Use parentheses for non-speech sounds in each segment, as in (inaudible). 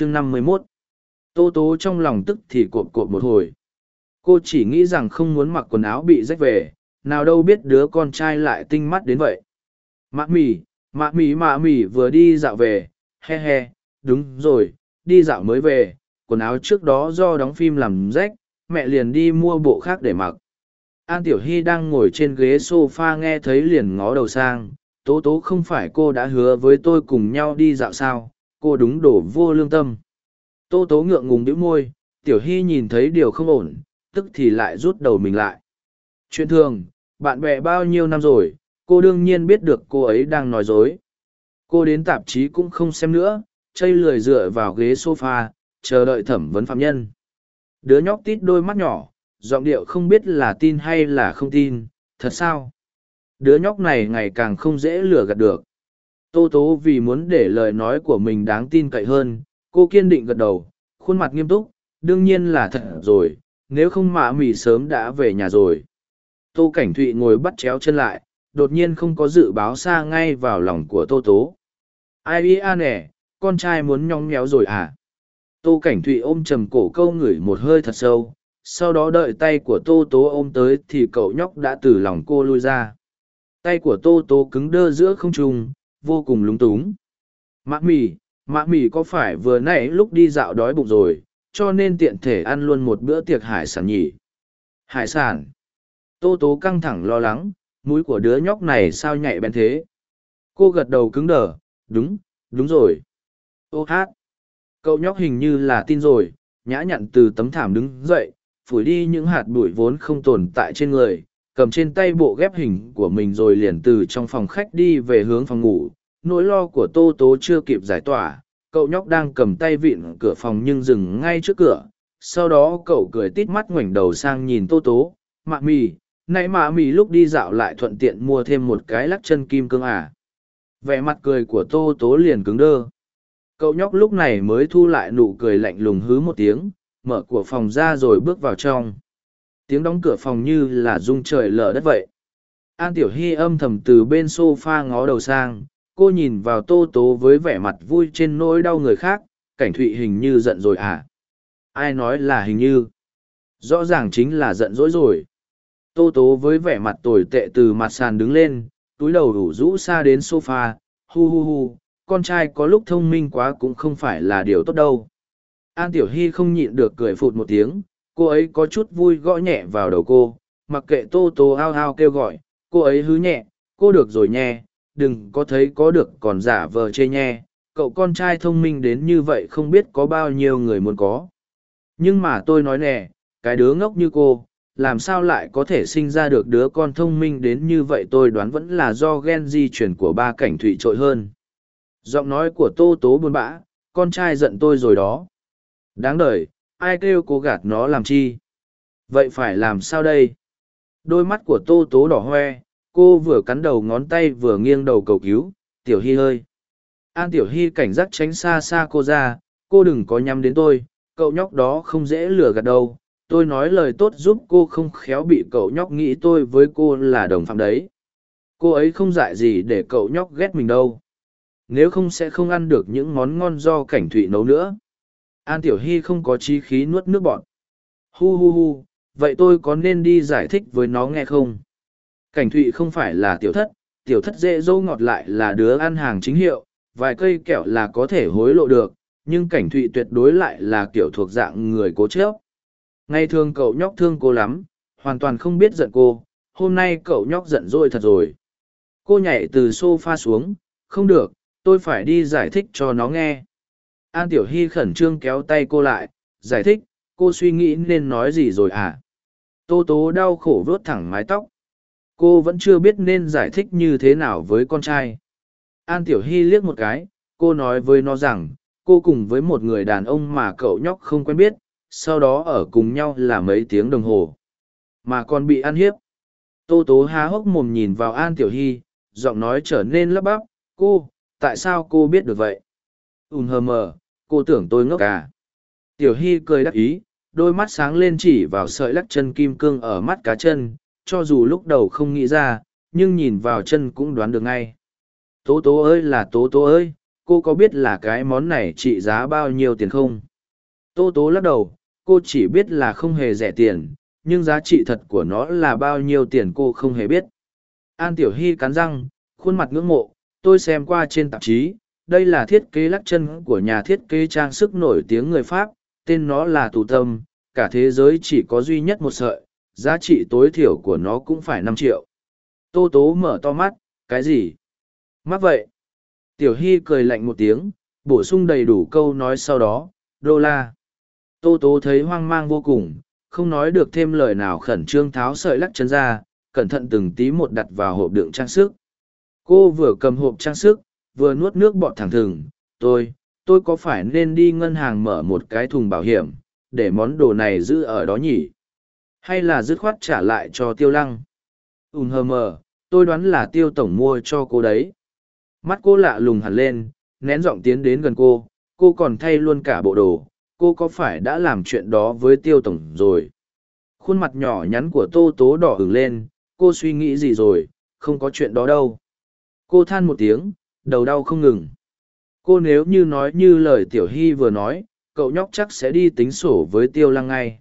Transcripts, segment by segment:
chương năm mươi 51. Tô tố trong lòng tức thì cộp cộp một hồi. Cô chỉ nghĩ rằng không muốn mặc quần áo bị rách về, nào đâu biết đứa con trai lại tinh mắt đến vậy. Mạ mì, mạ mì mạ mì vừa đi dạo về, he he, đúng rồi, đi dạo mới về, quần áo trước đó do đóng phim làm rách, mẹ liền đi mua bộ khác để mặc. An Tiểu Hy đang ngồi trên ghế sofa nghe thấy liền ngó đầu sang, tố tố không phải cô đã hứa với tôi cùng nhau đi dạo sao, cô đúng đổ vô lương tâm. Tô tố ngượng ngùng đĩu môi, Tiểu Hy nhìn thấy điều không ổn, tức thì lại rút đầu mình lại. Chuyện thường, bạn bè bao nhiêu năm rồi, cô đương nhiên biết được cô ấy đang nói dối. Cô đến tạp chí cũng không xem nữa, chây lười dựa vào ghế sofa, chờ đợi thẩm vấn phạm nhân. Đứa nhóc tít đôi mắt nhỏ, giọng điệu không biết là tin hay là không tin, thật sao? Đứa nhóc này ngày càng không dễ lừa gạt được. Tô tố vì muốn để lời nói của mình đáng tin cậy hơn, cô kiên định gật đầu, khuôn mặt nghiêm túc, đương nhiên là thật rồi, nếu không mạ Mị sớm đã về nhà rồi. Tô Cảnh Thụy ngồi bắt chéo chân lại, đột nhiên không có dự báo xa ngay vào lòng của Tô Tố. Ai ý a à nè, con trai muốn nhong nhéo rồi à? Tô Cảnh Thụy ôm trầm cổ câu ngửi một hơi thật sâu, sau đó đợi tay của Tô Tố ôm tới thì cậu nhóc đã từ lòng cô lui ra. Tay của Tô Tố cứng đơ giữa không trung, vô cùng lúng túng. Mã mì, Mã mì có phải vừa nãy lúc đi dạo đói bụng rồi, cho nên tiện thể ăn luôn một bữa tiệc hải sản nhỉ? Hải sản? Tô Tố căng thẳng lo lắng, mũi của đứa nhóc này sao nhạy bén thế? Cô gật đầu cứng đờ, đúng, đúng rồi. Ô hát! Cậu nhóc hình như là tin rồi, nhã nhặn từ tấm thảm đứng dậy, phủi đi những hạt bụi vốn không tồn tại trên người, cầm trên tay bộ ghép hình của mình rồi liền từ trong phòng khách đi về hướng phòng ngủ. Nỗi lo của Tô Tố chưa kịp giải tỏa, cậu nhóc đang cầm tay vịn cửa phòng nhưng dừng ngay trước cửa. Sau đó cậu cười tít mắt ngoảnh đầu sang nhìn Tô Tố, mạ mì, nãy mạ mì lúc đi dạo lại thuận tiện mua thêm một cái lắc chân kim cương à. Vẻ mặt cười của Tô Tố liền cứng đơ cậu nhóc lúc này mới thu lại nụ cười lạnh lùng hứ một tiếng mở cửa phòng ra rồi bước vào trong tiếng đóng cửa phòng như là rung trời lở đất vậy. An tiểu hy âm thầm từ bên s o f a ngó đầu sang cô nhìn vào tô tố với vẻ mặt vui trên nỗi đau người khác cảnh thụy hình như giận rồi à? Ai nói là hình như? Rõ ràng chính là giận dỗi rồi. Tô tố với vẻ mặt tồi tệ từ mặt sàn đứng lên túi đầu đủ rũ xa đến s o f a hu hu hu con trai có lúc thông minh quá cũng không phải là điều tốt đâu. An Tiểu Hy không nhịn được cười phụt một tiếng, cô ấy có chút vui gõ nhẹ vào đầu cô, mặc kệ tô tô ao ao kêu gọi, cô ấy hứ nhẹ, cô được rồi nhé, đừng có thấy có được còn giả vờ chê nhé, cậu con trai thông minh đến như vậy không biết có bao nhiêu người muốn có. Nhưng mà tôi nói nè, cái đứa ngốc như cô, làm sao lại có thể sinh ra được đứa con thông minh đến như vậy? Tôi đoán vẫn là do gen di chuyển của ba cảnh thụy trội hơn. Giọng nói của tô tố buồn bã con trai giận tôi rồi đó. Đáng đ ờ i ai kêu cô gạt nó làm chi? Vậy phải làm sao đây? Đôi mắt của tô tố đỏ hoe cô vừa cắn đầu ngón tay vừa nghiêng đầu cầu cứu tiểu hy ơi, an tiểu hy cảnh giác tránh xa xa cô ra cô đừng có nhắm đến tôi cậu nhóc đó không dễ lừa gạt đâu. Tôi nói lời tốt giúp cô không khéo bị cậu nhóc nghĩ tôi với cô là đồng phạm đấy. Cô ấy không dại gì để cậu nhóc ghét mình đâu. Nếu không sẽ không ăn được những món ngon do cảnh thụy nấu nữa an tiểu hy không có chí khí nuốt nước bọn. Hu hu hu, vậy tôi có nên đi giải thích với nó nghe không? Cảnh thụy không phải là tiểu thất tiểu thất dễ dâu ngọt lại là đứa ăn hàng chính hiệu, vài cây kẹo là có thể hối lộ được, nhưng cảnh thụy tuyệt đối lại là kiểu thuộc dạng người cố chấp. ngày thường cậu nhóc thương cô lắm, hoàn toàn không biết giận cô, hôm nay cậu nhóc giận dỗi thật rồi. Cô nhảy từ sofa xuống, không được, tôi phải đi giải thích cho nó nghe an tiểu hy khẩn trương kéo tay cô lại, giải thích, cô suy nghĩ nên nói gì rồi à? Tô tố đau khổ vớt thẳng mái tóc. Cô vẫn chưa biết nên giải thích như thế nào với con trai. An tiểu hy liếc một cái, cô nói với nó rằng, cô cùng với một người đàn ông mà cậu nhóc không quen biết, sau đó ở cùng nhau là mấy tiếng đồng hồ, mà còn bị ăn hiếp. Tô tố há hốc mồm nhìn vào an tiểu hy, giọng nói trở nên lấp bắp, cô, tại sao cô biết được vậy? Ùm hờ mờ, cô tưởng tôi ngốc à. Tiểu hy cười đắc ý, đôi mắt sáng lên chỉ vào sợi lắc chân kim cương ở mắt cá chân, cho dù lúc đầu không nghĩ ra, nhưng nhìn vào chân cũng đoán được ngay. Tố tố ơi là tố tố ơi, cô có biết là cái món này trị giá bao nhiêu tiền không? Tố tố lắc đầu, cô chỉ biết là không hề rẻ tiền, nhưng giá trị thật của nó là bao nhiêu tiền cô không hề biết. An tiểu hy cắn răng, khuôn mặt ngưỡng mộ, tôi xem qua trên tạp chí đây là thiết kế lắc chân của nhà thiết kế trang sức nổi tiếng người pháp, tên nó là tù tâm, cả thế giới chỉ có duy nhất một sợi, giá trị tối thiểu của nó cũng phải năm triệu. Tô tố mở to mắt, cái gì? Mắc vậy? Tiểu hy cười lạnh một tiếng, bổ sung đầy đủ câu nói sau đó, đô la. Tô tố thấy hoang mang vô cùng, không nói được thêm lời nào khẩn trương tháo sợi lắc chân ra, cẩn thận từng tí một đặt vào hộp đựng trang sức. Cô vừa cầm hộp trang sức vừa nuốt nước bọt thẳng thừng, tôi tôi có phải nên đi ngân hàng mở một cái thùng bảo hiểm, để món đồ này giữ ở đó nhỉ? Hay là dứt khoát trả lại cho tiêu lăng? Ùn hờ mờ, tôi đoán là tiêu tổng mua cho cô đấy. Mắt cô lạ lùng hẳn lên, nén giọng tiến đến gần cô cô còn thay luôn cả bộ đồ, cô có phải đã làm chuyện đó với tiêu tổng rồi? Khuôn mặt nhỏ nhắn của tô tố đỏ ửng lên, cô suy nghĩ gì rồi, không có chuyện đó đâu. Cô than một tiếng đầu đau không ngừng. Cô nếu như nói như lời tiểu hy vừa nói, cậu nhóc chắc sẽ đi tính sổ với tiêu lăng ngay.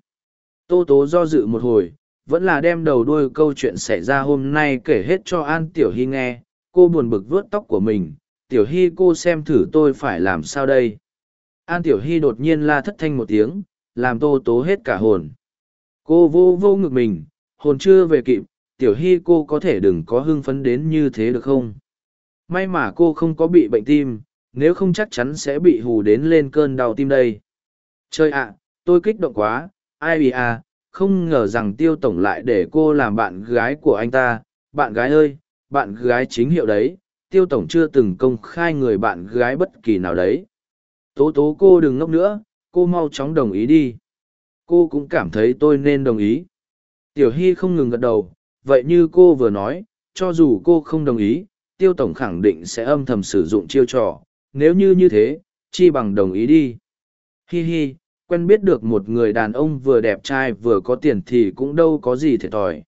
Tô tố do dự một hồi, vẫn là đem đầu đuôi câu chuyện xảy ra hôm nay kể hết cho an tiểu hy nghe. Cô buồn bực vuốt tóc của mình, tiểu hy, cô xem thử tôi phải làm sao đây? An tiểu hy đột nhiên la thất thanh một tiếng, làm tô tố hết cả hồn. Cô vô vô ngực mình, hồn chưa về kịp, tiểu hy, cô có thể đừng có hưng phấn đến như thế được không? May mà cô không có bị bệnh tim, nếu không chắc chắn sẽ bị hù đến lên cơn đau tim đây. Trời ạ, tôi kích động quá, ai bị à không ngờ rằng tiêu tổng lại để cô làm bạn gái của anh ta. Bạn gái ơi, bạn gái chính hiệu đấy, tiêu tổng chưa từng công khai người bạn gái bất kỳ nào đấy. Tố tố cô đừng ngốc nữa, cô mau chóng đồng ý đi. Cô cũng cảm thấy tôi nên đồng ý. Tiểu hy không ngừng gật đầu, vậy như cô vừa nói, cho dù cô không đồng ý tiêu tổng khẳng định sẽ âm thầm sử dụng chiêu trò, nếu như như thế, chi bằng đồng ý đi. Hi hi, quen biết được một người đàn ông vừa đẹp trai vừa có tiền thì cũng đâu có gì thiệt thòi.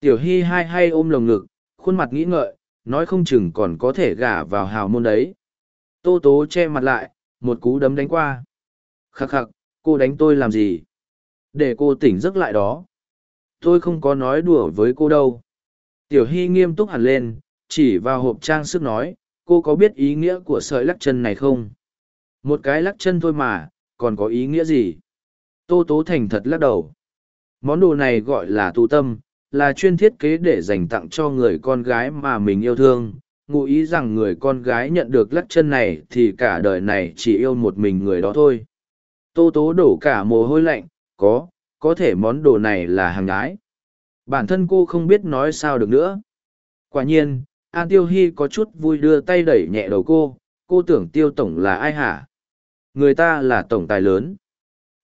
Tiểu Hi hai hay ôm lồng ngực, khuôn mặt nghĩ ngợi, nói không chừng còn có thể gả vào hào môn đấy. Tô tố che mặt lại, một cú đấm đánh qua. Khắc khắc, cô đánh tôi làm gì? Để cô tỉnh giấc lại đó. Tôi không có nói đùa với cô đâu. Tiểu hy nghiêm túc hẳn lên chỉ vào hộp trang sức nói, cô có biết ý nghĩa của sợi lắc chân này không? Một cái lắc chân thôi mà, còn có ý nghĩa gì? Tô tố thành thật lắc đầu. Món đồ này gọi là tu tâm, là chuyên thiết kế để dành tặng cho người con gái mà mình yêu thương. Ngụ ý rằng người con gái nhận được lắc chân này thì cả đời này chỉ yêu một mình người đó thôi. Tô tố đổ cả mồ hôi lạnh, có có thể món đồ này là hàng gái bản thân cô không biết nói sao được nữa. Quả nhiên an tiêu hy có chút vui đưa tay đẩy nhẹ đầu cô cô tưởng tiêu tổng là ai hả? Người ta là tổng tài lớn.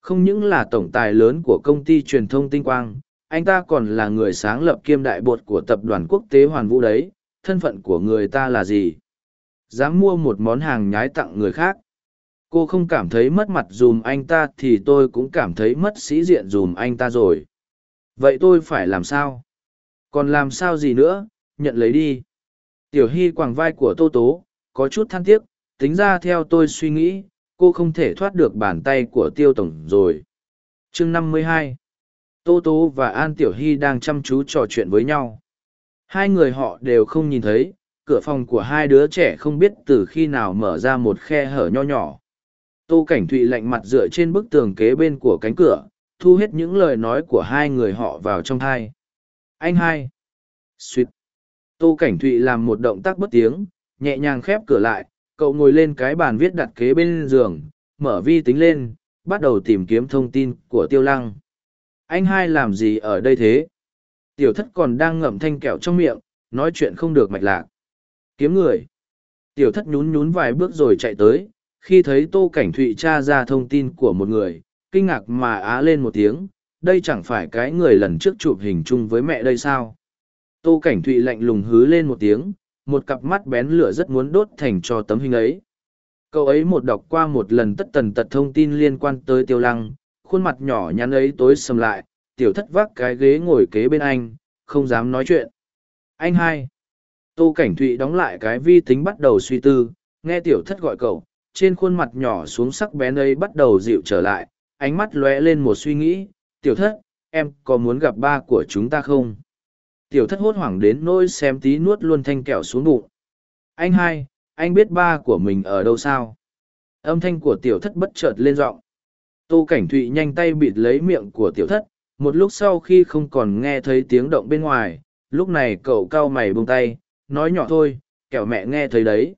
Không những là tổng tài lớn của công ty truyền thông tinh quang, anh ta còn là người sáng lập kiêm đại bột của tập đoàn quốc tế hoàn vũ đấy, thân phận của người ta là gì? Dám mua một món hàng nhái tặng người khác. Cô không cảm thấy mất mặt dùm anh ta thì tôi cũng cảm thấy mất sĩ diện dùm anh ta rồi. Vậy tôi phải làm sao? Còn làm sao gì nữa? Nhận lấy đi tiểu hy quàng vai của tô tố, có chút than tiếc, tính ra theo tôi suy nghĩ, cô không thể thoát được bàn tay của tiêu tổng rồi. Chương năm mươi hai. Tô tố và an tiểu hy đang chăm chú trò chuyện với nhau. Hai người họ đều không nhìn thấy, cửa phòng của hai đứa trẻ không biết từ khi nào mở ra một khe hở nho nhỏ. Tô cảnh thụy lạnh mặt dựa trên bức tường kế bên của cánh cửa, thu hết những lời nói của hai người họ vào trong thai. Anh hai. Xuyệt! Tô cảnh thụy làm một động tác bất tiếng, nhẹ nhàng khép cửa lại, cậu ngồi lên cái bàn viết đặt kế bên giường, mở vi tính lên, bắt đầu tìm kiếm thông tin của tiêu lăng. Anh hai làm gì ở đây thế? Tiểu thất còn đang ngậm thanh kẹo trong miệng, nói chuyện không được mạch lạc. Kiếm người. Tiểu thất nhún nhún vài bước rồi chạy tới, khi thấy tô cảnh thụy tra ra thông tin của một người, kinh ngạc mà á lên một tiếng, đây chẳng phải cái người lần trước chụp hình chung với mẹ đây sao? Tô cảnh thụy lạnh lùng hứ lên một tiếng một cặp mắt bén lửa rất muốn đốt thành cho tấm hình ấy. Cậu ấy một đọc qua một lần tất tần tật thông tin liên quan tới tiêu lăng khuôn mặt nhỏ nhắn ấy tối sầm lại tiểu thất vác cái ghế ngồi kế bên anh không dám nói chuyện. Anh hai. Tô cảnh thụy đóng lại cái vi tính bắt đầu suy tư Nghe tiểu thất gọi cậu, trên khuôn mặt nhỏ xuống sắc bén ấy bắt đầu dịu trở lại, ánh mắt lóe lên một suy nghĩ, tiểu thất, em có muốn gặp ba của chúng ta không? Tiểu thất hốt hoảng đến nỗi xem tí nuốt luôn thanh kẹo xuống bụng. Anh hai, anh biết ba của mình ở đâu sao? Âm thanh của tiểu thất bất chợt lên giọng. Tô Cảnh Thụy nhanh tay bịt lấy miệng của tiểu thất, một lúc sau khi không còn nghe thấy tiếng động bên ngoài, lúc này cậu cau mày buông tay, nói nhỏ thôi, kẻo mẹ nghe thấy đấy.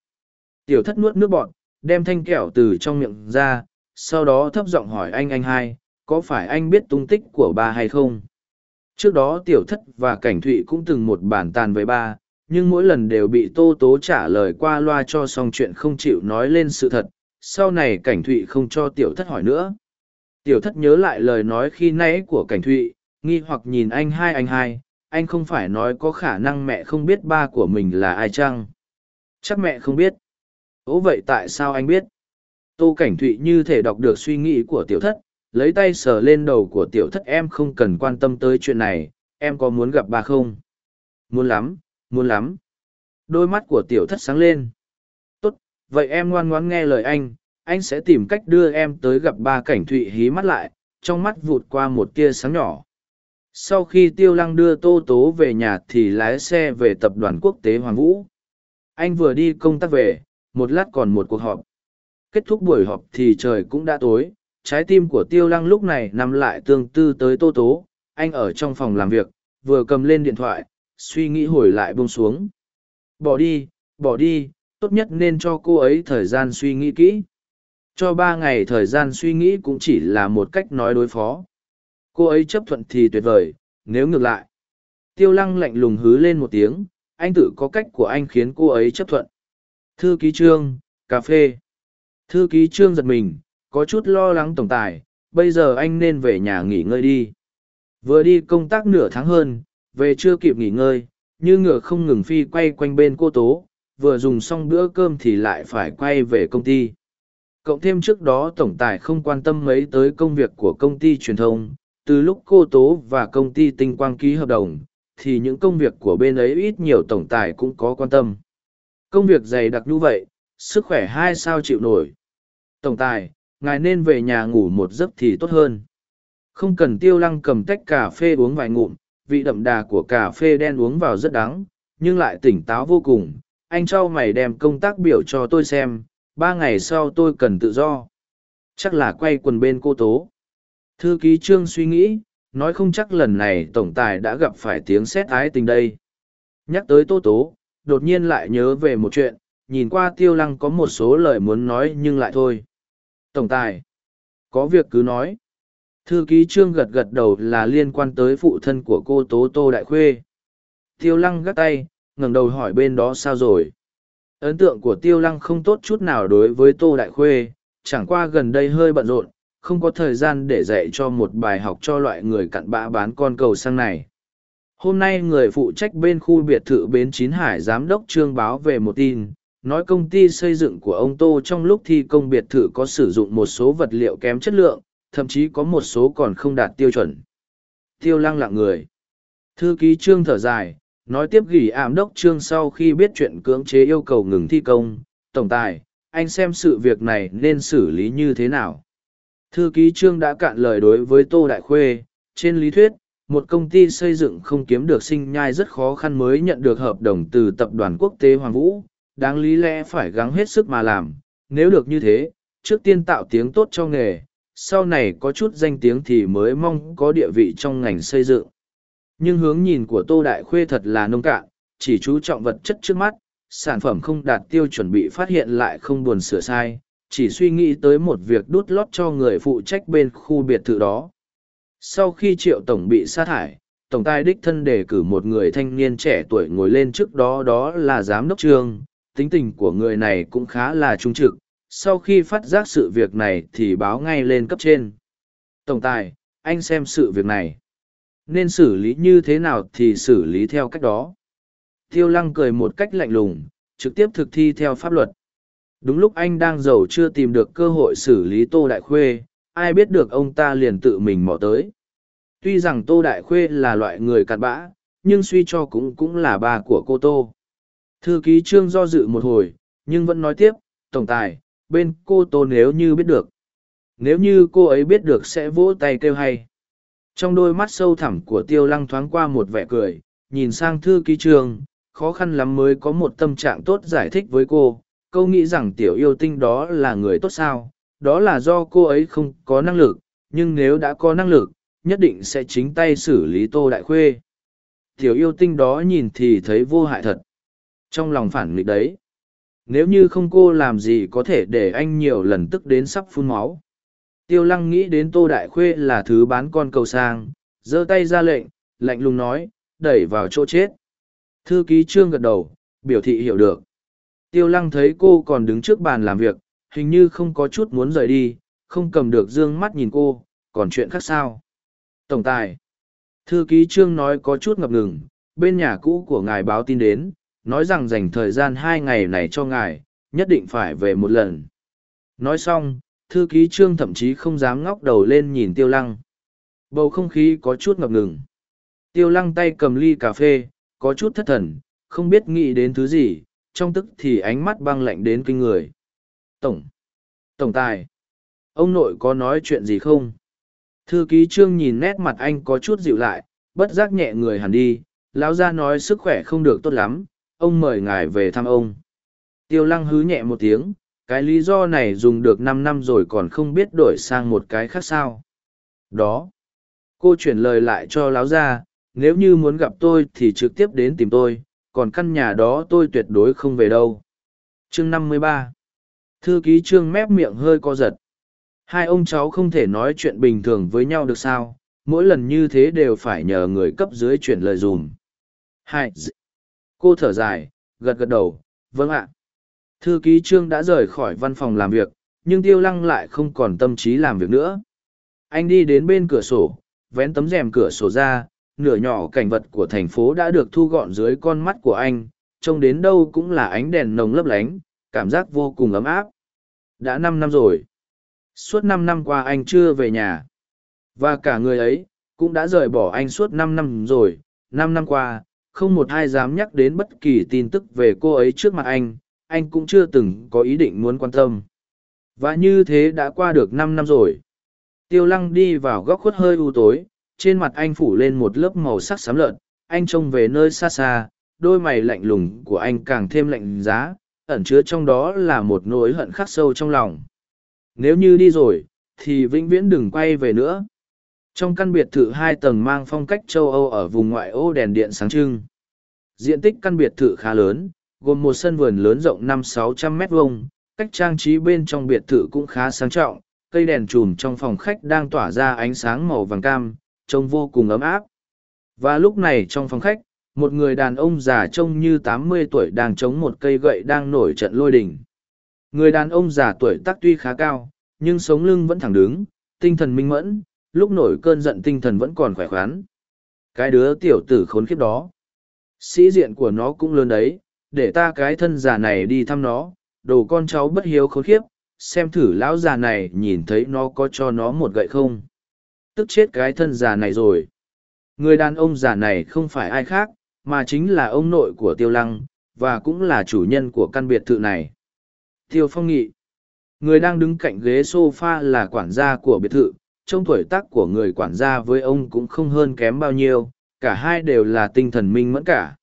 Tiểu thất nuốt nước bọn, đem thanh kẹo từ trong miệng ra, sau đó thấp giọng hỏi anh anh hai, có phải anh biết tung tích của ba hay không? Trước đó tiểu thất và cảnh thụy cũng từng một bản tàn với ba, nhưng mỗi lần đều bị tô tố trả lời qua loa cho xong chuyện không chịu nói lên sự thật, sau này cảnh thụy không cho tiểu thất hỏi nữa. Tiểu thất nhớ lại lời nói khi nãy của cảnh thụy, nghi hoặc nhìn anh hai anh hai, anh không phải nói có khả năng mẹ không biết ba của mình là ai chăng? Chắc mẹ không biết. Ố vậy tại sao anh biết? Tô Cảnh Thụy như thể đọc được suy nghĩ của tiểu thất, lấy tay sờ lên đầu của tiểu thất em không cần quan tâm tới chuyện này, em có muốn gặp bà không? Muốn lắm, muốn lắm. Đôi mắt của tiểu thất sáng lên. Tốt, vậy em ngoan ngoãn nghe lời anh, anh sẽ tìm cách đưa em tới gặp ba cảnh thụy hí mắt lại, trong mắt vụt qua một tia sáng nhỏ. Sau khi tiêu lăng đưa tô tố về nhà thì lái xe về tập đoàn quốc tế Hoàng Vũ. Anh vừa đi công tác về, một lát còn một cuộc họp. Kết thúc buổi họp thì trời cũng đã tối, trái tim của tiêu lăng lúc này nằm lại tương tư tới tô tố. Anh ở trong phòng làm việc, vừa cầm lên điện thoại, suy nghĩ hồi lại buông xuống. Bỏ đi, bỏ đi, tốt nhất nên cho cô ấy thời gian suy nghĩ kỹ. Cho ba ngày thời gian suy nghĩ cũng chỉ là một cách nói đối phó. Cô ấy chấp thuận thì tuyệt vời, nếu ngược lại. Tiêu lăng lạnh lùng hứ lên một tiếng, anh tự có cách của anh khiến cô ấy chấp thuận. Thư ký trương, cà phê. Thư ký trương giật mình, có chút lo lắng tổng tài, bây giờ anh nên về nhà nghỉ ngơi đi. Vừa đi công tác nửa tháng hơn, về chưa kịp nghỉ ngơi, như ngựa không ngừng phi quay quanh bên cô tố, vừa dùng xong bữa cơm thì lại phải quay về công ty. Cộng thêm trước đó tổng tài không quan tâm mấy tới công việc của công ty truyền thông, từ lúc cô tố và công ty tinh quang ký hợp đồng, thì những công việc của bên ấy ít nhiều tổng tài cũng có quan tâm. Công việc dày đặc như vậy, sức khỏe hai sao chịu nổi. Tổng tài, ngài nên về nhà ngủ một giấc thì tốt hơn. Không cần tiêu lăng cầm tách cà phê uống vài ngụm, vị đậm đà của cà phê đen uống vào rất đắng, nhưng lại tỉnh táo vô cùng. Anh cho mày đem công tác biểu cho tôi xem, ba ngày sau tôi cần tự do. Chắc là quay quần bên cô Tố. Thư ký Trương suy nghĩ, nói không chắc lần này tổng tài đã gặp phải tiếng xét ái tình đây. Nhắc tới Tô Tố, đột nhiên lại nhớ về một chuyện, nhìn qua tiêu lăng có một số lời muốn nói nhưng lại thôi. Tổng tài, có việc cứ nói. Thư ký Trương gật gật đầu là liên quan tới phụ thân của cô Tố Tô Đại Khuê. Tiêu lăng gắt tay, ngẩng đầu hỏi bên đó sao rồi. Ấn tượng của Tiêu lăng không tốt chút nào đối với Tô Đại Khuê, chẳng qua gần đây hơi bận rộn, không có thời gian để dạy cho một bài học cho loại người cặn bã bán con cầu sang này. Hôm nay người phụ trách bên khu biệt thự Bến Chín Hải giám đốc trương báo về một tin, nói công ty xây dựng của ông Tô trong lúc thi công biệt thự có sử dụng một số vật liệu kém chất lượng, thậm chí có một số còn không đạt tiêu chuẩn. Tiêu lăng lặng người. Thư ký trương thở dài, nói tiếp gỉ ảm đốc trương sau khi biết chuyện cưỡng chế yêu cầu ngừng thi công. Tổng tài, anh xem sự việc này nên xử lý như thế nào. Thư ký trương đã cạn lời đối với Tô Đại Khuê, trên lý thuyết, một công ty xây dựng không kiếm được sinh nhai rất khó khăn mới nhận được hợp đồng từ tập đoàn quốc tế Hoàng Vũ, đáng lý lẽ phải gắng hết sức mà làm, nếu được như thế, trước tiên tạo tiếng tốt cho nghề, sau này có chút danh tiếng thì mới mong có địa vị trong ngành xây dựng. Nhưng hướng nhìn của Tô Đại Khuê thật là nông cạn, chỉ chú trọng vật chất trước mắt, sản phẩm không đạt tiêu chuẩn bị phát hiện lại không buồn sửa sai, chỉ suy nghĩ tới một việc đút lót cho người phụ trách bên khu biệt thự đó. Sau khi triệu tổng bị sa thải, tổng tài đích thân đề cử một người thanh niên trẻ tuổi ngồi lên trước đó đó là giám đốc trương, tính tình của người này cũng khá là trung trực, sau khi phát giác sự việc này thì báo ngay lên cấp trên. Tổng tài, anh xem sự việc này. Nên xử lý như thế nào thì xử lý theo cách đó. Tiêu lăng cười một cách lạnh lùng, trực tiếp thực thi theo pháp luật. Đúng lúc anh đang giàu chưa tìm được cơ hội xử lý Tô Đại Khuê, ai biết được ông ta liền tự mình mò tới. Tuy rằng Tô Đại Khuê là loại người cặn bã, nhưng suy cho cũng cũng là bà của cô Tô. Thư ký Trương do dự một hồi, nhưng vẫn nói tiếp, tổng tài bên cô tô nếu như biết được nếu như cô ấy biết được sẽ vỗ tay kêu hay. Trong đôi mắt sâu thẳm của tiêu lăng thoáng qua một vẻ cười nhìn sang thư ký trương, khó khăn lắm mới có một tâm trạng tốt giải thích với cô câu nghĩ rằng tiểu yêu tinh đó là người tốt sao? Đó là do cô ấy không có năng lực nhưng nếu đã có năng lực nhất định sẽ chính tay xử lý tô đại khuê. Tiểu yêu tinh đó nhìn thì thấy vô hại thật trong lòng phản nghịch đấy. Nếu như không cô làm gì có thể để anh nhiều lần tức đến sắp phun máu. Tiêu lăng nghĩ đến tô đại khuê là thứ bán con cầu sang, giơ tay ra lệnh, lạnh lùng nói, đẩy vào chỗ chết. Thư ký trương gật đầu, biểu thị hiểu được. Tiêu lăng thấy cô còn đứng trước bàn làm việc, hình như không có chút muốn rời đi, không cầm được d ư ơ n g mắt nhìn cô, còn chuyện khác sao? Tổng tài. Thư ký trương nói có chút ngập ngừng, bên nhà cũ của ngài báo tin đến nói rằng dành thời gian hai ngày này cho ngài nhất định phải về một lần nói xong thư ký trương thậm chí không dám ngóc đầu lên nhìn tiêu lăng bầu không khí có chút ngập ngừng tiêu lăng tay cầm ly cà phê có chút thất thần không biết nghĩ đến thứ gì trong tức thì ánh mắt băng lạnh đến kinh người. Tổng! Tổng tài! Ông nội có nói chuyện gì không? Thư ký trương nhìn nét mặt anh có chút dịu lại, bất giác nhẹ người hẳn đi, lão ra nói sức khỏe không được tốt lắm, ông mời ngài về thăm ông. Tiêu lăng hứ nhẹ một tiếng, cái lý do này dùng được năm năm rồi còn không biết đổi sang một cái khác sao. Đó! Cô chuyển lời lại cho láo ra, nếu như muốn gặp tôi thì trực tiếp đến tìm tôi, còn căn nhà đó tôi tuyệt đối không về đâu. Chương năm mươi ba Thư ký trương mép miệng hơi co giật. Hai ông cháu không thể nói chuyện bình thường với nhau được sao, mỗi lần như thế đều phải nhờ người cấp dưới chuyển lời dùm. Hai. Cô thở dài, gật gật đầu, vâng ạ. Thư ký trương đã rời khỏi văn phòng làm việc, nhưng tiêu lăng lại không còn tâm trí làm việc nữa. Anh đi đến bên cửa sổ, vén tấm rèm cửa sổ ra, nửa nhỏ cảnh vật của thành phố đã được thu gọn dưới con mắt của anh trông đến đâu cũng là ánh đèn nồng lấp lánh cảm giác vô cùng ấm áp đã năm năm rồi suốt năm năm qua anh chưa về nhà và cả người ấy cũng đã rời bỏ anh suốt năm năm rồi năm năm qua không một ai dám nhắc đến bất kỳ tin tức về cô ấy trước mặt anh anh cũng chưa từng có ý định muốn quan tâm và như thế đã qua được năm năm rồi tiêu lăng đi vào góc khuất hơi u tối trên mặt anh phủ lên một lớp màu sắc xám lợn, anh trông về nơi xa xa, đôi mày lạnh lùng của anh càng thêm lạnh giá, ẩn chứa trong đó là một nỗi hận khắc sâu trong lòng. Nếu như đi rồi, thì vĩnh viễn đừng quay về nữa. Trong căn biệt thự hai tầng mang phong cách châu Âu ở vùng ngoại ô đèn điện sáng trưng. Diện tích căn biệt thự khá lớn, gồm một sân vườn lớn rộng năm sáu trăm mét vuông, cách trang trí bên trong biệt thự cũng khá sang trọng, cây đèn chùm trong phòng khách đang tỏa ra ánh sáng màu vàng cam, trông vô cùng ấm áp. Và lúc này trong phòng khách, một người đàn ông già trông như tám mươi tuổi đang chống một cây gậy đang nổi trận lôi đình. Người đàn ông già tuổi tác tuy khá cao, nhưng sống lưng vẫn thẳng đứng, tinh thần minh mẫn, lúc nổi cơn giận tinh thần vẫn còn khỏe khoắn. Cái đứa tiểu tử khốn kiếp đó. Sĩ diện của nó cũng lớn đấy, để ta cái thân già này đi thăm nó, đồ con cháu bất hiếu khốn kiếp xem thử lão già này nhìn thấy nó có cho nó một gậy không tức chết cái thân già này rồi. Người đàn ông già này không phải ai khác, mà chính là ông nội của Tiêu Lăng, và cũng là chủ nhân của căn biệt thự này. Tiêu Phong Nghị Người đang đứng cạnh ghế sofa là quản gia của biệt thự, trong tuổi tác của người quản gia với ông cũng không hơn kém bao nhiêu, cả hai đều là tinh thần minh mẫn cả.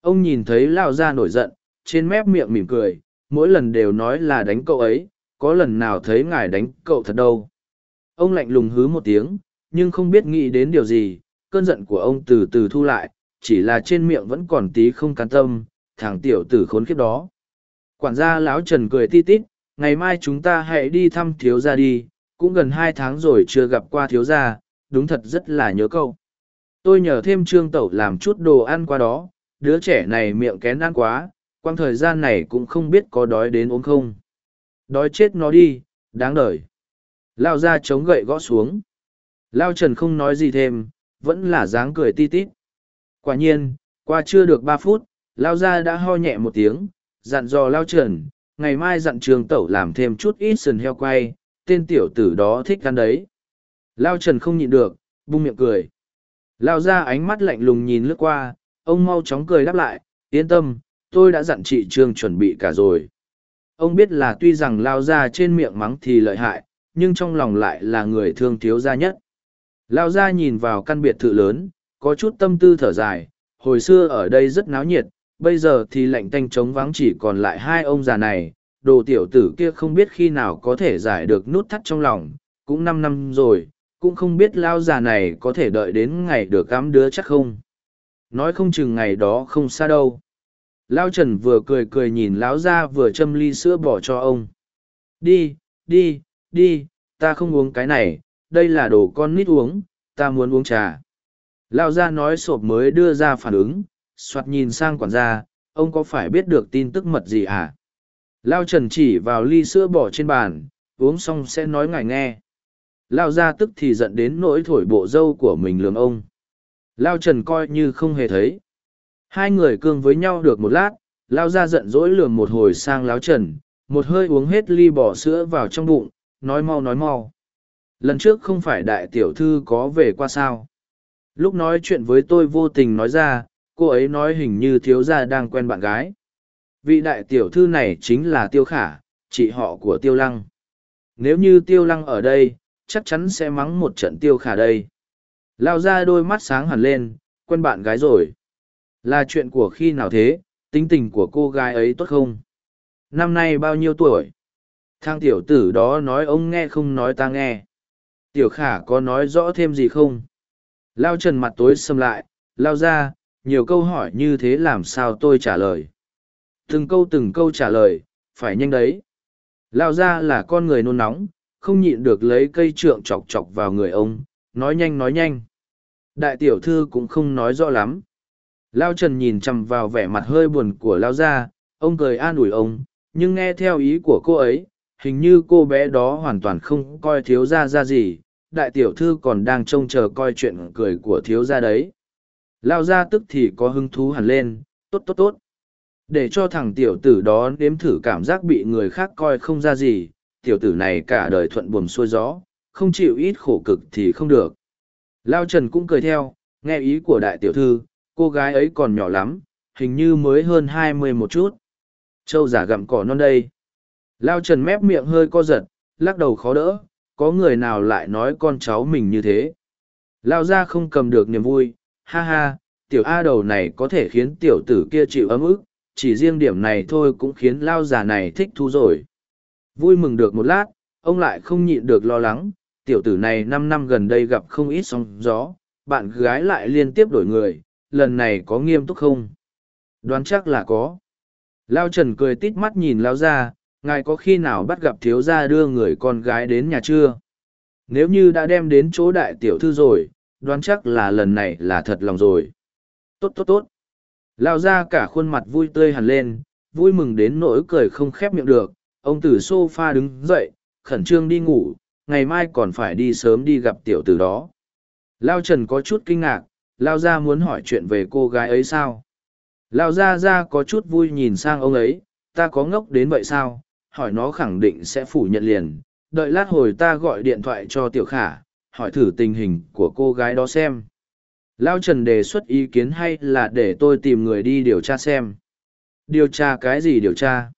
Ông nhìn thấy Lao Gia nổi giận, trên mép miệng mỉm cười, mỗi lần đều nói là đánh cậu ấy, có lần nào thấy ngài đánh cậu thật đâu. Ông lạnh lùng hứ một tiếng, nhưng không biết nghĩ đến điều gì, cơn giận của ông từ từ thu lại, chỉ là trên miệng vẫn còn tí không can tâm, thằng tiểu tử khốn kiếp đó. Quản gia lão Trần cười ti tít, ngày mai chúng ta hãy đi thăm thiếu gia đi, cũng gần hai tháng rồi chưa gặp qua thiếu gia, đúng thật rất là nhớ câu. Tôi nhờ thêm trương tẩu làm chút đồ ăn qua đó, đứa trẻ này miệng kén ăn quá, quang thời gian này cũng không biết có đói đến ốm không. Đói chết nó đi, đáng đời. Lao ra chống gậy gõ xuống. Lao Trần không nói gì thêm, vẫn là dáng cười ti tít. Quả nhiên, qua chưa được ba phút, Lao ra đã ho nhẹ một tiếng, dặn dò Lao Trần, ngày mai dặn trường tẩu làm thêm chút ít sườn heo quay, tên tiểu tử đó thích ăn đấy. Lao Trần không nhịn được, bung miệng cười. Lao ra ánh mắt lạnh lùng nhìn lướt qua, ông mau chóng cười đáp lại, yên tâm, tôi đã dặn chị Trương chuẩn bị cả rồi. ông biết là tuy rằng lao ra trên miệng mắng thì lợi hại nhưng trong lòng lại là người thương thiếu gia nhất lao ra nhìn vào căn biệt thự lớn có chút tâm tư thở dài hồi xưa ở đây rất náo nhiệt bây giờ thì lạnh tanh trống vắng chỉ còn lại hai ông già này đồ tiểu tử kia không biết khi nào có thể giải được nút thắt trong lòng, cũng năm năm rồi, cũng không biết lao già này có thể đợi đến ngày được cám đứa chắc không. Nói không chừng ngày đó không xa đâu. Lao trần vừa cười cười nhìn lão ra vừa châm ly sữa bỏ cho ông. Đi đi đi, ta không uống cái này, đây là đồ con nít uống, ta muốn uống trà. Lao ra nói sộp mới đưa ra phản ứng, soạt nhìn sang quản gia, ông có phải biết được tin tức mật gì à? Lao trần chỉ vào ly sữa bỏ trên bàn, uống xong sẽ nói ngài nghe. Lao ra tức thì giận đến nỗi thổi bộ râu của mình lường ông. Lao trần coi như không hề thấy. Hai người cương với nhau được một lát, lao ra giận dỗi lường một hồi sang láo trần, một hơi uống hết ly bỏ sữa vào trong bụng, nói mau nói mau. Lần trước không phải đại tiểu thư có về qua sao? Lúc nói chuyện với tôi vô tình nói ra, cô ấy nói hình như thiếu gia đang quen bạn gái vị đại tiểu thư này chính là tiêu khả, chị họ của tiêu lăng. Nếu như tiêu lăng ở đây, chắc chắn sẽ mắng một trận tiêu khả đây. Lao ra đôi mắt sáng hẳn lên quen bạn gái rồi. Là chuyện của khi nào thế? Tính tình của cô gái ấy tốt không? Năm nay bao nhiêu tuổi? Thang tiểu tử đó nói ông nghe không nói ta nghe. Tiểu khả có nói rõ thêm gì không? Lao trần mặt tối xâm lại, lao ra, nhiều câu hỏi như thế làm sao tôi trả lời? Từng câu từng câu trả lời, phải nhanh đấy. Lao ra là con người nôn nóng, không nhịn được lấy cây trượng chọc chọc vào người ông, nói nhanh nói nhanh. Đại tiểu thư cũng không nói rõ lắm. Lao trần nhìn chằm vào vẻ mặt hơi buồn của lao gia, ông cười an ủi ông, nhưng nghe theo ý của cô ấy, hình như cô bé đó hoàn toàn không coi thiếu gia ra gì, đại tiểu thư còn đang trông chờ coi chuyện cười của thiếu gia đấy. Lao gia tức thì có hứng thú hẳn lên, tốt tốt tốt để cho thằng tiểu tử đó nếm thử cảm giác bị người khác coi không ra gì, tiểu tử này cả đời thuận buồm xuôi gió, không chịu ít khổ cực thì không được. Lao trần cũng cười theo, nghe ý của đại tiểu thư, cô gái ấy còn nhỏ lắm, hình như mới hơn hai mươi một chút. Châu giả gặm cỏ non đây. Lao trần mép miệng hơi co giật, lắc đầu khó đỡ, có người nào lại nói con cháu mình như thế? Lao ra không cầm được niềm vui, ha ha, tiểu a đầu này có thể khiến tiểu tử kia chịu ấm ức chỉ riêng điểm này thôi cũng khiến lao già này thích thú rồi. Vui mừng được một lát, ông lại không nhịn được lo lắng, tiểu tử này năm năm gần đây gặp không ít sóng gió, bạn gái lại liên tiếp đổi người, lần này có nghiêm túc không? Đoán chắc là có. Lao trần cười tít mắt nhìn lao ra, ngài có khi nào bắt gặp thiếu gia đưa người con gái đến nhà chưa? Nếu như đã đem đến chỗ đại tiểu thư rồi, đoán chắc là lần này là thật lòng rồi. Tốt tốt tốt lao ra cả khuôn mặt vui tươi hẳn lên, vui mừng đến nỗi cười không khép miệng được. Ông từ sofa đứng dậy, khẩn trương đi ngủ, ngày mai còn phải đi sớm đi gặp tiểu tử đó. Lao trần có chút kinh ngạc, lao ra muốn hỏi chuyện về cô gái ấy sao? Lao ra ra có chút vui nhìn sang ông ấy, ta có ngốc đến vậy sao? Hỏi nó khẳng định sẽ phủ nhận liền. Đợi lát hồi ta gọi điện thoại cho tiểu khả, hỏi thử tình hình của cô gái đó xem lao trần đề xuất ý kiến hay là để tôi tìm người đi điều tra xem. Điều tra cái gì điều tra?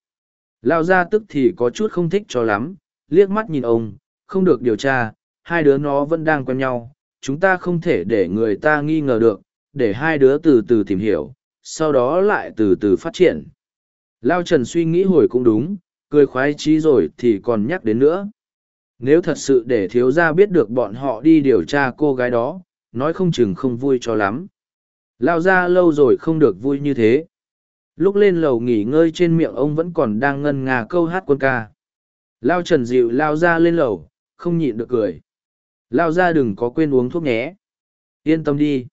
Lao ra tức thì có chút không thích cho lắm, liếc mắt nhìn ông, không được điều tra, hai đứa nó vẫn đang quen nhau, chúng ta không thể để người ta nghi ngờ được, để hai đứa từ từ tìm hiểu, sau đó lại từ từ phát triển. Lao trần suy nghĩ hồi cũng đúng, cười khoái chí rồi thì còn nhắc đến nữa. Nếu thật sự để thiếu gia biết được bọn họ đi điều tra cô gái đó nói không chừng không vui cho lắm. Lao ra lâu rồi không được vui như thế. Lúc lên lầu nghỉ ngơi trên miệng ông vẫn còn đang ngân ngà câu hát quân ca. Lao trần dịu lao ra lên lầu, không nhịn được cười. Lao ra đừng có quên uống thuốc nhé. Yên tâm đi.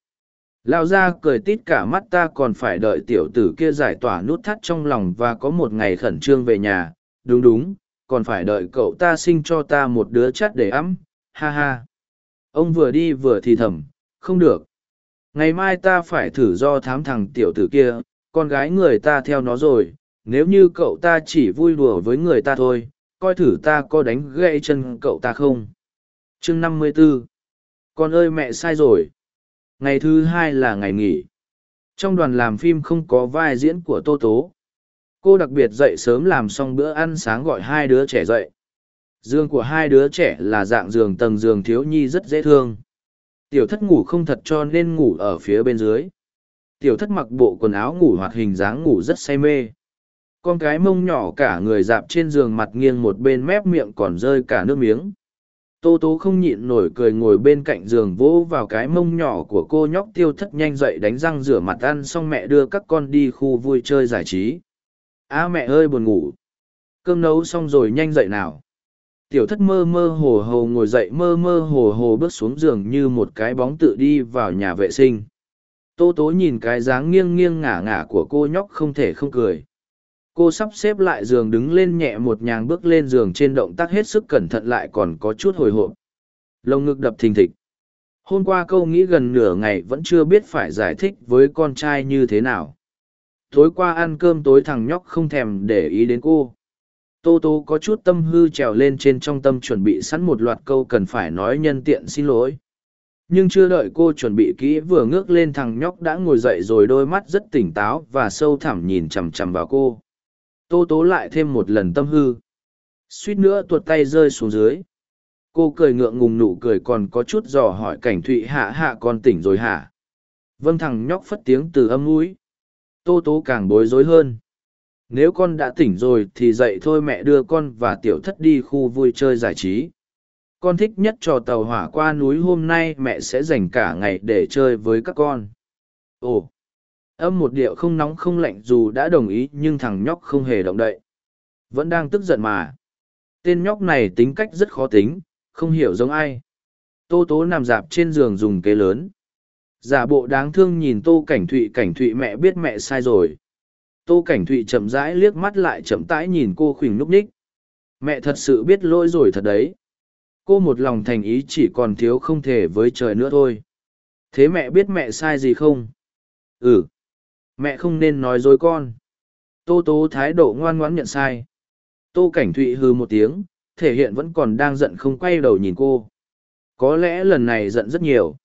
Lao ra cười tít cả mắt ta còn phải đợi tiểu tử kia giải tỏa nút thắt trong lòng và có một ngày khẩn trương về nhà. Đúng đúng, còn phải đợi cậu ta sinh cho ta một đứa chắt để ấm. Ha ha. Ông vừa đi vừa thì thầm không được. Ngày mai ta phải thử do thám thằng tiểu tử kia, con gái người ta theo nó rồi, nếu như cậu ta chỉ vui đùa với người ta thôi, coi thử ta có đánh gãy chân cậu ta không. Chương năm mươi b ố con ơi mẹ sai rồi. Ngày thứ hai là ngày nghỉ. Trong đoàn làm phim không có vai diễn của tô tố. Cô đặc biệt dậy sớm làm xong bữa ăn sáng gọi hai đứa trẻ dậy. Giường của hai đứa trẻ là dạng giường tầng giường thiếu nhi rất dễ thương tiểu thất ngủ không thật cho nên ngủ ở phía bên dưới. Tiểu thất mặc bộ quần áo ngủ hoặc hình dáng ngủ rất say mê. Con cái mông nhỏ cả người dạp trên giường mặt nghiêng một bên mép miệng còn rơi cả nước miếng. Tô tố không nhịn nổi cười ngồi bên cạnh giường vỗ vào cái mông nhỏ của cô nhóc tiêu thất nhanh dậy đánh răng rửa mặt ăn xong mẹ đưa các con đi khu vui chơi giải trí. A mẹ ơi buồn ngủ. Cơm nấu xong rồi nhanh dậy nào tiểu thất mơ mơ hồ hồ ngồi dậy mơ mơ hồ hồ bước xuống giường như một cái bóng tự đi vào nhà vệ sinh. Tô tố nhìn cái dáng nghiêng nghiêng ngả ngả của cô nhóc không thể không cười. Cô sắp xếp lại giường đứng lên nhẹ một nhàng bước lên giường trên động tác hết sức cẩn thận lại còn có chút hồi hộp. Lồng ngực đập thình thịch. Hôm qua câu nghĩ gần nửa ngày vẫn chưa biết phải giải thích với con trai như thế nào. Tối qua ăn cơm tối thằng nhóc không thèm để ý đến cô tô tô có chút tâm hư trèo lên trên trong tâm chuẩn bị sẵn một loạt câu cần phải nói nhân tiện xin lỗi. Nhưng chưa đợi cô chuẩn bị kỹ vừa ngước lên thằng nhóc đã ngồi dậy rồi đôi mắt rất tỉnh táo và sâu thẳm nhìn chằm chằm vào cô. Tô tố lại thêm một lần tâm hư. Suýt nữa tuột tay rơi xuống dưới. Cô cười ngượng ngùng nụ cười còn có chút dò hỏi cảnh thụy hạ hạ con tỉnh rồi hả? Vâng thằng nhóc phất tiếng từ âm mũi. Tô tố càng bối rối hơn nếu con đã tỉnh rồi thì dậy thôi mẹ đưa con và tiểu thất đi khu vui chơi giải trí. Con thích nhất trò tàu hỏa qua núi hôm nay mẹ sẽ dành cả ngày để chơi với các con. Ồ, âm một điệu không nóng không lạnh dù đã đồng ý nhưng thằng nhóc không hề động đậy. Vẫn đang tức giận mà. Tên nhóc này tính cách rất khó tính, không hiểu giống ai. Tô tố nằm dạp trên giường dùng kế lớn. Giả bộ đáng thương nhìn tô cảnh thụy cảnh thụy mẹ biết mẹ sai rồi tô cảnh thụy chậm rãi liếc mắt lại chậm tãi nhìn cô khuỳnh núp ních. Mẹ thật sự biết lỗi rồi thật đấy. Cô một lòng thành ý chỉ còn thiếu không thể với trời nữa thôi. Thế mẹ biết mẹ sai gì không? Ừ. Mẹ không nên nói dối con. Tô tố thái độ ngoan ngoãn nhận sai. Tô cảnh thụy hư một tiếng, thể hiện vẫn còn đang giận không quay đầu nhìn cô. Có lẽ lần này giận rất nhiều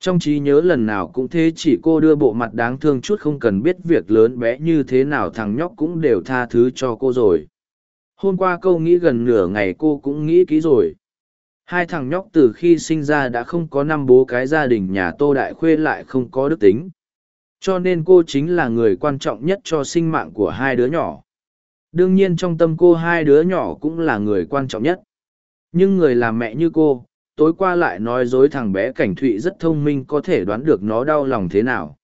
trong trí nhớ lần nào cũng thế chỉ cô đưa bộ mặt đáng thương chút không cần biết việc lớn bé như thế nào thằng nhóc cũng đều tha thứ cho cô rồi. Hôm qua câu nghĩ gần nửa ngày cô cũng nghĩ kỹ rồi. Hai thằng nhóc từ khi sinh ra đã không có năm bố cái gia đình nhà tô đại khuê lại không có đức tính. Cho nên cô chính là người quan trọng nhất cho sinh mạng của hai đứa nhỏ. Đương nhiên trong tâm cô hai đứa nhỏ cũng là người quan trọng nhất. Nhưng người làm mẹ như cô tối qua lại nói dối thằng bé cảnh thụy rất thông minh có thể đoán được nó đau lòng thế nào.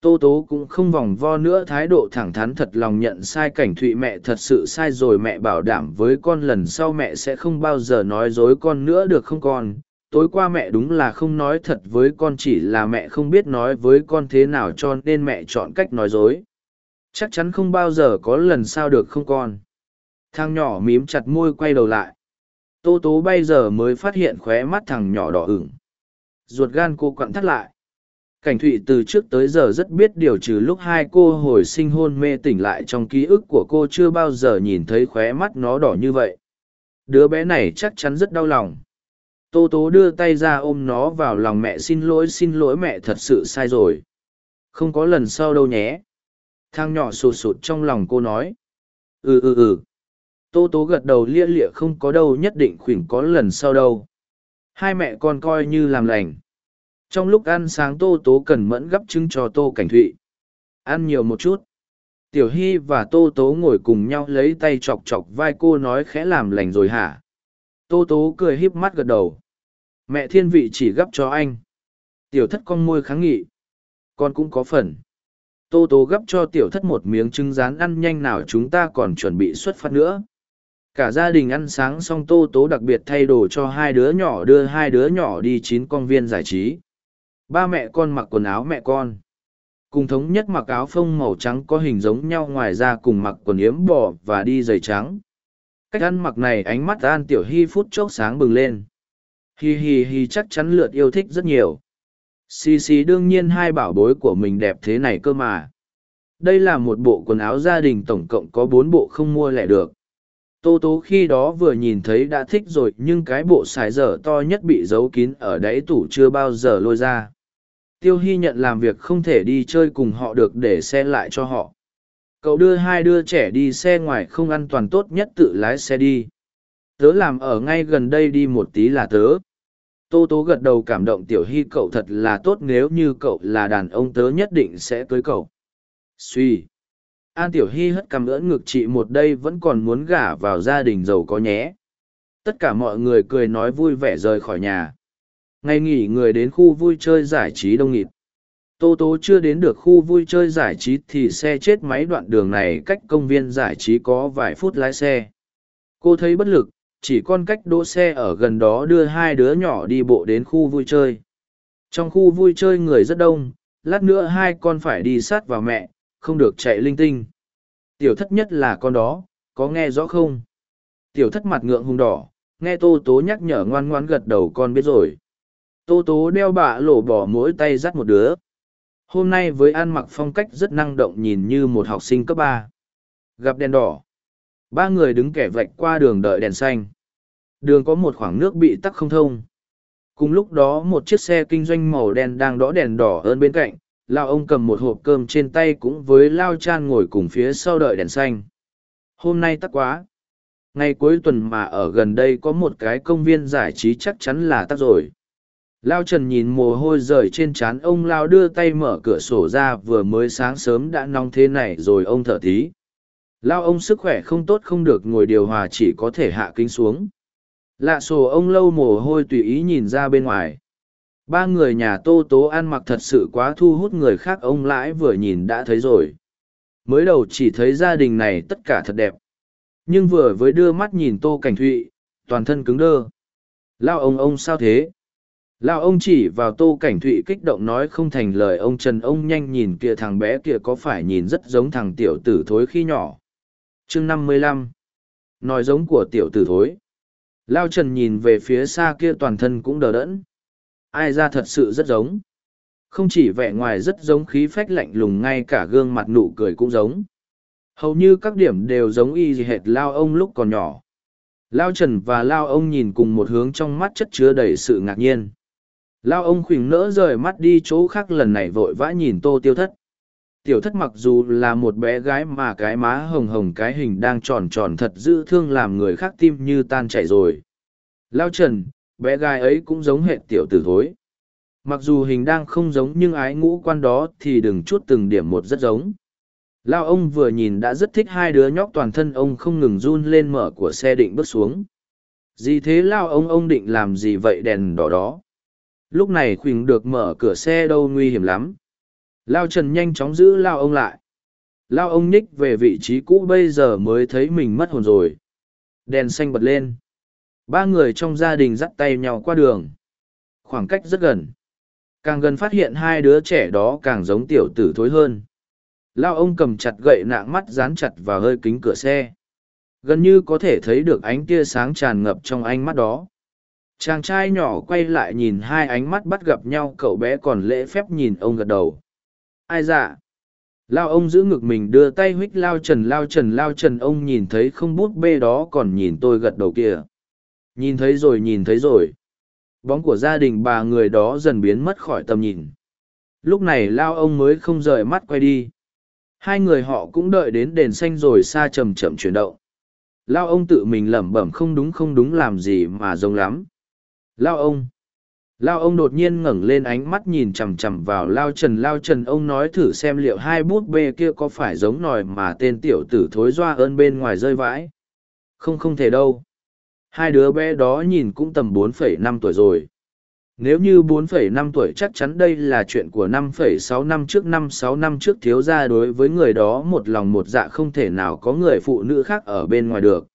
Tô tố cũng không vòng vo nữa, thái độ thẳng thắn thật lòng nhận sai cảnh thụy mẹ thật sự sai rồi, mẹ bảo đảm với con lần sau mẹ sẽ không bao giờ nói dối con nữa được không con? Tối qua mẹ đúng là không nói thật với con, chỉ là mẹ không biết nói với con thế nào cho nên mẹ chọn cách nói dối. Chắc chắn không bao giờ có lần sau được không con? Thằng nhỏ mím chặt môi quay đầu lại tô tố bây giờ mới phát hiện khóe mắt thằng nhỏ đỏ ửng. Ruột gan cô quặn thắt lại. Cảnh thụy từ trước tới giờ rất biết điều trừ lúc hai cô hồi sinh hôn mê tỉnh lại trong ký ức của cô chưa bao giờ nhìn thấy khóe mắt nó đỏ như vậy. Đứa bé này chắc chắn rất đau lòng. Tô tố đưa tay ra ôm nó vào lòng mẹ xin lỗi xin lỗi mẹ thật sự sai rồi. Không có lần sau đâu nhé. Thang nhỏ sụt sụt trong lòng cô nói. Ừ ừ ừ tô tố gật đầu lia lịa không có đâu nhất định khuyển có lần sau đâu. Hai mẹ con coi như làm lành. Trong lúc ăn sáng tô tố cần mẫn gấp trứng cho tô cảnh thụy. Ăn nhiều một chút. Tiểu hy và tô tố ngồi cùng nhau lấy tay chọc chọc vai cô nói khẽ làm lành rồi hả? Tô tố cười híp mắt gật đầu. Mẹ thiên vị chỉ gấp cho anh. Tiểu thất con môi kháng nghị. Con cũng có phần. Tô tố gấp cho tiểu thất một miếng trứng rán ăn nhanh nào chúng ta còn chuẩn bị xuất phát nữa cả gia đình ăn sáng xong tô tố đặc biệt thay đồ cho hai đứa nhỏ đưa hai đứa nhỏ đi chín công viên giải trí. Ba mẹ con mặc quần áo mẹ con. Cùng thống nhất mặc áo phông màu trắng có hình giống nhau ngoài ra cùng mặc quần yếm bò và đi giày trắng. Cách ăn mặc này ánh mắt an tiểu hy phút chốc sáng bừng lên. Hi hi hi, chắc chắn lượt yêu thích rất nhiều. Xì xì, đương nhiên hai bảo bối của mình đẹp thế này cơ mà. Đây là một bộ quần áo gia đình tổng cộng có bốn bộ không mua lẻ được tô tố khi đó vừa nhìn thấy đã thích rồi, nhưng cái bộ xài dở to nhất bị giấu kín ở đáy tủ chưa bao giờ lôi ra. Tiêu hy nhận làm việc không thể đi chơi cùng họ được để xe lại cho họ. Cậu đưa hai đứa trẻ đi xe ngoài không an toàn tốt nhất tự lái xe đi. Tớ làm ở ngay gần đây đi một tí là tớ. Tô tố gật đầu cảm động tiểu hy cậu thật là tốt, nếu như cậu là đàn ông tớ nhất định sẽ cưới cậu. Suy an tiểu hy hất cằm ưỡn ngực chị một đây vẫn còn muốn gả vào gia đình giàu có nhé. Tất cả mọi người cười nói vui vẻ rời khỏi nhà. Ngày nghỉ người đến khu vui chơi giải trí đông nghịt. Tô tố chưa đến được khu vui chơi giải trí thì xe chết máy đoạn đường này cách công viên giải trí có vài phút lái xe. Cô thấy bất lực, chỉ con cách đỗ xe ở gần đó đưa hai đứa nhỏ đi bộ đến khu vui chơi. Trong khu vui chơi người rất đông, lát nữa hai con phải đi sát vào mẹ không được chạy linh tinh. Tiểu thất nhất là con đó, có nghe rõ không? Tiểu thất mặt ngượng hùng đỏ, nghe tô tố nhắc nhở ngoan ngoan gật đầu con biết rồi. Tô tố đeo bạ lổ bỏ mỗi tay dắt một đứa. Hôm nay với ăn mặc phong cách rất năng động nhìn như một học sinh cấp ba. Gặp đèn đỏ. Ba người đứng kẻ vạch qua đường đợi đèn xanh. Đường có một khoảng nước bị tắc không thông. Cùng lúc đó một chiếc xe kinh doanh màu đen đang đỏ đèn đỏ hơn bên cạnh lao ông cầm một hộp cơm trên tay cũng với lao chan ngồi cùng phía sau đợi đèn xanh. Hôm nay tắc quá. Ngày cuối tuần mà ở gần đây có một cái công viên giải trí chắc chắn là tắc rồi. Lao trần nhìn mồ hôi rời trên trán ông lao đưa tay mở cửa sổ ra vừa mới sáng sớm đã nóng thế này rồi ông thở tí lao ông sức khỏe không tốt không được ngồi điều hòa chỉ có thể hạ kính xuống. Lạ sổ ông lâu mồ hôi tùy ý nhìn ra bên ngoài ba người nhà tô tố ăn mặc thật sự quá thu hút người khác, ông lãi vừa nhìn đã thấy rồi. Mới đầu chỉ thấy gia đình này tất cả thật đẹp. Nhưng vừa với đưa mắt nhìn tô cảnh thụy, toàn thân cứng đơ. Lao ông ông sao thế? Lao ông chỉ vào tô cảnh thụy kích động nói không thành lời, ông trần, ông nhanh nhìn kia thằng bé kia có phải nhìn rất giống thằng tiểu tử thối khi nhỏ? Chương năm mươi lăm. Nói giống của tiểu tử thối. Lao trần nhìn về phía xa kia toàn thân cũng đờ đẫn ai ra thật sự rất giống. Không chỉ vẻ ngoài rất giống khí phách lạnh lùng, ngay cả gương mặt nụ cười cũng giống. Hầu như các điểm đều giống y hệt lao ông lúc còn nhỏ. Lao trần và lao ông nhìn cùng một hướng trong mắt chất chứa đầy sự ngạc nhiên. Lao ông khuỳnh nỡ rời mắt đi chỗ khác lần này vội vã nhìn tô tiêu thất. Tiểu thất mặc dù là một bé gái mà cái má hồng hồng cái hình đang tròn tròn thật dữ thương làm người khác tim như tan chảy rồi. Lao trần bé gái ấy cũng giống hệ tiểu tử thối. Mặc dù hình đang không giống nhưng ái ngũ quan đó thì đừng chút từng điểm một rất giống. Lao ông vừa nhìn đã rất thích hai đứa nhóc toàn thân ông không ngừng run lên mở của xe định bước xuống. Gì thế lao ông ông định làm gì vậy đèn đỏ đó? Lúc này khuỳnh được mở cửa xe đâu nguy hiểm lắm. Lao trần nhanh chóng giữ lao ông lại. Lao ông nhích về vị trí cũ bây giờ mới thấy mình mất hồn rồi. Đèn xanh bật lên ba người trong gia đình dắt tay nhau qua đường. Khoảng cách rất gần. Càng gần phát hiện hai đứa trẻ đó càng giống tiểu tử thối hơn. Lao ông cầm chặt gậy nạng mắt dán chặt vào hơi kính cửa xe. Gần như có thể thấy được ánh tia sáng tràn ngập trong ánh mắt đó. Chàng trai nhỏ quay lại nhìn hai ánh mắt bắt gặp nhau, cậu bé còn lễ phép nhìn ông gật đầu. Ai dạ? Lao ông giữ ngực mình đưa tay huých lao trần lao trần lao trần, ông nhìn thấy không bút bê đó còn nhìn tôi gật đầu kia nhìn thấy rồi, nhìn thấy rồi. Bóng của gia đình bà người đó dần biến mất khỏi tầm nhìn. Lúc này lao ông mới không rời mắt quay đi. Hai người họ cũng đợi đến đèn xanh rồi xa chậm chậm chuyển động. Lao ông tự mình lẩm bẩm không đúng không đúng làm gì mà giống lắm. Lao ông. Lao ông đột nhiên ngẩng lên ánh mắt nhìn chằm chằm vào lao trần. Lao trần ông nói thử xem liệu hai bút bê kia có phải giống nòi mà tên tiểu tử thối doa ơn bên ngoài rơi vãi. Không không thể đâu hai đứa bé đó nhìn cũng tầm bốn phẩy năm tuổi rồi nếu như 4,5 tuổi chắc chắn đây là chuyện của 5,6 năm trước 5-6 năm trước thiếu ra đối với người đó một lòng một dạ không thể nào có người phụ nữ khác ở bên ngoài được.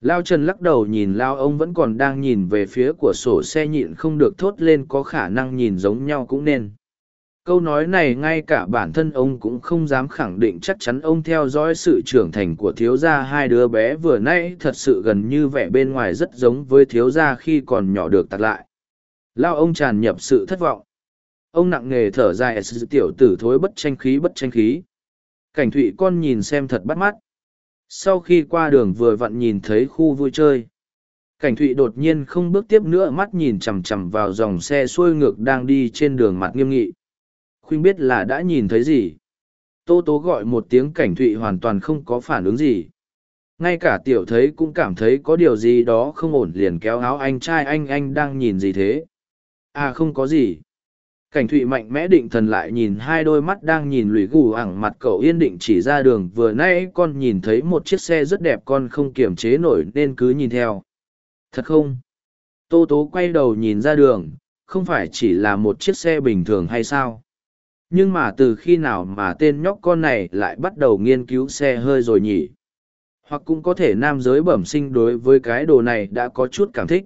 Lao Trần lắc đầu nhìn Lao ông vẫn còn đang nhìn về phía của sổ xe nhịn không được thốt lên có khả năng nhìn giống nhau cũng nên. Câu nói này ngay cả bản thân ông cũng không dám khẳng định chắc chắn ông theo dõi sự trưởng thành của thiếu gia hai đứa bé vừa nãy thật sự gần như vẻ bên ngoài rất giống với thiếu gia khi còn nhỏ được tạt lại Lao ông tràn nhập sự thất vọng. Ông nặng nề thở dài sự tiểu tử thối bất tranh khí, bất tranh khí. Cảnh thụy con nhìn xem thật bắt mắt. Sau khi qua đường vừa vặn nhìn thấy khu vui chơi. Cảnh thụy đột nhiên không bước tiếp nữa, mắt nhìn chằm chằm vào dòng xe xuôi ngược đang đi trên đường mặt nghiêm nghị. Khuyên biết là đã nhìn thấy gì. Tô tố gọi một tiếng cảnh thụy hoàn toàn không có phản ứng gì. Ngay cả tiểu thấy cũng cảm thấy có điều gì đó không ổn liền kéo áo anh trai anh anh đang nhìn gì thế. À không có gì. Cảnh thụy mạnh mẽ định thần lại nhìn hai đôi mắt đang nhìn lùi gù ẳng mặt cậu yên định chỉ ra đường vừa nay con nhìn thấy một chiếc xe rất đẹp con không kiềm chế nổi nên cứ nhìn theo. Thật không? Tô tố quay đầu nhìn ra đường, không phải chỉ là một chiếc xe bình thường hay sao? Nhưng mà từ khi nào mà tên nhóc con này lại bắt đầu nghiên cứu xe hơi rồi nhỉ? Hoặc cũng có thể nam giới bẩm sinh đối với cái đồ này đã có chút cảm thích.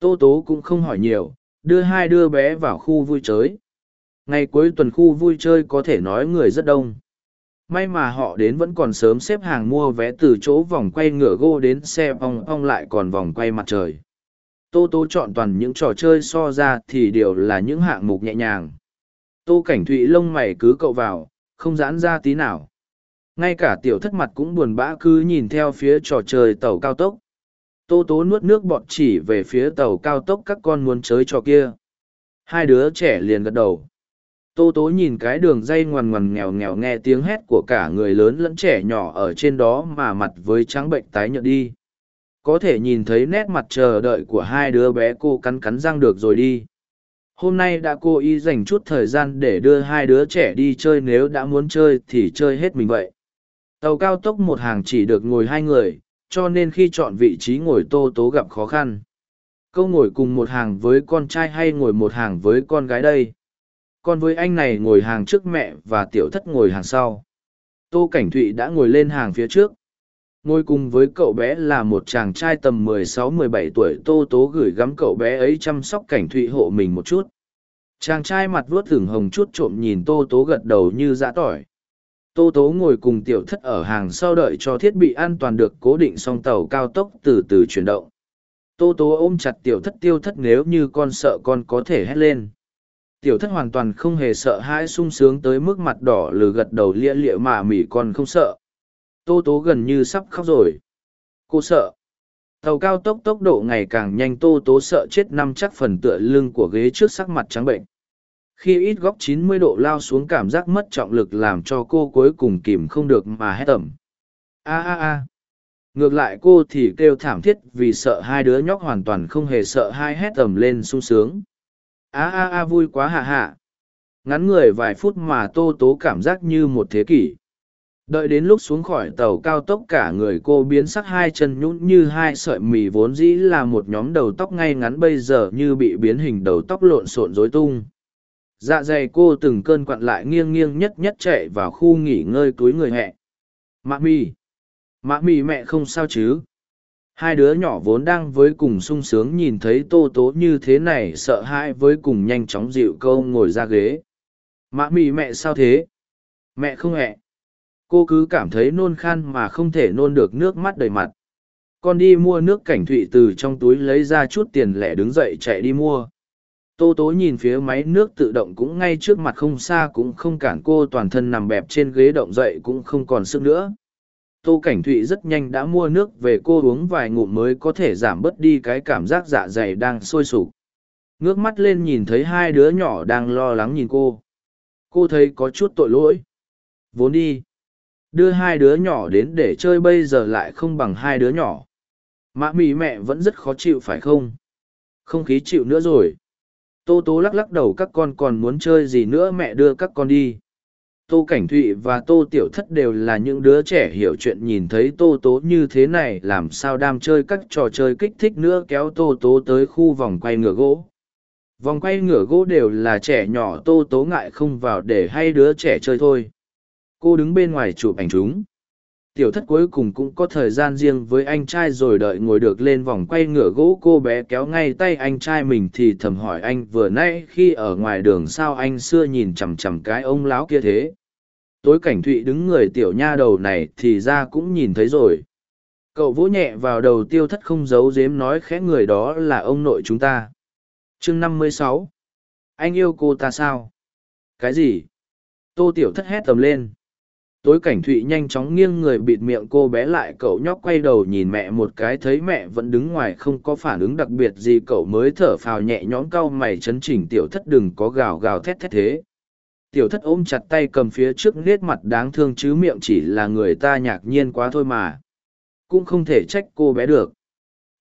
Tô tố cũng không hỏi nhiều, đưa hai đứa bé vào khu vui chơi. Ngày cuối tuần khu vui chơi có thể nói người rất đông. May mà họ đến vẫn còn sớm xếp hàng mua vé từ chỗ vòng quay ngựa gô đến xe ong ong lại còn vòng quay mặt trời. Tô Tố chọn toàn những trò chơi so ra thì đều là những hạng mục nhẹ nhàng. Tô Cảnh Thụy lông mày cứ cậu vào, không giãn ra tí nào. Ngay cả tiểu thất mặt cũng buồn bã cứ nhìn theo phía trò chơi tàu cao tốc. Tô Tố nuốt nước bọt chỉ về phía tàu cao tốc các con muốn chới trò kia. Hai đứa trẻ liền gật đầu. Tô Tố nhìn cái đường dây ngoằn ngoằn nghèo nghèo nghe tiếng hét của cả người lớn lẫn trẻ nhỏ ở trên đó mà mặt với trắng bệnh tái nhợt đi có thể nhìn thấy nét mặt chờ đợi của hai đứa bé cô cắn cắn răng được rồi đi hôm nay đã cố ý dành chút thời gian để đưa hai đứa trẻ đi chơi, nếu đã muốn chơi thì chơi hết mình vậy. Tàu cao tốc một hàng chỉ được ngồi hai người, cho nên khi chọn vị trí ngồi tô tố gặp khó khăn. Câu ngồi cùng một hàng với con trai hay ngồi một hàng với con gái đây? Con với anh này ngồi hàng trước mẹ và tiểu thất ngồi hàng sau. Tô cảnh thụy đã ngồi lên hàng phía trước ngồi cùng với cậu bé là một chàng trai tầm 16-17 tuổi tô tố gửi gắm cậu bé ấy chăm sóc cảnh thụy hộ mình một chút. Chàng trai mặt vuốt thửng hồng chút trộm nhìn tô tố gật đầu như dã tỏi. Tô tố ngồi cùng tiểu thất ở hàng sau đợi cho thiết bị an toàn được cố định xong tàu cao tốc từ từ chuyển động. Tô tố ôm chặt tiểu thất tiêu thất nếu như con sợ con có thể hét lên. Tiểu thất hoàn toàn không hề sợ hãi sung sướng tới mức mặt đỏ lừ gật đầu lia lịa mà mỉ con không sợ tô tố gần như sắp khóc rồi. Cô sợ. Tàu cao tốc tốc độ ngày càng nhanh, tô tố sợ chết năm chắc phần tựa lưng của ghế trước sắc mặt trắng bệnh. Khi ít góc 90 độ lao xuống, cảm giác mất trọng lực làm cho cô cuối cùng kìm không được mà hét tẩm a a a. Ngược lại cô thì kêu thảm thiết vì sợ hai đứa nhóc hoàn toàn không hề sợ, hai hét tầm lên sung sướng. A a a, vui quá, hạ hạ. Ngắn người vài phút mà tô tố cảm giác như một thế kỷ đợi đến lúc xuống khỏi tàu cao tốc cả người cô biến sắc hai chân nhũn như hai sợi mì vốn dĩ là một nhóm đầu tóc ngay ngắn bây giờ như bị biến hình đầu tóc lộn xộn rối tung. Dạ dày cô từng cơn quặn lại nghiêng nghiêng nhất nhất chạy vào khu nghỉ ngơi túi người hẹ mạ mì. Mạ mì mẹ không sao chứ? Hai đứa nhỏ vốn đang với cùng sung sướng nhìn thấy tô tố như thế này sợ hãi với cùng nhanh chóng dịu câu ngồi ra ghế. Mạ mì mẹ sao thế? Mẹ không hẹ cô cứ cảm thấy nôn khan mà không thể nôn được nước mắt đầy mặt. Con đi mua nước cảnh thụy từ trong túi lấy ra chút tiền lẻ đứng dậy chạy đi mua. Tô tố nhìn phía máy nước tự động cũng ngay trước mặt không xa cũng không cản cô, toàn thân nằm bẹp trên ghế động dậy cũng không còn sức nữa. Tô cảnh thụy rất nhanh đã mua nước về, cô uống vài ngụm mới có thể giảm bớt đi cái cảm giác dạ dày đang sôi sục. Ngước mắt lên nhìn thấy hai đứa nhỏ đang lo lắng nhìn cô. Cô thấy có chút tội lỗi. Vốn đi đưa hai đứa nhỏ đến để chơi bây giờ lại không bằng hai đứa nhỏ. Mạ mì mẹ vẫn rất khó chịu phải không? Không khí chịu nữa rồi. Tô tố lắc lắc đầu, các con còn muốn chơi gì nữa mẹ đưa các con đi. Tô cảnh thụy và tô tiểu thất đều là những đứa trẻ hiểu chuyện nhìn thấy tô tố như thế này, làm sao đam chơi các trò chơi kích thích nữa, kéo tô tố tới khu vòng quay ngựa gỗ. Vòng quay ngựa gỗ đều là trẻ nhỏ, tô tố ngại không vào để hay đứa trẻ chơi thôi cô đứng bên ngoài chụp ảnh chúng. Tiểu thất cuối cùng cũng có thời gian riêng với anh trai rồi đợi ngồi được lên vòng quay ngửa gỗ cô bé kéo ngay tay anh trai mình thì thầm hỏi anh, vừa nãy khi ở ngoài đường sao anh xưa nhìn chằm chằm cái ông láo kia thế? Tối cảnh thụy đứng người tiểu nha đầu này thì ra cũng nhìn thấy rồi. Cậu vỗ nhẹ vào đầu tiêu thất không giấu dếm nói khẽ, người đó là ông nội chúng ta. Chương năm mươi sáu. Anh yêu cô ta sao? Cái gì? Tô tiểu thất hét tầm lên tối cảnh thụy nhanh chóng nghiêng người bịt miệng cô bé lại, cậu nhóc quay đầu nhìn mẹ một cái, thấy mẹ vẫn đứng ngoài, không có phản ứng đặc biệt gì, cậu mới thở phào nhẹ nhõm, cau mày chấn chỉnh, tiểu thất đừng có gào gào thét thét thế. Tiểu thất ôm chặt tay cầm phía trước nết mặt đáng thương chứ miệng chỉ là người ta nhạc nhiên quá thôi mà. Cũng không thể trách cô bé được.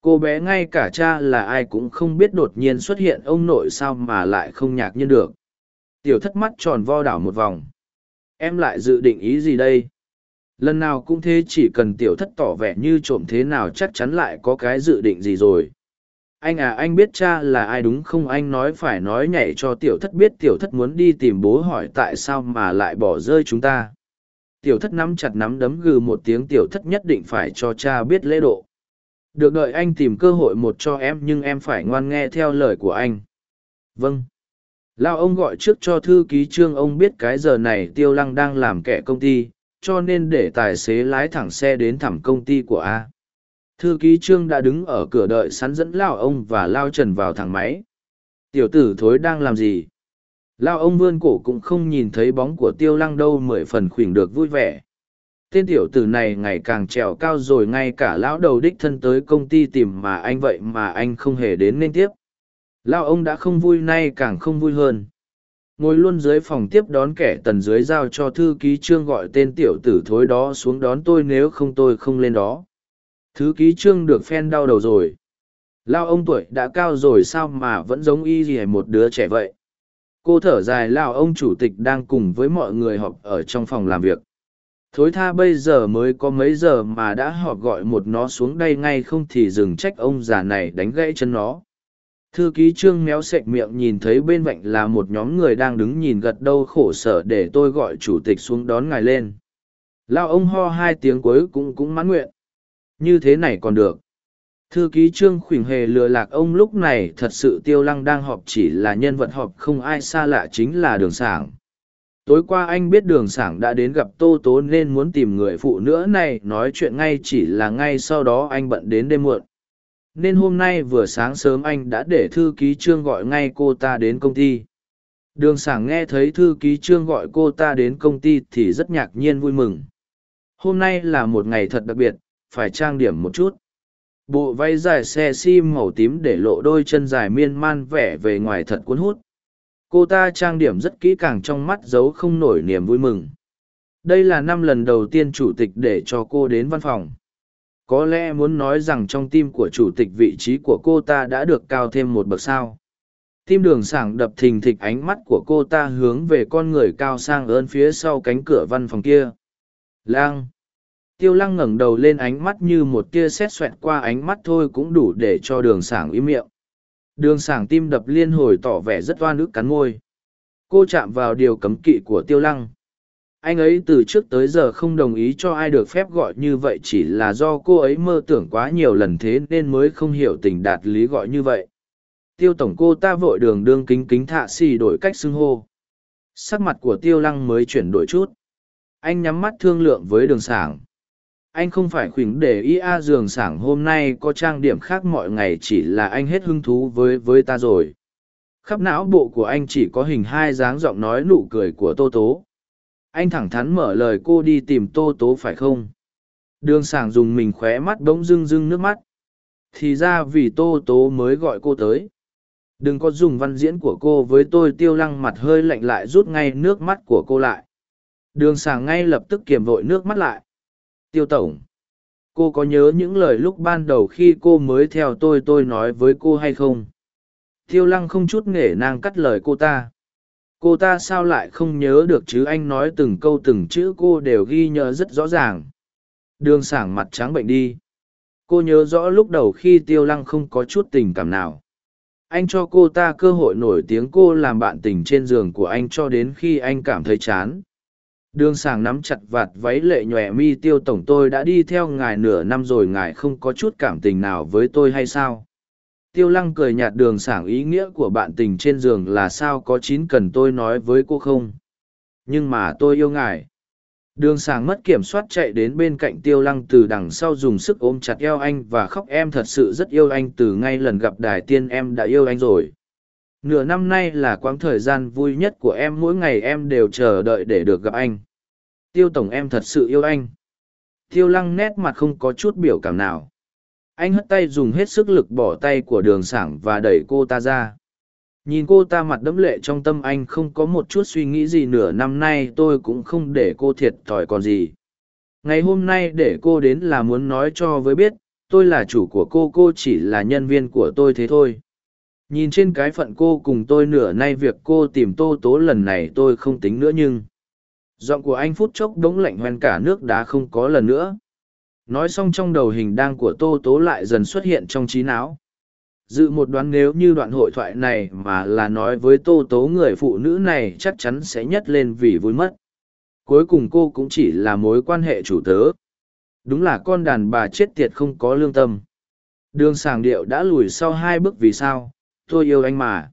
Cô bé ngay cả cha là ai cũng không biết đột nhiên xuất hiện, ông nội sao mà lại không nhạc nhiên được. Tiểu thất mắt tròn vo đảo một vòng em lại dự định ý gì đây? Lần nào cũng thế chỉ cần tiểu thất tỏ vẻ như trộm thế nào chắc chắn lại có cái dự định gì rồi. Anh à anh biết cha là ai đúng không? Anh nói phải nói nhảy cho tiểu thất biết tiểu thất muốn đi tìm bố hỏi tại sao mà lại bỏ rơi chúng ta. Tiểu thất nắm chặt nắm đấm gừ một tiếng tiểu thất nhất định phải cho cha biết lễ độ. Được đợi anh tìm cơ hội một cho em nhưng em phải ngoan nghe theo lời của anh. Vâng lao ông gọi trước cho thư ký trương ông biết cái giờ này tiêu lăng đang làm kẻ công ty, cho nên để tài xế lái thẳng xe đến thẳm công ty của a. Thư ký trương đã đứng ở cửa đợi sắn dẫn lao ông và lao trần vào thẳng máy. Tiểu tử thối đang làm gì? Lao ông vươn cổ cũng không nhìn thấy bóng của tiêu lăng đâu, mười phần khuyển được vui vẻ. Tên tiểu tử này ngày càng trèo cao rồi, ngay cả lão đầu đích thân tới công ty tìm mà anh vậy mà anh không hề đến nên tiếp lao ông đã không vui nay càng không vui hơn ngồi luôn dưới phòng tiếp đón kẻ tần dưới giao cho thư ký trương gọi tên tiểu tử thối đó xuống đón tôi nếu không tôi không lên đó Thứ ký trương được phen đau đầu rồi. Lao ông tuổi đã cao rồi sao mà vẫn giống y gì một đứa trẻ vậy. Cô thở dài, lao ông chủ tịch đang cùng với mọi người họp ở trong phòng làm việc. Thối tha bây giờ mới có mấy giờ mà đã họp gọi một nó xuống đây ngay không thì dừng trách ông già này đánh gãy chân nó. Thư ký trương méo sệch miệng nhìn thấy bên cạnh là một nhóm người đang đứng nhìn gật đâu khổ sở để tôi gọi chủ tịch xuống đón ngài lên. Lao ông ho hai tiếng cuối cũng cũng mãn nguyện. Như thế này còn được. Thư ký Trương khuỳnh Hề lừa lạc ông lúc này thật sự tiêu lăng đang họp chỉ là nhân vật họp không ai xa lạ chính là đường sảng. Tối qua anh biết đường sảng đã đến gặp Tô Tố nên muốn tìm người phụ nữ này nói chuyện ngay chỉ là ngay sau đó anh bận đến đêm muộn. Nên hôm nay vừa sáng sớm anh đã để thư ký Trương gọi ngay cô ta đến công ty. Đường sảng nghe thấy thư ký Trương gọi cô ta đến công ty thì rất ngạc nhiên vui mừng. Hôm nay là một ngày thật đặc biệt, phải trang điểm một chút bộ váy dài xe xi màu tím để lộ đôi chân dài miên man vẻ về ngoài thật cuốn hút cô ta trang điểm rất kỹ càng trong mắt giấu không nổi niềm vui mừng đây là năm lần đầu tiên chủ tịch để cho cô đến văn phòng có lẽ muốn nói rằng trong tim của chủ tịch vị trí của cô ta đã được cao thêm một bậc sao. Tim đường sảng đập thình thịch ánh mắt của cô ta hướng về con người cao sang ơn phía sau cánh cửa văn phòng kia. Lang tiêu lăng ngẩng đầu lên ánh mắt như một tia xét xoẹt qua ánh mắt thôi cũng đủ để cho đường sảng im miệng. Đường sảng tim đập liên hồi tỏ vẻ rất oan ức cắn môi. Cô chạm vào điều cấm kỵ của tiêu lăng anh ấy từ trước tới giờ không đồng ý cho ai được phép gọi như vậy chỉ là do cô ấy mơ tưởng quá nhiều lần thế nên mới không hiểu tình đạt lý gọi như vậy. Tiêu tổng cô ta vội đường đương kính kính thạ xì đổi cách xưng hô. Sắc mặt của tiêu lăng mới chuyển đổi chút. Anh nhắm mắt thương lượng với đường sảng. Anh không phải khuyển để ý a giường sảng hôm nay có trang điểm khác mọi ngày chỉ là anh hết hứng thú với với ta rồi. Khắp não bộ của anh chỉ có hình hai dáng giọng nói nụ cười của tô tố anh thẳng thắn mở lời cô đi tìm tô tố phải không? Đường sảng dùng mình khóe mắt bỗng rưng rưng nước mắt. Thì ra vì tô tố mới gọi cô tới. Đừng có dùng văn diễn của cô với tôi tiêu lăng mặt hơi lạnh lại rút ngay nước mắt của cô lại. Đường sảng ngay lập tức kiềm vội nước mắt lại. Tiêu Tổng, cô có nhớ những lời lúc ban đầu khi cô mới theo tôi tôi nói với cô hay không? Tiêu Lăng không chút nghề nang cắt lời cô ta. Cô ta sao lại không nhớ được chứ anh nói từng câu từng chữ cô đều ghi nhớ rất rõ ràng. Đường sảng mặt trắng bệnh đi. Cô nhớ rõ lúc đầu khi Tiêu Lăng không có chút tình cảm nào. Anh cho cô ta cơ hội nổi tiếng, cô làm bạn tình trên giường của anh cho đến khi anh cảm thấy chán Đường Sảng nắm chặt vạt váy lệ nhòe, mi tiêu tổng, tôi đã đi theo ngài nửa năm rồi, ngài không có chút cảm tình nào với tôi hay sao? Tiêu lăng cười nhạt đường sảng ý nghĩa của bạn tình trên giường là sao có chín cần tôi nói với cô không? Nhưng mà tôi yêu ngài. Đường Sảng mất kiểm soát chạy đến bên cạnh tiêu lăng từ đằng sau dùng sức ôm chặt eo anh và khóc, em thật sự rất yêu anh, từ ngay lần gặp đài tiên em đã yêu anh rồi nửa năm nay là quãng thời gian vui nhất của em, mỗi ngày em đều chờ đợi để được gặp anh tiêu tổng, em thật sự yêu anh tiêu lăng nét mặt không có chút biểu cảm nào anh hất tay dùng hết sức lực bỏ tay của đường sảng và đẩy cô ta ra. Nhìn cô ta mặt đẫm lệ trong tâm anh không có một chút suy nghĩ gì nửa năm nay tôi cũng không để cô thiệt thòi còn gì. Ngày hôm nay để cô đến là muốn nói cho với biết, tôi là chủ của cô cô chỉ là nhân viên của tôi thế thôi. Nhìn trên cái phận cô cùng tôi nửa nay việc cô tìm tô tố lần này tôi không tính nữa nhưng giọng của anh phút chốc đống lạnh hoen cả nước đá không có lần nữa nói xong trong đầu hình đang của tô tố lại dần xuất hiện trong trí não. Dự một đoán nếu như đoạn hội thoại này mà là nói với tô tố người phụ nữ này chắc chắn sẽ nhất lên vì vui mất. Cuối cùng cô cũng chỉ là mối quan hệ chủ tớ. Đúng là con đàn bà chết tiệt không có lương tâm. Đường sàng điệu đã lùi sau hai bước vì sao? Tôi yêu anh mà.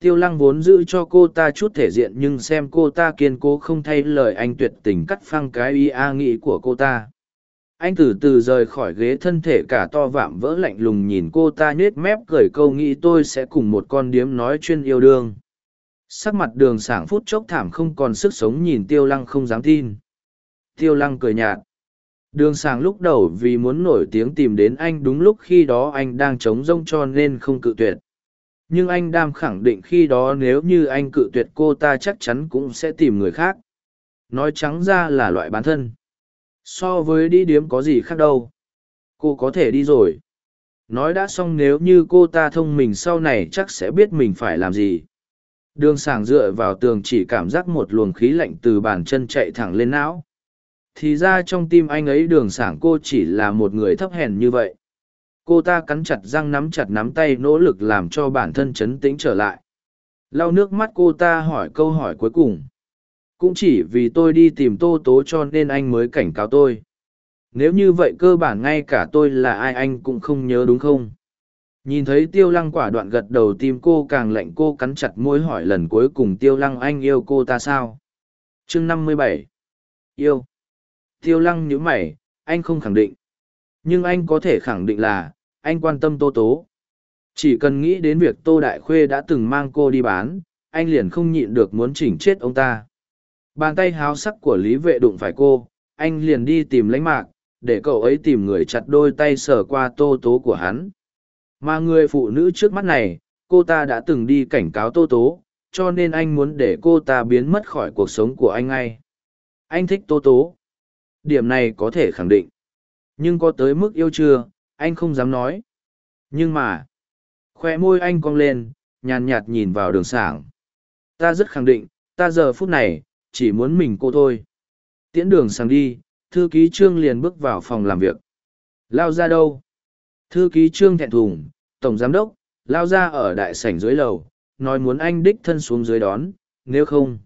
Tiêu lăng vốn giữ cho cô ta chút thể diện nhưng xem cô ta kiên cố không thay lời anh tuyệt tình cắt phăng cái ý a nghĩ của cô ta anh từ từ rời khỏi ghế thân thể cả to vạm vỡ lạnh lùng nhìn cô ta nhết mép cười câu nghĩ tôi sẽ cùng một con điếm nói chuyên yêu đương. Sắc mặt đường sảng phút chốc thảm không còn sức sống nhìn tiêu lăng không dám tin. Tiêu lăng cười nhạt. Đường sảng lúc đầu vì muốn nổi tiếng tìm đến anh đúng lúc khi đó anh đang chống rông cho nên không cự tuyệt. Nhưng anh đam khẳng định khi đó nếu như anh cự tuyệt cô ta chắc chắn cũng sẽ tìm người khác. Nói trắng ra là loại bán thân so với đi điếm có gì khác đâu. Cô có thể đi rồi. Nói đã xong nếu như cô ta thông mình sau này chắc sẽ biết mình phải làm gì. Đường sảng dựa vào tường chỉ cảm giác một luồng khí lạnh từ bàn chân chạy thẳng lên não. Thì ra trong tim anh ấy đường sảng cô chỉ là một người thấp hèn như vậy. Cô ta cắn chặt răng nắm chặt nắm tay nỗ lực làm cho bản thân chấn tĩnh trở lại. Lau nước mắt cô ta hỏi câu hỏi cuối cùng cũng chỉ vì tôi đi tìm tô tố cho nên anh mới cảnh cáo tôi. Nếu như vậy cơ bản ngay cả tôi là ai anh cũng không nhớ đúng không? Nhìn thấy tiêu lăng quả đoạn gật đầu tim cô càng lạnh cô cắn chặt môi hỏi lần cuối cùng tiêu lăng anh yêu cô ta sao? Chương năm mươi bảy. Yêu. Tiêu lăng nhíu mày, anh không khẳng định. Nhưng anh có thể khẳng định là, anh quan tâm tô tố. Chỉ cần nghĩ đến việc tô đại khuê đã từng mang cô đi bán, anh liền không nhịn được muốn chỉnh chết ông ta bàn tay háo sắc của lý vệ đụng phải cô, anh liền đi tìm lãnh mạc, để cậu ấy tìm người chặt đôi tay sờ qua tô tố của hắn. Mà người phụ nữ trước mắt này, cô ta đã từng đi cảnh cáo tô tố, cho nên anh muốn để cô ta biến mất khỏi cuộc sống của anh ngay. Anh thích tô tố. Điểm này có thể khẳng định. Nhưng có tới mức yêu chưa, anh không dám nói. Nhưng mà khoe môi anh cong lên, nhàn nhạt nhìn vào đường sảng. Ta rất khẳng định, ta giờ phút này chỉ muốn mình cô thôi. Tiễn đường sang đi, thư ký trương liền bước vào phòng làm việc. Lao ra đâu? Thư ký trương thẹn thùng, tổng giám đốc, lao ra ở đại sảnh dưới lầu, nói muốn anh đích thân xuống dưới đón, nếu không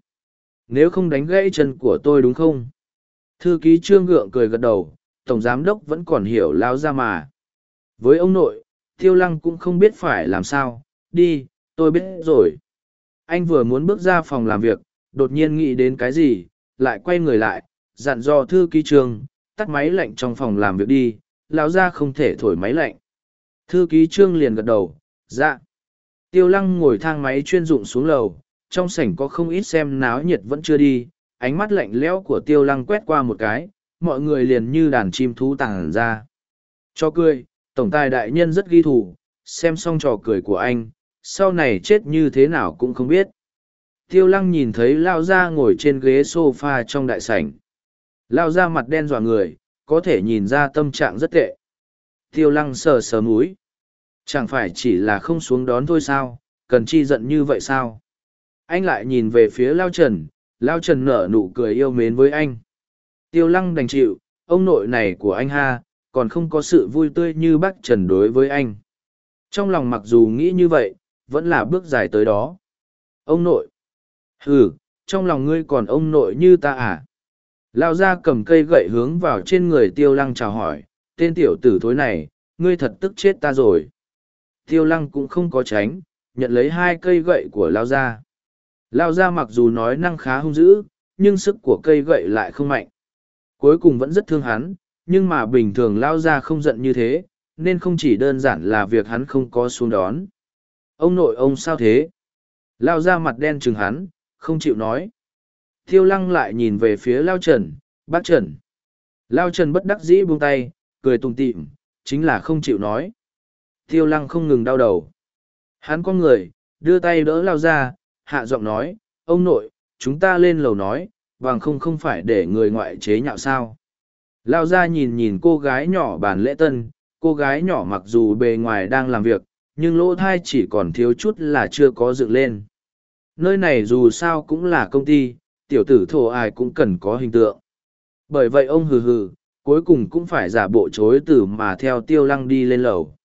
nếu không đánh gãy chân của tôi đúng không? Thư ký trương gượng cười gật đầu, tổng giám đốc vẫn còn hiểu lao ra mà. Với ông nội, tiêu lăng cũng không biết phải làm sao. Đi, tôi biết rồi. Anh vừa muốn bước ra phòng làm việc đột nhiên nghĩ đến cái gì, lại quay người lại, dặn dò thư ký trương tắt máy lạnh trong phòng làm việc đi, lão ra không thể thổi máy lạnh. Thư ký trương liền gật đầu dạ. Tiêu lăng ngồi thang máy chuyên dụng xuống lầu, trong sảnh có không ít xem náo nhiệt vẫn chưa đi, ánh mắt lạnh lẽo của tiêu lăng quét qua một cái, mọi người liền như đàn chim thú tàng ra. Cho cười, tổng tài đại nhân rất ghi thủ, xem xong trò cười của anh, sau này chết như thế nào cũng không biết tiêu lăng nhìn thấy lao gia ngồi trên ghế s o f a trong đại sảnh. Lao ra mặt đen dọa người, có thể nhìn ra tâm trạng rất tệ. Tiêu lăng sờ sờ múi chẳng phải chỉ là không xuống đón thôi sao? Cần chi giận như vậy sao? Anh lại nhìn về phía lao trần lao trần nở nụ cười yêu mến với anh. Tiêu lăng đành chịu, ông nội này của anh ha, còn không có sự vui tươi như bác trần đối với anh. Trong lòng mặc dù nghĩ như vậy, vẫn là bước dài tới đó. Ông nội ừ trong lòng ngươi còn ông nội như ta à? Lao ra cầm cây gậy hướng vào trên người tiêu lăng chào hỏi, tên tiểu tử thối này, ngươi thật tức chết ta rồi. Tiêu lăng cũng không có tránh, nhận lấy hai cây gậy của lao gia lao gia mặc dù nói năng khá hung dữ, nhưng sức của cây gậy lại không mạnh. Cuối cùng vẫn rất thương hắn, nhưng mà bình thường lao gia không giận như thế, nên không chỉ đơn giản là việc hắn không có xuống đón. Ông nội ông sao thế? Lao ra mặt đen chừng hắn không chịu nói Thiêu lăng lại nhìn về phía Lao Trần, bác Trần. Lao Trần bất đắc dĩ buông tay, cười tùng tịm, chính là không chịu nói. Thiêu lăng không ngừng đau đầu. Hắn con người, đưa tay đỡ lao ra, hạ giọng nói, ông nội, chúng ta lên lầu nói, bằng không không phải để người ngoại chế nhạo sao. Lao ra nhìn nhìn cô gái nhỏ bàn lễ tân, cô gái nhỏ mặc dù bề ngoài đang làm việc, nhưng lỗ thai chỉ còn thiếu chút là chưa có dựng lên. Nơi này dù sao cũng là công ty, tiểu tử thổ ai cũng cần có hình tượng. Bởi vậy ông hừ hừ, cuối cùng cũng phải giả bộ chối từ mà theo tiêu lăng đi lên lầu.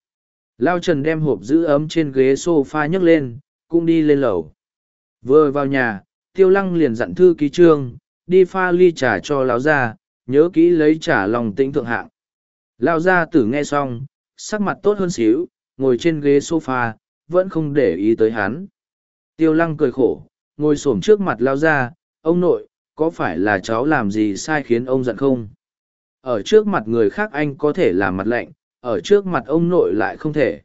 Lao Trần đem hộp giữ ấm trên ghế sofa nhấc lên, cũng đi lên lầu. Vừa vào nhà, tiêu lăng liền dặn thư ký trương, đi pha ly trà cho lão gia, nhớ kỹ lấy trà lòng tĩnh thượng hạng. Lao gia tử nghe xong, sắc mặt tốt hơn xíu, ngồi trên ghế sofa, vẫn không để ý tới hắn. Tiêu lăng cười khổ, ngồi xổm trước mặt lao gia, ông nội, có phải là cháu làm gì sai khiến ông giận không? Ở trước mặt người khác anh có thể làm mặt lạnh, ở trước mặt ông nội lại không thể.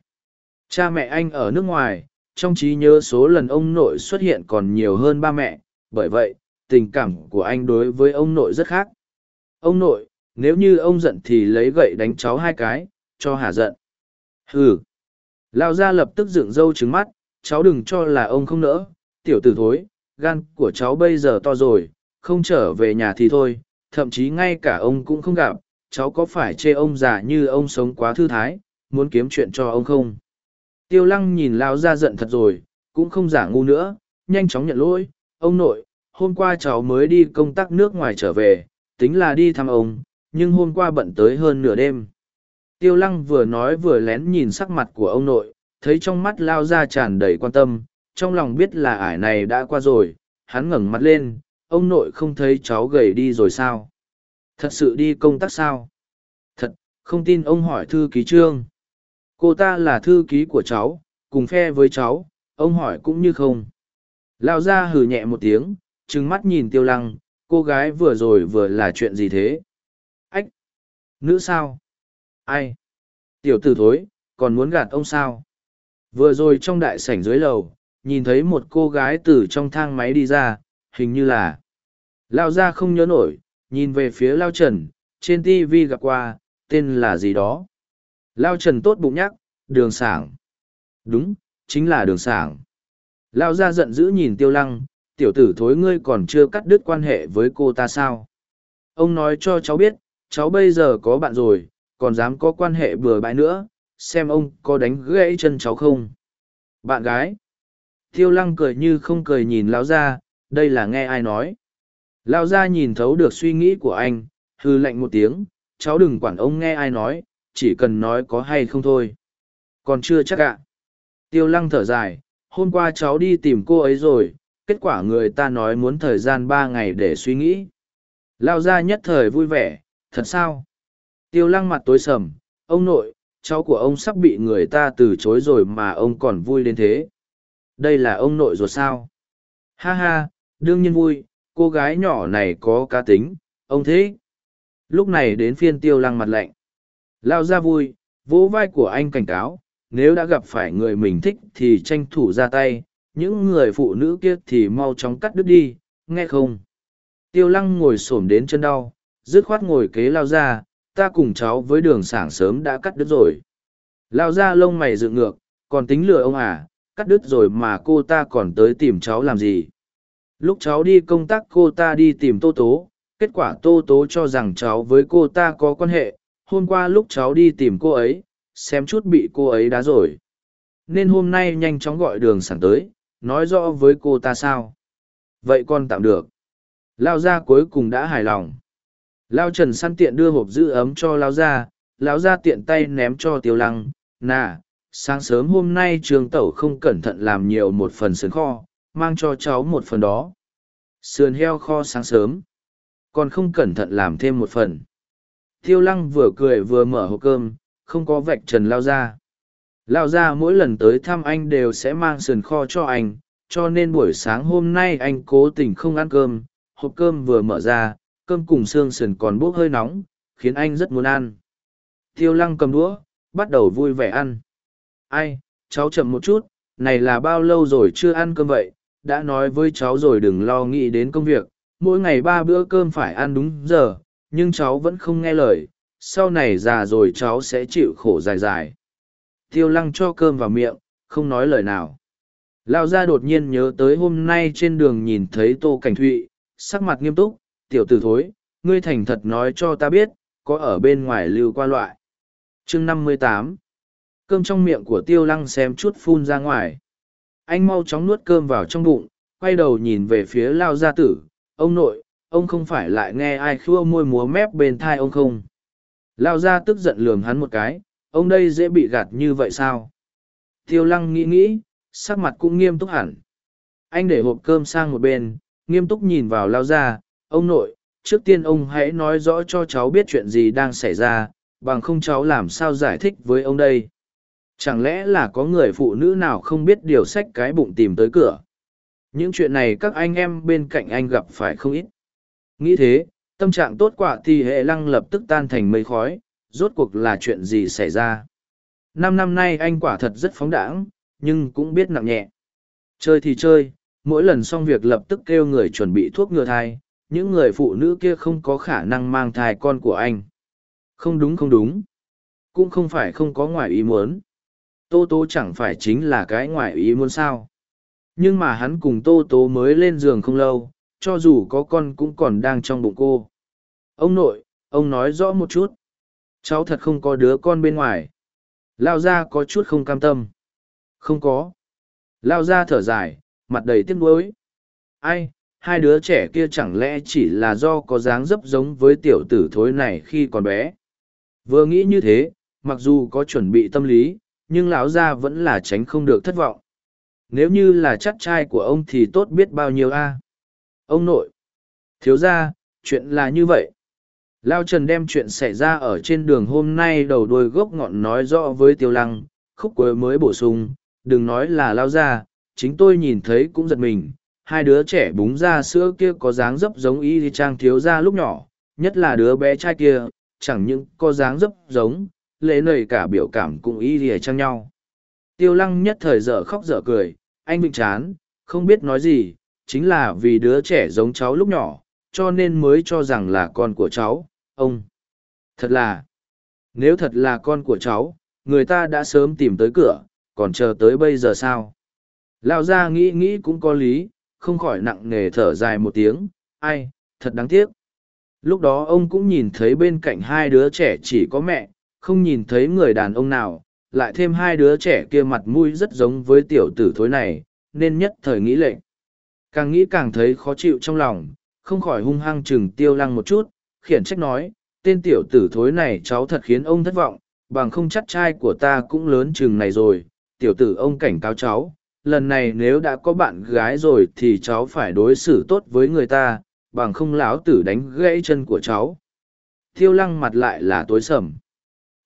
Cha mẹ anh ở nước ngoài, trong trí nhớ số lần ông nội xuất hiện còn nhiều hơn ba mẹ, bởi vậy, tình cảm của anh đối với ông nội rất khác. Ông nội, nếu như ông giận thì lấy gậy đánh cháu hai cái, cho hả giận. Hừ. Lao ra lập tức dựng râu trứng mắt, cháu đừng cho là ông không nỡ, tiểu tử thối, gan của cháu bây giờ to rồi, không trở về nhà thì thôi, thậm chí ngay cả ông cũng không gặp, cháu có phải chê ông già như ông sống quá thư thái, muốn kiếm chuyện cho ông không? Tiêu lăng nhìn Lao ra giận thật rồi, cũng không giả ngu nữa, nhanh chóng nhận lỗi, ông nội, hôm qua cháu mới đi công tác nước ngoài trở về, tính là đi thăm ông, nhưng hôm qua bận tới hơn nửa đêm. Tiêu lăng vừa nói vừa lén nhìn sắc mặt của ông nội, thấy trong mắt lao ra tràn đầy quan tâm, trong lòng biết là ải này đã qua rồi, hắn ngẩng mặt lên, ông nội không thấy cháu gầy đi rồi sao? Thật sự đi công tác sao? Thật, không tin ông hỏi thư ký trương. Cô ta là thư ký của cháu, cùng phe với cháu, ông hỏi cũng như không. Lao ra hừ nhẹ một tiếng, trừng mắt nhìn tiêu lăng, cô gái vừa rồi vừa là chuyện gì thế? Ách! Nữ sao? Ai? Tiểu tử thối, còn muốn gạt ông sao? Vừa rồi trong đại sảnh dưới lầu, nhìn thấy một cô gái từ trong thang máy đi ra, hình như là... Lao ra không nhớ nổi, nhìn về phía Lao Trần, trên TV gặp qua, tên là gì đó. Lao Trần tốt bụng nhắc, đường sảng. Đúng, chính là đường sảng. Lao ra giận dữ nhìn tiêu lăng, tiểu tử thối ngươi còn chưa cắt đứt quan hệ với cô ta sao. Ông nói cho cháu biết, cháu bây giờ có bạn rồi, còn dám có quan hệ bừa bãi nữa, xem ông có đánh gãy chân cháu không. Bạn gái. Tiêu lăng cười như không cười nhìn Lao gia đây là nghe ai nói. Lao gia nhìn thấu được suy nghĩ của anh, hư lạnh một tiếng, cháu đừng quản ông nghe ai nói, chỉ cần nói có hay không thôi. Còn chưa chắc ạ. Tiêu lăng thở dài, hôm qua cháu đi tìm cô ấy rồi, kết quả người ta nói muốn thời gian ba ngày để suy nghĩ. Lao gia nhất thời vui vẻ, thật sao? Tiêu lăng mặt tối sầm, ông nội, cháu của ông sắp bị người ta từ chối rồi mà ông còn vui đến thế. Đây là ông nội ruột sao? Ha ha, đương nhiên vui, cô gái nhỏ này có cá tính, ông thế. Lúc này đến phiên tiêu lăng mặt lạnh. Lao ra vui, vỗ vai của anh cảnh cáo, nếu đã gặp phải người mình thích thì tranh thủ ra tay, những người phụ nữ kia thì mau chóng cắt đứt đi, nghe không? Tiêu lăng ngồi xổm đến chân đau, dứt khoát ngồi kế lao ra, ta cùng cháu với đường sảng sớm đã cắt đứt rồi. Lao ra lông mày dựng ngược, còn tính lừa ông à, cắt đứt rồi mà cô ta còn tới tìm cháu làm gì? Lúc cháu đi công tác cô ta đi tìm Tô Tố, kết quả Tô Tố cho rằng cháu với cô ta có quan hệ, hôm qua lúc cháu đi tìm cô ấy, xem chút bị cô ấy đá rồi. Nên hôm nay nhanh chóng gọi đường sảng tới, nói rõ với cô ta sao. Vậy con tạm được. Lao ra cuối cùng đã hài lòng. Lao trần săn tiện đưa hộp giữ ấm cho Lao ra, Lao ra tiện tay ném cho tiêu lăng. Nà, sáng sớm hôm nay trường tẩu không cẩn thận làm nhiều một phần sườn kho, mang cho cháu một phần đó. Sườn heo kho sáng sớm. Còn không cẩn thận làm thêm một phần. Tiêu lăng vừa cười vừa mở hộp cơm, không có vạch trần lao ra. Lao ra mỗi lần tới thăm anh đều sẽ mang sườn kho cho anh, cho nên buổi sáng hôm nay anh cố tình không ăn cơm, hộp cơm vừa mở ra, cơm cùng xương sườn còn bốc hơi nóng, khiến anh rất muốn ăn. Tiêu lăng cầm đũa, bắt đầu vui vẻ ăn. Ai, cháu chậm một chút, này là bao lâu rồi chưa ăn cơm vậy, đã nói với cháu rồi đừng lo nghĩ đến công việc, mỗi ngày ba bữa cơm phải ăn đúng giờ, nhưng cháu vẫn không nghe lời, sau này già rồi cháu sẽ chịu khổ dài dài. Tiêu lăng cho cơm vào miệng, không nói lời nào. Lao ra đột nhiên nhớ tới hôm nay trên đường nhìn thấy Tô Cảnh Thụy, sắc mặt nghiêm túc, tiểu tử thối, ngươi thành thật nói cho ta biết, có ở bên ngoài lưu qua loại. chương năm mươi tám Cơm trong miệng của tiêu lăng xem chút phun ra ngoài. Anh mau chóng nuốt cơm vào trong bụng, quay đầu nhìn về phía Lao gia tử, ông nội, ông không phải lại nghe ai khua môi múa mép bên thai ông không? Lao gia tức giận lườm hắn một cái, ông đây dễ bị gạt như vậy sao? Tiêu lăng nghĩ nghĩ, sắc mặt cũng nghiêm túc hẳn. Anh để hộp cơm sang một bên, nghiêm túc nhìn vào lao gia ông nội, trước tiên ông hãy nói rõ cho cháu biết chuyện gì đang xảy ra, bằng không cháu làm sao giải thích với ông đây. Chẳng lẽ là có người phụ nữ nào không biết điều sách cái bụng tìm tới cửa? Những chuyện này các anh em bên cạnh anh gặp phải không ít. Nghĩ thế, tâm trạng tốt quả thì hệ lăng lập tức tan thành mây khói, rốt cuộc là chuyện gì xảy ra. Năm năm nay anh quả thật rất phóng đãng, nhưng cũng biết nặng nhẹ. Chơi thì chơi, mỗi lần xong việc lập tức kêu người chuẩn bị thuốc ngừa thai, những người phụ nữ kia không có khả năng mang thai con của anh. Không đúng không đúng. Cũng không phải không có ngoại ý muốn. Tô Tô chẳng phải chính là cái ngoại ý muốn sao. Nhưng mà hắn cùng Tô Tô mới lên giường không lâu, cho dù có con cũng còn đang trong bụng cô. Ông nội, ông nói rõ một chút. Cháu thật không có đứa con bên ngoài. Lao ra có chút không cam tâm. Không có. Lao ra thở dài, mặt đầy tiếc nuối. Ai, hai đứa trẻ kia chẳng lẽ chỉ là do có dáng dấp giống với tiểu tử thối này khi còn bé. Vừa nghĩ như thế, mặc dù có chuẩn bị tâm lý, nhưng lão gia vẫn là tránh không được thất vọng. Nếu như là chắc trai của ông thì tốt biết bao nhiêu a. Ông nội. Thiếu ra, chuyện là như vậy. Lao Trần đem chuyện xảy ra ở trên đường hôm nay đầu đuôi gốc ngọn nói rõ với Tiêu Lăng, khúc cuối mới bổ sung, đừng nói là Lao ra, chính tôi nhìn thấy cũng giật mình. Hai đứa trẻ búng ra sữa kia có dáng dấp giống y trang thiếu ra lúc nhỏ, nhất là đứa bé trai kia, chẳng những có dáng dấp giống, lễ nầy cả biểu cảm cũng y lìa trang nhau. Tiêu lăng nhất thời dở khóc dở cười, anh vịnh chán, không biết nói gì, chính là vì đứa trẻ giống cháu lúc nhỏ, cho nên mới cho rằng là con của cháu, ông. Thật là, nếu thật là con của cháu, người ta đã sớm tìm tới cửa, còn chờ tới bây giờ sao? Lão gia nghĩ nghĩ cũng có lý, không khỏi nặng nề thở dài một tiếng, ai, thật đáng tiếc. Lúc đó ông cũng nhìn thấy bên cạnh hai đứa trẻ chỉ có mẹ, không nhìn thấy người đàn ông nào, lại thêm hai đứa trẻ kia mặt mũi rất giống với tiểu tử thối này, nên nhất thời nghĩ lệnh. Càng nghĩ càng thấy khó chịu trong lòng, không khỏi hung hăng chừng tiêu lăng một chút, khiển trách nói, tên tiểu tử thối này cháu thật khiến ông thất vọng, bằng không chắc trai của ta cũng lớn chừng này rồi, tiểu tử ông cảnh cáo cháu, lần này nếu đã có bạn gái rồi thì cháu phải đối xử tốt với người ta, bằng không lão tử đánh gãy chân của cháu. Thiêu lăng mặt lại là tối sầm.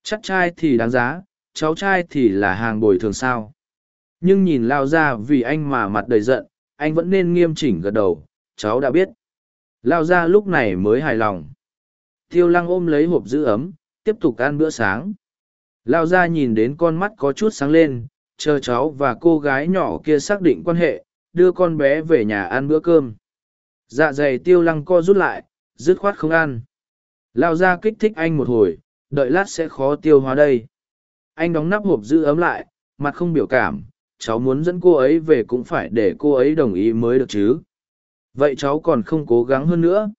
Chắc trai thì đáng giá, cháu trai thì là hàng bồi thường sao. Nhưng nhìn lao ra vì anh mà mặt đầy giận, anh vẫn nên nghiêm chỉnh gật đầu, cháu đã biết. Lao ra lúc này mới hài lòng. Tiêu lăng ôm lấy hộp giữ ấm, tiếp tục ăn bữa sáng. Lao ra nhìn đến con mắt có chút sáng lên, chờ cháu và cô gái nhỏ kia xác định quan hệ, đưa con bé về nhà ăn bữa cơm. Dạ dày tiêu lăng co rút lại, dứt khoát không ăn. Lao ra kích thích anh một hồi, đợi lát sẽ khó tiêu hóa đây. Anh đóng nắp hộp giữ ấm lại, mặt không biểu cảm, cháu muốn dẫn cô ấy về cũng phải để cô ấy đồng ý mới được chứ. Vậy cháu còn không cố gắng hơn nữa.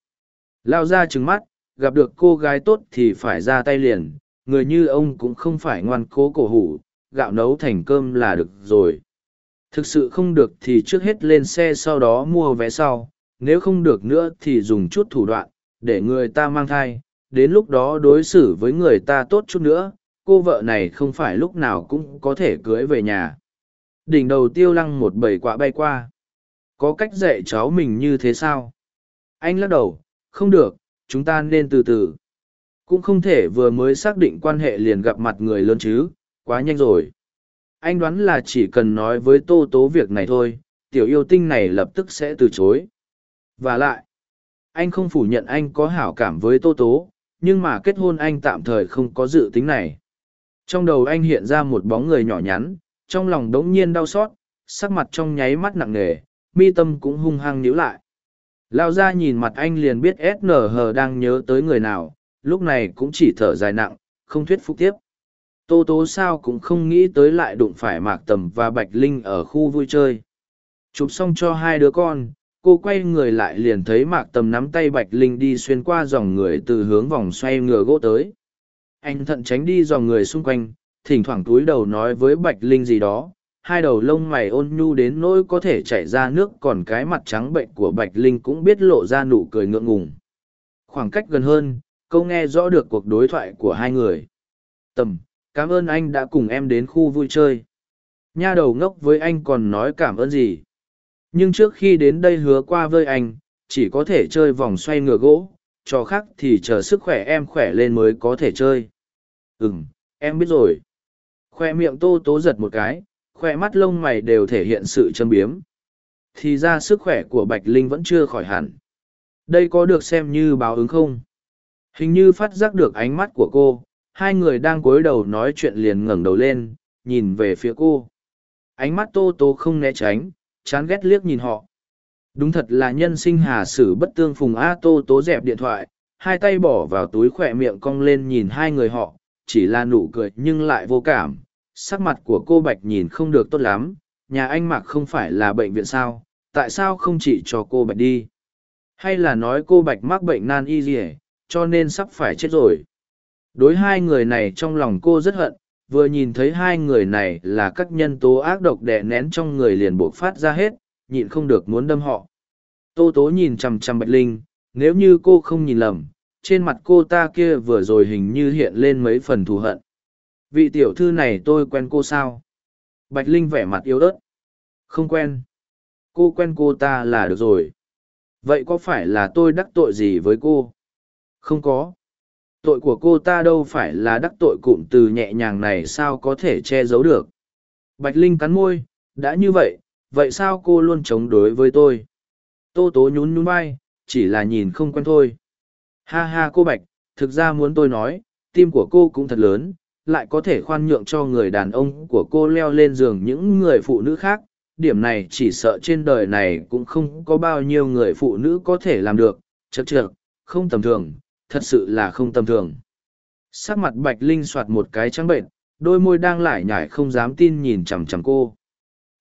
Lao ra trừng mắt, gặp được cô gái tốt thì phải ra tay liền, người như ông cũng không phải ngoan cố cổ hủ, gạo nấu thành cơm là được rồi. Thực sự không được thì trước hết lên xe sau đó mua vé sau, nếu không được nữa thì dùng chút thủ đoạn, để người ta mang thai, đến lúc đó đối xử với người ta tốt chút nữa, cô vợ này không phải lúc nào cũng có thể cưới về nhà. Đỉnh đầu tiêu lăng một bầy quạ bay qua. Có cách dạy cháu mình như thế sao? Anh lắc đầu, không được, chúng ta nên từ từ. Cũng không thể vừa mới xác định quan hệ liền gặp mặt người lớn chứ, quá nhanh rồi. Anh đoán là chỉ cần nói với tô tố việc này thôi, tiểu yêu tinh này lập tức sẽ từ chối. Và lại, anh không phủ nhận anh có hảo cảm với tô tố, nhưng mà kết hôn anh tạm thời không có dự tính này. Trong đầu anh hiện ra một bóng người nhỏ nhắn, trong lòng đống nhiên đau xót, sắc mặt trong nháy mắt nặng nề, mi tâm cũng hung hăng nhíu lại. Lao ra nhìn mặt anh liền biết SNH đang nhớ tới người nào, lúc này cũng chỉ thở dài nặng, không thuyết phục tiếp. Tô tố sao cũng không nghĩ tới lại đụng phải mạc tầm và bạch linh ở khu vui chơi. chụp xong cho hai đứa con, cô quay người lại liền thấy mạc tầm nắm tay bạch linh đi xuyên qua dòng người từ hướng vòng xoay ngựa gỗ tới. Anh thận tránh đi dòng người xung quanh, thỉnh thoảng túi đầu nói với bạch linh gì đó, hai đầu lông mày ôn nhu đến nỗi có thể chảy ra nước còn cái mặt trắng bệnh của bạch linh cũng biết lộ ra nụ cười ngượng ngùng. Khoảng cách gần hơn câu nghe rõ được cuộc đối thoại của hai người. Tầm cảm ơn anh đã cùng em đến khu vui chơi. Nha đầu ngốc với anh còn nói cảm ơn gì? Nhưng trước khi đến đây hứa qua với anh, chỉ có thể chơi vòng xoay ngựa gỗ cho khác thì chờ sức khỏe em khỏe lên mới có thể chơi. Ừ m em biết rồi. Khoe miệng tô tố giật một cái, khoe mắt lông mày đều thể hiện sự châm biếm. Thì ra sức khỏe của bạch linh vẫn chưa khỏi hẳn. Đây có được xem như báo ứng không? Hình như phát giác được ánh mắt của cô hai người đang cúi đầu nói chuyện liền ngẩng đầu lên, nhìn về phía cô. Ánh mắt tô tô không né tránh, chán ghét liếc nhìn họ. Đúng thật là nhân sinh hà sử bất tương phùng a, tô tố dẹp điện thoại, hai tay bỏ vào túi khỏe miệng cong lên nhìn hai người họ, chỉ là nụ cười nhưng lại vô cảm. Sắc mặt của cô bạch nhìn không được tốt lắm, nhà anh mạc không phải là bệnh viện sao? Tại sao không chỉ cho cô bạch đi? Hay là nói cô bạch mắc bệnh nan y gì cho nên sắp phải chết rồi? Đối hai người này trong lòng cô rất hận, vừa nhìn thấy hai người này là các nhân tố ác độc đè nén trong người liền buộc phát ra hết, nhịn không được muốn đâm họ. Tô tố nhìn chằm chằm bạch linh, nếu như cô không nhìn lầm, trên mặt cô ta kia vừa rồi hình như hiện lên mấy phần thù hận. Vị tiểu thư này tôi quen cô sao? Bạch linh vẻ mặt yếu ớt. Không quen. Cô quen cô ta là được rồi. Vậy có phải là tôi đắc tội gì với cô? Không có tội của cô ta đâu phải là đắc tội cụm từ nhẹ nhàng này sao có thể che giấu được? Bạch linh cắn môi, đã như vậy vậy sao cô luôn chống đối với tôi? Tô tố nhún nhún vai, chỉ là nhìn không quen thôi. Ha ha cô bạch, thực ra muốn tôi nói, tim của cô cũng thật lớn, lại có thể khoan nhượng cho người đàn ông của cô leo lên giường những người phụ nữ khác, điểm này chỉ sợ trên đời này cũng không có bao nhiêu người phụ nữ có thể làm được. Chật chược không tầm thường thật sự là không tầm thường. Sắc mặt Bạch Linh soạt một cái trắng bệnh, đôi môi đang lải nhải không dám tin nhìn chằm chằm cô.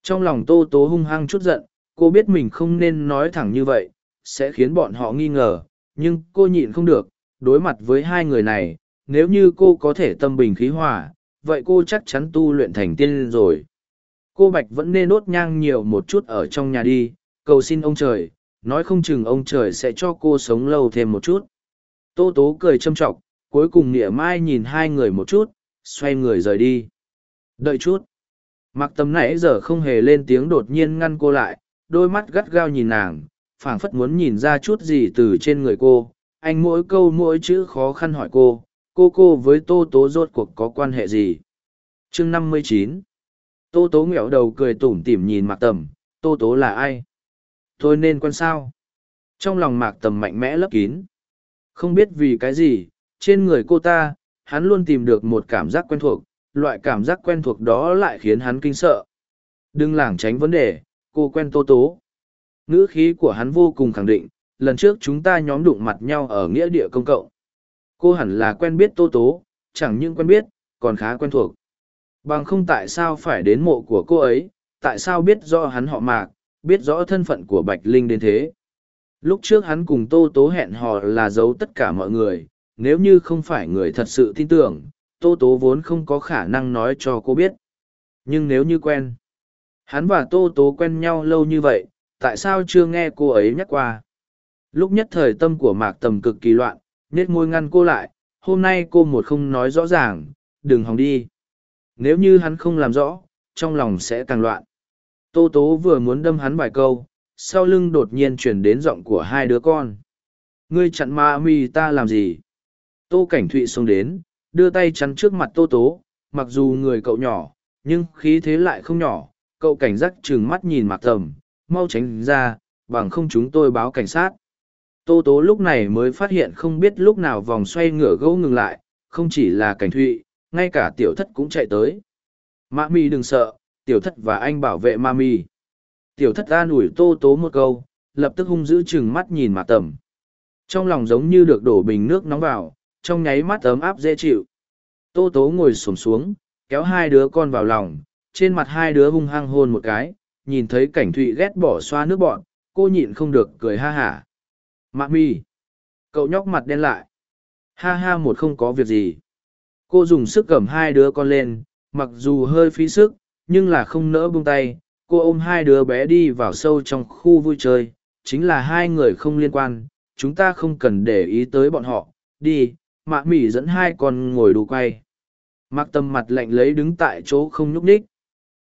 Trong lòng Tô Tố hung hăng chút giận, cô biết mình không nên nói thẳng như vậy, sẽ khiến bọn họ nghi ngờ, nhưng cô nhịn không được, đối mặt với hai người này, nếu như cô có thể tâm bình khí hòa, vậy cô chắc chắn tu luyện thành tiên rồi. Cô Bạch vẫn nên đốt nhang nhiều một chút ở trong nhà đi, cầu xin ông trời, nói không chừng ông trời sẽ cho cô sống lâu thêm một chút. Tô tố cười châm trọng, cuối cùng nghĩa mai nhìn hai người một chút, xoay người rời đi. Đợi chút. Mặc tầm nãy giờ không hề lên tiếng đột nhiên ngăn cô lại, đôi mắt gắt gao nhìn nàng, phảng phất muốn nhìn ra chút gì từ trên người cô. Anh mỗi câu mỗi chữ khó khăn hỏi cô, cô cô với tô tố rốt cuộc có quan hệ gì? chương năm mươi chín Tô tố nghẹo đầu cười tủm tỉm nhìn mạc tầm, tô tố là ai? Tôi nên quan sao? Trong lòng mạc tầm mạnh mẽ lấp kín. Không biết vì cái gì, trên người cô ta, hắn luôn tìm được một cảm giác quen thuộc, loại cảm giác quen thuộc đó lại khiến hắn kinh sợ. Đừng lảng tránh vấn đề, cô quen Tô Tố. Ngữ khí của hắn vô cùng khẳng định, lần trước chúng ta nhóm đụng mặt nhau ở nghĩa địa công cộng. Cô hẳn là quen biết Tô Tố, chẳng những quen biết, còn khá quen thuộc. Bằng không tại sao phải đến mộ của cô ấy, tại sao biết rõ hắn họ mạc, biết rõ thân phận của Bạch Linh đến thế. Lúc trước hắn cùng Tô Tố hẹn hò là giấu tất cả mọi người, nếu như không phải người thật sự tin tưởng, Tô Tố vốn không có khả năng nói cho cô biết. Nhưng nếu như quen, hắn và Tô Tố quen nhau lâu như vậy, tại sao chưa nghe cô ấy nhắc qua? Lúc nhất thời tâm của Mạc Tầm cực kỳ loạn, nết môi ngăn cô lại, hôm nay cô một không nói rõ ràng, đừng hòng đi. Nếu như hắn không làm rõ, trong lòng sẽ càng loạn. Tô Tố vừa muốn đâm hắn vài câu, sau lưng đột nhiên chuyển đến giọng của hai đứa con. Ngươi chặn ma mi ta làm gì? Tô cảnh thụy xông đến, đưa tay chắn trước mặt tô tố, mặc dù người cậu nhỏ, nhưng khí thế lại không nhỏ. Cậu cảnh giác trừng mắt nhìn mặc tầm mau tránh ra, bằng không chúng tôi báo cảnh sát. Tô tố lúc này mới phát hiện không biết lúc nào vòng xoay ngửa gỗ ngừng lại, không chỉ là cảnh thụy, ngay cả tiểu thất cũng chạy tới. Ma mi đừng sợ, tiểu thất và anh bảo vệ ma mi. Tiểu thất an ủi tô tố một câu, lập tức hung dữ chừng mắt nhìn mạc tầm. Trong lòng giống như được đổ bình nước nóng vào, trong nháy mắt ấm áp dễ chịu. Tô tố ngồi xổm xuống, kéo hai đứa con vào lòng, trên mặt hai đứa hung hăng hôn một cái, nhìn thấy cảnh thụy ghét bỏ xoa nước bọn, cô nhịn không được cười ha hả. Mạc mi. Cậu nhóc mặt đen lại. Ha ha một không có việc gì. Cô dùng sức cầm hai đứa con lên, mặc dù hơi phí sức, nhưng là không nỡ buông tay. Cô ôm hai đứa bé đi vào sâu trong khu vui chơi. Chính là hai người không liên quan, chúng ta không cần để ý tới bọn họ. Đi, mạ mỉ dẫn hai con ngồi đu quay. Mặc tầm mặt lạnh lấy đứng tại chỗ không nhúc nhích.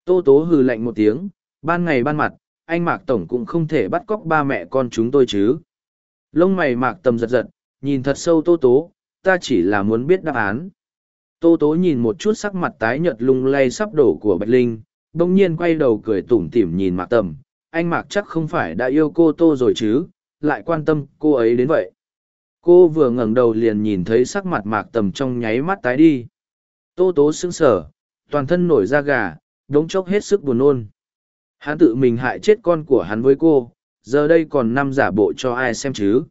Tô tố hừ lạnh một tiếng, ban ngày ban mặt, anh Mạc Tổng cũng không thể bắt cóc ba mẹ con chúng tôi chứ. Lông mày Mạc Tầm giật giật, nhìn thật sâu Tô Tố, ta chỉ là muốn biết đáp án. Tô Tố nhìn một chút sắc mặt tái nhợt lung lay sắp đổ của Bạch Linh, đông nhiên quay đầu cười tủm tỉm nhìn Mạc Tầm, anh Mạc chắc không phải đã yêu cô Tô rồi chứ, lại quan tâm cô ấy đến vậy. Cô vừa ngẩng đầu liền nhìn thấy sắc mặt Mạc Tầm trong nháy mắt tái đi. Tô Tố sững sờ, toàn thân nổi da gà, đống chốc hết sức buồn nôn. Hắn tự mình hại chết con của hắn với cô, giờ đây còn năm giả bộ cho ai xem chứ.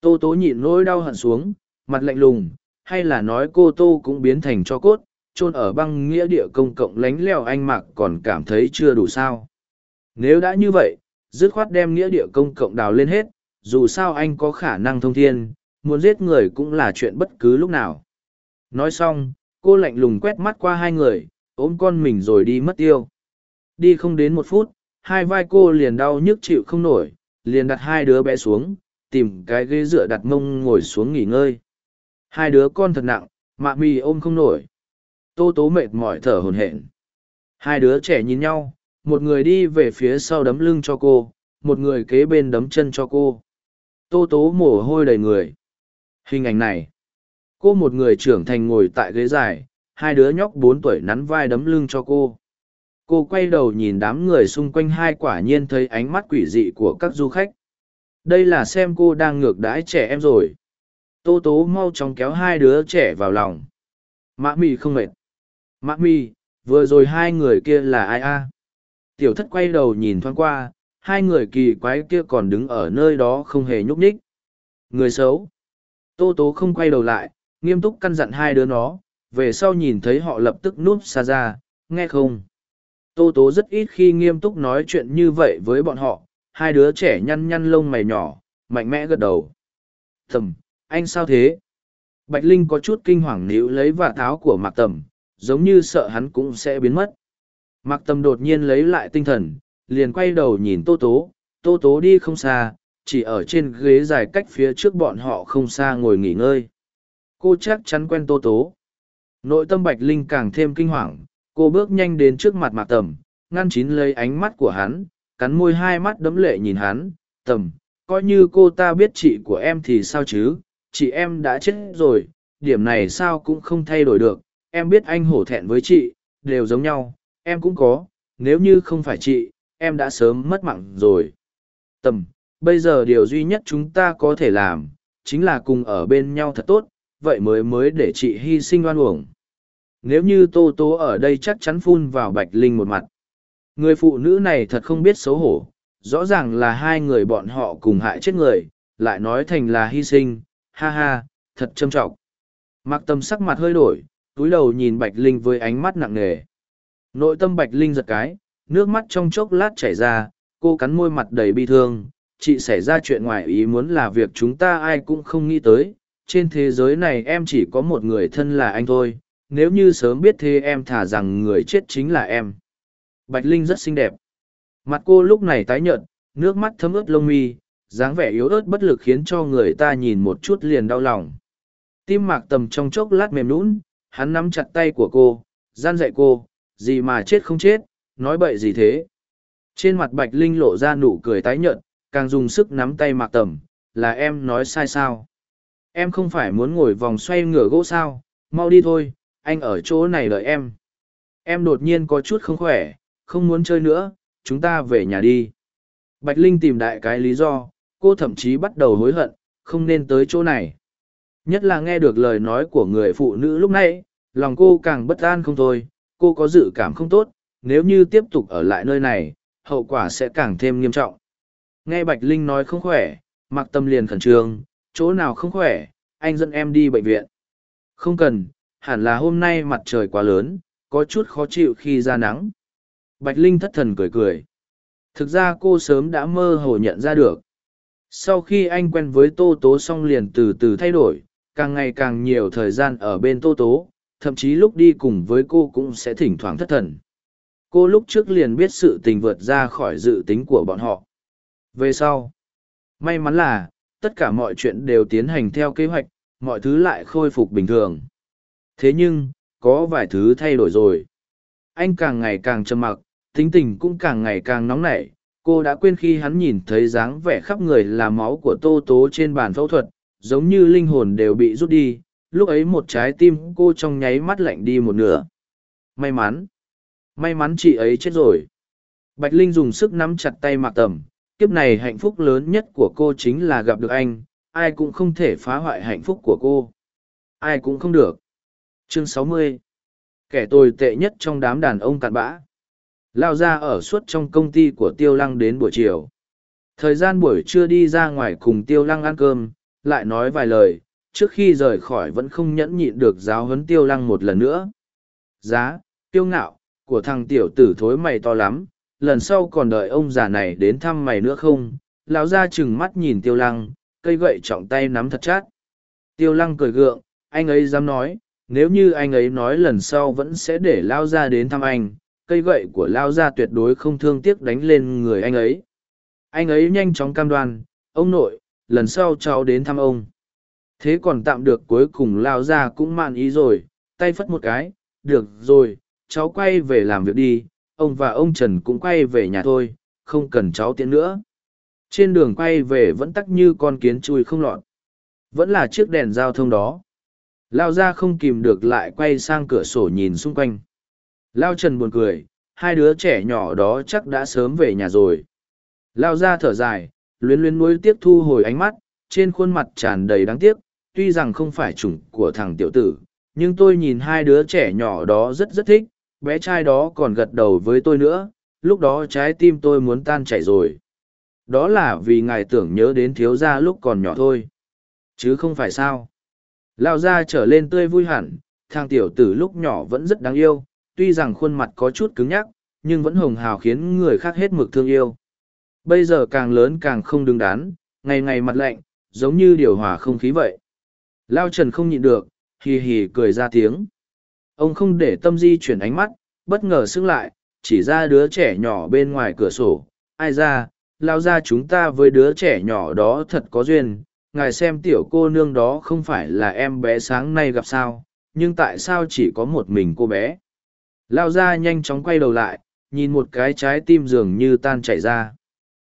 Tô tố nhịn nỗi đau hận xuống, mặt lạnh lùng, hay là nói cô tô cũng biến thành cho cốt, chôn ở băng nghĩa địa công cộng lánh leo anh mạc còn cảm thấy chưa đủ sao. Nếu đã như vậy, dứt khoát đem nghĩa địa công cộng đào lên hết, dù sao anh có khả năng thông thiên, muốn giết người cũng là chuyện bất cứ lúc nào. Nói xong, cô lạnh lùng quét mắt qua hai người, ôm con mình rồi đi mất tiêu. Đi không đến một phút, hai vai cô liền đau nhức chịu không nổi, liền đặt hai đứa bé xuống, tìm cái ghế dựa đặt mông ngồi xuống nghỉ ngơi. Hai đứa con thật nặng, mạ mì ôm không nổi. Tô tố mệt mỏi thở hồn hển. Hai đứa trẻ nhìn nhau, một người đi về phía sau đấm lưng cho cô, một người kế bên đấm chân cho cô. Tô tố mồ hôi đầy người. Hình ảnh này. Cô một người trưởng thành ngồi tại ghế dài, hai đứa nhóc bốn tuổi nắn vai đấm lưng cho cô cô quay đầu nhìn đám người xung quanh hai quả nhiên thấy ánh mắt quỷ dị của các du khách đây là xem cô đang ngược đãi trẻ em rồi tô tố mau chóng kéo hai đứa trẻ vào lòng mã mì không mệt mã mi vừa rồi hai người kia là ai a tiểu thất quay đầu nhìn thoáng qua hai người kỳ quái kia còn đứng ở nơi đó không hề nhúc nhích người xấu tô tố không quay đầu lại nghiêm túc căn dặn hai đứa nó về sau nhìn thấy họ lập tức núp xa ra nghe không Tô Tố rất ít khi nghiêm túc nói chuyện như vậy với bọn họ, hai đứa trẻ nhăn nhăn lông mày nhỏ, mạnh mẽ gật đầu. Thầm, anh sao thế? Bạch Linh có chút kinh hoàng níu lấy và tháo của Mạc Tầm, giống như sợ hắn cũng sẽ biến mất. Mạc Tâm đột nhiên lấy lại tinh thần, liền quay đầu nhìn Tô Tố, Tô Tố đi không xa, chỉ ở trên ghế dài cách phía trước bọn họ không xa ngồi nghỉ ngơi. Cô chắc chắn quen Tô Tố. Nội tâm Bạch Linh càng thêm kinh hoàng, cô bước nhanh đến trước mặt mạc tầm ngăn chín lấy ánh mắt của hắn cắn môi hai mắt đấm lệ nhìn hắn tầm coi như cô ta biết chị của em thì sao chứ chị em đã chết rồi điểm này sao cũng không thay đổi được em biết anh hổ thẹn với chị, đều giống nhau, em cũng có, nếu như không phải chị, em đã sớm mất mạng rồi. Tầm, bây giờ điều duy nhất chúng ta có thể làm, chính là cùng ở bên nhau thật tốt, vậy mới mới để chị hy sinh oan uổng. Nếu như tô tố ở đây chắc chắn phun vào bạch linh một mặt. Người phụ nữ này thật không biết xấu hổ, rõ ràng là hai người bọn họ cùng hại chết người, lại nói thành là hy sinh, ha ha, thật trâm trọng. Mặc tâm sắc mặt hơi đổi túi đầu nhìn bạch linh với ánh mắt nặng nề nội tâm bạch linh giật cái nước mắt trong chốc lát chảy ra cô cắn môi mặt đầy bi thương chị xảy ra chuyện ngoài ý muốn là việc chúng ta ai cũng không nghĩ tới trên thế giới này em chỉ có một người thân là anh thôi nếu như sớm biết thế em thả rằng người chết chính là em. Bạch Linh rất xinh đẹp. Mặt cô lúc này tái nhợt, nước mắt thấm ướt lông mi, dáng vẻ yếu ớt bất lực khiến cho người ta nhìn một chút liền đau lòng. Tim mạc tầm trong chốc lát mềm nũng, hắn nắm chặt tay của cô, gian dạy cô, gì mà chết không chết, nói bậy gì thế. Trên mặt Bạch Linh lộ ra nụ cười tái nhợt, càng dùng sức nắm tay mạc tầm, là em nói sai sao. Em không phải muốn ngồi vòng xoay ngửa gỗ sao, mau đi thôi, anh ở chỗ này đợi em em đột nhiên có chút không khỏe không muốn chơi nữa chúng ta về nhà đi bạch linh tìm đại cái lý do cô thậm chí bắt đầu hối hận không nên tới chỗ này nhất là nghe được lời nói của người phụ nữ lúc nãy lòng cô càng bất an không thôi cô có dự cảm không tốt nếu như tiếp tục ở lại nơi này hậu quả sẽ càng thêm nghiêm trọng nghe bạch linh nói không khỏe mặc tâm liền khẩn trương chỗ nào không khỏe anh dẫn em đi bệnh viện không cần hẳn là hôm nay mặt trời quá lớn, có chút khó chịu khi ra nắng. Bạch Linh thất thần cười cười. thực ra cô sớm đã mơ hồ nhận ra được sau khi anh quen với tô tố xong liền từ từ thay đổi càng ngày càng nhiều thời gian ở bên tô tố, thậm chí lúc đi cùng với cô cũng sẽ thỉnh thoảng thất thần. Cô lúc trước liền biết sự tình vượt ra khỏi dự tính của bọn họ. Về sau, may mắn là, tất cả mọi chuyện đều tiến hành theo kế hoạch, mọi thứ lại khôi phục bình thường. Thế nhưng, có vài thứ thay đổi rồi. Anh càng ngày càng trầm mặc, tính tình cũng càng ngày càng nóng nảy. Cô đã quên khi hắn nhìn thấy dáng vẻ khắp người là máu của tô tố trên bàn phẫu thuật giống như linh hồn đều bị rút đi, lúc ấy một trái tim cô trong nháy mắt lạnh đi một nửa. May mắn may mắn chị ấy chết rồi. Bạch linh dùng sức nắm chặt tay mạc tầm, kiếp này hạnh phúc lớn nhất của cô chính là gặp được anh, ai cũng không thể phá hoại hạnh phúc của cô. Ai cũng không được. Chương sáu mươi, kẻ tồi tệ nhất trong đám đàn ông cặn bã. Lao ra ở suốt trong công ty của tiêu lăng đến buổi chiều. Thời gian buổi trưa đi ra ngoài cùng tiêu lăng ăn cơm lại nói vài lời, trước khi rời khỏi vẫn không nhẫn nhịn được giáo huấn tiêu lăng một lần nữa. Giá, tiêu ngạo, của thằng tiểu tử thối mày to lắm, lần sau còn đợi ông già này đến thăm mày nữa không? Lão ra chừng mắt nhìn tiêu lăng, cây gậy trọng tay nắm thật chát tiêu lăng cười gượng, anh ấy dám nói, nếu như anh ấy nói lần sau vẫn sẽ để lao ra đến thăm anh, cây gậy của lao ra tuyệt đối không thương tiếc đánh lên người anh ấy. Anh ấy nhanh chóng cam đoan, ông nội lần sau cháu đến thăm ông. Thế còn tạm được cuối cùng lao ra cũng mạn ý rồi, tay phất một cái, được rồi, cháu quay về làm việc đi, ông và ông trần cũng quay về nhà thôi, không cần cháu tiễn nữa. Trên đường quay về vẫn tắc như con kiến chui không lọt. Vẫn là chiếc đèn giao thông đó. Lao ra không kìm được lại quay sang cửa sổ nhìn xung quanh. Lao trần buồn cười, hai đứa trẻ nhỏ đó chắc đã sớm về nhà rồi. Lao ra thở dài luyến luyến nuối tiếc thu hồi ánh mắt, trên khuôn mặt tràn đầy đáng tiếc, tuy rằng không phải chủng của thằng tiểu tử, nhưng tôi nhìn hai đứa trẻ nhỏ đó rất rất thích, bé trai đó còn gật đầu với tôi nữa, lúc đó trái tim tôi muốn tan chảy rồi. Đó là vì ngài tưởng nhớ đến thiếu gia lúc còn nhỏ thôi. Chứ không phải sao. Lao gia trở lên tươi vui hẳn, thằng tiểu tử lúc nhỏ vẫn rất đáng yêu, tuy rằng khuôn mặt có chút cứng nhắc, nhưng vẫn hồng hào khiến người khác hết mực thương yêu bây giờ càng lớn càng không đứng đắn, ngày ngày mặt lạnh, giống như điều hòa không khí vậy. Lao trần không nhịn được, hì hì cười ra tiếng. Ông không để tâm di chuyển ánh mắt, bất ngờ xưng lại, chỉ ra đứa trẻ nhỏ bên ngoài cửa sổ. Ai ra, lao ra chúng ta với đứa trẻ nhỏ đó thật có duyên, ngài xem tiểu cô nương đó không phải là em bé sáng nay gặp sao, nhưng tại sao chỉ có một mình cô bé? Lao ra nhanh chóng quay đầu lại, nhìn một cái trái tim dường như tan chảy ra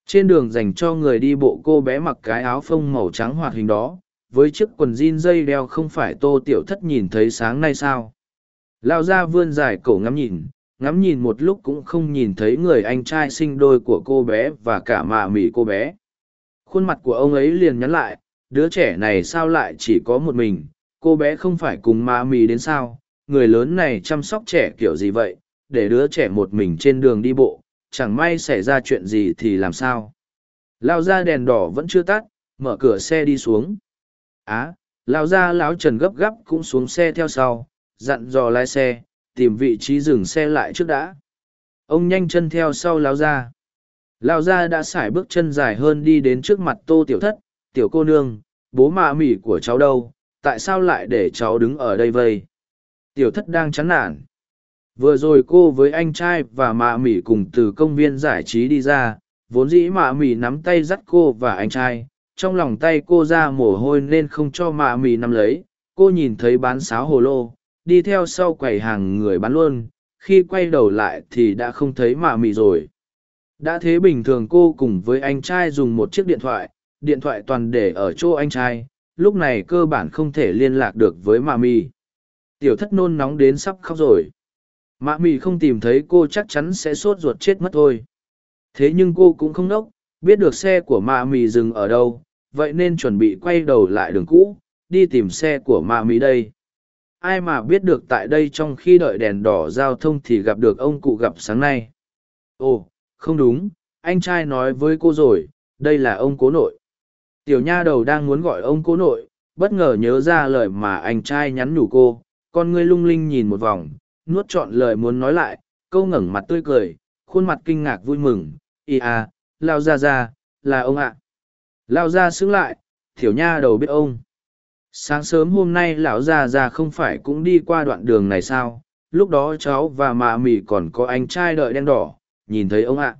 trên đường dành cho người đi bộ cô bé mặc cái áo phông màu trắng hoạt hình đó, với chiếc quần jean dây đeo không phải tô tiểu thất nhìn thấy sáng nay sao? Lao ra vươn dài cổ ngắm nhìn ngắm nhìn một lúc cũng không nhìn thấy người anh trai sinh đôi của cô bé và cả mạ mỉ cô bé. Khuôn mặt của ông ấy liền nhắn lại, đứa trẻ này sao lại chỉ có một mình? Cô bé không phải cùng mạ mỉ đến sao? Người lớn này chăm sóc trẻ kiểu gì vậy? Để đứa trẻ một mình trên đường đi bộ chẳng may xảy ra chuyện gì thì làm sao? Lao ra đèn đỏ vẫn chưa tắt, mở cửa xe đi xuống. Á lao ra lão trần gấp gáp cũng xuống xe theo sau, dặn dò lái xe, tìm vị trí dừng xe lại trước đã. Ông nhanh chân theo sau lao ra lao ra đã x ả i bước chân dài hơn đi đến trước mặt tô tiểu thất. Tiểu cô nương, bố mạ mỉ của cháu đâu? Tại sao lại để cháu đứng ở đây vây tiểu thất đang chán nản vừa rồi cô với anh trai và mạ mỉ cùng từ công viên giải trí đi ra, vốn dĩ mạ mỉ nắm tay dắt cô và anh trai, trong lòng tay cô ra mồ hôi nên không cho mạ mỉ nắm lấy. Cô nhìn thấy bán sáo hồ lô, đi theo sau quầy hàng người bán luôn, khi quay đầu lại thì đã không thấy mạ mỉ rồi. Đã thế bình thường cô cùng với anh trai dùng một chiếc điện thoại điện thoại toàn để ở chỗ anh trai, lúc này cơ bản không thể liên lạc được với mạ mỉ. Tiểu thất nôn nóng đến sắp khóc rồi mạ mị không tìm thấy cô chắc chắn sẽ sốt ruột chết mất thôi. Thế nhưng cô cũng không nốc, biết được xe của mạ mị dừng ở đâu, vậy nên chuẩn bị quay đầu lại đường cũ, đi tìm xe của mạ mị đây. Ai mà biết được tại đây trong khi đợi đèn đỏ giao thông thì gặp được ông cụ gặp sáng nay. Ồ, không đúng, anh trai nói với cô rồi, đây là ông cố nội. Tiểu nha đầu đang muốn gọi ông cố nội, bất ngờ nhớ ra lời mà anh trai nhắn nhủ cô, con ngươi lung linh nhìn một vòng nuốt trọn lời muốn nói lại, câu ngẩng mặt tươi cười, khuôn mặt kinh ngạc vui mừng, ý à lao ra ra là ông ạ. Lao ra xứng lại, thiểu nha đầu biết ông. Sáng sớm hôm nay lão già già không phải cũng đi qua đoạn đường này sao? Lúc đó cháu và mạ mì còn có anh trai đợi đen đỏ, nhìn thấy ông ạ.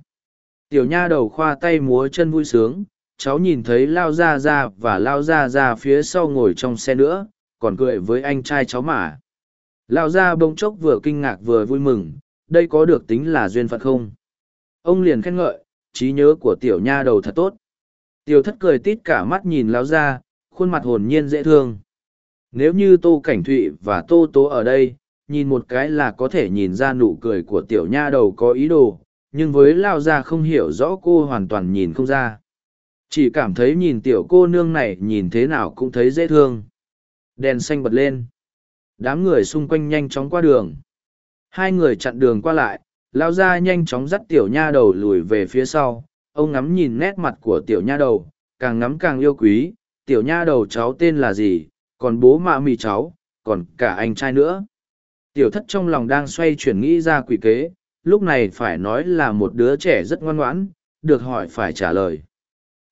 Tiểu nha đầu khoa tay múa chân vui sướng, cháu nhìn thấy lao ra ra và lao ra ra phía sau ngồi trong xe nữa, còn cười với anh trai cháu mà lao ra bỗng chốc vừa kinh ngạc vừa vui mừng, đây có được tính là duyên phận không? Ông liền khen ngợi, trí nhớ của tiểu nha đầu thật tốt. Tiểu thất cười tít cả mắt nhìn lao ra khuôn mặt hồn nhiên dễ thương. Nếu như tô cảnh thụy và tô tố ở đây, nhìn một cái là có thể nhìn ra nụ cười của tiểu nha đầu có ý đồ, nhưng với lao ra không hiểu rõ cô hoàn toàn nhìn không ra. Chỉ cảm thấy nhìn tiểu cô nương này nhìn thế nào cũng thấy dễ thương. Đèn xanh bật lên đám người xung quanh nhanh chóng qua đường. Hai người chặn đường qua lại, lao ra nhanh chóng dắt tiểu nha đầu lùi về phía sau. Ông ngắm nhìn nét mặt của tiểu nha đầu, càng ngắm càng yêu quý. Tiểu nha đầu cháu tên là gì? Còn bố mạ mì cháu, còn cả anh trai nữa. Tiểu thất trong lòng đang xoay chuyển nghĩ ra quỷ kế. Lúc này phải nói là một đứa trẻ rất ngoan ngoãn, được hỏi phải trả lời.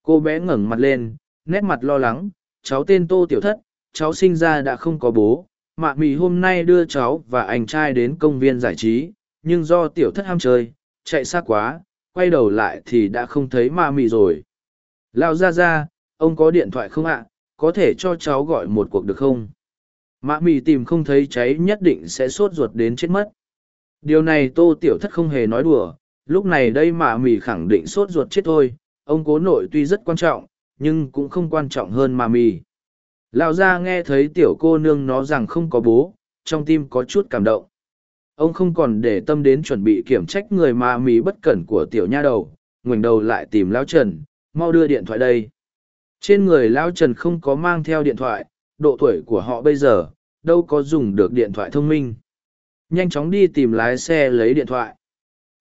Cô bé ngẩng mặt lên, nét mặt lo lắng. Cháu tên tô tiểu thất, cháu sinh ra đã không có bố mạ mì hôm nay đưa cháu và anh trai đến công viên giải trí, nhưng do tiểu thất ham chơi, chạy xa quá, quay đầu lại thì đã không thấy mạ mì rồi. Lao ra ra ông có điện thoại không ạ? Có thể cho cháu gọi một cuộc được không? Mạ mì tìm không thấy cháy nhất định sẽ sốt ruột đến chết mất. Điều này tô tiểu thất không hề nói đùa, lúc này đây mạ mì khẳng định sốt ruột chết thôi. Ông cố nội tuy rất quan trọng, nhưng cũng không quan trọng hơn mạ mì lão gia nghe thấy tiểu cô nương nó rằng không có bố, trong tim có chút cảm động. Ông không còn để tâm đến chuẩn bị kiểm trách người mà mì bất cẩn của tiểu nha đầu, ngoảnh đầu lại tìm lão trần, mau đưa điện thoại đây. Trên người lão trần không có mang theo điện thoại, độ tuổi của họ bây giờ, đâu có dùng được điện thoại thông minh. Nhanh chóng đi tìm lái xe lấy điện thoại.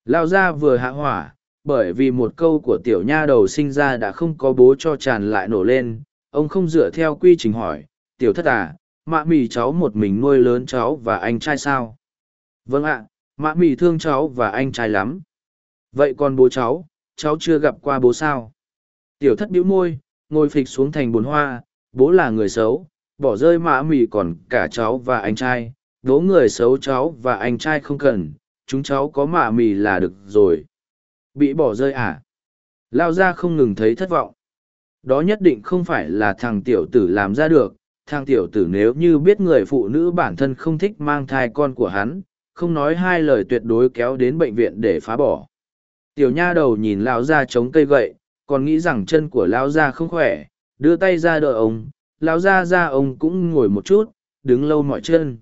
Lao ra vừa hạ hỏa, bởi vì một câu của tiểu nha đầu sinh ra đã không có bố cho tràn lại nổ lên ông không dựa theo quy trình hỏi, tiểu thất à mạ mì cháu một mình nuôi lớn cháu và anh trai sao? Vâng ạ, mạ mì thương cháu và anh trai lắm. Vậy còn bố cháu cháu chưa gặp qua bố sao? Tiểu thất bĩu môi, ngồi phịch xuống thành bồn hoa, bố là người xấu, bỏ rơi mạ mì còn cả cháu và anh trai đố người xấu cháu và anh trai không cần, chúng cháu có mạ mì là được rồi. Bị bỏ rơi à? Lao ra không ngừng thấy thất vọng đó nhất định không phải là thằng tiểu tử làm ra được. Thằng tiểu tử nếu như biết người phụ nữ bản thân không thích mang thai con của hắn, không nói hai lời tuyệt đối kéo đến bệnh viện để phá bỏ. Tiểu nha đầu nhìn lão ra chống cây gậy, còn nghĩ rằng chân của lão ra không khỏe, đưa tay ra đỡ ông. Lão ra ra ông cũng ngồi một chút, đứng lâu mọi chân.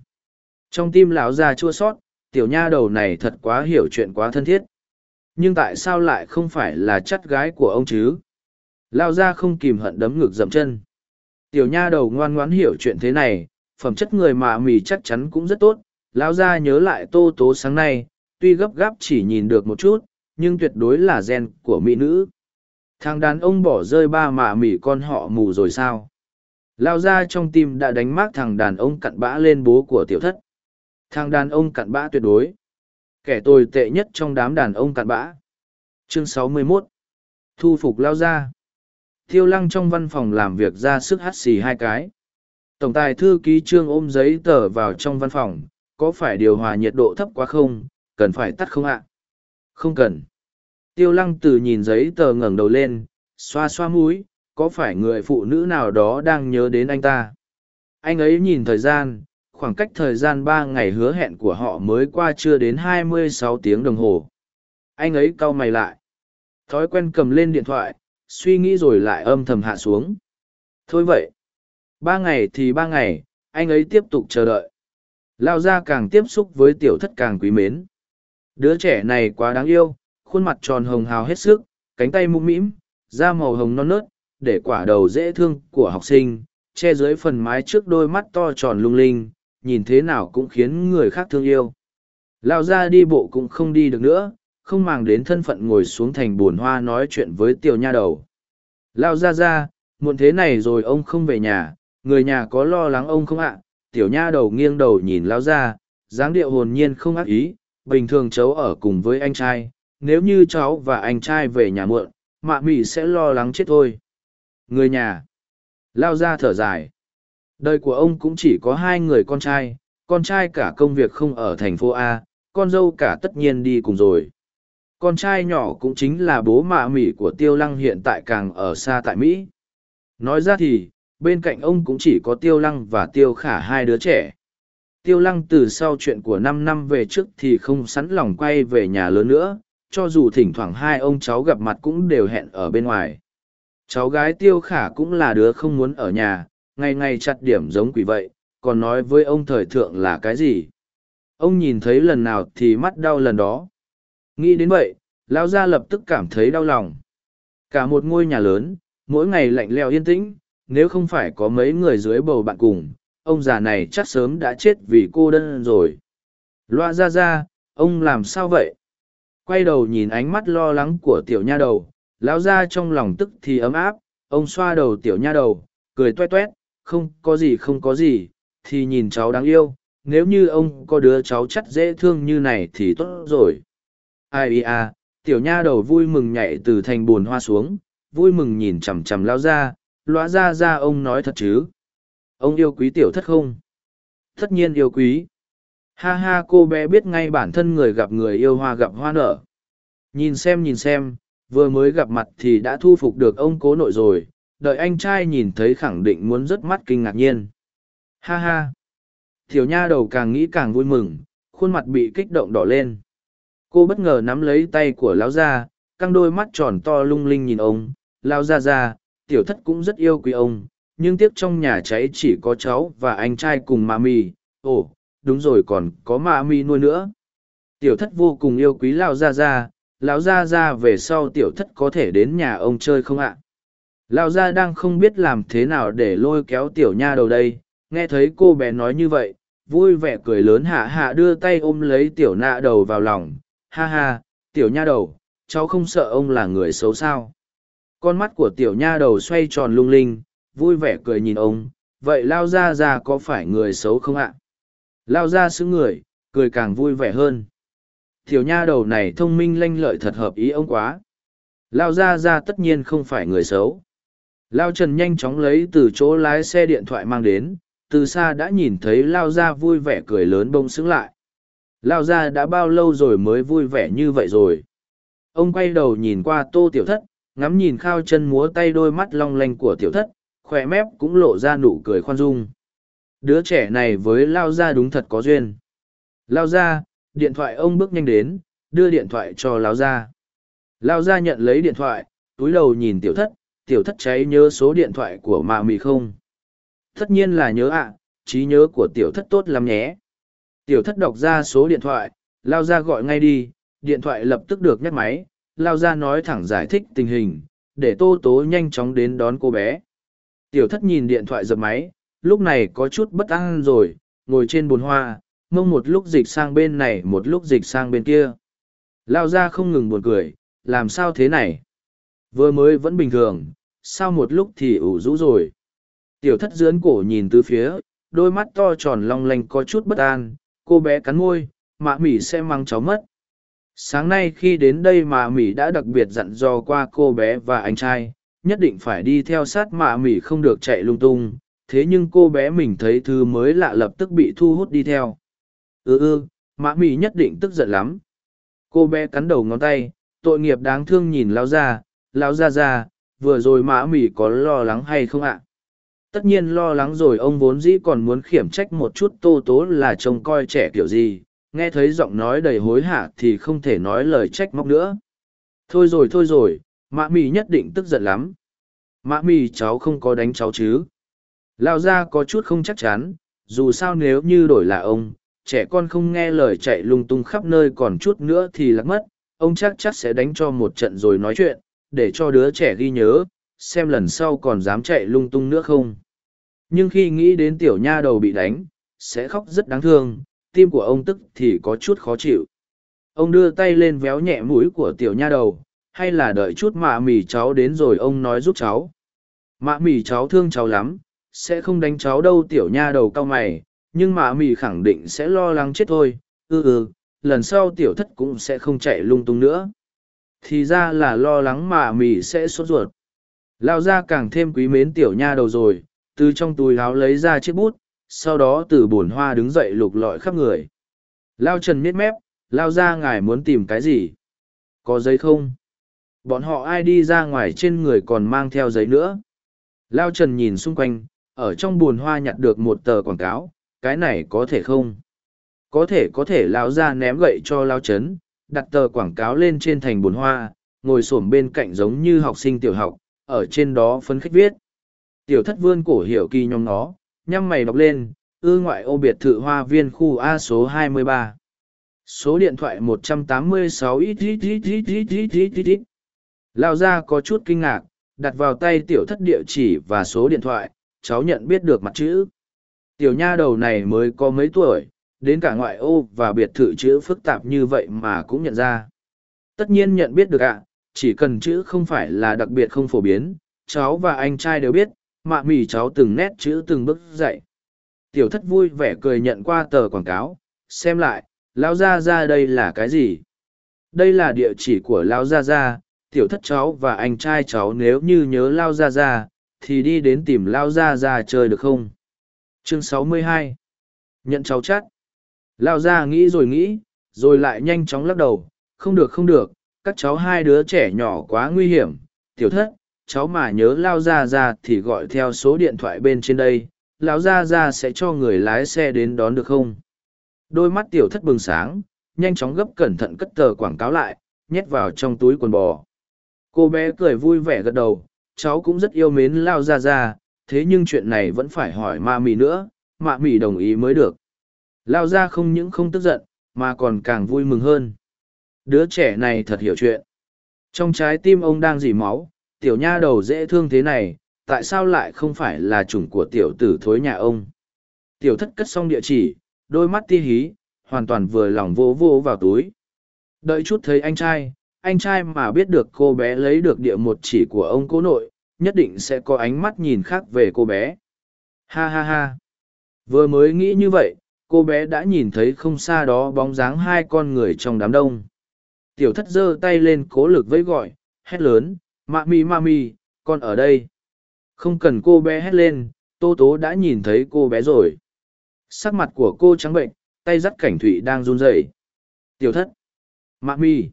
Trong tim lão ra chua sót, tiểu nha đầu này thật quá hiểu chuyện quá thân thiết. Nhưng tại sao lại không phải là chắt gái của ông chứ? Lao ra không kìm hận đấm ngực dậm chân. Tiểu nha đầu ngoan ngoãn hiểu chuyện thế này, phẩm chất người mạ mì chắc chắn cũng rất tốt, lao ra nhớ lại tô tố sáng nay, tuy gấp gáp chỉ nhìn được một chút, nhưng tuyệt đối là gen của mỹ nữ. Thằng đàn ông bỏ rơi ba mạ mỉ con họ mù rồi sao? Lao ra trong tim đã đánh mác thằng đàn ông cặn bã lên bố của tiểu thất. Thằng đàn ông cặn bã tuyệt đối. Kẻ tồi tệ nhất trong đám đàn ông cặn bã. Chương 61 thu phục lao ra. Tiêu lăng trong văn phòng làm việc ra sức hắt xì hai cái. Tổng tài thư ký trương ôm giấy tờ vào trong văn phòng, có phải điều hòa nhiệt độ thấp quá không, cần phải tắt không ạ? Không cần. Tiêu lăng từ nhìn giấy tờ ngẩng đầu lên, xoa xoa mũi, có phải người phụ nữ nào đó đang nhớ đến anh ta? Anh ấy nhìn thời gian, khoảng cách thời gian ba ngày hứa hẹn của họ mới qua chưa đến hai mươi sáu tiếng đồng hồ. Anh ấy cau mày lại. Thói quen cầm lên điện thoại, suy nghĩ rồi lại âm thầm hạ xuống. Thôi vậy, ba ngày thì ba ngày, anh ấy tiếp tục chờ đợi. Lao ra càng tiếp xúc với tiểu thất càng quý mến. Đứa trẻ này quá đáng yêu, khuôn mặt tròn hồng hào hết sức, cánh tay mũm mĩm, da màu hồng non nớt, để quả đầu dễ thương của học sinh, che dưới phần mái trước đôi mắt to tròn lung linh, nhìn thế nào cũng khiến người khác thương yêu. Lao ra đi bộ cũng không đi được nữa, không màng đến thân phận ngồi xuống thành buồn hoa nói chuyện với tiểu nha đầu. Lao ra ra, muộn thế này rồi ông không về nhà, người nhà có lo lắng ông không ạ? Tiểu nha đầu nghiêng đầu nhìn lao ra, dáng điệu hồn nhiên không ác ý, bình thường cháu ở cùng với anh trai, nếu như cháu và anh trai về nhà muộn mạ mị sẽ lo lắng chết thôi người nhà lao ra thở dài đời của ông cũng chỉ có hai người con trai con trai cả công việc không ở thành phố a con dâu cả tất nhiên đi cùng rồi con trai nhỏ cũng chính là bố mạ mỉ của tiêu lăng hiện tại càng ở xa tại mỹ. Nói ra thì, bên cạnh ông cũng chỉ có tiêu lăng và tiêu khả hai đứa trẻ. Tiêu lăng từ sau chuyện của năm năm về trước thì không sẵn lòng quay về nhà lớn nữa, cho dù thỉnh thoảng hai ông cháu gặp mặt cũng đều hẹn ở bên ngoài. Cháu gái tiêu khả cũng là đứa không muốn ở nhà, ngày ngày chặt điểm giống quỷ vậy, còn nói với ông thời thượng là cái gì? Ông nhìn thấy lần nào thì mắt đau lần đó nghĩ đến vậy, lão gia lập tức cảm thấy đau lòng. Cả một ngôi nhà lớn, mỗi ngày lạnh leo yên tĩnh, nếu không phải có mấy người dưới bầu bạn cùng, ông già này chắc sớm đã chết vì cô đơn rồi. Loa ra ra, ông làm sao vậy? Quay đầu nhìn ánh mắt lo lắng của tiểu nha đầu, lão ra trong lòng tức thì ấm áp, ông xoa đầu tiểu nha đầu, cười tuét toét, không có gì, không có gì, thì nhìn cháu đáng yêu, nếu như ông có đứa cháu chắc dễ thương như này thì tốt rồi ai à tiểu nha đầu vui mừng nhảy từ thành bồn hoa xuống, vui mừng nhìn chằm chằm lao ra loã ra ra ông nói thật chứ? Ông yêu quý tiểu thất không? Tất nhiên yêu quý. Ha ha, cô bé biết ngay bản thân người gặp người yêu hoa gặp hoa nở. Nhìn xem nhìn xem, vừa mới gặp mặt thì đã thu phục được ông cố nội rồi, đợi anh trai nhìn thấy khẳng định muốn rất mắt kinh ngạc nhiên. Ha ha. Tiểu nha đầu càng nghĩ càng vui mừng, khuôn mặt bị kích động đỏ lên cô bất ngờ nắm lấy tay của lão gia, căng đôi mắt tròn to lung linh nhìn ông. Lao ra ra tiểu thất cũng rất yêu quý ông, nhưng tiếc trong nhà cháy chỉ có cháu và anh trai cùng ma mi ồ, đúng rồi còn có ma mi nuôi nữa. Tiểu thất vô cùng yêu quý lao ra ra lão ra ra về sau tiểu thất có thể đến nhà ông chơi không ạ? Lão gia đang không biết làm thế nào để lôi kéo tiểu nha đầu đây. Nghe thấy cô bé nói như vậy, vui vẻ cười lớn hạ hạ đưa tay ôm lấy tiểu nạ đầu vào lòng ha ha, tiểu nha đầu, cháu không sợ ông là người xấu sao? Con mắt của tiểu nha đầu xoay tròn lung linh, vui vẻ cười nhìn ông. Vậy lao ra ra có phải người xấu không ạ? Lao ra xứ người, cười càng vui vẻ hơn. Tiểu nha đầu này thông minh lanh lợi thật hợp ý ông quá. Lao ra ra tất nhiên không phải người xấu. Lao trần nhanh chóng lấy từ chỗ lái xe điện thoại mang đến, từ xa đã nhìn thấy lao ra vui vẻ cười lớn bông xứng lại lao ra đã bao lâu rồi mới vui vẻ như vậy rồi? Ông quay đầu nhìn qua tô tiểu thất, ngắm nhìn khao chân múa tay đôi mắt long lanh của tiểu thất khoe mép cũng lộ ra nụ cười khoan dung. Đứa trẻ này với lao gia đúng thật có duyên. Lao gia điện thoại ông bước nhanh đến, đưa điện thoại cho lao gia lao gia nhận lấy điện thoại, túi đầu nhìn tiểu thất tiểu thất cháy nhớ số điện thoại của mạ mì không? Tất nhiên là nhớ ạ, trí nhớ của tiểu thất tốt lắm nhé tiểu thất đọc ra số điện thoại lao ra gọi ngay đi điện thoại lập tức được nhắc máy lao ra nói thẳng giải thích tình hình để tô tố nhanh chóng đến đón cô bé Tiểu thất nhìn điện thoại dập máy, lúc này có chút bất an rồi, ngồi trên bồn hoa, mông một lúc dịch sang bên này một lúc dịch sang bên kia. Lao ra không ngừng buồn cười, làm sao thế này? Vừa mới vẫn bình thường, sao một lúc thì ủ rũ rồi? Tiểu thất dưỡn cổ nhìn từ phía, đôi mắt to tròn long lanh có chút bất an, cô bé cắn môi, mạ mỉ sẽ mang cháu mất. Sáng nay khi đến đây mạ Mỹ đã đặc biệt dặn dò qua cô bé và anh trai, nhất định phải đi theo sát mạ mỉ không được chạy lung tung. Thế nhưng cô bé mình thấy thứ mới lạ lập tức bị thu hút đi theo. Ừ ừ mạ mỉ nhất định tức giận lắm. Cô bé cắn đầu ngón tay tội nghiệp đáng thương nhìn lao ra lao ra ra vừa rồi mạ mỉ có lo lắng hay không ạ? Tất nhiên lo lắng rồi, ông vốn dĩ còn muốn khiểm trách một chút tô tố là trông coi trẻ kiểu gì. Nghe thấy giọng nói đầy hối hả thì không thể nói lời trách móc nữa. Thôi rồi thôi rồi mạ mì nhất định tức giận lắm. Mạ mì, cháu không có đánh cháu chứ? Lao ra có chút không chắc chắn, dù sao nếu như đổi là ông, trẻ con không nghe lời chạy lung tung khắp nơi còn chút nữa thì lắc mất. Ông chắc chắc sẽ đánh cho một trận rồi nói chuyện, để cho đứa trẻ ghi nhớ, xem lần sau còn dám chạy lung tung nữa không? Nhưng khi nghĩ đến tiểu nha đầu bị đánh sẽ khóc rất đáng thương tim của ông tức thì có chút khó chịu. Ông đưa tay lên véo nhẹ mũi của tiểu nha đầu hay là đợi chút mạ mì cháu đến rồi ông nói giúp cháu. Mạ mì cháu thương cháu lắm sẽ không đánh cháu đâu tiểu nha đầu cao mày nhưng mạ mì khẳng định sẽ lo lắng chết thôi. Ư ừ, ừ lần sau tiểu thất cũng sẽ không chạy lung tung nữa. Thì ra là lo lắng mạ mì sẽ sốt ruột. Lao ra càng thêm quý mến tiểu nha đầu rồi từ trong túi áo lấy ra chiếc bút, sau đó từ bồn hoa đứng dậy lục lọi khắp người. Lao trần miết mép, lao ra ngài muốn tìm cái gì? Có giấy không? Bọn họ ai đi ra ngoài trên người còn mang theo giấy nữa. Lao trần nhìn xung quanh, ở trong bồn hoa nhặt được một tờ quảng cáo, cái này có thể không? Có thể có thể. Lao ra ném gậy cho lao trấn, đặt tờ quảng cáo lên trên thành bồn hoa, ngồi xổm bên cạnh giống như học sinh tiểu học, ở trên đó phấn khích viết tiểu thất vươn cổ hiểu kỳ nhóm nó nhăm mày đọc lên, ư ngoại ô biệt thự hoa viên khu a số 23. số điện thoại 186 ít ít ít ít ít ít ít ít ít. Lao ra có chút kinh ngạc, đặt vào tay tiểu thất địa chỉ và số điện thoại, cháu nhận biết được mặt chữ. Tiểu nha đầu này mới có mấy tuổi, đến cả ngoại ô và biệt thự chữ phức tạp như vậy mà cũng nhận ra. Tất nhiên nhận biết được ạ, chỉ cần chữ không phải là đặc biệt không phổ biến, cháu và anh trai đều biết mạ mì cháu từng nét chữ từng bước dạy. Tiểu thất vui vẻ cười nhận qua tờ quảng cáo, xem lại lão gia ra đây là cái gì? Đây là địa chỉ của lão gia gia, tiểu thất cháu và anh trai cháu nếu như nhớ lao gia gia, thì đi đến tìm lao gia gia chơi được không? Chương 62 nhận cháu chắc lao gia nghĩ rồi nghĩ, rồi lại nhanh chóng lắc đầu, không được không được, các cháu hai đứa trẻ nhỏ quá nguy hiểm, tiểu thất cháu mà nhớ lao Ra Ra thì gọi theo số điện thoại bên trên đây lão Ra Ra sẽ cho người lái xe đến đón được không? Đôi mắt tiểu thất bừng sáng nhanh chóng gấp cẩn thận cất tờ quảng cáo lại nhét vào trong túi quần bò. Cô bé cười vui vẻ gật đầu cháu cũng rất yêu mến lao Ra Ra, thế nhưng chuyện này vẫn phải hỏi ma mì nữa mạ mì đồng ý mới được. Lao Ra không những không tức giận mà còn càng vui mừng hơn. Đứa trẻ này thật hiểu chuyện. Trong trái tim ông đang dỉ máu tiểu nha đầu dễ thương thế này, tại sao lại không phải là chủng của tiểu tử thối nhà ông? Tiểu thất cất xong địa chỉ, đôi mắt ti hí, hoàn toàn vừa lòng vô vô vào túi. Đợi chút thấy anh trai anh trai mà biết được cô bé lấy được địa một chỉ của ông cố nội, nhất định sẽ có ánh mắt nhìn khác về cô bé. Ha ha ha. Vừa mới nghĩ như vậy, cô bé đã nhìn thấy không xa đó bóng dáng hai con người trong đám đông. Tiểu thất giơ tay lên cố lực vẫy gọi, hét lớn mạ mi mạ mi, con ở đây. Không cần cô bé hét lên, tô tố đã nhìn thấy cô bé rồi. Sắc mặt của cô trắng bệnh, tay dắt cảnh thụy đang run rẩy. Tiểu thất. Mạ mi.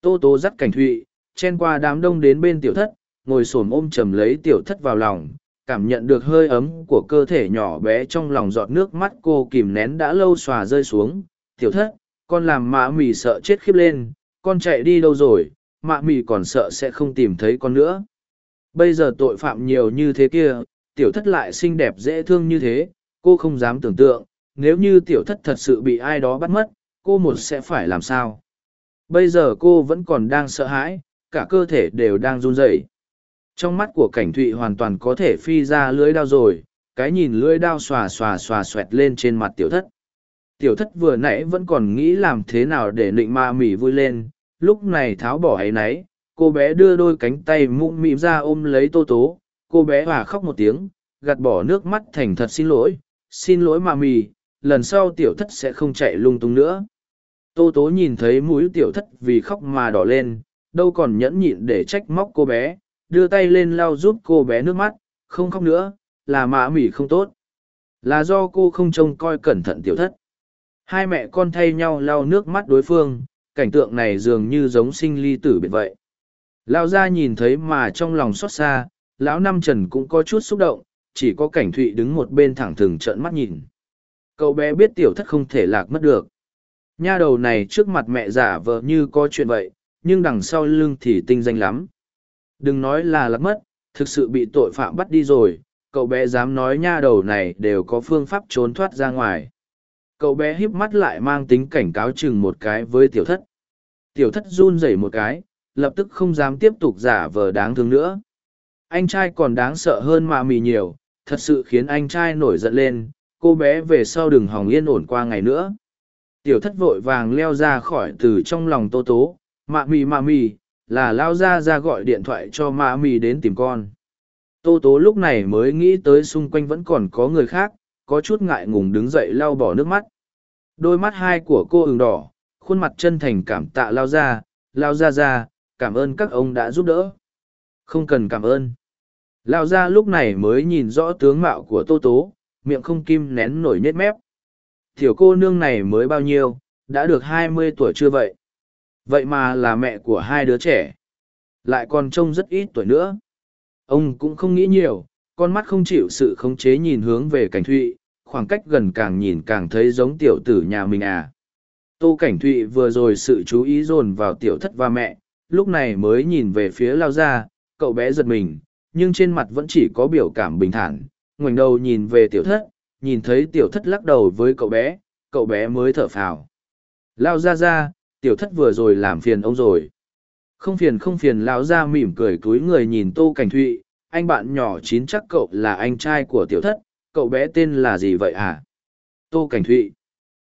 Tô tố dắt cảnh thụy, chen qua đám đông đến bên tiểu thất, ngồi s ổ m ôm chầm lấy tiểu thất vào lòng, cảm nhận được hơi ấm của cơ thể nhỏ bé trong lòng giọt nước mắt cô kìm nén đã lâu xòa rơi xuống. Tiểu thất, con làm mạ mì sợ chết khiếp lên, con chạy đi đâu rồi? Mạ mì còn sợ sẽ không tìm thấy con nữa. Bây giờ tội phạm nhiều như thế kia, tiểu thất lại xinh đẹp dễ thương như thế, cô không dám tưởng tượng, nếu như tiểu thất thật sự bị ai đó bắt mất, cô một sẽ phải làm sao? Bây giờ cô vẫn còn đang sợ hãi, cả cơ thể đều đang run rẩy. Trong mắt của cảnh thụy hoàn toàn có thể phi ra lưỡi đao rồi, cái nhìn lưỡi đao xòa xòa xòa xoẹt lên trên mặt tiểu thất. Tiểu thất vừa nãy vẫn còn nghĩ làm thế nào để nịnh ma mỉ vui lên lúc này tháo bỏ áy náy, cô bé đưa đôi cánh tay mũm mịm ra ôm lấy tô tố. Cô bé hòa khóc một tiếng, gạt bỏ nước mắt thành thật xin lỗi xin lỗi mà mì, lần sau tiểu thất sẽ không chạy lung tung nữa. Tô tố nhìn thấy mũi tiểu thất vì khóc mà đỏ lên, đâu còn nhẫn nhịn để trách móc cô bé, đưa tay lên lau giúp cô bé nước mắt, không khóc nữa, là mạ mỉ không tốt, là do cô không trông coi cẩn thận tiểu thất. Hai mẹ con thay nhau lau nước mắt đối phương cảnh tượng này dường như giống sinh ly tử biệt vậy Lão gia nhìn thấy mà trong lòng xót xa, lão năm trần cũng có chút xúc động, chỉ có cảnh thụy đứng một bên thẳng thừng trợn mắt nhìn. Cậu bé biết tiểu thất không thể lạc mất được. Nha đầu này trước mặt mẹ giả vờ như có chuyện vậy, nhưng đằng sau lưng thì tinh danh lắm. Đừng nói là lạc mất, thực sự bị tội phạm bắt đi rồi, cậu bé dám nói nha đầu này đều có phương pháp trốn thoát ra ngoài. Cậu bé híp mắt lại mang tính cảnh cáo chừng một cái với tiểu thất. Tiểu thất run rẩy một cái, lập tức không dám tiếp tục giả vờ đáng thương nữa. Anh trai còn đáng sợ hơn Mạ mì nhiều, thật sự khiến anh trai nổi giận lên, cô bé về sau đừng hòng yên ổn qua ngày nữa. Tiểu thất vội vàng leo ra khỏi từ trong lòng tô tố, mạ mì mạ mì, là lao ra ra gọi điện thoại cho mạ mì đến tìm con. Tô tố lúc này mới nghĩ tới xung quanh vẫn còn có người khác, có chút ngại ngùng đứng dậy lau bỏ nước mắt. Đôi mắt hai của cô ửng đỏ, khuôn mặt chân thành cảm tạ lao ra, lao ra ra, cảm ơn các ông đã giúp đỡ. Không cần cảm ơn. Lao ra lúc này mới nhìn rõ tướng mạo của tô tố miệng không kim nén nổi nhét mép. Tiểu cô nương này mới bao nhiêu đã được hai mươi tuổi chưa vậy? Vậy mà là mẹ của hai đứa trẻ. Lại còn trông rất ít tuổi nữa. Ông cũng không nghĩ nhiều con mắt không chịu sự khống chế nhìn hướng về cảnh thụy, khoảng cách gần càng nhìn càng thấy giống tiểu tử nhà mình à. Tô cảnh thụy vừa rồi sự chú ý dồn vào tiểu thất và mẹ, lúc này mới nhìn về phía lao ra cậu bé giật mình, nhưng trên mặt vẫn chỉ có biểu cảm bình thản. Ngoảnh đầu nhìn về tiểu thất, nhìn thấy tiểu thất lắc đầu với cậu bé cậu bé mới thở phào. Lao ra ra tiểu thất vừa rồi làm phiền ông rồi. Không phiền không phiền, lão ra mỉm cười túi người nhìn tô cảnh thụy anh bạn nhỏ chín chắc cậu là anh trai của tiểu thất, cậu bé tên là gì vậy hả? Tô cảnh thụy.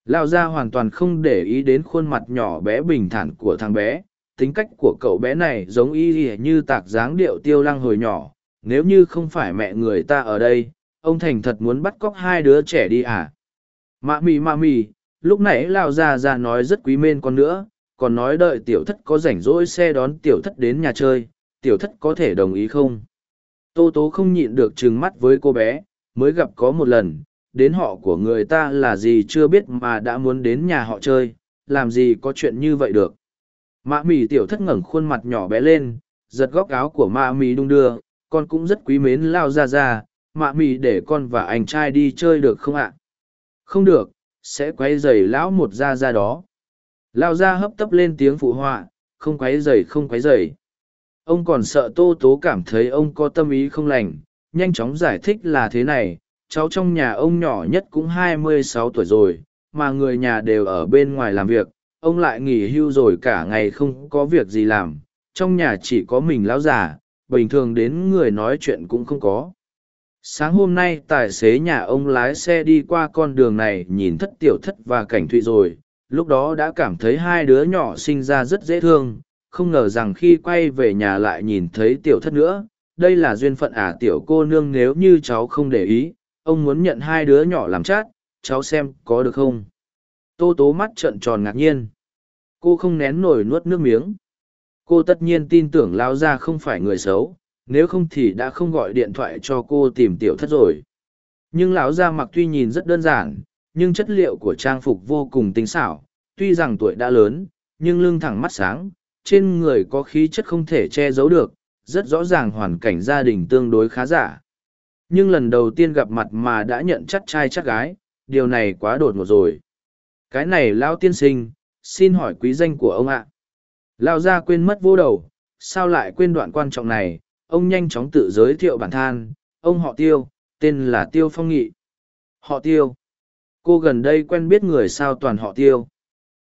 Lao ra hoàn toàn không để ý đến khuôn mặt nhỏ bé bình thản của thằng bé. Tính cách của cậu bé này giống y như tạc dáng điệu tiêu lăng hồi nhỏ. Nếu như không phải mẹ người ta ở đây, ông thành thật muốn bắt cóc hai đứa trẻ đi à mạ mì mạ mì lúc nãy lao ra ra nói rất quý mên con nữa, còn nói đợi tiểu thất có rảnh rỗi xe đón tiểu thất đến nhà chơi, tiểu thất có thể đồng ý không? Tô tố không nhịn được trừng mắt với cô bé, mới gặp có một lần, đến họ của người ta là gì chưa biết mà đã muốn đến nhà họ chơi, làm gì có chuyện như vậy được. Mạ mì tiểu thất ngẩng khuôn mặt nhỏ bé lên, giật góc áo của mạ mì đung đưa, con cũng rất quý mến lao ra ra mạ mì để con và anh trai đi chơi được không ạ? Không được, sẽ quay dày lão một ra ra đó. Lao ra hấp tấp lên tiếng phụ họa, không quấy dày không quấy dày ông còn sợ tô tố cảm thấy ông có tâm ý không lành, nhanh chóng giải thích là thế này, cháu trong nhà ông nhỏ nhất cũng hai mươi sáu tuổi rồi, mà người nhà đều ở bên ngoài làm việc, ông lại nghỉ hưu rồi cả ngày không có việc gì làm, trong nhà chỉ có mình lão già, bình thường đến người nói chuyện cũng không có. Sáng hôm nay, tài xế nhà ông lái xe đi qua con đường này nhìn thất tiểu thất và cảnh thụy rồi, lúc đó đã cảm thấy hai đứa nhỏ sinh ra rất dễ thương không ngờ rằng khi quay về nhà lại nhìn thấy tiểu thất nữa, đây là duyên phận à tiểu cô nương nếu như cháu không để ý, ông muốn nhận hai đứa nhỏ làm chát, cháu xem có được không? Tô tố mắt trợn tròn ngạc nhiên. Cô không nén nổi nuốt nước miếng. Cô tất nhiên tin tưởng lao ra không phải người xấu, nếu không thì đã không gọi điện thoại cho cô tìm tiểu thất rồi. Nhưng lão gia mặc tuy nhìn rất đơn giản, nhưng chất liệu của trang phục vô cùng tinh xảo, tuy rằng tuổi đã lớn, nhưng lưng thẳng mắt sáng trên người có khí chất không thể che giấu được rất rõ ràng hoàn cảnh gia đình tương đối khá giả. Nhưng lần đầu tiên gặp mặt mà đã nhận chắc trai chắc gái điều này quá đột ngột rồi. Cái này lão tiên sinh xin hỏi quý danh của ông ạ. Lao gia quên mất vô đầu sao lại quên đoạn quan trọng này? Ông nhanh chóng tự giới thiệu bản thân, ông họ tiêu tên là tiêu phong nghị. Họ tiêu. Cô gần đây quen biết người sao toàn họ tiêu.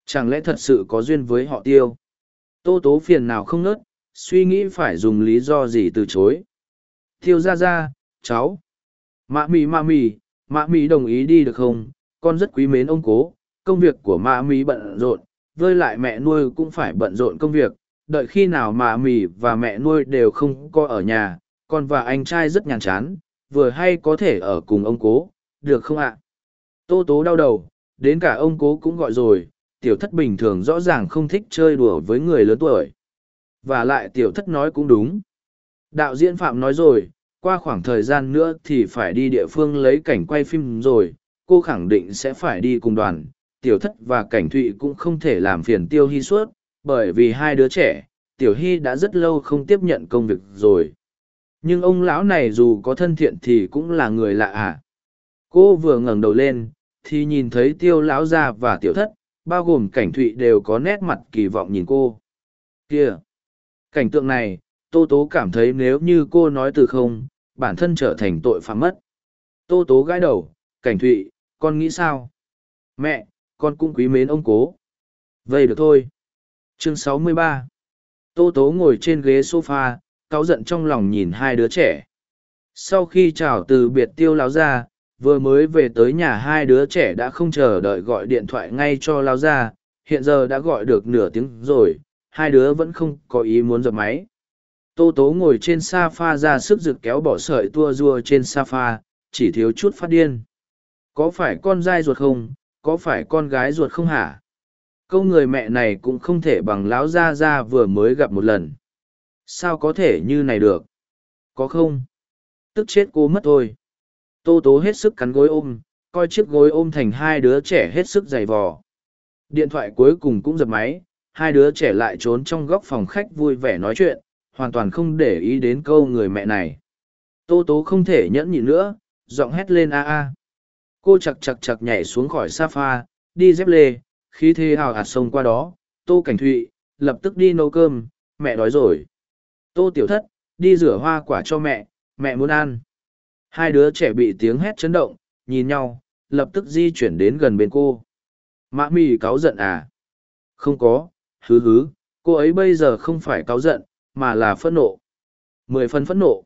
Chẳng lẽ thật sự có duyên với họ tiêu? Tô tố phiền nào không nớt, suy nghĩ phải dùng lý do gì từ chối. Thiêu ra ra, cháu. Mạ mì mạ mì mạ mì đồng ý đi được không? Con rất quý mến ông cố. Công việc của mạ mì bận rộn vơi lại mẹ nuôi cũng phải bận rộn công việc. Đợi khi nào mạ mì và mẹ nuôi đều không có ở nhà, con và anh trai rất nhàn chán, vừa hay có thể ở cùng ông cố. Được không ạ? Tô tố đau đầu, đến cả ông cố cũng gọi rồi tiểu thất bình thường rõ ràng không thích chơi đùa với người lớn tuổi. Và lại tiểu thất nói cũng đúng. Đạo diễn phạm nói rồi, qua khoảng thời gian nữa thì phải đi địa phương lấy cảnh quay phim rồi, cô khẳng định sẽ phải đi cùng đoàn. Tiểu thất và cảnh thụy cũng không thể làm phiền tiêu hy suốt, bởi vì hai đứa trẻ, tiểu hy đã rất lâu không tiếp nhận công việc rồi. Nhưng ông lão này dù có thân thiện thì cũng là người lạ à. Cô vừa ngẩng đầu lên, thì nhìn thấy tiêu lão gia và tiểu thất bao gồm cảnh thụy đều có nét mặt kỳ vọng nhìn cô. Kia cảnh tượng này, tô tố cảm thấy nếu như cô nói từ không, bản thân trở thành tội phạm mất. Tô tố gãi đầu, cảnh thụy, con nghĩ sao? Mẹ, con cũng quý mến ông cố. Vậy được thôi. Chương 63 tô tố ngồi trên ghế sofa, cáu giận trong lòng nhìn hai đứa trẻ. Sau khi chào từ biệt tiêu láo ra vừa mới về tới nhà hai đứa trẻ đã không chờ đợi gọi điện thoại ngay cho lao ra, hiện giờ đã gọi được nửa tiếng rồi, hai đứa vẫn không có ý muốn dập máy. Tô tố ngồi trên s a f a ra sức rực kéo bỏ sợi tua rua trên s a f a chỉ thiếu chút phát điên. Có phải con dai ruột không? Có phải con gái ruột không hả? Câu người mẹ này cũng không thể bằng lão gia ra vừa mới gặp một lần. Sao có thể như này được? Có không? Tức chết cô mất thôi tô tố hết sức cắn gối ôm coi chiếc gối ôm thành hai đứa trẻ hết sức dày vò. Điện thoại cuối cùng cũng dập máy hai đứa trẻ lại trốn trong góc phòng khách vui vẻ nói chuyện hoàn toàn không để ý đến câu người mẹ này. Tô tố không thể nhẫn nhịn nữa giọng hét lên a a. Cô chặt chặt chặt nhảy xuống khỏi sofa, pha đi dép lê khi thế hào hạt sông qua đó. Tô cảnh thụy lập tức đi nấu cơm mẹ đói rồi. Tô tiểu thất đi rửa hoa quả cho mẹ mẹ muốn ăn hai đứa trẻ bị tiếng hét chấn động, nhìn nhau, lập tức di chuyển đến gần bên cô. Mã mì cáu giận à? Không có, hứ hứ, cô ấy bây giờ không phải cáu giận, mà là phẫn nộ. Mười phân phẫn nộ.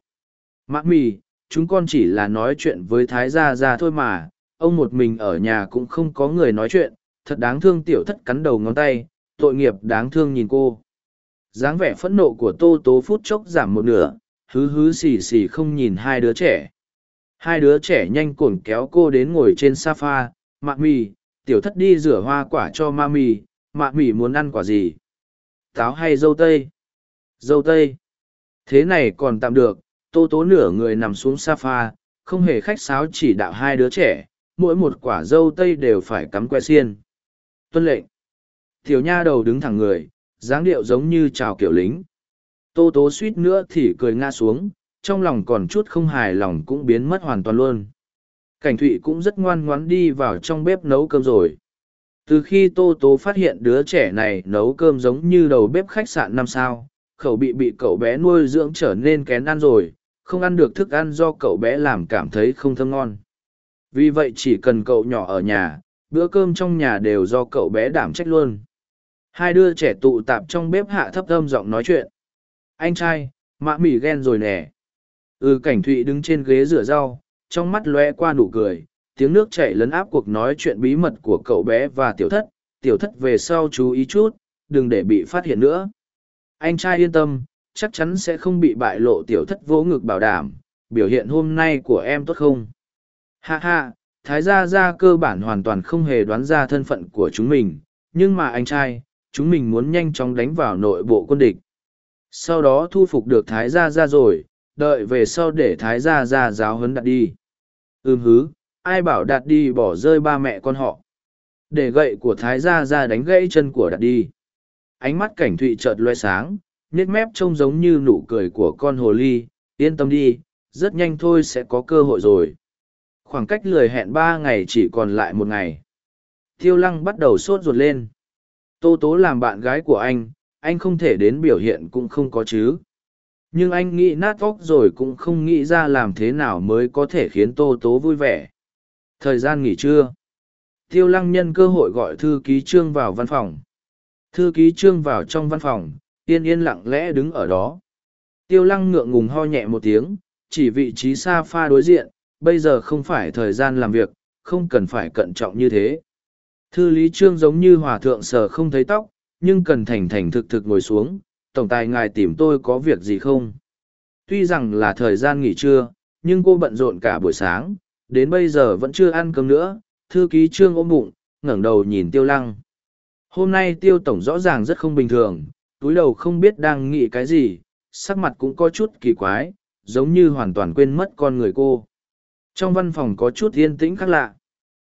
Mã mì chúng con chỉ là nói chuyện với thái gia gia thôi mà, ông một mình ở nhà cũng không có người nói chuyện, thật đáng thương tiểu thất cắn đầu ngón tay, tội nghiệp đáng thương nhìn cô. Dáng vẻ phẫn nộ của tô tố phút chốc giảm một nửa, hứ hứ xì xì không nhìn hai đứa trẻ hai đứa trẻ nhanh cồn kéo cô đến ngồi trên s a a mạ mì tiểu thất đi rửa hoa quả cho ma mì mạ mì muốn ăn quả gì? Táo hay dâu tây? Dâu tây. Thế này còn tạm được, tô tố nửa người nằm xuống s a a không hề khách sáo chỉ đạo hai đứa trẻ, mỗi một quả dâu tây đều phải cắm que xiên. Tuân lệnh. Tiểu nha đầu đứng thẳng người, dáng điệu giống như chào kiểu lính. Tô tố suýt nữa thì cười ngã xuống trong lòng còn chút không hài lòng cũng biến mất hoàn toàn luôn. Cảnh thụy cũng rất ngoan ngoãn đi vào trong bếp nấu cơm rồi. Từ khi tô tố phát hiện đứa trẻ này nấu cơm giống như đầu bếp khách sạn năm sao, khẩu bị bị cậu bé nuôi dưỡng trở nên kén ăn rồi, không ăn được thức ăn do cậu bé làm cảm thấy không thơm ngon. Vì vậy chỉ cần cậu nhỏ ở nhà, bữa cơm trong nhà đều do cậu bé đảm trách luôn. Hai đứa trẻ tụ tạp trong bếp hạ thấp thơm giọng nói chuyện. Anh trai, mạ mỉ ghen rồi nè ừ cảnh thụy đứng trên ghế rửa rau, trong mắt lóe qua nụ cười, tiếng nước chảy lấn áp cuộc nói chuyện bí mật của cậu bé và tiểu thất. Tiểu thất về sau chú ý chút, đừng để bị phát hiện nữa. Anh trai yên tâm, chắc chắn sẽ không bị bại lộ tiểu thất vỗ ngực bảo đảm, biểu hiện hôm nay của em tốt không? Ha ha, thái gia gia cơ bản hoàn toàn không hề đoán ra thân phận của chúng mình, nhưng mà anh trai, chúng mình muốn nhanh chóng đánh vào nội bộ quân địch. Sau đó thu phục được thái gia gia rồi đợi về sau để thái gia gia giáo huấn đặt đi. Ừm hứ, ai bảo đạt đi bỏ rơi ba mẹ con họ. Để gậy của thái gia gia đánh gãy chân của đạt đi. Ánh mắt cảnh thụy chợt loe sáng nết mép trông giống như nụ cười của con hồ ly. Yên tâm đi, rất nhanh thôi sẽ có cơ hội rồi. Khoảng cách lười hẹn ba ngày chỉ còn lại một ngày. Tiêu lăng bắt đầu sốt ruột lên. Tô tố làm bạn gái của anh anh không thể đến biểu hiện cũng không có chứ nhưng anh nghĩ nát óc rồi cũng không nghĩ ra làm thế nào mới có thể khiến tô tố vui vẻ. Thời gian nghỉ trưa. Tiêu lăng nhân cơ hội gọi thư ký trương vào văn phòng. Thư ký trương vào trong văn phòng, yên yên lặng lẽ đứng ở đó. Tiêu lăng ngượng ngùng ho nhẹ một tiếng, chỉ vị trí xa pha đối diện, bây giờ không phải thời gian làm việc, không cần phải cẩn trọng như thế. Thư lý trương giống như hòa thượng sờ không thấy tóc, nhưng cần thành thành thực thực ngồi xuống tổng tài ngài tìm tôi có việc gì không? Tuy rằng là thời gian nghỉ trưa, nhưng cô bận rộn cả buổi sáng, đến bây giờ vẫn chưa ăn cơm nữa, thư ký trương ôm bụng, ngẩng đầu nhìn tiêu lăng. Hôm nay tiêu tổng rõ ràng rất không bình thường, túi đầu không biết đang nghĩ cái gì, sắc mặt cũng có chút kỳ quái, giống như hoàn toàn quên mất con người cô. Trong văn phòng có chút yên tĩnh khác lạ.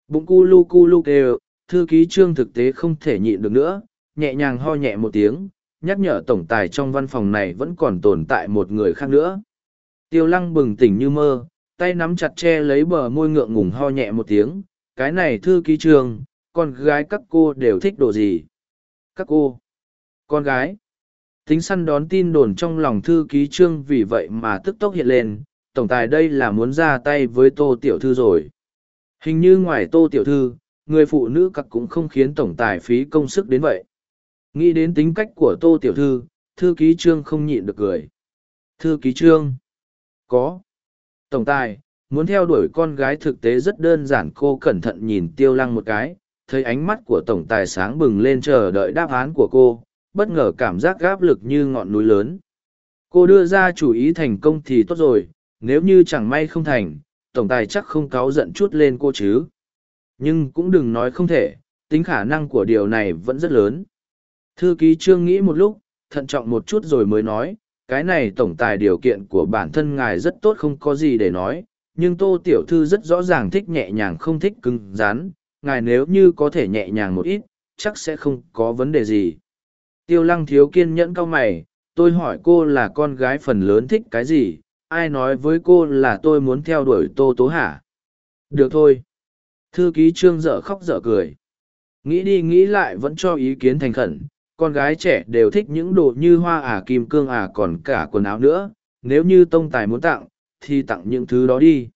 Bụng cu lu cu lu kêu, thư ký trương thực tế không thể nhịn được nữa, nhẹ nhàng ho nhẹ một tiếng nhắc nhở tổng tài trong văn phòng này vẫn còn tồn tại một người khác nữa. Tiêu lăng bừng tỉnh như mơ tay nắm chặt che lấy bờ môi ngượng ngùng ho nhẹ một tiếng cái này thư ký trường, con gái các cô đều thích đồ gì? Các cô. Con gái. Tính săn đón tin đồn trong lòng thư ký trương vì vậy mà tức tốc hiện lên tổng tài đây là muốn ra tay với tô tiểu thư rồi. Hình như ngoài tô tiểu thư người phụ nữ cặc cũng không khiến tổng tài phí công sức đến vậy nghĩ đến tính cách của tô tiểu thư thư ký trương không nhịn được cười. Thư ký trương? Có. Tổng tài, muốn theo đuổi con gái thực tế rất đơn giản, cô cẩn thận nhìn tiêu lăng một cái, thấy ánh mắt của tổng tài sáng bừng lên chờ đợi đáp án của cô, bất ngờ cảm giác gáp lực như ngọn núi lớn. Cô đưa ra chủ ý thành công thì tốt rồi, nếu như chẳng may không thành, tổng tài chắc không cáu giận chút lên cô chứ. Nhưng cũng đừng nói không thể, tính khả năng của điều này vẫn rất lớn. Thư ký trương nghĩ một lúc, thận trọng một chút rồi mới nói, cái này tổng tài điều kiện của bản thân ngài rất tốt không có gì để nói, nhưng tô tiểu thư rất rõ ràng thích nhẹ nhàng không thích cứng rắn, ngài nếu như có thể nhẹ nhàng một ít, chắc sẽ không có vấn đề gì. Tiêu lăng thiếu kiên nhẫn cao mày, tôi hỏi cô là con gái phần lớn thích cái gì, ai nói với cô là tôi muốn theo đuổi tô tố hả? Được thôi. Thư ký trương dở khóc dở cười. Nghĩ đi nghĩ lại vẫn cho ý kiến thành khẩn, con gái trẻ đều thích những đồ như hoa ả kim cương ả còn cả quần áo nữa, nếu như tông tài muốn tặng, thì tặng những thứ đó đi.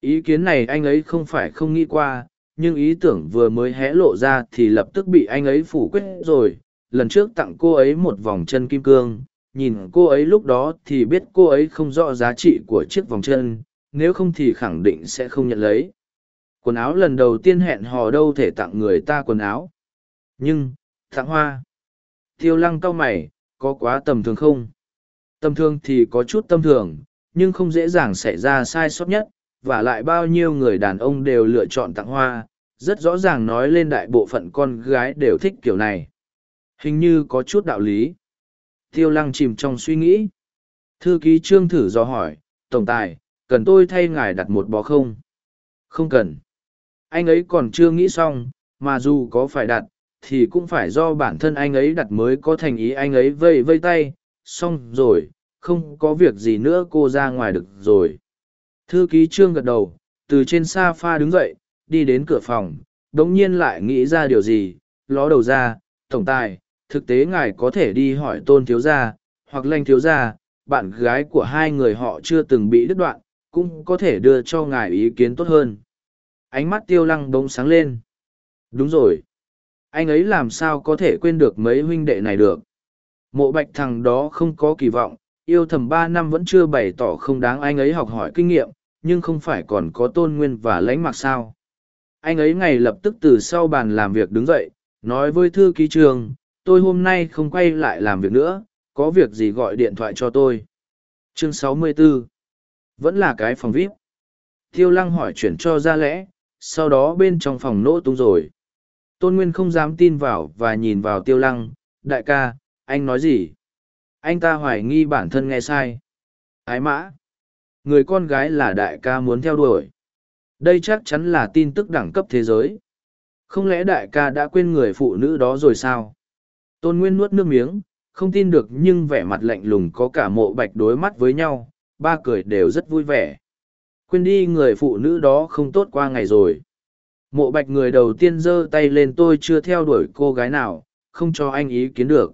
Ý kiến này anh ấy không phải không nghĩ qua, nhưng ý tưởng vừa mới hé lộ ra thì lập tức bị anh ấy phủ quyết rồi. Lần trước tặng cô ấy một vòng chân kim cương, nhìn cô ấy lúc đó thì biết cô ấy không rõ giá trị của chiếc vòng chân, nếu không thì khẳng định sẽ không nhận lấy. Quần áo lần đầu tiên hẹn hò đâu thể tặng người ta quần áo. Nhưng, tặng hoa. Tiêu lăng cao mày, có quá tầm thường không? Tầm thường thì có chút tâm thường, nhưng không dễ dàng xảy ra sai sót nhất, và lại bao nhiêu người đàn ông đều lựa chọn tặng hoa, rất rõ ràng nói lên đại bộ phận con gái đều thích kiểu này. Hình như có chút đạo lý. Tiêu lăng chìm trong suy nghĩ. Thư ký trương thử do hỏi, Tổng tài, cần tôi thay ngài đặt một bó không? Không cần. Anh ấy còn chưa nghĩ xong, mà dù có phải đặt, thì cũng phải do bản thân anh ấy đặt mới có thành ý anh ấy vây vây tay, xong rồi, không có việc gì nữa cô ra ngoài được rồi. Thư ký trương gật đầu, từ trên sofa đứng dậy, đi đến cửa phòng, đống nhiên lại nghĩ ra điều gì, ló đầu ra, tổng tài, thực tế ngài có thể đi hỏi tôn thiếu gia, hoặc lanh thiếu gia, bạn gái của hai người họ chưa từng bị đứt đoạn, cũng có thể đưa cho ngài ý kiến tốt hơn. Ánh mắt tiêu lăng bỗng sáng lên. Đúng rồi. Anh ấy làm sao có thể quên được mấy huynh đệ này được. Mộ bạch thằng đó không có kỳ vọng, yêu thầm ba năm vẫn chưa bày tỏ không đáng anh ấy học hỏi kinh nghiệm, nhưng không phải còn có tôn nguyên và lãnh mặc sao. Anh ấy ngày lập tức từ sau bàn làm việc đứng dậy, nói với thư ký trường, tôi hôm nay không quay lại làm việc nữa, có việc gì gọi điện thoại cho tôi. Chương 64 Vẫn là cái phòng VIP. Tiêu lăng hỏi chuyển cho ra lẽ, sau đó bên trong phòng nỗ tung rồi. Tôn Nguyên không dám tin vào và nhìn vào tiêu lăng, đại ca, anh nói gì? Anh ta hoài nghi bản thân nghe sai. Ái mã. Người con gái là đại ca muốn theo đuổi. Đây chắc chắn là tin tức đẳng cấp thế giới. Không lẽ đại ca đã quên người phụ nữ đó rồi sao? Tôn Nguyên nuốt nước miếng, không tin được nhưng vẻ mặt lạnh lùng có cả mộ bạch đối mắt với nhau, ba cười đều rất vui vẻ. Quên đi người phụ nữ đó không tốt qua ngày rồi. Mộ bạch người đầu tiên giơ tay lên tôi chưa theo đuổi cô gái nào, không cho anh ý kiến được.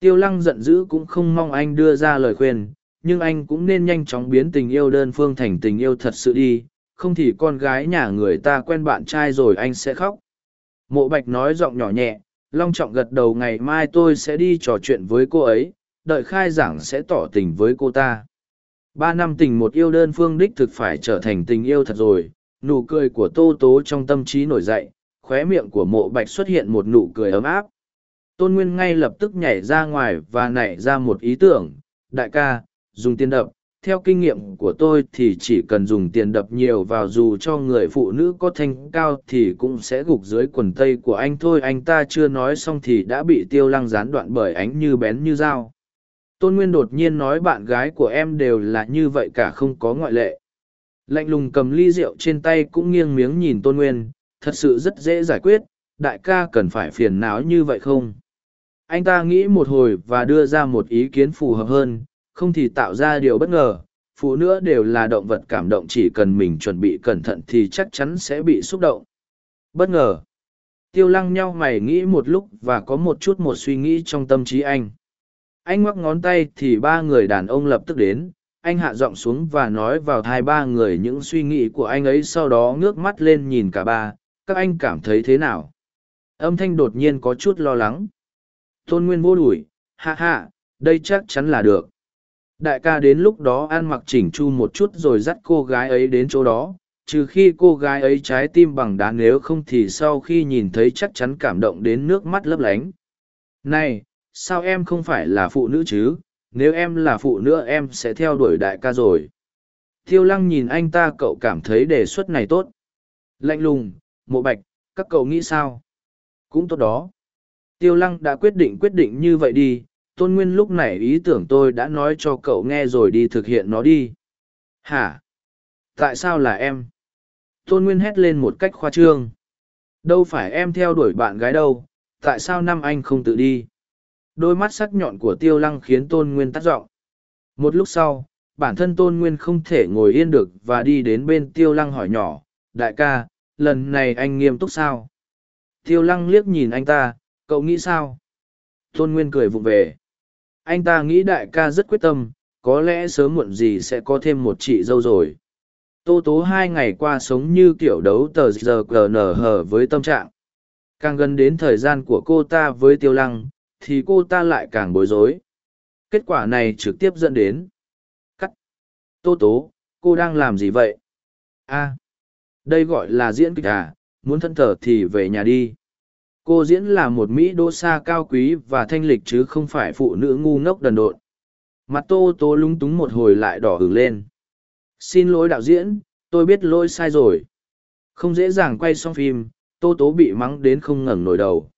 Tiêu lăng giận dữ cũng không mong anh đưa ra lời khuyên, nhưng anh cũng nên nhanh chóng biến tình yêu đơn phương thành tình yêu thật sự đi, không thì con gái nhà người ta quen bạn trai rồi anh sẽ khóc. Mộ bạch nói giọng nhỏ nhẹ, long trọng gật đầu ngày mai tôi sẽ đi trò chuyện với cô ấy, đợi khai giảng sẽ tỏ tình với cô ta. Ba năm tình một yêu đơn phương đích thực phải trở thành tình yêu thật rồi, nụ cười của tô tố trong tâm trí nổi dậy, khóe miệng của mộ bạch xuất hiện một nụ cười ấm áp. Tôn Nguyên ngay lập tức nhảy ra ngoài và nảy ra một ý tưởng, đại ca, dùng tiền đập. Theo kinh nghiệm của tôi thì chỉ cần dùng tiền đập nhiều vào dù cho người phụ nữ có thanh cao thì cũng sẽ gục dưới quần tây của anh thôi. Anh ta chưa nói xong thì đã bị tiêu lăng gián đoạn bởi ánh như bén như dao. Tôn Nguyên đột nhiên nói bạn gái của em đều là như vậy cả không có ngoại lệ. Lạnh lùng cầm ly rượu trên tay cũng nghiêng miếng nhìn Tôn Nguyên, thật sự rất dễ giải quyết, đại ca cần phải phiền não như vậy không? Anh ta nghĩ một hồi và đưa ra một ý kiến phù hợp hơn, không thì tạo ra điều bất ngờ. Phụ nữ đều là động vật cảm động chỉ cần mình chuẩn bị cẩn thận thì chắc chắn sẽ bị xúc động. Bất ngờ. Tiêu lăng nhau mày nghĩ một lúc và có một chút một suy nghĩ trong tâm trí anh. Anh ngoắc ngón tay thì ba người đàn ông lập tức đến, anh hạ giọng xuống và nói vào thai ba người những suy nghĩ của anh ấy sau đó ngước mắt lên nhìn cả ba. Các anh cảm thấy thế nào? Âm thanh đột nhiên có chút lo lắng. Tôn nguyên vô đùi hạ hạ đây chắc chắn là được. Đại ca đến lúc đó ăn mặc chỉnh chu một chút rồi dắt cô gái ấy đến chỗ đó. Trừ khi cô gái ấy trái tim bằng đá nếu không thì sau khi nhìn thấy chắc chắn cảm động đến nước mắt lấp lánh. Này, sao em không phải là phụ nữ chứ? Nếu em là phụ nữ em sẽ theo đuổi đại ca rồi tiêu lăng nhìn anh ta cậu cảm thấy đề xuất này tốt lạnh lùng mộ bạch các cậu nghĩ sao cũng tốt đó. Tiêu lăng đã quyết định quyết định như vậy đi, tôn nguyên lúc này ý tưởng tôi đã nói cho cậu nghe rồi đi thực hiện nó đi. Hả? Tại sao là em? Tôn Nguyên hét lên một cách khoa trương. Đâu phải em theo đuổi bạn gái đâu, tại sao năm anh không tự đi? Đôi mắt sắc nhọn của tiêu lăng khiến Tôn Nguyên tắt giọng. Một lúc sau, bản thân Tôn Nguyên không thể ngồi yên được và đi đến bên tiêu lăng hỏi nhỏ, đại ca, lần này anh nghiêm túc sao? Tiêu lăng liếc nhìn anh ta, cậu nghĩ sao? Tôn Nguyên cười vụng về. Anh ta nghĩ đại ca rất quyết tâm, có lẽ sớm muộn gì sẽ có thêm một chị dâu rồi tô tố hai ngày qua sống như kiểu đấu tờ giờ cờ nở hở với tâm trạng càng gần đến thời gian của cô ta với tiêu lăng thì cô ta lại càng bối rối. Kết quả này trực tiếp dẫn đến. Cắt. Tô tố, cô đang làm gì vậy? A. Đây gọi là diễn kịch à? Muốn thân thở thì về nhà đi. Cô diễn là một mỹ đô sa cao quý và thanh lịch chứ không phải phụ nữ ngu ngốc đần độn. Mặt tô tố lúng túng một hồi lại đỏ hửng lên. Xin lỗi đạo diễn, tôi biết lỗi sai rồi. Không dễ dàng quay xong phim, tô tố bị mắng đến không ngẩng nổi đầu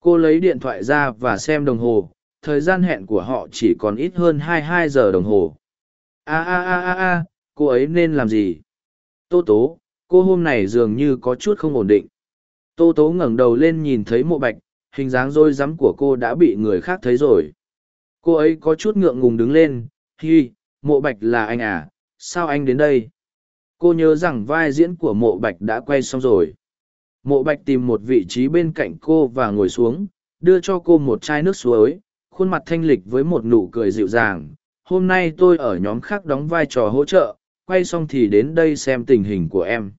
cô lấy điện thoại ra và xem đồng hồ, thời gian hẹn của họ chỉ còn ít hơn hai hai giờ đồng hồ. A a a a a, cô ấy nên làm gì? Tô tố, cô hôm này dường như có chút không ổn định. Tô tố ngẩng đầu lên nhìn thấy mộ bạch, hình dáng rối rắm của cô đã bị người khác thấy rồi. Cô ấy có chút ngượng ngùng đứng lên, hi, mộ bạch là anh à? Sao anh đến đây? Cô nhớ rằng vai diễn của mộ bạch đã quay xong rồi mộ bạch tìm một vị trí bên cạnh cô và ngồi xuống, đưa cho cô một chai nước suối, khuôn mặt thanh lịch với một nụ cười dịu dàng. Hôm nay tôi ở nhóm khác đóng vai trò hỗ trợ, quay xong thì đến đây xem tình hình của em.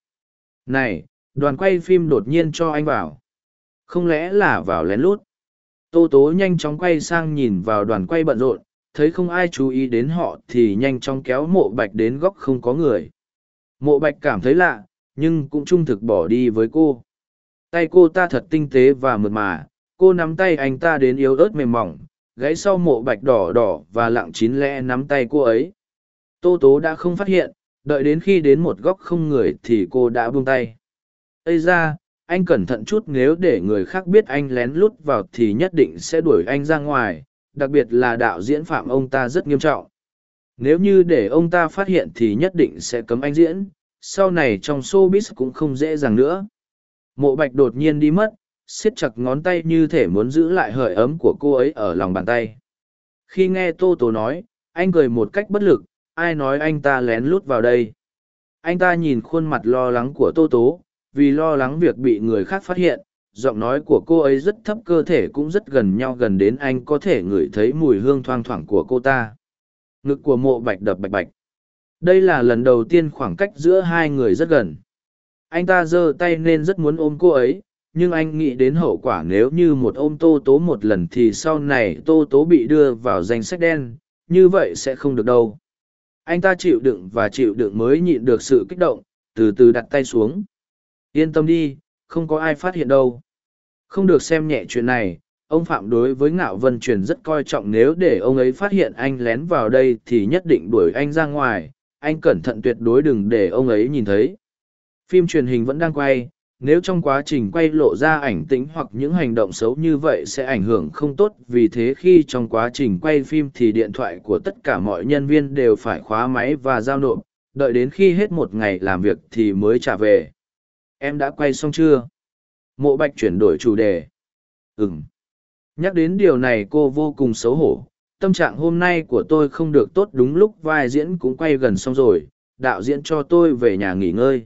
Này, đoàn quay phim đột nhiên cho anh vào. Không lẽ là vào lén lút? Tô tố nhanh chóng quay sang nhìn vào đoàn quay bận rộn, thấy không ai chú ý đến họ thì nhanh chóng kéo mộ bạch đến góc không có người. Mộ bạch cảm thấy lạ, nhưng cũng trung thực bỏ đi với cô tay cô ta thật tinh tế và mượt mà cô nắm tay anh ta đến yếu ớt mềm mỏng gãy sau mộ bạch đỏ đỏ và lặng chín lẽ nắm tay cô ấy tô tố đã không phát hiện đợi đến khi đến một góc không người thì cô đã buông tay ây ra anh cẩn thận chút nếu để người khác biết anh lén lút vào thì nhất định sẽ đuổi anh ra ngoài đặc biệt là đạo diễn phạm ông ta rất nghiêm trọng. Nếu như để ông ta phát hiện thì nhất định sẽ cấm anh diễn, sau này trong showbiz cũng không dễ dàng nữa. Mộ bạch đột nhiên đi mất, siết chặt ngón tay như thể muốn giữ lại hơi ấm của cô ấy ở lòng bàn tay. Khi nghe Tô Tố nói, anh cười một cách bất lực, ai nói anh ta lén lút vào đây. Anh ta nhìn khuôn mặt lo lắng của Tô Tố, vì lo lắng việc bị người khác phát hiện, giọng nói của cô ấy rất thấp cơ thể cũng rất gần nhau gần đến anh có thể ngửi thấy mùi hương thoang thoảng của cô ta ngực của mộ bạch đập bạch bạch đây là lần đầu tiên khoảng cách giữa hai người rất gần anh ta giơ tay nên rất muốn ôm cô ấy nhưng anh nghĩ đến hậu quả nếu như một ôm tô tố một lần thì sau này tô tố bị đưa vào danh sách đen như vậy sẽ không được đâu anh ta chịu đựng và chịu đựng mới nhịn được sự kích động từ từ đặt tay xuống yên tâm đi không có ai phát hiện đâu. Không được xem nhẹ chuyện này, ông Phạm đối với Ngạo Vân Truyền rất coi trọng nếu để ông ấy phát hiện anh lén vào đây thì nhất định đuổi anh ra ngoài, anh cẩn thận tuyệt đối đừng để ông ấy nhìn thấy. Phim truyền hình vẫn đang quay, nếu trong quá trình quay lộ ra ảnh tĩnh hoặc những hành động xấu như vậy sẽ ảnh hưởng không tốt vì thế khi trong quá trình quay phim thì điện thoại của tất cả mọi nhân viên đều phải khóa máy và giao nộp đợi đến khi hết một ngày làm việc thì mới trả về. Em đã quay xong chưa? Mộ bạch chuyển đổi chủ đề. Ừng nhắc đến điều này cô vô cùng xấu hổ. Tâm trạng hôm nay của tôi không được tốt đúng lúc vai diễn cũng quay gần xong rồi. Đạo diễn cho tôi về nhà nghỉ ngơi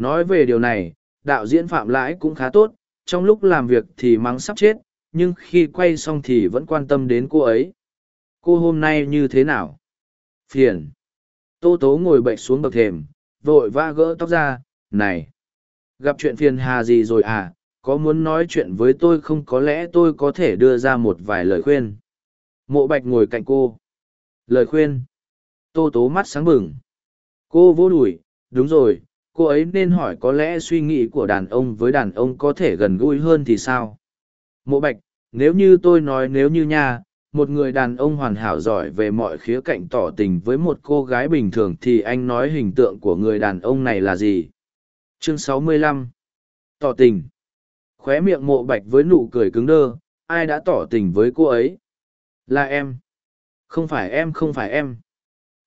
nói về điều này đạo diễn phạm lãi cũng khá tốt trong lúc làm việc thì mắng sắp chết nhưng khi quay xong thì vẫn quan tâm đến cô ấy cô hôm nay như thế nào phiền tô tố ngồi bệnh xuống bậc thềm vội vã gỡ tóc ra này Gặp chuyện phiền hà gì rồi à, có muốn nói chuyện với tôi không có lẽ tôi có thể đưa ra một vài lời khuyên. Mộ bạch ngồi cạnh cô. Lời khuyên. Tô tố mắt sáng bừng. Cô vô đùi, đúng rồi, cô ấy nên hỏi có lẽ suy nghĩ của đàn ông với đàn ông có thể gần gũi hơn thì sao? Mộ bạch, nếu như tôi nói nếu như nha, một người đàn ông hoàn hảo giỏi về mọi khía cạnh tỏ tình với một cô gái bình thường thì anh nói hình tượng của người đàn ông này là gì? chương 65 tỏ tình. Khóe miệng mộ bạch với nụ cười cứng đơ ai đã tỏ tình với cô ấy? Là em. Không phải em không phải em.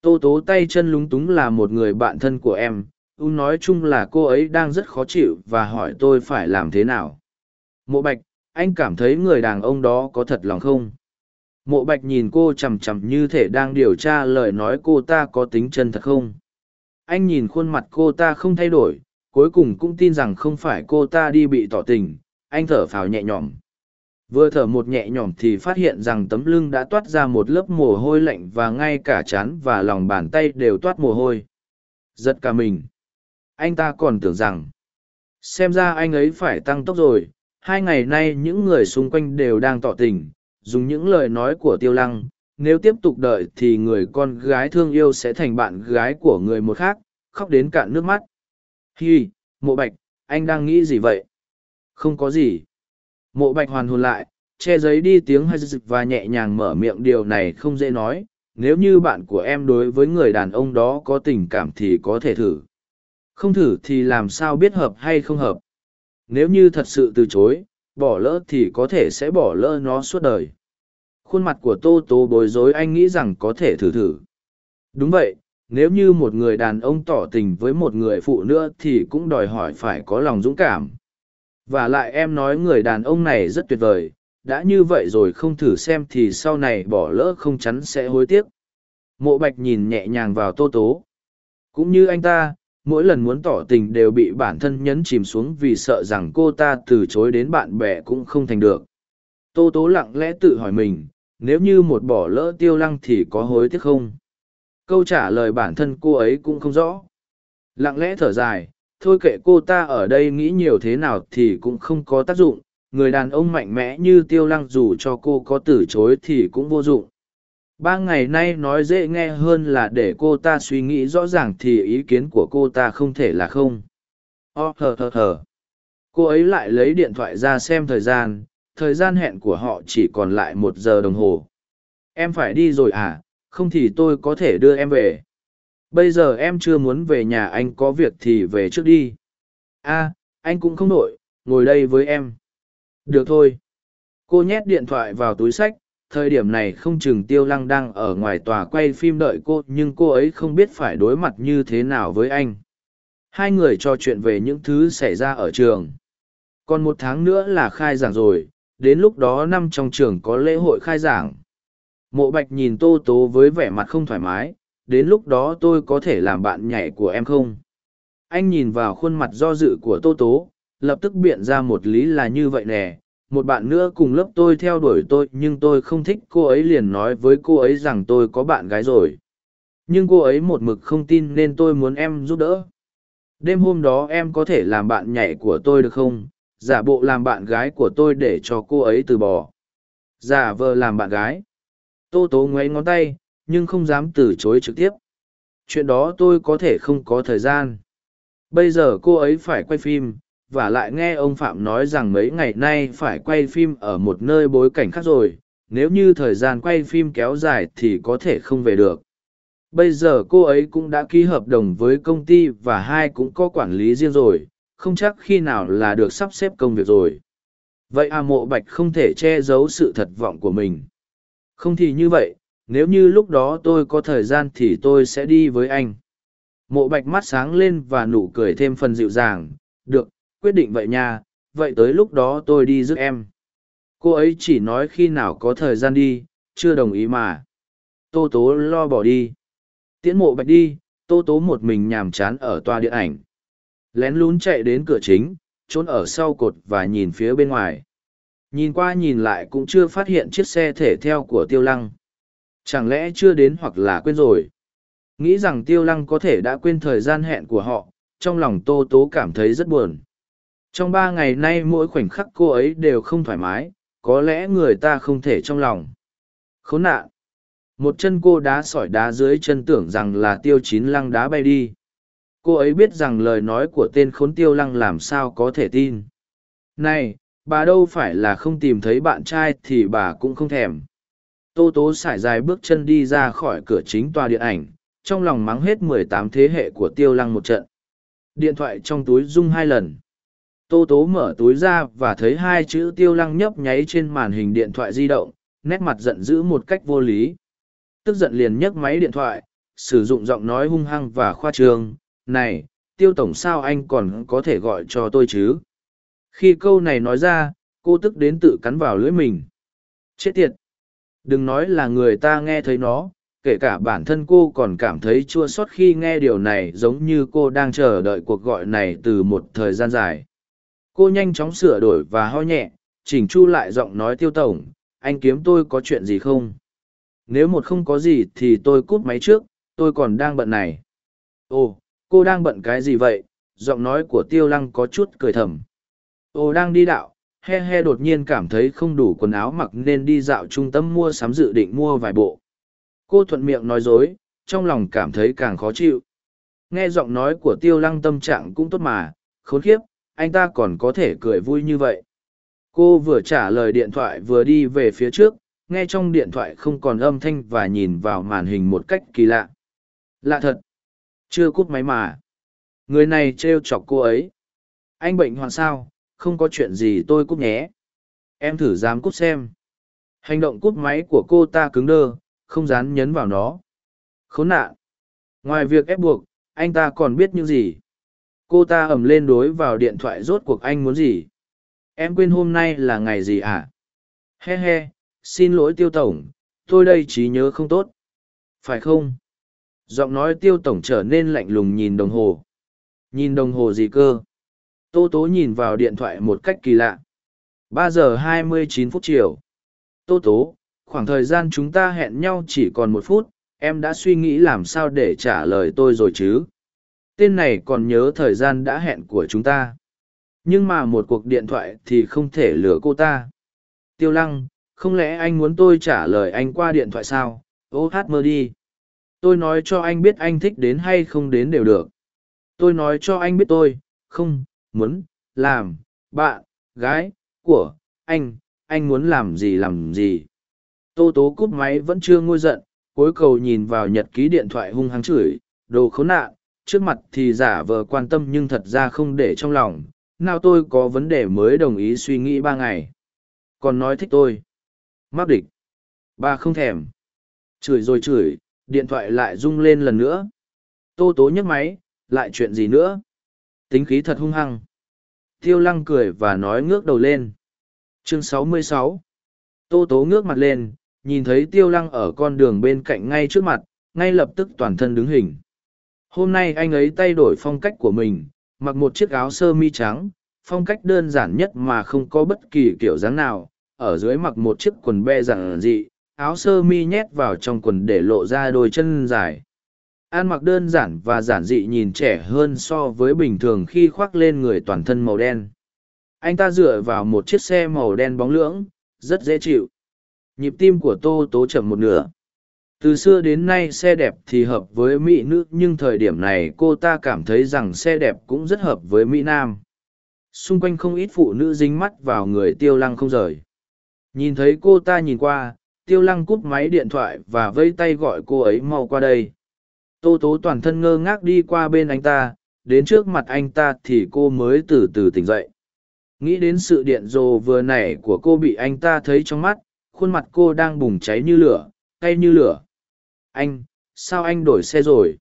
Tô tố tay chân lúng túng là một người bạn thân của em u nói chung là cô ấy đang rất khó chịu và hỏi tôi phải làm thế nào. Mộ bạch, anh cảm thấy người đàn ông đó có thật lòng không? Mộ bạch nhìn cô c h ầ m chằm như thể đang điều tra lời nói cô ta có tính chân thật không? Anh nhìn khuôn mặt cô ta không thay đổi, cuối cùng cũng tin rằng không phải cô ta đi bị tỏ tình, anh thở phào nhẹ nhõm. Vừa thở một nhẹ nhõm thì phát hiện rằng tấm lưng đã toát ra một lớp mồ hôi lạnh và ngay cả chán và lòng bàn tay đều toát mồ hôi. Giật cả mình anh ta còn tưởng rằng, xem ra anh ấy phải tăng tốc rồi. Hai ngày nay những người xung quanh đều đang tỏ tình, dùng những lời nói của tiêu lăng. Nếu tiếp tục đợi thì người con gái thương yêu sẽ thành bạn gái của người một khác, khóc đến cạn nước mắt. Hi, mộ bạch, anh đang nghĩ gì vậy? Không có gì. Mộ bạch hoàn hồn lại, che giấy đi tiếng hay dịch và nhẹ nhàng mở miệng điều này không dễ nói. Nếu như bạn của em đối với người đàn ông đó có tình cảm thì có thể thử không thử thì làm sao biết hợp hay không hợp. Nếu như thật sự từ chối, bỏ lỡ thì có thể sẽ bỏ lỡ nó suốt đời. Khuôn mặt của tô tố bối rối, anh nghĩ rằng có thể thử thử. Đúng vậy, nếu như một người đàn ông tỏ tình với một người phụ nữa thì cũng đòi hỏi phải có lòng dũng cảm. Và lại em nói người đàn ông này rất tuyệt vời, đã như vậy rồi không thử xem thì sau này bỏ lỡ không chắn sẽ hối tiếc. Mộ bạch nhìn nhẹ nhàng vào tô tố. Cũng như anh ta mỗi lần muốn tỏ tình đều bị bản thân nhấn chìm xuống vì sợ rằng cô ta từ chối đến bạn bè cũng không thành được. Tô tố lặng lẽ tự hỏi mình, nếu như một bỏ lỡ tiêu lăng thì có hối tiếc không? Câu trả lời bản thân cô ấy cũng không rõ. Lặng lẽ thở dài, thôi kệ cô ta ở đây nghĩ nhiều thế nào thì cũng không có tác dụng, người đàn ông mạnh mẽ như tiêu lăng dù cho cô có từ chối thì cũng vô dụng ba ngày nay nói dễ nghe hơn là để cô ta suy nghĩ rõ ràng thì ý kiến của cô ta không thể là không. O hờ hờ hờ. Cô ấy lại lấy điện thoại ra xem thời gian. Thời gian hẹn của họ chỉ còn lại một giờ đồng hồ. Em phải đi rồi à? Không thì tôi có thể đưa em về. Bây giờ em chưa muốn về nhà anh có việc thì về trước đi. A anh cũng không nội ngồi đây với em. Được thôi. Cô nhét điện thoại vào túi sách thời điểm này không chừng tiêu lăng đang ở ngoài tòa quay phim đợi cô, nhưng cô ấy không biết phải đối mặt như thế nào với anh. Hai người trò chuyện về những thứ xảy ra ở trường. Còn một tháng nữa là khai giảng rồi, đến lúc đó năm trong trường có lễ hội khai giảng. Mộ bạch nhìn tô tố với vẻ mặt không thoải mái, đến lúc đó tôi có thể làm bạn nhảy của em không? Anh nhìn vào khuôn mặt do dự của tô tố, lập tức biện ra một lý là như vậy nè một bạn nữa cùng lớp tôi theo đuổi tôi, nhưng tôi không thích cô ấy liền nói với cô ấy rằng tôi có bạn gái rồi. Nhưng cô ấy một mực không tin nên tôi muốn em giúp đỡ. Đêm hôm đó em có thể làm bạn nhảy của tôi được không? Giả bộ làm bạn gái của tôi để cho cô ấy từ bỏ. Giả vờ làm bạn gái. Tô tố ngoáy ngón tay, nhưng không dám từ chối trực tiếp. Chuyện đó tôi có thể không có thời gian. Bây giờ cô ấy phải quay phim và lại nghe ông phạm nói rằng mấy ngày nay phải quay phim ở một nơi bối cảnh khác rồi, nếu như thời gian quay phim kéo dài thì có thể không về được. Bây giờ cô ấy cũng đã ký hợp đồng với công ty và hai cũng có quản lý riêng rồi, không chắc khi nào là được sắp xếp công việc rồi. Vậy à mộ bạch không thể che giấu sự thật vọng của mình. Không thì như vậy, nếu như lúc đó tôi có thời gian thì tôi sẽ đi với anh. Mộ bạch mắt sáng lên và nụ cười thêm phần dịu dàng. Được quyết định vậy nha, vậy tới lúc đó tôi đi giúp em. Cô ấy chỉ nói khi nào có thời gian đi, chưa đồng ý mà. Tô tố lo bỏ đi. Tiễn mộ bạch đi, tô tố một mình nhàm chán ở toa điện ảnh. Lén lún chạy đến cửa chính, trốn ở sau cột và nhìn phía bên ngoài. Nhìn qua nhìn lại cũng chưa phát hiện chiếc xe thể theo của tiêu lăng. Chẳng lẽ chưa đến hoặc là quên rồi? Nghĩ rằng tiêu lăng có thể đã quên thời gian hẹn của họ, trong lòng tô tố cảm thấy rất buồn trong ba ngày nay mỗi khoảnh khắc cô ấy đều không thoải mái, có lẽ người ta không thể trong lòng. Khốn nạn! Một chân cô đá sỏi đá dưới chân tưởng rằng là tiêu chín lăng đá bay đi. Cô ấy biết rằng lời nói của tên khốn tiêu lăng làm sao có thể tin. Này, bà đâu phải là không tìm thấy bạn trai thì bà cũng không thèm. Tô tố sải dài bước chân đi ra khỏi cửa chính tòa điện ảnh, trong lòng mắng hết mười tám thế hệ của tiêu lăng một trận. Điện thoại trong túi rung hai lần. Tô tố mở túi ra và thấy hai chữ tiêu lăng nhấp nháy trên màn hình điện thoại di động, nét mặt giận dữ một cách vô lý. Tức giận liền nhấc máy điện thoại, sử dụng giọng nói hung hăng và khoa trương, này, tiêu tổng sao anh còn có thể gọi cho tôi chứ? Khi câu này nói ra, cô tức đến tự cắn vào lưỡi mình. Chết tiệt! Đừng nói là người ta nghe thấy nó, kể cả bản thân cô còn cảm thấy chua xót khi nghe điều này giống như cô đang chờ đợi cuộc gọi này từ một thời gian dài. Cô nhanh chóng sửa đổi và ho nhẹ, chỉnh chu lại giọng nói tiêu tổng, anh kiếm tôi có chuyện gì không? Nếu một không có gì thì tôi cút máy trước, tôi còn đang bận này. Ồ, cô đang bận cái gì vậy? Giọng nói của tiêu lăng có chút cười thầm. Ồ đang đi đạo, he he đột nhiên cảm thấy không đủ quần áo mặc nên đi dạo trung tâm mua sắm dự định mua vài bộ. Cô thuận miệng nói dối, trong lòng cảm thấy càng khó chịu. Nghe giọng nói của tiêu lăng tâm trạng cũng tốt mà, khốn khiếp, anh ta còn có thể cười vui như vậy. Cô vừa trả lời điện thoại vừa đi về phía trước, nghe trong điện thoại không còn âm thanh và nhìn vào màn hình một cách kỳ lạ. Lạ thật. Chưa cút máy mà. Người này trêu chọc cô ấy. Anh bệnh hoạn sao, không có chuyện gì tôi cút nhé. Em thử dám cút xem. Hành động cút máy của cô ta cứng đơ, không dám nhấn vào nó. Khốn nạn. Ngoài việc ép buộc, anh ta còn biết những gì. Cô ta ầm lên đối vào điện thoại rốt cuộc anh muốn gì. Em quên hôm nay là ngày gì à? He he, xin lỗi tiêu tổng, tôi đây trí nhớ không tốt. Phải không? Giọng nói tiêu tổng trở nên lạnh lùng nhìn đồng hồ. Nhìn đồng hồ gì cơ? Tô tố nhìn vào điện thoại một cách kỳ lạ. ba giờ hai mươi chín phút chiều. Tô tố, khoảng thời gian chúng ta hẹn nhau chỉ còn một phút, em đã suy nghĩ làm sao để trả lời tôi rồi chứ? Tên này còn nhớ thời gian đã hẹn của chúng ta. Nhưng mà một cuộc điện thoại thì không thể lừa cô ta. Tiêu lăng, không lẽ anh muốn tôi trả lời anh qua điện thoại sao? Ô hát mơ đi. Tôi nói cho anh biết anh thích đến hay không đến đều được. Tôi nói cho anh biết tôi, không, muốn, làm, bạn, gái, của, anh, anh muốn làm gì làm gì. Tô tố cúp máy vẫn chưa ngôi giận, cuối cầu nhìn vào nhật ký điện thoại hung hăng chửi, đồ khốn nạn, trước mặt thì giả vờ quan tâm nhưng thật ra không để trong lòng, nào tôi có vấn đề mới đồng ý suy nghĩ ba ngày. Còn nói thích tôi. Mắc địch. Ba không thèm. Chửi rồi chửi, điện thoại lại rung lên lần nữa. Tô tố nhấc máy, lại chuyện gì nữa? Tính khí thật hung hăng. Tiêu lăng cười và nói ngước đầu lên. Chương 66 Tô tố ngước mặt lên, nhìn thấy tiêu lăng ở con đường bên cạnh ngay trước mặt, ngay lập tức toàn thân đứng hình. Hôm nay anh ấy thay đổi phong cách của mình, mặc một chiếc áo sơ mi trắng, phong cách đơn giản nhất mà không có bất kỳ kiểu dáng nào, ở dưới mặc một chiếc quần be giản dị, áo sơ mi nhét vào trong quần để lộ ra đôi chân dài. An mặc đơn giản và giản dị nhìn trẻ hơn so với bình thường khi khoác lên người toàn thân màu đen. Anh ta dựa vào một chiếc xe màu đen bóng lưỡng, rất dễ chịu. Nhịp tim của Tô Tố chậm một nửa. Từ xưa đến nay xe đẹp thì hợp với Mỹ nữ nhưng thời điểm này cô ta cảm thấy rằng xe đẹp cũng rất hợp với Mỹ Nam. Xung quanh không ít phụ nữ dính mắt vào người tiêu lăng không rời. Nhìn thấy cô ta nhìn qua, tiêu lăng cúp máy điện thoại và vây tay gọi cô ấy mau qua đây tô tố toàn thân ngơ ngác đi qua bên anh ta đến trước mặt anh ta thì cô mới từ từ tỉnh dậy nghĩ đến sự điện rồ vừa nảy của cô bị anh ta thấy trong mắt khuôn mặt cô đang bùng cháy như lửa cay như lửa anh, sao anh đổi xe rồi?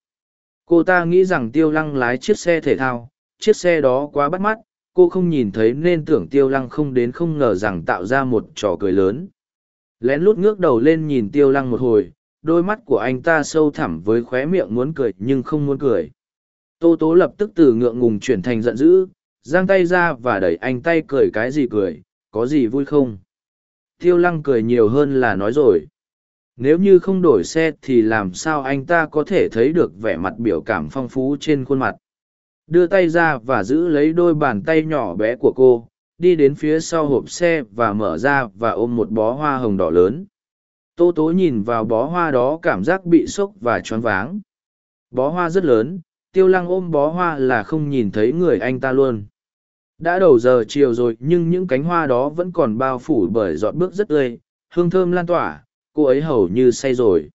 Cô ta nghĩ rằng tiêu lăng lái chiếc xe thể thao, chiếc xe đó quá bắt mắt, cô không nhìn thấy nên tưởng tiêu lăng không đến không ngờ rằng tạo ra một trò cười lớn. Lén lút ngước đầu lên nhìn tiêu lăng một hồi, đôi mắt của anh ta sâu thẳm với khóe miệng muốn cười nhưng không muốn cười. Tô tố lập tức từ ngượng ngùng chuyển thành giận dữ, giang tay ra và đẩy anh tay cười cái gì cười, có gì vui không? Tiêu lăng cười nhiều hơn là nói rồi nếu như không đổi xe thì làm sao anh ta có thể thấy được vẻ mặt biểu cảm phong phú trên khuôn mặt? Đưa tay ra và giữ lấy đôi bàn tay nhỏ bé của cô, đi đến phía sau hộp xe và mở ra và ôm một bó hoa hồng đỏ lớn. Tô tố nhìn vào bó hoa đó cảm giác bị sốc và choáng váng. Bó hoa rất lớn, tiêu lăng ôm bó hoa là không nhìn thấy người anh ta luôn. Đã đầu giờ chiều rồi nhưng những cánh hoa đó vẫn còn bao phủ bởi giọt bước rất tươi, hương thơm lan tỏa cô ấy hầu như say rồi.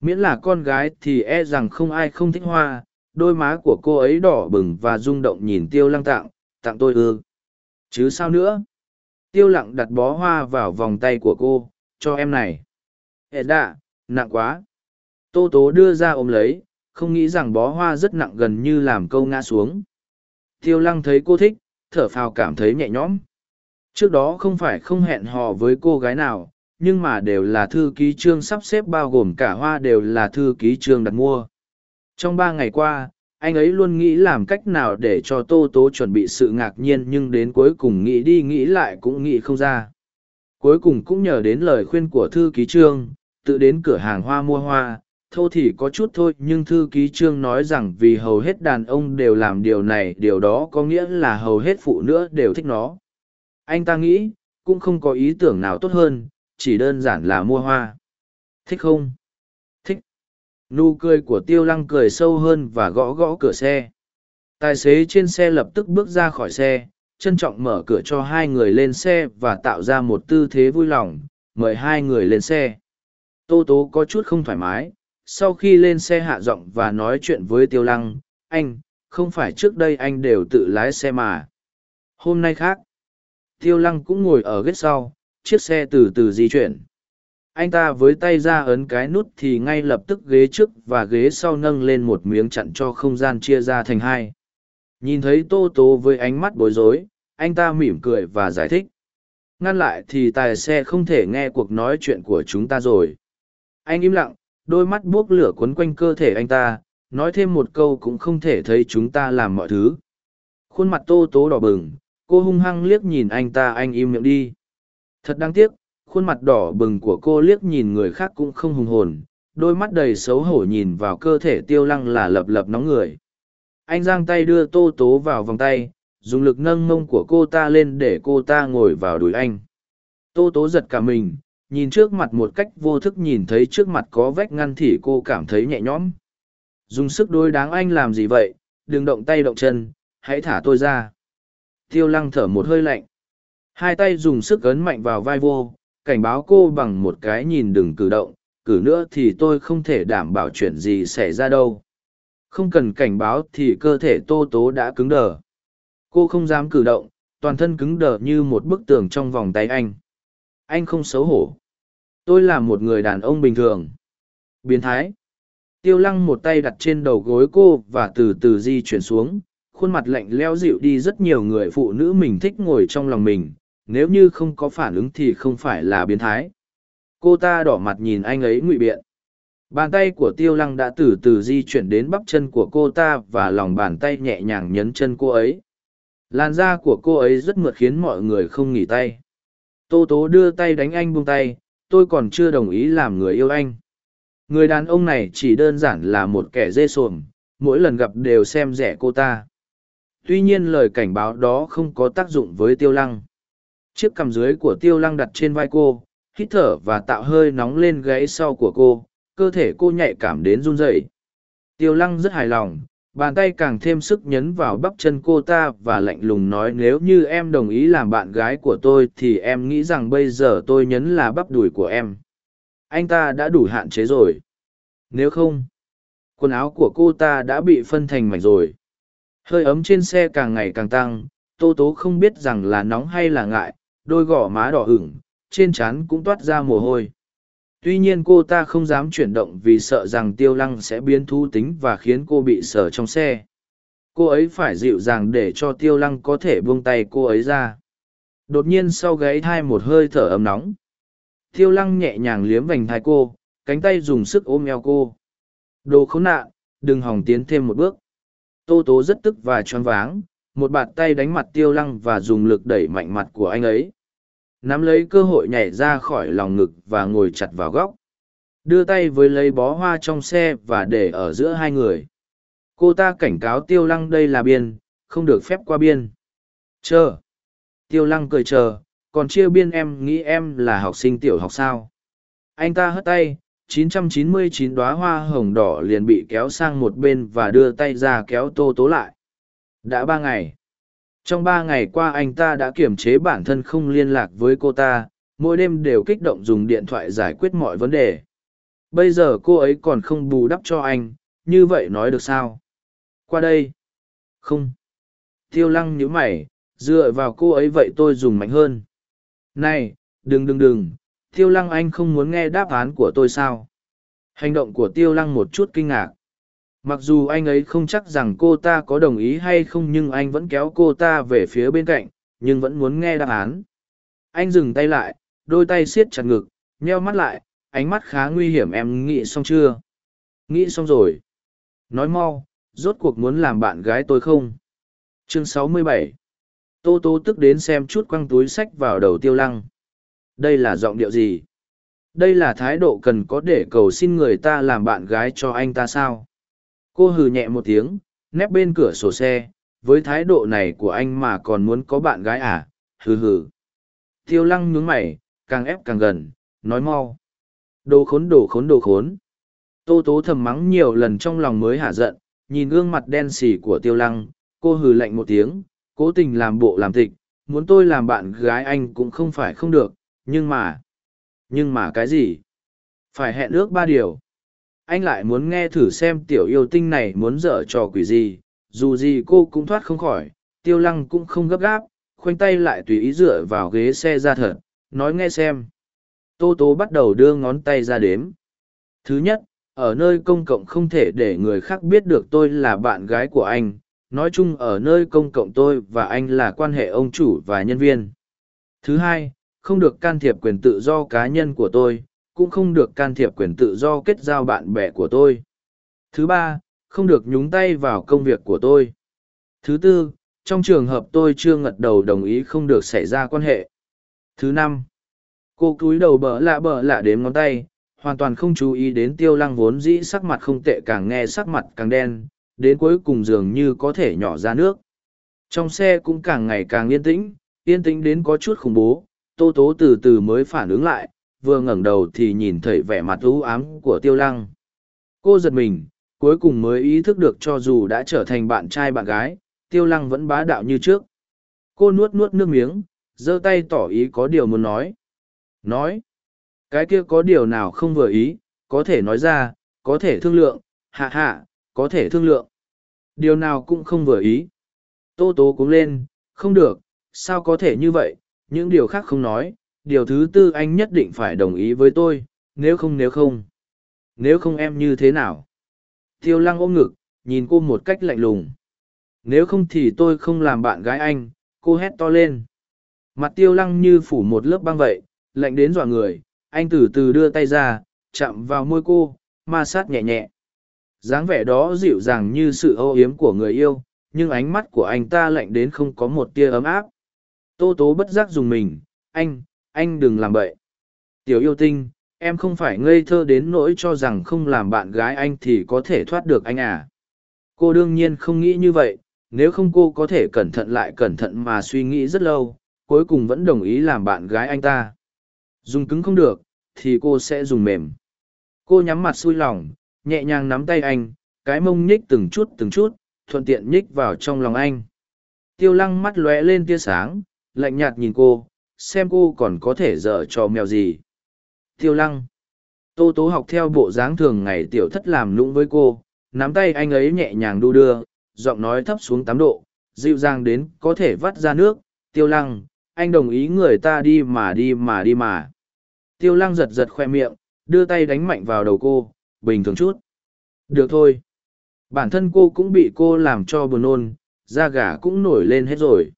Miễn là con gái thì e rằng không ai không thích hoa, đôi má của cô ấy đỏ bừng và rung động nhìn tiêu lăng tặng tặng tôi ư? Chứ sao nữa? Tiêu lặng đặt bó hoa vào vòng tay của cô, cho em này. Ệ đạ, nặng quá. Tô tố đưa ra ôm lấy, không nghĩ rằng bó hoa rất nặng gần như làm câu ngã xuống. Tiêu lăng thấy cô thích, thở phào cảm thấy nhẹ nhõm. Trước đó không phải không hẹn hò với cô gái nào nhưng mà đều là thư ký trương sắp xếp bao gồm cả hoa đều là thư ký trương đặt mua. Trong ba ngày qua, anh ấy luôn nghĩ làm cách nào để cho tô tố chuẩn bị sự ngạc nhiên nhưng đến cuối cùng nghĩ đi nghĩ lại cũng nghĩ không ra. Cuối cùng cũng nhờ đến lời khuyên của thư ký trương, tự đến cửa hàng hoa mua hoa, thô thì có chút thôi nhưng thư ký trương nói rằng vì hầu hết đàn ông đều làm điều này, điều đó có nghĩa là hầu hết phụ nữ đều thích nó. Anh ta nghĩ, cũng không có ý tưởng nào tốt hơn chỉ đơn giản là mua hoa. Thích không? Thích. Nụ cười của tiêu lăng cười sâu hơn và gõ gõ cửa xe. Tài xế trên xe lập tức bước ra khỏi xe, trân trọng mở cửa cho hai người lên xe và tạo ra một tư thế vui lòng, mời hai người lên xe. Tô tố có chút không thoải mái, sau khi lên xe hạ giọng và nói chuyện với tiêu lăng, anh, không phải trước đây anh đều tự lái xe mà. Hôm nay khác. Tiêu lăng cũng ngồi ở ghế sau chiếc xe từ từ di chuyển. Anh ta với tay ra ấn cái nút thì ngay lập tức ghế trước và ghế sau nâng lên một miếng chặn cho không gian chia ra thành hai. Nhìn thấy tô tố với ánh mắt bối rối, anh ta mỉm cười và giải thích. Ngăn lại thì tài xe không thể nghe cuộc nói chuyện của chúng ta rồi. Anh im lặng, đôi mắt buốc lửa quấn quanh cơ thể anh ta, nói thêm một câu cũng không thể thấy chúng ta làm mọi thứ. Khuôn mặt tô tố đỏ bừng, cô hung hăng liếc nhìn anh ta, anh im miệng đi thật đáng tiếc, khuôn mặt đỏ bừng của cô liếc nhìn người khác cũng không hùng hồn, đôi mắt đầy xấu hổ nhìn vào cơ thể tiêu lăng là lập lập nóng người. Anh giang tay đưa tô tố vào vòng tay, dùng lực nâng mông của cô ta lên để cô ta ngồi vào đùi anh. Tô tố giật cả mình, nhìn trước mặt một cách vô thức nhìn thấy trước mặt có vách ngăn thì cô cảm thấy nhẹ nhõm. Dùng sức đối đáng anh làm gì vậy, đừng động tay động chân, hãy thả tôi ra. Tiêu lăng thở một hơi lạnh hai tay dùng sức ấn mạnh vào vai vô, cảnh báo cô bằng một cái nhìn đừng cử động, cử nữa thì tôi không thể đảm bảo chuyện gì xảy ra đâu. Không cần cảnh báo thì cơ thể tô tố đã cứng đờ. Cô không dám cử động, toàn thân cứng đờ như một bức tường trong vòng tay anh. Anh không xấu hổ. Tôi là một người đàn ông bình thường. Biến thái. Tiêu lăng một tay đặt trên đầu gối cô và từ từ di chuyển xuống. Khuôn mặt lạnh leo dịu đi rất nhiều người phụ nữ mình thích ngồi trong lòng mình nếu như không có phản ứng thì không phải là biến thái. Cô ta đỏ mặt nhìn anh ấy ngụy biện. Bàn tay của tiêu lăng đã từ từ di chuyển đến bắp chân của cô ta và lòng bàn tay nhẹ nhàng nhấn chân cô ấy. Làn da của cô ấy rất mượt khiến mọi người không nghỉ tay. Tô tố đưa tay đánh anh buông tay, tôi còn chưa đồng ý làm người yêu anh. Người đàn ông này chỉ đơn giản là một kẻ dê xuồng mỗi lần gặp đều xem rẻ cô ta. Tuy nhiên lời cảnh báo đó không có tác dụng với tiêu lăng chiếc cằm dưới của tiêu lăng đặt trên vai cô, hít thở và tạo hơi nóng lên gáy sau của cô, cơ thể cô nhạy cảm đến run rẩy. Tiêu lăng rất hài lòng, bàn tay càng thêm sức nhấn vào bắp chân cô ta và lạnh lùng nói nếu như em đồng ý làm bạn gái của tôi thì em nghĩ rằng bây giờ tôi nhấn là bắp đùi của em. Anh ta đã đủ hạn chế rồi. Nếu không, quần áo của cô ta đã bị phân thành mảnh rồi. Hơi ấm trên xe càng ngày càng tăng, tô tố không biết rằng là nóng hay là ngại đôi gò má đỏ hửng, trên trán cũng toát ra mồ hôi. Tuy nhiên cô ta không dám chuyển động vì sợ rằng tiêu lăng sẽ biến thu tính và khiến cô bị sờ trong xe. Cô ấy phải dịu dàng để cho tiêu lăng có thể buông tay cô ấy ra. Đột nhiên sau gáy thai một hơi thở ấm nóng tiêu lăng nhẹ nhàng liếm vành thai cô cánh tay dùng sức ôm eo cô. Đồ khốn nạn đừng hòng tiến thêm một bước. Tô tố rất tức và choáng váng một bàn tay đánh mặt tiêu lăng và dùng lực đẩy mạnh mặt của anh ấy. Nắm lấy cơ hội nhảy ra khỏi lòng ngực và ngồi chặt vào góc. Đưa tay với lấy bó hoa trong xe và để ở giữa hai người. Cô ta cảnh cáo tiêu lăng đây là biên, không được phép qua biên. Chờ. Tiêu lăng cười chờ. Còn chia biên em, nghĩ em là học sinh tiểu học sao? Anh ta hất tay 999 đóa hoa hồng đỏ liền bị kéo sang một bên và đưa tay ra kéo tô tố lại đã ba ngày. Trong ba ngày qua anh ta đã kiềm chế bản thân không liên lạc với cô ta, mỗi đêm đều kích động dùng điện thoại giải quyết mọi vấn đề. Bây giờ cô ấy còn không bù đắp cho anh, như vậy nói được sao? Qua đây. Không. Tiêu lăng nhíu mày, dựa vào cô ấy vậy tôi dùng mạnh hơn. Này, đừng đừng đừng, tiêu lăng anh không muốn nghe đáp án của tôi sao? Hành động của tiêu lăng một chút kinh ngạc mặc dù anh ấy không chắc rằng cô ta có đồng ý hay không nhưng anh vẫn kéo cô ta về phía bên cạnh, nhưng vẫn muốn nghe đáp án. Anh dừng tay lại, đôi tay siết chặt ngực, nheo mắt lại, ánh mắt khá nguy hiểm em nghĩ xong chưa? Nghĩ xong rồi. Nói mau, rốt cuộc muốn làm bạn gái tôi không? Chương 67 tô tô tức đến xem chút quăng túi sách vào đầu tiêu lăng. Đây là giọng điệu gì? Đây là thái độ cần có để cầu xin người ta làm bạn gái cho anh ta sao? Cô hừ nhẹ một tiếng, nép bên cửa sổ xe, với thái độ này của anh mà còn muốn có bạn gái à? Hừ hừ. Tiêu lăng nhướng mày, càng ép càng gần, nói mau. Đồ khốn đồ khốn đồ khốn. Tô tố thầm mắng nhiều lần trong lòng mới hả giận, nhìn gương mặt đen xì của tiêu lăng, cô hừ lạnh một tiếng, cố tình làm bộ làm tịch muốn tôi làm bạn gái anh cũng không phải không được, nhưng mà nhưng mà cái gì? Phải hẹn ước ba điều anh lại muốn nghe thử xem tiểu yêu tinh này muốn dở trò quỷ gì, dù gì cô cũng thoát không khỏi, tiêu lăng cũng không gấp gáp, khoanh tay lại tùy ý dựa vào ghế xe ra thật, nói nghe xem. Tô tố bắt đầu đưa ngón tay ra đếm. Thứ nhất, ở nơi công cộng không thể để người khác biết được tôi là bạn gái của anh, nói chung ở nơi công cộng tôi và anh là quan hệ ông chủ và nhân viên. Thứ hai, không được can thiệp quyền tự do cá nhân của tôi cũng không được can thiệp quyền tự do kết giao bạn bè của tôi. Thứ ba, không được nhúng tay vào công việc của tôi. Thứ tư, trong trường hợp tôi chưa ngật đầu đồng ý không được xảy ra quan hệ. Thứ năm, cô cúi đầu bỡ lạ bỡ lạ đếm ngón tay, hoàn toàn không chú ý đến tiêu lăng vốn dĩ sắc mặt không tệ càng nghe sắc mặt càng đen, đến cuối cùng dường như có thể nhỏ ra nước. Trong xe cũng càng ngày càng yên tĩnh yên tĩnh đến có chút khủng bố, tô tố từ từ mới phản ứng lại vừa ngẩng đầu thì nhìn thấy vẻ mặt u ám của tiêu lăng. Cô giật mình, cuối cùng mới ý thức được cho dù đã trở thành bạn trai bạn gái, tiêu lăng vẫn bá đạo như trước. Cô nuốt nuốt nước miếng, giơ tay tỏ ý có điều muốn nói. Nói? Cái kia có điều nào không vừa ý, có thể nói ra, có thể thương lượng, hạ hạ, có thể thương lượng. Điều nào cũng không vừa ý. Tô tố cúng lên, không được, sao có thể như vậy, những điều khác không nói điều thứ tư anh nhất định phải đồng ý với tôi, nếu không nếu không. Nếu không em như thế nào? Tiêu lăng ôm ngực, nhìn cô một cách lạnh lùng. Nếu không thì tôi không làm bạn gái anh, cô hét to lên. Mặt tiêu lăng như phủ một lớp băng vậy, lạnh đến dọa người, anh từ từ đưa tay ra, chạm vào môi cô, ma sát nhẹ nhẹ. Dáng vẻ đó dịu dàng như sự âu yếm của người yêu, nhưng ánh mắt của anh ta lạnh đến không có một tia ấm áp. Tô tố bất giác dùng mình, anh anh đừng làm bậy. Tiểu yêu tinh, em không phải ngây thơ đến nỗi cho rằng không làm bạn gái anh thì có thể thoát được anh à. Cô đương nhiên không nghĩ như vậy, nếu không cô có thể cẩn thận lại cẩn thận mà suy nghĩ rất lâu, cuối cùng vẫn đồng ý làm bạn gái anh ta. Dùng cứng không được, thì cô sẽ dùng mềm. Cô nhắm mặt xui lòng, nhẹ nhàng nắm tay anh, cái mông nhích từng chút từng chút, thuận tiện nhích vào trong lòng anh. Tiêu lăng mắt lóe lên tia sáng, lạnh nhạt nhìn cô xem cô còn có thể dở trò mèo gì. Tiêu lăng. Tô tố học theo bộ dáng thường ngày tiểu thất làm lũng với cô, nắm tay anh ấy nhẹ nhàng đu đưa, giọng nói thấp xuống tám độ, dịu dàng đến có thể vắt ra nước. Tiêu lăng, anh đồng ý người ta đi mà đi mà đi mà. Tiêu lăng giật giật khoe miệng, đưa tay đánh mạnh vào đầu cô, bình thường chút. Được thôi. Bản thân cô cũng bị cô làm cho buồn nôn, da gà cũng nổi lên hết rồi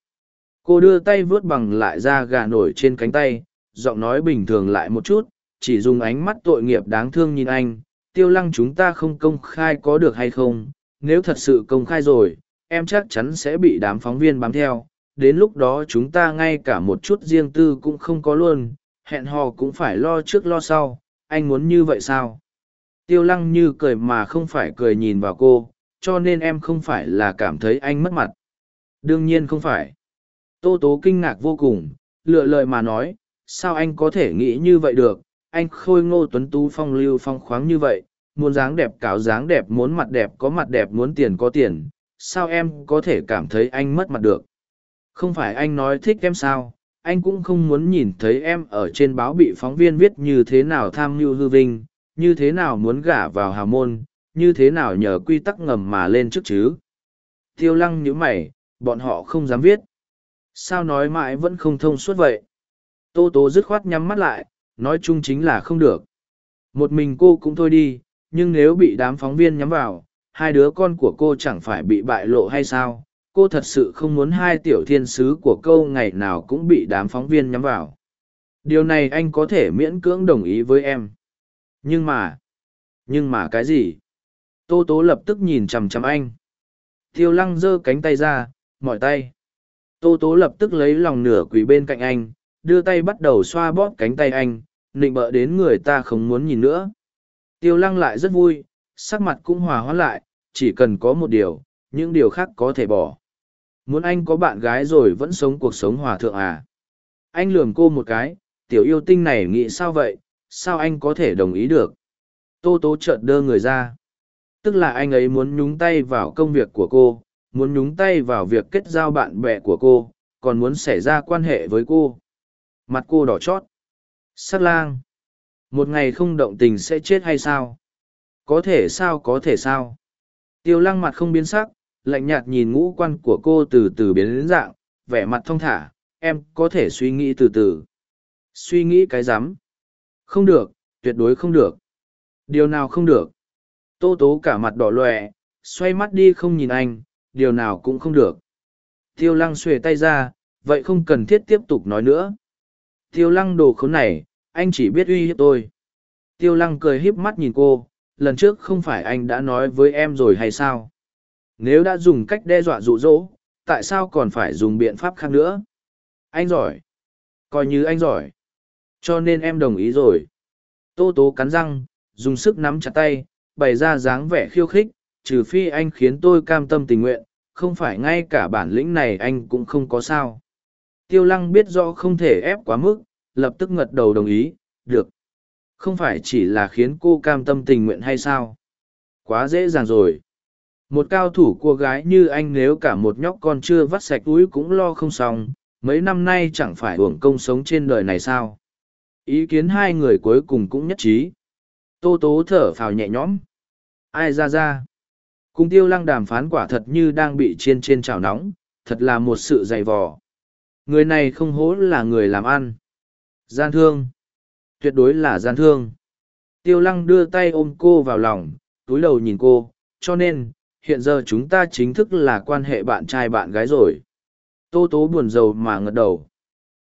cô đưa tay vớt bằng lại da gà nổi trên cánh tay, giọng nói bình thường lại một chút, chỉ dùng ánh mắt tội nghiệp đáng thương nhìn anh. Tiêu lăng chúng ta không công khai có được hay không? Nếu thật sự công khai rồi, em chắc chắn sẽ bị đám phóng viên bám theo. Đến lúc đó chúng ta ngay cả một chút riêng tư cũng không có luôn, hẹn hò cũng phải lo trước lo sau. Anh muốn như vậy sao? Tiêu lăng như cười mà không phải cười nhìn vào cô, cho nên em không phải là cảm thấy anh mất mặt. Đương nhiên không phải tô tố kinh ngạc vô cùng, lựa lời mà nói, sao anh có thể nghĩ như vậy được? Anh khôi ngô tuấn tú phong lưu phong khoáng như vậy, muốn dáng đẹp cáo dáng đẹp, muốn mặt đẹp có mặt đẹp, muốn tiền có tiền, sao em có thể cảm thấy anh mất mặt được? Không phải anh nói thích em sao? Anh cũng không muốn nhìn thấy em ở trên báo bị phóng viên viết như thế nào tham mưu hư vinh, như thế nào muốn gả vào hào môn, như thế nào nhờ quy tắc ngầm mà lên trước chứ? Tiêu lăng như mày, bọn họ không dám viết sao nói mãi vẫn không thông suốt vậy? Tô tố dứt khoát nhắm mắt lại, nói chung chính là không được. Một mình cô cũng thôi đi, nhưng nếu bị đám phóng viên nhắm vào, hai đứa con của cô chẳng phải bị bại lộ hay sao? Cô thật sự không muốn hai tiểu thiên sứ của câu ngày nào cũng bị đám phóng viên nhắm vào. Điều này anh có thể miễn cưỡng đồng ý với em. Nhưng mà nhưng mà cái gì? Tô tố lập tức nhìn chằm chằm anh. Tiêu lăng giơ cánh tay ra, mỏi tay tô tố lập tức lấy lòng nửa quỳ bên cạnh anh, đưa tay bắt đầu xoa bóp cánh tay anh, nịnh bợ đến người ta không muốn nhìn nữa. Tiêu lăng lại rất vui, sắc mặt cũng hòa hoãn lại, chỉ cần có một điều, những điều khác có thể bỏ. Muốn anh có bạn gái rồi vẫn sống cuộc sống hòa thượng à? Anh lườm cô một cái, tiểu yêu tinh này nghĩ sao vậy, sao anh có thể đồng ý được? Tô tố chợt đơ người ra. Tức là anh ấy muốn nhúng tay vào công việc của cô muốn nhúng tay vào việc kết giao bạn bè của cô, còn muốn xảy ra quan hệ với cô. Mặt cô đỏ chót. Sắt lang. Một ngày không động tình sẽ chết hay sao? Có thể sao, có thể sao? Tiêu lăng mặt không biến sắc, lạnh nhạt nhìn ngũ quan của cô từ từ biến đến dạng, vẻ mặt thong thả. Em, có thể suy nghĩ từ từ. Suy nghĩ cái rắm. Không được, tuyệt đối không được. Điều nào không được? Tô tố cả mặt đỏ lòe, xoay mắt đi không nhìn anh điều nào cũng không được. Tiêu lăng xuề tay ra vậy không cần thiết tiếp tục nói nữa. Tiêu lăng đồ khốn này anh chỉ biết uy hiếp tôi. Tiêu lăng cười híp mắt nhìn cô lần trước không phải anh đã nói với em rồi hay sao? Nếu đã dùng cách đe dọa dụ dỗ, tại sao còn phải dùng biện pháp khác nữa? Anh giỏi. Coi như anh giỏi. Cho nên em đồng ý rồi. Tô tố cắn răng dùng sức nắm chặt tay bày ra dáng vẻ khiêu khích trừ phi anh khiến tôi cam tâm tình nguyện, không phải ngay cả bản lĩnh này anh cũng không có sao. Tiêu lăng biết rõ không thể ép quá mức, lập tức ngật đầu đồng ý, được. Không phải chỉ là khiến cô cam tâm tình nguyện hay sao? Quá dễ dàng rồi. Một cao thủ cô gái như anh nếu cả một nhóc con chưa vắt sạch túi cũng lo không xong, mấy năm nay chẳng phải uổng công sống trên đời này sao? Ý kiến hai người cuối cùng cũng nhất trí. Tô tố thở phào nhẹ nhõm. Ai ra ra? Cùng tiêu lăng đàm phán quả thật như đang bị chiên trên chảo nóng, thật là một sự dày vò. Người này không hố là người làm ăn. Gian thương. Tuyệt đối là gian thương. Tiêu lăng đưa tay ôm cô vào lòng, túi đầu nhìn cô, cho nên, hiện giờ chúng ta chính thức là quan hệ bạn trai bạn gái rồi. Tô tố buồn rầu mà ngật đầu.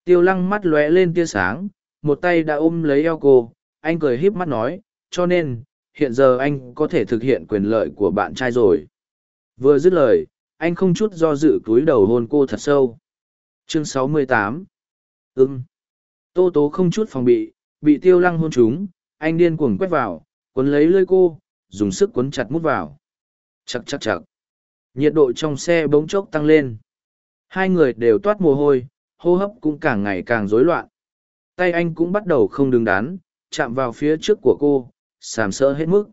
Tiêu lăng mắt lóe lên tia sáng, một tay đã ôm lấy eo cô, anh cười híp mắt nói, cho nên hiện giờ anh có thể thực hiện quyền lợi của bạn trai rồi. Vừa dứt lời, anh không chút do dự cúi đầu hôn cô thật sâu. Chương 68 ưng tô tố không chút phòng bị bị tiêu lăng hôn chúng anh điên cuồng quét vào, quấn lấy lơi cô, dùng sức quấn chặt mút vào. Chặt chặt chặt nhiệt độ trong xe bỗng chốc tăng lên. Hai người đều toát mồ hôi, hô hấp cũng càng ngày càng rối loạn. Tay anh cũng bắt đầu không đứng đắn, chạm vào phía trước của cô sàm sỡ hết mức.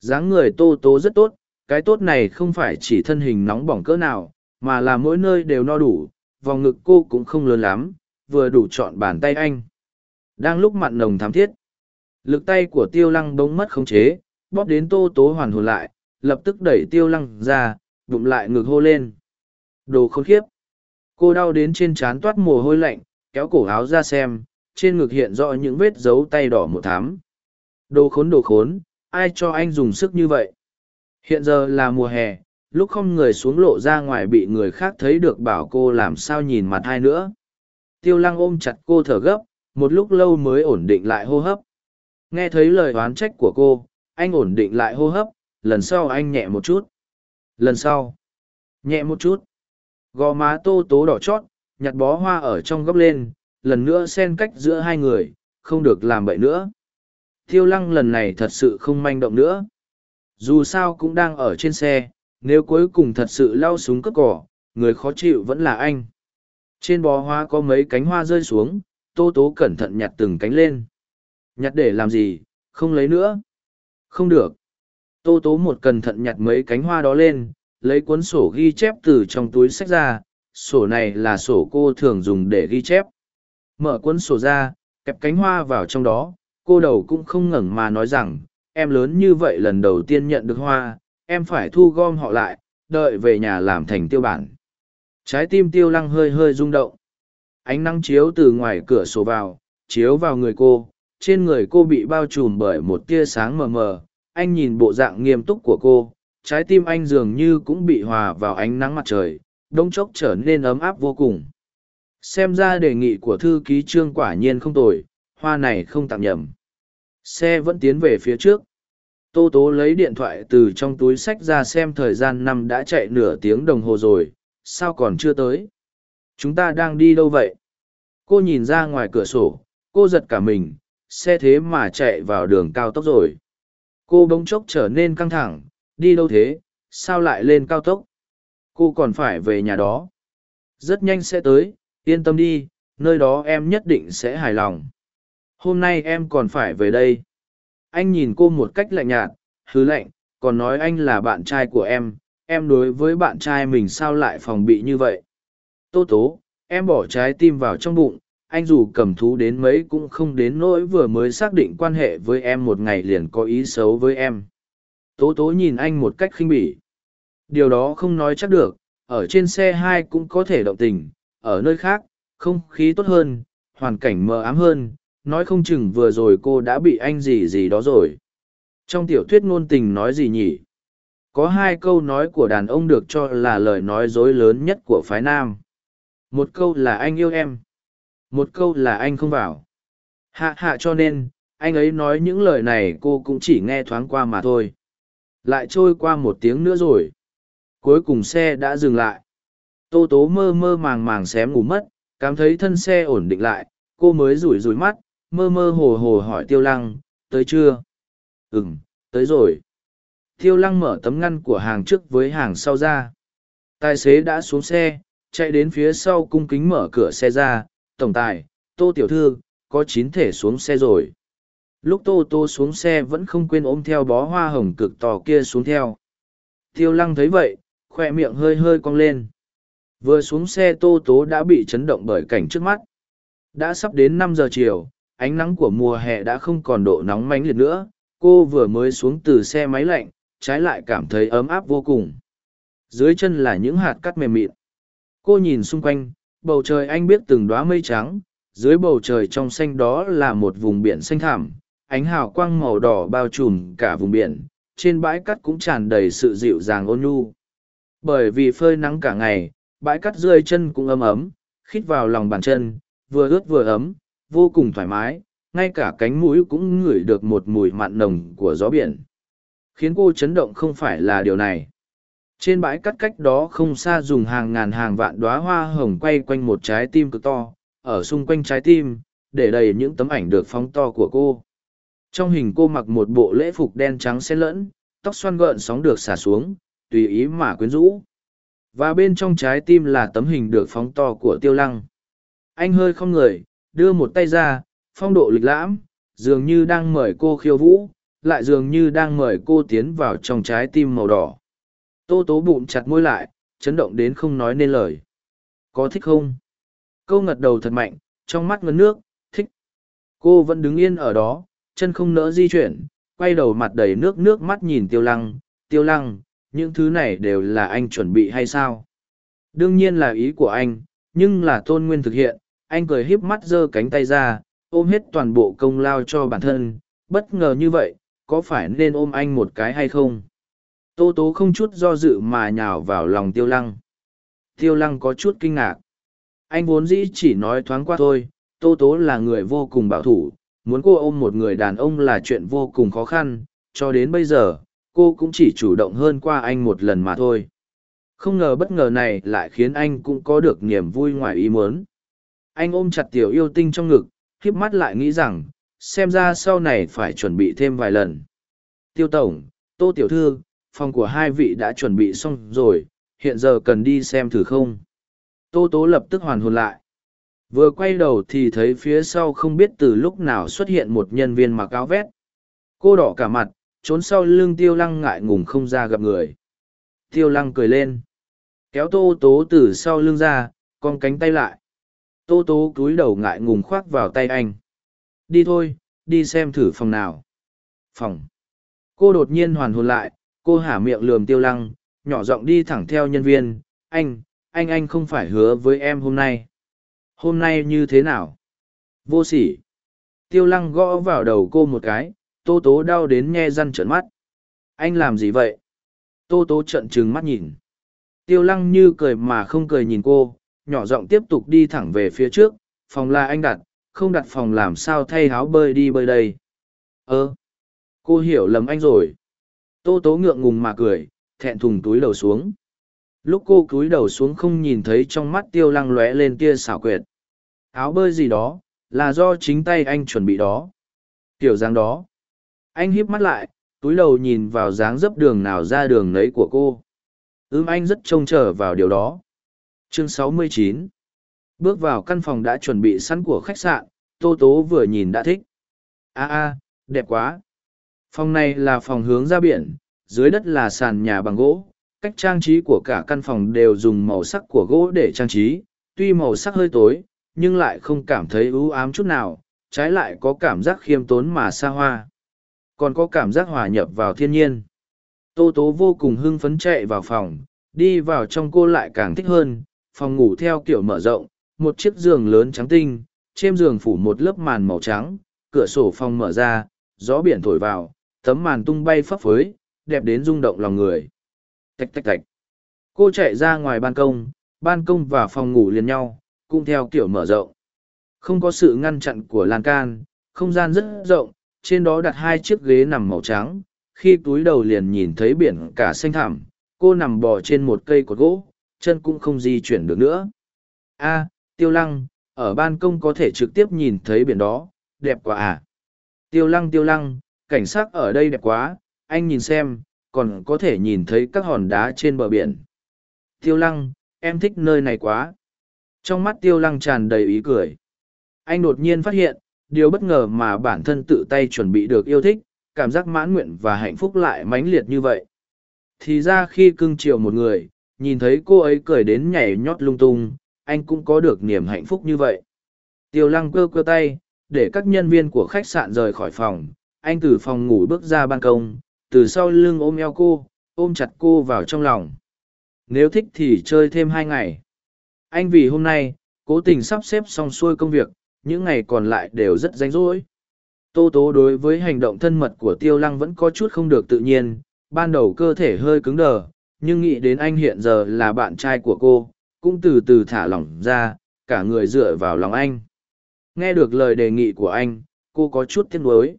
Dáng người tô tố rất tốt, cái tốt này không phải chỉ thân hình nóng bỏng cỡ nào, mà là mỗi nơi đều no đủ, vòng ngực cô cũng không lớn lắm, vừa đủ chọn bàn tay anh. Đang lúc mặn nồng thám thiết, lực tay của tiêu lăng bỗng mất khống chế, bóp đến tô tố hoàn hồn lại, lập tức đẩy tiêu lăng ra, bụng lại ngực hô lên. Đồ khốn khiếp. Cô đau đến trên trán toát mồ hôi lạnh, kéo cổ áo ra xem, trên ngực hiện rõ những vết dấu tay đỏ một thám đồ khốn đồ khốn, ai cho anh dùng sức như vậy? Hiện giờ là mùa hè, lúc không người xuống lộ ra ngoài bị người khác thấy được bảo cô làm sao nhìn mặt hai nữa? Tiêu lăng ôm chặt cô thở gấp, một lúc lâu mới ổn định lại hô hấp. Nghe thấy lời oán trách của cô, anh ổn định lại hô hấp, lần sau anh nhẹ một chút. Lần sau, nhẹ một chút. Gò má tô tố đỏ chót, nhặt bó hoa ở trong góc lên, lần nữa xen cách giữa hai người, không được làm bậy nữa tiêu lăng lần này thật sự không manh động nữa. Dù sao cũng đang ở trên xe, nếu cuối cùng thật sự lao súng cất cỏ, người khó chịu vẫn là anh. Trên bó hoa có mấy cánh hoa rơi xuống, tô tố cẩn thận nhặt từng cánh lên. Nhặt để làm gì, không lấy nữa? Không được. Tô tố một cẩn thận nhặt mấy cánh hoa đó lên, lấy cuốn sổ ghi chép từ trong túi sách ra, sổ này là sổ cô thường dùng để ghi chép. Mở cuốn sổ ra, kẹp cánh hoa vào trong đó cô đầu cũng không ngẩng mà nói rằng em lớn như vậy lần đầu tiên nhận được hoa em phải thu gom họ lại đợi về nhà làm thành tiêu bản Trái tim tiêu lăng hơi hơi rung động. Ánh nắng chiếu từ ngoài cửa sổ vào, chiếu vào người cô, trên người cô bị bao trùm bởi một tia sáng mờ mờ. Anh nhìn bộ dạng nghiêm túc của cô, trái tim anh dường như cũng bị hòa vào ánh nắng mặt trời, đông chốc trở nên ấm áp vô cùng. Xem ra đề nghị của thư ký trương quả nhiên không tồi, hoa này không tạm nhầm. Xe vẫn tiến về phía trước. Tô Tố lấy điện thoại từ trong túi sách ra xem thời gian năm đã chạy nửa tiếng đồng hồ rồi, sao còn chưa tới? Chúng ta đang đi đâu vậy? Cô nhìn ra ngoài cửa sổ, cô giật cả mình, xe thế mà chạy vào đường cao tốc rồi. Cô bỗng chốc trở nên căng thẳng, đi đâu thế, sao lại lên cao tốc? Cô còn phải về nhà đó. Rất nhanh sẽ tới, yên tâm đi, nơi đó em nhất định sẽ hài lòng. Hôm nay em còn phải về đây. Anh nhìn cô một cách lạnh nhạt, hứ lạnh, còn nói anh là bạn trai của em, em đối với bạn trai mình sao lại phòng bị như vậy? Tô tố em bỏ trái tim vào trong bụng anh dù cầm thú đến mấy cũng không đến nỗi vừa mới xác định quan hệ với em một ngày liền có ý xấu với em. Tố tố nhìn anh một cách khinh bỉ. Điều đó không nói chắc được ở trên xe hai cũng có thể động tình ở nơi khác không khí tốt hơn hoàn cảnh mờ ám hơn nói không chừng vừa rồi cô đã bị anh gì gì đó rồi. Trong tiểu thuyết ngôn tình nói gì nhỉ? Có hai câu nói của đàn ông được cho là lời nói dối lớn nhất của phái nam. Một câu là anh yêu em. Một câu là anh không vào. Hạ hạ cho nên, anh ấy nói những lời này cô cũng chỉ nghe thoáng qua mà thôi. Lại trôi qua một tiếng nữa rồi. Cuối cùng xe đã dừng lại. Tô tố mơ mơ màng màng xém ngủ mất, cảm thấy thân xe ổn định lại, cô mới rủi rủi mắt mơ mơ hồ hồ hỏi tiêu lăng tới chưa ừ m tới rồi Tiêu lăng mở tấm ngăn của hàng trước với hàng sau ra. Tài xế đã xuống xe, chạy đến phía sau cung kính mở cửa xe ra. Tổng tài, tô tiểu thư, có chín thể xuống xe rồi. Lúc tô tô xuống xe vẫn không quên ôm theo bó hoa hồng cực to kia xuống theo. Tiêu lăng thấy vậy, khoe miệng hơi hơi cong lên. Vừa xuống xe tô tố đã bị chấn động bởi cảnh trước mắt. Đã sắp đến năm giờ chiều, ánh nắng của mùa hè đã không còn độ nóng mánh liệt nữa. Cô vừa mới xuống từ xe máy lạnh, trái lại cảm thấy ấm áp vô cùng. Dưới chân là những hạt cát mềm mịn. Cô nhìn xung quanh, bầu trời anh biết từng đóa mây trắng, dưới bầu trời trong xanh đó là một vùng biển xanh thẳm, ánh hào quang màu đỏ bao trùm cả vùng biển, trên bãi cát cũng tràn đầy sự dịu dàng ôn nhu. Bởi vì phơi nắng cả ngày, bãi cát rơi chân cũng ấm ấm, khít vào lòng bàn chân, vừa ướt vừa ấm, vô cùng thoải mái, ngay cả cánh mũi cũng ngửi được một mùi mặn nồng của gió biển. Khiến cô chấn động không phải là điều này. Trên bãi cắt cách đó không xa dùng hàng ngàn hàng vạn đóa hoa hồng quay quanh một trái tim cực to ở xung quanh trái tim để đầy những tấm ảnh được phóng to của cô. Trong hình cô mặc một bộ lễ phục đen trắng xen lẫn tóc xoăn gợn sóng được xả xuống tùy ý mà quyến rũ. Và bên trong trái tim là tấm hình được phóng to của tiêu lăng. Anh hơi không người đưa một tay ra, phong độ lịch lãm, dường như đang mời cô khiêu vũ, lại dường như đang mời cô tiến vào trong trái tim màu đỏ. Tô tố bụng chặt môi lại, chấn động đến không nói nên lời. Có thích không? Câu ngật đầu thật mạnh, trong mắt ngấn nước, thích. Cô vẫn đứng yên ở đó, chân không nỡ di chuyển, quay đầu mặt đầy nước nước mắt nhìn tiêu lăng. Tiêu lăng, những thứ này đều là anh chuẩn bị hay sao? Đương nhiên là ý của anh, nhưng là tôn nguyên thực hiện anh cười híp mắt giơ cánh tay ra, ôm hết toàn bộ công lao cho bản thân. Bất ngờ như vậy, có phải nên ôm anh một cái hay không? Tô tố không chút do dự mà nhào vào lòng tiêu lăng. Tiêu lăng có chút kinh ngạc. Anh vốn dĩ chỉ nói thoáng qua thôi, tô tố là người vô cùng bảo thủ. Muốn cô ôm một người đàn ông là chuyện vô cùng khó khăn. Cho đến bây giờ, cô cũng chỉ chủ động hơn qua anh một lần mà thôi. Không ngờ bất ngờ này lại khiến anh cũng có được niềm vui ngoài ý muốn anh ôm chặt tiểu yêu tinh trong ngực híp mắt lại nghĩ rằng xem ra sau này phải chuẩn bị thêm vài lần. Tiêu Tổng, Tô Tiểu Thư, phòng của hai vị đã chuẩn bị xong rồi, hiện giờ cần đi xem thử không. Tô Tố lập tức hoàn hồn lại. Vừa quay đầu thì thấy phía sau không biết từ lúc nào xuất hiện một nhân viên mặc áo vét. Cô đỏ cả mặt, trốn sau lưng tiêu lăng ngại ngùng không ra gặp người. Tiêu lăng cười lên. Kéo tô tố từ sau lưng ra, con cánh tay lại. Tô tố cúi đầu ngại ngùng khoác vào tay anh. Đi thôi, đi xem thử phòng nào. Phòng. Cô đột nhiên hoàn hồn lại, cô hả miệng lườm tiêu lăng, nhỏ giọng đi thẳng theo nhân viên. Anh anh anh không phải hứa với em hôm nay. Hôm nay như thế nào? Vô sỉ. Tiêu lăng gõ vào đầu cô một cái, tô tố đau đến nghe răn trợn mắt. Anh làm gì vậy? Tô tố trợn trừng mắt nhìn. Tiêu lăng như cười mà không cười nhìn cô nhỏ giọng tiếp tục đi thẳng về phía trước, phòng là anh đặt, không đặt phòng làm sao thay áo bơi đi bơi đây? Ơ, cô hiểu lầm anh rồi. Tô tố ngượng ngùng mà cười, thẹn thùng túi đầu xuống. Lúc cô cúi đầu xuống không nhìn thấy trong mắt tiêu lăng lóe lên tia xảo quyệt. Áo bơi gì đó, là do chính tay anh chuẩn bị đó. Kiểu dáng đó. Anh híp mắt lại, túi đầu nhìn vào dáng dấp đường nào ra đường nấy của cô. Ưm, anh rất trông chờ vào điều đó chương 69 bước vào căn phòng đã chuẩn bị sẵn của khách sạn, tô tố vừa nhìn đã thích. A a, đẹp quá. Phòng này là phòng hướng ra biển, dưới đất là sàn nhà bằng gỗ. Cách trang trí của cả căn phòng đều dùng màu sắc của gỗ để trang trí. Tuy màu sắc hơi tối, nhưng lại không cảm thấy ưu ám chút nào. Trái lại có cảm giác khiêm tốn mà xa hoa. Còn có cảm giác hòa nhập vào thiên nhiên. Tô tố vô cùng hưng phấn chạy vào phòng, đi vào trong cô lại càng thích hơn phòng ngủ theo kiểu mở rộng, một chiếc giường lớn trắng tinh, trên giường phủ một lớp màn màu trắng, cửa sổ phòng mở ra, gió biển thổi vào, tấm màn tung bay phấp phới, đẹp đến rung động lòng người. Tạch tạch tạch. Cô chạy ra ngoài ban công ban công và phòng ngủ liền nhau, cũng theo kiểu mở rộng. Không có sự ngăn chặn của lan can, không gian rất rộng, trên đó đặt hai chiếc ghế nằm màu trắng, khi túi đầu liền nhìn thấy biển cả xanh thẳm, cô nằm bò trên một cây cột gỗ chân cũng không di chuyển được nữa. A, tiêu lăng, ở ban công có thể trực tiếp nhìn thấy biển đó, đẹp quá à. Tiêu lăng tiêu lăng, cảnh sát ở đây đẹp quá, anh nhìn xem, còn có thể nhìn thấy các hòn đá trên bờ biển. Tiêu lăng, em thích nơi này quá. Trong mắt tiêu lăng tràn đầy ý cười. Anh đột nhiên phát hiện, điều bất ngờ mà bản thân tự tay chuẩn bị được yêu thích, cảm giác mãn nguyện và hạnh phúc lại mãnh liệt như vậy. Thì ra khi cưng chiều một người nhìn thấy cô ấy cười đến nhảy nhót lung tung, anh cũng có được niềm hạnh phúc như vậy. Tiêu lăng cơ cơ tay, để các nhân viên của khách sạn rời khỏi phòng, anh từ phòng ngủ bước ra ban công, từ sau lưng ôm eo cô, ôm chặt cô vào trong lòng. Nếu thích thì chơi thêm hai ngày. Anh vì hôm nay, cố tình sắp xếp xong xuôi công việc, những ngày còn lại đều rất rảnh rỗi. Tô tố đối với hành động thân mật của tiêu lăng vẫn có chút không được tự nhiên, ban đầu cơ thể hơi cứng đờ nhưng nghĩ đến anh hiện giờ là bạn trai của cô, cũng từ từ thả lỏng ra, cả người dựa vào lòng anh. Nghe được lời đề nghị của anh, cô có chút tiếc nuối.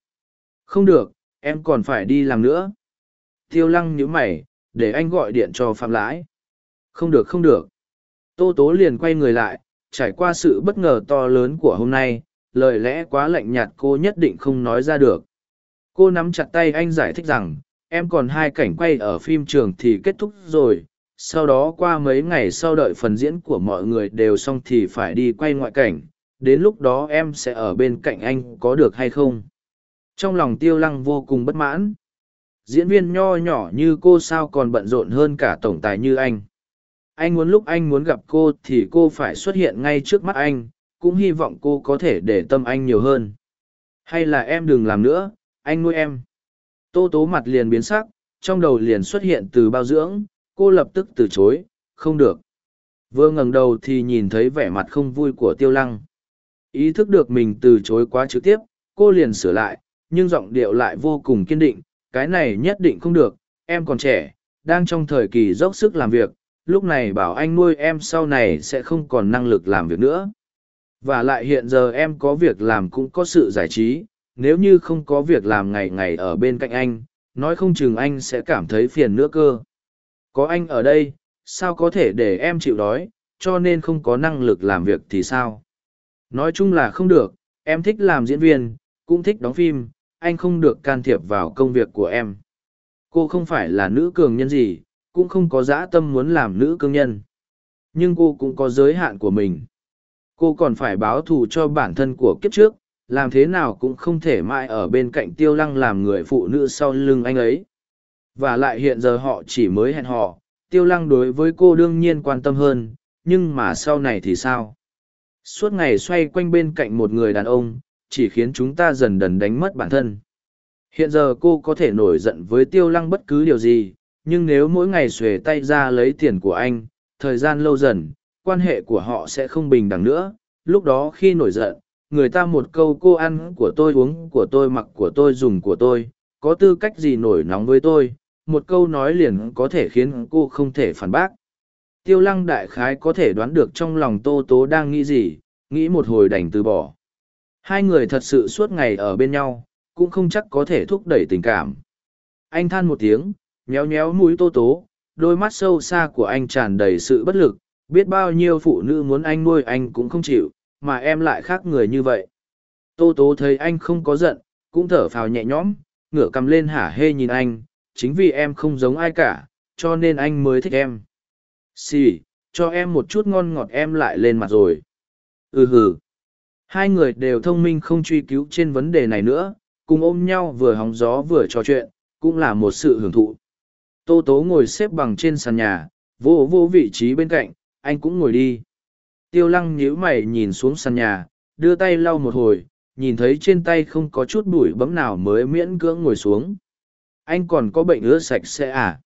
Không được, em còn phải đi làm nữa. Tiêu lăng nhíu mày, để anh gọi điện cho phạm lãi. Không được không được. Tô tố liền quay người lại, trải qua sự bất ngờ to lớn của hôm nay, lời lẽ quá lạnh nhạt cô nhất định không nói ra được. Cô nắm chặt tay anh giải thích rằng em còn hai cảnh quay ở phim trường thì kết thúc rồi. Sau đó qua mấy ngày sau đợi phần diễn của mọi người đều xong thì phải đi quay ngoại cảnh. Đến lúc đó em sẽ ở bên cạnh anh có được hay không? Trong lòng tiêu lăng vô cùng bất mãn. Diễn viên nho nhỏ như cô sao còn bận rộn hơn cả tổng tài như anh? Anh muốn lúc anh muốn gặp cô thì cô phải xuất hiện ngay trước mắt anh, cũng hy vọng cô có thể để tâm anh nhiều hơn. Hay là em đừng làm nữa, anh nuôi em tô tố mặt liền biến sắc, trong đầu liền xuất hiện từ bao dưỡng, cô lập tức từ chối, không được. Vừa ngẩng đầu thì nhìn thấy vẻ mặt không vui của tiêu lăng. Ý thức được mình từ chối quá trực tiếp, cô liền sửa lại, nhưng giọng điệu lại vô cùng kiên định, cái này nhất định không được, em còn trẻ, đang trong thời kỳ dốc sức làm việc, lúc này bảo anh nuôi em sau này sẽ không còn năng lực làm việc nữa. Và lại hiện giờ em có việc làm cũng có sự giải trí nếu như không có việc làm ngày ngày ở bên cạnh anh, nói không chừng anh sẽ cảm thấy phiền nữa cơ. Có anh ở đây, sao có thể để em chịu đói, cho nên không có năng lực làm việc thì sao? Nói chung là không được, em thích làm diễn viên, cũng thích đóng phim, anh không được can thiệp vào công việc của em. Cô không phải là nữ cường nhân gì, cũng không có dã tâm muốn làm nữ cương nhân. Nhưng cô cũng có giới hạn của mình. Cô còn phải báo thù cho bản thân của kiếp trước làm thế nào cũng không thể mãi ở bên cạnh tiêu lăng làm người phụ nữ sau lưng anh ấy. Và lại hiện giờ họ chỉ mới hẹn họ tiêu lăng đối với cô đương nhiên quan tâm hơn nhưng mà sau này thì sao? Suốt ngày xoay quanh bên cạnh một người đàn ông chỉ khiến chúng ta dần dần đánh mất bản thân. Hiện giờ cô có thể nổi giận với tiêu lăng bất cứ điều gì nhưng nếu mỗi ngày xuề tay ra lấy tiền của anh thời gian lâu dần, quan hệ của họ sẽ không bình đẳng nữa. Lúc đó khi nổi giận, người ta một câu cô ăn của tôi uống của tôi mặc của tôi dùng của tôi, có tư cách gì nổi nóng với tôi, một câu nói liền có thể khiến cô không thể phản bác. Tiêu lăng đại khái có thể đoán được trong lòng Tô Tố đang nghĩ gì, nghĩ một hồi đành từ bỏ. Hai người thật sự suốt ngày ở bên nhau, cũng không chắc có thể thúc đẩy tình cảm. Anh than một tiếng, nhéo nhéo mũi Tô Tố, đôi mắt sâu xa của anh tràn đầy sự bất lực, biết bao nhiêu phụ nữ muốn anh nuôi anh cũng không chịu, mà em lại khác người như vậy. Tô Tố thấy anh không có giận, cũng thở phào nhẹ nhõm, ngửa cầm lên hả hê nhìn anh, chính vì em không giống ai cả, cho nên anh mới thích em. Xì, cho em một chút ngon ngọt em lại lên mặt rồi. Ừ hừ. Hai người đều thông minh không truy cứu trên vấn đề này nữa, cùng ôm nhau vừa hóng gió vừa trò chuyện, cũng là một sự hưởng thụ. Tô Tố ngồi xếp bằng trên sàn nhà, vô vô vị trí bên cạnh, anh cũng ngồi đi. Tiêu lăng nhíu mày nhìn xuống sàn nhà, đưa tay lau một hồi, nhìn thấy trên tay không có chút bụi bấm nào mới miễn cưỡng ngồi xuống. Anh còn có bệnh ứa sạch sẽ à?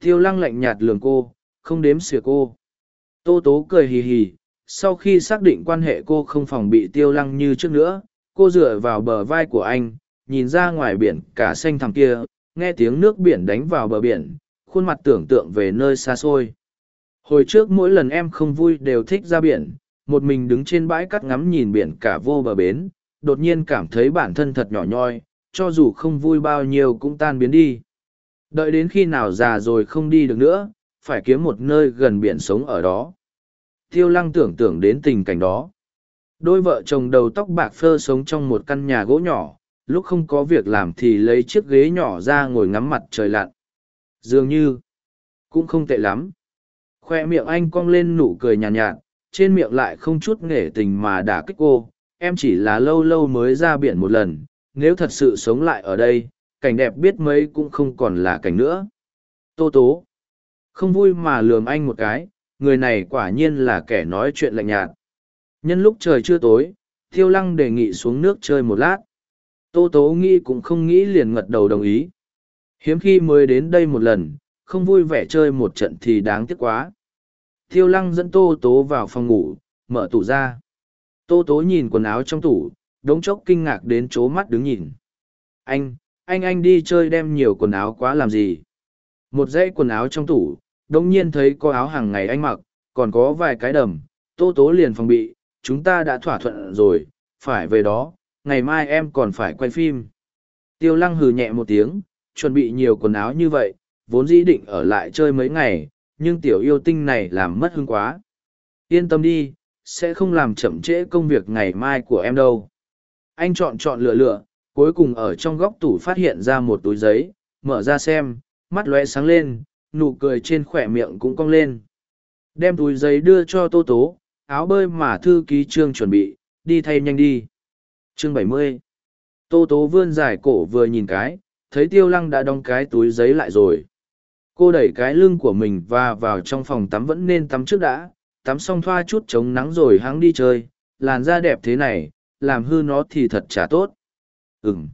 Tiêu lăng lạnh nhạt lường cô, không đếm xỉa cô. Tô tố cười hì hì, sau khi xác định quan hệ cô không phòng bị tiêu lăng như trước nữa, cô dựa vào bờ vai của anh, nhìn ra ngoài biển cả xanh thẳm kia, nghe tiếng nước biển đánh vào bờ biển, khuôn mặt tưởng tượng về nơi xa xôi. Hồi trước mỗi lần em không vui đều thích ra biển, một mình đứng trên bãi cắt ngắm nhìn biển cả vô bờ bến, đột nhiên cảm thấy bản thân thật nhỏ nhoi, cho dù không vui bao nhiêu cũng tan biến đi. Đợi đến khi nào già rồi không đi được nữa, phải kiếm một nơi gần biển sống ở đó. Tiêu lăng tưởng tượng đến tình cảnh đó. Đôi vợ chồng đầu tóc bạc phơ sống trong một căn nhà gỗ nhỏ, lúc không có việc làm thì lấy chiếc ghế nhỏ ra ngồi ngắm mặt trời lặn. Dường như, cũng không tệ lắm. Khoe miệng anh cong lên nụ cười nhàn nhạt, nhạt, trên miệng lại không chút nghề tình mà đả kích cô. Em chỉ là lâu lâu mới ra biển một lần, nếu thật sự sống lại ở đây, cảnh đẹp biết mấy cũng không còn là cảnh nữa. Tô tố. Không vui mà lườm anh một cái, người này quả nhiên là kẻ nói chuyện lạnh nhạt. Nhân lúc trời chưa tối, thiêu Lăng đề nghị xuống nước chơi một lát. Tô Tố nghĩ cũng không nghĩ liền ngật đầu đồng ý. Hiếm khi mới đến đây một lần, không vui vẻ chơi một trận thì đáng tiếc quá. Tiêu Lăng dẫn Tô Tố vào phòng ngủ, mở tủ ra. Tô Tố nhìn quần áo trong tủ, đống chốc kinh ngạc đến chố mắt đứng nhìn. Anh, anh anh đi chơi đem nhiều quần áo quá làm gì? Một dãy quần áo trong tủ, đống nhiên thấy có áo hàng ngày anh mặc, còn có vài cái đầm, tô tố liền phòng bị, chúng ta đã thỏa thuận rồi, phải về đó, ngày mai em còn phải quay phim. Tiêu lăng hừ nhẹ một tiếng, chuẩn bị nhiều quần áo như vậy, vốn dĩ định ở lại chơi mấy ngày, nhưng tiểu yêu tinh này làm mất hứng quá. Yên tâm đi, sẽ không làm chậm trễ công việc ngày mai của em đâu. Anh chọn chọn lựa lựa, cuối cùng ở trong góc tủ phát hiện ra một túi giấy, mở ra xem, mắt lóe sáng lên, nụ cười trên khỏe miệng cũng cong lên. Đem túi giấy đưa cho Tô Tố, áo bơi mà thư ký trương chuẩn bị, đi thay nhanh đi. Chương bảy mươi Tô Tố vươn dài cổ vừa nhìn cái, thấy tiêu lăng đã đóng cái túi giấy lại rồi. Cô đẩy cái lưng của mình và vào trong phòng tắm vẫn nên tắm trước đã, tắm xong thoa chút chống nắng rồi hắng đi chơi, làn da đẹp thế này, làm hư nó thì thật chả tốt. Ừm.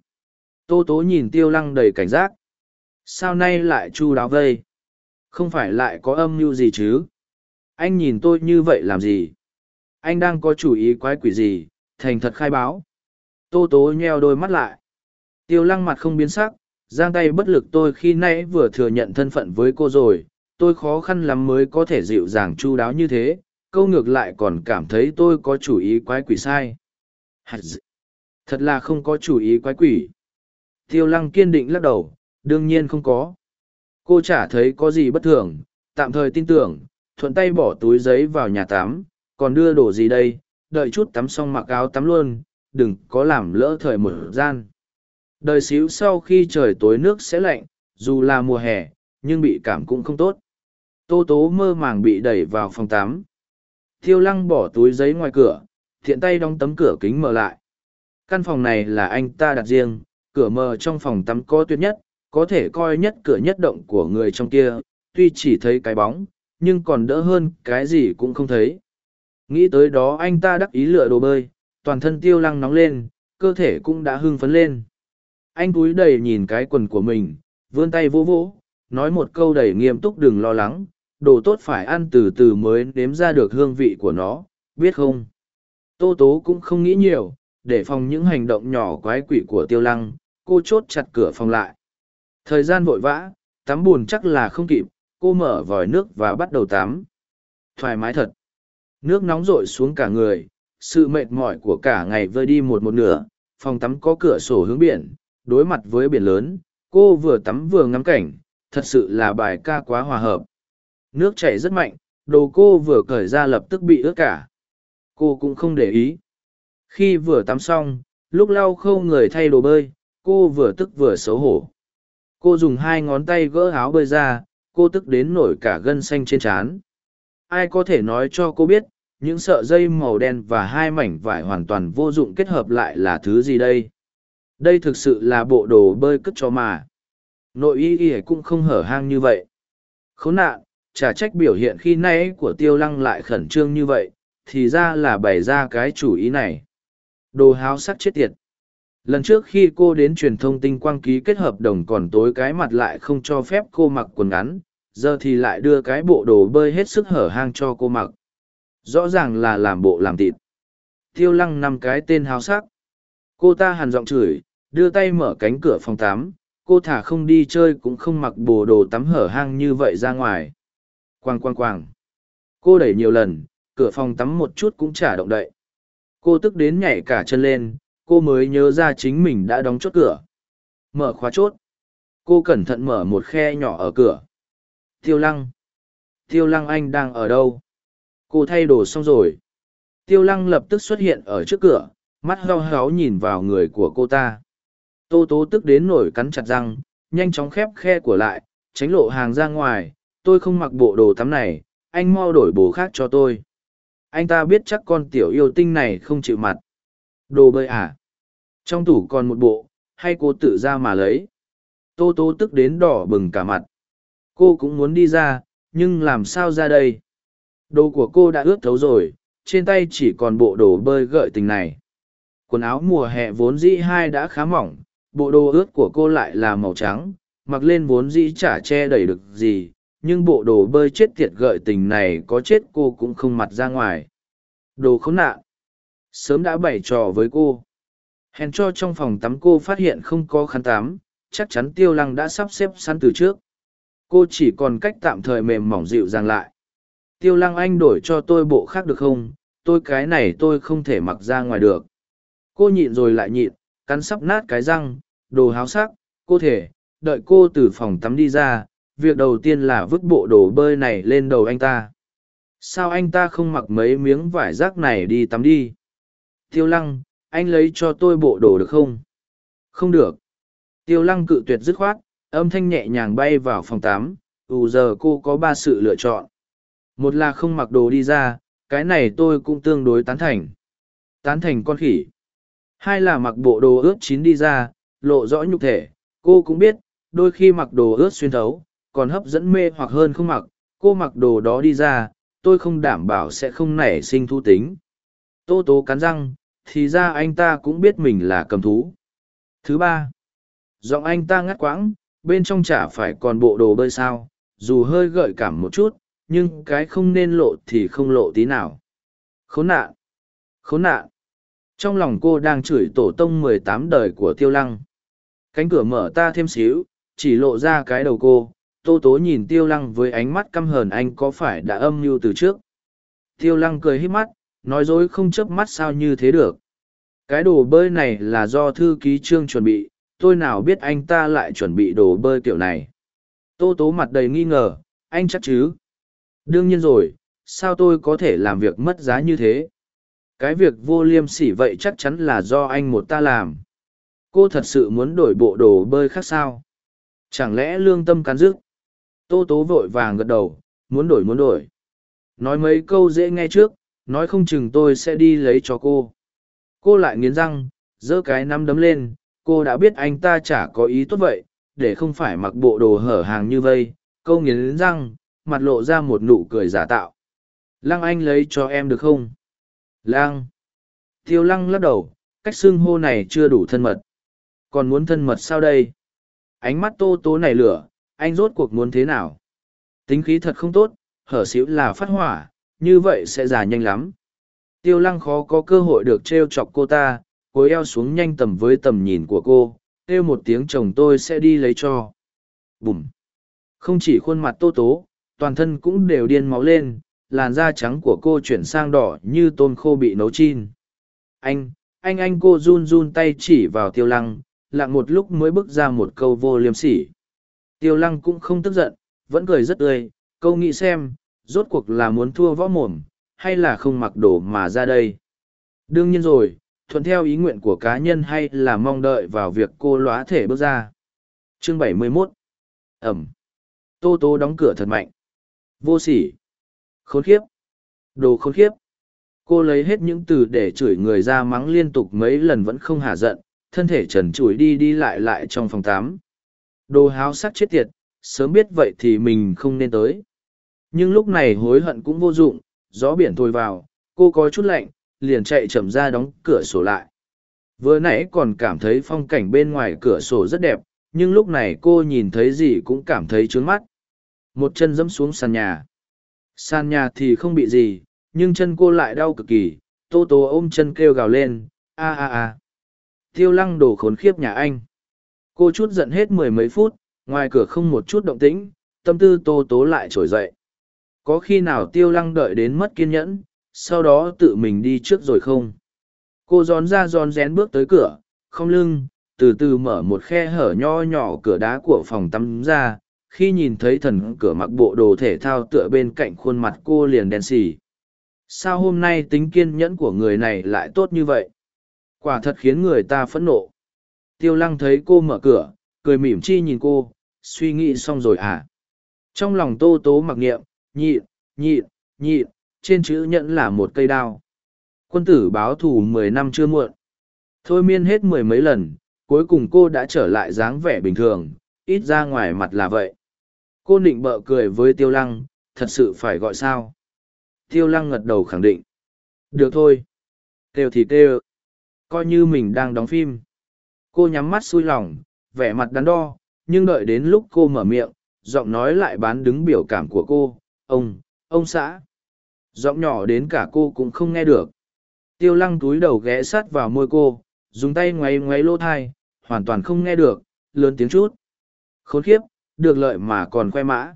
Tô Tố nhìn tiêu lăng đầy cảnh giác. Sao nay lại chu đáo vây? Không phải lại có âm mưu gì chứ? Anh nhìn tôi như vậy làm gì? Anh đang có chủ ý quái quỷ gì? Thành thật khai báo. Tô tố nheo đôi mắt lại. Tiêu lăng mặt không biến sắc, giang tay bất lực tôi khi nãy vừa thừa nhận thân phận với cô rồi. Tôi khó khăn lắm mới có thể dịu dàng chu đáo như thế. Câu ngược lại còn cảm thấy tôi có chủ ý quái quỷ sai. Thật là không có chủ ý quái quỷ. Tiêu lăng kiên định lắc đầu, đương nhiên không có cô chả thấy có gì bất thường tạm thời tin tưởng thuận tay bỏ túi giấy vào nhà tắm còn đưa đồ gì đây đợi chút tắm xong mặc áo tắm luôn đừng có làm lỡ thời một gian đời xíu sau khi trời tối nước sẽ lạnh dù là mùa hè nhưng bị cảm cũng không tốt tô tố mơ màng bị đẩy vào phòng tắm thiêu lăng bỏ túi giấy ngoài cửa thiện tay đóng tấm cửa kính mở lại căn phòng này là anh ta đặt riêng cửa mờ trong phòng tắm có tuyệt nhất có thể coi nhất cửa nhất động của người trong kia, tuy chỉ thấy cái bóng, nhưng còn đỡ hơn cái gì cũng không thấy. Nghĩ tới đó anh ta đắc ý lựa đồ bơi, toàn thân tiêu lăng nóng lên, cơ thể cũng đã hưng phấn lên. Anh cúi đầy nhìn cái quần của mình, vươn tay vỗ vỗ, nói một câu đầy nghiêm túc đừng lo lắng, đồ tốt phải ăn từ từ mới nếm ra được hương vị của nó, biết không? Tô tố cũng không nghĩ nhiều, để phòng những hành động nhỏ quái quỷ của tiêu lăng, cô chốt chặt cửa phòng lại. Thời gian vội vã, tắm buồn chắc là không kịp, cô mở vòi nước và bắt đầu tắm. Thoải mái thật. Nước nóng rội xuống cả người, sự mệt mỏi của cả ngày vơi đi một một nửa, phòng tắm có cửa sổ hướng biển, đối mặt với biển lớn, cô vừa tắm vừa ngắm cảnh, thật sự là bài ca quá hòa hợp. Nước chảy rất mạnh, đồ cô vừa cởi ra lập tức bị ướt cả. Cô cũng không để ý. Khi vừa tắm xong, lúc lau khâu người thay đồ bơi, cô vừa tức vừa xấu hổ. Cô dùng hai ngón tay gỡ áo bơi ra, cô tức đến nổi cả gân xanh trên trán. Ai có thể nói cho cô biết, những sợi dây màu đen và hai mảnh vải hoàn toàn vô dụng kết hợp lại là thứ gì đây? Đây thực sự là bộ đồ bơi cất cho mà. Nội y y cũng không hở hang như vậy. Khốn nạn, chả trách biểu hiện khi nãy của tiêu lăng lại khẩn trương như vậy, thì ra là bày ra cái chủ ý này. Đồ háo sắc chết tiệt. Lần trước khi cô đến truyền thông tinh quang ký kết hợp đồng còn tối cái mặt lại không cho phép cô mặc quần ngắn, giờ thì lại đưa cái bộ đồ bơi hết sức hở hang cho cô mặc. Rõ ràng là làm bộ làm thịt. Tiêu lăng năm cái tên háo sắc. Cô ta hằn giọng chửi, đưa tay mở cánh cửa phòng tắm, cô thả không đi chơi cũng không mặc bồ đồ tắm hở hang như vậy ra ngoài. Quang quang quang. Cô đẩy nhiều lần, cửa phòng tắm một chút cũng chả động đậy. Cô tức đến nhảy cả chân lên, cô mới nhớ ra chính mình đã đóng chốt cửa. Mở khóa chốt. Cô cẩn thận mở một khe nhỏ ở cửa. Tiêu lăng. Tiêu lăng anh đang ở đâu? Cô thay đồ xong rồi. Tiêu lăng lập tức xuất hiện ở trước cửa, mắt heo héo nhìn vào người của cô ta. Tô tố tức đến nổi cắn chặt răng, nhanh chóng khép khe của lại, tránh lộ hàng ra ngoài. Tôi không mặc bộ đồ tắm này, anh mau đổi bố khác cho tôi. Anh ta biết chắc con tiểu yêu tinh này không chịu mặt. Đồ bơi à? Trong tủ còn một bộ, hay cô tự ra mà lấy? Tô tố tức đến đỏ bừng cả mặt. Cô cũng muốn đi ra, nhưng làm sao ra đây? Đồ của cô đã ướt thấu rồi, trên tay chỉ còn bộ đồ bơi gợi tình này. Quần áo mùa hè vốn dĩ hai đã khá mỏng, bộ đồ ướt của cô lại là màu trắng, mặc lên vốn dĩ chả che đầy được gì, nhưng bộ đồ bơi chết tiệt gợi tình này có chết cô cũng không mặt ra ngoài. Đồ khốn nạn. Sớm đã bày trò với cô. Hèn cho trong phòng tắm cô phát hiện không có khăn tắm, chắc chắn tiêu lăng đã sắp xếp sẵn từ trước. Cô chỉ còn cách tạm thời mềm mỏng dịu dàng lại. Tiêu lăng anh đổi cho tôi bộ khác được không? Tôi cái này tôi không thể mặc ra ngoài được. Cô nhịn rồi lại nhịn, cắn sắp nát cái răng, đồ háo sắc, cô thể, đợi cô từ phòng tắm đi ra, việc đầu tiên là vứt bộ đồ bơi này lên đầu anh ta. Sao anh ta không mặc mấy miếng vải rác này đi tắm đi? Tiêu lăng, anh lấy cho tôi bộ đồ được không? Không được. Tiêu lăng cự tuyệt dứt khoát, âm thanh nhẹ nhàng bay vào phòng tắm. ù giờ cô có ba sự lựa chọn. Một là không mặc đồ đi ra, cái này tôi cũng tương đối tán thành. Tán thành con khỉ. Hai là mặc bộ đồ ướt chín đi ra, lộ rõ nhục thể. Cô cũng biết, đôi khi mặc đồ ướt xuyên thấu, còn hấp dẫn mê hoặc hơn không mặc. Cô mặc đồ đó đi ra, tôi không đảm bảo sẽ không nảy sinh thu tính. Tô tố cắn răng, thì ra anh ta cũng biết mình là cầm thú. Thứ ba, giọng anh ta ngắt quãng, bên trong chả phải còn bộ đồ bơi sao, dù hơi gợi cảm một chút, nhưng cái không nên lộ thì không lộ tí nào. Khốn nạn! Khốn nạn! Trong lòng cô đang chửi tổ tông mười tám đời của tiêu lăng. Cánh cửa mở ta thêm xíu, chỉ lộ ra cái đầu cô. Tô tố nhìn tiêu lăng với ánh mắt căm hờn anh có phải đã âm mưu từ trước. Tiêu lăng cười hít mắt, nói dối không chớp mắt sao như thế được. Cái đồ bơi này là do thư ký trương chuẩn bị, tôi nào biết anh ta lại chuẩn bị đồ bơi kiểu này. Tô tố mặt đầy nghi ngờ, anh chắc chứ? Đương nhiên rồi, sao tôi có thể làm việc mất giá như thế? Cái việc vô liêm sỉ vậy chắc chắn là do anh một ta làm. Cô thật sự muốn đổi bộ đồ bơi khác sao? Chẳng lẽ lương tâm cắn dứt? Tô tố vội vàng gật đầu, muốn đổi muốn đổi. Nói mấy câu dễ nghe trước, nói không chừng tôi sẽ đi lấy cho cô. Cô lại nghiến răng, giơ cái nắm đấm lên, cô đã biết anh ta chả có ý tốt vậy, để không phải mặc bộ đồ hở hàng như vây. Câu nghiến răng, mặt lộ ra một nụ cười giả tạo. Lăng anh lấy cho em được không? Lăng. Tiêu lăng lắc đầu, cách xưng hô này chưa đủ thân mật. Còn muốn thân mật sao đây? Ánh mắt tô tố này lửa, anh rốt cuộc muốn thế nào? Tính khí thật không tốt, hở xíu là phát hỏa, như vậy sẽ già nhanh lắm. Tiêu lăng khó có cơ hội được trêu chọc cô ta, cối eo xuống nhanh tầm với tầm nhìn của cô, kêu một tiếng chồng tôi sẽ đi lấy cho. Bùm! Không chỉ khuôn mặt tô tố, toàn thân cũng đều điên máu lên, làn da trắng của cô chuyển sang đỏ như tôm khô bị nấu chin. Anh, anh anh cô run run tay chỉ vào tiêu lăng, lặng một lúc mới bước ra một câu vô liêm sỉ. Tiêu lăng cũng không tức giận, vẫn cười rất tươi, câu nghĩ xem, rốt cuộc là muốn thua võ mồm, hay là không mặc đồ mà ra đây. Đương nhiên rồi, thuận theo ý nguyện của cá nhân hay là mong đợi vào việc cô lóa thể bước ra. Chương 71 Ẩm Tô Tô đóng cửa thật mạnh. Vô sỉ. Khốn khiếp. Đồ khốn khiếp. Cô lấy hết những từ để chửi người ra mắng liên tục mấy lần vẫn không hả giận, thân thể trần trụi đi đi lại lại trong phòng tám. Đồ háo sắc chết tiệt, sớm biết vậy thì mình không nên tới. Nhưng lúc này hối hận cũng vô dụng, gió biển thổi vào, cô có chút lạnh, liền chạy chậm ra đóng cửa sổ lại. Vừa nãy còn cảm thấy phong cảnh bên ngoài cửa sổ rất đẹp, nhưng lúc này cô nhìn thấy gì cũng cảm thấy trướng mắt. Một chân dẫm xuống sàn nhà. Sàn nhà thì không bị gì, nhưng chân cô lại đau cực kỳ, tô tố ôm chân kêu gào lên, a a a. Tiêu lăng đổ khốn khiếp nhà anh. Cô chút giận hết mười mấy phút, ngoài cửa không một chút động tĩnh, tâm tư tô tố lại trồi dậy. Có khi nào tiêu lăng đợi đến mất kiên nhẫn, sau đó tự mình đi trước rồi không? Cô gión ra rón rén bước tới cửa, không lưng, từ từ mở một khe hở nho nhỏ cửa đá của phòng tắm ra, khi nhìn thấy thần cửa mặc bộ đồ thể thao tựa bên cạnh khuôn mặt cô liền đen xì. Sao hôm nay tính kiên nhẫn của người này lại tốt như vậy? Quả thật khiến người ta phẫn nộ. Tiêu lăng thấy cô mở cửa, cười mỉm chi nhìn cô, suy nghĩ xong rồi à? Trong lòng tô tố mặc niệm, nhịn, nhịn, nhịn, trên chữ nhẫn là một cây đao. Quân tử báo thù mười năm chưa muộn. Thôi miên hết mười mấy lần, cuối cùng cô đã trở lại dáng vẻ bình thường, ít ra ngoài mặt là vậy. Cô định bợ cười với tiêu lăng, thật sự phải gọi sao? Tiêu lăng ngật đầu khẳng định. Được thôi. Kêu thì kêu. Coi như mình đang đóng phim. Cô nhắm mắt xui lòng, vẻ mặt đắn đo, nhưng đợi đến lúc cô mở miệng, giọng nói lại bán đứng biểu cảm của cô. Ông, ông xã. Giọng nhỏ đến cả cô cũng không nghe được. Tiêu lăng túi đầu ghé sát vào môi cô, dùng tay ngoáy ngoáy lỗ thai, hoàn toàn không nghe được, lớn tiếng chút. Khốn khiếp, được lợi mà còn khoe mã.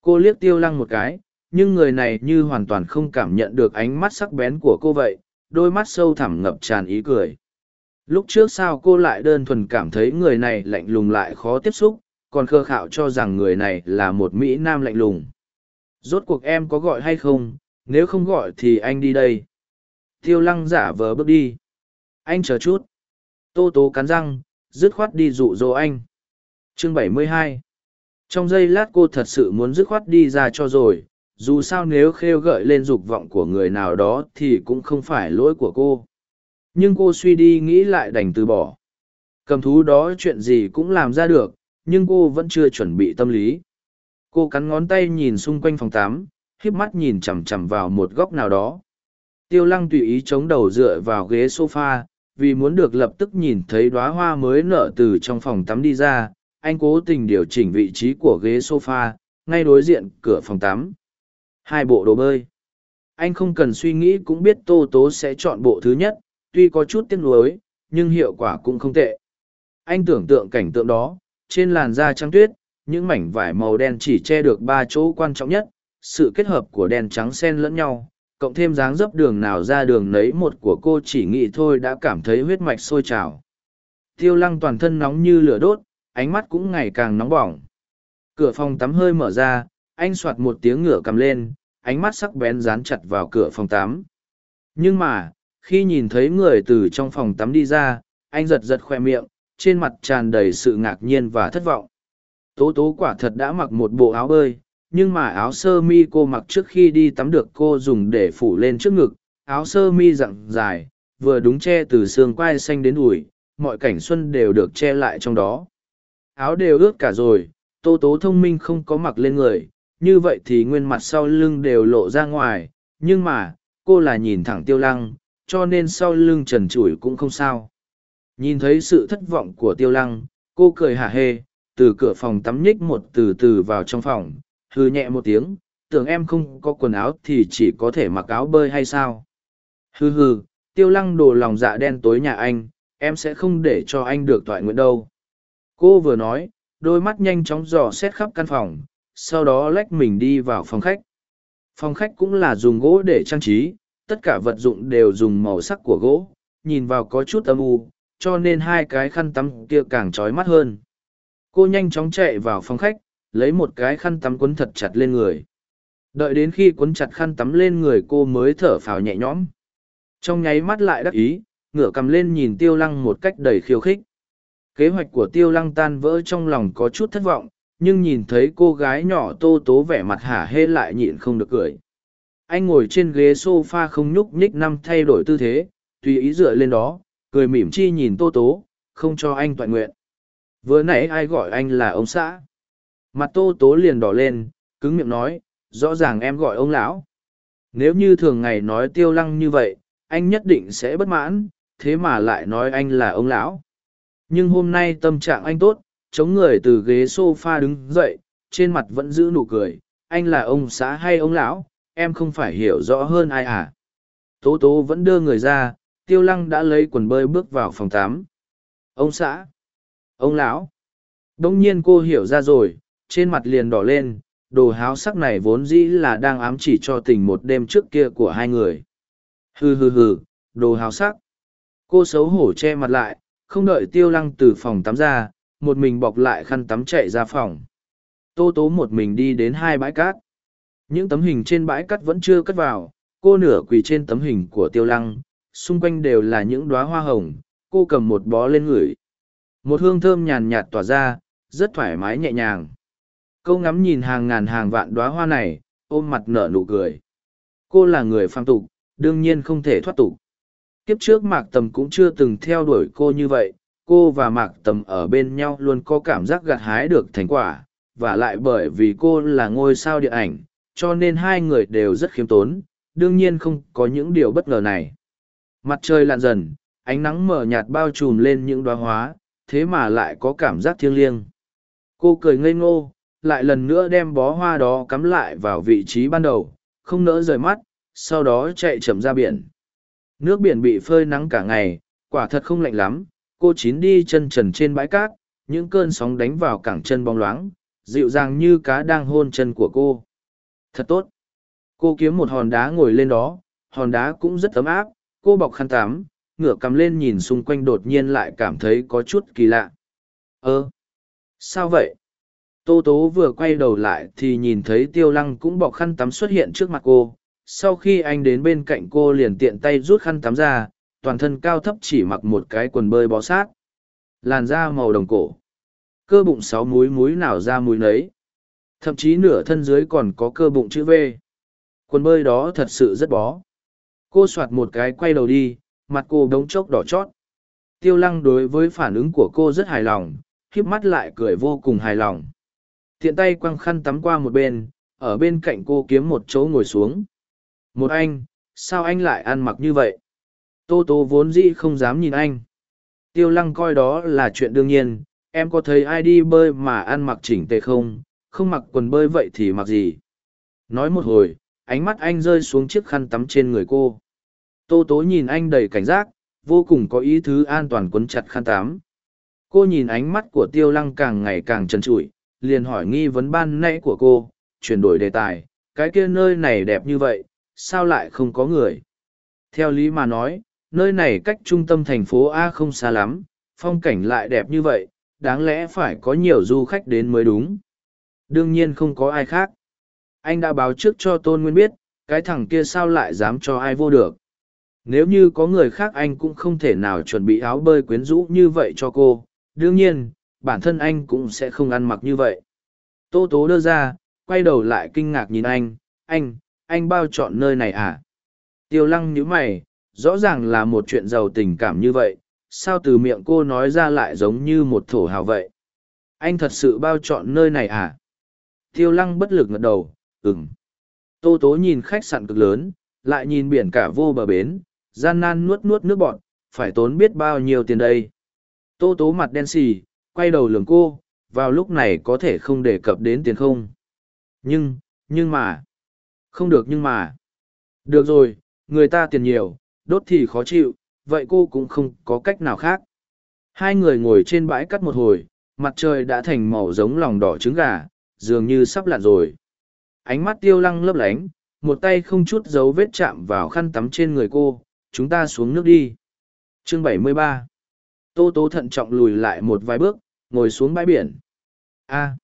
Cô liếc tiêu lăng một cái, nhưng người này như hoàn toàn không cảm nhận được ánh mắt sắc bén của cô vậy, đôi mắt sâu thẳm ngập tràn ý cười. Lúc trước sao cô lại đơn thuần cảm thấy người này lạnh lùng lại khó tiếp xúc, còn khơ khạo cho rằng người này là một Mỹ Nam lạnh lùng. Rốt cuộc em có gọi hay không, nếu không gọi thì anh đi đây. Tiêu lăng giả vờ bước đi. Anh chờ chút. Tô tố cắn răng, dứt khoát đi dụ dỗ anh. Chương 72 trong giây lát cô thật sự muốn dứt khoát đi ra cho rồi, dù sao nếu khêu gợi lên dục vọng của người nào đó thì cũng không phải lỗi của cô. Nhưng cô suy đi nghĩ lại đành từ bỏ. Cầm thú đó chuyện gì cũng làm ra được, nhưng cô vẫn chưa chuẩn bị tâm lý. Cô cắn ngón tay nhìn xung quanh phòng tám, híp mắt nhìn chằm chằm vào một góc nào đó. Tiêu lăng tùy ý chống đầu dựa vào ghế sofa, vì muốn được lập tức nhìn thấy đóa hoa mới nở từ trong phòng tắm đi ra, anh cố tình điều chỉnh vị trí của ghế sofa, ngay đối diện cửa phòng tắm. Hai bộ đồ bơi. Anh không cần suy nghĩ cũng biết Tô Tố sẽ chọn bộ thứ nhất, tuy có chút tiếc nuối, nhưng hiệu quả cũng không tệ. Anh tưởng tượng cảnh tượng đó, trên làn da trắng tuyết, những mảnh vải màu đen chỉ che được ba chỗ quan trọng nhất, sự kết hợp của đen trắng xen lẫn nhau, cộng thêm dáng dấp đường nào ra đường nấy một của cô chỉ nghĩ thôi đã cảm thấy huyết mạch sôi trào. Tiêu lăng toàn thân nóng như lửa đốt, ánh mắt cũng ngày càng nóng bỏng. Cửa phòng tắm hơi mở ra, anh soạt một tiếng ngửa cầm lên, ánh mắt sắc bén dán chặt vào cửa phòng tắm. Nhưng mà, khi nhìn thấy người từ trong phòng tắm đi ra, anh giật giật khoe miệng, trên mặt tràn đầy sự ngạc nhiên và thất vọng. Tố tố quả thật đã mặc một bộ áo bơi, nhưng mà áo sơ mi cô mặc trước khi đi tắm được cô dùng để phủ lên trước ngực, áo sơ mi rộng dài, vừa đúng che từ xương quai xanh đến đùi, mọi cảnh xuân đều được che lại trong đó. Áo đều ướt cả rồi, tô tố thông minh không có mặc lên người, như vậy thì nguyên mặt sau lưng đều lộ ra ngoài, nhưng mà, cô là nhìn thẳng tiêu lăng, cho nên sau lưng trần trụi cũng không sao. Nhìn thấy sự thất vọng của tiêu lăng, cô cười hả hê, từ cửa phòng tắm nhích một từ từ vào trong phòng, hư nhẹ một tiếng, tưởng em không có quần áo thì chỉ có thể mặc áo bơi hay sao hừ hừ tiêu lăng đồ lòng dạ đen tối nhà anh em sẽ không để cho anh được thoại nguyện đâu cô vừa nói, đôi mắt nhanh chóng dò xét khắp căn phòng, sau đó lách mình đi vào phòng khách. Phòng khách cũng là dùng gỗ để trang trí, tất cả vật dụng đều dùng màu sắc của gỗ, nhìn vào có chút âm u, cho nên hai cái khăn tắm kia càng trói mắt hơn. Cô nhanh chóng chạy vào phòng khách, lấy một cái khăn tắm quấn thật chặt lên người. Đợi đến khi quấn chặt khăn tắm lên người cô mới thở phào nhẹ nhõm. Trong nháy mắt lại đắc ý, ngửa cầm lên nhìn tiêu lăng một cách đầy khiêu khích kế hoạch của tiêu lăng tan vỡ trong lòng có chút thất vọng, nhưng nhìn thấy cô gái nhỏ tô tố vẻ mặt hả hê lại nhịn không được cười. Anh ngồi trên ghế s o f a không nhúc nhích năm thay đổi tư thế, tùy ý dựa lên đó, cười mỉm chi nhìn tô tố, không cho anh toại nguyện. Vừa nãy ai gọi anh là ông xã? Mặt tô tố liền đỏ lên, cứng miệng nói, rõ ràng em gọi ông lão. Nếu như thường ngày nói tiêu lăng như vậy, anh nhất định sẽ bất mãn, thế mà lại nói anh là ông lão nhưng hôm nay tâm trạng anh tốt, chống người từ ghế s o f a đứng dậy, trên mặt vẫn giữ nụ cười, anh là ông xã hay ông lão, em không phải hiểu rõ hơn ai à. Tố tố vẫn đưa người ra, tiêu lăng đã lấy quần bơi bước vào phòng tám ông xã, ông lão. Đông nhiên cô hiểu ra rồi, trên mặt liền đỏ lên, đồ háo sắc này vốn dĩ là đang ám chỉ cho tình một đêm trước kia của hai người. Hừ hừ hừ, đồ háo sắc. Cô xấu hổ che mặt lại không đợi tiêu lăng từ phòng tắm ra, một mình bọc lại khăn tắm chạy ra phòng. Tô tố một mình đi đến hai bãi cát. Những tấm hình trên bãi cát vẫn chưa cất vào, cô nửa quỳ trên tấm hình của tiêu lăng, xung quanh đều là những đóa hoa hồng, cô cầm một bó lên ngửi. Một hương thơm nhàn nhạt tỏa ra, rất thoải mái nhẹ nhàng. Cô ngắm nhìn hàng ngàn hàng vạn đóa hoa này, ôm mặt nở nụ cười. Cô là người phang tục, đương nhiên không thể thoát tục kiếp trước mạc tầm cũng chưa từng theo đuổi cô như vậy, cô và mạc tầm ở bên nhau luôn có cảm giác gặt hái được thành quả, và lại bởi vì cô là ngôi sao điện ảnh, cho nên hai người đều rất khiêm tốn, đương nhiên không có những điều bất ngờ này. Mặt trời lặn dần, ánh nắng mờ nhạt bao trùm lên những đoá hóa, thế mà lại có cảm giác thiêng liêng. Cô cười ngây ngô, lại lần nữa đem bó hoa đó cắm lại vào vị trí ban đầu, không nỡ rời mắt, sau đó chạy chậm ra biển nước biển bị phơi nắng cả ngày, quả thật không lạnh lắm. Cô chín đi chân trần trên bãi cát, những cơn sóng đánh vào cẳng chân bóng loáng, dịu dàng như cá đang hôn chân của cô. Thật tốt. Cô kiếm một hòn đá ngồi lên đó, hòn đá cũng rất ấm áp. Cô bọc khăn tắm, ngửa cắm lên nhìn xung quanh đột nhiên lại cảm thấy có chút kỳ lạ. Ơ, sao vậy? Tô tố vừa quay đầu lại thì nhìn thấy tiêu lăng cũng bọc khăn tắm xuất hiện trước mặt cô sau khi anh đến bên cạnh cô liền tiện tay rút khăn tắm ra, toàn thân cao thấp chỉ mặc một cái quần bơi bó sát. Làn da màu đồng cổ. Cơ bụng sáu múi múi nào ra múi nấy. Thậm chí nửa thân dưới còn có cơ bụng chữ v. Quần bơi đó thật sự rất bó. Cô soạt một cái quay đầu đi, mặt cô đống chốc đỏ chót. Tiêu lăng đối với phản ứng của cô rất hài lòng, híp mắt lại cười vô cùng hài lòng. Tiện tay quăng khăn tắm qua một bên, ở bên cạnh cô kiếm một chỗ ngồi xuống một anh, sao anh lại ăn mặc như vậy? Tô tô vốn dĩ không dám nhìn anh. Tiêu lăng coi đó là chuyện đương nhiên, em có thấy ai đi bơi mà ăn mặc chỉnh tề không? Không mặc quần bơi vậy thì mặc gì? Nói một hồi, ánh mắt anh rơi xuống chiếc khăn tắm trên người cô. Tô tố nhìn anh đầy cảnh giác, vô cùng có ý thứ an toàn quấn chặt khăn tắm. Cô nhìn ánh mắt của tiêu lăng càng ngày càng trần trụi, liền hỏi nghi vấn ban nãy của cô, chuyển đổi đề tài, cái kia nơi này đẹp như vậy sao lại không có người? Theo lý mà nói, nơi này cách trung tâm thành phố a không xa lắm, phong cảnh lại đẹp như vậy, đáng lẽ phải có nhiều du khách đến mới đúng. Đương nhiên không có ai khác. Anh đã báo trước cho tôn nguyên biết, cái thằng kia sao lại dám cho ai vô được? Nếu như có người khác anh cũng không thể nào chuẩn bị áo bơi quyến rũ như vậy cho cô. Đương nhiên, bản thân anh cũng sẽ không ăn mặc như vậy. Tô tố đưa ra, quay đầu lại kinh ngạc nhìn anh. Anh anh bao chọn nơi này à? Tiêu lăng nhíu mày rõ ràng là một chuyện giàu tình cảm như vậy sao từ miệng cô nói ra lại giống như một thổ hào vậy? Anh thật sự bao chọn nơi này à? Tiêu lăng bất lực ngật đầu ừm. tô tố nhìn khách sạn cực lớn lại nhìn biển cả vô bờ bến gian nan nuốt nuốt nước bọt, phải tốn biết bao nhiêu tiền đây? Tô tố mặt đen xì quay đầu lường cô vào lúc này có thể không đề cập đến tiền không? Nhưng nhưng mà không được nhưng mà. Được rồi, người ta tiền nhiều, đốt thì khó chịu, vậy cô cũng không có cách nào khác. Hai người ngồi trên bãi cắt một hồi, mặt trời đã thành màu giống lòng đỏ trứng gà, dường như sắp lặn rồi. Ánh mắt tiêu lăng lấp lánh, một tay không chút dấu vết chạm vào khăn tắm trên người cô, chúng ta xuống nước đi. Chương 73 Tô Tố thận trọng lùi lại một vài bước, ngồi xuống bãi biển. A.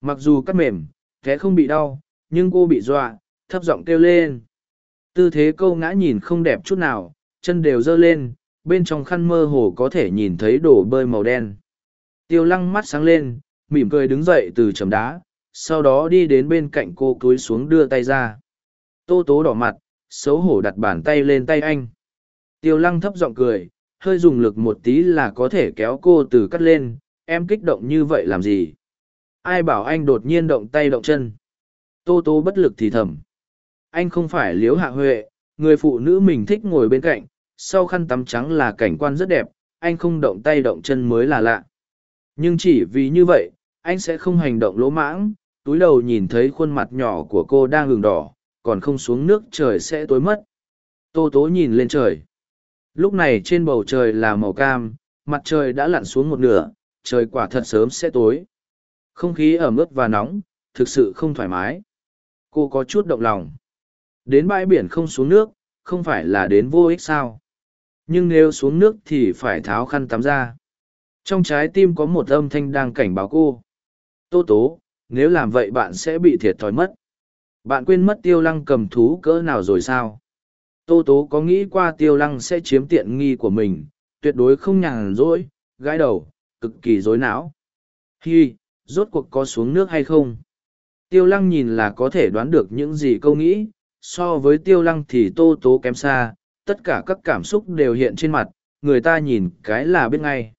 mặc dù cắt mềm, thế không bị đau, nhưng cô bị dọa, thấp giọng kêu lên. Tư thế câu ngã nhìn không đẹp chút nào, chân đều dơ lên, bên trong khăn mơ hồ có thể nhìn thấy đổ bơi màu đen. Tiêu lăng mắt sáng lên, mỉm cười đứng dậy từ chầm đá, sau đó đi đến bên cạnh cô cúi xuống đưa tay ra. Tô tố đỏ mặt, xấu hổ đặt bàn tay lên tay anh. Tiêu lăng thấp giọng cười, hơi dùng lực một tí là có thể kéo cô từ cắt lên, em kích động như vậy làm gì? Ai bảo anh đột nhiên động tay động chân? Tô tố bất lực thì thầm. Anh không phải liếu hạ huệ, người phụ nữ mình thích ngồi bên cạnh, sau khăn tắm trắng là cảnh quan rất đẹp, anh không động tay động chân mới là lạ. Nhưng chỉ vì như vậy, anh sẽ không hành động lỗ mãng, túi đầu nhìn thấy khuôn mặt nhỏ của cô đang ngừng đỏ, còn không xuống nước trời sẽ tối mất. Tô tố nhìn lên trời. Lúc này trên bầu trời là màu cam, mặt trời đã lặn xuống một nửa, trời quả thật sớm sẽ tối. Không khí ẩm ướt và nóng, thực sự không thoải mái. Cô có chút động lòng. Đến bãi biển không xuống nước, không phải là đến vô ích sao. Nhưng nếu xuống nước thì phải tháo khăn tắm ra. Trong trái tim có một âm thanh đang cảnh báo cô. Tô tố, nếu làm vậy bạn sẽ bị thiệt thòi mất. Bạn quên mất tiêu lăng cầm thú cỡ nào rồi sao? Tô tố có nghĩ qua tiêu lăng sẽ chiếm tiện nghi của mình, tuyệt đối không nhàn rỗi, gãi đầu, cực kỳ rối não. Hi, rốt cuộc có xuống nước hay không? Tiêu lăng nhìn là có thể đoán được những gì câu nghĩ, so với tiêu lăng thì tô tố kém xa, tất cả các cảm xúc đều hiện trên mặt, người ta nhìn cái là biết ngay.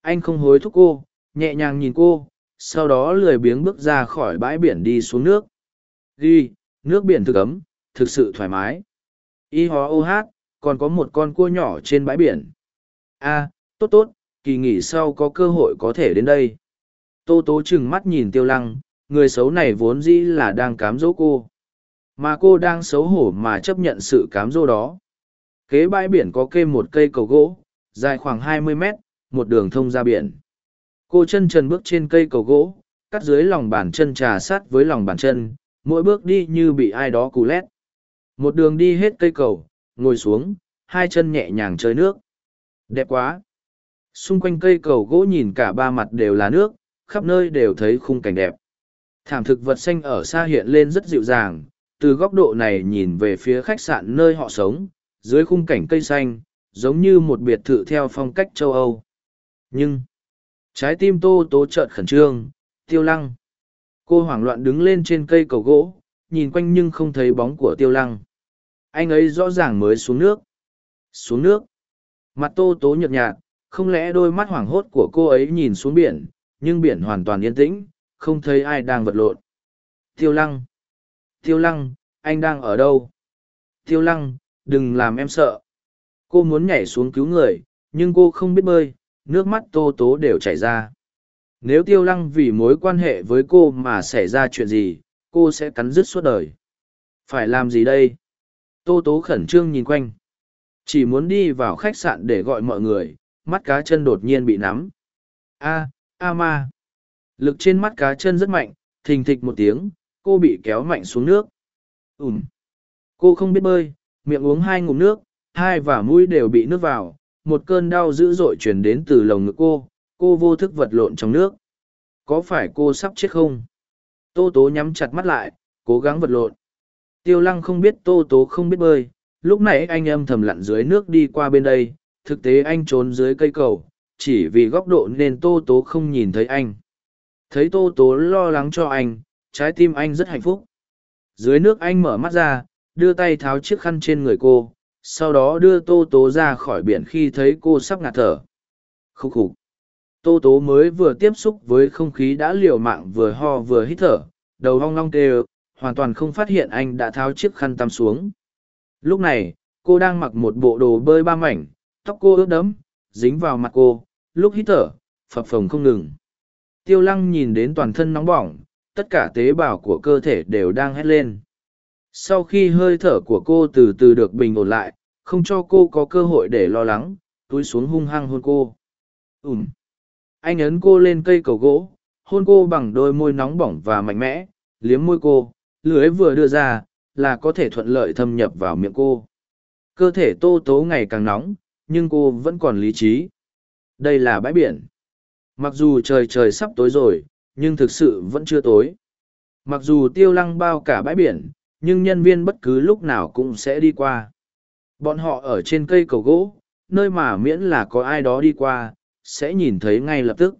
Anh không hối thúc cô, nhẹ nhàng nhìn cô, sau đó lười biếng bước ra khỏi bãi biển đi xuống nước. Ghi, nước biển thực ấm, thực sự thoải mái. Y hó ô hát, còn có một con cua nhỏ trên bãi biển. a tốt tốt, kỳ nghỉ sau có cơ hội có thể đến đây. Tô tố chừng mắt nhìn tiêu lăng, người xấu này vốn dĩ là đang cám dỗ cô. Mà cô đang xấu hổ mà chấp nhận sự cám dỗ đó. Kế bãi biển có kê một cây cầu gỗ, dài khoảng hai mươi mét, một đường thông ra biển. Cô chân trần bước trên cây cầu gỗ, cắt dưới lòng bàn chân trà sát với lòng bàn chân, mỗi bước đi như bị ai đó cù lét. Một đường đi hết cây cầu, ngồi xuống, hai chân nhẹ nhàng chơi nước. Đẹp quá! Xung quanh cây cầu gỗ nhìn cả ba mặt đều là nước, khắp nơi đều thấy khung cảnh đẹp. Thảm thực vật xanh ở xa hiện lên rất dịu dàng, từ góc độ này nhìn về phía khách sạn nơi họ sống, dưới khung cảnh cây xanh, giống như một biệt thự theo phong cách châu Âu. Nhưng, trái tim tô tố trợn khẩn trương, tiêu lăng. Cô hoảng loạn đứng lên trên cây cầu gỗ, nhìn quanh nhưng không thấy bóng của tiêu lăng. Anh ấy rõ ràng mới xuống nước. Xuống nước. Mặt tô tố nhợt nhạt, không lẽ đôi mắt hoảng hốt của cô ấy nhìn xuống biển, nhưng biển hoàn toàn yên tĩnh, không thấy ai đang vật lộn. Tiêu lăng. Tiêu lăng, anh đang ở đâu? Tiêu lăng, đừng làm em sợ. Cô muốn nhảy xuống cứu người, nhưng cô không biết bơi, nước mắt tô tố đều chảy ra. Nếu tiêu lăng vì mối quan hệ với cô mà xảy ra chuyện gì, cô sẽ cắn rứt suốt đời. Phải làm gì đây? Tô tố khẩn trương nhìn quanh. Chỉ muốn đi vào khách sạn để gọi mọi người, mắt cá chân đột nhiên bị nắm. A, A ma. Lực trên mắt cá chân rất mạnh, thình thịch một tiếng, cô bị kéo mạnh xuống nước. Ừm. Cô không biết bơi, miệng uống hai ngụm nước, hai và mũi đều bị nước vào, một cơn đau dữ dội truyền đến từ lồng ngực cô, cô vô thức vật lộn trong nước. Có phải cô sắp chết không? Tô tố nhắm chặt mắt lại, cố gắng vật lộn. Tiêu lăng không biết tô tố không biết bơi, lúc này anh âm thầm lặn dưới nước đi qua bên đây, thực tế anh trốn dưới cây cầu, chỉ vì góc độ nên tô tố không nhìn thấy anh. Thấy tô tố lo lắng cho anh, trái tim anh rất hạnh phúc. Dưới nước anh mở mắt ra, đưa tay tháo chiếc khăn trên người cô, sau đó đưa tô tố ra khỏi biển khi thấy cô sắp ngạt thở. Khúc khục. Tô tố mới vừa tiếp xúc với không khí đã liều mạng vừa ho vừa hít thở, đầu hong long tê hoàn toàn không phát hiện anh đã tháo chiếc khăn tắm xuống. Lúc này, cô đang mặc một bộ đồ bơi ba mảnh, tóc cô ướt đẫm, dính vào mặt cô, lúc hít thở, phập phồng không ngừng. Tiêu lăng nhìn đến toàn thân nóng bỏng, tất cả tế bào của cơ thể đều đang hét lên. sau khi hơi thở của cô từ từ được bình ổn lại, không cho cô có cơ hội để lo lắng, túi xuống hung hăng hôn cô. Ùm. Anh ấn cô lên cây cầu gỗ, hôn cô bằng đôi môi nóng bỏng và mạnh mẽ, liếm môi cô, lưới vừa đưa ra, là có thể thuận lợi thâm nhập vào miệng cô. Cơ thể tô tố ngày càng nóng, nhưng cô vẫn còn lý trí. Đây là bãi biển. Mặc dù trời trời sắp tối rồi nhưng thực sự vẫn chưa tối. Mặc dù tiêu lăng bao cả bãi biển, nhưng nhân viên bất cứ lúc nào cũng sẽ đi qua. Bọn họ ở trên cây cầu gỗ, nơi mà miễn là có ai đó đi qua, sẽ nhìn thấy ngay lập tức.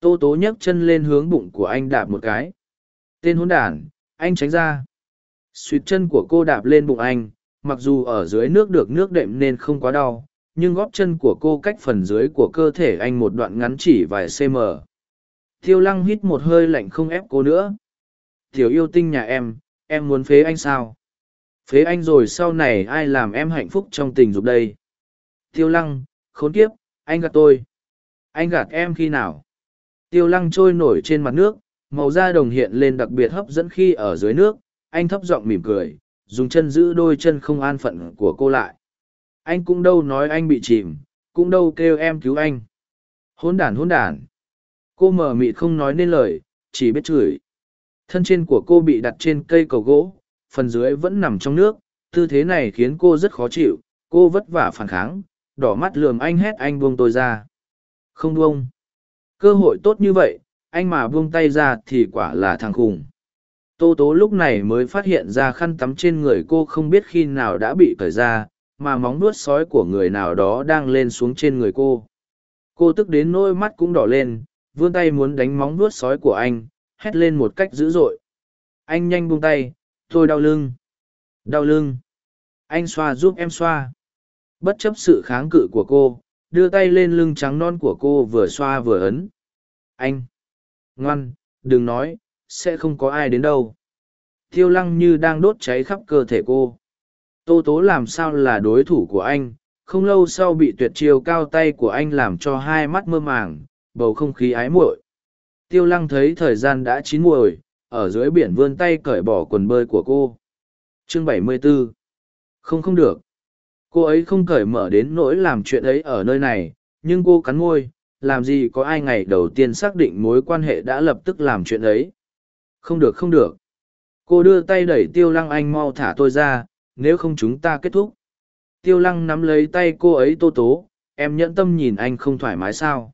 Tô tố nhấc chân lên hướng bụng của anh đạp một cái. Tên hôn đản, anh tránh ra. Xuyệt chân của cô đạp lên bụng anh, mặc dù ở dưới nước được nước đệm nên không quá đau, nhưng góp chân của cô cách phần dưới của cơ thể anh một đoạn ngắn chỉ vài cm tiêu lăng hít một hơi lạnh không ép cô nữa. Tiểu yêu tinh nhà em em muốn phế anh sao? Phế anh rồi sau này ai làm em hạnh phúc trong tình dục đây? Tiêu lăng, khốn kiếp, anh gạt tôi. Anh gạt em khi nào? Tiêu lăng trôi nổi trên mặt nước, màu da đồng hiện lên đặc biệt hấp dẫn khi ở dưới nước. Anh thấp giọng mỉm cười, dùng chân giữ đôi chân không an phận của cô lại. Anh cũng đâu nói anh bị chìm, cũng đâu kêu em cứu anh. Hôn đản hôn đản cô mờ mịt không nói nên lời, chỉ biết chửi. Thân trên của cô bị đặt trên cây cầu gỗ, phần dưới vẫn nằm trong nước. Tư thế này khiến cô rất khó chịu. Cô vất vả phản kháng, đỏ mắt lườm anh hét anh buông tôi ra. Không buông. Cơ hội tốt như vậy, anh mà buông tay ra thì quả là thằng khùng. Tô tố lúc này mới phát hiện ra khăn tắm trên người cô không biết khi nào đã bị cởi ra, mà móng nuốt sói của người nào đó đang lên xuống trên người cô. Cô tức đến nôi mắt cũng đỏ lên vươn tay muốn đánh móng vuốt sói của anh, hét lên một cách dữ dội. Anh nhanh buông tay, tôi đau lưng. Đau lưng. Anh xoa giúp em xoa. Bất chấp sự kháng cự của cô, đưa tay lên lưng trắng non của cô vừa xoa vừa ấn. Anh. Ngoan, đừng nói, sẽ không có ai đến đâu. Tiêu lăng như đang đốt cháy khắp cơ thể cô. Tô tố làm sao là đối thủ của anh, không lâu sau bị tuyệt chiêu cao tay của anh làm cho hai mắt mơ màng bầu không khí ái muội. Tiêu lăng thấy thời gian đã chín muồi, ở dưới biển vươn tay cởi bỏ quần bơi của cô. Chương 74 không không được. Cô ấy không cởi mở đến nỗi làm chuyện ấy ở nơi này, nhưng cô cắn môi, làm gì có ai ngày đầu tiên xác định mối quan hệ đã lập tức làm chuyện ấy. Không được không được. Cô đưa tay đẩy tiêu lăng anh mau thả tôi ra, nếu không chúng ta kết thúc. Tiêu lăng nắm lấy tay cô ấy tô tố, em nhẫn tâm nhìn anh không thoải mái sao?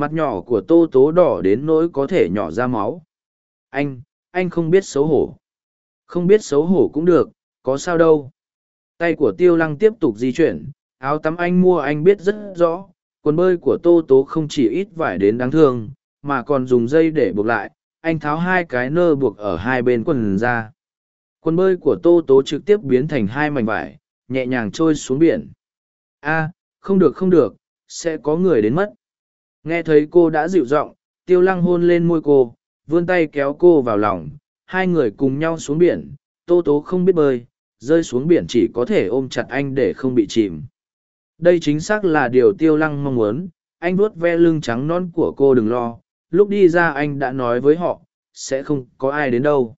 Mặt nhỏ của tô tố đỏ đến nỗi có thể nhỏ ra máu. Anh anh không biết xấu hổ. Không biết xấu hổ cũng được, có sao đâu. Tay của tiêu lăng tiếp tục di chuyển, áo tắm anh mua anh biết rất rõ, quần bơi của tô tố không chỉ ít vải đến đáng thương, mà còn dùng dây để buộc lại, anh tháo hai cái nơ buộc ở hai bên quần ra. Quần bơi của tô tố trực tiếp biến thành hai mảnh vải, nhẹ nhàng trôi xuống biển. A, không được không được, sẽ có người đến mất nghe thấy cô đã dịu giọng, tiêu lăng hôn lên môi cô, vươn tay kéo cô vào lòng. Hai người cùng nhau xuống biển, tô tố không biết bơi, rơi xuống biển chỉ có thể ôm chặt anh để không bị chìm. Đây chính xác là điều tiêu lăng mong muốn, anh vuốt ve lưng trắng non của cô đừng lo. Lúc đi ra anh đã nói với họ, sẽ không có ai đến đâu.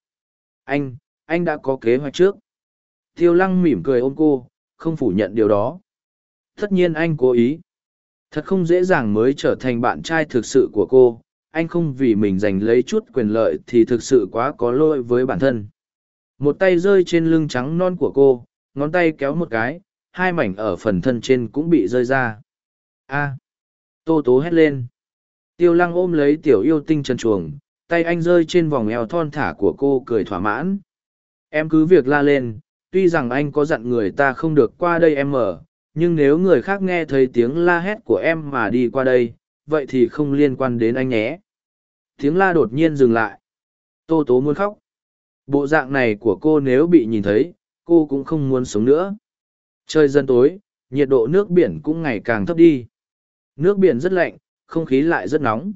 Anh anh đã có kế hoạch trước. Tiêu lăng mỉm cười ôm cô, không phủ nhận điều đó. Tất nhiên anh cố ý thật không dễ dàng mới trở thành bạn trai thực sự của cô. Anh không vì mình giành lấy chút quyền lợi thì thực sự quá có lỗi với bản thân. Một tay rơi trên lưng trắng non của cô, ngón tay kéo một cái, hai mảnh ở phần thân trên cũng bị rơi ra. A. Tô tố hét lên. Tiêu lăng ôm lấy tiểu yêu tinh chân chuồng, tay anh rơi trên vòng eo thon thả của cô cười thỏa mãn. Em cứ việc la lên, tuy rằng anh có dặn người ta không được qua đây em mở nhưng nếu người khác nghe thấy tiếng la hét của em mà đi qua đây, vậy thì không liên quan đến anh nhé. Tiếng la đột nhiên dừng lại. Tô tố muốn khóc. Bộ dạng này của cô nếu bị nhìn thấy, cô cũng không muốn sống nữa. Trời dần tối, nhiệt độ nước biển cũng ngày càng thấp đi. Nước biển rất lạnh, không khí lại rất nóng.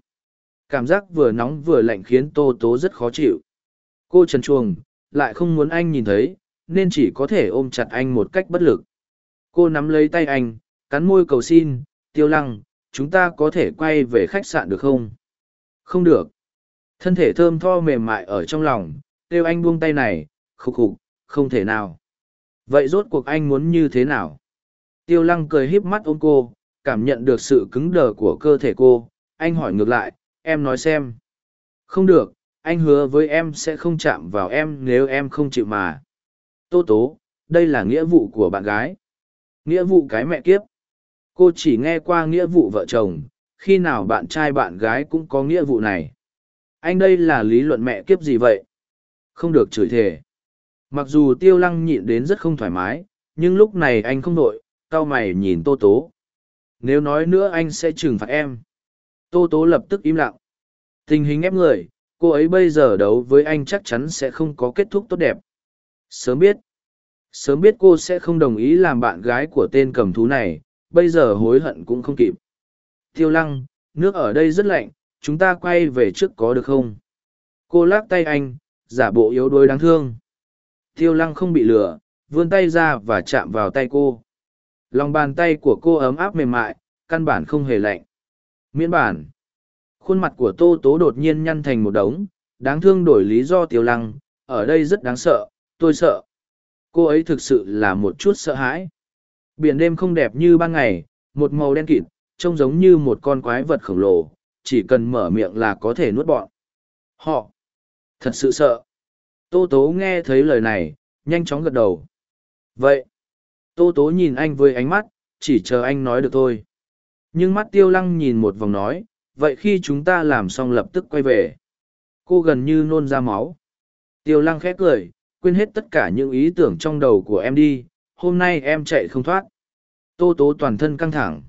Cảm giác vừa nóng vừa lạnh khiến tô tố rất khó chịu. Cô trần chuồng lại không muốn anh nhìn thấy, nên chỉ có thể ôm chặt anh một cách bất lực cô nắm lấy tay anh cắn môi cầu xin tiêu lăng chúng ta có thể quay về khách sạn được không không được thân thể thơm tho mềm mại ở trong lòng kêu anh buông tay này khục khục không thể nào. Vậy rốt cuộc anh muốn như thế nào? Tiêu lăng cười híp mắt ôm cô, cảm nhận được sự cứng đờ của cơ thể cô. Anh hỏi ngược lại, em nói xem. Không được, anh hứa với em sẽ không chạm vào em nếu em không chịu mà. Tô tố, đây là nghĩa vụ của bạn gái. Nghĩa vụ cái mẹ kiếp. Cô chỉ nghe qua nghĩa vụ vợ chồng, khi nào bạn trai bạn gái cũng có nghĩa vụ này. Anh đây là lý luận mẹ kiếp gì vậy? Không được chửi thề. Mặc dù tiêu lăng nhịn đến rất không thoải mái, nhưng lúc này anh không đội, cau mày nhìn tô tố. Nếu nói nữa anh sẽ trừng phạt em. Tô tố lập tức im lặng. Tình hình ép người, cô ấy bây giờ đấu với anh chắc chắn sẽ không có kết thúc tốt đẹp. Sớm biết. Sớm biết cô sẽ không đồng ý làm bạn gái của tên cầm thú này, bây giờ hối hận cũng không kịp. Tiêu lăng, nước ở đây rất lạnh, chúng ta quay về trước có được không? Cô lắc tay anh, giả bộ yếu đuối đáng thương. Tiêu lăng không bị lừa, vươn tay ra và chạm vào tay cô. Lòng bàn tay của cô ấm áp mềm mại, căn bản không hề lạnh. Miễn bản. Khuôn mặt của tô tố đột nhiên nhăn thành một đống, đáng thương đổi lý do tiêu lăng, ở đây rất đáng sợ, tôi sợ. Cô ấy thực sự là một chút sợ hãi. Biển đêm không đẹp như ban ngày, một màu đen kịt, trông giống như một con quái vật khổng lồ, chỉ cần mở miệng là có thể nuốt bọn. Họ thật sự sợ. Tô Tố nghe thấy lời này, nhanh chóng gật đầu. Vậy, Tô Tố nhìn anh với ánh mắt, chỉ chờ anh nói được thôi. Nhưng mắt tiêu lăng nhìn một vòng nói, vậy khi chúng ta làm xong lập tức quay về. Cô gần như nôn ra máu. Tiêu lăng khét cười, quên hết tất cả những ý tưởng trong đầu của em đi, hôm nay em chạy không thoát. Tô Tố toàn thân căng thẳng.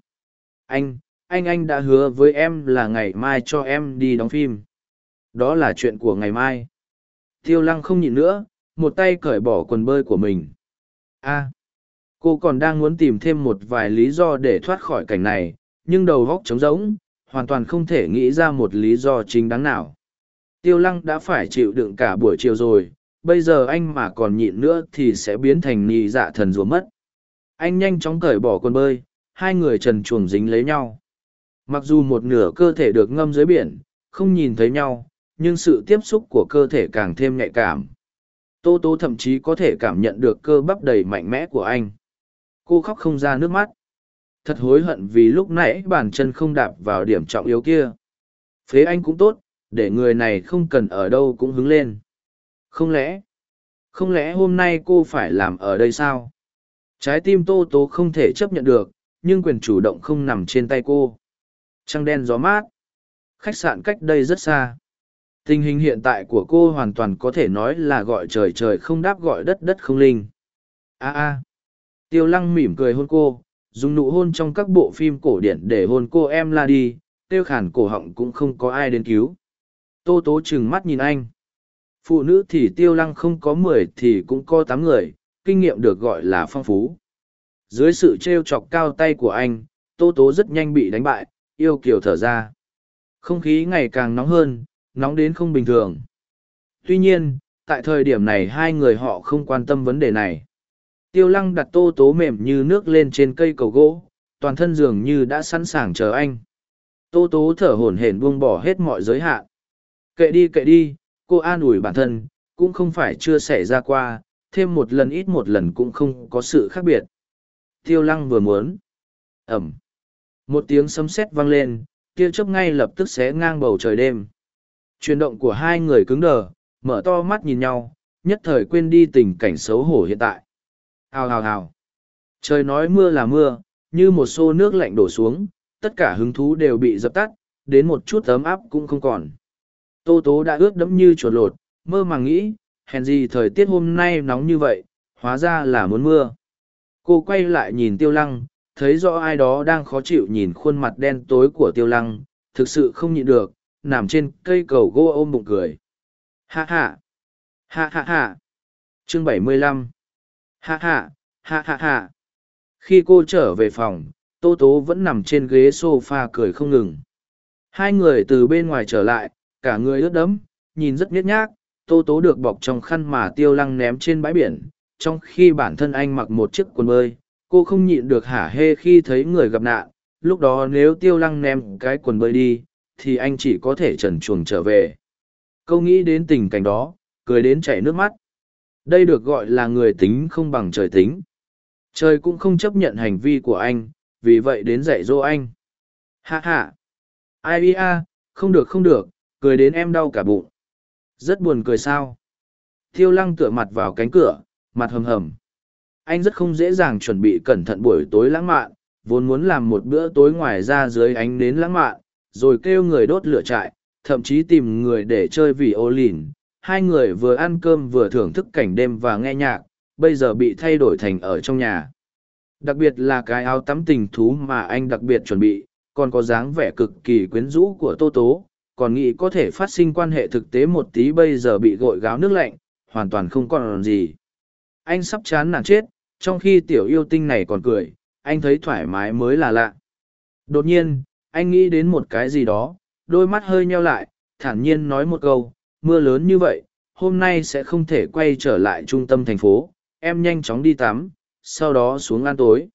Anh, anh anh đã hứa với em là ngày mai cho em đi đóng phim. Đó là chuyện của ngày mai. Tiêu lăng không nhịn nữa, một tay cởi bỏ quần bơi của mình. a cô còn đang muốn tìm thêm một vài lý do để thoát khỏi cảnh này, nhưng đầu góc trống rỗng, hoàn toàn không thể nghĩ ra một lý do chính đáng nào. Tiêu lăng đã phải chịu đựng cả buổi chiều rồi, bây giờ anh mà còn nhịn nữa thì sẽ biến thành nhị dạ thần rùa mất. Anh nhanh chóng cởi bỏ quần bơi, hai người trần chuồng dính lấy nhau. Mặc dù một nửa cơ thể được ngâm dưới biển, không nhìn thấy nhau, nhưng sự tiếp xúc của cơ thể càng thêm nhạy cảm. Tô Tô thậm chí có thể cảm nhận được cơ bắp đầy mạnh mẽ của anh. Cô khóc không ra nước mắt. Thật hối hận vì lúc nãy bàn chân không đạp vào điểm trọng yếu kia. Phế anh cũng tốt, để người này không cần ở đâu cũng hứng lên. Không lẽ, không lẽ hôm nay cô phải làm ở đây sao? Trái tim Tô Tố không thể chấp nhận được, nhưng quyền chủ động không nằm trên tay cô. Trăng đen gió mát. Khách sạn cách đây rất xa. Tình hình hiện tại của cô hoàn toàn có thể nói là gọi trời trời không đáp gọi đất đất không linh. a a Tiêu lăng mỉm cười hôn cô, dùng nụ hôn trong các bộ phim cổ điển để hôn cô em la đi, tiêu khản cổ họng cũng không có ai đến cứu. Tô tố chừng mắt nhìn anh. Phụ nữ thì tiêu lăng không có mười thì cũng có tám người, kinh nghiệm được gọi là phong phú. Dưới sự trêu chọc cao tay của anh, Tô Tố rất nhanh bị đánh bại, yêu kiều thở ra. Không khí ngày càng nóng hơn, nóng đến không bình thường. Tuy nhiên, tại thời điểm này hai người họ không quan tâm vấn đề này. Tiêu lăng đặt tô tố mềm như nước lên trên cây cầu gỗ, toàn thân dường như đã sẵn sàng chờ anh. Tô tố thở hổn hển buông bỏ hết mọi giới hạn. Kệ đi kệ đi, cô an ủi bản thân, cũng không phải chưa xảy ra qua, thêm một lần ít một lần cũng không có sự khác biệt. Tiêu lăng vừa muốn. Ẩm. Một tiếng sấm sét vang lên, tia chớp ngay lập tức xé ngang bầu trời đêm. Chuyển động của hai người cứng đờ, mở to mắt nhìn nhau, nhất thời quên đi tình cảnh xấu hổ hiện tại. Hào hào hào. Trời nói mưa là mưa, như một xô nước lạnh đổ xuống, tất cả hứng thú đều bị dập tắt, đến một chút ấm áp cũng không còn. Tô tố đã ướt đẫm như chuột lột, mơ màng nghĩ, hèn gì thời tiết hôm nay nóng như vậy, hóa ra là muốn mưa. Cô quay lại nhìn tiêu lăng, thấy rõ ai đó đang khó chịu nhìn khuôn mặt đen tối của tiêu lăng, thực sự không nhịn được, nằm trên cây cầu gỗ ôm bụng cười. Ha ha! Ha ha ha! Chương bảy mươi lăm Ha ha! Ha ha ha! Khi cô trở về phòng, Tô Tố vẫn nằm trên ghế sofa cười không ngừng. Hai người từ bên ngoài trở lại, cả người ướt đẫm, nhìn rất nhếch nhác, Tô Tố được bọc trong khăn mà tiêu lăng ném trên bãi biển, trong khi bản thân anh mặc một chiếc quần bơi, cô không nhịn được hả hê khi thấy người gặp nạn, lúc đó nếu tiêu lăng ném cái quần bơi đi, thì anh chỉ có thể trần chuồng trở về. Câu nghĩ đến tình cảnh đó, cười đến chảy nước mắt. đây được gọi là người tính không bằng trời tính trời cũng không chấp nhận hành vi của anh vì vậy đến dạy dỗ anh hạ hạ ai ia không được không được cười đến em đau cả bụng. Rất buồn cười sao? Tiêu lăng tựa mặt vào cánh cửa, mặt hầm hầm. Anh rất không dễ dàng chuẩn bị cẩn thận buổi tối lãng mạn, vốn muốn làm một bữa tối ngoài ra dưới ánh nến lãng mạn, rồi kêu người đốt lửa trại, thậm chí tìm người để chơi vì ô lìn. Hai người vừa ăn cơm vừa thưởng thức cảnh đêm và nghe nhạc, bây giờ bị thay đổi thành ở trong nhà. Đặc biệt là cái áo tắm tình thú mà anh đặc biệt chuẩn bị, còn có dáng vẻ cực kỳ quyến rũ của tô tố còn nghĩ có thể phát sinh quan hệ thực tế một tí bây giờ bị gội gáo nước lạnh, hoàn toàn không còn gì. Anh sắp chán nản chết, trong khi tiểu yêu tinh này còn cười, anh thấy thoải mái mới là lạ. Đột nhiên, anh nghĩ đến một cái gì đó, đôi mắt hơi nheo lại, thản nhiên nói một câu, mưa lớn như vậy, hôm nay sẽ không thể quay trở lại trung tâm thành phố, em nhanh chóng đi tắm, sau đó xuống ăn tối.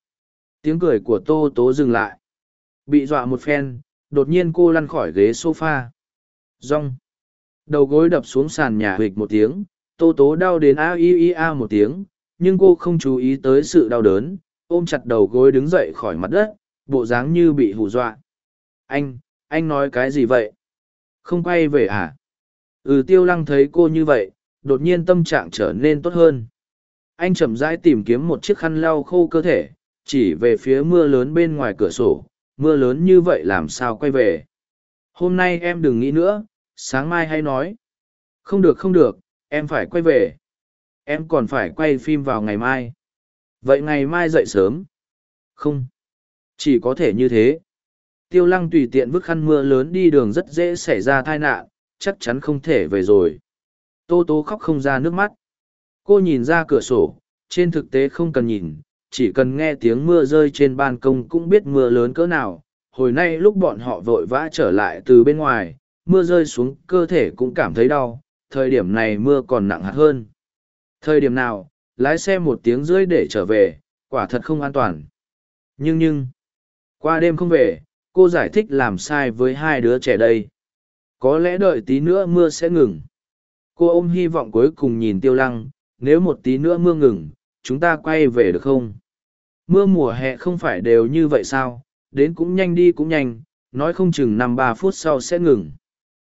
Tiếng cười của tô tố dừng lại. Bị dọa một phen đột nhiên cô lăn khỏi ghế sofa, rong. Đầu gối đập xuống sàn nhà hịch một tiếng tô tố đau đến a i i a một tiếng nhưng cô không chú ý tới sự đau đớn ôm chặt đầu gối đứng dậy khỏi mặt đất bộ dáng như bị hù dọa. Anh anh nói cái gì vậy? Không quay về à? Ừ tiêu lăng thấy cô như vậy đột nhiên tâm trạng trở nên tốt hơn. Anh chậm rãi tìm kiếm một chiếc khăn lau khô cơ thể chỉ về phía mưa lớn bên ngoài cửa sổ mưa lớn như vậy làm sao quay về? Hôm nay em đừng nghĩ nữa, sáng mai hay nói. Không được không được, em phải quay về. Em còn phải quay phim vào ngày mai. Vậy ngày mai dậy sớm? Không. Chỉ có thể như thế. Tiêu lăng tùy tiện vứt khăn mưa lớn đi đường rất dễ xảy ra tai nạn, chắc chắn không thể về rồi. Tô tố khóc không ra nước mắt. Cô nhìn ra cửa sổ, trên thực tế không cần nhìn chỉ cần nghe tiếng mưa rơi trên ban công cũng biết mưa lớn cỡ nào. Hồi nay lúc bọn họ vội vã trở lại từ bên ngoài, mưa rơi xuống cơ thể cũng cảm thấy đau. Thời điểm này mưa còn nặng hạt hơn. Thời điểm nào, lái xe một tiếng rưỡi để trở về, quả thật không an toàn. Nhưng nhưng, qua đêm không về, cô giải thích làm sai với hai đứa trẻ đây. Có lẽ đợi tí nữa mưa sẽ ngừng. Cô ôm hy vọng cuối cùng nhìn tiêu lăng, nếu một tí nữa mưa ngừng, chúng ta quay về được không? Mưa mùa hè không phải đều như vậy sao, đến cũng nhanh đi cũng nhanh, nói không chừng năm ba phút sau sẽ ngừng.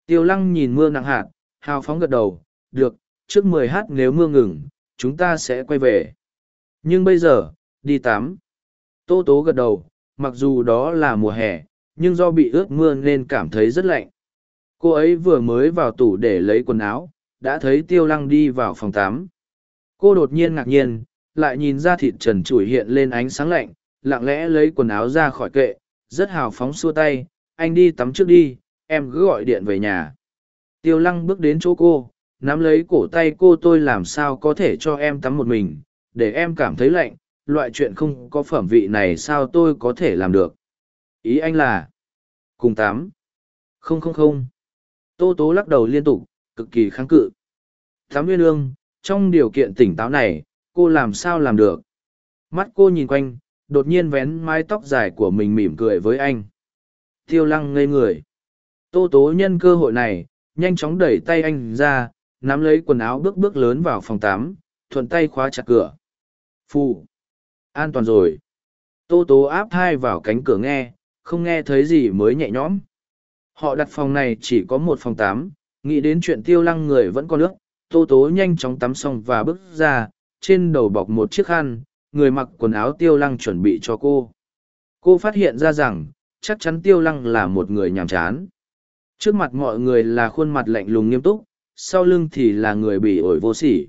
Tiêu lăng nhìn mưa nặng hạt, hào phóng gật đầu, được, trước mười h nếu mưa ngừng, chúng ta sẽ quay về. Nhưng bây giờ, đi tắm tô tố gật đầu, mặc dù đó là mùa hè, nhưng do bị ướt mưa nên cảm thấy rất lạnh. Cô ấy vừa mới vào tủ để lấy quần áo, đã thấy tiêu lăng đi vào phòng tắm cô đột nhiên ngạc nhiên lại nhìn ra thịt trần trụi hiện lên ánh sáng lạnh, lặng lẽ lấy quần áo ra khỏi kệ, rất hào phóng xua tay, anh đi tắm trước đi, em cứ gọi điện về nhà. Tiêu lăng bước đến chỗ cô, nắm lấy cổ tay cô, tôi làm sao có thể cho em tắm một mình? Để em cảm thấy lạnh, loại chuyện không có phẩm vị này sao tôi có thể làm được? Ý anh là, cùng tắm. Không không không. Tô tố lắc đầu liên tục, cực kỳ kháng cự. Tắm nguyên ương trong điều kiện tỉnh táo này cô làm sao làm được? Mắt cô nhìn quanh, đột nhiên vén mái tóc dài của mình mỉm cười với anh. Tiêu lăng ngây người. Tô tố nhân cơ hội này, nhanh chóng đẩy tay anh ra, nắm lấy quần áo bước bước lớn vào phòng tắm, thuận tay khóa chặt cửa. Phù. An toàn rồi. Tô tố áp thai vào cánh cửa nghe, không nghe thấy gì mới nhẹ nhõm. Họ đặt phòng này chỉ có một phòng tắm, nghĩ đến chuyện tiêu lăng người vẫn còn nước tô tố nhanh chóng tắm xong và bước ra trên đầu bọc một chiếc khăn, người mặc quần áo tiêu lăng chuẩn bị cho cô. Cô phát hiện ra rằng, chắc chắn tiêu lăng là một người nhàm chán. Trước mặt mọi người là khuôn mặt lạnh lùng nghiêm túc, sau lưng thì là người bị ổi vô sỉ.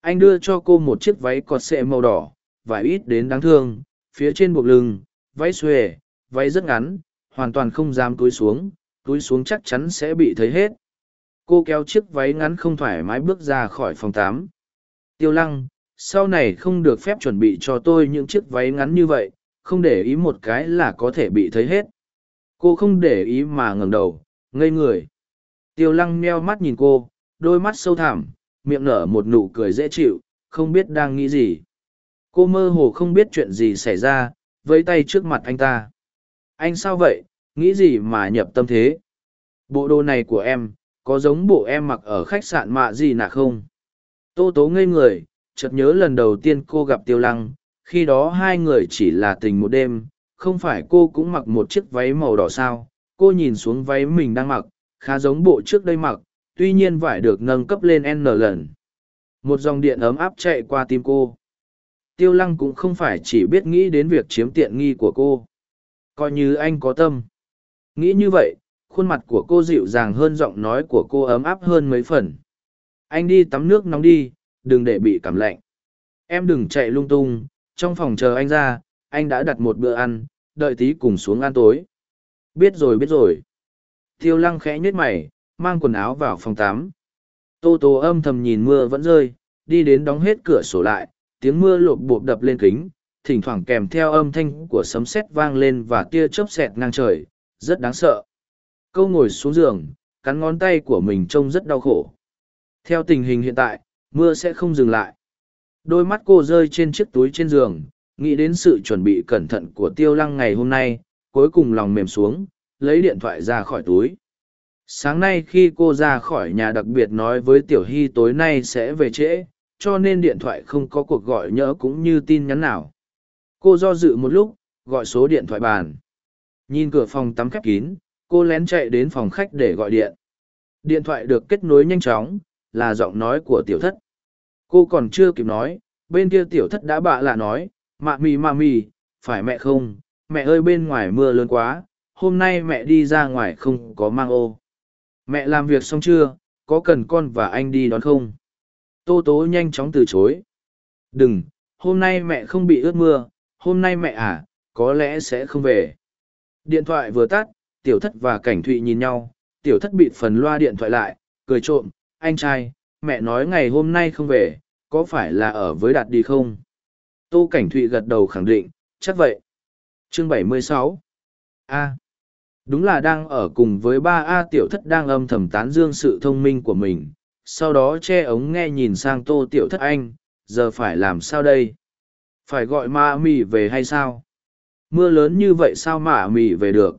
Anh đưa cho cô một chiếc váy cọt xệ màu đỏ, vải ít đến đáng thương, phía trên buộc lưng, váy xuề, váy rất ngắn, hoàn toàn không dám túi xuống túi xuống chắc chắn sẽ bị thấy hết. Cô kéo chiếc váy ngắn không thoải mái bước ra khỏi phòng tắm tiêu lăng, sau này không được phép chuẩn bị cho tôi những chiếc váy ngắn như vậy, không để ý một cái là có thể bị thấy hết. Cô không để ý mà ngẩng đầu, ngây người. Tiêu lăng meo mắt nhìn cô, đôi mắt sâu thẳm, miệng nở một nụ cười dễ chịu, không biết đang nghĩ gì. Cô mơ hồ không biết chuyện gì xảy ra, vẫy tay trước mặt anh ta. Anh sao vậy, nghĩ gì mà nhập tâm thế? Bộ đồ này của em, có giống bộ em mặc ở khách sạn mạ gì nạ không? Tô tố ngây người, chợt nhớ lần đầu tiên cô gặp tiêu lăng, khi đó hai người chỉ là tình một đêm, không phải cô cũng mặc một chiếc váy màu đỏ sao, cô nhìn xuống váy mình đang mặc, khá giống bộ trước đây mặc, tuy nhiên vải được nâng cấp lên N lần. Một dòng điện ấm áp chạy qua tim cô. Tiêu lăng cũng không phải chỉ biết nghĩ đến việc chiếm tiện nghi của cô. Coi như anh có tâm. Nghĩ như vậy, khuôn mặt của cô dịu dàng hơn giọng nói của cô ấm áp hơn mấy phần. Anh đi tắm nước nóng đi, đừng để bị cảm lạnh. Em đừng chạy lung tung, trong phòng chờ anh ra, anh đã đặt một bữa ăn, đợi tí cùng xuống ăn tối. Biết rồi biết rồi. Tiêu lăng khẽ nhếch mày, mang quần áo vào phòng tắm. Tô tô âm thầm nhìn mưa vẫn rơi, đi đến đóng hết cửa sổ lại, tiếng mưa lộp bộp đập lên kính, thỉnh thoảng kèm theo âm thanh của sấm sét vang lên và tia chớp xẹt ngang trời, rất đáng sợ. Câu ngồi xuống giường, cắn ngón tay của mình trông rất đau khổ. Theo tình hình hiện tại, mưa sẽ không dừng lại. Đôi mắt cô rơi trên chiếc túi trên giường, nghĩ đến sự chuẩn bị cẩn thận của tiêu lăng ngày hôm nay, cuối cùng lòng mềm xuống, lấy điện thoại ra khỏi túi. Sáng nay khi cô ra khỏi nhà đặc biệt nói với Tiểu Hy tối nay sẽ về trễ, cho nên điện thoại không có cuộc gọi nhỡ cũng như tin nhắn nào. Cô do dự một lúc, gọi số điện thoại bàn. Nhìn cửa phòng tắm khép kín, cô lén chạy đến phòng khách để gọi điện. Điện thoại được kết nối nhanh chóng, là giọng nói của tiểu thất. Cô còn chưa kịp nói, bên kia tiểu thất đã bạ lạ nói, mạ mì mạ mì, phải mẹ không, mẹ ơi bên ngoài mưa lớn quá, hôm nay mẹ đi ra ngoài không có mang ô. Mẹ làm việc xong chưa, có cần con và anh đi đón không? Tô tố nhanh chóng từ chối. Đừng, hôm nay mẹ không bị ướt mưa, hôm nay mẹ à, có lẽ sẽ không về. Điện thoại vừa tắt, tiểu thất và cảnh thụy nhìn nhau, tiểu thất bị phần loa điện thoại lại, cười trộm, anh trai, mẹ nói ngày hôm nay không về, có phải là ở với đạt đi không? Tô cảnh thụy gật đầu khẳng định, chắc vậy. Chương 76 A. Đúng là đang ở cùng với ba A tiểu thất đang âm thầm tán dương sự thông minh của mình, sau đó che ống nghe nhìn sang tô tiểu thất anh, giờ phải làm sao đây? Phải gọi ma mì về hay sao? Mưa lớn như vậy sao mà mì về được?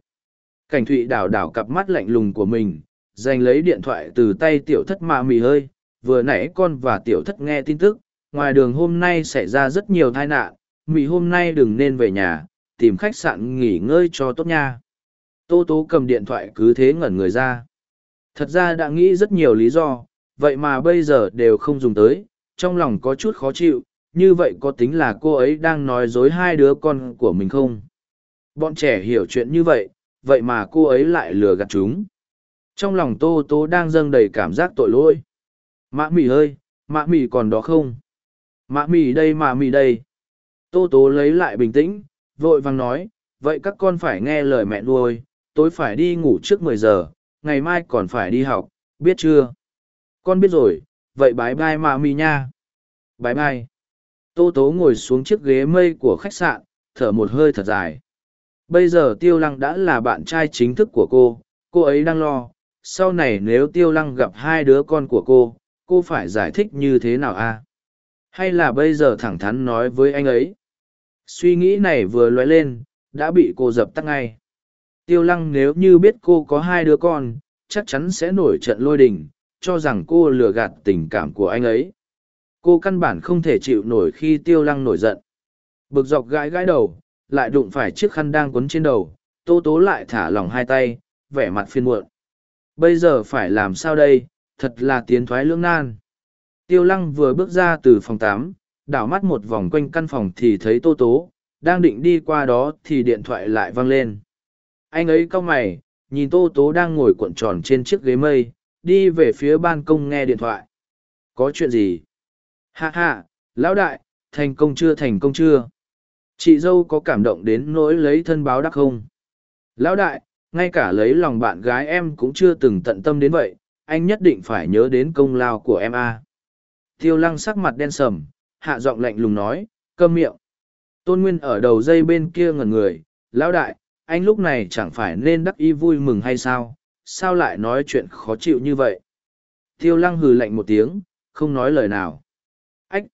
Cảnh thụy đảo đảo cặp mắt lạnh lùng của mình, giành lấy điện thoại từ tay tiểu thất mạ mì hơi, vừa nãy con và tiểu thất nghe tin tức, ngoài đường hôm nay xảy ra rất nhiều tai nạn, mì hôm nay đừng nên về nhà, tìm khách sạn nghỉ ngơi cho tốt nha. Tô tố cầm điện thoại cứ thế ngẩn người ra. Thật ra đã nghĩ rất nhiều lý do, vậy mà bây giờ đều không dùng tới, trong lòng có chút khó chịu, như vậy có tính là cô ấy đang nói dối hai đứa con của mình không? Bọn trẻ hiểu chuyện như vậy, vậy mà cô ấy lại lừa gạt chúng. Trong lòng tô tố đang dâng đầy cảm giác tội lỗi. Mạ mì ơi, mạ mì còn đó không? Mạ mì đây mạ mì đây. Tô tố lấy lại bình tĩnh, vội vàng nói, vậy các con phải nghe lời mẹ nuôi, tối phải đi ngủ trước mười giờ, ngày mai còn phải đi học, biết chưa? Con biết rồi, vậy bái bai mạ mì nha. Bái bai. Tô tố ngồi xuống chiếc ghế mây của khách sạn, thở một hơi thật dài. Bây giờ tiêu lăng đã là bạn trai chính thức của cô, cô ấy đang lo, sau này nếu tiêu lăng gặp hai đứa con của cô, cô phải giải thích như thế nào a? Hay là bây giờ thẳng thắn nói với anh ấy? Suy nghĩ này vừa loay lên đã bị cô dập tắt ngay. Tiêu lăng nếu như biết cô có hai đứa con chắc chắn sẽ nổi trận lôi đình cho rằng cô lừa gạt tình cảm của anh ấy. Cô căn bản không thể chịu nổi khi tiêu lăng nổi giận. Bực dọc gãi gãi đầu lại đụng phải chiếc khăn đang quấn trên đầu tô tố lại thả lỏng hai tay vẻ mặt phiên muộn bây giờ phải làm sao đây, thật là tiến thoái lưỡng nan. Tiêu lăng vừa bước ra từ phòng tám đảo mắt một vòng quanh căn phòng thì thấy tô tố, đang định đi qua đó thì điện thoại lại vang lên. Anh ấy cau mày, nhìn tô tố đang ngồi cuộn tròn trên chiếc ghế mây, đi về phía ban công nghe điện thoại. Có chuyện gì? Hạ hạ lão đại, thành công chưa, thành công chưa? Chị dâu có cảm động đến nỗi lấy thân báo đắc không? Lão đại ngay cả lấy lòng bạn gái em cũng chưa từng tận tâm đến vậy anh nhất định phải nhớ đến công lao của em a. Tiêu lăng sắc mặt đen sầm hạ giọng lạnh lùng nói câm miệng. Tôn nguyên ở đầu dây bên kia ngẩn người lão đại anh lúc này chẳng phải nên đắc ý vui mừng hay sao? Sao lại nói chuyện khó chịu như vậy? Tiêu lăng hừ lạnh một tiếng không nói lời nào. Ách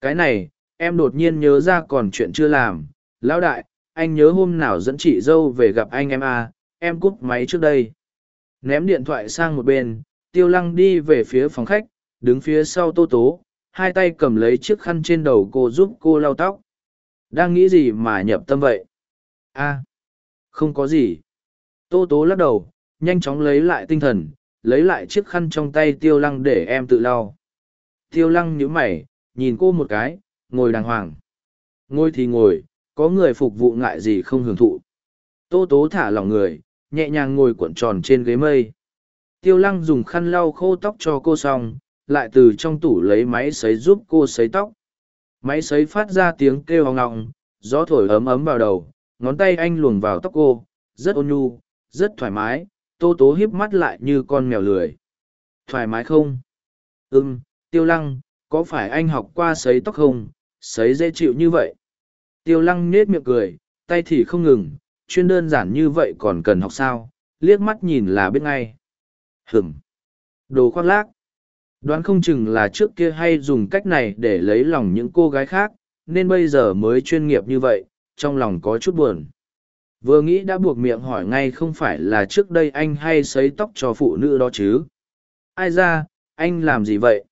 cái này em đột nhiên nhớ ra còn chuyện chưa làm. Lão đại anh nhớ hôm nào dẫn chị dâu về gặp anh em à, em cúp máy trước đây. Ném điện thoại sang một bên, tiêu lăng đi về phía phòng khách, đứng phía sau tô tố, hai tay cầm lấy chiếc khăn trên đầu cô giúp cô lau tóc. Đang nghĩ gì mà nhập tâm vậy? A, không có gì. Tô tố lắc đầu, nhanh chóng lấy lại tinh thần, lấy lại chiếc khăn trong tay tiêu lăng để em tự lau. Tiêu lăng nhíu mày, nhìn cô một cái, ngồi đàng hoàng. Ngồi thì ngồi, có người phục vụ ngại gì không hưởng thụ. Tô tố thả lỏng người nhẹ nhàng ngồi cuộn tròn trên ghế mây. Tiêu lăng dùng khăn lau khô tóc cho cô xong, lại từ trong tủ lấy máy sấy giúp cô sấy tóc. Máy sấy phát ra tiếng kêu hoang ngọng, gió thổi ấm ấm vào đầu, ngón tay anh luồn vào tóc cô, rất ôn nhu, rất thoải mái, tô tố hiếp mắt lại như con mèo lười. Thoải mái không? Ừm, tiêu lăng, có phải anh học qua sấy tóc không? Sấy dễ chịu như vậy. Tiêu lăng nết miệng cười, tay thì không ngừng chuyên đơn giản như vậy còn cần học sao? Liếc mắt nhìn là biết ngay. Hừm đồ khoác lác. Đoán không chừng là trước kia hay dùng cách này để lấy lòng những cô gái khác, nên bây giờ mới chuyên nghiệp như vậy, trong lòng có chút buồn. Vừa nghĩ đã buộc miệng hỏi ngay không phải là trước đây anh hay xấy tóc cho phụ nữ đó chứ? Ai ra, anh làm gì vậy?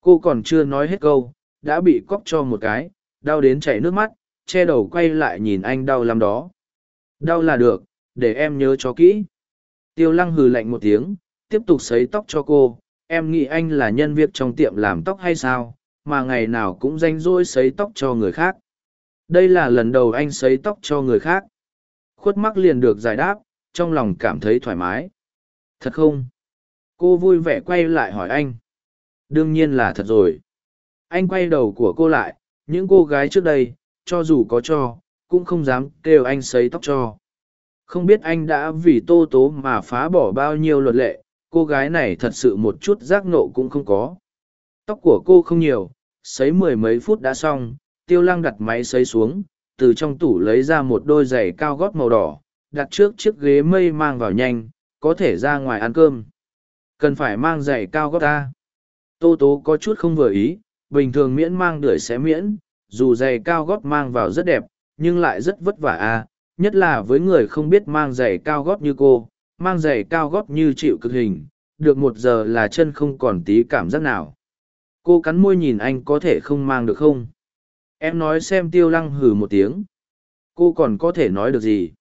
Cô còn chưa nói hết câu, đã bị cóc cho một cái, đau đến chảy nước mắt, che đầu quay lại nhìn anh đau lắm đó đau là được, để em nhớ cho kỹ. Tiêu lăng hừ lạnh một tiếng, tiếp tục xấy tóc cho cô. Em nghĩ anh là nhân viên trong tiệm làm tóc hay sao, mà ngày nào cũng danh rỗi xấy tóc cho người khác. Đây là lần đầu anh xấy tóc cho người khác. Khuất mắc liền được giải đáp, trong lòng cảm thấy thoải mái. Thật không? Cô vui vẻ quay lại hỏi anh. Đương nhiên là thật rồi. Anh quay đầu của cô lại, những cô gái trước đây, cho dù có cho cũng không dám kêu anh xấy tóc cho. Không biết anh đã vì tô tố mà phá bỏ bao nhiêu luật lệ, cô gái này thật sự một chút giác nộ cũng không có. Tóc của cô không nhiều, sấy mười mấy phút đã xong, tiêu lăng đặt máy sấy xuống, từ trong tủ lấy ra một đôi giày cao gót màu đỏ, đặt trước chiếc ghế mây mang vào nhanh, có thể ra ngoài ăn cơm. Cần phải mang giày cao gót ta. Tô tố có chút không vừa ý, bình thường miễn mang đuổi sẽ miễn, dù giày cao gót mang vào rất đẹp nhưng lại rất vất vả à nhất là với người không biết mang giày cao gót như cô, mang giày cao gót như chịu cực hình, được một giờ là chân không còn tí cảm giác nào. Cô cắn môi nhìn anh có thể không mang được không? Em nói xem tiêu lăng hừ một tiếng. Cô còn có thể nói được gì?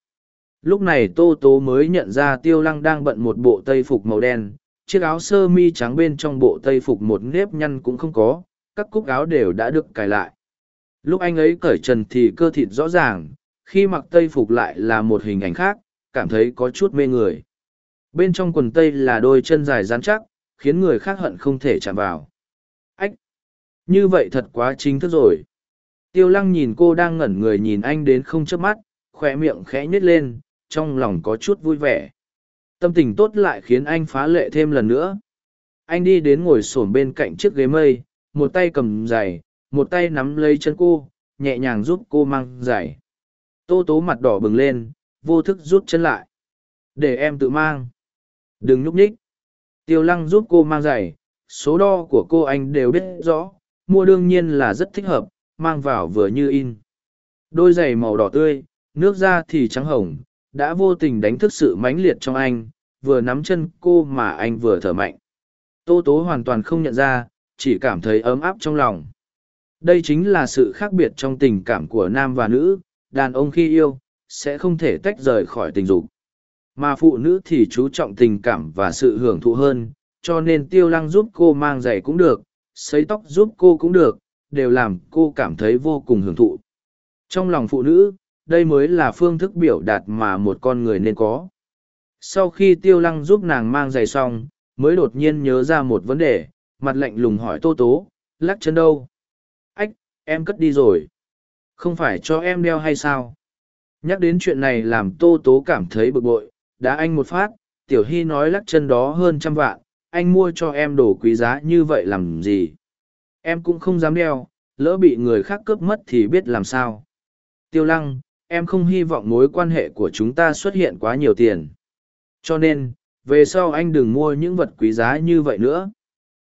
Lúc này tô tố mới nhận ra tiêu lăng đang bận một bộ tây phục màu đen, chiếc áo sơ mi trắng bên trong bộ tây phục một nếp nhăn cũng không có, các cúc áo đều đã được cài lại lúc anh ấy cởi trần thì cơ thịt rõ ràng, khi mặc tây phục lại là một hình ảnh khác, cảm thấy có chút mê người. Bên trong quần tây là đôi chân dài dán chắc, khiến người khác hận không thể chạm vào. Ách! Như vậy thật quá chính thức rồi. Tiêu lăng nhìn cô đang ngẩn người nhìn anh đến không chớp mắt khoe miệng khẽ nhếch lên, trong lòng có chút vui vẻ. Tâm tình tốt lại khiến anh phá lệ thêm lần nữa. Anh đi đến ngồi s ổ m bên cạnh chiếc ghế mây, một tay cầm giày một tay nắm lấy chân cô, nhẹ nhàng giúp cô mang giày. Tô tố mặt đỏ bừng lên, vô thức rút chân lại. Để em tự mang. Đừng nhúc nhích. Tiêu lăng giúp cô mang giày, số đo của cô anh đều biết rõ, mua đương nhiên là rất thích hợp, mang vào vừa như in. Đôi giày màu đỏ tươi, nước da thì trắng hồng, đã vô tình đánh thức sự mãnh liệt trong anh, vừa nắm chân cô mà anh vừa thở mạnh. Tô tố hoàn toàn không nhận ra, chỉ cảm thấy ấm áp trong lòng đây chính là sự khác biệt trong tình cảm của nam và nữ, đàn ông khi yêu, sẽ không thể tách rời khỏi tình dục. Mà phụ nữ thì chú trọng tình cảm và sự hưởng thụ hơn, cho nên tiêu lăng giúp cô mang giày cũng được xấy tóc giúp cô cũng được, đều làm cô cảm thấy vô cùng hưởng thụ. Trong lòng phụ nữ, đây mới là phương thức biểu đạt mà một con người nên có. Sau khi tiêu lăng giúp nàng mang giày xong, mới đột nhiên nhớ ra một vấn đề, mặt lạnh lùng hỏi tô tố, lắc chân đâu? Em cất đi rồi. Không phải cho em đeo hay sao? Nhắc đến chuyện này làm tô tố cảm thấy bực bội. Đã anh một phát, tiểu hy nói lắc chân đó hơn trăm vạn. Anh mua cho em đồ quý giá như vậy làm gì? Em cũng không dám đeo. Lỡ bị người khác cướp mất thì biết làm sao? Tiêu lăng, em không hy vọng mối quan hệ của chúng ta xuất hiện quá nhiều tiền. Cho nên, về sau anh đừng mua những vật quý giá như vậy nữa.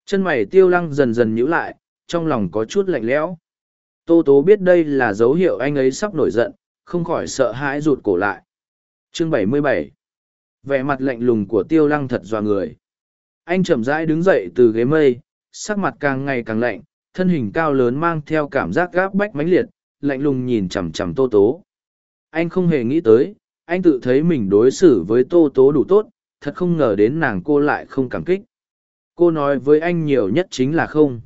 Chân mày tiêu lăng dần dần nhíu lại, trong lòng có chút lạnh lẽo tô tố biết đây là dấu hiệu anh ấy sắp nổi giận không khỏi sợ hãi rụt cổ lại chương 77 vẻ mặt lạnh lùng của tiêu lăng thật dọa người anh chậm rãi đứng dậy từ ghế mây sắc mặt càng ngày càng lạnh thân hình cao lớn mang theo cảm giác gáp bách mãnh liệt, lạnh lùng nhìn chằm chằm tô tố. Anh không hề nghĩ tới, anh tự thấy mình đối xử với tô tố đủ tốt, thật không ngờ đến nàng cô lại không cảm kích. Cô nói với anh nhiều nhất chính là không.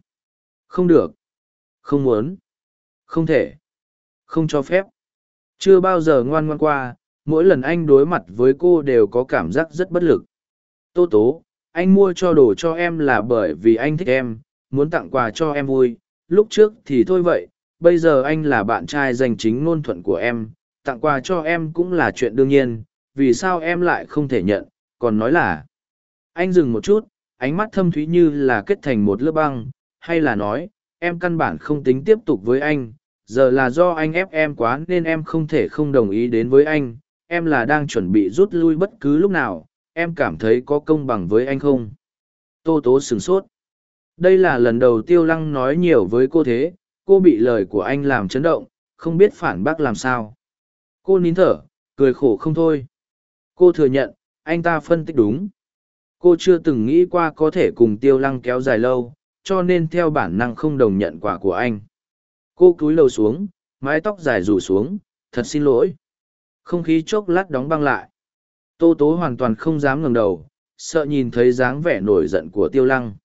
Không được. Không muốn. Không thể. Không cho phép. Chưa bao giờ ngoan ngoan qua, mỗi lần anh đối mặt với cô đều có cảm giác rất bất lực. Tô tố, anh mua cho đồ cho em là bởi vì anh thích em, muốn tặng quà cho em vui. Lúc trước thì thôi vậy, bây giờ anh là bạn trai dành chính ngôn thuận của em, tặng quà cho em cũng là chuyện đương nhiên, vì sao em lại không thể nhận, còn nói là... Anh dừng một chút, ánh mắt thâm thúy như là kết thành một lớp băng, hay là nói, em căn bản không tính tiếp tục với anh, giờ là do anh ép em quá nên em không thể không đồng ý đến với anh, em là đang chuẩn bị rút lui bất cứ lúc nào, em cảm thấy có công bằng với anh không? Tô tố sửng sốt. Đây là lần đầu tiêu lăng nói nhiều với cô thế, cô bị lời của anh làm chấn động, không biết phản bác làm sao. Cô nín thở, cười khổ không thôi. Cô thừa nhận, anh ta phân tích đúng. Cô chưa từng nghĩ qua có thể cùng tiêu lăng kéo dài lâu, cho nên theo bản năng không đồng nhận quả của anh. Cô cúi đầu xuống, mái tóc dài rủ xuống, thật xin lỗi. Không khí chốc lát đóng băng lại. Tô tố hoàn toàn không dám ngẩng đầu, sợ nhìn thấy dáng vẻ nổi giận của tiêu lăng.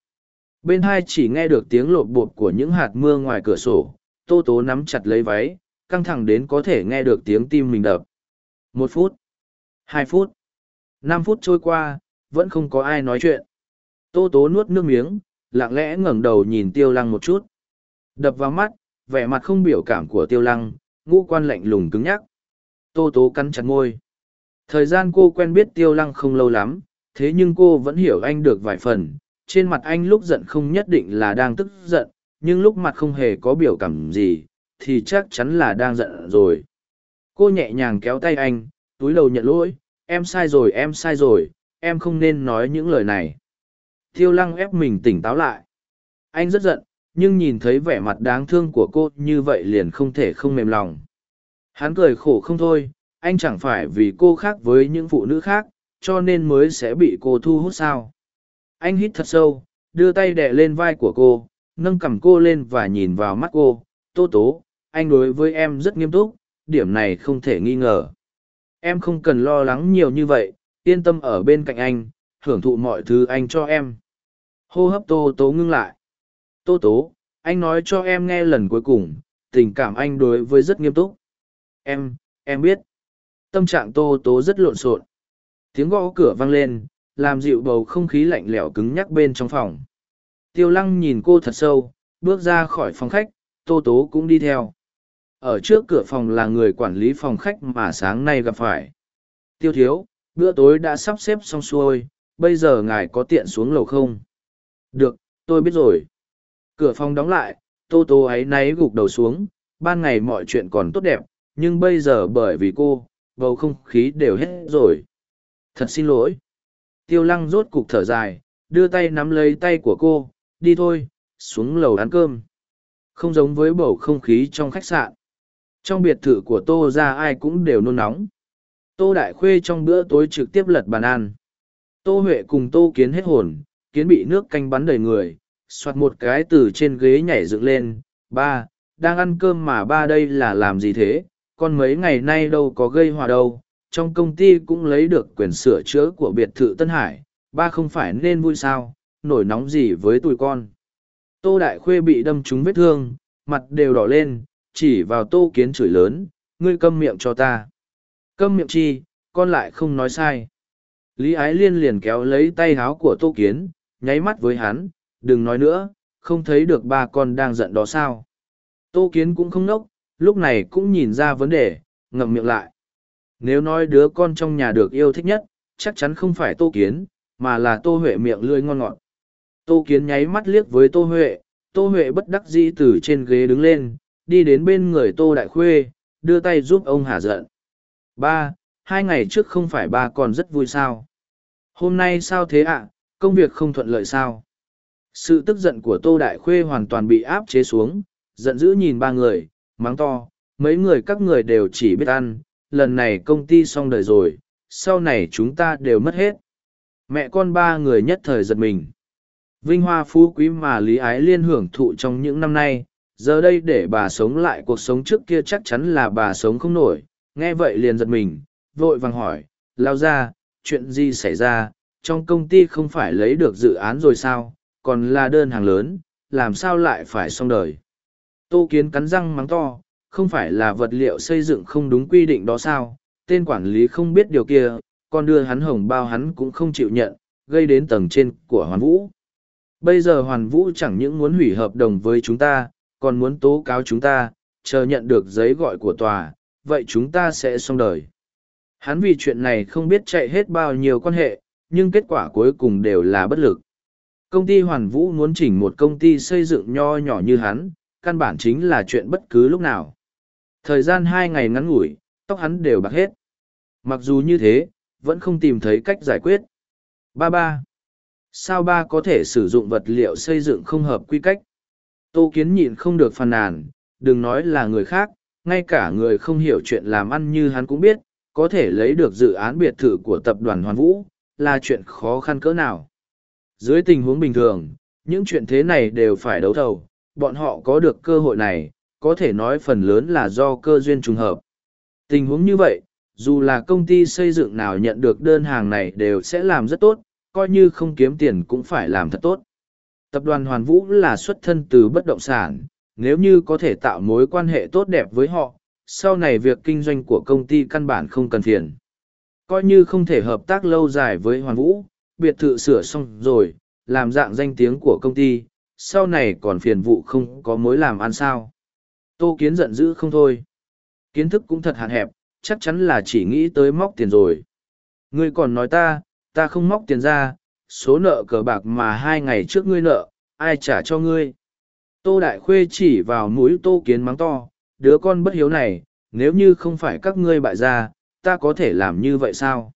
Bên hai chỉ nghe được tiếng lột bột của những hạt mưa ngoài cửa sổ, tô tố nắm chặt lấy váy, căng thẳng đến có thể nghe được tiếng tim mình đập. Một phút, hai phút, năm phút trôi qua, vẫn không có ai nói chuyện. Tô tố nuốt nước miếng, lặng lẽ ngẩng đầu nhìn tiêu lăng một chút. Đập vào mắt, vẻ mặt không biểu cảm của tiêu lăng, ngũ quan lạnh lùng cứng nhắc. Tô tố cắn chặt môi. Thời gian cô quen biết tiêu lăng không lâu lắm, thế nhưng cô vẫn hiểu anh được vài phần. Trên mặt anh lúc giận không nhất định là đang tức giận, nhưng lúc mặt không hề có biểu cảm gì, thì chắc chắn là đang giận rồi. Cô nhẹ nhàng kéo tay anh, túi đầu nhận lỗi, em sai rồi em sai rồi, em không nên nói những lời này. Tiêu lăng ép mình tỉnh táo lại. Anh rất giận, nhưng nhìn thấy vẻ mặt đáng thương của cô như vậy liền không thể không mềm lòng. Hắn cười khổ không thôi, anh chẳng phải vì cô khác với những phụ nữ khác, cho nên mới sẽ bị cô thu hút sao. Anh hít thật sâu, đưa tay đè lên vai của cô, nâng cầm cô lên và nhìn vào mắt cô. Tô tố, anh đối với em rất nghiêm túc, điểm này không thể nghi ngờ. Em không cần lo lắng nhiều như vậy, yên tâm ở bên cạnh anh, hưởng thụ mọi thứ anh cho em. Hô hấp tô tố ngưng lại. Tô tố, anh nói cho em nghe lần cuối cùng, tình cảm anh đối với rất nghiêm túc. Em, em biết. Tâm trạng tô tố rất lộn xộn. Tiếng gõ cửa vang lên, làm dịu bầu không khí lạnh lẽo cứng nhắc bên trong phòng. Tiêu lăng nhìn cô thật sâu, bước ra khỏi phòng khách, tô tố cũng đi theo. Ở trước cửa phòng là người quản lý phòng khách mà sáng nay gặp phải. Tiêu thiếu, bữa tối đã sắp xếp xong xuôi, bây giờ ngài có tiện xuống lầu không? Được, tôi biết rồi. Cửa phòng đóng lại, tô tô ấy náy gục đầu xuống, ban ngày mọi chuyện còn tốt đẹp, nhưng bây giờ bởi vì cô, bầu không khí đều hết rồi. Thật xin lỗi. Tiêu lăng rốt cục thở dài, đưa tay nắm lấy tay của cô, đi thôi, xuống lầu ăn cơm. Không giống với bầu không khí trong khách sạn. Trong biệt thự của tô ra ai cũng đều nôn nóng. Tô Đại Khuê trong bữa tối trực tiếp lật bàn ăn. Tô Huệ cùng Tô Kiến hết hồn, Kiến bị nước canh bắn đầy người, soạt một cái từ trên ghế nhảy dựng lên. Ba, đang ăn cơm mà ba đây là làm gì thế? Con mấy ngày nay đâu có gây hòa đâu. Trong công ty cũng lấy được quyền sửa chữa của biệt thự Tân Hải. Ba không phải nên vui sao, nổi nóng gì với tụi con. Tô Đại Khuê bị đâm trúng vết thương, mặt đều đỏ lên, chỉ vào Tô Kiến chửi lớn, ngươi câm miệng cho ta. Câm miệng chi, con lại không nói sai. Lý Ái Liên liền kéo lấy tay háo của Tô Kiến, nháy mắt với hắn, đừng nói nữa, không thấy được ba con đang giận đó sao. Tô Kiến cũng không nốc, lúc này cũng nhìn ra vấn đề, ngậm miệng lại. Nếu nói đứa con trong nhà được yêu thích nhất, chắc chắn không phải Tô Kiến, mà là Tô Huệ miệng lươi ngon ngọt. Tô Kiến nháy mắt liếc với Tô Huệ, Tô Huệ bất đắc dĩ từ trên ghế đứng lên, đi đến bên người Tô Đại Khuê, đưa tay giúp ông hả giận. Ba, hai ngày trước không phải ba còn rất vui sao? Hôm nay sao thế ạ, công việc không thuận lợi sao? Sự tức giận của Tô Đại Khuê hoàn toàn bị áp chế xuống, giận dữ nhìn ba người, mắng to, mấy người các người đều chỉ biết ăn, lần này công ty xong đời rồi, sau này chúng ta đều mất hết. Mẹ con ba người nhất thời giật mình. Vinh hoa phú quý mà Lý Ái Liên hưởng thụ trong những năm nay, giờ đây để bà sống lại cuộc sống trước kia chắc chắn là bà sống không nổi. Nghe vậy liền giật mình, vội vàng hỏi, lao ra, chuyện gì xảy ra, trong công ty không phải lấy được dự án rồi sao, còn là đơn hàng lớn, làm sao lại phải xong đời. Tô Kiến cắn răng mắng to, không phải là vật liệu xây dựng không đúng quy định đó sao, tên quản lý không biết điều kia, còn đưa hắn hồng bao hắn cũng không chịu nhận, gây đến tầng trên của Hoàn Vũ. Bây giờ Hoàn Vũ chẳng những muốn hủy hợp đồng với chúng ta, còn muốn tố cáo chúng ta, chờ nhận được giấy gọi của tòa, vậy chúng ta sẽ xong đời. Hắn vì chuyện này không biết chạy hết bao nhiêu quan hệ, nhưng kết quả cuối cùng đều là bất lực. Công ty Hoàn Vũ muốn chỉnh một công ty xây dựng nho nhỏ như hắn, căn bản chính là chuyện bất cứ lúc nào. Thời gian hai ngày ngắn ngủi, tóc hắn đều bạc hết. Mặc dù như thế, vẫn không tìm thấy cách giải quyết. Ba ba. Sao ba có thể sử dụng vật liệu xây dựng không hợp quy cách? Tô Kiến nhịn không được phàn nàn, đừng nói là người khác, ngay cả người không hiểu chuyện làm ăn như hắn cũng biết, có thể lấy được dự án biệt thự của tập đoàn Hoàn Vũ, là chuyện khó khăn cỡ nào. Dưới tình huống bình thường, những chuyện thế này đều phải đấu thầu, bọn họ có được cơ hội này, có thể nói phần lớn là do cơ duyên trùng hợp. Tình huống như vậy, dù là công ty xây dựng nào nhận được đơn hàng này đều sẽ làm rất tốt, coi như không kiếm tiền cũng phải làm thật tốt. Tập đoàn Hoàn Vũ là xuất thân từ bất động sản, nếu như có thể tạo mối quan hệ tốt đẹp với họ, sau này việc kinh doanh của công ty căn bản không cần phiền. Coi như không thể hợp tác lâu dài với Hoàn Vũ, biệt thự sửa xong rồi, làm dạng danh tiếng của công ty, sau này còn phiền vụ không có mối làm ăn sao. Tô Kiến giận dữ không thôi. Kiến thức cũng thật hạn hẹp, chắc chắn là chỉ nghĩ tới móc tiền rồi. Ngươi còn nói ta, ta không móc tiền ra, số nợ cờ bạc mà hai ngày trước ngươi nợ, ai trả cho ngươi. Tô Đại Khuê chỉ vào mũi Tô Kiến mắng to, đứa con bất hiếu này, nếu như không phải các ngươi bại gia, ta có thể làm như vậy sao?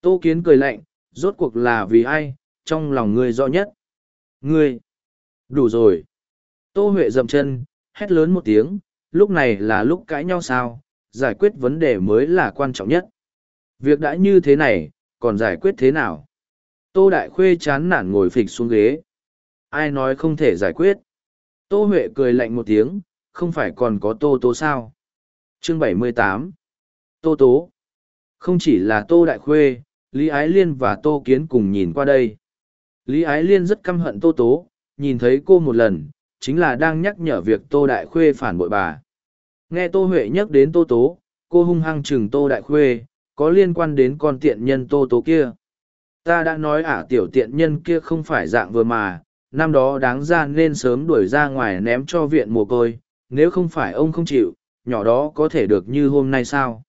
Tô Kiến cười lạnh, rốt cuộc là vì ai, trong lòng ngươi rõ nhất. Ngươi! Đủ rồi! Tô Huệ dậm chân, hét lớn một tiếng, lúc này là lúc cãi nhau sao, giải quyết vấn đề mới là quan trọng nhất. Việc đã như thế này, còn giải quyết thế nào? Tô Đại Khuê chán nản ngồi phịch xuống ghế. Ai nói không thể giải quyết? Tô Huệ cười lạnh một tiếng, không phải còn có Tô Tố sao? Chương 78 Tô Tố Không chỉ là Tô Đại Khuê, Lý Ái Liên và Tô Kiến cùng nhìn qua đây. Lý Ái Liên rất căm hận Tô Tố, nhìn thấy cô một lần, chính là đang nhắc nhở việc Tô Đại Khuê phản bội bà. Nghe Tô Huệ nhắc đến Tô Tố, cô hung hăng chừng Tô Đại Khuê, có liên quan đến con tiện nhân Tô Tố kia. Ta đã nói ả tiểu tiện nhân kia không phải dạng vừa mà, năm đó đáng ra nên sớm đuổi ra ngoài ném cho viện mồ côi, nếu không phải ông không chịu, nhỏ đó có thể được như hôm nay sao?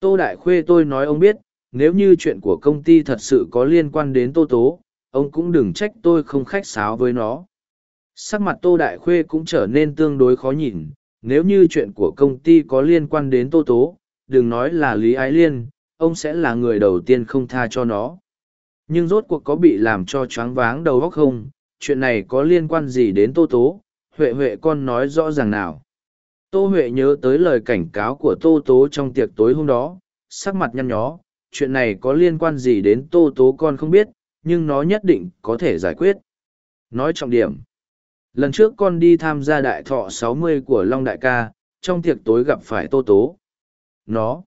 Tô Đại Khuê tôi nói ông biết, nếu như chuyện của công ty thật sự có liên quan đến Tô Tố, ông cũng đừng trách tôi không khách sáo với nó. Sắc mặt Tô Đại Khuê cũng trở nên tương đối khó nhìn, nếu như chuyện của công ty có liên quan đến Tô Tố, đừng nói là Lý Ái Liên, ông sẽ là người đầu tiên không tha cho nó. Nhưng rốt cuộc có bị làm cho choáng váng đầu óc không, chuyện này có liên quan gì đến Tô Tố, Huệ Huệ con nói rõ ràng nào. Tô Huệ nhớ tới lời cảnh cáo của Tô Tố trong tiệc tối hôm đó, sắc mặt nhăn nhó, chuyện này có liên quan gì đến Tô Tố con không biết, nhưng nó nhất định có thể giải quyết. Nói trọng điểm. Lần trước con đi tham gia đại thọ sáu mươi của Long Đại ca, trong tiệc tối gặp phải Tô Tố. Nó.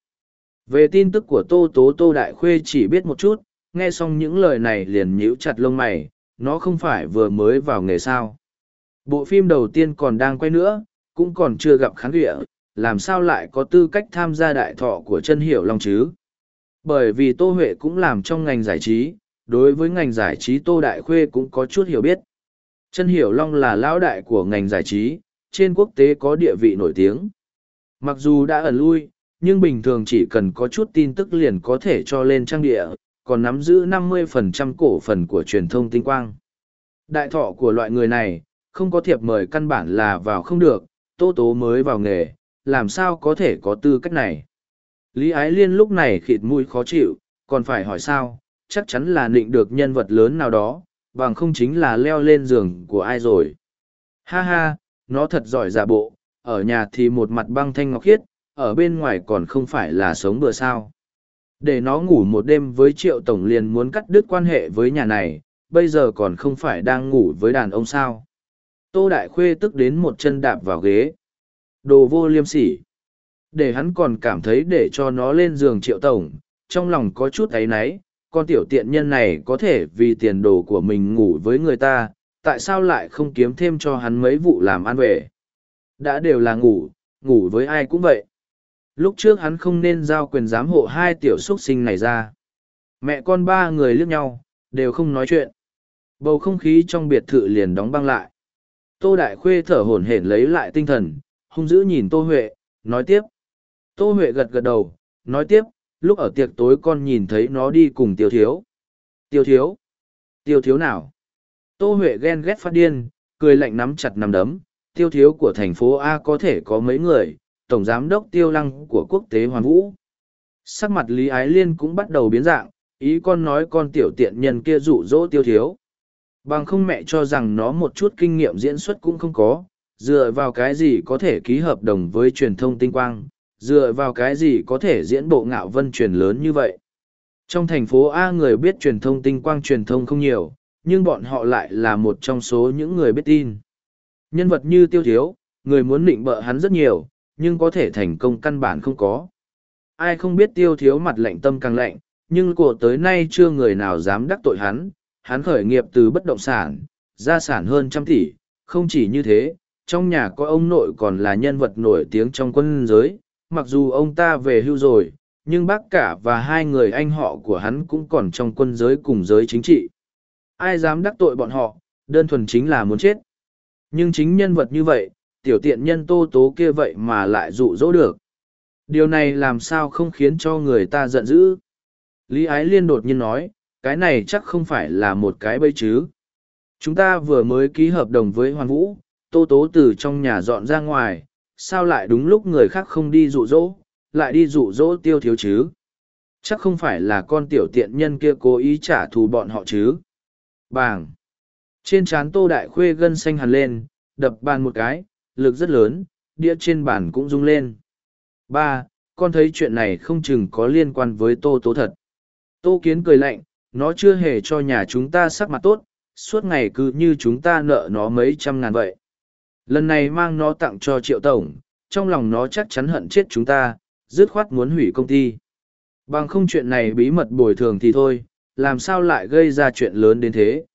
Về tin tức của Tô Tố Tô Đại Khuê chỉ biết một chút, nghe xong những lời này liền nhíu chặt lông mày, nó không phải vừa mới vào nghề sao. Bộ phim đầu tiên còn đang quay nữa, cũng còn chưa gặp khán địa, làm sao lại có tư cách tham gia đại thọ của chân hiểu long chứ? Bởi vì Tô Huệ cũng làm trong ngành giải trí, đối với ngành giải trí Tô Đại Khuê cũng có chút hiểu biết. Chân hiểu long là lão đại của ngành giải trí, trên quốc tế có địa vị nổi tiếng. Mặc dù đã ẩn lui, nhưng bình thường chỉ cần có chút tin tức liền có thể cho lên trang địa, còn nắm giữ 50% cổ phần của truyền thông tinh quang. Đại thọ của loại người này, không có thiệp mời căn bản là vào không được, tô tố mới vào nghề, làm sao có thể có tư cách này. Lý Ái Liên lúc này khịt mũi khó chịu, còn phải hỏi sao, chắc chắn là định được nhân vật lớn nào đó, bằng không chính là leo lên giường của ai rồi. Ha ha, nó thật giỏi giả bộ, ở nhà thì một mặt băng thanh ngọc khiết, ở bên ngoài còn không phải là sống bữa sao. Để nó ngủ một đêm với triệu tổng liền muốn cắt đứt quan hệ với nhà này, bây giờ còn không phải đang ngủ với đàn ông sao. Tô Đại Khuê tức đến một chân đạp vào ghế. Đồ vô liêm sỉ. Để hắn còn cảm thấy để cho nó lên giường triệu tổng, trong lòng có chút áy náy, con tiểu tiện nhân này có thể vì tiền đồ của mình ngủ với người ta, tại sao lại không kiếm thêm cho hắn mấy vụ làm ăn về. Đã đều là ngủ, ngủ với ai cũng vậy. Lúc trước hắn không nên giao quyền giám hộ hai tiểu xuất sinh này ra. Mẹ con ba người liếc nhau, đều không nói chuyện. Bầu không khí trong biệt thự liền đóng băng lại. Tô Đại Khuê thở hổn hển lấy lại tinh thần, hung dữ nhìn Tô Huệ, nói tiếp. Tô Huệ gật gật đầu, nói tiếp, lúc ở tiệc tối con nhìn thấy nó đi cùng tiêu thiếu. Tiêu thiếu? Tiêu thiếu nào? Tô Huệ ghen ghét phát điên, cười lạnh nắm chặt nắm đấm, tiêu thiếu của thành phố A có thể có mấy người, tổng giám đốc tiêu lăng của quốc tế hoàn vũ. Sắc mặt Lý Ái Liên cũng bắt đầu biến dạng, ý con nói con tiểu tiện nhân kia dụ dỗ tiêu thiếu. Bằng không mẹ cho rằng nó một chút kinh nghiệm diễn xuất cũng không có, dựa vào cái gì có thể ký hợp đồng với truyền thông tinh quang, dựa vào cái gì có thể diễn bộ ngạo vân truyền lớn như vậy. Trong thành phố A người biết truyền thông tinh quang truyền thông không nhiều, nhưng bọn họ lại là một trong số những người biết tin. Nhân vật như tiêu thiếu, người muốn định bợ hắn rất nhiều, nhưng có thể thành công căn bản không có. Ai không biết tiêu thiếu mặt lạnh tâm càng lạnh, nhưng của tới nay chưa người nào dám đắc tội hắn, hắn khởi nghiệp từ bất động sản, gia sản hơn trăm tỷ, không chỉ như thế, trong nhà có ông nội còn là nhân vật nổi tiếng trong quân giới, mặc dù ông ta về hưu rồi, nhưng bác cả và hai người anh họ của hắn cũng còn trong quân giới cùng giới chính trị. Ai dám đắc tội bọn họ, đơn thuần chính là muốn chết. Nhưng chính nhân vật như vậy, tiểu tiện nhân tô tố kia vậy mà lại dụ dỗ được. Điều này làm sao không khiến cho người ta giận dữ. Lý Ái Liên đột nhiên nói, cái này chắc không phải là một cái bẫy chứ. Chúng ta vừa mới ký hợp đồng với Hoàn Vũ, tô tố từ trong nhà dọn ra ngoài, sao lại đúng lúc người khác không đi dụ dỗ, lại đi dụ dỗ tiêu thiếu chứ? Chắc không phải là con tiểu tiện nhân kia cố ý trả thù bọn họ chứ? Bàng! Trên trán tô đại khuê gân xanh hẳn lên, đập bàn một cái, lực rất lớn, đĩa trên bàn cũng rung lên. Ba, con thấy chuyện này không chừng có liên quan với tô tố thật. Tô kiến cười lạnh, nó chưa hề cho nhà chúng ta sắc mặt tốt, suốt ngày cứ như chúng ta nợ nó mấy trăm ngàn vậy. Lần này mang nó tặng cho triệu tổng, trong lòng nó chắc chắn hận chết chúng ta, dứt khoát muốn hủy công ty. Bằng không chuyện này bí mật bồi thường thì thôi, làm sao lại gây ra chuyện lớn đến thế.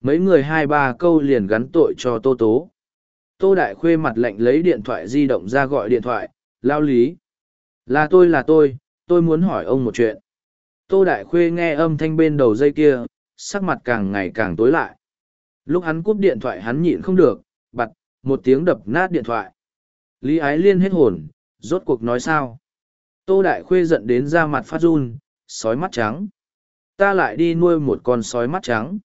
Mấy người hai ba câu liền gắn tội cho Tô Tố. Tô Đại Khuê mặt lạnh lấy điện thoại di động ra gọi điện thoại, lao lý. Là tôi là tôi, tôi muốn hỏi ông một chuyện. Tô Đại Khuê nghe âm thanh bên đầu dây kia, sắc mặt càng ngày càng tối lại. Lúc hắn cúp điện thoại hắn nhịn không được, bặt, một tiếng đập nát điện thoại. Lý Ái Liên hết hồn, rốt cuộc nói sao? Tô Đại Khuê giận đến ra mặt phát run, sói mắt trắng. Ta lại đi nuôi một con sói mắt trắng.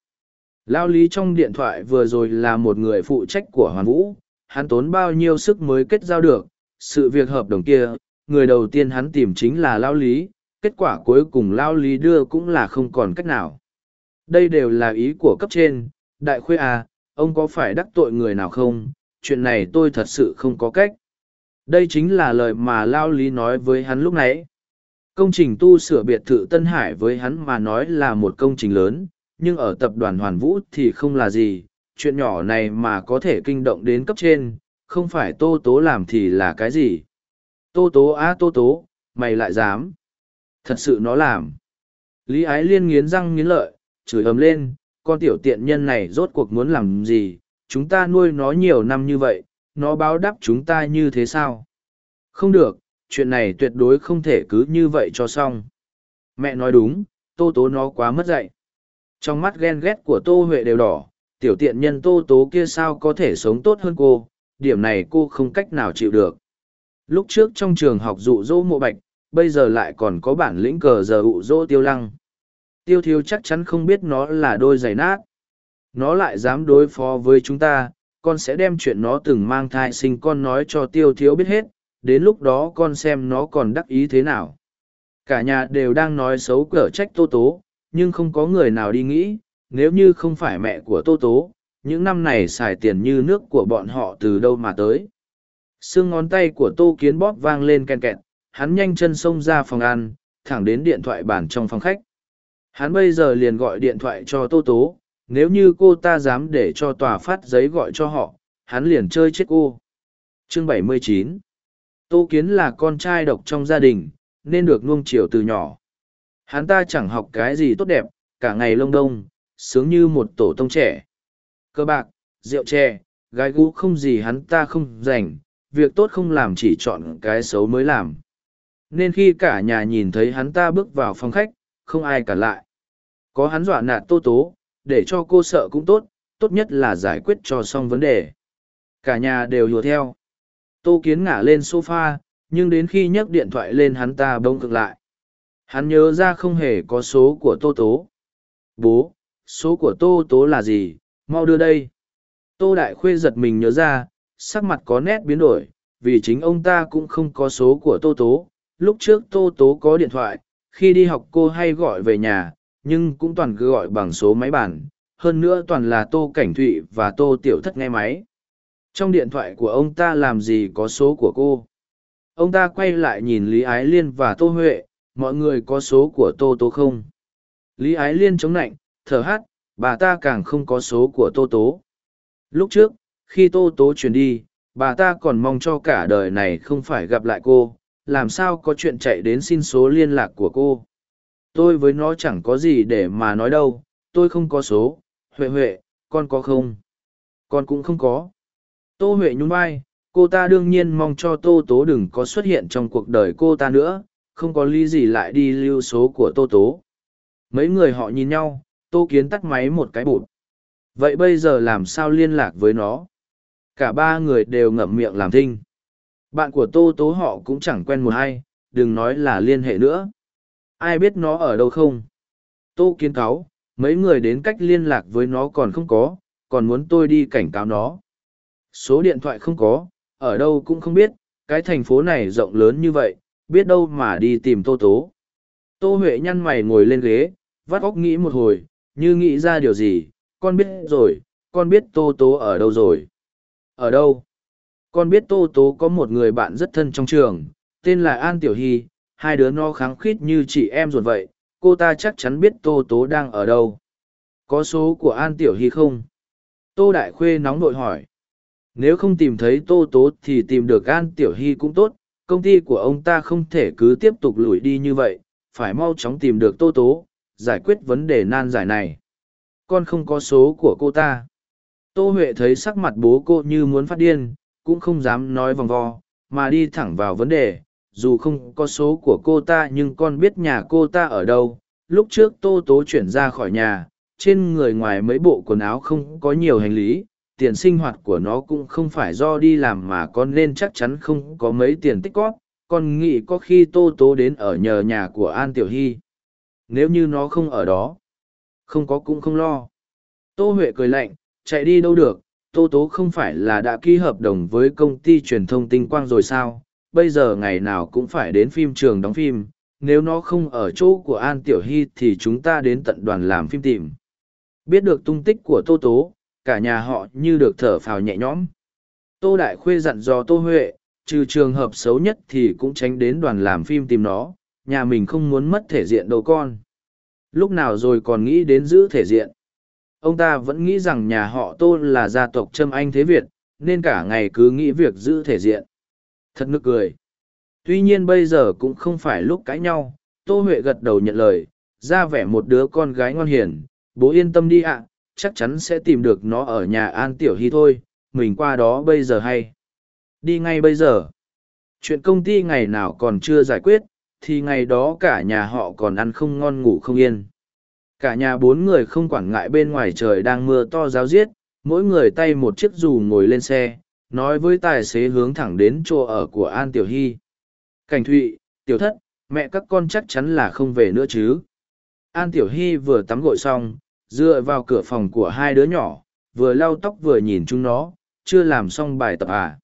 Lao Lý trong điện thoại vừa rồi là một người phụ trách của Hoàn Vũ, hắn tốn bao nhiêu sức mới kết giao được, sự việc hợp đồng kia, người đầu tiên hắn tìm chính là Lao Lý, kết quả cuối cùng Lao Lý đưa cũng là không còn cách nào. Đây đều là ý của cấp trên, Đại Khuê à, ông có phải đắc tội người nào không, chuyện này tôi thật sự không có cách. Đây chính là lời mà Lao Lý nói với hắn lúc nãy. Công trình tu sửa biệt thự Tân Hải với hắn mà nói là một công trình lớn, nhưng ở tập đoàn Hoàn Vũ thì không là gì, chuyện nhỏ này mà có thể kinh động đến cấp trên, không phải Tô Tố làm thì là cái gì. Tô Tố á Tô Tố, mày lại dám. Thật sự nó làm. Lý Ái Liên nghiến răng nghiến lợi, chửi ầm lên, con tiểu tiện nhân này rốt cuộc muốn làm gì, chúng ta nuôi nó nhiều năm như vậy, nó báo đáp chúng ta như thế sao? Không được, chuyện này tuyệt đối không thể cứ như vậy cho xong. Mẹ nói đúng, tô tố nó quá mất dạy. Trong mắt ghen ghét của tô huệ đều đỏ, tiểu tiện nhân tô tố kia sao có thể sống tốt hơn cô, điểm này cô không cách nào chịu được. Lúc trước trong trường học dụ dỗ mộ bạch, bây giờ lại còn có bản lĩnh cờ giờ ụ dỗ tiêu lăng. Tiêu thiếu chắc chắn không biết nó là đôi giày nát. Nó lại dám đối phó với chúng ta, con sẽ đem chuyện nó từng mang thai sinh con nói cho tiêu thiếu biết hết, đến lúc đó con xem nó còn đắc ý thế nào. Cả nhà đều đang nói xấu cở trách Tô Tố, nhưng không có người nào đi nghĩ, nếu như không phải mẹ của Tô Tố, những năm này xài tiền như nước của bọn họ từ đâu mà tới. Xương ngón tay của Tô Kiến bóp vang lên ken kẹt, hắn nhanh chân xông ra phòng ăn, thẳng đến điện thoại bàn trong phòng khách. Hắn bây giờ liền gọi điện thoại cho Tô Tố, nếu như cô ta dám để cho tòa phát giấy gọi cho họ, hắn liền chơi chết cô. Chương 79 tô kiến là con trai độc trong gia đình, nên được nuông chiều từ nhỏ. Hắn ta chẳng học cái gì tốt đẹp, cả ngày lông đông, sướng như một tổ tông trẻ. Cơ bạc, rượu tre gái gú không gì hắn ta không dành việc tốt không làm chỉ chọn cái xấu mới làm. Nên khi cả nhà nhìn thấy hắn ta bước vào phòng khách, không ai cản lại. Có hắn dọa nạt tô tố để cho cô sợ cũng tốt tốt nhất là giải quyết cho xong vấn đề. Cả nhà đều hùa theo. Tô kiến ngả lên s o f a nhưng đến khi nhấc điện thoại lên hắn ta bông cực lại. Hắn nhớ ra không hề có số của tô tố. Bố, số của tô tố là gì? Mau đưa đây. Tô đại khuê giật mình nhớ ra, sắc mặt có nét biến đổi, vì chính ông ta cũng không có số của tô tố. Lúc trước tô tố có điện thoại, khi đi học cô hay gọi về nhà nhưng cũng toàn cứ gọi bằng số máy bàn hơn nữa toàn là tô cảnh thụy và tô tiểu thất nghe máy. Trong điện thoại của ông ta làm gì có số của cô? Ông ta quay lại nhìn lý ái liên và tô huệ mọi người có số của tô tố không? Lý ái liên chống nạnh, thở hát bà ta càng không có số của tô tố. Lúc trước khi tô tố chuyển đi bà ta còn mong cho cả đời này không phải gặp lại cô làm sao có chuyện chạy đến xin số liên lạc của cô? Tôi với nó chẳng có gì để mà nói đâu, tôi không có số, huệ huệ, con có không? Con cũng không có. Tô huệ nhún vai, cô ta đương nhiên mong cho tô tố đừng có xuất hiện trong cuộc đời cô ta nữa, không có lý gì lại đi lưu số của tô tố. Mấy người họ nhìn nhau, tô kiến tắt máy một cái bụt. Vậy bây giờ làm sao liên lạc với nó? Cả ba người đều ngậm miệng làm thinh. Bạn của tô tố họ cũng chẳng quen một hay đừng nói là liên hệ nữa ai biết nó ở đâu không? Tô kiến cáo, mấy người đến cách liên lạc với nó còn không có, còn muốn tôi đi cảnh cáo nó. Số điện thoại không có, ở đâu cũng không biết, cái thành phố này rộng lớn như vậy, biết đâu mà đi tìm tô tố. Tô huệ nhăn mày ngồi lên ghế, vắt óc nghĩ một hồi, như nghĩ ra điều gì, con biết rồi, con biết tô tố ở đâu rồi. Ở đâu? Con biết tô tố có một người bạn rất thân trong trường, tên là an tiểu hy hai đứa no kháng khít như chị em ruột vậy, cô ta chắc chắn biết tô tố đang ở đâu. Có số của an tiểu hy không? Tô đại khuê nóng nội hỏi. Nếu không tìm thấy tô tố thì tìm được an tiểu hy cũng tốt, công ty của ông ta không thể cứ tiếp tục lủi đi như vậy, phải mau chóng tìm được tô tố, giải quyết vấn đề nan giải này. Con không có số của cô ta. Tô huệ thấy sắc mặt bố cô như muốn phát điên, cũng không dám nói vòng vo, mà đi thẳng vào vấn đề dù không có số của cô ta nhưng con biết nhà cô ta ở đâu. Lúc trước tô tố chuyển ra khỏi nhà, trên người ngoài mấy bộ quần áo không có nhiều hành lý, tiền sinh hoạt của nó cũng không phải do đi làm mà con nên chắc chắn không có mấy tiền tích cóp con nghĩ có khi tô tố đến ở nhờ nhà của an tiểu hy. Nếu như nó không ở đó, không có cũng không lo. Tô huệ cười lạnh, chạy đi đâu được? Tô tố không phải là đã ký hợp đồng với công ty truyền thông tinh quang rồi sao? Bây giờ ngày nào cũng phải đến phim trường đóng phim, nếu nó không ở chỗ của an tiểu hy thì chúng ta đến tận đoàn làm phim tìm. Biết được tung tích của tô tố, cả nhà họ như được thở phào nhẹ nhõm. Tô đại khuê dặn dò tô huệ, trừ trường hợp xấu nhất thì cũng tránh đến đoàn làm phim tìm nó, nhà mình không muốn mất thể diện đâu con. Lúc nào rồi còn nghĩ đến giữ thể diện? Ông ta vẫn nghĩ rằng nhà họ tô là gia tộc trâm anh thế việt, nên cả ngày cứ nghĩ việc giữ thể diện thật nực cười. Tuy nhiên bây giờ cũng không phải lúc cãi nhau, tô huệ gật đầu nhận lời, ra vẻ một đứa con gái ngoan hiền, bố yên tâm đi ạ, chắc chắn sẽ tìm được nó ở nhà an tiểu hy thôi, mình qua đó bây giờ hay. Đi ngay bây giờ. Chuyện công ty ngày nào còn chưa giải quyết, thì ngày đó cả nhà họ còn ăn không ngon ngủ không yên. Cả nhà bốn người không quản ngại bên ngoài trời đang mưa to giáo diết mỗi người tay một chiếc dù ngồi lên xe nói với tài xế hướng thẳng đến chỗ ở của an tiểu hy. Cảnh thụy, tiểu thất, mẹ các con chắc chắn là không về nữa chứ. An tiểu hy vừa tắm gội xong, dựa vào cửa phòng của hai đứa nhỏ, vừa lau tóc vừa nhìn chúng nó, chưa làm xong bài tập à?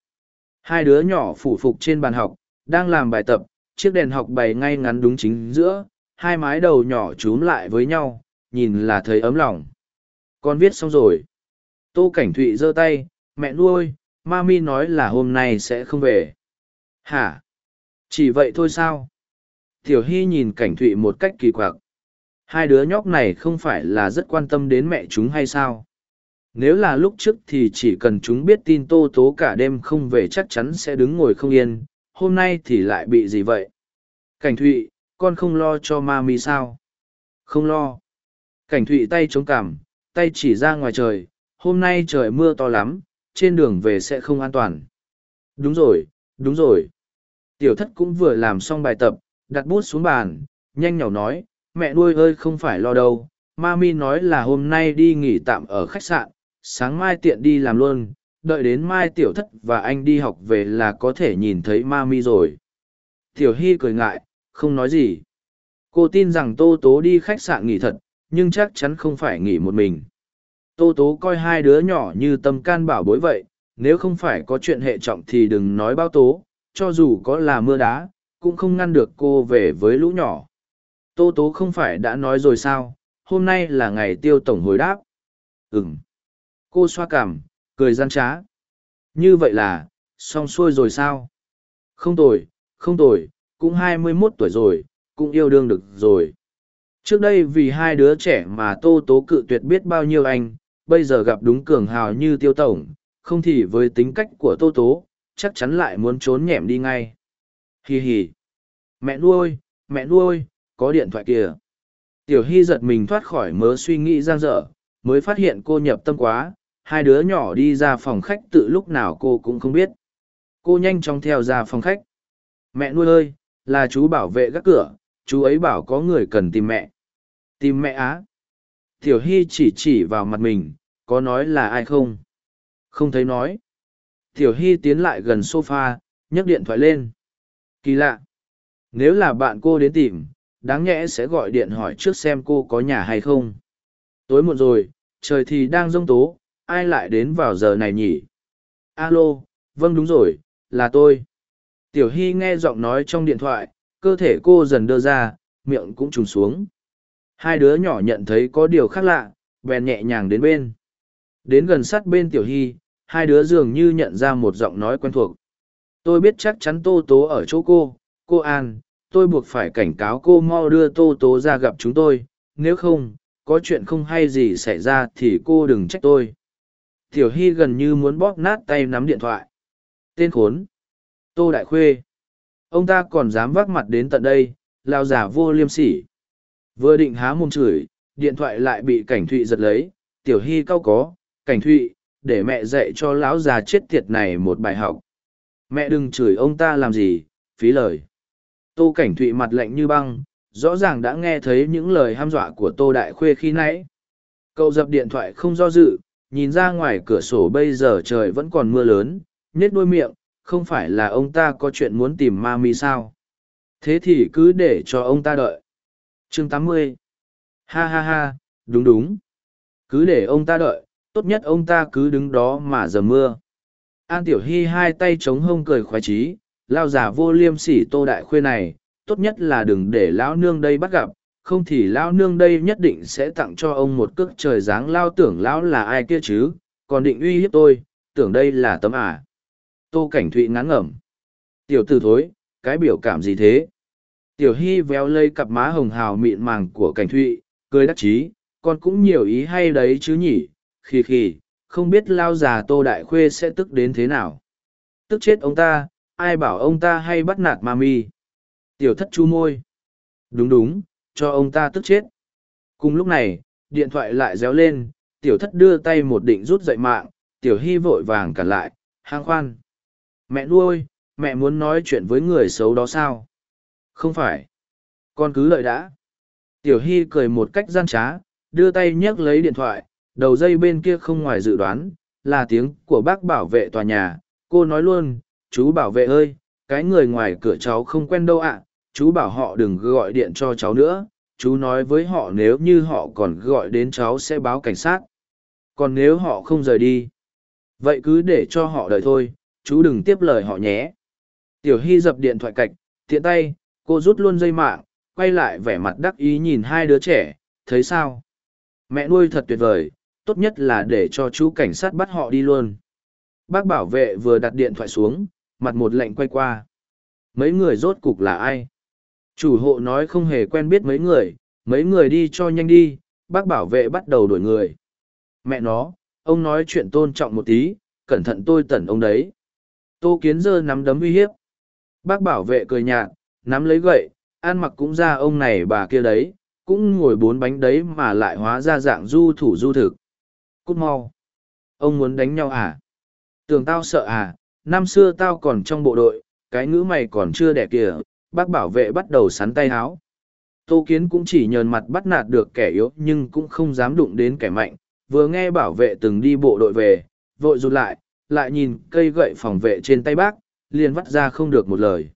Hai đứa nhỏ phủ phục trên bàn học, đang làm bài tập, chiếc đèn học bày ngay ngắn đúng chính giữa, hai mái đầu nhỏ trúm lại với nhau, nhìn là thấy ấm lòng. Con viết xong rồi. Tô cảnh thụy giơ tay, mẹ nuôi mami nói là hôm nay sẽ không về hả chỉ vậy thôi sao tiểu hy nhìn cảnh thụy một cách kỳ quặc Hai đứa nhóc này không phải là rất quan tâm đến mẹ chúng hay sao? Nếu là lúc trước thì chỉ cần chúng biết tin Tô Tố cả đêm không về chắc chắn sẽ đứng ngồi không yên, hôm nay thì lại bị gì vậy? Cảnh Thụy, con không lo cho mami sao? Không lo. Cảnh Thụy tay chống cằm, tay chỉ ra ngoài trời, hôm nay trời mưa to lắm, trên đường về sẽ không an toàn. Đúng rồi, đúng rồi. Tiểu thất cũng vừa làm xong bài tập, đặt bút xuống bàn, nhanh nhỏ nói, mẹ nuôi ơi không phải lo đâu, mami nói là hôm nay đi nghỉ tạm ở khách sạn, sáng mai tiện đi làm luôn, đợi đến mai tiểu thất và anh đi học về là có thể nhìn thấy mami rồi. Tiểu Hy cười ngại, không nói gì. Cô tin rằng Tô Tố đi khách sạn nghỉ thật, nhưng chắc chắn không phải nghỉ một mình. Tô Tố coi hai đứa nhỏ như tâm can bảo bối vậy, nếu không phải có chuyện hệ trọng thì đừng nói bao tố, cho dù có là mưa đá, cũng không ngăn được cô về với lũ nhỏ. Tô Tố không phải đã nói rồi sao, hôm nay là ngày tiêu tổng hồi đáp. Ừm. Cô xoa cảm, cười gian trá. Như vậy là, xong xuôi rồi sao? Không tồi, không tồi, cũng hai mươi 21 tuổi rồi, cũng yêu đương được rồi. Trước đây vì hai đứa trẻ mà Tô Tố cự tuyệt biết bao nhiêu anh, bây giờ gặp đúng cường hào như tiêu tổng, không thì với tính cách của Tô Tố, chắc chắn lại muốn trốn nhẹm đi ngay. Hi hi. Mẹ nuôi, mẹ nuôi, có điện thoại kìa. Tiểu Hy giật mình thoát khỏi mớ suy nghĩ giang dở, mới phát hiện cô nhập tâm quá, hai đứa nhỏ đi ra phòng khách tự lúc nào cô cũng không biết. Cô nhanh chóng theo ra phòng khách. Mẹ nuôi ơi, là chú bảo vệ gác cửa, chú ấy bảo có người cần tìm mẹ. Tìm mẹ á. Tiểu Hy chỉ chỉ vào mặt mình, có nói là ai không? Không thấy nói. Tiểu Hy tiến lại gần sofa, nhấc điện thoại lên. Kỳ lạ. Nếu là bạn cô đến tìm, đáng nhẽ sẽ gọi điện hỏi trước xem cô có nhà hay không. Tối muộn rồi, trời thì đang rông tố, ai lại đến vào giờ này nhỉ? Alo, vâng đúng rồi, là tôi. Tiểu Hy nghe giọng nói trong điện thoại, cơ thể cô dần đơ ra, miệng cũng trùng xuống. Hai đứa nhỏ nhận thấy có điều khác lạ, bèn nhẹ nhàng đến bên. Đến gần sát bên Tiểu Hy, hai đứa dường như nhận ra một giọng nói quen thuộc. Tôi biết chắc chắn Tô Tố ở chỗ cô, cô An, tôi buộc phải cảnh cáo cô mau đưa Tô Tố ra gặp chúng tôi, nếu không, có chuyện không hay gì xảy ra thì cô đừng trách tôi. Tiểu Hy gần như muốn bóp nát tay nắm điện thoại. Tên khốn. Tô Đại Khuê. Ông ta còn dám vác mặt đến tận đây, lao giả vô liêm sỉ. Vừa định há mồm chửi, điện thoại lại bị cảnh thụy giật lấy, tiểu hy cao có, cảnh thụy, để mẹ dạy cho lão già chết tiệt này một bài học. Mẹ đừng chửi ông ta làm gì, phí lời. Tô cảnh thụy mặt lạnh như băng, rõ ràng đã nghe thấy những lời ham dọa của Tô Đại Khuê khi nãy. Cậu dập điện thoại không do dự, nhìn ra ngoài cửa sổ bây giờ trời vẫn còn mưa lớn, nhét đôi miệng, không phải là ông ta có chuyện muốn tìm ma mi sao thế thì cứ để cho ông ta đợi chương tám mươi ha ha ha đúng đúng cứ để ông ta đợi tốt nhất ông ta cứ đứng đó mà giờ mưa an tiểu hy hai tay chống hông cười khoái trí lao giả vô liêm sỉ tô đại khuê này tốt nhất là đừng để lão nương đây bắt gặp không thì lão nương đây nhất định sẽ tặng cho ông một cước trời dáng lao tưởng lão là ai kia chứ còn định uy hiếp tôi tưởng đây là tấm ả Tô Cảnh Thụy ngán ngẩm. Tiểu tử thối, cái biểu cảm gì thế? Tiểu Hy véo lây cặp má hồng hào mịn màng của Cảnh Thụy, cười đắc chí, con cũng nhiều ý hay đấy chứ nhỉ? khì khì, không biết lao già Tô Đại Khuê sẽ tức đến thế nào? Tức chết ông ta, ai bảo ông ta hay bắt nạt mami? Tiểu thất chu môi. Đúng đúng, cho ông ta tức chết. Cùng lúc này, điện thoại lại réo lên, tiểu thất đưa tay một định rút dậy mạng, tiểu hy vội vàng cản lại, hang khoan mẹ nuôi mẹ muốn nói chuyện với người xấu đó sao không phải. Con cứ lợi đã. Tiểu hy cười một cách gian trá đưa tay nhấc lấy điện thoại đầu dây bên kia không ngoài dự đoán là tiếng của bác bảo vệ tòa nhà. Cô nói luôn chú bảo vệ ơi cái người ngoài cửa cháu không quen đâu ạ. Chú bảo họ đừng gọi điện cho cháu nữa. Chú nói với họ nếu như họ còn gọi đến cháu sẽ báo cảnh sát. Còn nếu họ không rời đi vậy cứ để cho họ đợi thôi. Chú đừng tiếp lời họ nhé. Tiểu Hy dập điện thoại cạch, tiện tay, cô rút luôn dây mạng, quay lại vẻ mặt đắc ý nhìn hai đứa trẻ, thấy sao? Mẹ nuôi thật tuyệt vời, tốt nhất là để cho chú cảnh sát bắt họ đi luôn. Bác bảo vệ vừa đặt điện thoại xuống, mặt một lệnh quay qua. Mấy người rốt cục là ai? Chủ hộ nói không hề quen biết mấy người, mấy người đi cho nhanh đi bác bảo vệ bắt đầu đuổi người mẹ nó ông nói chuyện tôn trọng một tí cẩn thận tôi tẩn ông đấy tô kiến dơ nắm đấm uy hiếp bác bảo vệ cười nhạt nắm lấy gậy, ăn mặc cũng ra ông này bà kia đấy, cũng ngồi bốn bánh đấy mà lại hóa ra dạng du thủ du thực. Cút mau. Ông muốn đánh nhau à? Tưởng tao sợ à? Năm xưa tao còn trong bộ đội, cái ngữ mày còn chưa đẻ kìa, bác bảo vệ bắt đầu sắn tay háo. Tô kiến cũng chỉ nhờn mặt bắt nạt được kẻ yếu nhưng cũng không dám đụng đến kẻ mạnh, vừa nghe bảo vệ từng đi bộ đội về, vội rụt lại lại nhìn cây gậy phòng vệ trên tay bác, liền vắt ra không được một lời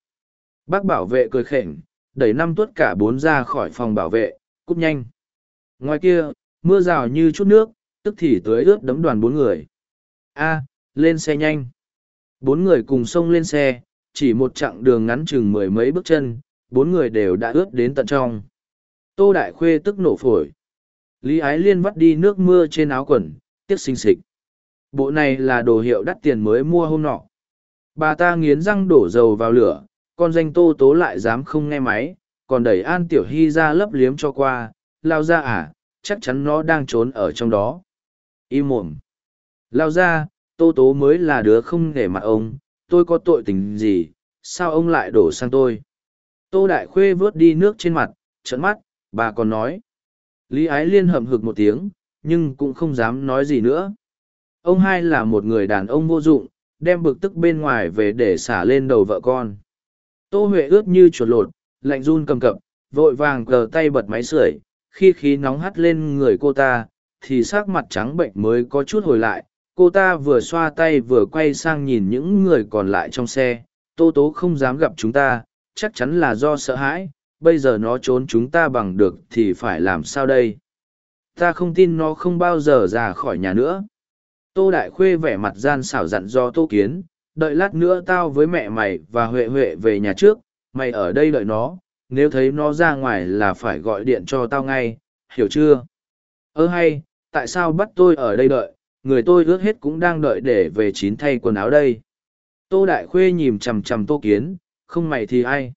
bác bảo vệ cười khỉnh, đẩy năm tuốt cả bốn ra khỏi phòng bảo vệ cúp nhanh. Ngoài kia mưa rào như chút nước tức thì tưới ướt đấm đoàn bốn người. A lên xe nhanh. Bốn người cùng xông lên xe chỉ một chặng đường ngắn chừng mười mấy bước chân bốn người đều đã ướt đến tận trong. Tô đại khuê tức nổ phổi. Lý ái liên vắt đi nước mưa trên áo quần tiếc xinh xịch bộ này là đồ hiệu đắt tiền mới mua hôm nọ. Bà ta nghiến răng đổ dầu vào lửa con danh tô tố lại dám không nghe máy, còn đẩy an tiểu hy ra lấp liếm cho qua, lao ra à chắc chắn nó đang trốn ở trong đó. Im mồm. Lao ra tô tố mới là đứa không nể mặt ông, tôi có tội tình gì, sao ông lại đổ sang tôi? Tô đại khuê vớt đi nước trên mặt, trợn mắt, bà còn nói. Lý ái liên hậm hực một tiếng, nhưng cũng không dám nói gì nữa. Ông hai là một người đàn ông vô dụng, đem bực tức bên ngoài về để xả lên đầu vợ con tô huệ ướt như chuột lột, lạnh run cầm cập, vội vàng cờ tay bật máy sưởi, khi khí nóng hắt lên người cô ta, thì sắc mặt trắng bệnh mới có chút hồi lại. Cô ta vừa xoa tay vừa quay sang nhìn những người còn lại trong xe. Tô tố không dám gặp chúng ta, chắc chắn là do sợ hãi. Bây giờ nó trốn chúng ta bằng được thì phải làm sao đây? Ta không tin nó không bao giờ ra khỏi nhà nữa. Tô đại khuê vẻ mặt gian xảo dặn do tô kiến đợi lát nữa tao với mẹ mày và huệ huệ về nhà trước, mày ở đây đợi nó, nếu thấy nó ra ngoài là phải gọi điện cho tao ngay, hiểu chưa? Ơ hay, tại sao bắt tôi ở đây đợi? Người tôi ước hết cũng đang đợi để về chín thay quần áo đây. Tô đại khuê nhìn chằm chằm tô kiến, không mày thì ai?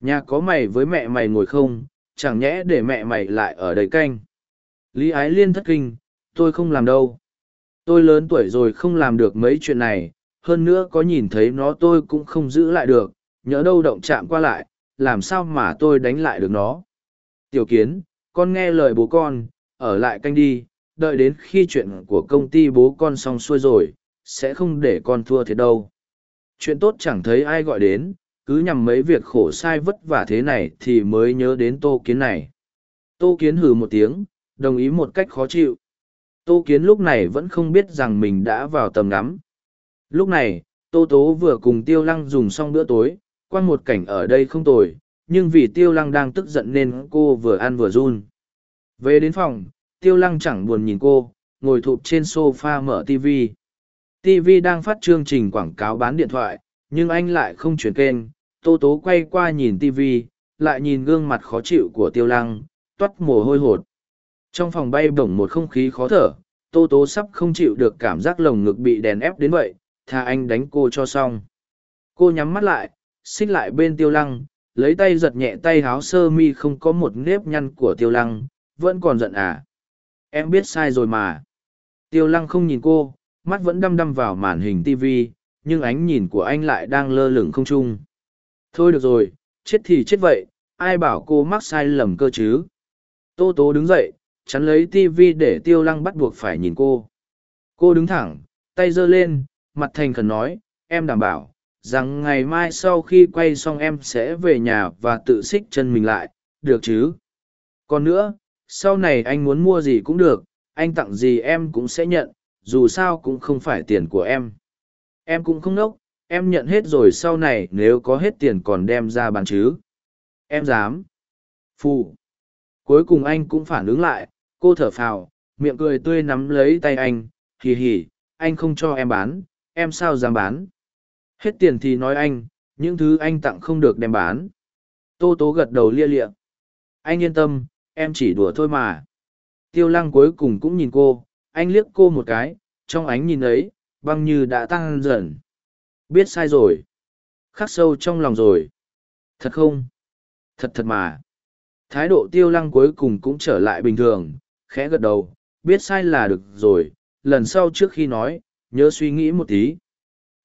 Nhà có mày với mẹ mày ngồi không? Chẳng nhẽ để mẹ mày lại ở đây canh? Lý ái liên thất kinh, tôi không làm đâu. Tôi lớn tuổi rồi không làm được mấy chuyện này hơn nữa có nhìn thấy nó tôi cũng không giữ lại được, nhỡ đâu động chạm qua lại, làm sao mà tôi đánh lại được nó? Tiểu kiến, con nghe lời bố con, ở lại canh đi, đợi đến khi chuyện của công ty bố con xong xuôi rồi, sẽ không để con thua thiệt đâu. Chuyện tốt chẳng thấy ai gọi đến, cứ nhằm mấy việc khổ sai vất vả thế này thì mới nhớ đến tô kiến này. Tô kiến hừ một tiếng, đồng ý một cách khó chịu. Tô kiến lúc này vẫn không biết rằng mình đã vào tầm ngắm lúc này, tô tố vừa cùng tiêu lăng dùng xong bữa tối quan một cảnh ở đây không tồi, nhưng vì tiêu lăng đang tức giận nên cô vừa ăn vừa run. Về đến phòng, tiêu lăng chẳng buồn nhìn cô, ngồi thụp trên sofa mở tv tv đang phát chương trình quảng cáo bán điện thoại, nhưng anh lại không chuyển kênh. Tô tố quay qua nhìn tv lại nhìn gương mặt khó chịu của tiêu lăng, toát mồ hôi hột. Trong phòng bay bổng một không khí khó thở, tô tố sắp không chịu được cảm giác lồng ngực bị đèn ép đến vậy tha anh đánh cô cho xong. Cô nhắm mắt lại, xích lại bên tiêu lăng, lấy tay giật nhẹ tay háo sơ mi không có một nếp nhăn của tiêu lăng, vẫn còn giận à. Em biết sai rồi mà. Tiêu lăng không nhìn cô, mắt vẫn đăm đăm vào màn hình tv nhưng ánh nhìn của anh lại đang lơ lửng không trung thôi được rồi, chết thì chết vậy, ai bảo cô mắc sai lầm cơ chứ? Tô tố đứng dậy, chắn lấy tv để tiêu lăng bắt buộc phải nhìn cô. Cô đứng thẳng, tay giơ lên mặt thành khẩn nói, em đảm bảo, rằng ngày mai sau khi quay xong em sẽ về nhà và tự xích chân mình lại, được chứ? Còn nữa, sau này anh muốn mua gì cũng được, anh tặng gì em cũng sẽ nhận, dù sao cũng không phải tiền của em. Em cũng không nốc, em nhận hết rồi sau này nếu có hết tiền còn đem ra bán chứ? Em dám. Phù. Cuối cùng anh cũng phản ứng lại, cô thở phào, miệng cười tươi nắm lấy tay anh, hì hì, anh không cho em bán em sao dám bán? Hết tiền thì nói anh những thứ anh tặng không được đem bán. Tô tố gật đầu lia lịa. Anh yên tâm em chỉ đùa thôi mà. Tiêu lăng cuối cùng cũng nhìn cô anh liếc cô một cái trong ánh nhìn ấy băng như đã tăng dần. Biết sai rồi. Khắc sâu trong lòng rồi. Thật không? Thật thật mà. Thái độ tiêu lăng cuối cùng cũng trở lại bình thường, khẽ gật đầu, biết sai là được rồi, lần sau trước khi nói, nhớ suy nghĩ một tí.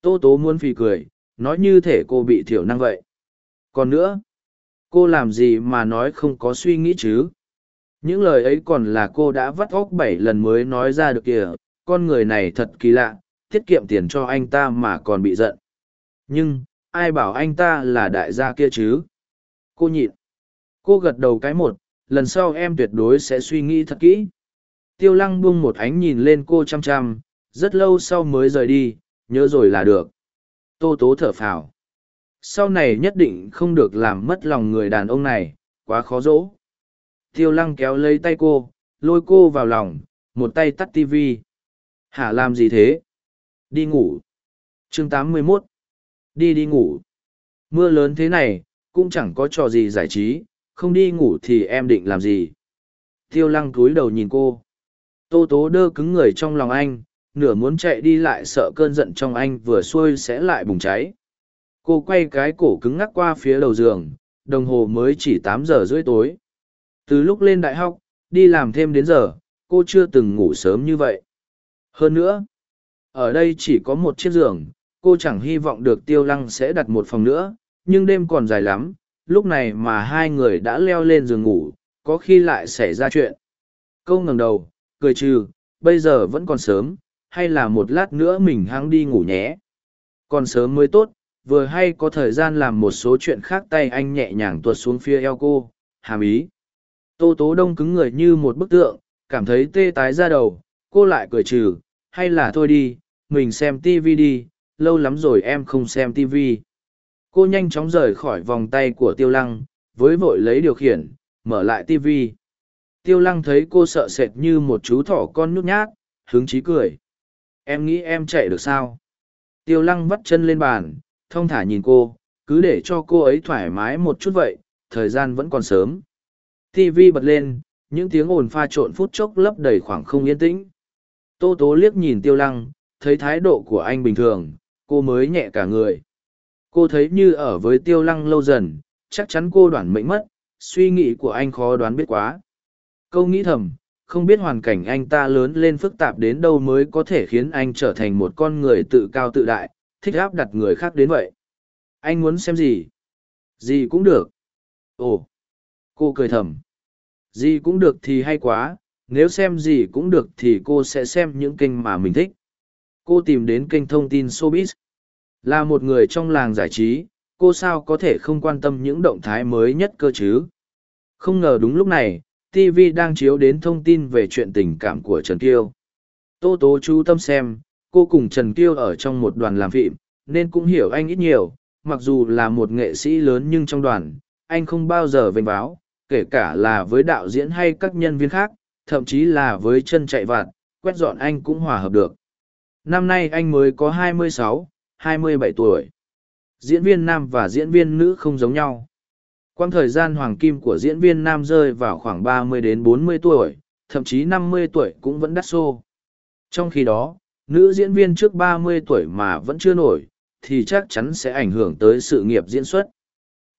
Tô tố muốn phì cười, nói như thể cô bị thiểu năng vậy. Còn nữa, cô làm gì mà nói không có suy nghĩ chứ? Những lời ấy còn là cô đã vắt óc bảy lần mới nói ra được kìa, con người này thật kỳ lạ, tiết kiệm tiền cho anh ta mà còn bị giận. Nhưng, ai bảo anh ta là đại gia kia chứ? Cô nhịn. Cô gật đầu cái một, lần sau em tuyệt đối sẽ suy nghĩ thật kỹ. Tiêu lăng buông một ánh nhìn lên cô chăm chăm, rất lâu sau mới rời đi, nhớ rồi là được. Tô tố thở phào. Sau này nhất định không được làm mất lòng người đàn ông này, quá khó dỗ. Tiêu lăng kéo lấy tay cô, lôi cô vào lòng, một tay tắt tivi. Hả làm gì thế? Đi ngủ. chương 81. Đi đi ngủ. Mưa lớn thế này, cũng chẳng có trò gì giải trí, không đi ngủ thì em định làm gì? Tiêu lăng cúi đầu nhìn cô. Tô tố đơ cứng người trong lòng anh, nửa muốn chạy đi lại sợ cơn giận trong anh vừa xuôi sẽ lại bùng cháy. Cô quay cái cổ cứng ngắc qua phía đầu giường, đồng hồ mới chỉ tám giờ rưỡi tối. Từ lúc lên đại học, đi làm thêm đến giờ, cô chưa từng ngủ sớm như vậy. Hơn nữa, ở đây chỉ có một chiếc giường, cô chẳng hy vọng được tiêu lăng sẽ đặt một phòng nữa, nhưng đêm còn dài lắm, lúc này mà hai người đã leo lên giường ngủ, có khi lại xảy ra chuyện. Câu ngẩng đầu, cười trừ, bây giờ vẫn còn sớm, hay là một lát nữa mình hăng đi ngủ nhé. Còn sớm mới tốt, vừa hay có thời gian làm một số chuyện khác tay anh nhẹ nhàng tuột xuống phía eo cô, hàm ý. Tô tố đông cứng người như một bức tượng, cảm thấy tê tái ra đầu, cô lại cười trừ, hay là thôi đi, mình xem tivi đi, lâu lắm rồi em không xem tivi. Cô nhanh chóng rời khỏi vòng tay của tiêu lăng, với vội lấy điều khiển, mở lại tivi. Tiêu lăng thấy cô sợ sệt như một chú thỏ con nhút nhát, hứng chí cười. Em nghĩ em chạy được sao? Tiêu lăng vắt chân lên bàn, thong thả nhìn cô, cứ để cho cô ấy thoải mái một chút vậy, thời gian vẫn còn sớm. TV bật lên, những tiếng ồn pha trộn phút chốc lấp đầy khoảng không yên tĩnh. Tô tố liếc nhìn tiêu lăng, thấy thái độ của anh bình thường, cô mới nhẹ cả người. Cô thấy như ở với tiêu lăng lâu dần, chắc chắn cô đoán mệnh mất, suy nghĩ của anh khó đoán biết quá. Câu nghĩ thầm, không biết hoàn cảnh anh ta lớn lên phức tạp đến đâu mới có thể khiến anh trở thành một con người tự cao tự đại, thích áp đặt người khác đến vậy. Anh muốn xem gì? Gì cũng được. Ồ! Cô cười thầm. Gì cũng được thì hay quá, nếu xem gì cũng được thì cô sẽ xem những kênh mà mình thích. Cô tìm đến kênh thông tin Showbiz. Là một người trong làng giải trí, cô sao có thể không quan tâm những động thái mới nhất cơ chứ? Không ngờ đúng lúc này, TV đang chiếu đến thông tin về chuyện tình cảm của Trần Kiêu. Tô Tố chú tâm xem, cô cùng Trần Kiêu ở trong một đoàn làm phim, nên cũng hiểu anh ít nhiều, mặc dù là một nghệ sĩ lớn nhưng trong đoàn, anh không bao giờ vênh báo, kể cả là với đạo diễn hay các nhân viên khác, thậm chí là với chân chạy vặt, quét dọn anh cũng hòa hợp được. Năm nay anh mới có 26, 27 tuổi. Diễn viên nam và diễn viên nữ không giống nhau. Quang thời gian hoàng kim của diễn viên nam rơi vào khoảng 30 đến 40 tuổi, thậm chí 50 tuổi cũng vẫn đắt xô. Trong khi đó, nữ diễn viên trước 30 tuổi mà vẫn chưa nổi, thì chắc chắn sẽ ảnh hưởng tới sự nghiệp diễn xuất.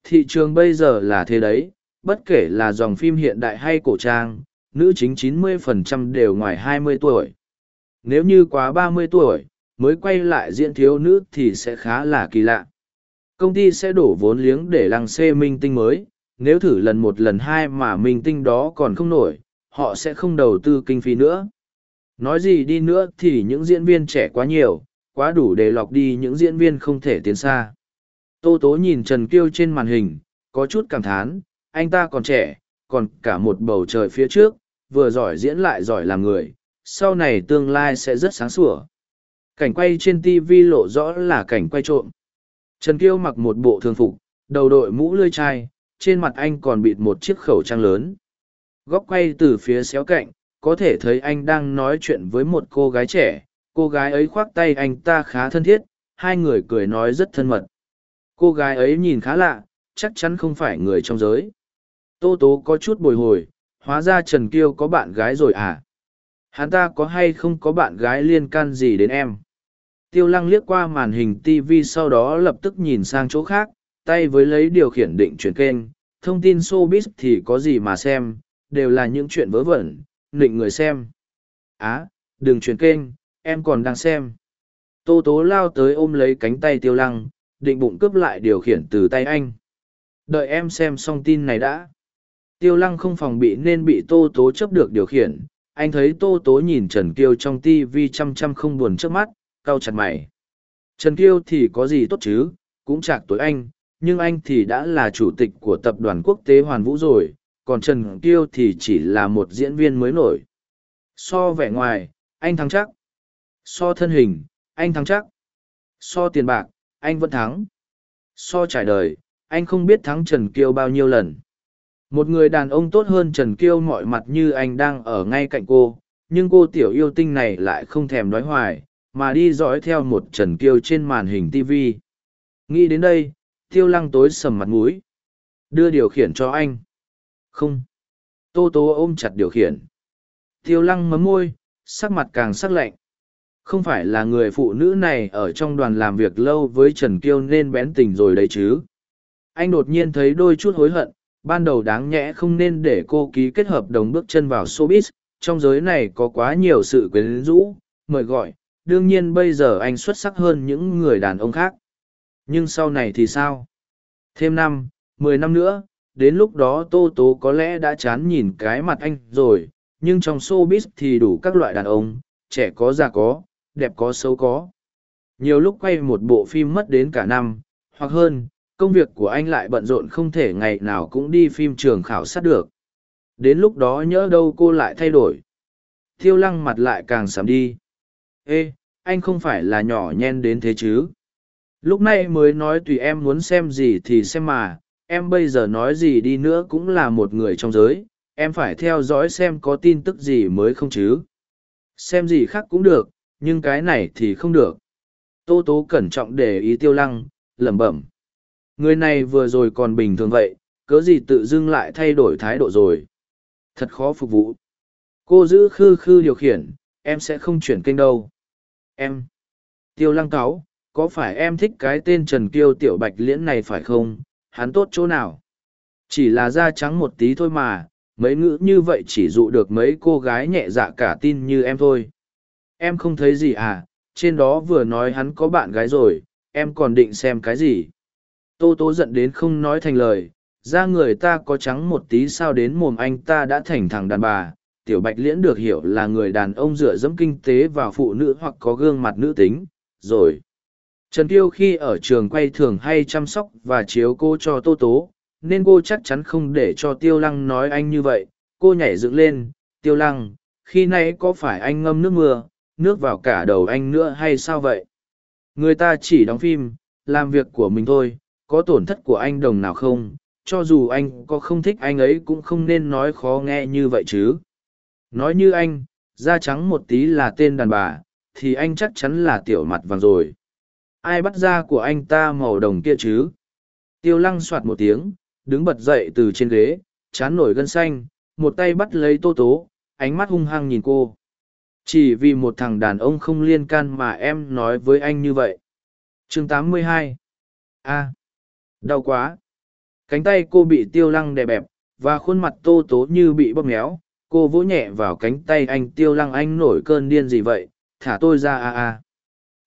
Thị trường bây giờ là thế đấy, bất kể là dòng phim hiện đại hay cổ trang, nữ chính 90% đều ngoài 20 tuổi. Nếu như quá 30 tuổi, mới quay lại diễn thiếu nữ thì sẽ khá là kỳ lạ. Công ty sẽ đổ vốn liếng để lăng xê minh tinh mới, nếu thử lần một lần hai mà minh tinh đó còn không nổi, họ sẽ không đầu tư kinh phí nữa. Nói gì đi nữa thì những diễn viên trẻ quá nhiều, quá đủ để lọc đi những diễn viên không thể tiến xa. Tô Tố nhìn Trần Kiêu trên màn hình, có chút cảm thán, anh ta còn trẻ, còn cả một bầu trời phía trước, vừa giỏi diễn lại giỏi làm người, sau này tương lai sẽ rất sáng sủa. Cảnh quay trên TV lộ rõ là cảnh quay trộm. Trần Kiêu mặc một bộ thường phục, đầu đội mũ lươi chai, trên mặt anh còn bịt một chiếc khẩu trang lớn. Góc quay từ phía xéo cạnh, có thể thấy anh đang nói chuyện với một cô gái trẻ, cô gái ấy khoác tay anh ta khá thân thiết, hai người cười nói rất thân mật. Cô gái ấy nhìn khá lạ, chắc chắn không phải người trong giới. Tô Tố có chút bồi hồi, hóa ra Trần Kiêu có bạn gái rồi à? Hắn ta có hay không có bạn gái liên can gì đến em? Tiêu lăng liếc qua màn hình TV sau đó lập tức nhìn sang chỗ khác, tay với lấy điều khiển định chuyển kênh, thông tin showbiz thì có gì mà xem, đều là những chuyện vớ vẩn, nịnh người xem. Á, đừng chuyển kênh, em còn đang xem. Tô tố lao tới ôm lấy cánh tay tiêu lăng, định bụng cướp lại điều khiển từ tay anh. Đợi em xem xong tin này đã. Tiêu lăng không phòng bị nên bị tô tố chấp được điều khiển. Anh thấy tô tố nhìn Trần Kiêu trong tivi chăm chăm không buồn trước mắt, cau chặt mày. Trần Kiêu thì có gì tốt chứ, cũng chạc tối anh, nhưng anh thì đã là chủ tịch của tập đoàn quốc tế Hoàn Vũ rồi, còn Trần Kiêu thì chỉ là một diễn viên mới nổi. So vẻ ngoài, anh thắng chắc. So thân hình, anh thắng chắc. So tiền bạc, anh vẫn thắng. So trải đời, anh không biết thắng Trần Kiêu bao nhiêu lần. Một người đàn ông tốt hơn Trần Kiêu mọi mặt như anh đang ở ngay cạnh cô, nhưng cô tiểu yêu tinh này lại không thèm nói hoài, mà đi dõi theo một Trần Kiêu trên màn hình TV. Nghĩ đến đây, tiêu lăng tối sầm mặt mũi. Đưa điều khiển cho anh. Không. Tô tố ôm chặt điều khiển. Tiêu lăng mấm môi, sắc mặt càng sắc lạnh. Không phải là người phụ nữ này ở trong đoàn làm việc lâu với Trần Kiêu nên bén tình rồi đấy chứ. Anh đột nhiên thấy đôi chút hối hận, ban đầu đáng nhẽ không nên để cô ký kết hợp đồng bước chân vào showbiz, trong giới này có quá nhiều sự quyến rũ, mời gọi, đương nhiên bây giờ anh xuất sắc hơn những người đàn ông khác. Nhưng sau này thì sao? Thêm năm, mười năm nữa, đến lúc đó Tô Tố có lẽ đã chán nhìn cái mặt anh rồi, nhưng trong showbiz thì đủ các loại đàn ông, trẻ có già có, đẹp có xấu có. Nhiều lúc quay một bộ phim mất đến cả năm, hoặc hơn, công việc của anh lại bận rộn không thể ngày nào cũng đi phim trường khảo sát được. Đến lúc đó nhớ đâu cô lại thay đổi. Tiêu lăng mặt lại càng sắm đi. Ê, anh không phải là nhỏ nhen đến thế chứ. Lúc này mới nói tùy em muốn xem gì thì xem mà, em bây giờ nói gì đi nữa cũng là một người trong giới, em phải theo dõi xem có tin tức gì mới không chứ. Xem gì khác cũng được, nhưng cái này thì không được. Tô Tố cẩn trọng để ý tiêu lăng, lẩm bẩm. Người này vừa rồi còn bình thường vậy, cớ gì tự dưng lại thay đổi thái độ rồi. Thật khó phục vụ. Cô giữ khư khư điều khiển, em sẽ không chuyển kênh đâu. Em. Tiêu lăng cáo, có phải em thích cái tên Trần Kiêu Tiểu Bạch Liễn này phải không? Hắn tốt chỗ nào? Chỉ là da trắng một tí thôi mà, mấy ngữ như vậy chỉ dụ được mấy cô gái nhẹ dạ cả tin như em thôi. Em không thấy gì à, trên đó vừa nói hắn có bạn gái rồi, em còn định xem cái gì? Tô tố giận đến không nói thành lời, da người ta có trắng một tí sao đến mồm anh ta đã thành thằng đàn bà. Tiểu Bạch Liễn được hiểu là người đàn ông dựa dẫm kinh tế vào phụ nữ hoặc có gương mặt nữ tính, rồi. Trần Tiêu khi ở trường quay thường hay chăm sóc và chiếu cô cho Tô Tố, nên cô chắc chắn không để cho Tiêu Lăng nói anh như vậy. Cô nhảy dựng lên, Tiêu Lăng, khi nãy có phải anh ngâm nước mưa, nước vào cả đầu anh nữa hay sao vậy? Người ta chỉ đóng phim, làm việc của mình thôi, có tổn thất của anh đồng nào không? Cho dù anh có không thích anh ấy cũng không nên nói khó nghe như vậy chứ. Nói như anh, da trắng một tí là tên đàn bà, thì anh chắc chắn là tiểu mặt vàng rồi. Ai bắt da của anh ta màu đồng kia chứ? Tiêu lăng soạt một tiếng đứng bật dậy từ trên ghế chán nổi gân xanh một tay bắt lấy tô tố ánh mắt hung hăng nhìn cô. Chỉ vì một thằng đàn ông không liên can mà em nói với anh như vậy. Chương 82 a. Đau quá. Cánh tay cô bị tiêu lăng đè bẹp và khuôn mặt tô tố như bị bóp méo cô vỗ nhẹ vào cánh tay anh tiêu lăng anh nổi cơn điên gì vậy thả tôi ra a a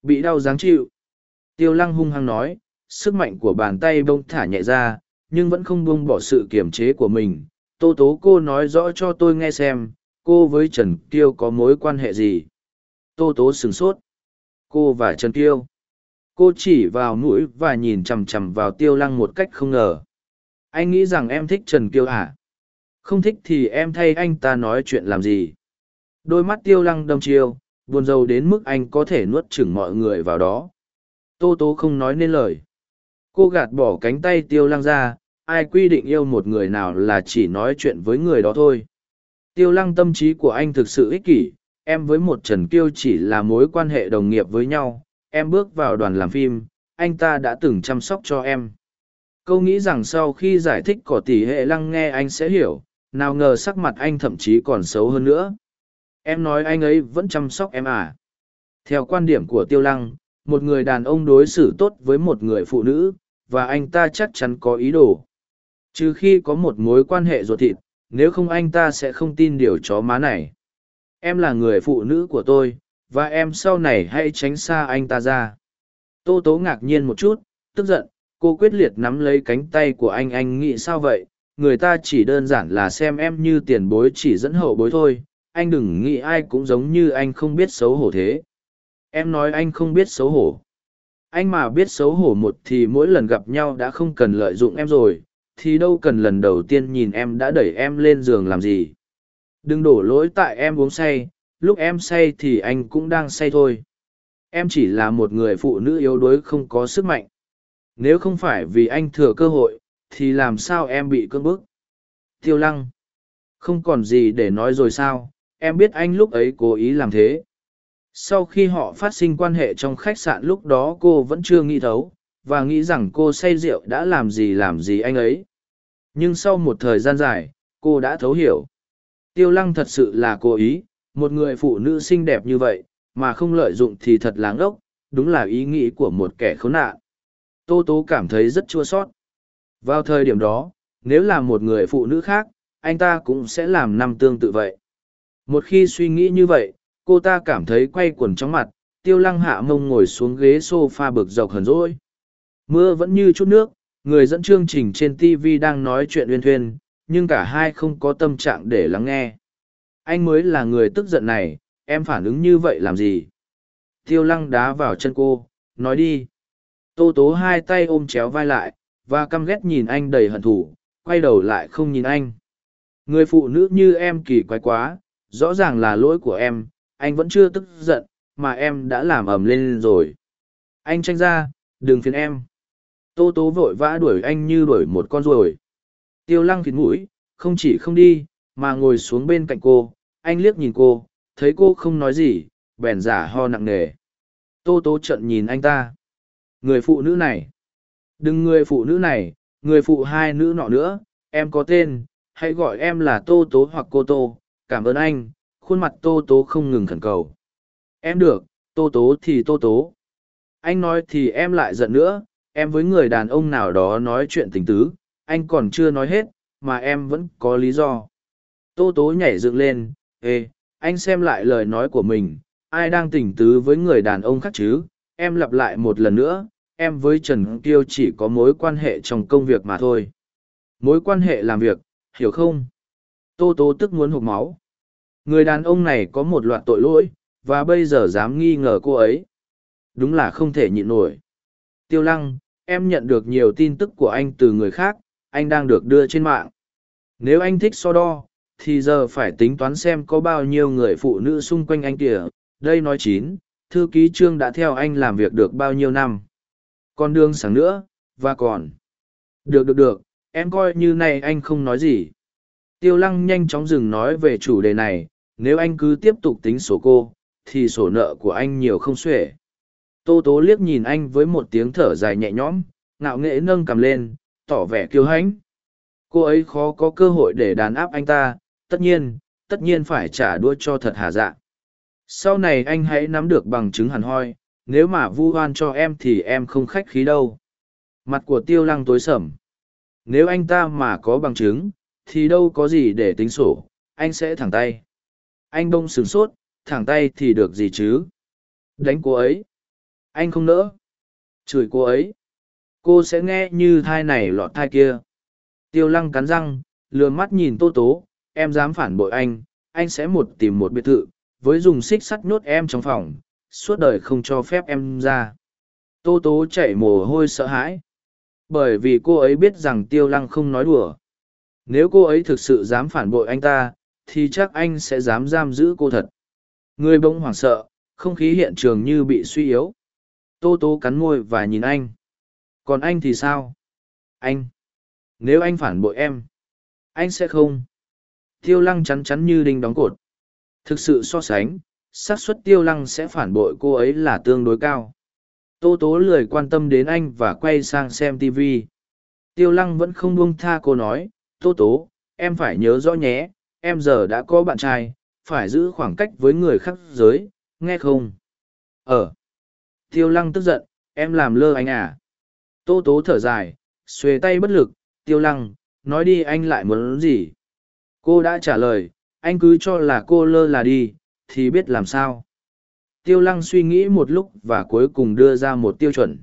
bị đau dáng chịu Tiêu lăng hung hăng nói, sức mạnh của bàn tay bông thả nhẹ ra, nhưng vẫn không buông bỏ sự kiềm chế của mình. Tô tố cô nói rõ cho tôi nghe xem, cô với Trần Tiêu có mối quan hệ gì. Tô tố sửng sốt. Cô và Trần Tiêu. Cô chỉ vào mũi và nhìn chằm chằm vào tiêu lăng một cách không ngờ. Anh nghĩ rằng em thích Trần Tiêu à? Không thích thì em thay anh ta nói chuyện làm gì? Đôi mắt tiêu lăng đâm chiêu, buồn rầu đến mức anh có thể nuốt chửng mọi người vào đó. Tô tố không nói nên lời. Cô gạt bỏ cánh tay tiêu lăng ra, ai quy định yêu một người nào là chỉ nói chuyện với người đó thôi. Tiêu lăng tâm trí của anh thực sự ích kỷ, em với một Trần Kiêu chỉ là mối quan hệ đồng nghiệp với nhau, em bước vào đoàn làm phim, anh ta đã từng chăm sóc cho em. Câu nghĩ rằng sau khi giải thích cỏ tỷ hệ lăng nghe anh sẽ hiểu, nào ngờ sắc mặt anh thậm chí còn xấu hơn nữa. Em nói anh ấy vẫn chăm sóc em à? Theo quan điểm của Tiêu Lăng, một người đàn ông đối xử tốt với một người phụ nữ và anh ta chắc chắn có ý đồ. Trừ khi có một mối quan hệ ruột thịt nếu không anh ta sẽ không tin điều chó má này. Em là người phụ nữ của tôi và em sau này hãy tránh xa anh ta ra. Tô tố ngạc nhiên một chút tức giận cô quyết liệt nắm lấy cánh tay của anh. Anh nghĩ sao vậy? Người ta chỉ đơn giản là xem em như tiền bối chỉ dẫn hậu bối thôi, anh đừng nghĩ ai cũng giống như anh không biết xấu hổ thế. Em nói anh không biết xấu hổ. Anh mà biết xấu hổ một thì mỗi lần gặp nhau đã không cần lợi dụng em rồi, thì đâu cần lần đầu tiên nhìn em đã đẩy em lên giường làm gì. Đừng đổ lỗi tại em uống say, lúc em say thì anh cũng đang say thôi. Em chỉ là một người phụ nữ yếu đuối không có sức mạnh. Nếu không phải vì anh thừa cơ hội thì làm sao em bị cưỡng bức? Tiêu lăng, không còn gì để nói rồi sao? Em biết anh lúc ấy cố ý làm thế. Sau khi họ phát sinh quan hệ trong khách sạn lúc đó cô vẫn chưa nghĩ thấu và nghĩ rằng cô say rượu đã làm gì làm gì anh ấy. Nhưng sau một thời gian dài, cô đã thấu hiểu. Tiêu lăng thật sự là cố ý. Một người phụ nữ xinh đẹp như vậy mà không lợi dụng thì thật láng ốc đúng là ý nghĩ của một kẻ khốn nạn. Tô tố cảm thấy rất chua sót vào thời điểm đó, nếu là một người phụ nữ khác, anh ta cũng sẽ làm năm tương tự vậy. Một khi suy nghĩ như vậy, cô ta cảm thấy quay quần trong mặt, tiêu lăng hạ mông ngồi xuống ghế sofa bực dọc hờn rỗi mưa vẫn như chút nước, người dẫn chương trình trên tv đang nói chuyện uyên thuyên, nhưng cả hai không có tâm trạng để lắng nghe. Anh mới là người tức giận này, em phản ứng như vậy làm gì? Tiêu lăng đá vào chân cô, nói đi. Tô tố hai tay ôm chéo vai lại và căm ghét nhìn anh đầy hận thù, quay đầu lại không nhìn anh. Người phụ nữ như em kỳ quái quá, rõ ràng là lỗi của em, anh vẫn chưa tức giận, mà em đã làm ầm lên rồi. Anh tranh ra, đừng phiền em. Tô tố vội vã đuổi anh như đuổi một con ruồi. Tiêu lăng khịt mũi, không chỉ không đi, mà ngồi xuống bên cạnh cô, anh liếc nhìn cô, thấy cô không nói gì, bèn giả ho nặng nề. Tô tố trận nhìn anh ta. Người phụ nữ này đừng người phụ nữ này, người phụ hai nữ nọ nữa, em có tên, hãy gọi em là tô tố hoặc cô tô, cảm ơn anh, khuôn mặt tô tố không ngừng khẩn cầu. Em được, tô tố thì tô tố. Anh nói thì em lại giận nữa, em với người đàn ông nào đó nói chuyện tình tứ, anh còn chưa nói hết, mà em vẫn có lý do. Tô tố nhảy dựng lên, ê, anh xem lại lời nói của mình, ai đang tình tứ với người đàn ông khác chứ, em lặp lại một lần nữa em với trần Tiêu chỉ có mối quan hệ trong công việc mà thôi. Mối quan hệ làm việc, hiểu không? Tô tố tức muốn hộp máu. Người đàn ông này có một loạt tội lỗi, và bây giờ dám nghi ngờ cô ấy. Đúng là không thể nhịn nổi. Tiêu lăng, em nhận được nhiều tin tức của anh từ người khác, anh đang được đưa trên mạng. Nếu anh thích so đo, thì giờ phải tính toán xem có bao nhiêu người phụ nữ xung quanh anh kìa. Đây nói chín, thư ký trương đã theo anh làm việc được bao nhiêu năm? Còn đương sáng nữa, và còn. Được được được, em coi như này anh không nói gì. Tiêu lăng nhanh chóng dừng nói về chủ đề này, nếu anh cứ tiếp tục tính sổ cô, thì sổ nợ của anh nhiều không xuể. Tô tố liếc nhìn anh với một tiếng thở dài nhẹ nhõm, ngạo nghễ nâng cầm lên, tỏ vẻ kiêu hãnh. Cô ấy khó có cơ hội để đàn áp anh ta, tất nhiên tất nhiên phải trả đua cho thật hà dạ. Sau này anh hãy nắm được bằng chứng hẳn hoi nếu mà vu oan cho em thì em không khách khí đâu. Mặt của tiêu lăng tối sầm. Nếu anh ta mà có bằng chứng, thì đâu có gì để tính sổ, anh sẽ thẳng tay. Anh bông sửng sốt, thẳng tay thì được gì chứ? Đánh cô ấy. Anh không nỡ. Chửi cô ấy. Cô sẽ nghe như thai này lọt thai kia. Tiêu lăng cắn răng lừa mắt nhìn tô tố. Em dám phản bội anh anh sẽ một tìm một biệt thự, với dùng xích sắt nhốt em trong phòng suốt đời không cho phép em ra. Tô tố chạy mồ hôi sợ hãi. Bởi vì cô ấy biết rằng tiêu lăng không nói đùa. Nếu cô ấy thực sự dám phản bội anh ta, thì chắc anh sẽ dám giam giữ cô thật. Người bỗng hoảng sợ, không khí hiện trường như bị suy yếu. Tô tố cắn môi và nhìn anh. Còn anh thì sao? Anh, nếu anh phản bội em, anh sẽ không? Tiêu lăng chắn chắn như đinh đóng cột. Thực sự so sánh xác suất tiêu lăng sẽ phản bội cô ấy là tương đối cao. Tô tố lười quan tâm đến anh và quay sang xem tv tiêu lăng vẫn không buông tha cô nói, tô tố, em phải nhớ rõ nhé, em giờ đã có bạn trai, phải giữ khoảng cách với người khác giới, nghe không? Ờ. Tiêu lăng tức giận, em làm lơ anh à? Tô tố thở dài, xuề tay bất lực, tiêu lăng, nói đi anh lại muốn gì? Cô đã trả lời, anh cứ cho là cô lơ là đi thì biết làm sao. Tiêu lăng suy nghĩ một lúc và cuối cùng đưa ra một tiêu chuẩn.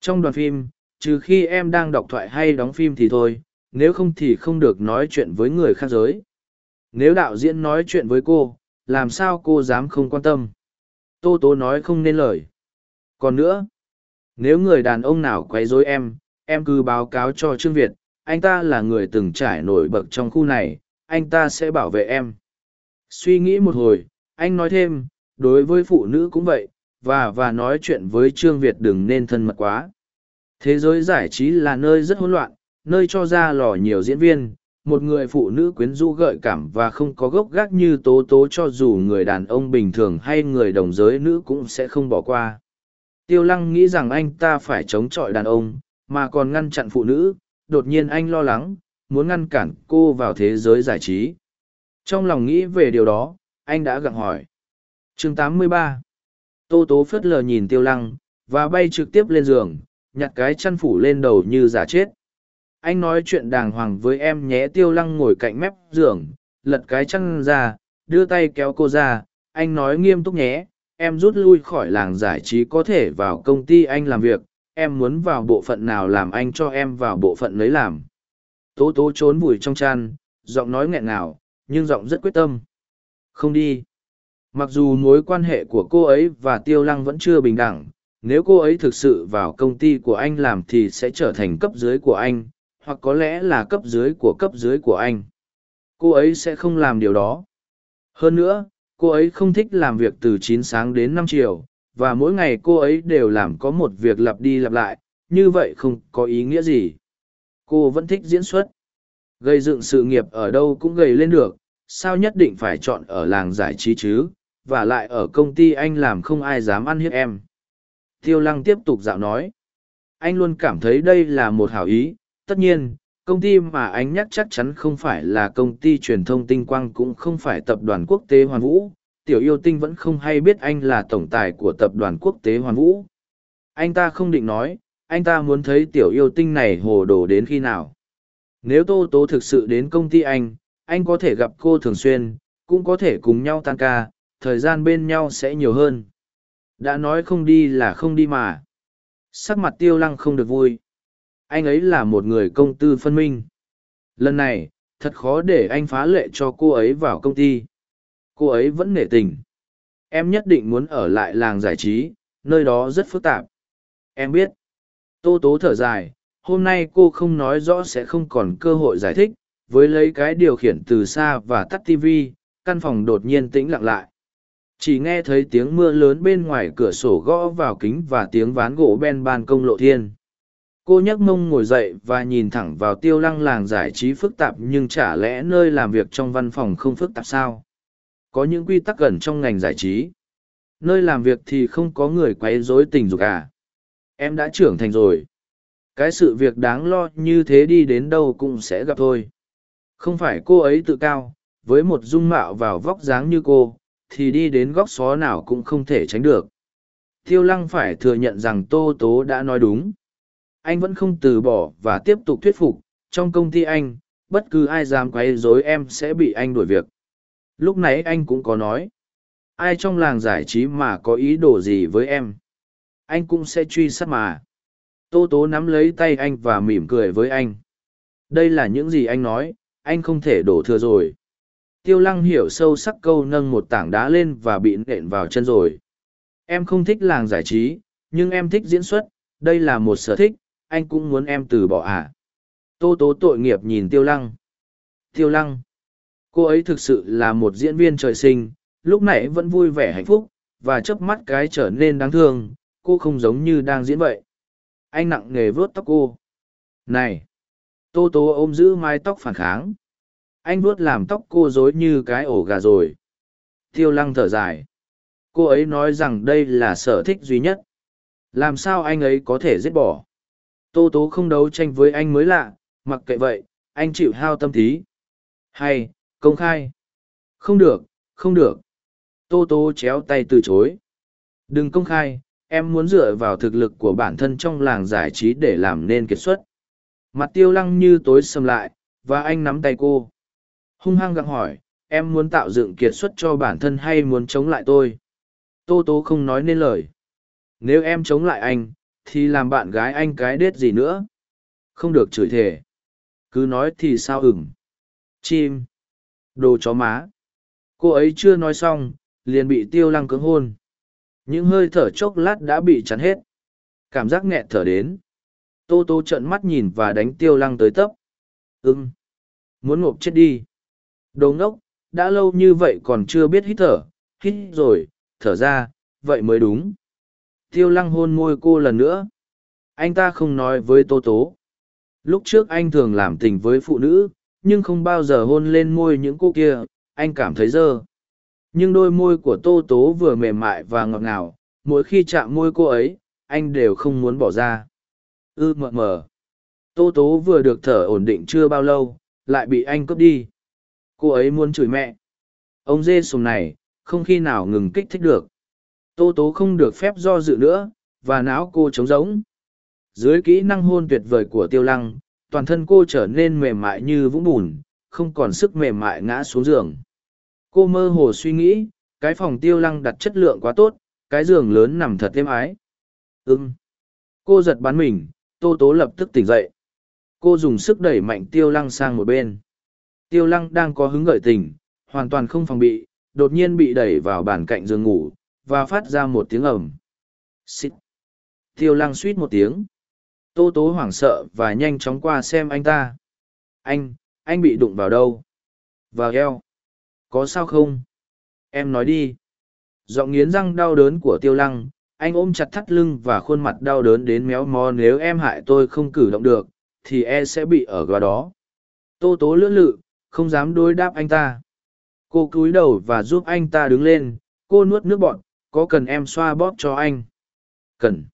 Trong đoàn phim, trừ khi em đang đọc thoại hay đóng phim thì thôi, nếu không thì không được nói chuyện với người khác giới. Nếu đạo diễn nói chuyện với cô, làm sao cô dám không quan tâm? Tô tố nói không nên lời. Còn nữa, nếu người đàn ông nào quấy rối em em cứ báo cáo cho trương việt, anh ta là người từng trải nổi bật trong khu này, anh ta sẽ bảo vệ em. Suy nghĩ một hồi anh nói thêm, đối với phụ nữ cũng vậy, và và nói chuyện với trương việt đừng nên thân mật quá. Thế giới giải trí là nơi rất hỗn loạn, nơi cho ra lò nhiều diễn viên, một người phụ nữ quyến rũ gợi cảm và không có gốc gác như tố tố cho dù người đàn ông bình thường hay người đồng giới nữ cũng sẽ không bỏ qua. Tiêu lăng nghĩ rằng anh ta phải chống chọi đàn ông, mà còn ngăn chặn phụ nữ, đột nhiên anh lo lắng, muốn ngăn cản cô vào thế giới giải trí. Trong lòng nghĩ về điều đó anh đã gặng hỏi. Chương 83 tô tố phớt lờ nhìn tiêu lăng, và bay trực tiếp lên giường, nhặt cái chăn phủ lên đầu như giả chết. Anh nói chuyện đàng hoàng với em nhé, tiêu lăng ngồi cạnh mép giường, lật cái chăn ra, đưa tay kéo cô ra. Anh nói nghiêm túc nhé, em rút lui khỏi làng giải trí có thể vào công ty anh làm việc, em muốn vào bộ phận nào làm anh cho em vào bộ phận lấy làm. Tố tố trốn vùi trong chăn, giọng nói nghẹn ngào, nhưng giọng rất quyết tâm không đi. Mặc dù mối quan hệ của cô ấy và tiêu lăng vẫn chưa bình đẳng, nếu cô ấy thực sự vào công ty của anh làm thì sẽ trở thành cấp dưới của anh, hoặc có lẽ là cấp dưới của cấp dưới của anh. Cô ấy sẽ không làm điều đó. Hơn nữa, cô ấy không thích làm việc từ chín sáng đến năm chiều, và mỗi ngày cô ấy đều làm có một việc lặp đi lặp lại, như vậy không có ý nghĩa gì. Cô vẫn thích diễn xuất. Gây dựng sự nghiệp ở đâu cũng gầy lên được sao nhất định phải chọn ở làng giải trí chứ, và lại ở công ty anh làm không ai dám ăn hiếp em. Tiêu lăng tiếp tục dạo nói, anh luôn cảm thấy đây là một hảo ý, tất nhiên, công ty mà anh nhắc chắc chắn không phải là công ty truyền thông tinh quang cũng không phải tập đoàn quốc tế hoàn vũ, tiểu yêu tinh vẫn không hay biết anh là tổng tài của tập đoàn quốc tế hoàn vũ. Anh ta không định nói, anh ta muốn thấy tiểu yêu tinh này hồ đồ đến khi nào. Nếu tô tố thực sự đến công ty anh anh có thể gặp cô thường xuyên, cũng có thể cùng nhau tan ca, thời gian bên nhau sẽ nhiều hơn. Đã nói không đi là không đi mà. Sắc mặt tiêu lăng không được vui. Anh ấy là một người công tư phân minh. Lần này, thật khó để anh phá lệ cho cô ấy vào công ty. Cô ấy vẫn nể tình. Em nhất định muốn ở lại làng giải trí, nơi đó rất phức tạp. Em biết. Tô tố thở dài, hôm nay cô không nói rõ sẽ không còn cơ hội giải thích với lấy cái điều khiển từ xa và tắt tv căn phòng đột nhiên tĩnh lặng lại. Chỉ nghe thấy tiếng mưa lớn bên ngoài cửa sổ gõ vào kính và tiếng ván gỗ ben ban công lộ thiên. Cô nhấc mông ngồi dậy và nhìn thẳng vào tiêu lăng làng giải trí phức tạp nhưng chả lẽ nơi làm việc trong văn phòng không phức tạp sao? Có những quy tắc gần trong ngành giải trí. Nơi làm việc thì không có người quấy rối tình dục à? Em đã trưởng thành rồi. Cái sự việc đáng lo như thế đi đến đâu cũng sẽ gặp thôi không phải cô ấy tự cao, với một dung mạo vào vóc dáng như cô, thì đi đến góc xó nào cũng không thể tránh được. Tiêu lăng phải thừa nhận rằng tô tố đã nói đúng. Anh vẫn không từ bỏ và tiếp tục thuyết phục, trong công ty anh, bất cứ ai dám quấy rối em sẽ bị anh đuổi việc. Lúc nãy anh cũng có nói, ai trong làng giải trí mà có ý đồ gì với em? Anh cũng sẽ truy sát mà. Tô tố nắm lấy tay anh và mỉm cười với anh. Đây là những gì anh nói anh không thể đổ thừa rồi. Tiêu lăng hiểu sâu sắc câu nâng một tảng đá lên và bị nện vào chân rồi. Em không thích làng giải trí, nhưng em thích diễn xuất, đây là một sở thích, anh cũng muốn em từ bỏ à? Tô tố tội nghiệp nhìn tiêu lăng. Tiêu lăng, cô ấy thực sự là một diễn viên trời sinh, lúc nãy vẫn vui vẻ hạnh phúc, và chớp mắt cái trở nên đáng thương, cô không giống như đang diễn vậy. Anh nặng nề vớt tóc cô. Này! Tô Tô ôm giữ mái tóc phản kháng. Anh vuốt làm tóc cô rối như cái ổ gà rồi. Tiêu lăng thở dài. Cô ấy nói rằng đây là sở thích duy nhất. Làm sao anh ấy có thể giết bỏ? Tô tố không đấu tranh với anh mới lạ. Mặc kệ vậy, anh chịu hao tâm thí. Hay, công khai. Không được không được. Tô tố chéo tay từ chối. Đừng công khai, em muốn dựa vào thực lực của bản thân trong làng giải trí để làm nên kiệt xuất mặt tiêu lăng như tối sầm lại, và anh nắm tay cô. Hung hăng gặng hỏi, em muốn tạo dựng kiệt xuất cho bản thân hay muốn chống lại tôi? Tô tố không nói nên lời. Nếu em chống lại anh, thì làm bạn gái anh cái đết gì nữa? Không được chửi thề. Cứ nói thì sao ửng? Chim. Đồ chó má. Cô ấy chưa nói xong, liền bị tiêu lăng cưỡng hôn. Những hơi thở chốc lát đã bị chắn hết. Cảm giác nghẹn thở đến tô tô trợn mắt nhìn và đánh tiêu lăng tới tấp. Ưng muốn ngộp chết đi. Đồ ngốc, đã lâu như vậy còn chưa biết hít thở. Hít rồi, thở ra, vậy mới đúng. Tiêu lăng hôn môi cô lần nữa. Anh ta không nói với tô tố lúc trước anh thường làm tình với phụ nữ, nhưng không bao giờ hôn lên môi những cô kia, anh cảm thấy dơ. Nhưng đôi môi của tô tố vừa mềm mại và ngọt ngào, mỗi khi chạm môi cô ấy, anh đều không muốn bỏ ra ư, mờ mờ. Tô tố vừa được thở ổn định chưa bao lâu, lại bị anh cướp đi. Cô ấy muốn chửi mẹ. Ông dê sùng này, không khi nào ngừng kích thích được. Tô tố không được phép do dự nữa, và não cô trống rỗng. Dưới kỹ năng hôn tuyệt vời của tiêu lăng, toàn thân cô trở nên mềm mại như vũng bùn, không còn sức mềm mại ngã xuống giường. Cô mơ hồ suy nghĩ, cái phòng tiêu lăng đặt chất lượng quá tốt, cái giường lớn nằm thật êm ái. Ưng cô giật bắn mình tô tố lập tức tỉnh dậy. Cô dùng sức đẩy mạnh tiêu lăng sang một bên. Tiêu lăng đang có hứng gợi tình, hoàn toàn không phòng bị, đột nhiên bị đẩy vào bàn cạnh giường ngủ, và phát ra một tiếng ầm. Xít tiêu lăng suýt một tiếng. Tô tố hoảng sợ và nhanh chóng qua xem anh ta. Anh anh bị đụng vào đâu? Vào eo. Có sao không? Em nói đi. Giọng nghiến răng đau đớn của tiêu lăng anh ôm chặt thắt lưng và khuôn mặt đau đớn đến méo mó, nếu em hại tôi không cử động được, thì e sẽ bị ở gò đó. Tô tố lưỡng lự, không dám đối đáp anh ta. Cô cúi đầu và giúp anh ta đứng lên, cô nuốt nước bọn có cần em xoa bóp cho anh? Cần.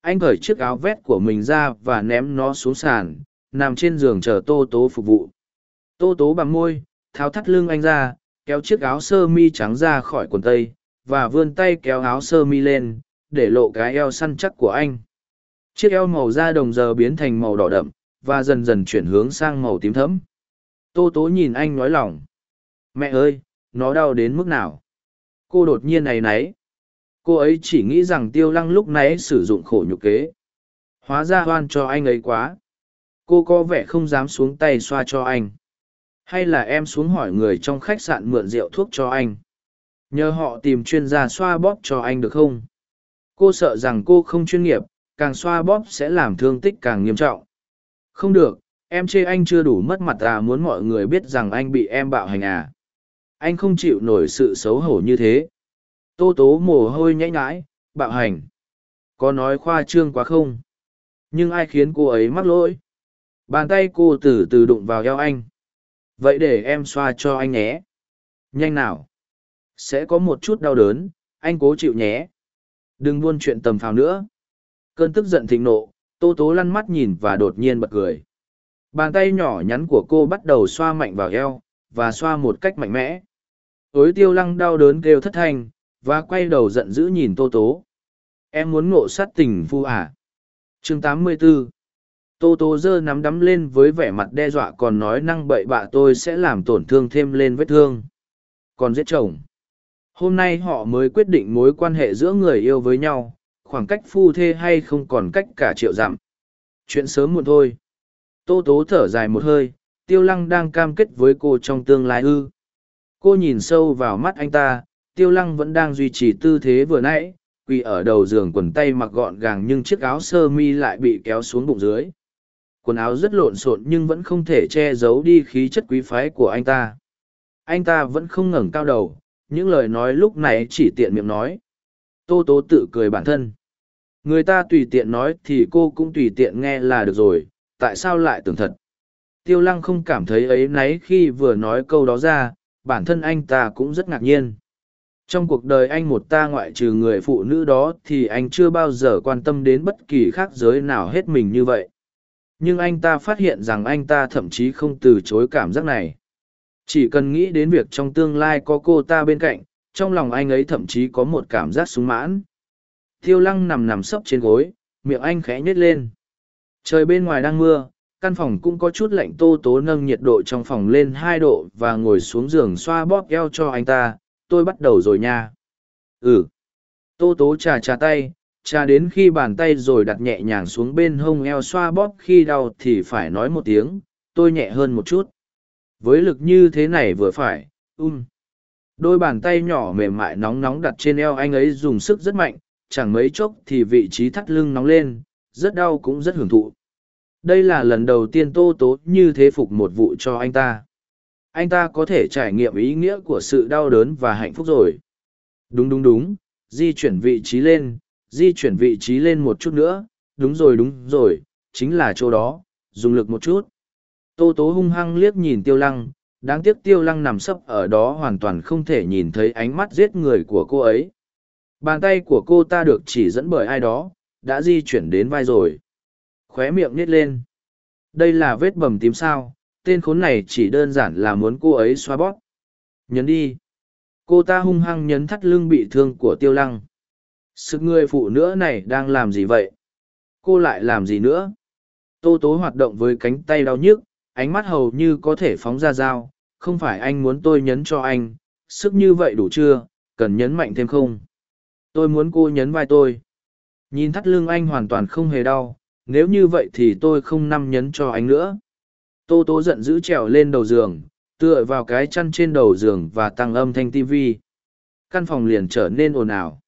Anh cởi chiếc áo vét của mình ra và ném nó xuống sàn, nằm trên giường chờ tô tố phục vụ. Tô tố bằng môi, tháo thắt lưng anh ra, kéo chiếc áo sơ mi trắng ra khỏi quần tây, và vươn tay kéo áo sơ mi lên để lộ cái eo săn chắc của anh. Chiếc eo màu da đồng giờ biến thành màu đỏ đậm, và dần dần chuyển hướng sang màu tím thẫm. Tô tố nhìn anh nói lòng. Mẹ ơi, nó đau đến mức nào? Cô đột nhiên này náy cô ấy chỉ nghĩ rằng tiêu lăng lúc nãy sử dụng khổ nhục kế. Hóa ra hoan cho anh ấy quá. Cô có vẻ không dám xuống tay xoa cho anh. Hay là em xuống hỏi người trong khách sạn mượn rượu thuốc cho anh? Nhờ họ tìm chuyên gia xoa bóp cho anh được không? Cô sợ rằng cô không chuyên nghiệp, càng xoa bóp sẽ làm thương tích càng nghiêm trọng. Không được, em chê anh chưa đủ mất mặt à muốn mọi người biết rằng anh bị em bạo hành à. Anh không chịu nổi sự xấu hổ như thế. Tô tố mồ hôi nhãi nhãi, bạo hành. Có nói khoa trương quá không? Nhưng ai khiến cô ấy mắc lỗi? Bàn tay cô từ từ đụng vào eo anh. Vậy để em xoa cho anh nhé. Nhanh nào. Sẽ có một chút đau đớn, anh cố chịu nhé đừng buôn chuyện tầm phào nữa. Cơn tức giận thịnh nộ, tô tố lăn mắt nhìn và đột nhiên bật cười. Bàn tay nhỏ nhắn của cô bắt đầu xoa mạnh vào eo, và xoa một cách mạnh mẽ. Tối tiêu lăng đau đớn kêu thất thanh, và quay đầu giận dữ nhìn tô tố. Em muốn ngộ sát tình phu à? chương 84 tô tố giơ nắm đắm lên với vẻ mặt đe dọa còn nói năng bậy bạ tôi sẽ làm tổn thương thêm lên vết thương. Còn giết chồng hôm nay họ mới quyết định mối quan hệ giữa người yêu với nhau, khoảng cách phu thê hay không còn cách cả triệu dặm. Chuyện sớm muộn thôi. Tô tố thở dài một hơi, tiêu lăng đang cam kết với cô trong tương lai ư. Cô nhìn sâu vào mắt anh ta, tiêu lăng vẫn đang duy trì tư thế vừa nãy, quỳ ở đầu giường quần tay mặc gọn gàng nhưng chiếc áo sơ mi lại bị kéo xuống bụng dưới. Quần áo rất lộn xộn nhưng vẫn không thể che giấu đi khí chất quý phái của anh ta. Anh ta vẫn không ngẩng cao đầu những lời nói lúc này chỉ tiện miệng nói. Tô tố tự cười bản thân. Người ta tùy tiện nói thì cô cũng tùy tiện nghe là được rồi, tại sao lại tưởng thật? Tiêu lăng không cảm thấy ấy náy khi vừa nói câu đó ra, bản thân anh ta cũng rất ngạc nhiên. Trong cuộc đời anh một ta ngoại trừ người phụ nữ đó thì anh chưa bao giờ quan tâm đến bất kỳ khác giới nào hết mình như vậy. Nhưng anh ta phát hiện rằng anh ta thậm chí không từ chối cảm giác này chỉ cần nghĩ đến việc trong tương lai có cô ta bên cạnh, trong lòng anh ấy thậm chí có một cảm giác sung mãn. Tiêu lăng nằm nằm sấp trên gối, miệng anh khẽ nhếch lên. Trời bên ngoài đang mưa, căn phòng cũng có chút lạnh tô tố nâng nhiệt độ trong phòng lên hai độ và ngồi xuống giường xoa bóp eo cho anh ta. Tôi bắt đầu rồi nha. Ừ. Tô tố trà trà tay, trà đến khi bàn tay rồi đặt nhẹ nhàng xuống bên hông eo xoa bóp khi đau thì phải nói một tiếng, tôi nhẹ hơn một chút với lực như thế này vừa phải um. Đôi bàn tay nhỏ mềm mại nóng nóng đặt trên eo anh ấy dùng sức rất mạnh, chẳng mấy chốc thì vị trí thắt lưng nóng lên, rất đau cũng rất hưởng thụ. Đây là lần đầu tiên tô tố như thế phục một vụ cho anh ta. Anh ta có thể trải nghiệm ý nghĩa của sự đau đớn và hạnh phúc rồi. Đúng đúng đúng, di chuyển vị trí lên, di chuyển vị trí lên một chút nữa. Đúng rồi đúng rồi, chính là chỗ đó, dùng lực một chút tô tố hung hăng liếc nhìn tiêu lăng, đáng tiếc tiêu lăng nằm sấp ở đó hoàn toàn không thể nhìn thấy ánh mắt giết người của cô ấy. Bàn tay của cô ta được chỉ dẫn bởi ai đó, đã di chuyển đến vai rồi. Khóe miệng nít lên. Đây là vết bầm tím sao, tên khốn này chỉ đơn giản là muốn cô ấy xoa bóp. Nhấn đi. Cô ta hung hăng nhấn thắt lưng bị thương của tiêu lăng. Sự người phụ nữ này đang làm gì vậy? Cô lại làm gì nữa? Tô tố hoạt động với cánh tay đau nhức ánh mắt hầu như có thể phóng ra dao, không phải anh muốn tôi nhấn cho anh, sức như vậy đủ chưa, cần nhấn mạnh thêm không? Tôi muốn cô nhấn vai tôi. Nhìn thắt lưng anh hoàn toàn không hề đau, nếu như vậy thì tôi không năm nhấn cho anh nữa. Tô tố giận dữ trèo lên đầu giường, tựa vào cái chăn trên đầu giường và tăng âm thanh tv căn phòng liền trở nên ồn ào.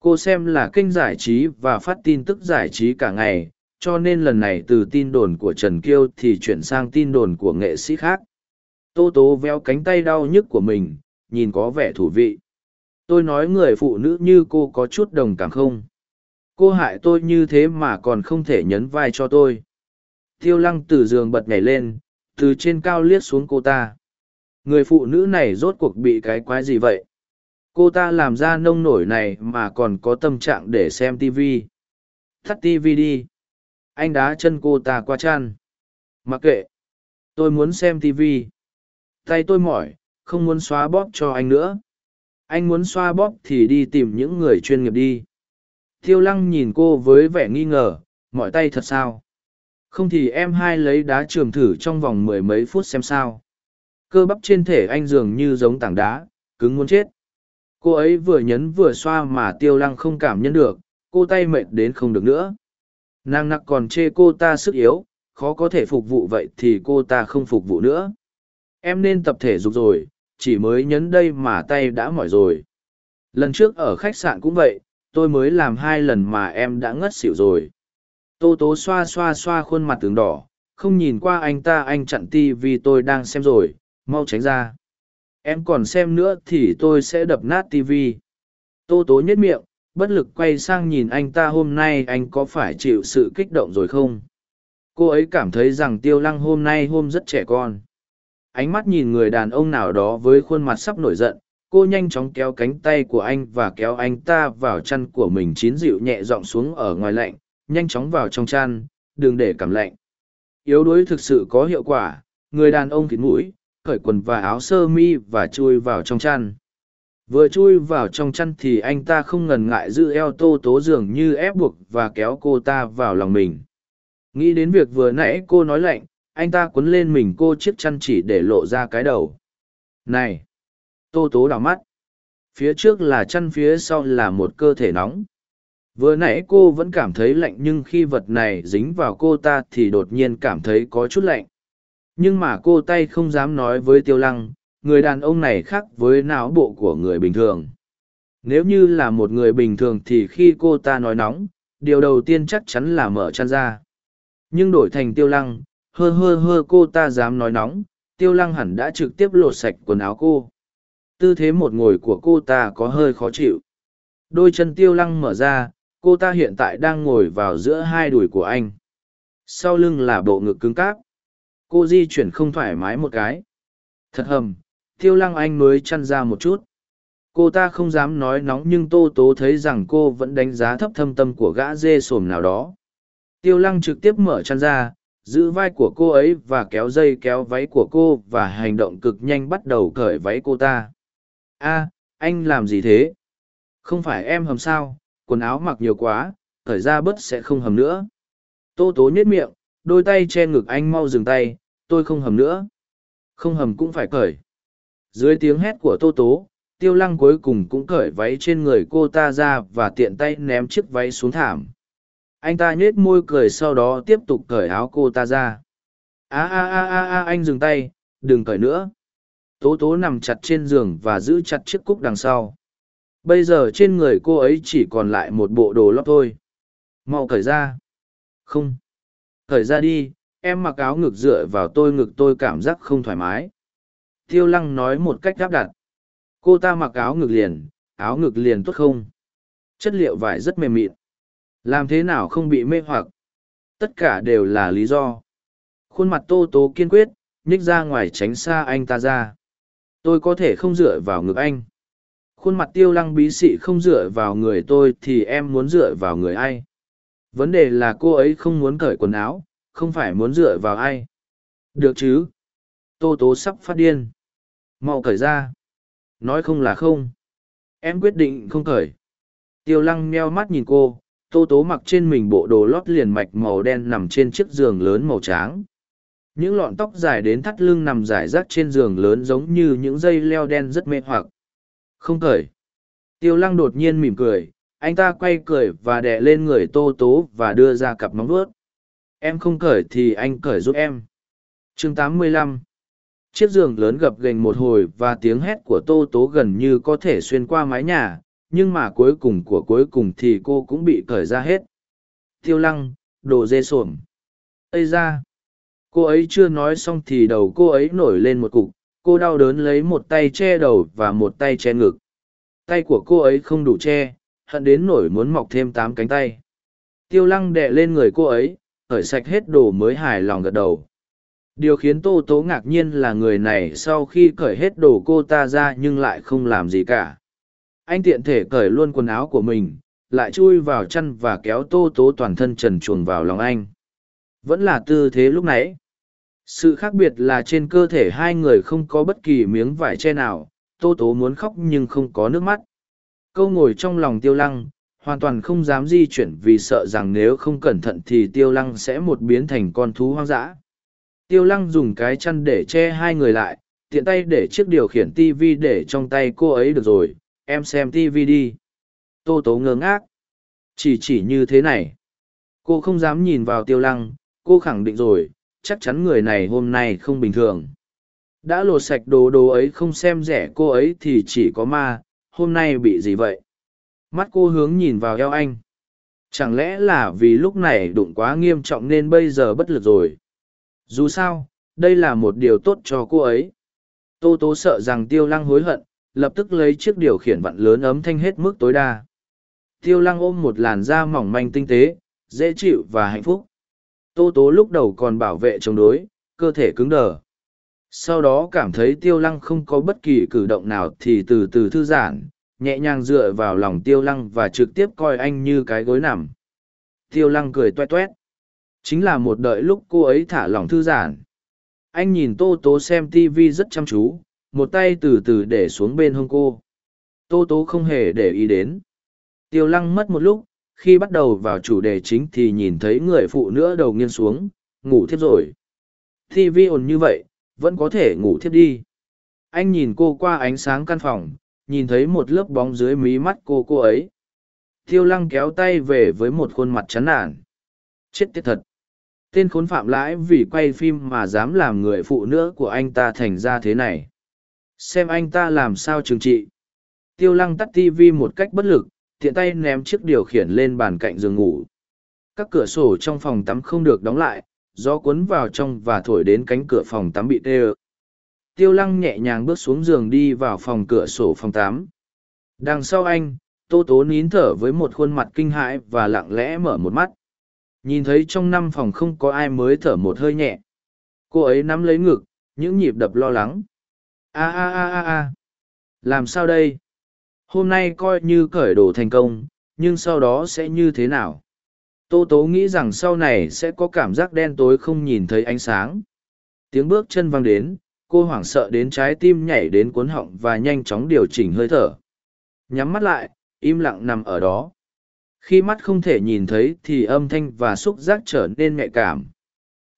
Cô xem là kênh giải trí và phát tin tức giải trí cả ngày cho nên lần này từ tin đồn của trần kiêu thì chuyển sang tin đồn của nghệ sĩ khác. Tô tố véo cánh tay đau nhức của mình, nhìn có vẻ thú vị. Tôi nói người phụ nữ như cô có chút đồng cảm không? Cô hại tôi như thế mà còn không thể nhấn vai cho tôi. Tiêu lăng từ giường bật nhảy lên, từ trên cao liếc xuống cô ta. Người phụ nữ này rốt cuộc bị cái quái gì vậy? Cô ta làm ra nông nổi này mà còn có tâm trạng để xem tv thắt tv đi anh đá chân cô ta qua chăn mặc kệ tôi muốn xem tv tay tôi mỏi không muốn xóa bóp cho anh nữa anh muốn xoa bóp thì đi tìm những người chuyên nghiệp đi Tiêu lăng nhìn cô với vẻ nghi ngờ, Mọi tay thật sao? Không thì em hai lấy đá trường thử trong vòng mười mấy phút xem sao. Cơ bắp trên thể anh dường như giống tảng đá, cứng muốn chết. Cô ấy vừa nhấn vừa xoa mà tiêu lăng không cảm nhận được, cô tay mệt đến không được nữa. Nàng nặc còn chê cô ta sức yếu, khó có thể phục vụ vậy thì cô ta không phục vụ nữa. Em nên tập thể dục rồi, chỉ mới nhấn đây mà tay đã mỏi rồi. Lần trước ở khách sạn cũng vậy, tôi mới làm hai lần mà em đã ngất xỉu rồi tô tố xoa xoa xoa khuôn mặt tường đỏ không nhìn qua anh ta anh chặn ti vì tôi đang xem rồi mau tránh ra em còn xem nữa thì tôi sẽ đập nát tv tô tố nhất miệng bất lực quay sang nhìn anh ta hôm nay anh có phải chịu sự kích động rồi không? Cô ấy cảm thấy rằng tiêu lăng hôm nay hôm rất trẻ con. Ánh mắt nhìn người đàn ông nào đó với khuôn mặt sắp nổi giận, cô nhanh chóng kéo cánh tay của anh và kéo anh ta vào chăn của mình chín dịu nhẹ dọn xuống ở ngoài lạnh, nhanh chóng vào trong chăn, đừng để cảm lạnh. Yếu đuối thực sự có hiệu quả, người đàn ông kín mũi, cởi quần và áo sơ mi và chui vào trong chăn vừa chui vào trong chăn thì anh ta không ngần ngại giữ eo tô tố dường như ép buộc và kéo cô ta vào lòng mình nghĩ đến việc vừa nãy cô nói lạnh anh ta quấn lên mình cô chiếc chăn chỉ để lộ ra cái đầu này Tô tố đào mắt. Phía trước là chăn phía sau là một cơ thể nóng. Vừa nãy cô vẫn cảm thấy lạnh nhưng khi vật này dính vào cô ta thì đột nhiên cảm thấy có chút lạnh. Nhưng mà cô tay không dám nói với tiêu lăng, người đàn ông này khác với não bộ của người bình thường. Nếu như là một người bình thường thì khi cô ta nói nóng, điều đầu tiên chắc chắn là mở chăn ra. Nhưng đổi thành tiêu lăng, hơ hơ hơ cô ta dám nói nóng, tiêu lăng hẳn đã trực tiếp lột sạch quần áo cô. Tư thế một ngồi của cô ta có hơi khó chịu. Đôi chân tiêu lăng mở ra cô ta hiện tại đang ngồi vào giữa hai đùi của anh. Sau lưng là bộ ngực cứng cáp. Cô di chuyển không thoải mái một cái. Thật hầm tiêu lăng anh mới chăn ra một chút. Cô ta không dám nói nóng nhưng tô tố thấy rằng cô vẫn đánh giá thấp thâm tâm của gã dê sồm nào đó. Tiêu lăng trực tiếp mở chăn ra, giữ vai của cô ấy và kéo dây kéo váy của cô và hành động cực nhanh bắt đầu cởi váy cô ta. A, anh làm gì thế? Không phải em hầm sao? Quần áo mặc nhiều quá cởi ra bớt sẽ không hầm nữa. Tô tố nhét miệng, đôi tay che ngực anh mau dừng tay, tôi không hầm nữa. Không hầm cũng phải cởi dưới tiếng hét của tô tố, tiêu lăng cuối cùng cũng cởi váy trên người cô ta ra và tiện tay ném chiếc váy xuống thảm. Anh ta nhếch môi cười sau đó tiếp tục cởi áo cô ta ra. A a a a a, anh dừng tay, đừng cởi nữa. Tố tố nằm chặt trên giường và giữ chặt chiếc cúc đằng sau. Bây giờ trên người cô ấy chỉ còn lại một bộ đồ lót thôi. Mau cởi ra. Không. Cởi ra đi, em mặc áo ngực dựa vào tôi ngực tôi cảm giác không thoải mái tiêu lăng nói một cách đáp đặt. Cô ta mặc áo ngực liền, áo ngực liền tốt không? Chất liệu vải rất mềm mịn. Làm thế nào không bị mê hoặc? Tất cả đều là lý do. Khuôn mặt tô tố kiên quyết, nhích ra ngoài tránh xa anh ta ra. Tôi có thể không dựa vào ngực anh. Khuôn mặt tiêu lăng bí xị không dựa vào người tôi thì em muốn dựa vào người ai? Vấn đề là cô ấy không muốn cởi quần áo, không phải muốn dựa vào ai. Được chứ? Tô tố sắp phát điên mau cởi ra. Nói không là không. Em quyết định không cởi. Tiêu lăng meo mắt nhìn cô, tô tố mặc trên mình bộ đồ lót liền mạch màu đen nằm trên chiếc giường lớn màu trắng. những lọn tóc dài đến thắt lưng nằm rải rác trên giường lớn giống như những dây leo đen rất mê hoặc. Không cởi. Tiêu lăng đột nhiên mỉm cười, anh ta quay cười và đè lên người tô tố và đưa ra cặp móng vuốt. Em không cởi thì anh cởi giúp em. Chương 85 chiếc giường lớn gập ghềnh một hồi và tiếng hét của tô tố gần như có thể xuyên qua mái nhà, nhưng mà cuối cùng của cuối cùng thì cô cũng bị cởi ra hết. Tiêu lăng, đồ dê sổm ây ra cô ấy chưa nói xong thì đầu cô ấy nổi lên một cục, cô đau đớn lấy một tay che đầu và một tay che ngực. Tay của cô ấy không đủ che, hận đến nổi muốn mọc thêm tám cánh tay. Tiêu lăng đệ lên người cô ấy, cởi sạch hết đồ mới hài lòng gật đầu điều khiến tô tố ngạc nhiên là người này sau khi cởi hết đồ cô ta ra nhưng lại không làm gì cả. Anh tiện thể cởi luôn quần áo của mình, lại chui vào chăn và kéo tô tố toàn thân trần chuồng vào lòng anh. Vẫn là tư thế lúc nãy. Sự khác biệt là trên cơ thể hai người không có bất kỳ miếng vải che nào, tô tố muốn khóc nhưng không có nước mắt. Câu ngồi trong lòng tiêu lăng, hoàn toàn không dám di chuyển vì sợ rằng nếu không cẩn thận thì tiêu lăng sẽ một biến thành con thú hoang dã tiêu lăng dùng cái chăn để che hai người lại, tiện tay để chiếc điều khiển tv để trong tay cô ấy được rồi, em xem tv đi. Tô tố ngơ ngác. Chỉ chỉ như thế này. Cô không dám nhìn vào tiêu lăng, cô khẳng định rồi, chắc chắn người này hôm nay không bình thường. Đã lột sạch đồ đồ ấy không xem rẻ cô ấy thì chỉ có ma, hôm nay bị gì vậy? Mắt cô hướng nhìn vào eo anh. Chẳng lẽ là vì lúc này đụng quá nghiêm trọng nên bây giờ bất lực rồi? Dù sao, đây là một điều tốt cho cô ấy. Tô tố sợ rằng tiêu lăng hối hận, lập tức lấy chiếc điều khiển vặn lớn ấm thanh hết mức tối đa. Tiêu lăng ôm một làn da mỏng manh tinh tế, dễ chịu và hạnh phúc. Tô tố lúc đầu còn bảo vệ chống đối, cơ thể cứng đờ. Sau đó cảm thấy tiêu lăng không có bất kỳ cử động nào thì từ từ thư giãn, nhẹ nhàng dựa vào lòng tiêu lăng và trực tiếp coi anh như cái gối nằm. Tiêu lăng cười toét toét chính là một đợi lúc cô ấy thả lỏng thư giãn. Anh nhìn tô tố xem tv rất chăm chú, một tay từ từ để xuống bên hông cô. Tô tố không hề để ý đến. Tiêu lăng mất một lúc, khi bắt đầu vào chủ đề chính thì nhìn thấy người phụ nữ đầu nghiêng xuống, ngủ thiếp rồi. tv ồn như vậy, vẫn có thể ngủ thiếp đi. Anh nhìn cô qua ánh sáng căn phòng, nhìn thấy một lớp bóng dưới mí mắt cô cô ấy. Tiêu lăng kéo tay về với một khuôn mặt chán nản. Chết tiết thật tên khốn phạm lãi vì quay phim mà dám làm người phụ nữ của anh ta thành ra thế này. Xem anh ta làm sao trừng trị. Tiêu lăng tắt tv một cách bất lực, tiện tay ném chiếc điều khiển lên bàn cạnh giường ngủ. Các cửa sổ trong phòng tắm không được đóng lại, gió cuốn vào trong và thổi đến cánh cửa phòng tắm bị tê ơ. Tiêu lăng nhẹ nhàng bước xuống giường đi vào phòng cửa sổ phòng tắm. Đằng sau anh, tô tố nín thở với một khuôn mặt kinh hãi và lặng lẽ mở một mắt nhìn thấy trong năm phòng không có ai mới thở một hơi nhẹ. Cô ấy nắm lấy ngực, những nhịp đập lo lắng. A a a a a. Làm sao đây? Hôm nay coi như cởi đồ thành công, nhưng sau đó sẽ như thế nào? Tô tố nghĩ rằng sau này sẽ có cảm giác đen tối không nhìn thấy ánh sáng. Tiếng bước chân vang đến, cô hoảng sợ đến trái tim nhảy đến cuốn họng và nhanh chóng điều chỉnh hơi thở. Nhắm mắt lại, im lặng nằm ở đó khi mắt không thể nhìn thấy thì âm thanh và xúc giác trở nên nhạy cảm.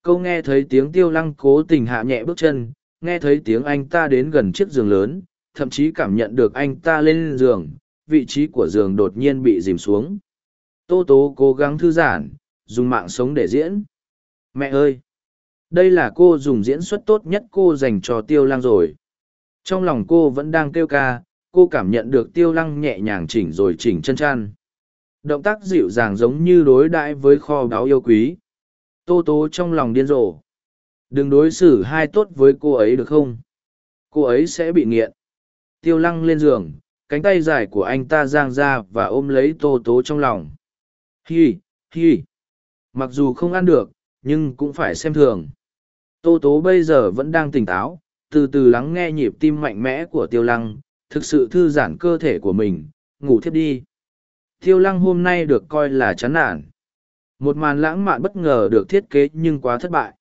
Câu nghe thấy tiếng tiêu lăng cố tình hạ nhẹ bước chân, nghe thấy tiếng anh ta đến gần chiếc giường lớn, thậm chí cảm nhận được anh ta lên giường, vị trí của giường đột nhiên bị dìm xuống. Tô tố cố gắng thư giãn, dùng mạng sống để diễn. Mẹ ơi! Đây là cô dùng diễn xuất tốt nhất cô dành cho tiêu lăng rồi. Trong lòng cô vẫn đang kêu ca, cô cảm nhận được tiêu lăng nhẹ nhàng chỉnh rồi chỉnh chân chăn động tác dịu dàng giống như đối đãi với kho báu yêu quý. Tô tố trong lòng điên rồ. Đừng đối xử hai tốt với cô ấy được không? Cô ấy sẽ bị nghiện. Tiêu lăng lên giường, cánh tay dài của anh ta giang ra và ôm lấy tô tố trong lòng. Hi hi. Mặc dù không ăn được, nhưng cũng phải xem thường. Tô tố bây giờ vẫn đang tỉnh táo, từ từ lắng nghe nhịp tim mạnh mẽ của tiêu lăng, thực sự thư giãn cơ thể của mình. Ngủ thiếp đi tiêu lăng hôm nay được coi là chán nản. Một màn lãng mạn bất ngờ được thiết kế nhưng quá thất bại.